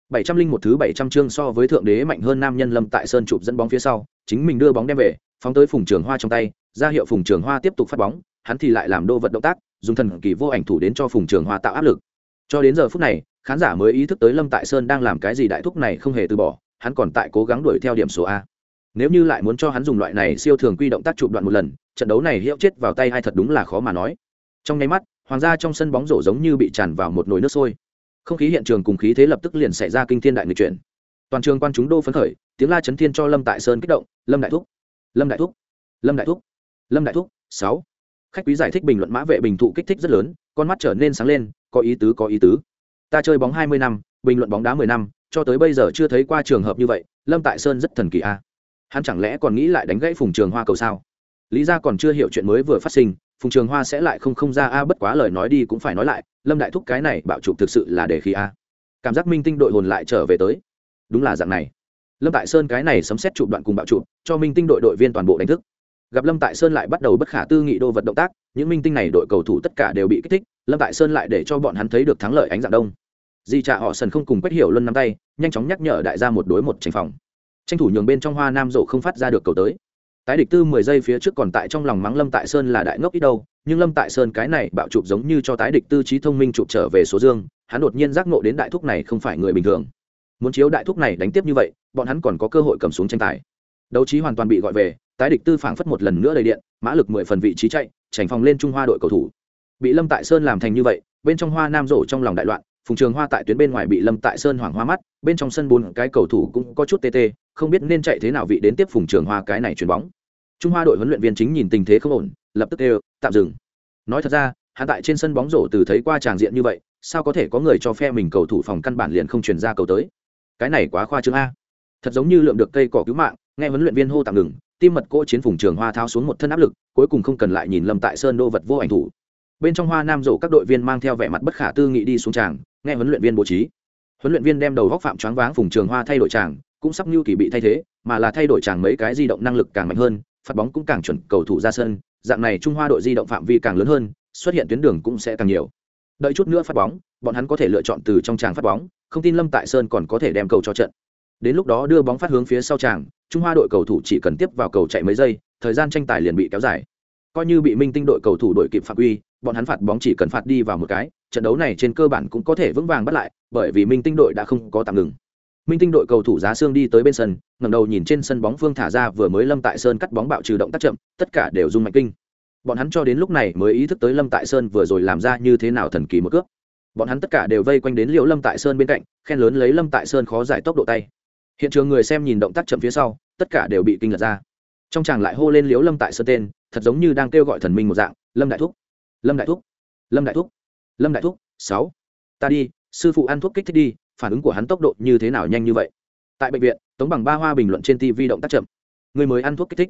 Bảy trăm linh một thứ bảy trăm chương so với thượng đế mạnh hơn nam nhân lâm tại sơn chụp dẫn bóng phía sau, chính mình đưa bóng đem về, phóng tới phùng trường hoa trong tay, ra hiệu phùng trường hoa tiếp tục phát bóng, hắn thì lại làm đô vật động tác, dùng thần kỳ vô ảnh thủ đến cho phùng trường hoa tạo áp lực. Cho đến giờ phút này khán giả mới ý thức tới lâm tại sơn đang làm cái gì đại thúc này không hề từ bỏ, hắn còn tại cố gắng đuổi theo điểm số a. Nếu như lại muốn cho hắn dùng loại này siêu thường quy động tác chụp đoạn một lần, trận đấu này hiệu chết vào tay hay thật đúng là khó mà nói. Trong nháy mắt, hoàng gia trong sân bóng rổ giống như bị tràn vào một nồi nước sôi. Không khí hiện trường cùng khí thế lập tức liền xảy ra kinh thiên đại người chuyển. Toàn trường quan chúng đô phấn khởi, tiếng la chấn thiên cho lâm tại sơn kích động, lâm đại thúc, lâm đại thúc, lâm đại thúc, lâm đại thúc, sáu. Khách quý giải thích bình luận mã vệ bình thụ kích thích rất lớn, con mắt trở nên sáng lên, có ý tứ, có ý tứ ta chơi bóng hai mươi năm, bình luận bóng đá mười năm, cho tới bây giờ chưa thấy qua trường hợp như vậy, lâm tại sơn rất thần kỳ a. Hắn chẳng lẽ còn nghĩ lại đánh gãy phùng trường hoa cầu sao? Lý ra còn chưa hiểu chuyện mới vừa phát sinh, phùng trường hoa sẽ lại không không ra a, bất quá lời nói đi cũng phải nói lại, lâm đại thúc cái này bạo chụp thực sự là đề khí a. Cảm giác minh tinh đội hồn lại trở về tới. Đúng là dạng này. Lâm tại sơn cái này sấm xét chụp đoạn cùng bạo chụp, cho minh tinh đội đội viên toàn bộ đánh thức. Gặp lâm tại sơn lại bắt đầu bất khả tư nghị đô vật động tác, những minh tinh này đội cầu thủ tất cả đều bị kích thích, lâm tại sơn lại để cho bọn hắn thấy được thắng lợi ánh dạng đông di trạ họ sần không cùng quét hiểu luân nắm tay, nhanh chóng nhắc nhở đại gia một đối một tranh phòng. Tranh thủ nhường bên trong hoa nam rộ không phát ra được cầu tới. Tái địch tư mười giây phía trước còn tại trong lòng mắng lâm tại sơn là đại ngốc ít đâu, nhưng lâm tại sơn cái này bạo chụp giống như cho tái địch tư trí thông minh chụp trở về số dương, hắn đột nhiên giác nộ đến đại thúc này không phải người bình thường. Muốn chiếu đại thúc này đánh tiếp như vậy, bọn hắn còn có cơ hội cầm xuống tranh tài. Đấu trí hoàn toàn bị gọi về, tái địch tư phảng phất một lần nữa đầy điện, mã lực mười phần vị trí chạy tránh phòng lên trung hoa đội cầu thủ. Bị lâm tại sơn làm thành như vậy, bên trong hoa nam rổ trong lòng đại loạn phùng trường hoa tại tuyến bên ngoài bị lâm tại sơn hoảng hoa mắt, bên trong sân bốn cái cầu thủ cũng có chút tê tê, không biết nên chạy thế nào vị đến tiếp phùng trường hoa cái này chuyền bóng. Trung hoa đội huấn luyện viên chính nhìn tình thế không ổn, lập tức đều tạm dừng. Nói thật ra, hắn tại trên sân bóng rổ từ thấy qua tràng diện như vậy, sao có thể có người cho phe mình cầu thủ phòng căn bản liền không chuyển ra cầu tới? Cái này quá khoa trương a. Thật giống như lượm được cây cỏ cứu mạng, nghe huấn luyện viên hô tạm ngừng, tim mật cỗ chiến phùng trường hoa tháo xuống một thân áp lực, cuối cùng không cần lại nhìn lâm tại sơn đô vật vô ảnh thủ. Bên trong hoa nam rổ các đội viên mang theo vẻ mặt bất khả tư nghị đi xuống tràng nghe huấn luyện viên bố trí. Huấn luyện viên đem đầu góc phạm choáng váng phùng trường hoa thay đổi tràng cũng sắp như kỳ bị thay thế mà là thay đổi tràng mấy cái di động năng lực càng mạnh hơn phạt bóng cũng càng chuẩn cầu thủ ra sân dạng này trung hoa đội di động phạm vi càng lớn hơn xuất hiện tuyến đường cũng sẽ càng nhiều. Đợi chút nữa phát bóng bọn hắn có thể lựa chọn từ trong tràng phát bóng không tin lâm tại sơn còn có thể đem cầu cho trận. Đến lúc đó đưa bóng phát hướng phía sau tràng trung hoa đội cầu thủ chỉ cần tiếp vào cầu chạy mấy giây thời gian tranh tài liền bị kéo dài. Coi như bị minh tinh đội cầu thủ đội kịp phạm uy, bọn hắn phạt bóng chỉ cần phạt đi vào một cái trận đấu này trên cơ bản cũng có thể vững vàng bắt lại, bởi vì minh tinh đội đã không có tạm ngừng. Minh tinh đội cầu thủ giá xương đi tới bên sân, ngẩng đầu nhìn trên sân bóng phương thả ra vừa mới lâm tại sơn cắt bóng bạo trừ động tác chậm, tất cả đều rung mạnh kinh. Bọn hắn cho đến lúc này mới ý thức tới lâm tại sơn vừa rồi làm ra như thế nào thần kỳ một cước. Bọn hắn tất cả đều vây quanh đến liễu lâm tại sơn bên cạnh, khen lớn lấy lâm tại sơn khó giải tốc độ tay. Hiện trường người xem nhìn động tác chậm phía sau, tất cả đều bị kinh lật ra. Trong chàng lại hô lên liễu lâm tại sơn tên, thật giống như đang kêu gọi thần minh một dạng, lâm đại thúc! Lâm đại thúc! Lâm đại thúc! Lâm đại thúc, sáu. Ta đi, sư phụ ăn thuốc kích thích đi, phản ứng của hắn tốc độ như thế nào nhanh như vậy? Tại bệnh viện, tống bằng ba hoa bình luận trên tv động tác chậm. Người mới ăn thuốc kích thích.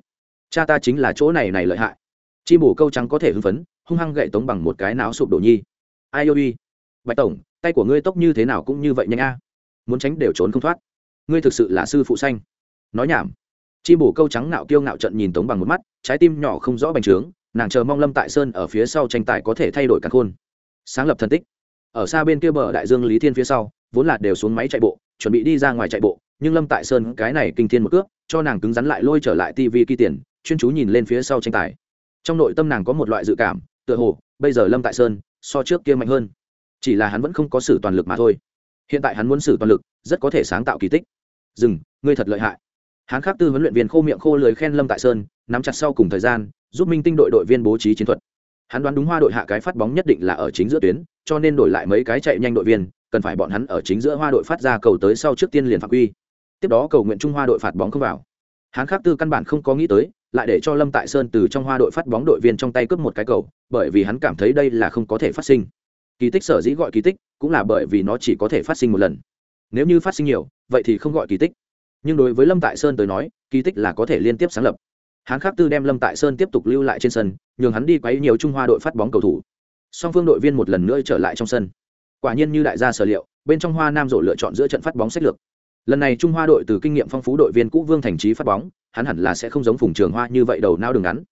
Cha ta chính là chỗ này này lợi hại. Chi bổ câu trắng có thể hưng phấn, hung hăng gậy tống bằng một cái não sụp đổ nhi. Ai yêu đi bạch tổng, tay của ngươi tốc như thế nào cũng như vậy nhanh a. Muốn tránh đều trốn không thoát. Ngươi thực sự là sư phụ xanh. Nói nhảm. Chi bổ câu trắng nạo kiêu ngạo trận nhìn tống bằng một mắt, trái tim nhỏ không rõ bành trướng, nàng chờ mong lâm tại sơn ở phía sau tranh tài có thể thay đổi cả khôn sáng lập thần tích. Ở xa bên kia bờ đại dương lý thiên phía sau, vốn là đều xuống máy chạy bộ, chuẩn bị đi ra ngoài chạy bộ, nhưng lâm tại sơn cái này kinh thiên một cước, cho nàng cứng rắn lại lôi trở lại tv kỳ tiền, chuyên chú nhìn lên phía sau tranh tài. Trong nội tâm nàng có một loại dự cảm, tựa hồ, bây giờ lâm tại sơn so trước kia mạnh hơn. Chỉ là hắn vẫn không có sử toàn lực mà thôi. Hiện tại hắn muốn sử toàn lực, rất có thể sáng tạo kỳ tích. Dừng, ngươi thật lợi hại. Hắn khác tư huấn luyện viên khô miệng khô lời khen lâm tại sơn, nắm chặt sau cùng thời gian, giúp minh tinh đội đội viên bố trí chiến thuật hắn đoán đúng hoa đội hạ cái phát bóng nhất định là ở chính giữa tuyến, cho nên đổi lại mấy cái chạy nhanh đội viên, cần phải bọn hắn ở chính giữa hoa đội phát ra cầu tới sau trước tiên liền phạm quy. Tiếp đó cầu nguyện trung hoa đội phạt bóng không vào. Hắn khác tư căn bản không có nghĩ tới, lại để cho lâm tại sơn từ trong hoa đội phát bóng đội viên trong tay cướp một cái cầu, bởi vì hắn cảm thấy đây là không có thể phát sinh. Kỳ tích sở dĩ gọi kỳ tích, cũng là bởi vì nó chỉ có thể phát sinh một lần. Nếu như phát sinh nhiều, vậy thì không gọi kỳ tích. Nhưng đối với lâm tại sơn tới nói, kỳ tích là có thể liên tiếp sáng lập hắn khắc tư đem lâm tại sơn tiếp tục lưu lại trên sân, nhường hắn đi quấy nhiều trung hoa đội phát bóng cầu thủ. Song phương đội viên một lần nữa trở lại trong sân. Quả nhiên như đại gia sở liệu, bên trong hoa nam rộ lựa chọn giữa trận phát bóng sách lược. Lần này trung hoa đội từ kinh nghiệm phong phú đội viên cũ vương thành trí phát bóng, hắn hẳn là sẽ không giống phùng trường hoa như vậy đầu nao đường ngắn.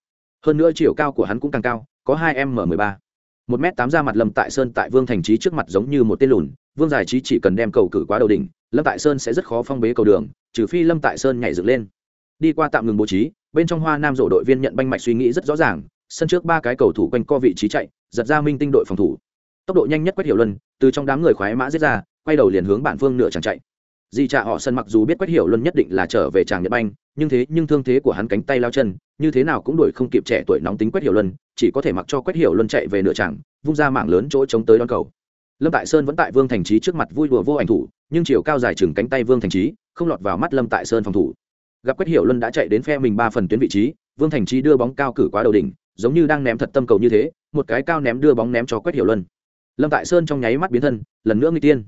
Hơn nữa chiều cao của hắn cũng càng cao, có hai m mười ba. Một m tám ra mặt lâm tại sơn tại vương thành trí trước mặt giống như một tên lùn, vương giải trí chỉ cần đem cầu cử quá đầu đỉnh, lâm tại sơn sẽ rất khó phong bế cầu đường, trừ phi lâm tại sơn nhảy dựng lên. Đi qua tạm ngừng bố trí bên trong hoa nam rổ đội viên nhận banh mạch suy nghĩ rất rõ ràng, sân trước ba cái cầu thủ quanh co vị trí chạy, giật ra minh tinh đội phòng thủ. Tốc độ nhanh nhất quét hiểu luân, từ trong đám người khoái mã giết ra, quay đầu liền hướng bản phương nửa chẳng chạy. Di trạ họ sân mặc dù biết quét hiểu luân nhất định là trở về tràng nhật banh, nhưng thế, nhưng thương thế của hắn cánh tay lao chân, như thế nào cũng đuổi không kịp trẻ tuổi nóng tính quét hiểu luân, chỉ có thể mặc cho quét hiểu luân chạy về nửa tràng vung ra mảng lớn chỗ chống tới đón cầu. Lâm tại sơn vẫn tại vương thành trí trước mặt vui đùa vô ảnh thủ, nhưng chiều cao dài chừng cánh tay vương thành trí không lọt vào mắt lâm tại sơn phòng thủ gặp quách hiểu luân đã chạy đến phe mình ba phần tuyến vị trí, vương thành trí đưa bóng cao cử quá đầu đỉnh, giống như đang ném thật tâm cầu như thế, một cái cao ném đưa bóng ném cho quách hiểu luân. Lâm tại sơn trong nháy mắt biến thân, lần nữa nguy tiên.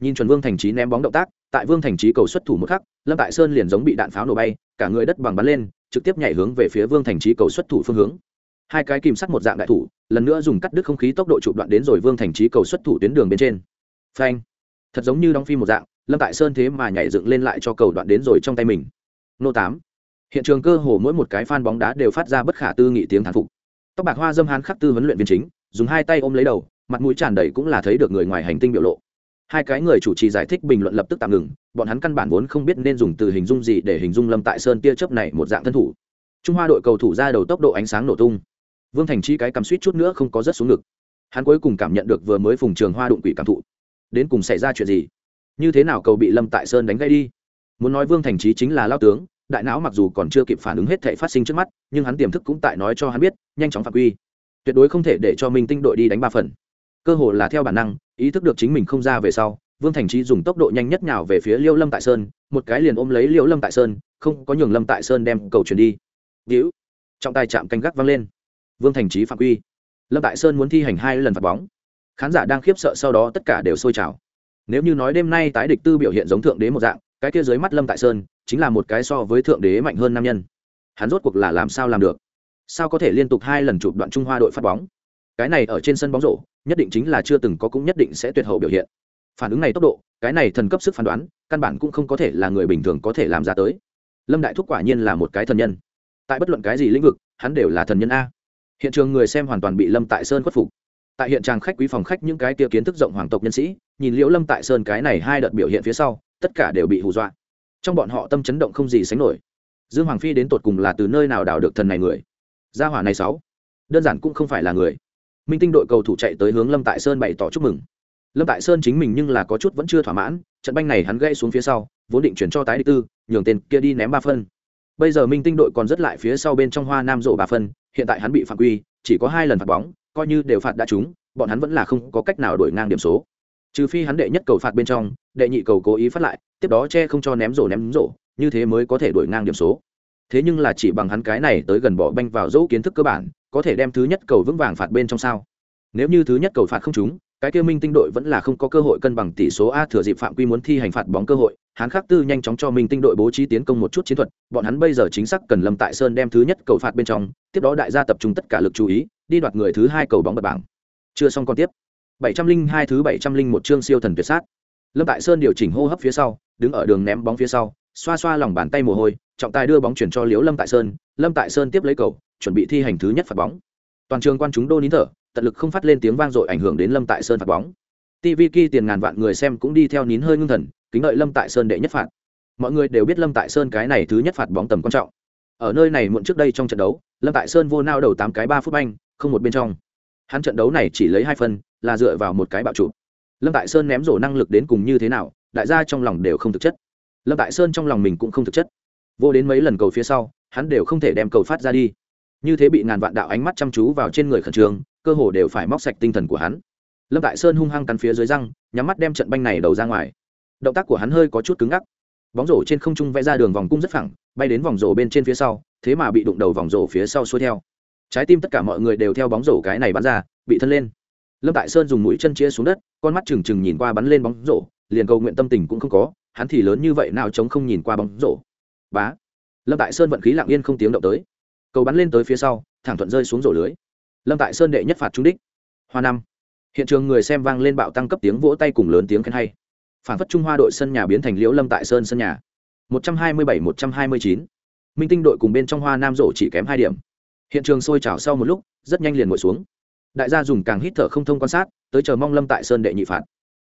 Nhìn chuẩn vương thành trí ném bóng động tác, tại vương thành trí cầu xuất thủ một khắc, lâm tại sơn liền giống bị đạn pháo nổ bay, cả người đất bằng bắn lên, trực tiếp nhảy hướng về phía vương thành trí cầu xuất thủ phương hướng. Hai cái kìm sắt một dạng đại thủ, lần nữa dùng cắt đứt không khí tốc độ chụp đoạn đến rồi vương thành trí cầu xuất thủ tuyến đường bên trên. Phanh! Thật giống như đóng phim một dạng, lâm tại sơn thế mà nhảy dựng lên lại cho cầu đoạn đến rồi trong tay mình nô tám. Hiện trường cơ hồ mỗi một cái fan bóng đá đều phát ra bất khả tư nghị tiếng thán phục. Tóc bạc hoa dâm hán khắc tư huấn luyện viên chính, dùng hai tay ôm lấy đầu, mặt mũi tràn đầy cũng là thấy được người ngoài hành tinh biểu lộ. Hai cái người chủ trì giải thích bình luận lập tức tạm ngừng, bọn hắn căn bản vốn không biết nên dùng từ hình dung gì để hình dung lâm tại sơn tia chớp này một dạng thân thủ. Trung hoa đội cầu thủ ra đầu tốc độ ánh sáng nổ tung. Vương thành chi cái cầm suýt chút nữa không có rất xuống ngực. Hắn cuối cùng cảm nhận được vừa mới phùng trường hoa đụng quỷ cảm thụ. Đến cùng xảy ra chuyện gì? Như thế nào cầu bị lâm tại sơn đánh gây đi? Muốn nói vương thành trí chính là lao tướng đại não mặc dù còn chưa kịp phản ứng hết thể phát sinh trước mắt, nhưng hắn tiềm thức cũng tại nói cho hắn biết, nhanh chóng phạm quy. Tuyệt đối không thể để cho minh tinh đội đi đánh ba phần. Cơ hồ là theo bản năng, ý thức được chính mình không ra về sau, vương thành trí dùng tốc độ nhanh nhất nào về phía liêu lâm tại sơn, một cái liền ôm lấy liêu lâm tại sơn, không có nhường lâm tại sơn đem cầu truyền đi. Víu trọng tài chạm canh gác văng lên. Vương thành trí phạm quy. Lâm tại sơn muốn thi hành hai lần phạt bóng. Khán giả đang khiếp sợ sau đó tất cả đều sôi trào. Nếu như nói đêm nay tái địch tư biểu hiện giống thượng đế một dạng, cái kia dưới mắt lâm tại sơn chính là một cái so với thượng đế mạnh hơn nam nhân. Hắn rốt cuộc là làm sao làm được? Sao có thể liên tục hai lần chụp đoạn trung hoa đội phát bóng? Cái này ở trên sân bóng rổ, nhất định chính là chưa từng có cũng nhất định sẽ tuyệt hậu biểu hiện. Phản ứng này tốc độ, cái này thần cấp sức phán đoán, căn bản cũng không có thể là người bình thường có thể làm ra tới. Lâm đại thúc quả nhiên là một cái thần nhân. Tại bất luận cái gì lĩnh vực, hắn đều là thần nhân a. Hiện trường người xem hoàn toàn bị lâm tại sơn khuất phục. Tại hiện trang khách quý phòng khách những cái kia kiến thức rộng hoàng tộc nhân sĩ, nhìn liễu lâm tại sơn cái này hai đợt biểu hiện phía sau, tất cả đều bị hù dọa trong bọn họ tâm chấn động không gì sánh nổi. Dương hoàng phi đến tột cùng là từ nơi nào đào được thần này người? Gia hỏa này sáu, đơn giản cũng không phải là người. Minh tinh đội cầu thủ chạy tới hướng lâm tại sơn bày tỏ chúc mừng. Lâm tại sơn chính mình nhưng là có chút vẫn chưa thỏa mãn, trận banh này hắn gây xuống phía sau, vốn định chuyển cho tái đệ tư, nhường tên kia đi ném ba phân. Bây giờ minh tinh đội còn rất lại phía sau bên trong hoa nam rộ ba phân, hiện tại hắn bị phạm quy, chỉ có hai lần phạt bóng, coi như đều phạt đã trúng, bọn hắn vẫn là không có cách nào đổi ngang điểm số trừ phi hắn đệ nhất cầu phạt bên trong, đệ nhị cầu cố ý phát lại, tiếp đó che không cho ném rổ ném rổ, như thế mới có thể đổi ngang điểm số. Thế nhưng là chỉ bằng hắn cái này tới gần bỏ banh vào dỗ kiến thức cơ bản, có thể đem thứ nhất cầu vững vàng phạt bên trong sao? Nếu như thứ nhất cầu phạt không trúng, cái kia minh tinh đội vẫn là không có cơ hội cân bằng tỷ số a thừa dịp phạm quy muốn thi hành phạt bóng cơ hội, hắn khắc tư nhanh chóng cho minh tinh đội bố trí tiến công một chút chiến thuật, bọn hắn bây giờ chính xác cần lâm tại sơn đem thứ nhất cầu phạt bên trong, tiếp đó đại gia tập trung tất cả lực chú ý, đi đoạt người thứ hai cầu bóng bật bảng. Chưa xong còn tiếp bảy trăm linh hai thứ bảy trăm linh một chương siêu thần tuyệt sát. Lâm tại sơn điều chỉnh hô hấp phía sau, đứng ở đường ném bóng phía sau, xoa xoa lòng bàn tay mồ hôi, trọng tài đưa bóng chuyển cho liễu lâm tại sơn, lâm tại sơn tiếp lấy cầu, chuẩn bị thi hành thứ nhất phạt bóng. Toàn trường quan chúng đô nín thở, tận lực không phát lên tiếng vang dội ảnh hưởng đến lâm tại sơn phạt bóng. Tv ki tiền ngàn vạn người xem cũng đi theo nín hơi ngưng thần, kính đợi lâm tại sơn đệ nhất phạt. Mọi người đều biết lâm tại sơn cái này thứ nhất phạt bóng tầm quan trọng. Ở nơi này muộn trước đây trong trận đấu, lâm tại sơn vô nao đầu tám cái ba phút banh, không một bên trong. Hắn trận đấu này chỉ lấy hai phân là dựa vào một cái bạo trụ. Lâm tại sơn ném rổ năng lực đến cùng như thế nào, đại gia trong lòng đều không thực chất. Lâm tại sơn trong lòng mình cũng không thực chất. Vô đến mấy lần cầu phía sau, hắn đều không thể đem cầu phát ra đi. Như thế bị ngàn vạn đạo ánh mắt chăm chú vào trên người khẩn trương, cơ hồ đều phải móc sạch tinh thần của hắn. Lâm tại sơn hung hăng cắn phía dưới răng, nhắm mắt đem trận banh này đầu ra ngoài. Động tác của hắn hơi có chút cứng ngắc. Bóng rổ trên không trung vẽ ra đường vòng cung rất phẳng, bay đến vòng rổ bên trên phía sau, thế mà bị đụng đầu vòng rổ phía sau xuôi theo. Trái tim tất cả mọi người đều theo bóng rổ cái này bắn ra, bị thân lên lâm tại sơn dùng mũi chân chia xuống đất, con mắt trừng trừng nhìn qua bắn lên bóng rổ, liền cầu nguyện tâm tình cũng không có, hắn thì lớn như vậy nào chống không nhìn qua bóng rổ. Bá. Lâm tại sơn vận khí lặng yên không tiếng động tới. Cầu bắn lên tới phía sau, thẳng thuận rơi xuống rổ lưới. Lâm tại sơn đệ nhất phạt trúng đích. Hoa năm. Hiện trường người xem vang lên bạo tăng cấp tiếng vỗ tay cùng lớn tiếng khen hay. Phản phất trung hoa đội sân nhà biến thành liễu lâm tại sơn sân nhà. Một trăm hai mươi bảy, một trăm hai mươi chín. Minh tinh đội cùng bên trong hoa nam rổ chỉ kém hai điểm. Hiện trường sôi trào sau một lúc, rất nhanh liền ngồi xuống đại gia dùng càng hít thở không thông quan sát, tới chờ mong lâm tại sơn đệ nhị phạt.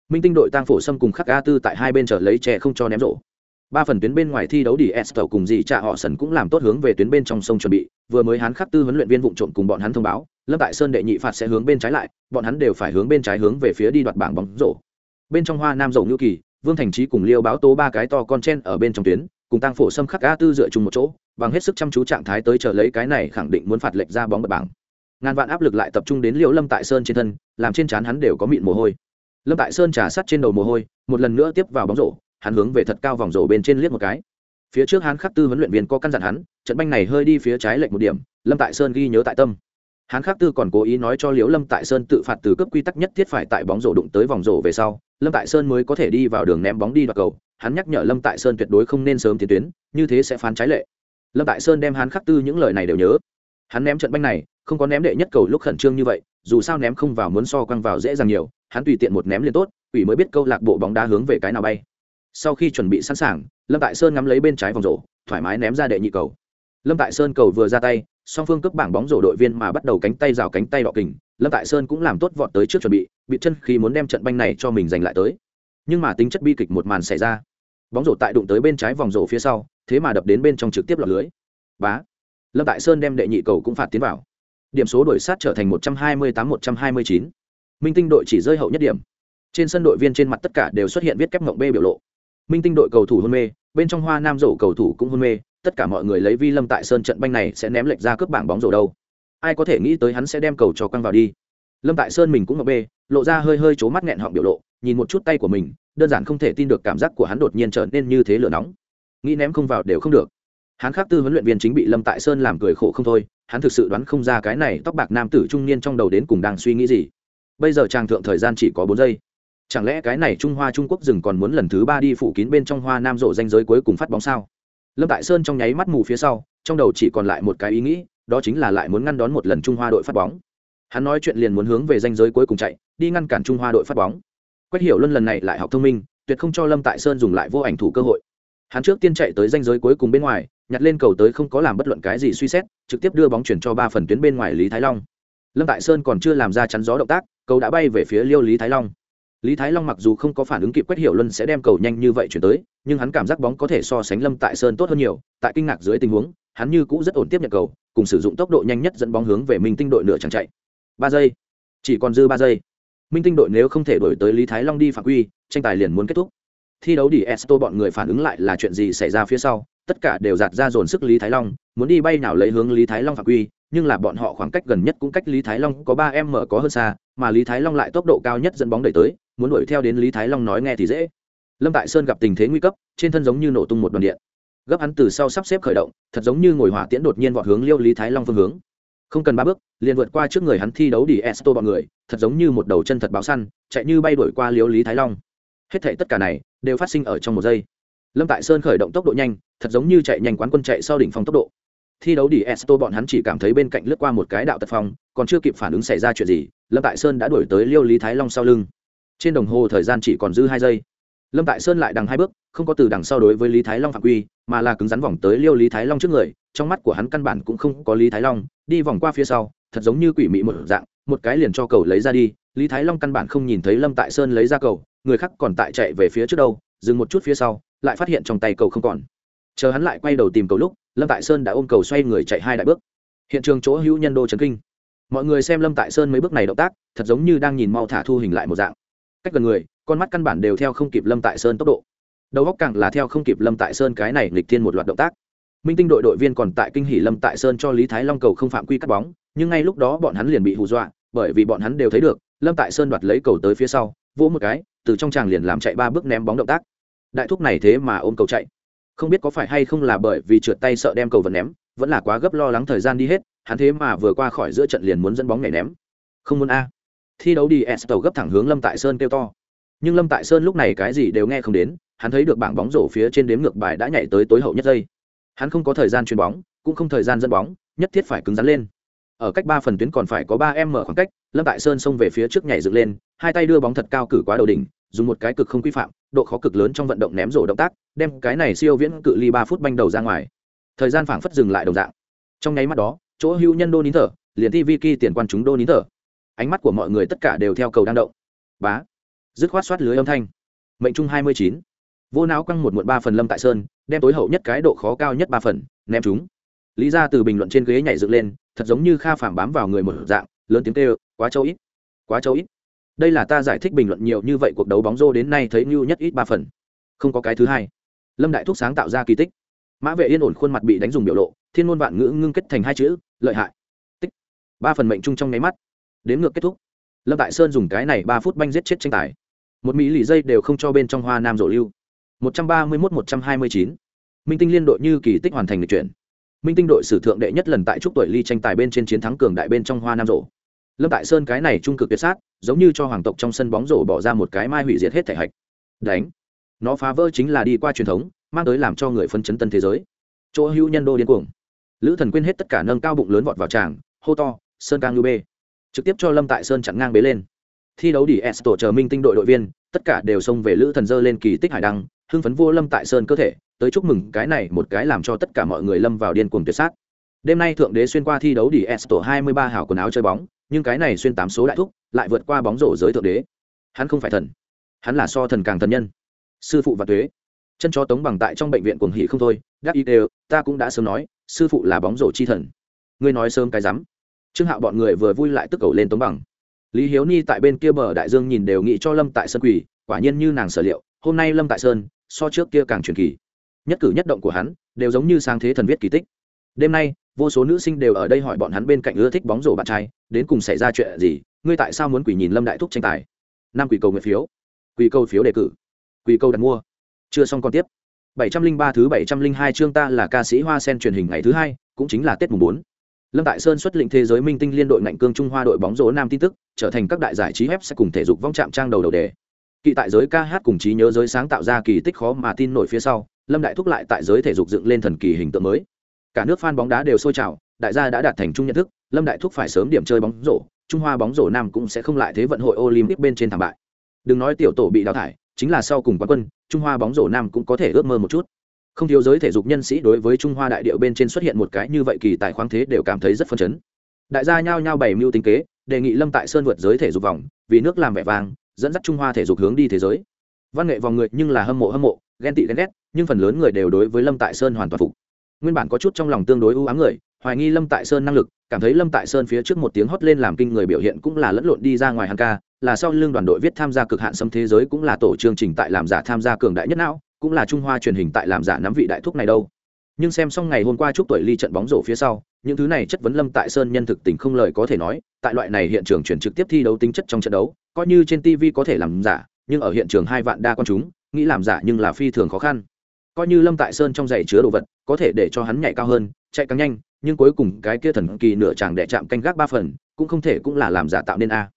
Minh tinh đội tăng phổ sâm cùng khắc a tư tại hai bên chờ lấy trẻ không cho ném rổ. Ba phần tuyến bên ngoài thi đấu đi s cùng dì cha họ sần cũng làm tốt hướng về tuyến bên trong sông chuẩn bị, vừa mới hắn khắc tư huấn luyện viên vụ trộm cùng bọn hắn thông báo, lâm tại sơn đệ nhị phạt sẽ hướng bên trái lại, bọn hắn đều phải hướng bên trái hướng về phía đi đoạt bảng bóng rổ. Bên trong hoa nam rổ ngữ kỳ, vương thành trí cùng liêu báo tố ba cái to con chen ở bên trong tuyến, cùng tăng phổ sâm khắc a tư dựa chung một chỗ, bằng hết sức chăm chú trạng thái tới chờ lấy cái này khẳng định muốn phạt lệch ra bóng bật bảng ngàn vạn áp lực lại tập trung đến liễu lâm tại sơn trên thân, làm trên trán hắn đều có mịn mồ hôi. Lâm tại sơn trà sắt trên đầu mồ hôi, một lần nữa tiếp vào bóng rổ, hắn hướng về thật cao vòng rổ bên trên liếc một cái. Phía trước hắn khắc tư huấn luyện viên có căn dặn hắn, trận banh này hơi đi phía trái lệch một điểm, lâm tại sơn ghi nhớ tại tâm. Hắn khắc tư còn cố ý nói cho liễu lâm tại sơn tự phạt từ cấp quy tắc nhất thiết phải tại bóng rổ đụng tới vòng rổ về sau, lâm tại sơn mới có thể đi vào đường ném bóng đi đoạt cầu. Hắn nhắc nhở lâm tại sơn tuyệt đối không nên sớm tiến tuyến, như thế sẽ phán trái lệ. Lâm tại sơn đem hắn khắc tư những lời này đều nhớ. Hắn ném trận banh này không có ném đệ nhất cầu lúc khẩn trương như vậy, dù sao ném không vào muốn so quăng vào dễ dàng nhiều, hắn tùy tiện một ném liền tốt ủy mới biết câu lạc bộ bóng đá hướng về cái nào bay. Sau khi chuẩn bị sẵn sàng, lâm tại sơn ngắm lấy bên trái vòng rổ, thoải mái ném ra đệ nhị cầu. Lâm tại sơn cầu vừa ra tay, song phương cướp bảng bóng rổ đội viên mà bắt đầu cánh tay rào cánh tay đọ kình, lâm tại sơn cũng làm tốt vọt tới trước chuẩn bị bị chân khi muốn đem trận banh này cho mình giành lại tới. Nhưng mà tính chất bi kịch một màn xảy ra. Bóng rổ tại đụng tới bên trái vòng rổ phía sau, thế mà đập đến bên trong trực tiếp lọt lưới. Bá! Lâm tại sơn đem đệ nhị cầu cũng phạt tiến vào điểm số đổi sát trở thành một trăm hai mươi tám, một trăm hai mươi chín. Minh tinh đội chỉ rơi hậu nhất điểm. Trên sân đội viên trên mặt tất cả đều xuất hiện viết kép mộng b biểu lộ. Minh tinh đội cầu thủ hôn mê, bên trong hoa nam rổ cầu thủ cũng hôn mê, tất cả mọi người lấy vi lâm tại sơn trận banh này sẽ ném lệch ra cướp bảng bóng rổ đâu. Ai có thể nghĩ tới hắn sẽ đem cầu cho quăng vào đi. Lâm tại sơn mình cũng ngập bê, lộ ra hơi hơi c mắt nghẹn họng biểu lộ, nhìn một chút tay của mình, đơn giản không thể tin được cảm giác của hắn đột nhiên trở nên như thế lửa nóng. Nghĩ ném không vào đều không được. Hắn khác tư huấn luyện viên chính bị lâm tại sơn làm cười khổ không thôi hắn thực sự đoán không ra cái này tóc bạc nam tử trung niên trong đầu đến cùng đang suy nghĩ gì. Bây giờ trang thượng thời gian chỉ có bốn giây. Chẳng lẽ cái này trung hoa trung quốc dừng còn muốn lần thứ ba đi phủ kín bên trong hoa nam rộ danh giới cuối cùng phát bóng sao? Lâm tại sơn trong nháy mắt mù phía sau, trong đầu chỉ còn lại một cái ý nghĩ, đó chính là lại muốn ngăn đón một lần trung hoa đội phát bóng. Hắn nói chuyện liền muốn hướng về danh giới cuối cùng chạy, đi ngăn cản trung hoa đội phát bóng. Quách hiểu luân lần này lại học thông minh, tuyệt không cho lâm tại sơn dùng lại vô ảnh thủ cơ hội hắn trước tiên chạy tới danh giới cuối cùng bên ngoài, nhặt lên cầu tới không có làm bất luận cái gì suy xét, trực tiếp đưa bóng chuyển cho ba phần tuyến bên ngoài lý thái long. Lâm tại sơn còn chưa làm ra chắn gió động tác, cầu đã bay về phía liêu lý thái long. Lý thái long mặc dù không có phản ứng kịp quét hiểu luân sẽ đem cầu nhanh như vậy chuyển tới, nhưng hắn cảm giác bóng có thể so sánh lâm tại sơn tốt hơn nhiều, tại kinh ngạc dưới tình huống, hắn như cũ rất ổn tiếp nhận cầu, cùng sử dụng tốc độ nhanh nhất dẫn bóng hướng về minh tinh đội nửa chẳng chạy. Ba giây. Chỉ còn dư ba giây. Minh tinh đội nếu không thể đổi tới lý thái long đi phạm quy, tranh tài liền muốn kết thúc thi đấu đi esto bọn người phản ứng lại là chuyện gì xảy ra phía sau, tất cả đều giạt ra dồn sức lý thái long, muốn đi bay nào lấy hướng lý thái long phạm quy, nhưng là bọn họ khoảng cách gần nhất cũng cách lý thái long có ba m có hơn xa, mà lý thái long lại tốc độ cao nhất dẫn bóng đẩy tới, muốn đuổi theo đến lý thái long nói nghe thì dễ. Lâm tại sơn gặp tình thế nguy cấp, trên thân giống như nổ tung một đoàn điện. Gấp hắn từ sau sắp xếp khởi động, thật giống như ngồi hỏa tiễn đột nhiên vọt hướng liêu lý thái long phương hướng. Không cần ba bước, liền vượt qua trước người hắn thi đấu đi esto bọn người, thật giống như một đầu chân thật báo săn, chạy như bay đuổi qua liêu lý thái long. Hết thể tất cả này đều phát sinh ở trong một giây. Lâm tại sơn khởi động tốc độ nhanh, thật giống như chạy nhanh quán quân chạy sau đỉnh phong tốc độ. Thi đấu đi esto bọn hắn chỉ cảm thấy bên cạnh lướt qua một cái đạo tật phong, còn chưa kịp phản ứng xảy ra chuyện gì, lâm tại sơn đã đuổi tới liêu lý thái long sau lưng. Trên đồng hồ thời gian chỉ còn dư hai giây. Lâm tại sơn lại đằng hai bước, không có từ đằng sau đối với lý thái long phạm quy, mà là cứng rắn vòng tới liêu lý thái long trước người, trong mắt của hắn căn bản cũng không có lý thái long, đi vòng qua phía sau, thật giống như quỷ mị một dạng, một cái liền cho cầu lấy ra đi, lý thái long căn bản không nhìn thấy lâm tại sơn lấy ra cầu người khác còn tại chạy về phía trước đâu, dừng một chút phía sau, lại phát hiện trong tay cầu không còn. Chờ hắn lại quay đầu tìm cầu lúc, lâm tại sơn đã ôm cầu xoay người chạy hai đại bước. Hiện trường chỗ hữu nhân đô trấn kinh. Mọi người xem lâm tại sơn mấy bước này động tác, thật giống như đang nhìn mau thả thu hình lại một dạng. Cách gần người, con mắt căn bản đều theo không kịp lâm tại sơn tốc độ. Đầu góc càng là theo không kịp lâm tại sơn cái này lịch thiên một loạt động tác. Minh tinh đội đội viên còn tại kinh hỷ lâm tại sơn cho lý thái long cầu không phạm quy cắt bóng, nhưng ngay lúc đó bọn hắn liền bị hù dọa, bởi vì bọn hắn đều thấy được, lâm tại sơn đoạt lấy cầu tới phía sau, vỗ một cái từ trong tràng liền làm chạy ba bước ném bóng động tác. Đại thúc này thế mà ôm cầu chạy. Không biết có phải hay không là bởi vì trượt tay sợ đem cầu vật ném, vẫn là quá gấp lo lắng thời gian đi hết, hắn thế mà vừa qua khỏi giữa trận liền muốn dẫn bóng nhảy ném. Không muốn a. Thi đấu đi s tàu gấp thẳng hướng lâm tại sơn kêu to. Nhưng lâm tại sơn lúc này cái gì đều nghe không đến, hắn thấy được bảng bóng rổ phía trên đếm ngược bài đã nhảy tới tối hậu nhất giây. Hắn không có thời gian chuyền bóng, cũng không thời gian dẫn bóng, nhất thiết phải cứng rắn lên. Ở cách ba phần tuyến còn phải có ba em mở khoảng cách, lâm tại sơn xông về phía trước nhảy dựng lên hai tay đưa bóng thật cao cử quá đầu đỉnh, dùng một cái cực không quy phạm, độ khó cực lớn trong vận động ném rổ động tác, đem cái này siêu viễn cự ly ba phút banh đầu ra ngoài. Thời gian phảng phất dừng lại đồng dạng. Trong nháy mắt đó, chỗ hưu nhân đô nín thở, liền thi vi kỳ tiền quan chúng đô nín thở. Ánh mắt của mọi người tất cả đều theo cầu đang động. Bá. Dứt khoát xoát lưới âm thanh. Mệnh trung hai mươi chín. Vô não căng một muộn ba phần lâm tại sơn, đem tối hậu nhất cái độ khó cao nhất ba phần, ném chúng lý ra từ bình luận trên ghế nhảy dựng lên, thật giống như kha phạm bám vào người một dạng, lớn tiếng kêu, quá châu ít, quá châu ít đây là ta giải thích bình luận nhiều như vậy cuộc đấu bóng rô đến nay thấy như nhất ít ba phần. Không có cái thứ hai. Lâm đại thúc sáng tạo ra kỳ tích. Mã vệ yên ổn khuôn mặt bị đánh dùng biểu lộ, thiên môn vạn ngữ ngưng kết thành hai chữ, lợi hại. Tích. Ba phần mệnh chung trong nháy mắt. Đến ngược kết thúc. Lâm đại sơn dùng cái này ba phút banh giết chết tranh tài. Một mỹ lì dây đều không cho bên trong hoa nam rổ lưu. Một trăm ba mươi mốt, một trăm hai mươi chín. Minh tinh liên đội như kỳ tích hoàn thành lịch chuyển. Minh tinh đội sử thượng đệ nhất lần tại trúc tuổi ly tranh tài bên trên chiến thắng cường đại bên trong hoa nam rổ lâm tại sơn cái này trung cực tuyệt sát, giống như cho hoàng tộc trong sân bóng rổ bỏ ra một cái mai hủy diệt hết thể hạch. Đánh. Nó phá vỡ chính là đi qua truyền thống, mang tới làm cho người phân chấn tân thế giới. Chỗ hữu nhân đô điên cuồng. Lữ thần quên hết tất cả nâng cao bụng lớn vọt vào tràng, hô to, sơn cang lưu bê. Trực tiếp cho lâm tại sơn chặn ngang bế lên. Thi đấu đi s tổ chờ minh tinh đội đội viên, tất cả đều xông về lữ thần dơ lên kỳ tích hải đăng, hưng phấn vua lâm tại sơn cơ thể, tới chúc mừng cái này một cái làm cho tất cả mọi người lâm vào điên cuồng tuyệt sát. Đêm nay thượng đế xuyên qua thi đấu đi s tổ hai mươi ba hảo quần áo chơi bóng nhưng cái này xuyên tám số đại thúc lại vượt qua bóng rổ giới thượng đế. Hắn không phải thần, hắn là so thần càng thần nhân. Sư phụ và tuế. Chân chó tống bằng tại trong bệnh viện cuồng hỉ không thôi, đắc ý đều, ta cũng đã sớm nói, sư phụ là bóng rổ chi thần. Ngươi nói sớm cái rắm. Trương hạo bọn người vừa vui lại tức cầu lên tống bằng. Lý hiếu ni tại bên kia bờ đại dương nhìn đều nghĩ cho lâm tại sơn quỳ, quả nhiên như nàng sở liệu, hôm nay lâm tại sơn, so trước kia càng truyền kỳ. Nhất cử nhất động của hắn, đều giống như sang thế thần viết kỳ tích đêm nay vô số nữ sinh đều ở đây hỏi bọn hắn bên cạnh ưa thích bóng rổ bạn trai đến cùng xảy ra chuyện gì ngươi tại sao muốn quỷ nhìn lâm đại thúc tranh tài năm quỷ cầu nguyện phiếu quỷ cầu phiếu đề cử quỷ cầu đặt mua chưa xong còn tiếp 703 thứ 702 chương ta là ca sĩ Hoa Sen truyền hình ngày thứ hai, cũng chính là Tết mùng 4. Lâm Tại Sơn xuất lĩnh thế giới minh tinh liên đội ngạnh cương Trung Hoa đội bóng rổ nam tin tức, trở thành các đại giải trí web sẽ cùng thể dục vong chạm trang đầu đầu đề. Kỳ tại giới ca hát cùng trí nhớ giới sáng tạo ra kỳ tích khó mà tin nổi phía sau, Lâm Đại thúc lại tại giới thể dục dựng lên thần kỳ hình tượng mới. Cả nước fan bóng đá đều sôi trào, đại gia đã đạt thành chung nhận thức, Lâm Đại thúc phải sớm điểm chơi bóng rổ, Trung Hoa bóng rổ nam cũng sẽ không lại thế vận hội Olympic bên trên thảm bại. Đừng nói tiểu tổ bị đào thải, chính là sau cùng quán quân, Trung Hoa bóng rổ nam cũng có thể ước mơ một chút. Không thiếu giới thể dục nhân sĩ đối với trung hoa đại điệu bên trên xuất hiện một cái như vậy kỳ tài khoáng thế đều cảm thấy rất phấn chấn. Đại gia nhao nhao bày mưu tính kế đề nghị lâm tại sơn vượt giới thể dục vòng vì nước làm vẻ vàng, dẫn dắt trung hoa thể dục hướng đi thế giới. Văn nghệ vòng người nhưng là hâm mộ hâm mộ ghen tị ghen ghét nhưng phần lớn người đều đối với lâm tại sơn hoàn toàn phục nguyên bản có chút trong lòng tương đối ưu ám người, hoài nghi lâm tại sơn năng lực, cảm thấy lâm tại sơn phía trước một tiếng hót lên làm kinh người biểu hiện cũng là lẫn lộn đi ra ngoài hàng ca, là sau lưng đoàn đội viết tham gia cực hạn xâm thế giới cũng là tổ chương trình tại làm giả tham gia cường đại nhất não, cũng là trung hoa truyền hình tại làm giả nắm vị đại thúc này đâu. Nhưng xem xong ngày hôm qua chúc tuổi ly trận bóng rổ phía sau, những thứ này chất vấn lâm tại sơn nhân thực tình không lời có thể nói, tại loại này hiện trường chuyển trực tiếp thi đấu tính chất trong trận đấu, coi như trên tv có thể làm giả, nhưng ở hiện trường hai vạn đa con chúng, nghĩ làm giả nhưng là phi thường khó khăn coi như lâm tại sơn trong giày chứa đồ vật, có thể để cho hắn nhảy cao hơn, chạy càng nhanh, nhưng cuối cùng cái kia thần kỳ nửa chàng đẻ chạm canh gác ba phần, cũng không thể cũng là làm giả tạo nên a.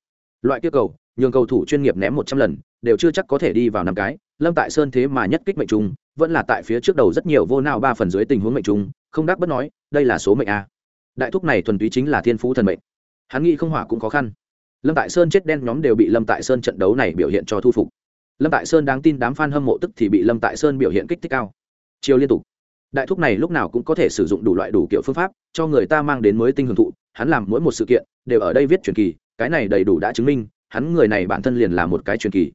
Loại kia cầu, nhường cầu thủ chuyên nghiệp ném một trăm lần, đều chưa chắc có thể đi vào năm cái, lâm tại sơn thế mà nhất kích mệnh trung, vẫn là tại phía trước đầu rất nhiều vô nào ba phần dưới tình huống mệnh trung, không đắc bất nói, đây là số mệnh a. Đại thúc này thuần túy chính là thiên phú thần mệnh. Hắn nghĩ không hỏa cũng khó khăn. Lâm tại sơn chết đen nhóm đều bị lâm tại sơn trận đấu này biểu hiện cho thu phục lâm tại sơn đáng tin đám f a n hâm mộ tức thì bị lâm tại sơn biểu hiện kích thích cao. Chiều liên tục. Đại thúc này lúc nào cũng có thể sử dụng đủ loại đủ kiểu phương pháp, cho người ta mang đến mới tinh hưởng thụ, hắn làm mỗi một sự kiện, đều ở đây viết truyền kỳ, cái này đầy đủ đã chứng minh, hắn người này bản thân liền là một cái truyền kỳ.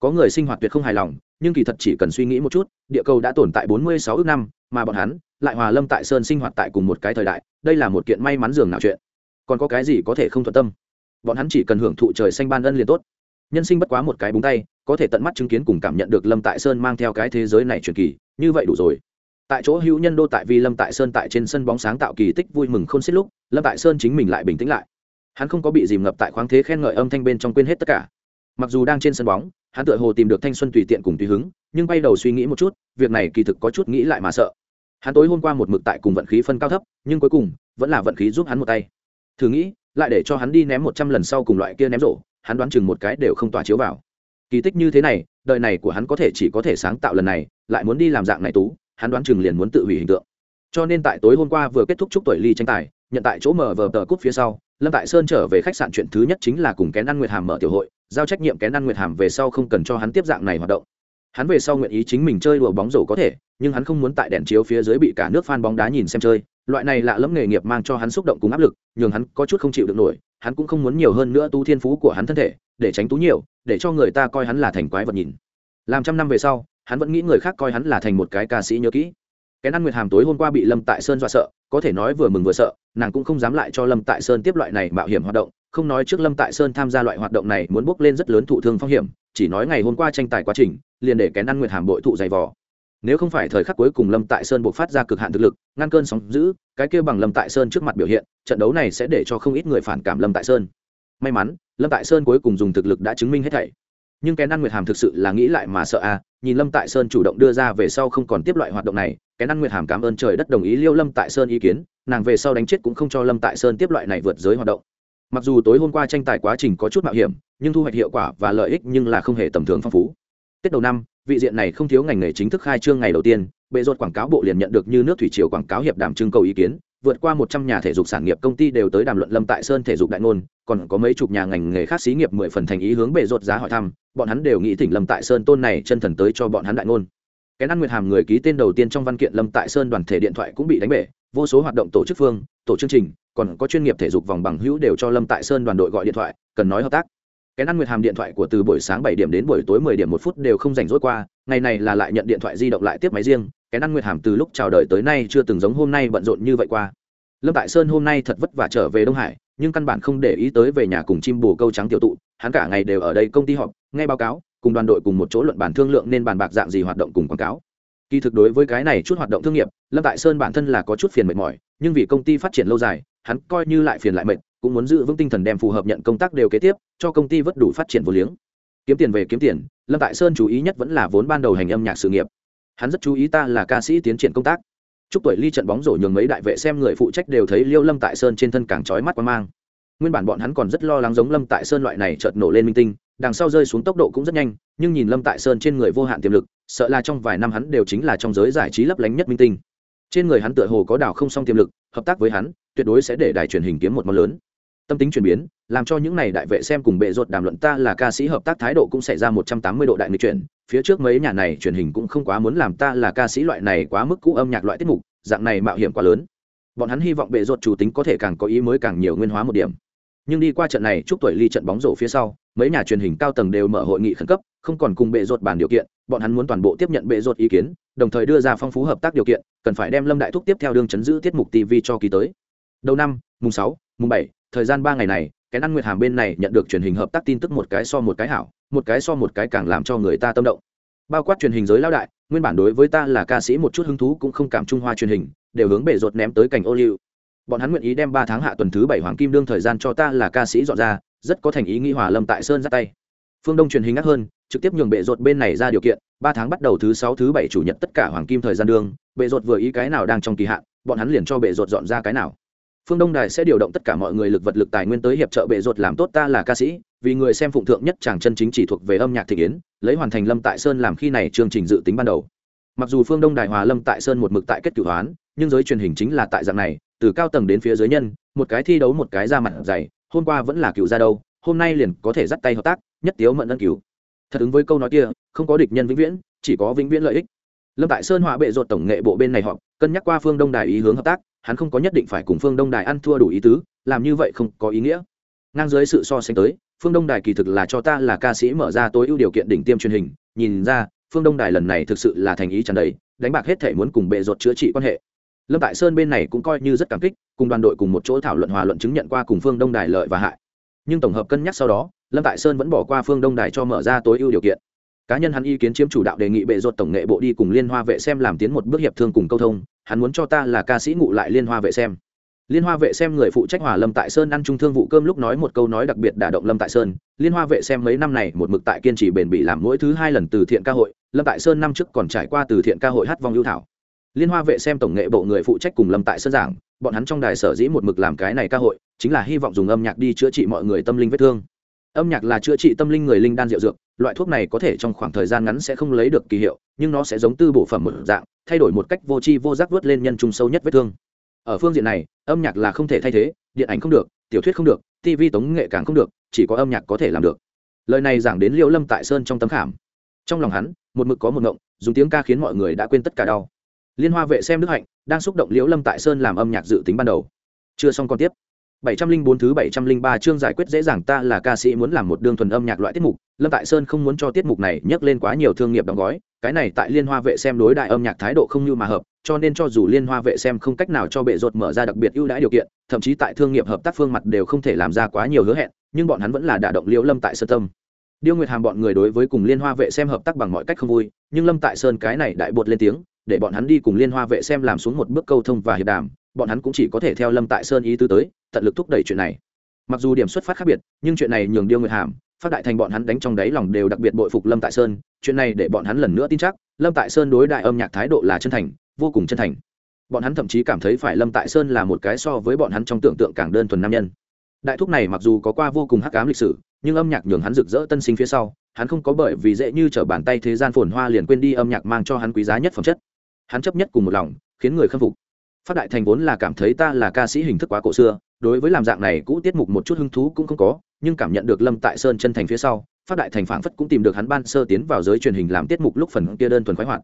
Có người sinh hoạt tuyệt không hài lòng, nhưng kỳ thật chỉ cần suy nghĩ một chút, địa cầu đã tồn tại bốn mươi sáu ước năm, mà bọn hắn lại hòa lâm tại sơn sinh hoạt tại cùng một cái thời đại, đây là một kiện may mắn dường nào chuyện. Còn có cái gì có thể không thuận tâm? Bọn hắn chỉ cần hưởng thụ trời xanh ban ân liền tốt nhân sinh bất quá một cái búng tay, có thể tận mắt chứng kiến cùng cảm nhận được lâm tại sơn mang theo cái thế giới này truyền kỳ, như vậy đủ rồi. Tại chỗ hữu nhân đô tại vì lâm tại sơn tại trên sân bóng sáng tạo kỳ tích vui mừng không xích lúc, lâm tại sơn chính mình lại bình tĩnh lại. Hắn không có bị dìm ngập tại khoáng thế khen ngợi âm thanh bên trong quên hết tất cả. Mặc dù đang trên sân bóng, hắn tựa hồ tìm được thanh xuân tùy tiện cùng tùy hứng, nhưng bay đầu suy nghĩ một chút, việc này kỳ thực có chút nghĩ lại mà sợ. Hắn tối hôm qua một mực tại cùng vận khí phân cao thấp, nhưng cuối cùng vẫn là vận khí giúp hắn một tay. Thử nghĩ, lại để cho hắn đi ném một trăm lần sau cùng loại kia ném rổ hắn đoán chừng một cái đều không tỏa chiếu vào. Kỳ tích như thế này, đời này của hắn có thể chỉ có thể sáng tạo lần này, lại muốn đi làm dạng này tú, hắn đoán chừng liền muốn tự hủy hình tượng. Cho nên tại tối hôm qua vừa kết thúc chúc tuổi ly tranh tài, nhận tại chỗ mở vờ tờ cút phía sau, lâm tại sơn trở về khách sạn chuyện thứ nhất chính là cùng kén ăn nguyệt hàm mở tiểu hội, giao trách nhiệm kén ăn nguyệt hàm về sau không cần cho hắn tiếp dạng này hoạt động. Hắn về sau nguyện ý chính mình chơi đùa bóng rổ có thể, nhưng hắn không muốn tại đèn chiếu phía dưới bị cả nước fan bóng đá nhìn xem chơi loại này lạ lẫm nghề nghiệp mang cho hắn xúc động cùng áp lực, nhường hắn có chút không chịu được nổi, hắn cũng không muốn nhiều hơn nữa tu thiên phú của hắn thân thể, để tránh tú nhiều, để cho người ta coi hắn là thành quái vật nhìn. Làm trăm năm về sau, hắn vẫn nghĩ người khác coi hắn là thành một cái ca sĩ nhớ kỹ. Cái ăn nguyệt hàm tối hôm qua bị lâm tại sơn dọa sợ, có thể nói vừa mừng vừa sợ, nàng cũng không dám lại cho lâm tại sơn tiếp loại này mạo hiểm hoạt động, không nói trước lâm tại sơn tham gia loại hoạt động này muốn bước lên rất lớn thụ thương phong hiểm, chỉ nói ngày hôm qua tranh tài quá trình, liền để kén ăn nguyệt hàm bội thụ dày vò nếu không phải thời khắc cuối cùng lâm tại sơn buộc phát ra cực hạn thực lực, ngăn cơn sóng giữ cái kia bằng lâm tại sơn trước mặt biểu hiện, trận đấu này sẽ để cho không ít người phản cảm lâm tại sơn. May mắn, lâm tại sơn cuối cùng dùng thực lực đã chứng minh hết thảy. Nhưng cái năn nguyệt hàm thực sự là nghĩ lại mà sợ à nhìn lâm tại sơn chủ động đưa ra về sau không còn tiếp loại hoạt động này cái năn nguyệt hàm cảm ơn trời đất đồng ý liêu lâm tại sơn ý kiến, nàng về sau đánh chết cũng không cho lâm tại sơn tiếp loại này vượt giới hoạt động. Mặc dù tối hôm qua tranh tài quá trình có chút mạo hiểm, nhưng thu hoạch hiệu quả và lợi ích nhưng là không hề tầm thường phong phú. Tết đầu năm vị diện này không thiếu ngành nghề chính thức khai trương ngày đầu tiên, bệ ruột quảng cáo bộ liền nhận được như nước thủy triều quảng cáo hiệp đàm trưng cầu ý kiến, vượt qua một trăm nhà thể dục sản nghiệp công ty đều tới đàm luận lâm tại sơn thể dục đại ngôn, còn có mấy chục nhà ngành nghề khác xí nghiệp mười phần thành ý hướng bệ ruột giá hỏi thăm, bọn hắn đều nghĩ thỉnh lâm tại sơn tôn này chân thần tới cho bọn hắn đại ngôn. Cái năn nguyệt hàm người ký tên đầu tiên trong văn kiện lâm tại sơn đoàn thể điện thoại cũng bị đánh bể, vô số hoạt động tổ chức phương, tổ chương trình, còn có chuyên nghiệp thể dục vòng bằng hữu đều cho lâm tại sơn đoàn đội gọi điện thoại, cần nói hợp tác cái ăn nguyệt hàm điện thoại của từ buổi sáng bảy điểm đến buổi tối mười điểm một phút đều không rảnh rỗi qua, ngày này là lại nhận điện thoại di động lại tiếp máy riêng cái ăn nguyệt hàm từ lúc chào đời tới nay chưa từng giống hôm nay bận rộn như vậy qua. Lâm tại sơn hôm nay thật vất vả trở về đông hải, nhưng căn bản không để ý tới về nhà cùng chim bồ câu trắng tiểu tụ, hắn cả ngày đều ở đây công ty họp, nghe báo cáo, cùng đoàn đội cùng một chỗ luận bản thương lượng nên bàn bạc dạng gì hoạt động cùng quảng cáo. Kỳ thực đối với cái này chút hoạt động thương nghiệp, lâm tại sơn bản thân là có chút phiền mệt mỏi, nhưng vì công ty phát triển lâu dài, hắn coi như lại phiền lại mệt cũng muốn giữ vững tinh thần đem phù hợp nhận công tác đều kế tiếp, cho công ty vất đủ phát triển vô liếng. Kiếm tiền về kiếm tiền, lâm tại sơn chú ý nhất vẫn là vốn ban đầu hành âm nhạc sự nghiệp. Hắn rất chú ý ta là ca sĩ tiến triển công tác. Chúc tuổi ly trận bóng rổ nhường mấy đại vệ xem người phụ trách đều thấy liêu lâm tại sơn trên thân càng trói mắt quá mang. Nguyên bản bọn hắn còn rất lo lắng giống lâm tại sơn loại này chợt nổ lên minh tinh, đằng sau rơi xuống tốc độ cũng rất nhanh, nhưng nhìn lâm tại sơn trên người vô hạn tiềm lực, sợ là trong vài năm hắn đều chính là trong giới giải trí lấp lánh nhất minh tinh. Trên người hắn tựa hồ có đảo không song tiềm lực, hợp tác với hắn, tuyệt đối sẽ để đài truyền hình kiếm một món lớn tâm tính chuyển biến, làm cho những n à y đại vệ xem cùng bệ ruột đàm luận ta là ca sĩ hợp tác thái độ cũng xảy ra một trăm tám mươi độ đại nghịch chuyển. Phía trước mấy nhà này truyền hình cũng không quá muốn làm ta là ca sĩ loại này quá mức cũ âm nhạc loại tiết mục, dạng này mạo hiểm quá lớn. Bọn hắn hy vọng bệ ruột chủ tính có thể càng có ý mới càng nhiều nguyên hóa một điểm. Nhưng đi qua trận này chúc tuổi ly trận bóng rổ phía sau, mấy nhà truyền hình cao tầng đều mở hội nghị khẩn cấp, không còn cùng bệ ruột bàn điều kiện, bọn hắn muốn toàn bộ tiếp nhận bệ ruột ý kiến, đồng thời đưa ra phong phú hợp tác điều kiện, cần phải đem lâm đại thúc tiếp theo đương chấn giữ tiết mục tv cho ký tới. Đầu năm, mùng sáu, mùng bảy thời gian ba ngày này cái ăn nguyệt hàm bên này nhận được truyền hình hợp tác tin tức một cái so một cái hảo, một cái so một cái càng làm cho người ta tâm động. Bao quát truyền hình giới lao đại, nguyên bản đối với ta là ca sĩ một chút hứng thú cũng không cảm trung hoa truyền hình, đều hướng bể ruột ném tới cảnh ô liu. Bọn hắn nguyện ý đem ba tháng hạ tuần thứ bảy hoàng kim đương thời gian cho ta là ca sĩ dọn ra, rất có thành ý nghĩ hòa lâm tại sơn ra tay. Phương đông truyền hình ngắt hơn, trực tiếp nhường bệ ruột bên này ra điều kiện, ba tháng bắt đầu thứ sáu, thứ bảy chủ nhật tất cả hoàng kim thời gian đương bệ ruột vừa ý cái nào đang trong kỳ hạn, bọn hắn liền cho bệ ruột dọn ra cái nào phương đông đài sẽ điều động tất cả mọi người lực vật lực tài nguyên tới hiệp trợ bệ ruột làm tốt ta là ca sĩ, vì người xem phụng thượng nhất chàng chân chính chỉ thuộc về âm nhạc thị kiến lấy hoàn thành lâm tại sơn làm khi này chương trình dự tính ban đầu. Mặc dù phương đông đài hòa lâm tại sơn một mực tại kết cửu hoán, nhưng giới truyền hình chính là tại dạng này, từ cao tầng đến phía dưới nhân, một cái thi đấu một cái ra mặt dày, hôm qua vẫn là cựu ra đâu, hôm nay liền có thể dắt tay hợp tác, nhất tiếu mận ân cứu thật ứng với câu nói kia, không có địch nhân vĩnh viễn, chỉ có vĩnh viễn lợi ích. Lâm tại sơn họa bệ ruột tổng nghệ bộ bên này họ cân nhắc qua phương đông đài ý hướng hợp tác hắn không có nhất định phải cùng phương đông đài ăn thua đủ ý tứ, làm như vậy không có ý nghĩa. Ngang dưới sự so sánh tới, phương đông đài kỳ thực là cho ta là ca sĩ mở ra tối ưu điều kiện đỉnh tiêm truyền hình, nhìn ra, phương đông đài lần này thực sự là thành ý tràn đầy, đánh bạc hết thể muốn cùng bệ ruột chữa trị quan hệ. Lâm tại sơn bên này cũng coi như rất cảm kích, cùng đoàn đội cùng một chỗ thảo luận hòa luận chứng nhận qua cùng phương đông đài lợi và hại. Nhưng tổng hợp cân nhắc sau đó, lâm tại sơn vẫn bỏ qua phương đông đài cho mở ra tối ưu điều kiện cá nhân hắn ý kiến chiếm chủ đạo đề nghị bệ ruột tổng nghệ bộ đi cùng liên hoa vệ xem làm tiến một bước hiệp thương cùng câu thông, hắn muốn cho ta là ca sĩ ngụ lại liên hoa vệ xem. Liên hoa vệ xem người phụ trách hòa lâm tại sơn ăn trung thương vụ cơm lúc nói một câu nói đặc biệt đả động lâm tại sơn. Liên hoa vệ xem mấy năm này một mực tại kiên trì bền bỉ làm mỗi thứ hai lần từ thiện ca hội, lâm tại sơn năm trước còn trải qua từ thiện ca hội hát vong ưu thảo. Liên hoa vệ xem tổng nghệ bộ người phụ trách cùng lâm tại sơn giảng, bọn hắn trong đài sở dĩ một mực làm cái này ca hội, chính là hy vọng dùng âm nhạc đi chữa trị mọi người tâm linh vết thương âm nhạc là chữa trị tâm linh người linh đan rượu dược, loại thuốc này có thể trong khoảng thời gian ngắn sẽ không lấy được kỳ hiệu, nhưng nó sẽ giống tư bổ phẩm một dạng, thay đổi một cách vô tri vô giác vớt lên nhân trung sâu nhất vết thương. Ở phương diện này, âm nhạc là không thể thay thế, điện ảnh không được, tiểu thuyết không được tv tống nghệ càng không được, chỉ có âm nhạc có thể làm được. Lời này giảng đến liễu lâm tại sơn trong tấm khảm. Trong lòng hắn, một mực có một ngộng, dùng tiếng ca khiến mọi người đã quên tất cả đau. Liên hoa vệ xem đức hạnh đang xúc động liễu lâm tại sơn làm âm nhạc dự tính ban đầu. Chưa xong còn tiếp. 704 thứ 703 chương giải quyết dễ dàng ta là ca sĩ muốn làm một đương thuần âm nhạc loại tiết mục, Lâm Tại Sơn không muốn cho tiết mục này nhắc lên quá nhiều thương nghiệp đóng gói, cái này tại Liên Hoa vệ xem đối đại âm nhạc thái độ không như mà hợp, cho nên cho dù Liên Hoa vệ xem không cách nào cho bệ ruột mở ra đặc biệt ưu đãi điều kiện, thậm chí tại thương nghiệp hợp tác phương mặt đều không thể làm ra quá nhiều hứa hẹn, nhưng bọn hắn vẫn là đả động Liễu Lâm Tại Sơn tâm. Điêu Nguyệt Hàm bọn người đối với cùng Liên Hoa vệ xem hợp tác bằng mọi cách không vui, nhưng Lâm Tại Sơn cái này đại bột lên tiếng, để bọn hắn đi cùng Liên Hoa vệ xem làm xuống một bước câu thông và hiệp đàm, bọn hắn cũng chỉ có thể theo Lâm Tại Sơn ý tứ tới, tận lực thúc đẩy chuyện này. Mặc dù điểm xuất phát khác biệt nhưng chuyện này nhường điêu nguyệt hàm phát đại thành bọn hắn đánh trong đáy lòng đều đặc biệt bội phục lâm tại sơn. Chuyện này để bọn hắn lần nữa tin chắc lâm tại sơn đối đại âm nhạc thái độ là chân thành vô cùng chân thành. Bọn hắn thậm chí cảm thấy phải lâm tại sơn là một cái so với bọn hắn trong tưởng tượng càng đơn thuần nam nhân. Đại thúc này mặc dù có qua vô cùng hắc ám lịch sử nhưng âm nhạc nhường hắn rực rỡ tân sinh phía sau hắn không có bởi vì dễ như t r ở bàn tay thế gian phồn hoa liền quên đi âm nhạc mang cho hắn quý giá nhất phẩm chất. Hắn chấp nhất cùng một lòng khiến người khâm phục phát đại thành vốn là cảm thấy ta là ca sĩ hình thức quá cổ xưa, đối với làm dạng này cũ tiết mục một chút hứng thú cũng không có, nhưng cảm nhận được lâm tại sơn chân thành phía sau, phát đại thành phảng phất cũng tìm được hắn ban sơ tiến vào giới truyền hình làm tiết mục lúc phần kia đơn thuần khoái hoạt.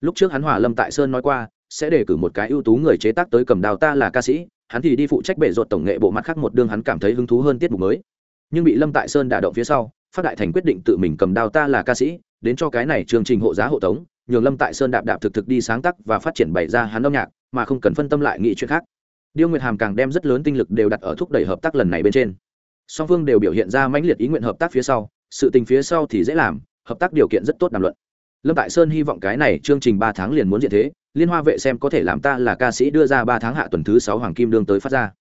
Lúc trước hắn hòa lâm tại sơn nói qua, sẽ đề cử một cái ưu tú người chế tác tới cầm đào ta là ca sĩ, hắn thì đi phụ trách bể ruột tổng nghệ bộ mặt khác một đương hắn cảm thấy hứng thú hơn tiết mục mới. Nhưng bị lâm tại sơn đả động phía sau, phát đại thành quyết định tự mình cầm đào ta là ca sĩ, đến cho cái này chương trình hộ giá hộ tống, nhường lâm tại sơn đạp đạp thực thực đi sáng tác và phát triển bày ra hắn âm nhạc mà không cần phân tâm lại nghĩ chuyện khác. Điêu nguyệt hàm càng đem rất lớn tinh lực đều đặt ở thúc đẩy hợp tác lần này bên trên. Song phương đều biểu hiện ra mãnh liệt ý nguyện hợp tác phía sau, sự tình phía sau thì dễ làm, hợp tác điều kiện rất tốt đàm luận. Lâm tại sơn hy vọng cái này chương trình ba tháng liền muốn diện thế, liên hoa vệ xem có thể làm ta là ca sĩ đưa ra ba tháng hạ tuần thứ sáu hoàng kim đương tới phát ra.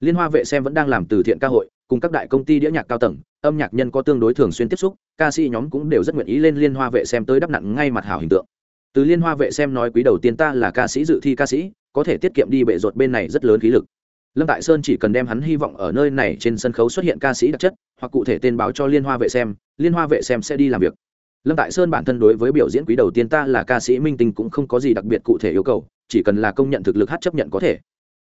Liên hoa vệ xem vẫn đang làm từ thiện ca hội, cùng các đại công ty đĩa nhạc cao tầng, âm nhạc nhân có tương đối thường xuyên tiếp xúc, ca sĩ nhóm cũng đều rất nguyện ý lên liên hoa vệ xem tới đắp nặng ngay mặt hảo hình tượng từ liên hoa vệ xem nói quý đầu tiên ta là ca sĩ dự thi ca sĩ, có thể tiết kiệm đi bệ ruột bên này rất lớn khí lực. Lâm tại sơn chỉ cần đem hắn hy vọng ở nơi này trên sân khấu xuất hiện ca sĩ đặc chất, hoặc cụ thể tên báo cho liên hoa vệ xem, liên hoa vệ xem sẽ đi làm việc. Lâm tại sơn bản thân đối với biểu diễn quý đầu tiên ta là ca sĩ minh tinh cũng không có gì đặc biệt cụ thể yêu cầu, chỉ cần là công nhận thực lực hát chấp nhận có thể.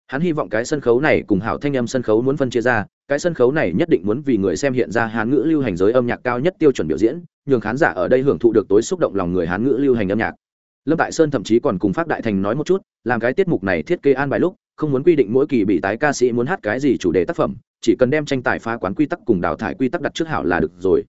Hắn hy vọng cái sân khấu này cùng hảo thanh âm sân khấu muốn phân chia ra, cái sân khấu này nhất định muốn vì người xem hiện ra hán ngữ lưu hành giới âm nhạc cao nhất tiêu chuẩn biểu diễn, nhường khán giả ở đây hưởng thụ được tối xúc động lòng người hán ngữ lưu hành âm nhạc lâm tại sơn thậm chí còn cùng phát đại thành nói một chút, làm cái tiết mục này thiết kế an bài lúc, không muốn quy định mỗi kỳ bị tái ca sĩ muốn hát cái gì chủ đề tác phẩm, chỉ cần đem tranh tài phá quán quy tắc cùng đào thải quy tắc đặt trước hảo là được rồi.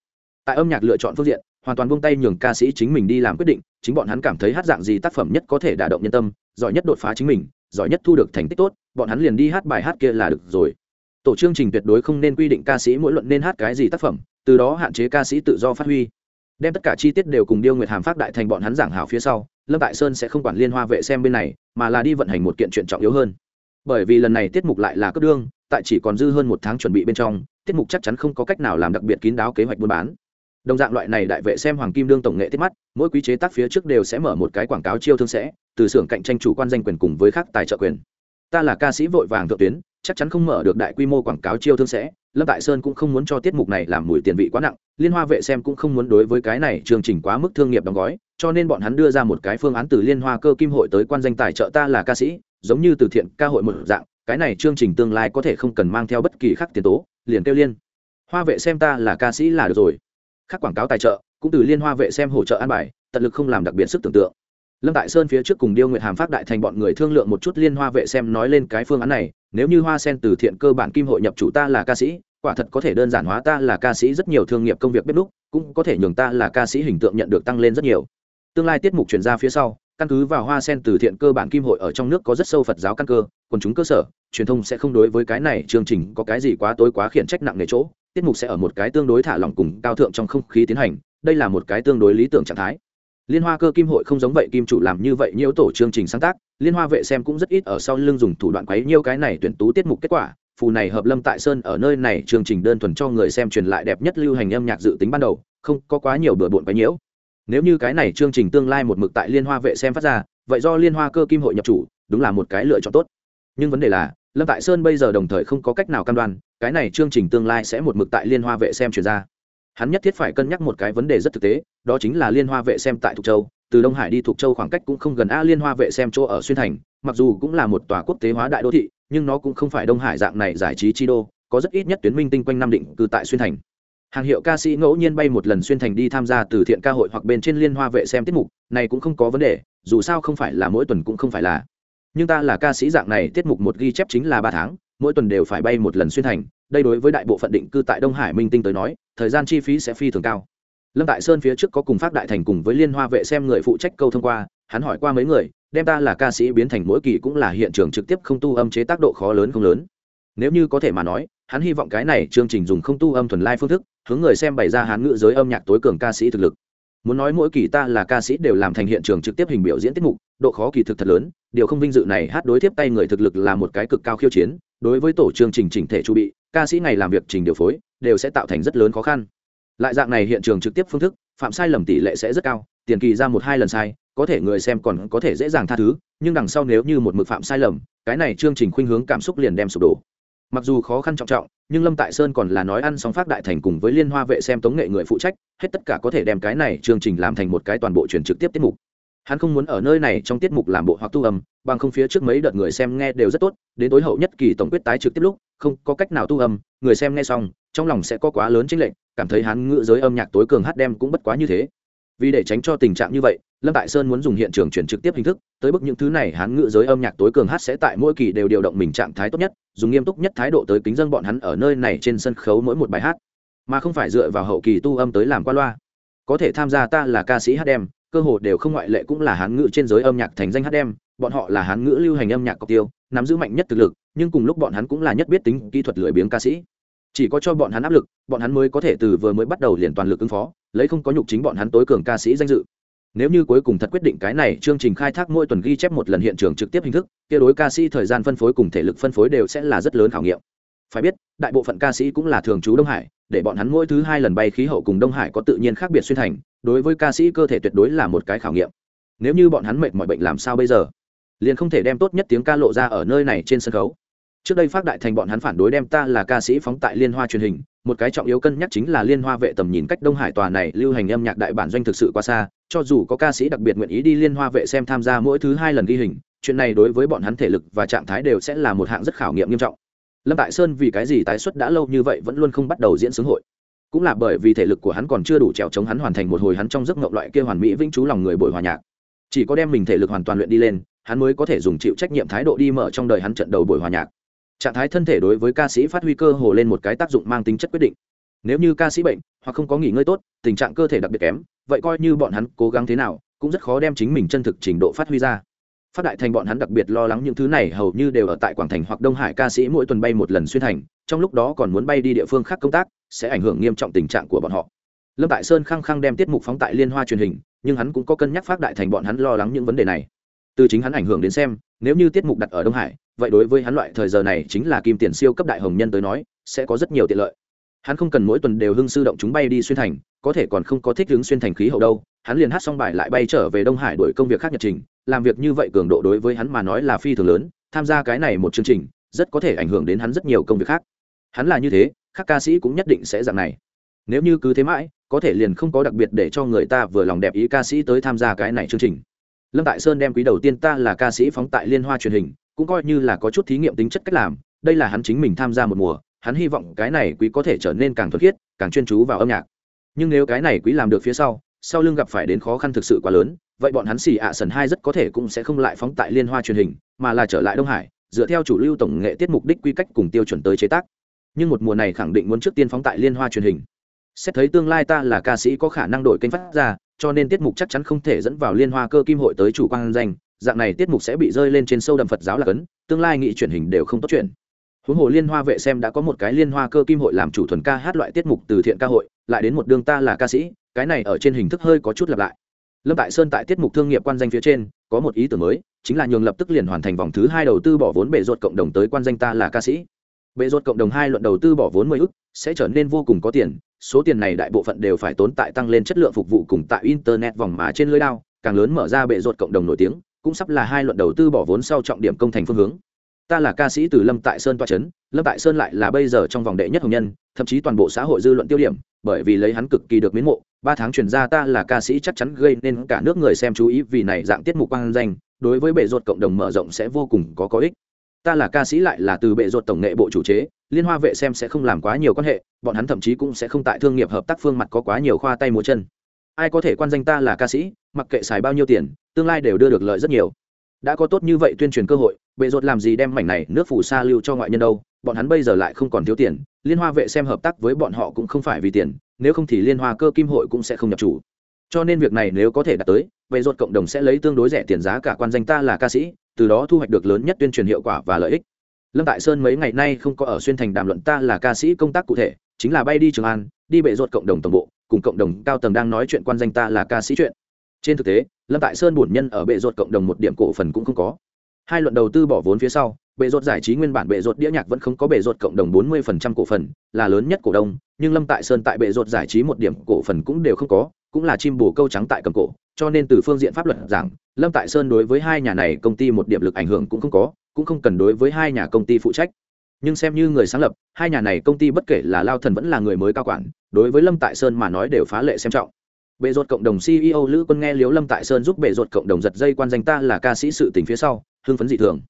Tại âm nhạc lựa chọn phương diện, hoàn toàn buông tay nhường ca sĩ chính mình đi làm quyết định, chính bọn hắn cảm thấy hát dạng gì tác phẩm nhất có thể đả động nhân tâm, giỏi nhất đột phá chính mình, giỏi nhất thu được thành tích tốt, bọn hắn liền đi hát bài hát kia là được rồi. Tổ chương trình tuyệt đối không nên quy định ca sĩ mỗi luận nên hát cái gì tác phẩm, từ đó hạn chế ca sĩ tự do phát huy đem tất cả chi tiết đều cùng điêu nguyệt hàm phát đại thành bọn hắn giảng hảo phía sau, lâm tại sơn sẽ không quản liên hoa vệ xem bên này, mà là đi vận hành một kiện chuyện trọng yếu hơn. Bởi vì lần này tiết mục lại là cấp đương, tại chỉ còn dư hơn một tháng chuẩn bị bên trong, tiết mục chắc chắn không có cách nào làm đặc biệt kín đáo kế hoạch buôn bán. Đồng dạng loại này đại vệ xem hoàng kim đương tổng nghệ tiết mắt, mỗi quý chế tác phía trước đều sẽ mở một cái quảng cáo chiêu thương sẽ, từ xưởng cạnh tranh chủ quan danh quyền cùng với khác tài trợ quyền. Ta là ca sĩ vội vàng thượng tuyến chắc chắn không mở được đại quy mô quảng cáo chiêu thương sẽ, lâm tại sơn cũng không muốn cho tiết mục này làm mùi tiền vị quá nặng, liên hoa vệ xem cũng không muốn đối với cái này chương trình quá mức thương nghiệp đóng gói, cho nên bọn hắn đưa ra một cái phương án từ liên hoa cơ kim hội tới quan danh tài trợ ta là ca sĩ, giống như từ thiện ca hội một dạng, cái này chương trình tương lai có thể không cần mang theo bất kỳ khắc tiền tố, liền kêu liên. Hoa vệ xem ta là ca sĩ là được rồi. Khác quảng cáo tài trợ, cũng từ liên hoa vệ xem hỗ trợ an bài, tận lực không làm đặc biệt sức tưởng tượng lâm tại sơn phía trước cùng điêu nguyệt hàm phát đại thành bọn người thương lượng một chút liên hoa vệ xem nói lên cái phương án này, nếu như hoa sen từ thiện cơ bản kim hội nhập chủ ta là ca sĩ, quả thật có thể đơn giản hóa ta là ca sĩ rất nhiều thương nghiệp công việc bếp lúc cũng có thể nhường ta là ca sĩ hình tượng nhận được tăng lên rất nhiều. Tương lai tiết mục chuyển ra phía sau, căn cứ vào hoa sen từ thiện cơ bản kim hội ở trong nước có rất sâu phật giáo căn cơ, quần chúng cơ sở, truyền thông sẽ không đối với cái này chương trình có cái gì quá tối quá khiển trách nặng nề chỗ, tiết mục sẽ ở một cái tương đối thả lỏng cùng cao thượng trong không khí tiến hành, đây là một cái tương đối lý tưởng trạng thái liên hoa cơ kim hội không giống vậy, kim chủ làm như vậy nhiều tổ chương trình sáng tác, liên hoa vệ xem cũng rất ít ở sau lưng dùng thủ đoạn quấy nhiêu cái này tuyển tú tiết mục kết quả. Phù này hợp lâm tại sơn ở nơi này chương trình đơn thuần cho người xem truyền lại đẹp nhất lưu hành âm nhạc dự tính ban đầu, không có quá nhiều bừa bộn quấy nhiễu. Nếu như cái này chương trình tương lai một mực tại liên hoa vệ xem phát ra, vậy do liên hoa cơ kim hội nhập chủ, đúng là một cái lựa chọn tốt. Nhưng vấn đề là, lâm tại sơn bây giờ đồng thời không có cách nào cam đoan, cái này chương trình tương lai sẽ một mực tại liên hoa vệ xem chuyển ra hắn nhất thiết phải cân nhắc một cái vấn đề rất thực tế, đó chính là liên hoa vệ xem tại thục châu. Từ đông hải đi thục châu khoảng cách cũng không gần a, liên hoa vệ xem chỗ ở xuyên thành, mặc dù cũng là một tòa quốc tế hóa đại đô thị, nhưng nó cũng không phải đông hải dạng này giải trí chi đô, có rất ít nhất tuyến minh tinh quanh Nam định cư tại xuyên thành. Hàng hiệu ca sĩ ngẫu nhiên bay một lần xuyên thành đi tham gia từ thiện ca hội hoặc bên trên liên hoa vệ xem tiết mục, này cũng không có vấn đề, dù sao không phải là mỗi tuần cũng không phải là. Nhưng ta là ca sĩ dạng này, tiết mục một ghi chép chính là ba tháng, mỗi tuần đều phải bay một lần xuyên thành đây đối với đại bộ phận định cư tại đông hải minh tinh tới nói, thời gian chi phí sẽ phi thường cao. Lâm tại sơn phía trước có cùng phát đại thành cùng với liên hoa vệ xem người phụ trách câu thông qua, hắn hỏi qua mấy người, đem ta là ca sĩ biến thành mỗi kỳ cũng là hiện trường trực tiếp không tu âm chế tác độ khó lớn không lớn. Nếu như có thể mà nói, hắn hy vọng cái này chương trình dùng không tu âm thuần lai phương thức, hướng người xem bày ra hán ngữ giới âm nhạc tối cường ca sĩ thực lực. Muốn nói mỗi kỳ ta là ca sĩ đều làm thành hiện trường trực tiếp hình biểu diễn tiết mục, độ khó kỳ thực thật lớn, điều không vinh dự này hát đối tiếp tay người thực lực là một cái cực cao khiêu chiến, đối với tổ chương trình chỉnh thể chu bị ca sĩ này làm việc trình điều phối, đều sẽ tạo thành rất lớn khó khăn. Lại dạng này hiện trường trực tiếp phương thức, phạm sai lầm tỷ lệ sẽ rất cao, tiền kỳ ra một hai lần sai, có thể người xem còn có thể dễ dàng tha thứ, nhưng đằng sau nếu như một mực phạm sai lầm, cái này chương trình khuynh hướng cảm xúc liền đem sụp đổ. Mặc dù khó khăn trọng trọng, nhưng lâm tại sơn còn là nói ăn sóng phát đại thành cùng với liên hoa vệ xem tống nghệ người phụ trách, hết tất cả có thể đem cái này chương trình làm thành một cái toàn bộ truyền trực tiếp tiết mục. Hắn không muốn ở nơi này trong tiết mục làm bộ hoặc tu âm, bằng không phía trước mấy đợt người xem nghe đều rất tốt, đến tối hậu nhất kỳ tổng quyết tái trực tiếp lúc không có cách nào tu âm, người xem nghe xong, trong lòng sẽ có quá lớn chênh lệch, cảm thấy hắn ngữ giới âm nhạc tối cường hát đem cũng bất quá như thế. Vì để tránh cho tình trạng như vậy, lâm tại sơn muốn dùng hiện trường chuyển trực tiếp hình thức, tới bức những thứ này hắn ngữ giới âm nhạc tối cường hát sẽ tại mỗi kỳ đều điều động mình trạng thái tốt nhất, dùng nghiêm túc nhất thái độ tới kính dân bọn hắn ở nơi này trên sân khấu mỗi một bài hát. Mà không phải dựa vào hậu kỳ tu âm tới làm qua loa. Có thể tham gia ta là ca sĩ hát đem, cơ hồ đều không ngoại lệ cũng là hán ngữ trên giới âm nhạc thành danh hát đem, bọn họ là hán ngữ lưu hành âm nhạc cọc tiêu, nắm giữ mạnh nhất thực lực nhưng cùng lúc bọn hắn cũng là nhất biết tính kỹ thuật lười biếng ca sĩ. Chỉ có cho bọn hắn áp lực, bọn hắn mới có thể từ vừa mới bắt đầu liền toàn lực ứng phó, lấy không có nhục chính bọn hắn tối cường ca sĩ danh dự. Nếu như cuối cùng thật quyết định cái này, chương trình khai thác mỗi tuần ghi chép một lần hiện trường trực tiếp hình thức, kia đối ca sĩ thời gian phân phối cùng thể lực phân phối đều sẽ là rất lớn khảo nghiệm. Phải biết, đại bộ phận ca sĩ cũng là thường trú đông hải, để bọn hắn mỗi thứ hai lần bay khí hậu cùng đông hải có tự nhiên khác biệt xuyên thành, đối với ca sĩ cơ thể tuyệt đối là một cái khảo nghiệm. Nếu như bọn hắn mệt mọi bệnh làm sao bây giờ? Liền không thể đem tốt nhất tiếng ca lộ ra ở nơi này trên sân khấu trước đây phát đại thành bọn hắn phản đối đem ta là ca sĩ phóng tại liên hoa truyền hình, một cái trọng yếu cân nhắc chính là liên hoa vệ tầm nhìn cách đông hải tòa này lưu hành âm nhạc đại bản doanh thực sự quá xa, cho dù có ca sĩ đặc biệt nguyện ý đi liên hoa vệ xem tham gia mỗi thứ hai lần ghi hình, chuyện này đối với bọn hắn thể lực và trạng thái đều sẽ là một hạng rất khảo nghiệm nghiêm trọng. Lâm tại sơn vì cái gì tái xuất đã lâu như vậy vẫn luôn không bắt đầu diễn xướng hội. Cũng là bởi vì thể lực của hắn còn chưa đủ trèo chống hắn hoàn thành một hồi hắn trong giấc ngộng loại kia hoàn mỹ vĩnh chú lòng người buổi hòa nhạc. Chỉ có đem mình thể lực hoàn toàn luyện đi lên, hắn mới có thể dùng chịu trách nhiệm thái độ đi mở trong đời hắn trận đầu buổi hòa nhạc trạng thái thân thể đối với ca sĩ phát huy cơ hồ lên một cái tác dụng mang tính chất quyết định. Nếu như ca sĩ bệnh hoặc không có nghỉ ngơi tốt, tình trạng cơ thể đặc biệt kém, vậy coi như bọn hắn cố gắng thế nào, cũng rất khó đem chính mình chân thực trình độ phát huy ra. Phát đại thành bọn hắn đặc biệt lo lắng những thứ này hầu như đều ở tại quảng thành hoặc đông hải ca sĩ mỗi tuần bay một lần xuyên thành, trong lúc đó còn muốn bay đi địa phương khác công tác, sẽ ảnh hưởng nghiêm trọng tình trạng của bọn họ. Lâm tại sơn khăng khăng đem tiết mục phóng tại liên hoa truyền hình, nhưng hắn cũng có cân nhắc phát đại thành bọn hắn lo lắng những vấn đề này. Từ chính hắn ảnh hưởng đến xem, nếu như tiết mục đặt ở đông hải vậy đối với hắn loại thời giờ này chính là kim tiền siêu cấp đại hồng nhân tới nói, sẽ có rất nhiều tiện lợi. Hắn không cần mỗi tuần đều hưng sư động chúng bay đi xuyên thành, có thể còn không có thích hướng xuyên thành khí hậu đâu. Hắn liền hát xong bài lại bay trở về đông hải đổi công việc khác nhật trình. Làm việc như vậy cường độ đối với hắn mà nói là phi thường lớn, tham gia cái này một chương trình, rất có thể ảnh hưởng đến hắn rất nhiều công việc khác. Hắn là như thế các ca sĩ cũng nhất định sẽ dạng này. Nếu như cứ thế mãi, có thể liền không có đặc biệt để cho người ta vừa lòng đẹp ý ca sĩ tới tham gia cái này chương trình. Lâm tại sơn đem quý đầu tiên ta là ca sĩ phóng tại liên hoa truyền hình cũng coi như là có chút thí nghiệm tính chất cách làm, đây là hắn chính mình tham gia một mùa, hắn hy vọng cái này quý có thể trở nên càng thuật khiết, càng chuyên chú vào âm nhạc. Nhưng nếu cái này quý làm được phía sau sau lưng gặp phải đến khó khăn thực sự quá lớn, vậy bọn hắn xì ạ sần hai rất có thể cũng sẽ không lại phóng tại liên hoa truyền hình, mà là trở lại đông hải, dựa theo chủ lưu tổng nghệ tiết mục đích quy cách cùng tiêu chuẩn tới chế tác. Nhưng một mùa này khẳng định muốn trước tiên phóng tại liên hoa truyền hình. Xét thấy tương lai ta là ca sĩ có khả năng đổi kênh phát ra, cho nên tiết mục chắc chắn không thể dẫn vào liên hoa cơ kim hội tới chủ quan danh dạng này tiết mục sẽ bị rơi lên trên sâu đầm phật giáo là cấn tương lai nghị truyền hình đều không tốt chuyện. Huống hồ liên hoa vệ xem đã có một cái liên hoa cơ kim hội làm chủ thuần ca hát loại tiết mục từ thiện ca hội, lại đến một đường ta là ca sĩ, cái này ở trên hình thức hơi có chút lặp lại. Lâm tại sơn tại tiết mục thương nghiệp quan danh phía trên, có một ý tưởng mới, chính là nhường lập tức liền hoàn thành vòng thứ hai đầu tư bỏ vốn bệ ruột cộng đồng tới quan danh ta là ca sĩ. Bệ ruột cộng đồng hai luận đầu tư bỏ vốn mười ức, sẽ trở nên vô cùng có tiền, số tiền này đại bộ phận đều phải tốn tại tăng lên chất lượng phục vụ cùng tại internet vòng mà trên lưới đao, càng lớn mở ra bệ ruột cộng đồng nổi tiếng cũng sắp là hai luận đầu tư bỏ vốn sau trọng điểm công thành phương hướng. Ta là ca sĩ từ lâm tại sơn toa c h ấ n lâm tại sơn lại là bây giờ trong vòng đệ nhất hồng nhân, thậm chí toàn bộ xã hội dư luận tiêu điểm, bởi vì lấy hắn cực kỳ được miến mộ, ba tháng chuyển ra ta là ca sĩ chắc chắn gây nên cả nước người xem chú ý vì này dạng tiết mục quang danh, đối với bệ ruột cộng đồng mở rộng sẽ vô cùng có có ích. Ta là ca sĩ lại là từ bệ ruột tổng nghệ bộ chủ chế, liên hoa vệ xem sẽ không làm quá nhiều quan hệ, bọn hắn thậm chí cũng sẽ không tại thương nghiệp hợp tác phương mặt có quá nhiều khoa tay múa chân ai có thể quan danh ta là ca sĩ, mặc kệ xài bao nhiêu tiền, tương lai đều đưa được lợi rất nhiều. Đã có tốt như vậy tuyên truyền cơ hội, bệ rột làm gì đem mảnh này nước phủ sa lưu cho ngoại nhân đâu, bọn hắn bây giờ lại không còn thiếu tiền, liên hoa vệ xem hợp tác với bọn họ cũng không phải vì tiền, nếu không thì liên hoa cơ kim hội cũng sẽ không nhập chủ. Cho nên việc này nếu có thể đạt tới, bệ rột cộng đồng sẽ lấy tương đối rẻ tiền giá cả quan danh ta là ca sĩ, từ đó thu hoạch được lớn nhất tuyên truyền hiệu quả và lợi ích. Lâm tại sơn mấy ngày nay không có ở xuyên thành đàm luận ta là ca sĩ công tác cụ thể, chính là bay đi trường an, đi bệ rột cộng đồng tổng bộ cùng cộng đồng cao tầng đang nói chuyện quan danh ta là ca sĩ chuyện. Trên thực tế, lâm tại sơn bổn nhân ở bệ ruột cộng đồng một điểm cổ phần cũng không có. Hai luận đầu tư bỏ vốn phía sau, bệ ruột giải trí nguyên bản bệ ruột đĩa nhạc vẫn không có bệ ruột cộng đồng bốn mươi phần trăm cổ phần, là lớn nhất cổ đông, nhưng lâm tại sơn tại bệ ruột giải trí một điểm cổ phần cũng đều không có, cũng là chim bồ câu trắng tại cầm cổ, cho nên từ phương diện pháp luật rằng lâm tại sơn đối với hai nhà này công ty một điểm lực ảnh hưởng cũng không có, cũng không cần đối với hai nhà công ty phụ trách. Nhưng xem như người sáng lập, hai nhà này công ty bất kể là lao thần vẫn là người mới cao quản đối với lâm tại sơn mà nói đều phá lệ xem trọng. Bệ ruột cộng đồng ceo lữ quân nghe liếu lâm tại sơn giúp bệ ruột cộng đồng giật dây quan danh ta là ca sĩ sự tình phía sau, hưng phấn dị thường.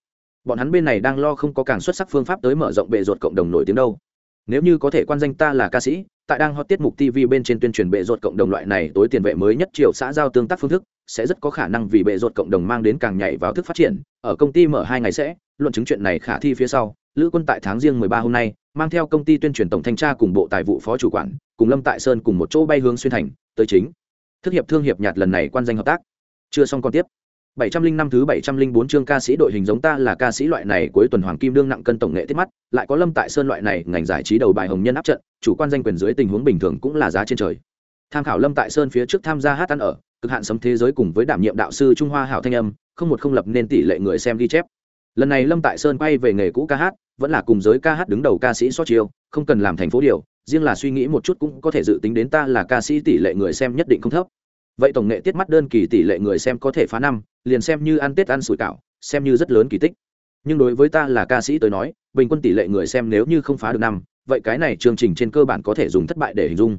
Bọn hắn bên này đang lo không có càng xuất sắc phương pháp tới mở rộng bệ ruột cộng đồng nổi tiếng đâu. Nếu như có thể quan danh ta là ca sĩ, tại đang hot tiết mục tv bên trên tuyên truyền bệ ruột cộng đồng loại này tối tiền vệ mới nhất triều xã giao tương tác phương thức sẽ rất có khả năng vì bệ ruột cộng đồng mang đến càng nhảy vào thức phát triển. Ở công ty mở hai ngày sẽ luận chứng chuyện này khả thi phía sau lữ quân tại tháng riêng 13 hôm nay mang theo công ty tuyên truyền tổng thanh tra cùng bộ tài vụ phó chủ quản cùng lâm tại sơn cùng một chỗ bay hướng xuyên thành tới chính. Thức hiệp thương hiệp nhạt lần này quan danh hợp tác. Chưa xong còn tiếp. 705 thứ 704 chương ca sĩ đội hình giống ta là ca sĩ loại này cuối tuần hoàng kim đương nặng cân tổng nghệ tiết mắt, lại có Lâm Tại Sơn loại này ngành giải trí đầu bài hồng nhân áp trận, chủ quan danh quyền dưới tình huống bình thường cũng là giá trên trời. Tham khảo Lâm Tại Sơn phía trước tham gia hát ăn ở, cực hạn sấm thế giới cùng với đảm nhiệm đạo sư Trung Hoa hảo thanh âm, không một không lập nên tỷ lệ người xem ghi chép. Lần này Lâm Tại Sơn quay về nghề cũ ca hát, vẫn là cùng giới ca hát đứng đầu ca sĩ so chiêu, không cần làm thành phố điều, riêng là suy nghĩ một chút cũng có thể dự tính đến ta là ca sĩ tỷ lệ người xem nhất định không thấp. Vậy tổng nghệ tiết mắt đơn kỳ tỷ lệ người xem có thể phá năm liền xem như ăn tết ăn sủi cảo xem như rất lớn kỳ tích. Nhưng đối với ta là ca sĩ tới nói bình quân tỷ lệ người xem nếu như không phá được năm vậy cái này chương trình trên cơ bản có thể dùng thất bại để hình dung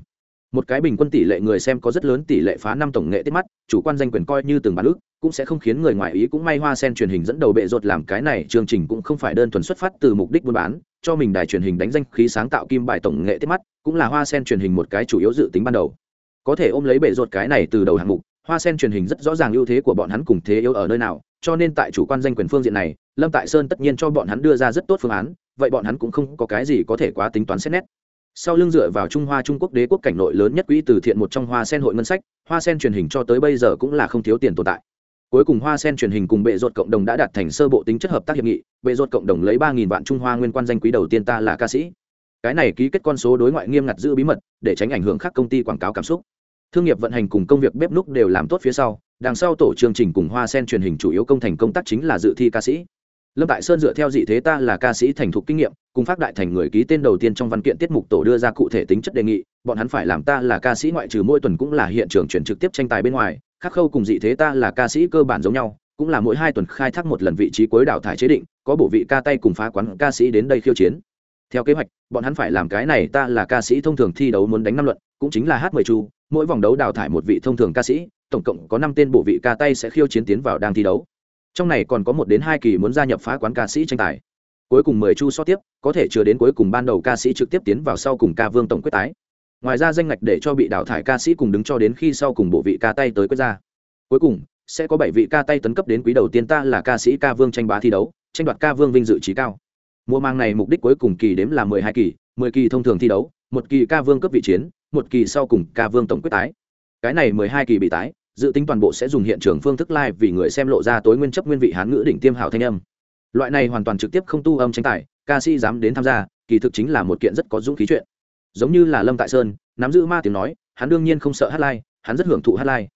một cái bình quân tỷ lệ người xem có rất lớn tỷ lệ phá năm tổng nghệ tiết mắt, chủ quan danh quyền coi như từng bán ước cũng sẽ không khiến người ngoài ý cũng may hoa sen truyền hình dẫn đầu bệ rột làm cái này, chương trình cũng không phải đơn thuần xuất phát từ mục đích buôn bán, cho mình đài truyền hình đánh danh khí sáng tạo kim bài tổng nghệ tiết mắt, cũng là hoa sen truyền hình một cái chủ yếu dự tính ban đầu. Có thể ôm lấy bệ rột cái này từ đầu hạng mục, hoa sen truyền hình rất rõ ràng ưu thế của bọn hắn cùng thế yếu ở nơi nào, cho nên tại chủ quan danh quyền phương diện này, lâm tại sơn tất nhiên cho bọn hắn đưa ra rất tốt phương án, vậy bọn hắn cũng không có cái gì có thể quá tính toán xét nét sau lưng dựa vào trung hoa trung quốc đế quốc cảnh nội lớn nhất quỹ từ thiện một trong hoa sen hội ngân sách, hoa sen truyền hình cho tới bây giờ cũng là không thiếu tiền tồn tại. Cuối cùng hoa sen truyền hình cùng bệ ruột cộng đồng đã đạt thành sơ bộ tính chất hợp tác hiệp nghị, bệ ruột cộng đồng lấy ba nghìn vạn trung hoa nguyên quan danh quý đầu tiên ta là ca sĩ. Cái này ký kết con số đối ngoại nghiêm ngặt giữ bí mật, để tránh ảnh hưởng khác công ty quảng cáo cảm xúc. Thương nghiệp vận hành cùng công việc bếp núc đều làm tốt phía sau, đằng sau tổ chương trình cùng hoa sen truyền hình chủ yếu công thành công tác chính là dự thi ca sĩ lâm tại sơn dựa theo dị thế ta là ca sĩ thành thục kinh nghiệm, cùng phát đại thành người ký tên đầu tiên trong văn kiện tiết mục tổ đưa ra cụ thể tính chất đề nghị, bọn hắn phải làm ta là ca sĩ ngoại trừ mỗi tuần cũng là hiện trường chuyển trực tiếp tranh tài bên ngoài, khắc khâu cùng dị thế ta là ca sĩ cơ bản giống nhau, cũng là mỗi hai tuần khai thác một lần vị trí cuối đào thải chế định, có bổ vị ca tay cùng phá quán ca sĩ đến đây khiêu chiến. Theo kế hoạch, bọn hắn phải làm cái này ta là ca sĩ thông thường thi đấu muốn đánh năm luận, cũng chính là hát mười chu, mỗi vòng đấu đào thải một vị thông thường ca sĩ, tổng cộng có năm tên bộ vị ca tay sẽ khiêu chiến tiến vào đang thi đấu trong này còn có một đến hai kỳ muốn gia nhập phá quán ca sĩ tranh tài. Cuối cùng mười chu so tiếp, có thể chưa đến cuối cùng ban đầu ca sĩ trực tiếp tiến vào sau cùng ca vương tổng quyết tái. Ngoài ra danh ngạch để cho bị đào thải ca sĩ cùng đứng cho đến khi sau cùng bộ vị ca tay tới quyết ra. Cuối cùng, sẽ có bảy vị ca tay tấn cấp đến quý đầu tiên ta là ca sĩ ca vương tranh bá thi đấu, tranh đoạt ca vương vinh dự trí cao. Mùa mang này mục đích cuối cùng kỳ đếm là mười hai kỳ, mười kỳ thông thường thi đấu, một kỳ ca vương cấp vị chiến, một kỳ sau cùng ca vương tổng quyết tái. Cái này mười hai kỳ bị tái dự tính toàn bộ sẽ dùng hiện trường phương thức live vì người xem lộ ra tối nguyên chấp nguyên vị hán ngữ đỉnh tiêm hảo thanh âm. Loại này hoàn toàn trực tiếp không tu âm tranh tài, ca sĩ dám đến tham gia, kỳ thực chính là một kiện rất có dũng khí chuyện. Giống như là lâm tại sơn, nắm giữ ma tiếng nói, hắn đương nhiên không sợ hát live, hắn rất hưởng thụ hát live.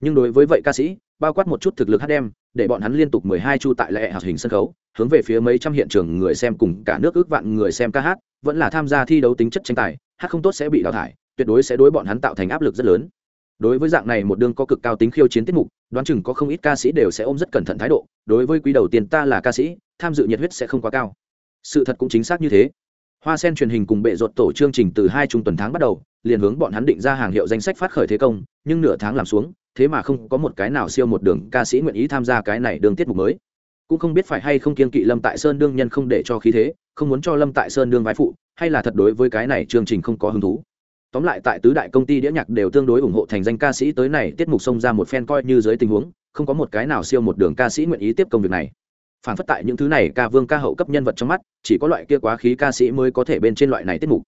Nhưng đối với vậy ca sĩ, bao quát một chút thực lực hát đem, để bọn hắn liên tục mười hai chu tại lệ hoạt hình sân khấu, hướng về phía mấy trăm hiện trường người xem cùng cả nước ước vạn người xem ca hát, vẫn là tham gia thi đấu tính chất tranh tài, hát không tốt sẽ bị đào thải, tuyệt đối sẽ đối bọn hắn tạo thành áp lực rất lớn đối với dạng này một đương có cực cao tính khiêu chiến tiết mục, đoán chừng có không ít ca sĩ đều sẽ ôm rất cẩn thận thái độ, đối với quý đầu tiên ta là ca sĩ, tham dự nhiệt huyết sẽ không quá cao. Sự thật cũng chính xác như thế. Hoa sen truyền hình cùng bệ ruột tổ chương trình từ hai trung tuần tháng bắt đầu, liền hướng bọn hắn định ra hàng hiệu danh sách phát khởi thế công, nhưng nửa tháng làm xuống, thế mà không có một cái nào siêu một đường ca sĩ nguyện ý tham gia cái này đường tiết mục mới. Cũng không biết phải hay không kiên kỵ lâm tại sơn đương nhân không để cho khí thế, không muốn cho lâm tại sơn đương vai phụ, hay là thật đối với cái này chương trình không có hứng thú tóm lại tại tứ đại công ty đĩa nhạc đều tương đối ủng hộ thành danh ca sĩ tới này, tiết mục xông ra một phen coi như dưới tình huống, không có một cái nào siêu một đường ca sĩ nguyện ý tiếp công việc này. Phản phất tại những thứ này ca vương ca hậu cấp nhân vật trong mắt, chỉ có loại kia quá khí ca sĩ mới có thể bên trên loại này tiết mục.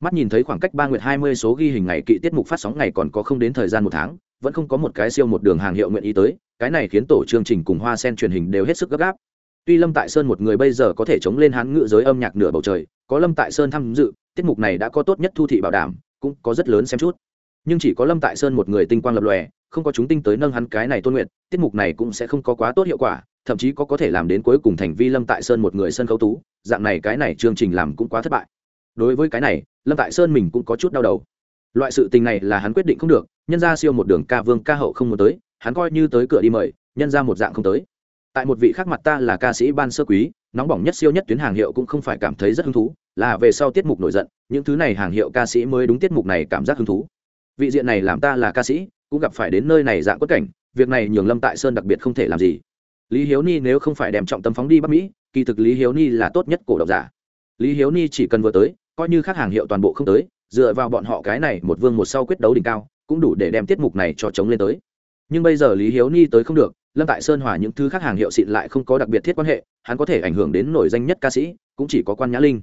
Mắt nhìn thấy khoảng cách ba nguyệt hai mươi số ghi hình ngày kỵ tiết mục phát sóng ngày còn có không đến thời gian một tháng, vẫn không có một cái siêu một đường hàng hiệu nguyện ý tới, cái này khiến tổ chương trình cùng hoa sen truyền hình đều hết sức gấp gáp. Tuy lâm tại sơn một người bây giờ có thể chống lên hán ngự giới âm nhạc nửa bầu trời, có lâm tại sơn tham dự, tiết mục này đã có tốt nhất thu thị bảo đảm cũng có rất lớn xem chút. Nhưng chỉ có lâm tại sơn một người tinh quang lập lòe, không có chúng tinh tới nâng hắn cái này tôn nguyện tiết mục này cũng sẽ không có quá tốt hiệu quả, thậm chí có có thể làm đến cuối cùng thành vi lâm tại sơn một người sân khấu tú, dạng này cái này chương trình làm cũng quá thất bại. Đối với cái này, lâm tại sơn mình cũng có chút đau đầu. Loại sự tình này là hắn quyết định không được, nhân ra siêu một đường ca vương ca hậu không muốn tới, hắn coi như tới cửa đi mời, nhân ra một dạng không tới. Tại một vị khác mặt ta là ca sĩ ban sơ quý, nóng bỏng nhất siêu nhất tuyến hàng hiệu cũng không phải cảm thấy rất hứng thú là về sau tiết mục nổi giận, những thứ này hàng hiệu ca sĩ mới đúng tiết mục này cảm giác hứng thú. Vị diện này làm ta là ca sĩ, cũng gặp phải đến nơi này dạng quất cảnh, việc này nhường lâm tại sơn đặc biệt không thể làm gì. Lý hiếu ni nếu không phải đem trọng tâm phóng đi bắc mỹ, kỳ thực lý hiếu ni là tốt nhất cổ độc giả. Lý hiếu ni chỉ cần vừa tới, coi như khác hàng hiệu toàn bộ không tới, dựa vào bọn họ cái này một vương một sau quyết đấu đỉnh cao, cũng đủ để đem tiết mục này cho chống lên tới. Nhưng bây giờ lý hiếu ni tới không được, lâm tại sơn hòa những thứ khác hàng hiệu xịn lại không có đặc biệt thiết quan hệ, hắn có thể ảnh hưởng đến nổi danh nhất ca sĩ, cũng chỉ có quan nhã linh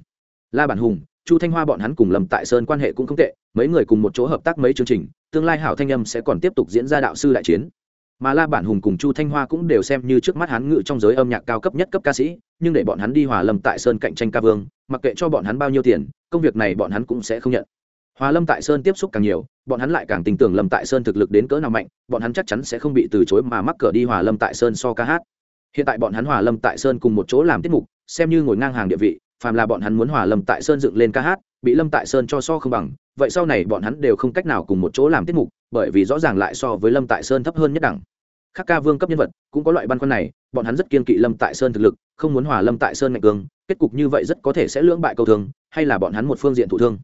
la bản hùng, chu thanh hoa bọn hắn cùng lầm tại sơn quan hệ cũng không tệ, mấy người cùng một chỗ hợp tác mấy chương trình, tương lai hảo thanh âm sẽ còn tiếp tục diễn ra đạo sư đại chiến. Mà la bản hùng cùng chu thanh hoa cũng đều xem như trước mắt hắn ngự trong giới âm nhạc cao cấp nhất cấp ca sĩ, nhưng để bọn hắn đi hòa lâm tại sơn cạnh tranh ca vương, mặc kệ cho bọn hắn bao nhiêu tiền, công việc này bọn hắn cũng sẽ không nhận. Hòa lâm tại sơn tiếp xúc càng nhiều, bọn hắn lại càng tin tưởng lâm tại sơn thực lực đến cỡ nào mạnh, bọn hắn chắc chắn sẽ không bị từ chối mà mắc cỡ đi hòa lâm tại sơn so ca hát. Hiện tại bọn hắn hòa lâm tại sơn cùng một chỗ làm tiết mục, xem như ngồi ngang hàng địa vị phàm là bọn hắn muốn hòa lâm tại sơn dựng lên ca hát, bị lâm tại sơn cho so không bằng, vậy sau này bọn hắn đều không cách nào cùng một chỗ làm tiết mục, bởi vì rõ ràng lại so với lâm tại sơn thấp hơn nhất đẳng. Khác ca vương cấp nhân vật, cũng có loại băn khoăn này, bọn hắn rất kiên kỵ lâm tại sơn thực lực, không muốn hòa lâm tại sơn mạnh cường, kết cục như vậy rất có thể sẽ lưỡng bại câu thương hay là bọn hắn một phương diện thụ thương.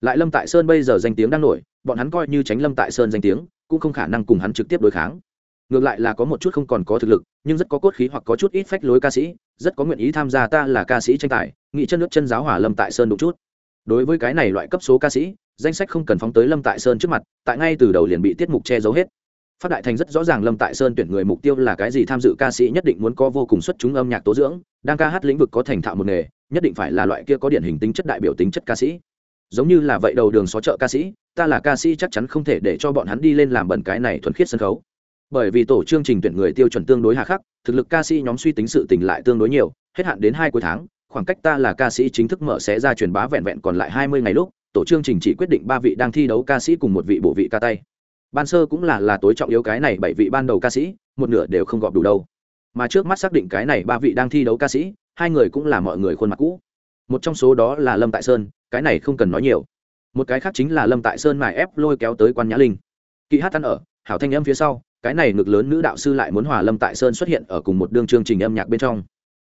Lại lâm tại sơn bây giờ danh tiếng đang nổi, bọn hắn coi như tránh lâm tại sơn danh tiếng, cũng không khả năng cùng hắn trực tiếp đối kháng. Ngược lại là có một chút không còn có thực lực, nhưng rất có cốt khí hoặc có chút ít phách lối ca sĩ rất có nguyện ý tham gia ta là ca sĩ tranh tài, nghị chân nước chân giáo hỏa lâm tại sơn đúng chút. Đối với cái này loại cấp số ca sĩ, danh sách không cần phóng tới lâm tại sơn trước mặt, tại ngay từ đầu liền bị tiết mục che giấu hết. Phát đại thành rất rõ ràng lâm tại sơn tuyển người mục tiêu là cái gì tham dự ca sĩ nhất định muốn có vô cùng xuất chúng âm nhạc tố dưỡng, đang ca hát lĩnh vực có thành thạo một nghề, nhất định phải là loại kia có điển hình tính chất đại biểu tính chất ca sĩ. Giống như là vậy đầu đường xó chợ ca sĩ, ta là ca sĩ chắc chắn không thể để cho bọn hắn đi lên làm bẩn cái này thuần khiết sân khấu bởi vì tổ chương trình tuyển người tiêu chuẩn tương đối hà khắc, thực lực ca sĩ nhóm suy tính sự tình lại tương đối nhiều, hết hạn đến hai cuối tháng, khoảng cách ta là ca sĩ chính thức mở sẽ ra truyền bá vẹn vẹn còn lại hai mươi ngày lúc, tổ chương trình chỉ quyết định ba vị đang thi đấu ca sĩ cùng một vị bộ vị ca tay. Ban sơ cũng là là tối trọng yếu cái này bảy vị ban đầu ca sĩ, một nửa đều không gọp đủ đâu. Mà trước mắt xác định cái này ba vị đang thi đấu ca sĩ, hai người cũng là mọi người khuôn mặt cũ. Một trong số đó là lâm tại sơn, cái này không cần nói nhiều. Một cái khác chính là lâm tại sơn mài ép lôi kéo tới quan nhã linh. Kỵ hát ăn ở, hảo thanh âm phía sau cái này ngực lớn nữ đạo sư lại muốn hòa lâm tại sơn xuất hiện ở cùng một đương chương trình âm nhạc bên trong.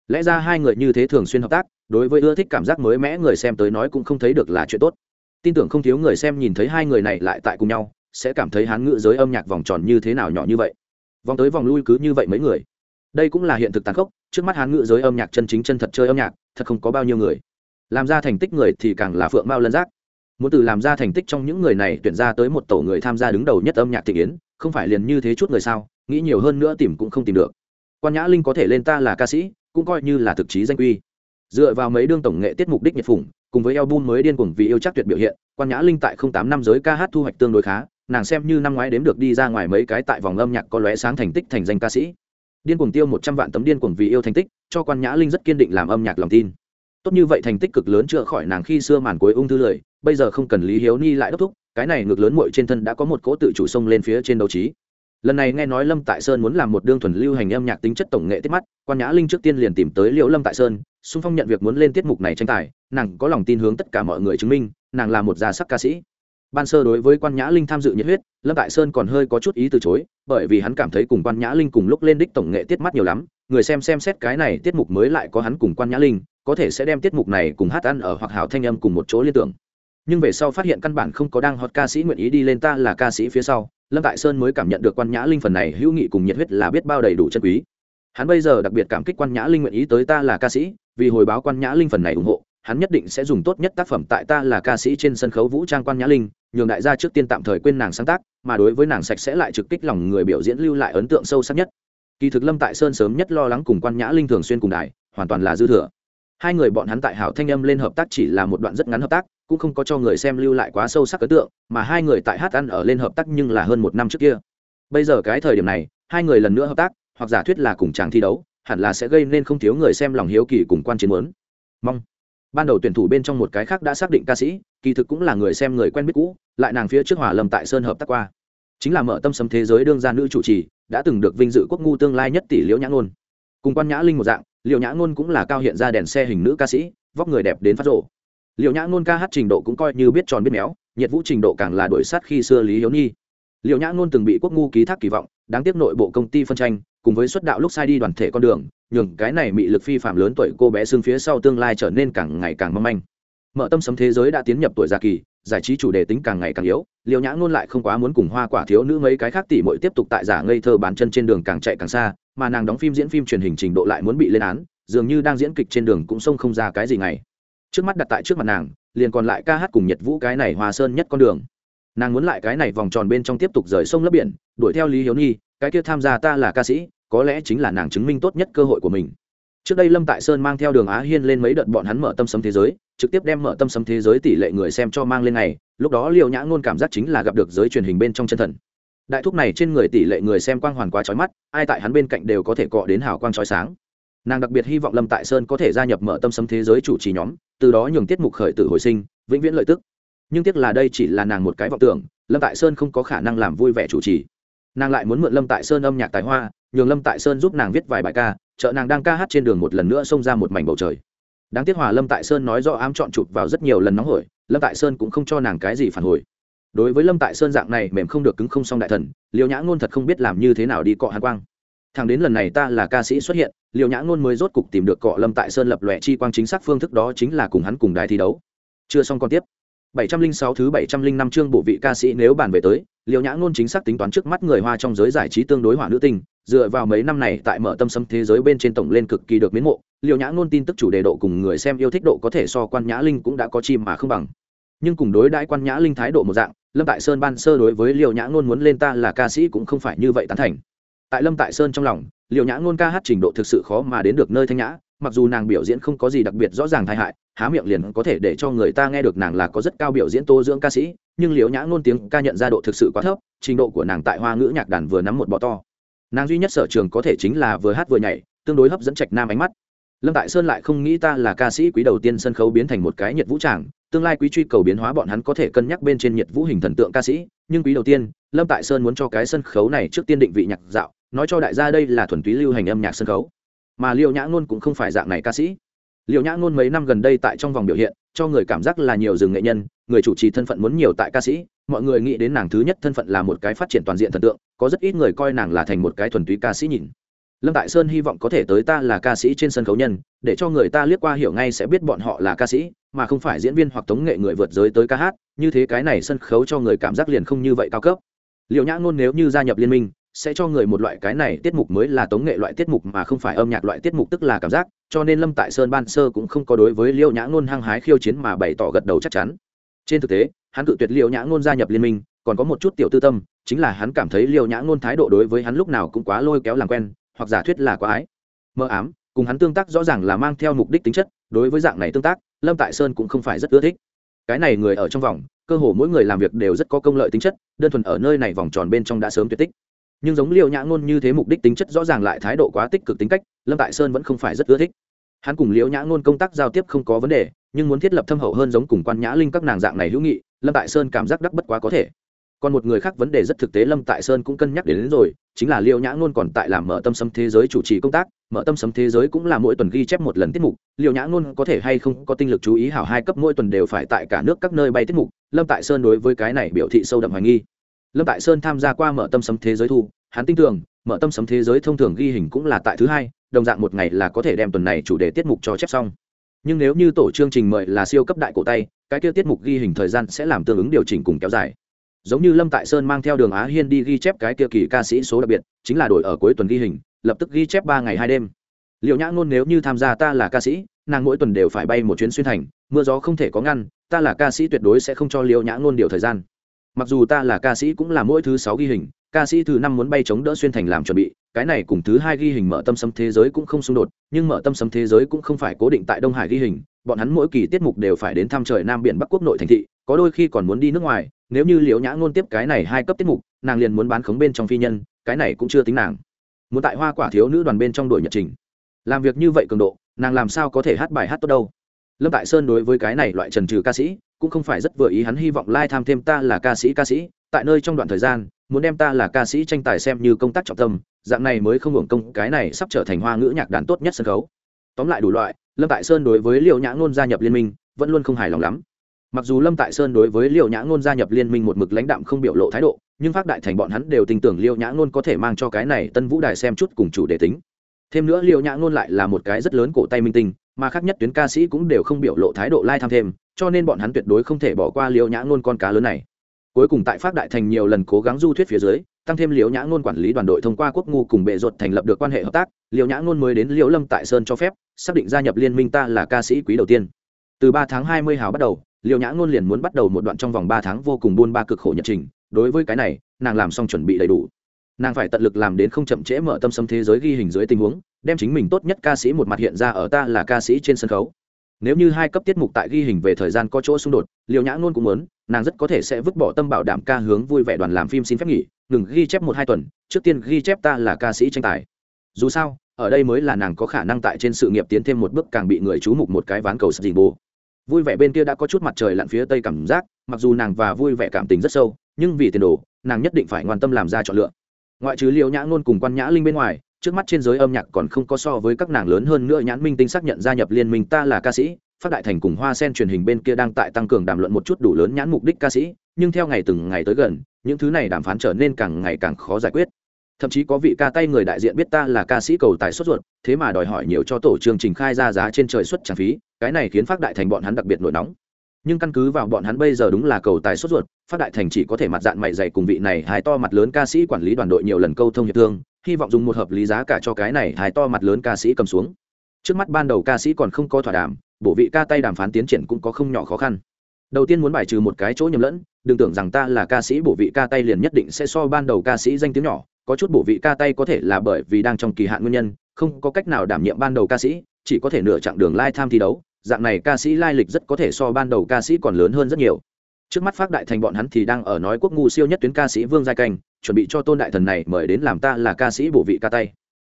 Lẽ ra hai người như thế thường xuyên hợp tác, đối với ưa thích cảm giác mới mẽ người xem tới nói cũng không thấy được là chuyện tốt. Tin tưởng không thiếu người xem nhìn thấy hai người này lại tại cùng nhau, sẽ cảm thấy hán ngữ giới âm nhạc vòng tròn như thế nào nhỏ như vậy. Vòng tới vòng lui cứ như vậy mấy người. Đây cũng là hiện thực tàn khốc, trước mắt hán ngữ giới âm nhạc chân chính chân thật chơi âm nhạc, thật không có bao nhiêu người. Làm ra thành tích người thì càng là phượng mao lân giác. Muốn từ làm ra thành tích trong những người này tuyển ra tới một tổ người tham gia đứng đầu nhất âm nhạc thị yến không phải liền như thế chút người sao, nghĩ nhiều hơn nữa tìm cũng không tìm được. Quan nhã linh có thể lên ta là ca sĩ, cũng coi như là thực chí danh quy dựa vào mấy đương tổng nghệ tiết mục đích nhiệt phủng cùng với album mới điên cuồng vì yêu chắc tuyệt biểu hiện, quan nhã linh tại không tám năm giới ca hát thu hoạch tương đối khá, nàng xem như năm ngoái đếm được đi ra ngoài mấy cái tại vòng âm nhạc có lóe sáng thành tích thành danh ca sĩ. Điên cuồng tiêu một trăm vạn tấm điên cuồng vì yêu thành tích, cho quan nhã linh rất kiên định làm âm nhạc lòng tin. Tốt như vậy thành tích cực lớn chữa khỏi nàng khi xưa màn cuối ung thư lười, bây giờ không cần lý hiếu ni lại đốc thúc cái này ngược lớn muội trên thân đã có một cỗ tự chủ sông lên phía trên đấu trí. Lần này nghe nói lâm tại sơn muốn làm một đương thuần lưu hành âm nhạc tính chất tổng nghệ tiết mắt, quan nhã linh trước tiên liền tìm tới liễu lâm tại sơn, xung phong nhận việc muốn lên tiết mục này tranh tài, nàng có lòng tin hướng tất cả mọi người chứng minh, nàng là một gia sắc ca sĩ. Ban sơ đối với quan nhã linh tham dự nhiệt huyết, lâm tại sơn còn hơi có chút ý từ chối, bởi vì hắn cảm thấy cùng quan nhã linh cùng lúc lên đích tổng nghệ tiết mắt nhiều lắm, người xem xem xét cái này tiết mục mới lại có hắn cùng quan nhã linh, có thể sẽ đem tiết mục này cùng hát ăn ở hoặc hảo thanh âm cùng một chỗ liên tưởng nhưng về sau phát hiện căn bản không có đang hot ca sĩ nguyện ý đi lên ta là ca sĩ phía sau, lâm tại sơn mới cảm nhận được quan nhã linh phần này hữu nghị cùng nhiệt huyết là biết bao đầy đủ chân quý. Hắn bây giờ đặc biệt cảm kích quan nhã linh nguyện ý tới ta là ca sĩ, vì hồi báo quan nhã linh phần này ủng hộ, hắn nhất định sẽ dùng tốt nhất tác phẩm tại ta là ca sĩ trên sân khấu vũ trang quan nhã linh, nhường đại gia trước tiên tạm thời quên nàng sáng tác, mà đối với nàng sạch sẽ lại trực kích lòng người biểu diễn lưu lại ấn tượng sâu sắc nhất. Kỳ thực lâm tại sơn sớm nhất lo lắng cùng quan nhã linh thường xuyên cùng đài, hoàn toàn là dư thừa. Hai người bọn hắn tại hảo thanh âm lên hợp tác chỉ là một đoạn rất ngắn hợp tác cũng không có cho người xem lưu lại quá sâu sắc ấn tượng, mà hai người tại hát ăn ở lên hợp tác nhưng là hơn một năm trước kia. Bây giờ cái thời điểm này, hai người lần nữa hợp tác, hoặc giả thuyết là cùng chàng thi đấu, hẳn là sẽ gây nên không thiếu người xem lòng hiếu kỳ cùng quan chiến muốn. Mong. Ban đầu tuyển thủ bên trong một cái khác đã xác định ca sĩ, kỳ thực cũng là người xem người quen biết cũ, lại nàng phía trước hòa lâm tại sơn hợp tác qua. Chính là mở tâm sấm thế giới đương gia nữ chủ trì, đã từng được vinh dự quốc ngu tương lai nhất tỷ liễu nhã ngôn. Cùng quan nhã linh một dạng liệu nhã ngôn cũng là cao hiện ra đèn xe hình nữ ca sĩ, vóc người đẹp đến phát rộ liệu nhã ngôn ca hát trình độ cũng coi như biết tròn biết méo, nhiệt vũ trình độ càng là đổi sát khi xưa lý hiếu nhi. Liệu nhã ngôn từng bị quốc ngu ký thác kỳ vọng, đáng tiếc nội bộ công ty phân tranh, cùng với xuất đạo lúc sai đi đoàn thể con đường, nhường cái này bị lực phi phạm lớn tuổi cô bé xương phía sau tương lai trở nên càng ngày càng mong manh. Mở tâm sấm thế giới đã tiến nhập tuổi già kỳ, giải trí chủ đề tính càng ngày càng yếu Liệu nhã ngôn lại không quá muốn cùng hoa quả thiếu nữ mấy cái khác tỉ mội tiếp tục tại giả ngây thơ bán chân trên đường càng chạy càng xa, mà nàng đóng phim diễn phim truyền hình trình độ lại muốn bị lên án, dường như đang diễn kịch trên đường cũng xông không ra cái gì ngày trước mắt đặt tại trước mặt nàng, liền còn lại ca hát cùng nhật vũ cái này hòa sơn nhất con đường. Nàng muốn lại cái này vòng tròn bên trong tiếp tục rời sông lấp biển, đuổi theo lý hiếu nhi, cái kia tham gia ta là ca sĩ, có lẽ chính là nàng chứng minh tốt nhất cơ hội của mình. Trước đây lâm tại sơn mang theo đường á hiên lên mấy đợt bọn hắn mở tâm sấm thế giới, trực tiếp đem mở tâm sấm thế giới tỷ lệ người xem cho mang lên này lúc đó liều nhã ngôn cảm giác chính là gặp được giới truyền hình bên trong chân thần. Đại thúc này trên người tỷ lệ người xem quang hoàn quá trói mắt, ai tại hắn bên cạnh đều có thể cọ đến hào quang trói sáng nàng đặc biệt hy vọng lâm tại sơn có thể gia nhập mở tâm sấm thế giới chủ trì nhóm, từ đó nhường tiết mục khởi tử hồi sinh, vĩnh viễn lợi tức. Nhưng tiếc là đây chỉ là nàng một cái vọng tưởng, lâm tại sơn không có khả năng làm vui vẻ chủ trì. Nàng lại muốn mượn lâm tại sơn âm nhạc tài hoa, nhường lâm tại sơn giúp nàng viết vài bài ca chợ nàng đang ca hát trên đường một lần nữa xông ra một mảnh bầu trời. Đáng tiếc hòa lâm tại sơn nói do ám chọn chụp vào rất nhiều lần nóng hổi, lâm tại sơn cũng không cho nàng cái gì phản hồi. Đối với lâm tại sơn dạng này mềm không được cứng không xong đại thần liều nhã ngôn thật không biết làm như thế nào đi cọ hàn quang thằng đến lần này ta là ca sĩ xuất hiện liều nhã ngôn mới rốt cục tìm được cọ lâm tại sơn lập lòe chi quang chính xác phương thức đó chính là cùng hắn cùng đài thi đấu chưa xong còn tiếp 706 thứ 705 chương bộ vị ca sĩ nếu bàn về tới, Liễu Nhã ngôn chính xác tính toán trước mắt người Hoa trong giới giải trí tương đối hỏa nữ tình, dựa vào mấy năm này tại mở tâm sấm thế giới bên trên tổng lên cực kỳ được miến mộ, Liễu Nhã ngôn tin tức chủ đề độ cùng người xem yêu thích độ có thể so Quan Nhã Linh cũng đã có chim mà không bằng. Nhưng cùng đối đãi Quan Nhã Linh thái độ một dạng, Lâm Tại Sơn ban sơ đối với Liễu Nhã ngôn muốn lên ta là ca sĩ cũng không phải như vậy tán thành. Tại Lâm Tại Sơn trong lòng, Liễu Nhã Nôn ca hát trình độ thực sự khó mà đến được nơi thanh nhã, mặc dù nàng biểu diễn không có gì đặc biệt rõ ràng tai hại há miệng liền có thể để cho người ta nghe được nàng là có rất cao biểu diễn tô dưỡng ca sĩ nhưng liễu nhã ngôn tiếng ca nhận ra độ thực sự quá thấp trình độ của nàng tại hoa ngữ nhạc đàn vừa nắm một bọ to. Nàng duy nhất sở trường có thể chính là vừa hát vừa nhảy tương đối hấp dẫn trạch nam ánh mắt. Lâm tại sơn lại không nghĩ ta là ca sĩ quý đầu tiên sân khấu biến thành một cái nhiệt vũ tràng tương lai quý truy cầu biến hóa bọn hắn có thể cân nhắc bên trên nhiệt vũ hình thần tượng ca sĩ nhưng quý đầu tiên lâm tại sơn muốn cho cái sân khấu này trước tiên định vị nhạc dạo nói cho đại gia đây là thuần túy lưu hành âm nhạc sân khấu. Mà liệu nhã ngôn cũng không phải dạng này ca sĩ. Liệu nhã ngôn mấy năm gần đây tại trong vòng biểu hiện, cho người cảm giác là nhiều rừng nghệ nhân, người chủ trì thân phận muốn nhiều tại ca sĩ, mọi người nghĩ đến nàng thứ nhất thân phận là một cái phát triển toàn diện thần tượng, có rất ít người coi nàng là thành một cái thuần túy ca sĩ nhìn. Lâm tại sơn hy vọng có thể tới ta là ca sĩ trên sân khấu nhân, để cho người ta liếc qua hiểu ngay sẽ biết bọn họ là ca sĩ, mà không phải diễn viên hoặc tống nghệ người vượt giới tới ca hát, như thế cái này sân khấu cho người cảm giác liền không như vậy cao cấp. Liệu nhã ngôn nếu như gia nhập liên minh sẽ cho người một loại cái này tiết mục mới là tống nghệ loại tiết mục mà không phải âm nhạc loại tiết mục tức là cảm giác, cho nên lâm tại sơn ban sơ cũng không có đối với liêu nhã ngôn hăng hái khiêu chiến mà bày tỏ gật đầu chắc chắn. Trên thực tế, hắn cự tuyệt liêu nhã ngôn gia nhập liên minh, còn có một chút tiểu tư tâm, chính là hắn cảm thấy liêu nhã ngôn thái độ đối với hắn lúc nào cũng quá lôi kéo làm quen, hoặc giả thuyết là quá ái. Mơ ám, cùng hắn tương tác rõ ràng là mang theo mục đích tính chất, đối với dạng này tương tác, lâm tại sơn cũng không phải rất ưa thích. Cái này người ở trong vòng, cơ hồ mỗi người làm việc đều rất có công lợi tính chất, đơn thuần ở nơi này vòng tròn bên trong đã sớm tuyệt tích nhưng giống liêu nhã ngôn như thế mục đích tính chất rõ ràng lại thái độ quá tích cực tính cách lâm tại sơn vẫn không phải rất ưa thích. Hắn cùng liệu nhã ngôn công tác giao tiếp không có vấn đề nhưng muốn thiết lập thâm hậu hơn giống cùng quan nhã linh các nàng dạng này hữu nghị lâm tại sơn cảm giác đắc bất quá có thể. Còn một người khác vấn đề rất thực tế lâm tại sơn cũng cân nhắc đến, đến rồi chính là liêu nhã ngôn còn tại làm mở tâm sấm thế giới chủ trì công tác mở tâm sấm thế giới cũng là mỗi tuần ghi chép một lần tiết mục liêu nhã ngôn có thể hay không có tinh lực chú ý hảo hai cấp mỗi tuần đều phải tại cả nước các nơi bay tiết mục lâm tại sơn đối với cái này biểu thị sâu đậm hoài nghi lâm tại sơn tham gia qua mở tâm sấm thế giới thu, hắn tin tưởng, mở tâm sấm thế giới thông thường ghi hình cũng là tại thứ hai, đồng dạng một ngày là có thể đem tuần này chủ đề tiết mục cho chép xong. Nhưng nếu như tổ chương trình mời là siêu cấp đại cổ tay, cái kia tiết mục ghi hình thời gian sẽ làm tương ứng điều chỉnh cùng kéo dài. Giống như lâm tại sơn mang theo đường á hiên đi ghi chép cái kia kỳ ca sĩ số đặc biệt, chính là đổi ở cuối tuần ghi hình, lập tức ghi chép ba ngày hai đêm. Liệu nhã ngôn nếu như tham gia ta là ca sĩ, nàng mỗi tuần đều phải bay một chuyến xuyên thành, mưa gió không thể có ngăn, ta là ca sĩ tuyệt đối sẽ không cho liệu nhã ngôn điều thời gian mặc dù ta là ca sĩ cũng là mỗi thứ sáu ghi hình, ca sĩ thứ năm muốn bay chống đỡ xuyên thành làm chuẩn bị, cái này cùng thứ hai ghi hình mở tâm sấm thế giới cũng không xung đột, nhưng mở tâm sấm thế giới cũng không phải cố định tại đông hải ghi hình, bọn hắn mỗi kỳ tiết mục đều phải đến thăm trời nam biển bắc quốc nội thành thị, có đôi khi còn muốn đi nước ngoài, nếu như liễu nhã ngôn tiếp cái này hai cấp tiết mục, nàng liền muốn bán khống bên trong phi nhân, cái này cũng chưa tính nàng. Muốn tại hoa quả thiếu nữ đoàn bên trong đội nhật trình. Làm việc như vậy cường độ, nàng làm sao có thể hát bài hát tốt đâu? Lâm tại sơn đối với cái này loại trần trừ ca sĩ, cũng không phải rất vừa ý hắn hy vọng lai tham thêm ta là ca sĩ ca sĩ. Tại nơi trong đoạn thời gian, muốn đem ta là ca sĩ tranh tài xem như công tác trọng tâm, dạng này mới không hưởng công, cái này sắp trở thành hoa ngữ nhạc đàn tốt nhất sân khấu. Tóm lại đủ loại, lâm tại sơn đối với liệu nhã ngôn gia nhập liên minh, vẫn luôn không hài lòng lắm. Mặc dù lâm tại sơn đối với liệu nhã ngôn gia nhập liên minh một mực lãnh đạm không biểu lộ thái độ, nhưng phát đại thành bọn hắn đều tin tưởng liêu nhã ngôn có thể mang cho cái này tân vũ đài xem chút cùng chủ đề tính. Thêm nữa liêu nhã ngôn lại là một cái rất lớn cổ tay minh tinh mà khác nhất tuyến ca sĩ cũng đều không biểu lộ thái độ lai tham thêm, cho nên bọn hắn tuyệt đối không thể bỏ qua liều nhã ngôn con cá lớn này. Cuối cùng tại pháp đại thành nhiều lần cố gắng du thuyết phía dưới, tăng thêm liễu nhã ngôn quản lý đoàn đội thông qua quốc ngu cùng bệ ruột thành lập được quan hệ hợp tác, liễu nhã ngôn mới đến liễu lâm tại sơn cho phép, xác định gia nhập liên minh ta là ca sĩ quý đầu tiên. Từ ba tháng hai mươi hào bắt đầu, liễu nhã ngôn liền muốn bắt đầu một đoạn trong vòng ba tháng vô cùng buôn ba cực khổ nhật trình. Đối với cái này, nàng làm xong chuẩn bị đầy đủ nàng phải tận lực làm đến không chậm trễ mở tâm sâm thế giới ghi hình dưới tình huống, đem chính mình tốt nhất ca sĩ một mặt hiện ra ở ta là ca sĩ trên sân khấu. Nếu như hai cấp tiết mục tại ghi hình về thời gian có chỗ xung đột liệu nhã ngôn cũng muốn, nàng rất có thể sẽ vứt bỏ tâm bảo đảm ca hướng vui vẻ đoàn làm phim xin phép nghỉ, ngừng ghi chép một hai tuần, trước tiên ghi chép ta là ca sĩ tranh tài. Dù sao, ở đây mới là nàng có khả năng tại trên sự nghiệp tiến thêm một bước càng bị người chú mục một cái ván cầu sập dình bồ. Vui vẻ bên kia đã có chút mặt trời lặn phía tây cảm giác, mặc dù nàng và vui vẻ cảm tình rất sâu, nhưng vì tiền đồ, nàng nhất định phải ngoan tâm làm ra chọn lựa ngoại trừ liều nhã ngôn cùng quan nhã linh bên ngoài, trước mắt trên giới âm nhạc còn không có so với các nàng lớn hơn nữa nhãn minh tinh xác nhận gia nhập liên minh ta là ca sĩ, phát đại thành cùng hoa sen truyền hình bên kia đang tại tăng cường đàm luận một chút đủ lớn nhãn mục đích ca sĩ, nhưng theo ngày từng ngày tới gần, những thứ này đàm phán trở nên càng ngày càng khó giải quyết. Thậm chí có vị ca tay người đại diện biết ta là ca sĩ cầu tài xuất ruột, thế mà đòi hỏi nhiều cho tổ chương trình khai ra giá trên trời xuất trả phí, cái này khiến phát đại thành bọn hắn đặc biệt nổi nóng. Nhưng căn cứ vào bọn hắn bây giờ đúng là cầu tài xuất ruột phát đại thành chỉ có thể mặt dạng mày dày cùng vị này hài to mặt lớn ca sĩ quản lý đoàn đội nhiều lần câu thông hiệp thương, hy vọng dùng một hợp lý giá cả cho cái này hài to mặt lớn ca sĩ cầm xuống. Trước mắt ban đầu ca sĩ còn không có thỏa đàm bộ vị ca tay đàm phán tiến triển cũng có không nhỏ khó khăn. Đầu tiên muốn bài trừ một cái chỗ nhầm lẫn, đừng tưởng rằng ta là ca sĩ bộ vị ca tay liền nhất định sẽ so ban đầu ca sĩ danh tiếng nhỏ, có chút bộ vị ca tay có thể là bởi vì đang trong kỳ hạn nguyên nhân, không có cách nào đảm nhiệm ban đầu ca sĩ, chỉ có thể nửa chặng đường lai tham thi đấu, dạng này ca sĩ lai lịch rất có thể so ban đầu ca sĩ còn lớn hơn rất nhiều trước mắt phát đại thành bọn hắn thì đang ở nói quốc ngu siêu nhất tuyến ca sĩ vương giai canh, chuẩn bị cho tôn đại thần này mời đến làm ta là ca sĩ bổ vị ca tay.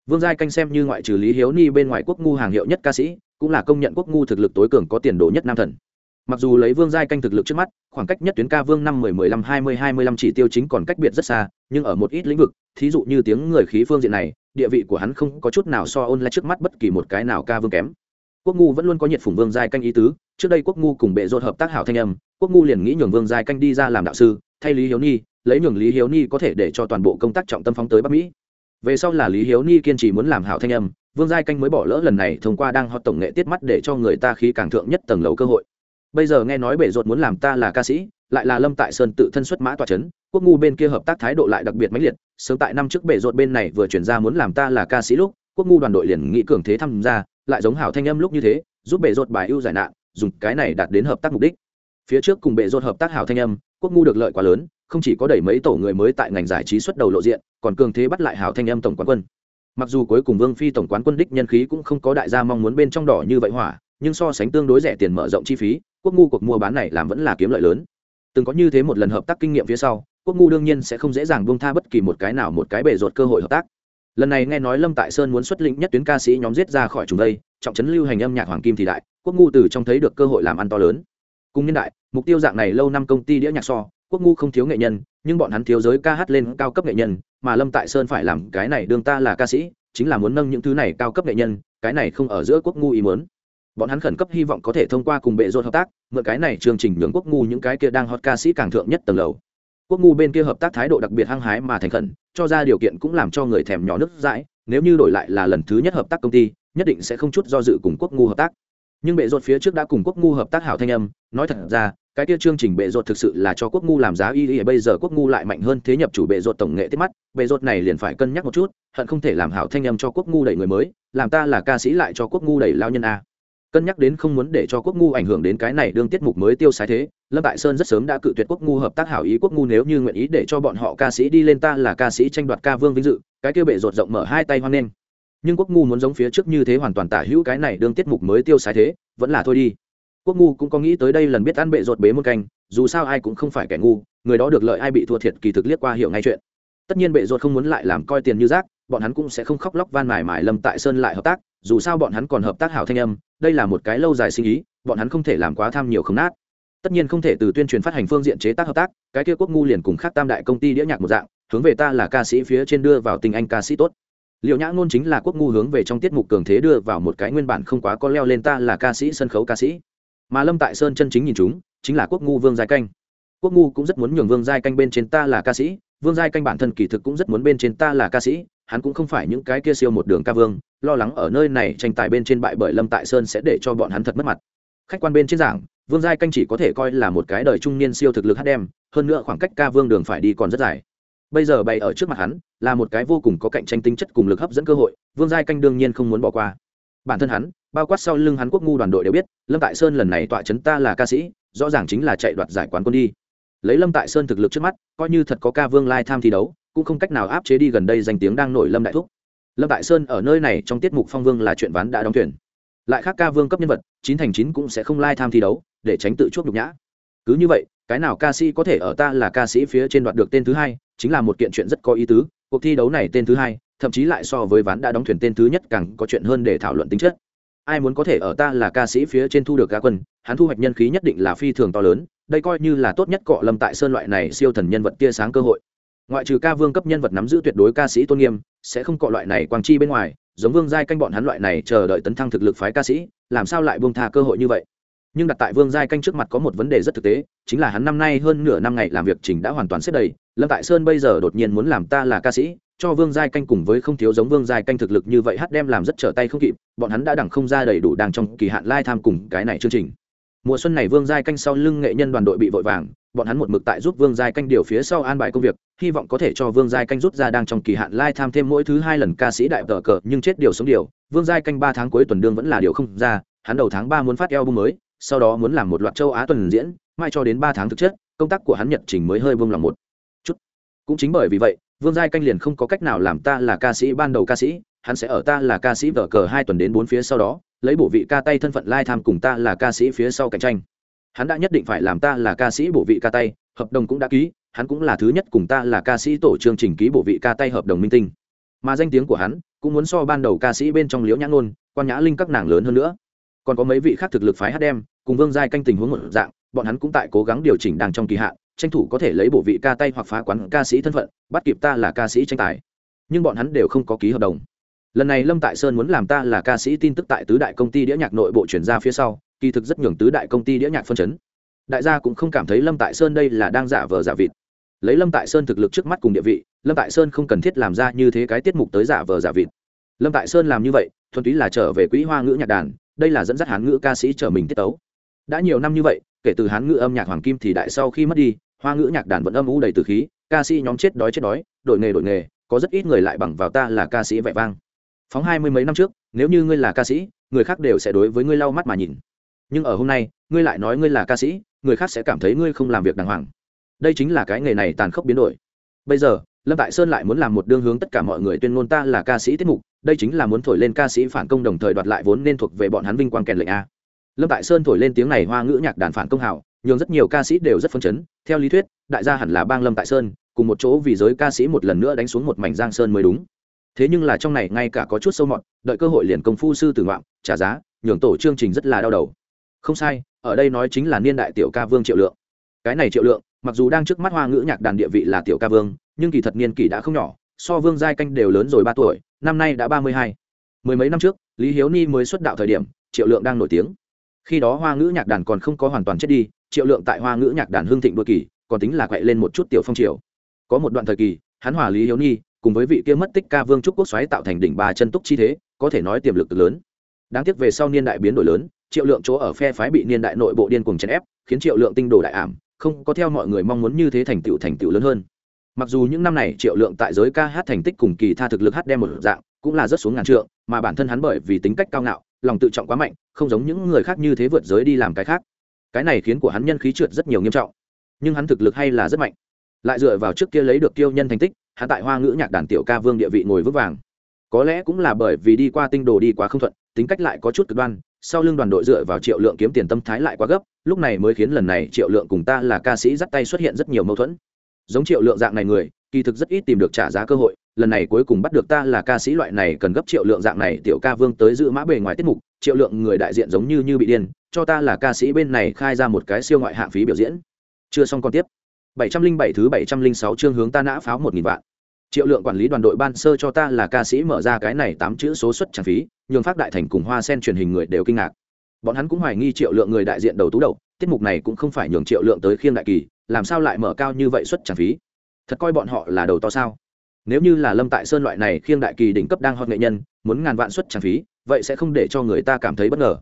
Vương giai canh xem như ngoại trừ lý hiếu ni bên ngoài quốc ngu hàng hiệu nhất ca sĩ, cũng là công nhận quốc ngu thực lực tối cường có tiền đồ nhất nam thần. Mặc dù lấy vương giai canh thực lực trước mắt, khoảng cách nhất tuyến ca vương năm mười mười lăm hai mươi hai mươi lăm chỉ tiêu chính còn cách biệt rất xa, nhưng ở một ít lĩnh vực, thí dụ như tiếng người khí phương diện này, địa vị của hắn không có chút nào so ôn lại trước mắt bất kỳ một cái nào ca vương kém quốc ngu vẫn luôn có nhiệt phủng vương giai canh ý tứ, trước đây quốc ngu cùng bệ rột hợp tác hảo thanh âm, quốc ngu liền nghĩ nhường vương giai canh đi ra làm đạo sư, thay lý hiếu ni lấy nhường lý hiếu ni có thể để cho toàn bộ công tác trọng tâm phóng tới bắc mỹ. Về sau là lý hiếu ni kiên trì muốn làm hảo thanh âm, vương giai canh mới bỏ lỡ lần này thông qua đang hot tổng nghệ tiết mắt để cho người ta khí càng thượng nhất tầng lầu cơ hội. Bây giờ nghe nói bể rột muốn làm ta là ca sĩ, lại là lâm tại sơn tự thân xuất mã tòa c h ấ n quốc ngu bên kia hợp tác thái độ lại đặc biệt mãnh liệt, sớm tại năm trước bể rột bên này vừa chuyển ra muốn làm ta là ca sĩ lúc, quốc ngu đoàn đội liền nghĩ cường thế tham gia lại giống hảo thanh âm lúc như thế, giúp Bệ rột bài ưu giải nạn, dùng cái này đạt đến hợp tác mục đích. Phía trước cùng bệ rột hợp tác hảo thanh âm, quốc ngu được lợi quá lớn, không chỉ có đẩy mấy tổ người mới tại ngành giải trí xuất đầu lộ diện, còn cường thế bắt lại hảo thanh âm tổng quán quân. Mặc dù cuối cùng vương phi tổng quán quân đích nhân khí cũng không có đại gia mong muốn bên trong đỏ như vậy hỏa, nhưng so sánh tương đối rẻ tiền mở rộng chi phí, quốc ngu cuộc mua bán này làm vẫn là kiếm lợi lớn. Từng có như thế một lần hợp tác kinh nghiệm phía sau, quốc ngu đương nhiên sẽ không dễ dàng buông tha bất kỳ một cái nào một cái bể rột cơ hội hợp tác lần này nghe nói lâm tại sơn muốn xuất lĩnh nhất tuyến ca sĩ nhóm giết ra khỏi chúng đây, trọng trấn lưu hành âm nhạc hoàng kim thì đại, quốc ngu từ trong thấy được cơ hội làm ăn to lớn. Cùng nhân đại, mục tiêu dạng này lâu năm công ty đĩa nhạc so, quốc ngu không thiếu nghệ nhân, nhưng bọn hắn thiếu giới ca hát lên cao cấp nghệ nhân, mà lâm tại sơn phải làm cái này đương ta là ca sĩ, chính là muốn nâng những thứ này cao cấp nghệ nhân, cái này không ở giữa quốc ngu ý muốn. Bọn hắn khẩn cấp hy vọng có thể thông qua cùng bệ rột hợp tác, mượn cái này chương trình nhường quốc ngu những cái kia đang hot ca sĩ càng thượng nhất tầng lầu quốc ngu bên kia hợp tác thái độ đặc biệt hăng hái mà thành khẩn, cho ra điều kiện cũng làm cho người thèm nhỏ nước dãi, nếu như đổi lại là lần thứ nhất hợp tác công ty, nhất định sẽ không chút do dự cùng quốc ngu hợp tác. Nhưng bệ ruột phía trước đã cùng quốc ngu hợp tác hảo thanh âm, nói thật ra, cái kia chương trình bệ ruột thực sự là cho quốc ngu làm giá y y, bây giờ quốc ngu lại mạnh hơn thế nhập chủ bệ ruột tổng nghệ tiết mắt, bệ ruột này liền phải cân nhắc một chút, hận không thể làm hảo thanh âm cho quốc ngu đẩy người mới, làm ta là ca sĩ lại cho quốc ngu đẩy lao nhân a cân nhắc đến không muốn để cho quốc ngu ảnh hưởng đến cái này đương tiết mục mới tiêu sái thế, lâm tại sơn rất sớm đã cự tuyệt quốc ngu hợp tác hảo ý quốc ngu nếu như nguyện ý để cho bọn họ ca sĩ đi lên ta là ca sĩ tranh đoạt ca vương vinh dự, cái kia bệ rột rộng mở hai tay hoan nghênh. Nhưng quốc ngu muốn giống phía trước như thế hoàn toàn tả hữu cái này đương tiết mục mới tiêu sái thế, vẫn là thôi đi. Quốc ngu cũng có nghĩ tới đây lần biết ăn bệ rột bế một canh, dù sao ai cũng không phải kẻ ngu, người đó được lợi ai bị thua thiệt kỳ thực liếc qua hiểu ngay chuyện. Tất nhiên bệ rột không muốn lại làm coi tiền như rác, bọn hắn cũng sẽ không khóc lóc van mải mải lâm tại sơn lại hợp tác dù sao bọn hắn còn hợp tác hảo thanh âm, đây là một cái lâu dài sinh ý, bọn hắn không thể làm quá tham nhiều không nát. Tất nhiên không thể từ tuyên truyền phát hành phương diện chế tác hợp tác, cái kia quốc ngu liền cùng khác tam đại công ty đĩa nhạc một dạng, hướng về ta là ca sĩ phía trên đưa vào tình anh ca sĩ tốt. Liệu nhã ngôn chính là quốc ngu hướng về trong tiết mục cường thế đưa vào một cái nguyên bản không quá có leo lên ta là ca sĩ sân khấu ca sĩ. Mà lâm tại sơn chân chính nhìn chúng, chính là quốc ngu vương giai canh. Quốc ngu cũng rất muốn nhường vương giai canh bên trên ta là ca sĩ, vương giai canh bản thân kỳ thực cũng rất muốn bên trên ta là ca sĩ hắn cũng không phải những cái kia siêu một đường ca vương, lo lắng ở nơi này tranh tài bên trên bại bởi lâm tại sơn sẽ để cho bọn hắn thật mất mặt. Khách quan bên trên giảng, vương giai canh chỉ có thể coi là một cái đời trung niên siêu thực lực hát đem, hơn nữa khoảng cách ca vương đường phải đi còn rất dài. Bây giờ bày ở trước mặt hắn, là một cái vô cùng có cạnh tranh tính chất cùng lực hấp dẫn cơ hội, vương giai canh đương nhiên không muốn bỏ qua. Bản thân hắn, bao quát sau lưng hắn quốc ngu đoàn đội đều biết, lâm tại sơn lần này tọa chấn ta là ca sĩ, rõ ràng chính là chạy đoạt giải quán quân đi. Lấy lâm tại sơn thực lực trước mắt, coi như thật có ca vương lai tham thi đấu cũng không cách nào áp chế đi gần đây danh tiếng đang nổi lâm đại thúc. Lâm đại sơn ở nơi này trong tiết mục phong vương là chuyện ván đã đóng thuyền. Lại khác ca vương cấp nhân vật, chín thành chín cũng sẽ không lai tham thi đấu, để tránh tự chuốc nhục nhã. Cứ như vậy, cái nào ca sĩ có thể ở ta là ca sĩ phía trên đoạt được tên thứ hai, chính là một kiện chuyện rất có ý tứ, cuộc thi đấu này tên thứ hai, thậm chí lại so với ván đã đóng thuyền tên thứ nhất càng có chuyện hơn để thảo luận tính chất. Ai muốn có thể ở ta là ca sĩ phía trên thu được ca quân, hắn thu hoạch nhân khí nhất định là phi thường to lớn, đây coi như là tốt nhất cọ lâm tại sơn loại này siêu thần nhân vật tia sáng cơ hội ngoại trừ ca vương cấp nhân vật nắm giữ tuyệt đối ca sĩ tôn nghiêm, sẽ không cọ loại này quang chi bên ngoài, giống vương giai canh bọn hắn loại này chờ đợi tấn thăng thực lực phái ca sĩ, làm sao lại buông tha cơ hội như vậy? Nhưng đặt tại vương giai canh trước mặt có một vấn đề rất thực tế, chính là hắn năm nay hơn nửa năm ngày làm việc trình đã hoàn toàn xếp đầy, lâm tại sơn bây giờ đột nhiên muốn làm ta là ca sĩ, cho vương giai canh cùng với không thiếu giống vương giai canh thực lực như vậy hát đem làm rất trở tay không kịp, bọn hắn đã đẳng không ra đầy đủ đang trong kỳ hạn lai tham cùng cái này chương trình. Mùa xuân này vương giai canh sau lưng nghệ nhân đoàn đội bị vội vàng bọn hắn một mực tại giúp vương giai canh điều phía sau an bài công việc, hy vọng có thể cho vương giai canh rút ra đang trong kỳ hạn lai tham thêm mỗi thứ hai lần ca sĩ đại tờ cờ, nhưng chết điều sống điều. Vương giai canh ba tháng cuối tuần đương vẫn là điều không ra, hắn đầu tháng ba muốn phát eo bung mới, sau đó muốn làm một loạt châu á tuần diễn, mai cho đến ba tháng thực chất, công tác của hắn nhật trình mới hơi vương lòng một chút. Cũng chính bởi vì vậy, vương giai canh liền không có cách nào làm ta là ca sĩ ban đầu ca sĩ, hắn sẽ ở ta là ca sĩ vở cờ hai tuần đến bốn phía sau đó, lấy bổ vị ca tay thân phận lai tham cùng ta là ca sĩ phía sau cạnh tranh hắn đã nhất định phải làm ta là ca sĩ bổ vị ca tay, hợp đồng cũng đã ký, hắn cũng là thứ nhất cùng ta là ca sĩ tổ chương trình ký bổ vị ca tay hợp đồng minh tinh. Mà danh tiếng của hắn, cũng muốn so ban đầu ca sĩ bên trong liễu nhã ngôn, quan nhã linh các nàng lớn hơn nữa. Còn có mấy vị khác thực lực phái hát đem, cùng vương giai canh tình huống một dạng, bọn hắn cũng tại cố gắng điều chỉnh đang trong kỳ hạn, tranh thủ có thể lấy bổ vị ca tay hoặc phá quán ca sĩ thân phận, bắt kịp ta là ca sĩ tranh tài. Nhưng bọn hắn đều không có ký hợp đồng. Lần này lâm tại sơn muốn làm ta là ca sĩ tin tức tại tứ đại công ty đĩa nhạc nội bộ chuyển ra phía sau kỳ thực rất nhường tứ đại công ty đĩa nhạc phân chấn. Đại gia cũng không cảm thấy lâm tại sơn đây là đang giả vờ giả vịt. Lấy lâm tại sơn thực lực trước mắt cùng địa vị, lâm tại sơn không cần thiết làm ra như thế cái tiết mục tới giả vờ giả vịt. Lâm tại sơn làm như vậy, thuần túy là trở về quỹ hoa ngữ nhạc đàn, đây là dẫn dắt hán ngữ ca sĩ trở mình tiết tấu. Đã nhiều năm như vậy, kể từ hán ngữ âm nhạc hoàng kim thì đại sau khi mất đi, hoa ngữ nhạc đàn vẫn âm u đầy từ khí, ca sĩ nhóm chết đói chết đói đổi nghề đổi nghề, có rất ít người lại bằng vào ta là ca sĩ vẻ vang. Phóng hai mươi mấy năm trước, nếu như ngươi là ca sĩ, người khác đều sẽ đối với ngươi lau mắt mà nhìn nhưng ở hôm nay, ngươi lại nói ngươi là ca sĩ, người khác sẽ cảm thấy ngươi không làm việc đàng hoàng. Đây chính là cái nghề này tàn khốc biến đổi. Bây giờ, lâm tại sơn lại muốn làm một đương hướng tất cả mọi người tuyên ngôn ta là ca sĩ tiết mục, đây chính là muốn thổi lên ca sĩ phản công đồng thời đoạt lại vốn nên thuộc về bọn hắn vinh quang kèn lệnh a. Lâm tại sơn thổi lên tiếng này hoa ngữ nhạc đàn phản công hào, nhường rất nhiều ca sĩ đều rất phấn chấn. Theo lý thuyết, đại gia hẳn là bang lâm tại sơn, cùng một chỗ vì giới ca sĩ một lần nữa đánh xuống một mảnh giang sơn mới đúng. Thế nhưng là trong này ngay cả có chút sâu mọt, đợi cơ hội liền công phu sư tử ngoạm, trả giá, nhường tổ chương trình rất là đau đầu không sai, ở đây nói chính là niên đại tiểu ca vương triệu lượng. Cái này triệu lượng, mặc dù đang trước mắt hoa ngữ nhạc đàn địa vị là tiểu ca vương, nhưng kỳ thật niên kỷ đã không nhỏ, so vương giai canh đều lớn rồi ba tuổi, năm nay đã ba mươi hai. Mười mấy năm trước, lý hiếu ni mới xuất đạo thời điểm, triệu lượng đang nổi tiếng. Khi đó hoa ngữ nhạc đàn còn không có hoàn toàn chết đi, triệu lượng tại hoa ngữ nhạc đàn hương thịnh đôi kỳ, còn tính là quậy lên một chút tiểu phong triều. Có một đoạn thời kỳ, hắn hòa lý hiếu ni cùng với vị kia mất tích ca vương trúc quốc xoáy tạo thành đỉnh ba chân túc chi thế, có thể nói tiềm lực lớn. Đáng tiếc về sau niên đại biến đổi lớn triệu lượng chỗ ở phe phái bị niên đại nội bộ điên cuồng chèn ép, khiến triệu lượng tinh đồ đại ảm, không có theo mọi người mong muốn như thế thành tựu thành tựu lớn hơn. Mặc dù những năm này triệu lượng tại giới ca hát thành tích cùng kỳ tha thực lực hát đem một dạng, cũng là rất xuống ngàn trượng, mà bản thân hắn bởi vì tính cách cao ngạo, lòng tự trọng quá mạnh, không giống những người khác như thế vượt giới đi làm cái khác. Cái này khiến của hắn nhân khí trượt rất nhiều nghiêm trọng. Nhưng hắn thực lực hay là rất mạnh. Lại dựa vào trước kia lấy được tiêu nhân thành tích, hắn tại hoa ngữ nhạc đàn tiểu ca vương địa vị ngồi vững vàng. Có lẽ cũng là bởi vì đi qua tinh đồ đi quá không thuận, tính cách lại có chút cực đoan sau lưng đoàn đội dựa vào triệu lượng kiếm tiền tâm thái lại quá gấp, lúc này mới khiến lần này triệu lượng cùng ta là ca sĩ dắt tay xuất hiện rất nhiều mâu thuẫn. Giống triệu lượng dạng này người, kỳ thực rất ít tìm được trả giá cơ hội, lần này cuối cùng bắt được ta là ca sĩ loại này cần gấp triệu lượng dạng này tiểu ca vương tới giữ mã bề ngoài tiết mục, triệu lượng người đại diện giống như như bị điên, cho ta là ca sĩ bên này khai ra một cái siêu ngoại hạng phí biểu diễn. Chưa xong còn tiếp. 707 thứ 706 chương hướng ta nã pháo 1000 vạn triệu lượng quản lý đoàn đội ban sơ cho ta là ca sĩ mở ra cái này tám chữ số suất trả phí, nhường phát đại thành cùng hoa sen truyền hình người đều kinh ngạc. Bọn hắn cũng hoài nghi triệu lượng người đại diện đầu tú đầu, tiết mục này cũng không phải nhường triệu lượng tới khiêng đại kỳ, làm sao lại mở cao như vậy suất trả phí? Thật coi bọn họ là đầu to sao? Nếu như là lâm tại sơn loại này khiêng đại kỳ đỉnh cấp đang hot nghệ nhân, muốn ngàn vạn suất trang phí, vậy sẽ không để cho người ta cảm thấy bất ngờ.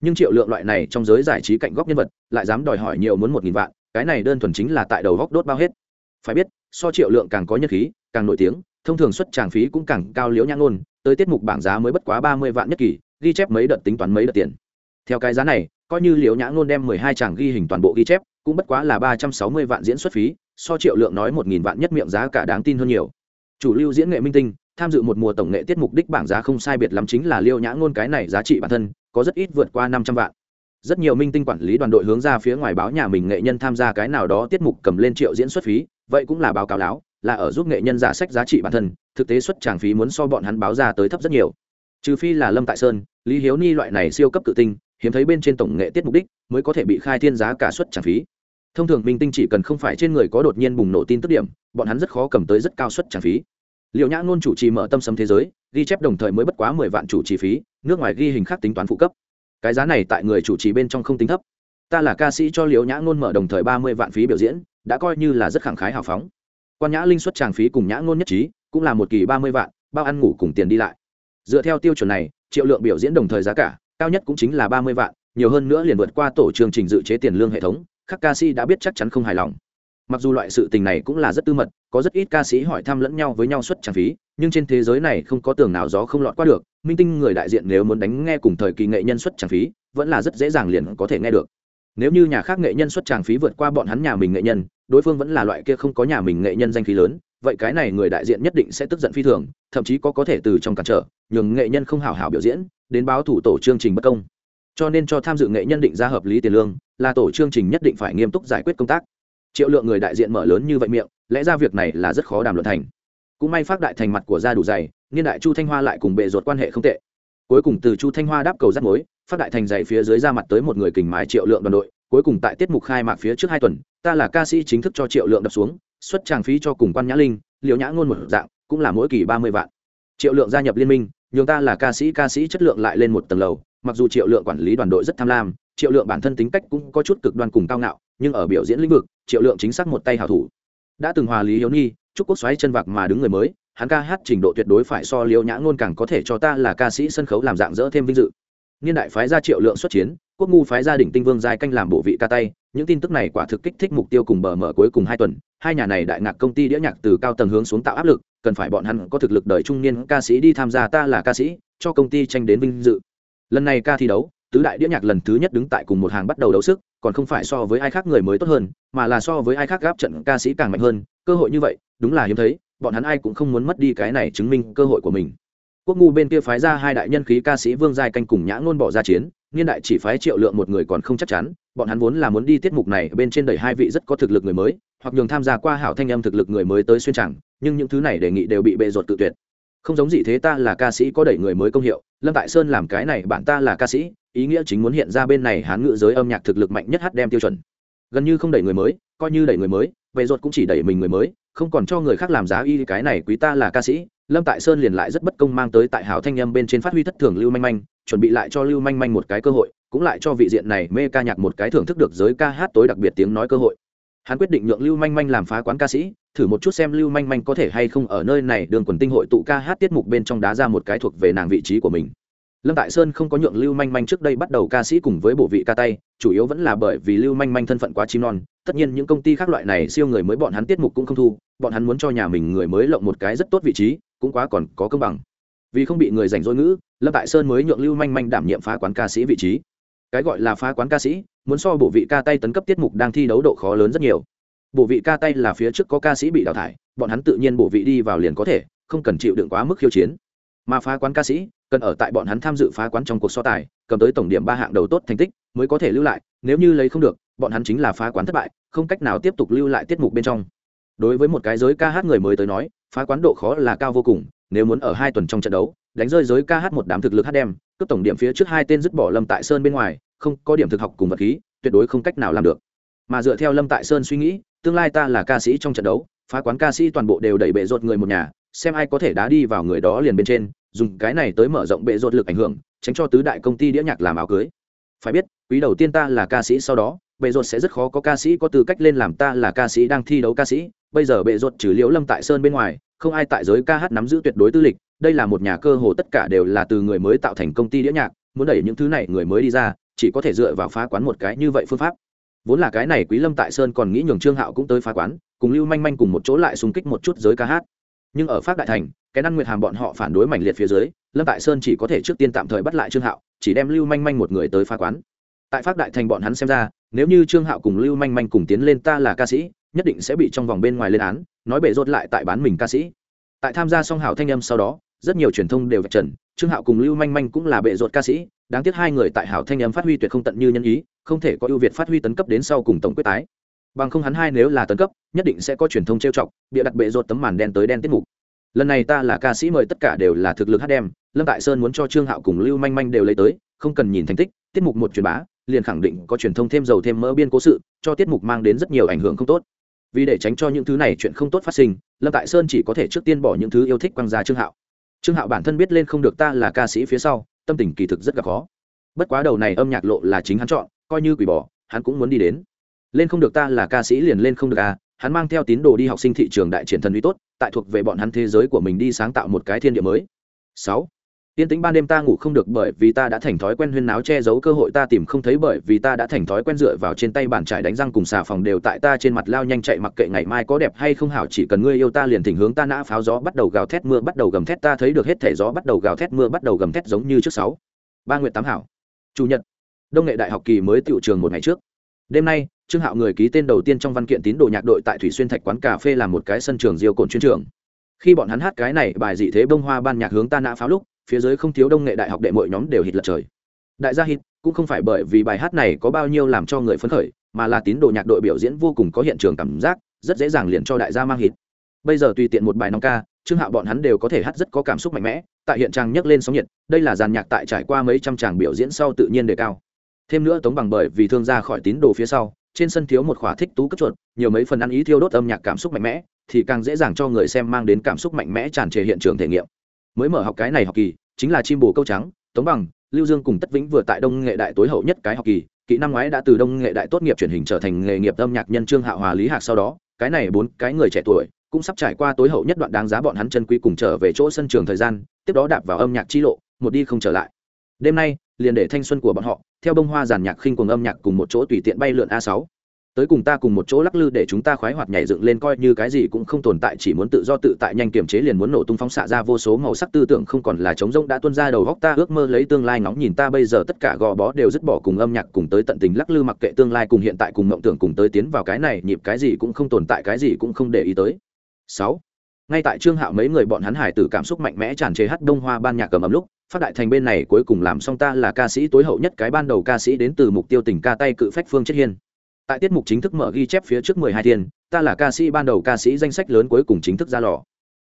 Nhưng triệu lượng loại này trong giới giải trí cạnh góc nhân vật, lại dám đòi hỏi nhiều muốn một nghìn vạn, cái này đơn thuần chính là tại đầu góc đốt bao hết. Phải biết, so triệu lượng càng có nhân khí càng nổi tiếng, thông thường xuất tràng phí cũng càng cao liễu nhãn ngôn, tới tiết mục bảng giá mới bất quá ba mươi vạn nhất kỳ, ghi chép mấy đợt tính toán mấy đợt tiền. Theo cái giá này, coi như liễu nhãn ngôn đem mười hai tràng ghi hình toàn bộ ghi chép, cũng bất quá là ba trăm sáu mươi vạn diễn xuất phí, so triệu lượng nói một nghìn vạn nhất miệng giá cả đáng tin hơn nhiều. Chủ lưu diễn nghệ minh tinh, tham dự một mùa tổng nghệ tiết mục đích bảng giá không sai biệt lắm chính là liêu nhã ngôn cái này giá trị bản thân, có rất ít vượt qua năm trăm vạn. Rất nhiều minh tinh quản lý đoàn đội hướng ra phía ngoài báo nhà mình nghệ nhân tham gia cái nào đó tiết mục cầm lên triệu diễn xuất phí, vậy cũng là báo cáo láo là ở giúp nghệ nhân giả sách giá trị bản thân, thực tế xuất tràng phí muốn so bọn hắn báo ra tới thấp rất nhiều. Trừ phi là lâm tại sơn, lý hiếu ni loại này siêu cấp tự tinh, hiếm thấy bên trên tổng nghệ tiết mục đích, mới có thể bị khai thiên giá cả xuất tràng phí. Thông thường minh tinh chỉ cần không phải trên người có đột nhiên bùng nổ tin tức điểm, bọn hắn rất khó cầm tới rất cao suất tràng phí. Liệu nhã ngôn chủ trì mở tâm sấm thế giới, ghi chép đồng thời mới bất quá mười vạn chủ trì phí, nước ngoài ghi hình khác tính toán phụ cấp. Cái giá này tại người chủ trì bên trong không tính thấp. Ta là ca sĩ cho liệu nhã ngôn mở đồng thời ba mươi vạn phí biểu diễn, đã coi như là rất khẳng khái hào phóng quan nhã linh xuất tràng phí cùng nhã ngôn nhất trí, cũng là một kỳ ba mươi vạn, bao ăn ngủ cùng tiền đi lại. Dựa theo tiêu chuẩn này, triệu lượng biểu diễn đồng thời giá cả, cao nhất cũng chính là ba mươi vạn, nhiều hơn nữa liền vượt qua tổ chương trình dự chế tiền lương hệ thống, các ca sĩ đã biết chắc chắn không hài lòng. Mặc dù loại sự tình này cũng là rất tư mật, có rất ít ca sĩ hỏi thăm lẫn nhau với nhau suất trang phí, nhưng trên thế giới này không có tường nào gió không lọt qua được, minh tinh người đại diện nếu muốn đánh nghe cùng thời kỳ nghệ nhân xuất trang phí, vẫn là rất dễ dàng liền có thể nghe được nếu như nhà khác nghệ nhân xuất tràng phí vượt qua bọn hắn nhà mình nghệ nhân, đối phương vẫn là loại kia không có nhà mình nghệ nhân danh khí lớn, vậy cái này người đại diện nhất định sẽ tức giận phi thường, thậm chí có có thể từ trong cản trở, nhường nghệ nhân không hào hảo biểu diễn, đến báo thủ tổ chương trình bất công. Cho nên cho tham dự nghệ nhân định ra hợp lý tiền lương, là tổ chương trình nhất định phải nghiêm túc giải quyết công tác. Triệu lượng người đại diện mở lớn như vậy miệng, lẽ ra việc này là rất khó đàm luận thành. Cũng may phát đại thành mặt của gia đủ dày, niên đại chu thanh hoa lại cùng bệ ruột quan hệ không tệ cuối cùng từ chu thanh hoa đáp cầu rắt mối, phát đại thành dạy phía dưới ra mặt tới một người kình mái triệu lượng đoàn đội, cuối cùng tại tiết mục khai mạc phía trước hai tuần, ta là ca sĩ chính thức cho triệu lượng đập xuống, xuất tràng phí cho cùng quan nhã linh liệu nhã ngôn một dạng, cũng là mỗi kỳ ba mươi vạn. Triệu lượng gia nhập liên minh, nhường ta là ca sĩ ca sĩ chất lượng lại lên một tầng lầu, mặc dù triệu lượng quản lý đoàn đội rất tham lam, triệu lượng bản thân tính cách cũng có chút cực đoan cùng cao ngạo, nhưng ở biểu diễn lĩnh vực, triệu lượng chính xác một tay hảo thủ. Đã từng hòa lý hiếu nhi chúc quốc xoáy chân vạc mà đứng người mới hắn ca hát trình độ tuyệt đối phải so liêu nhã ngôn càng có thể cho ta là ca sĩ sân khấu làm dạng dỡ thêm vinh dự. Niên đại phái ra triệu lượng xuất chiến, quốc ngu phái gia đình tinh vương giai canh làm bộ vị ca tay, những tin tức này quả thực kích thích mục tiêu cùng bờ mở cuối cùng hai tuần, hai nhà này đại ngạc công ty đĩa nhạc từ cao tầng hướng xuống tạo áp lực, cần phải bọn hắn có thực lực đời trung niên ca sĩ đi tham gia ta là ca sĩ, cho công ty tranh đến vinh dự. Lần này ca thi đấu, tứ đại đĩa nhạc lần thứ nhất đứng tại cùng một hàng bắt đầu đấu sức, còn không phải so với ai khác người mới tốt hơn, mà là so với ai khác gáp trận ca sĩ càng mạnh hơn, cơ hội như vậy, đúng là hiếm thấy bọn hắn ai cũng không muốn mất đi cái này chứng minh cơ hội của mình. Quốc ngu bên kia phái ra hai đại nhân khí ca sĩ vương giai canh cùng nhã ngôn bỏ ra chiến, niên đại chỉ phái triệu lượng một người còn không chắc chắn, bọn hắn vốn là muốn đi tiết mục này, bên trên đẩy hai vị rất có thực lực người mới, hoặc nhường tham gia qua hảo thanh âm thực lực người mới tới xuyên chẳng nhưng những thứ này đề nghị đều bị bệ ruột tự tuyệt. Không giống gì thế ta là ca sĩ có đẩy người mới công hiệu, lâm tại sơn làm cái này bạn ta là ca sĩ, ý nghĩa chính muốn hiện ra bên này hán ngự giới âm nhạc thực lực mạnh nhất hát đem tiêu chuẩn. Gần như không đẩy người mới, coi như đẩy người mới, bệ ruột cũng chỉ đẩy mình người mới không còn cho người khác làm giá y cái này quý ta là ca sĩ, lâm tại sơn liền lại rất bất công mang tới tại hảo thanh âm bên trên phát huy thất thường lưu manh manh, chuẩn bị lại cho lưu manh manh một cái cơ hội, cũng lại cho vị diện này mê ca nhạc một cái thưởng thức được giới ca hát tối đặc biệt tiếng nói cơ hội. Hắn quyết định nhượng lưu manh manh làm phá quán ca sĩ, thử một chút xem lưu manh manh có thể hay không ở nơi này đường quần tinh hội tụ ca hát tiết mục bên trong đá ra một cái thuộc về nàng vị trí của mình lâm tại sơn không có nhượng lưu manh manh trước đây bắt đầu ca sĩ cùng với bộ vị ca tay, chủ yếu vẫn là bởi vì lưu manh manh thân phận quá chim non. Tất nhiên những công ty khác loại này siêu người mới bọn hắn tiết mục cũng không thu, bọn hắn muốn cho nhà mình người mới lộng một cái rất tốt vị trí, cũng quá còn có công bằng. Vì không bị người giành dối ngữ, lâm tại sơn mới nhượng lưu manh manh đảm nhiệm phá quán ca sĩ vị trí. Cái gọi là phá quán ca sĩ, muốn so bộ vị ca tay tấn cấp tiết mục đang thi đấu độ khó lớn rất nhiều. Bộ vị ca tay là phía trước có ca sĩ bị đào thải, bọn hắn tự nhiên bộ vị đi vào liền có thể, không cần chịu đựng quá mức khiêu chiến. Mà phá quán ca sĩ cần ở tại bọn hắn tham dự phá quán trong cuộc so tài, cầm tới tổng điểm ba hạng đầu tốt thành tích, mới có thể lưu lại, nếu như lấy không được, bọn hắn chính là phá quán thất bại, không cách nào tiếp tục lưu lại tiết mục bên trong. Đối với một cái giới ca hát người mới tới nói, phá quán độ khó là cao vô cùng, nếu muốn ở hai tuần trong trận đấu, đánh rơi giới ca hát một đám thực lực hát đem, cướp tổng điểm phía trước hai tên dứt bỏ lâm tại sơn bên ngoài, không có điểm thực học cùng vật khí, tuyệt đối không cách nào làm được. Mà dựa theo lâm tại sơn suy nghĩ, tương lai ta là ca sĩ trong trận đấu, phá quán ca sĩ toàn bộ đều đẩy bệ rột người một nhà, xem ai có thể đá đi vào người đó liền bên trên dùng cái này tới mở rộng bệ rột lực ảnh hưởng, tránh cho tứ đại công ty đĩa nhạc làm áo cưới. Phải biết, quý đầu tiên ta là ca sĩ sau đó, bệ rột sẽ rất khó có ca sĩ có tư cách lên làm ta là ca sĩ đang thi đấu ca sĩ. Bây giờ bệ rột trừ liễu lâm tại sơn bên ngoài, không ai tại giới ca hát nắm giữ tuyệt đối tư lịch. Đây là một nhà cơ hồ tất cả đều là từ người mới tạo thành công ty đĩa nhạc, muốn đẩy những thứ này người mới đi ra, chỉ có thể dựa vào phá quán một cái như vậy phương pháp. Vốn là cái này quý lâm tại sơn còn nghĩ nhường trương hạo cũng tới phá quán, cùng lưu manh manh cùng một chỗ lại xung kích một chút giới ca hát nhưng ở pháp đại thành cái năng nguyệt hàm bọn họ phản đối mảnh liệt phía dưới, lâm tại sơn chỉ có thể trước tiên tạm thời bắt lại trương hạo, chỉ đem lưu manh manh một người tới phá quán. Tại pháp đại thành bọn hắn xem ra, nếu như trương hạo cùng lưu manh manh cùng tiến lên ta là ca sĩ, nhất định sẽ bị trong vòng bên ngoài lên án, nói bể rốt lại tại bán mình ca sĩ. Tại tham gia song hảo thanh âm sau đó, rất nhiều truyền thông đều vạch trần, trương hạo cùng lưu manh manh cũng là bệ rột ca sĩ, đáng tiếc hai người tại hảo thanh âm phát huy tuyệt không tận như nhân ý, không thể có ưu việt phát huy tấn cấp đến sau cùng tổng quyết tái bằng không hắn hai nếu là tấn cấp, nhất định sẽ có truyền thông trêu chọc, bịa đặt bệ rột tấm màn đen tới đen tiết mục. Lần này ta là ca sĩ mời tất cả đều là thực lực hát đem, lâm tại sơn muốn cho trương hạo cùng lưu manh manh đều lấy tới, không cần nhìn thành tích, tiết mục một truyền bá, liền khẳng định có truyền thông thêm dầu thêm mỡ biên cố sự, cho tiết mục mang đến rất nhiều ảnh hưởng không tốt. Vì để tránh cho những thứ này chuyện không tốt phát sinh, lâm tại sơn chỉ có thể trước tiên bỏ những thứ yêu thích quăng ra trương hạo. Trương hạo bản thân biết lên không được ta là ca sĩ phía sau, tâm tình kỳ thực rất gặp khó. Bất quá đầu này âm nhạc lộ là chính hắn chọn, coi như quỷ bỏ, hắn cũng muốn đi đến lên không được ta là ca sĩ liền lên không được à hắn mang theo tín đồ đi học sinh thị trường đại triển thần uy tốt, tại thuộc về bọn hắn thế giới của mình đi sáng tạo một cái thiên địa mới. Sáu Tiên tính ban đêm ta ngủ không được bởi vì ta đã thành thói quen huyên náo che giấu cơ hội ta tìm không thấy bởi vì ta đã thành thói quen dựa vào trên tay bàn trải đánh răng cùng xà phòng đều tại ta trên mặt lao nhanh chạy mặc kệ ngày mai có đẹp hay không hảo, chỉ cần ngươi yêu ta liền thỉnh hướng ta nã pháo gió bắt đầu gào thét mưa bắt đầu gầm thét, ta thấy được hết thể gió bắt đầu gào thét mưa bắt đầu gầm thét giống như trước sáu. Ba nguyệt tám hảo, chủ nhật, đông nghệ đại học kỳ mới tiệu trường một ngày trước đêm nay, trương hạo người ký tên đầu tiên trong văn kiện tín đồ nhạc đội tại thủy xuyên thạch quán cà phê làm một cái sân trường diêu cồn chuyên trường. Khi bọn hắn hát cái này bài dị thế bông hoa ban nhạc hướng ta nã pháo lúc, phía dưới không thiếu đông nghệ đại học đệ mọi nhóm đều hít lật trời. Đại gia hít, cũng không phải bởi vì bài hát này có bao nhiêu làm cho người phấn khởi, mà là tín đồ nhạc đội biểu diễn vô cùng có hiện trường cảm giác, rất dễ dàng liền cho đại gia mang hít. Bây giờ tùy tiện một bài nóng ca, trương hạo bọn hắn đều có thể hát rất có cảm xúc mạnh mẽ, tại hiện trang nhấc lên sóng nhiệt, đây là dàn nhạc tại trải qua mấy trăm tràng biểu diễn sau tự nhiên đề cao thêm nữa tống bằng bởi vì thương ra khỏi tín đồ phía sau, trên sân thiếu một khỏa thích tú cất chuột, nhiều mấy phần ăn ý thiêu đốt âm nhạc cảm xúc mạnh mẽ, thì càng dễ dàng cho người xem mang đến cảm xúc mạnh mẽ tràn trề hiện trường thể nghiệm. Mới mở học cái này học kỳ, chính là chim bồ câu trắng, tống bằng, lưu dương cùng tất vĩnh vừa tại đông nghệ đại tối hậu nhất cái học kỳ kỹ năm ngoái đã từ đông nghệ đại tốt nghiệp truyền hình trở thành nghề nghiệp âm nhạc nhân trương hạ hòa lý hạc sau đó, cái này bốn cái người trẻ tuổi cũng sắp trải qua tối hậu nhất đoạn đáng giá bọn hắn chân quý cùng trở về chỗ sân trường thời gian, tiếp đó đạp vào âm nhạc chi lộ, một đi không trở lại. Đêm nay liền để thanh xuân của bọn họ, theo bông hoa giàn nhạc khinh cuồng âm nhạc cùng một chỗ tùy tiện bay lượn a sáu. Tới cùng ta cùng một chỗ lắc lư để chúng ta khoái hoạt nhảy dựng lên coi như cái gì cũng không tồn tại, chỉ muốn tự do tự tại nhanh kiềm chế liền muốn nổ tung phóng xạ ra vô số màu sắc tư tưởng không còn là trống rỗng đã tuôn ra đầu góc ta ước mơ lấy tương lai ngóng nhìn ta bây giờ tất cả gò bó đều dứt bỏ cùng âm nhạc cùng tới tận tình lắc lư mặc kệ tương lai cùng hiện tại cùng mộng tưởng cùng tới tiến vào cái này nhịp cái gì cũng không tồn tại, cái gì cũng không để ý tới. Sáu. Ngay tại trương hạo mấy người bọn hắn hải tử cảm xúc mạnh mẽ tràn trề hát đông hoa ban nhạc cầm ấm lúc phát đại thành bên này cuối cùng làm xong ta là ca sĩ tối hậu nhất cái ban đầu ca sĩ đến từ mục tiêu tình ca tay cự phách phương chết hiên. Tại tiết mục chính thức mở ghi chép phía trước mười hai thiên, ta là ca sĩ ban đầu ca sĩ danh sách lớn cuối cùng chính thức ra lò.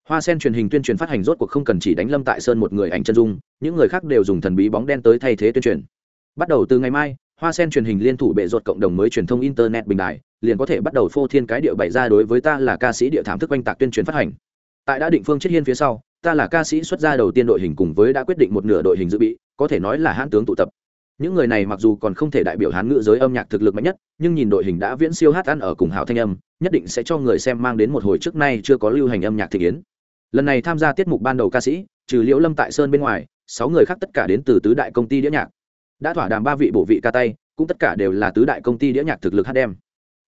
Hoa sen truyền hình tuyên truyền phát hành rốt cuộc không cần chỉ đánh lâm tại sơn một người ảnh chân dung, những người khác đều dùng thần bí bóng đen tới thay thế tuyên truyền. Bắt đầu từ ngày mai, hoa sen truyền hình liên thủ bệ ruột cộng đồng mới truyền thông internet bình đại liền có thể bắt đầu phô thiên cái điệu bày ra đối với ta là ca sĩ địa thảm thức oanh tạc tuyên truyền phát hành. Tại đã định phương chết hiên phía sau ta là ca sĩ xuất gia đầu tiên đội hình cùng với đã quyết định một nửa đội hình dự bị, có thể nói là hãn tướng tụ tập. Những người này mặc dù còn không thể đại biểu hán ngữ giới âm nhạc thực lực mạnh nhất, nhưng nhìn đội hình đã viễn siêu hát ăn ở cùng hào thanh âm, nhất định sẽ cho người xem mang đến một hồi trước nay chưa có lưu hành âm nhạc thị kiến. Lần này tham gia tiết mục ban đầu ca sĩ, trừ liễu lâm tại sơn bên ngoài, sáu người khác tất cả đến từ tứ đại công ty đĩa nhạc. Đã thỏa đàm ba vị bổ vị ca tay, cũng tất cả đều là tứ đại công ty đĩa nhạc thực lực hát đem.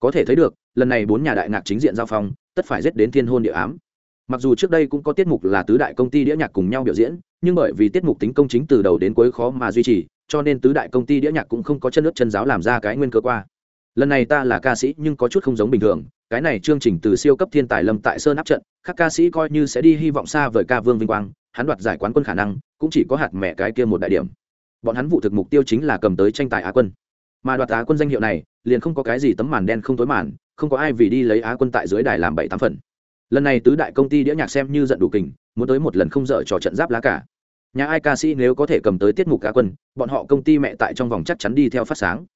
Có thể thấy được, lần này bốn nhà đại nhạc chính diện giao phong, tất phải dết đến thiên hôn địa ám mặc dù trước đây cũng có tiết mục là tứ đại công ty đĩa nhạc cùng nhau biểu diễn, nhưng bởi vì tiết mục tính công chính từ đầu đến cuối khó mà duy trì, cho nên tứ đại công ty đĩa nhạc cũng không có chân nước chân giáo làm ra cái nguyên cơ qua. Lần này ta là ca sĩ nhưng có chút không giống bình thường, cái này chương trình từ siêu cấp thiên tài lâm tại sơn áp trận, các ca sĩ coi như sẽ đi hy vọng xa vời ca vương vinh quang, hắn đoạt giải quán quân khả năng, cũng chỉ có hạt mẹ cái kia một đại điểm. Bọn hắn vụ thực mục tiêu chính là cầm tới tranh tài á quân. Mà đoạt á quân danh hiệu này, liền không có cái gì tấm màn đen không tối màn, không có ai vì đi lấy á quân tại dưới đài làm bảy tám phần lần này tứ đại công ty đĩa nhạc xem như giận đủ kình, muốn tới một lần không dở trò trận giáp lá cả. Nhà ai ca sĩ nếu có thể cầm tới tiết mục cá quân, bọn họ công ty mẹ tại trong vòng chắc chắn đi theo phát sáng.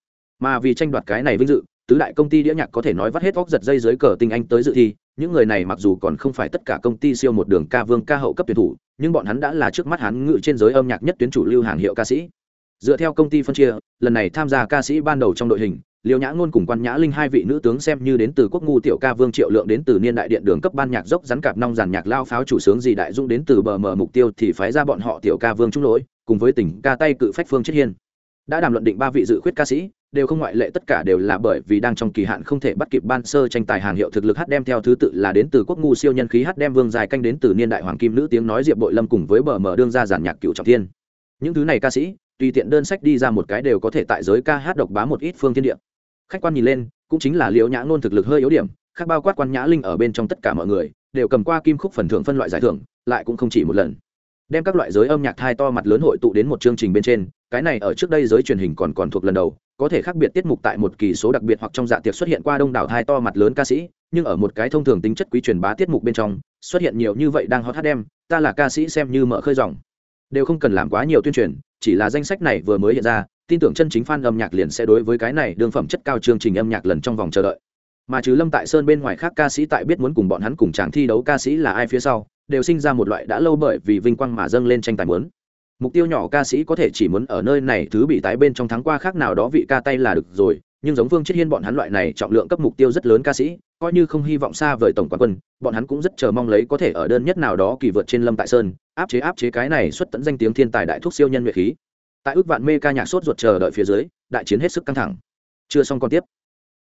Mà vì tranh đoạt cái này vinh dự, tứ đại công ty đĩa nhạc có thể nói vắt hết vóc giật dây dưới cờ tinh anh tới dự thi, những người này mặc dù còn không phải tất cả công ty siêu một đường ca vương ca hậu cấp tuyển thủ, nhưng bọn hắn đã là trước mắt hắn ngự trên giới âm nhạc nhất tuyến chủ lưu hàng hiệu ca sĩ. Dựa theo công ty phân chia, lần này tham gia ca sĩ ban đầu trong đội hình liêu nhã ngôn cùng quan nhã linh hai vị nữ tướng xem như đến từ quốc ngu tiểu ca vương triệu lượng đến từ niên đại điện đường cấp ban nhạc dốc rắn cạp nong giàn nhạc lao pháo chủ sướng gì đại dung đến từ bờ mờ mục tiêu thì phái ra bọn họ tiểu ca vương trung lỗi, cùng với tỉnh ca tay cự phách phương chết hiên. Đã đàm luận định ba vị dự khuyết ca sĩ, đều không ngoại lệ tất cả đều là bởi vì đang trong kỳ hạn không thể bắt kịp ban sơ tranh tài hàng hiệu thực lực hát đem theo thứ tự là đến từ quốc ngu siêu nhân khí hát đem vương dài canh đến từ niên đại hoàng kim nữ tiếng nói diệp bội lâm cùng với bờ mờ đương ra giàn nhạc cựu trọng thiên. Những thứ này ca sĩ, tùy tiện đơn sách đi ra một cái đều có thể tại giới ca hát độc bá một ít phương thiên địa khách quan nhìn lên, cũng chính là liễu nhã ngôn thực lực hơi yếu điểm, khác bao quát quan nhã linh ở bên trong tất cả mọi người, đều cầm qua kim khúc phần thưởng phân loại giải thưởng, lại cũng không chỉ một lần. Đem các loại giới âm nhạc thai to mặt lớn hội tụ đến một chương trình bên trên, cái này ở trước đây giới truyền hình còn còn thuộc lần đầu, có thể khác biệt tiết mục tại một kỳ số đặc biệt hoặc trong dạ tiệc xuất hiện qua đông đảo thai to mặt lớn ca sĩ, nhưng ở một cái thông thường tính chất quý truyền bá tiết mục bên trong, xuất hiện nhiều như vậy đang hot hát đem, ta là ca sĩ xem như mở khơi dòng. Đều không cần làm quá nhiều tuyên truyền, chỉ là danh sách này vừa mới hiện ra tin tưởng chân chính fan âm nhạc liền sẽ đối với cái này đương phẩm chất cao chương trình âm nhạc lần trong vòng chờ đợi. Mà chứ lâm tại sơn bên ngoài khác ca sĩ tại biết muốn cùng bọn hắn cùng chàng thi đấu ca sĩ là ai phía sau, đều sinh ra một loại đã lâu bởi vì vinh quang mà dâng lên tranh tài muốn. Mục tiêu nhỏ ca sĩ có thể chỉ muốn ở nơi này thứ bị tái bên trong tháng qua khác nào đó vị ca tay là được rồi, nhưng giống vương chết hiên bọn hắn loại này trọng lượng cấp mục tiêu rất lớn ca sĩ, coi như không hy vọng xa vời tổng quán quân, bọn hắn cũng rất chờ mong lấy có thể ở đơn nhất nào đó kỳ vượt trên lâm tại sơn, áp chế áp chế cái này xuất tận danh tiếng thiên tài đại thuốc siêu nhân nhuệ khí tại ước vạn mê ca nhạc sốt ruột chờ đợi phía dưới, đại chiến hết sức căng thẳng. Chưa xong còn tiếp.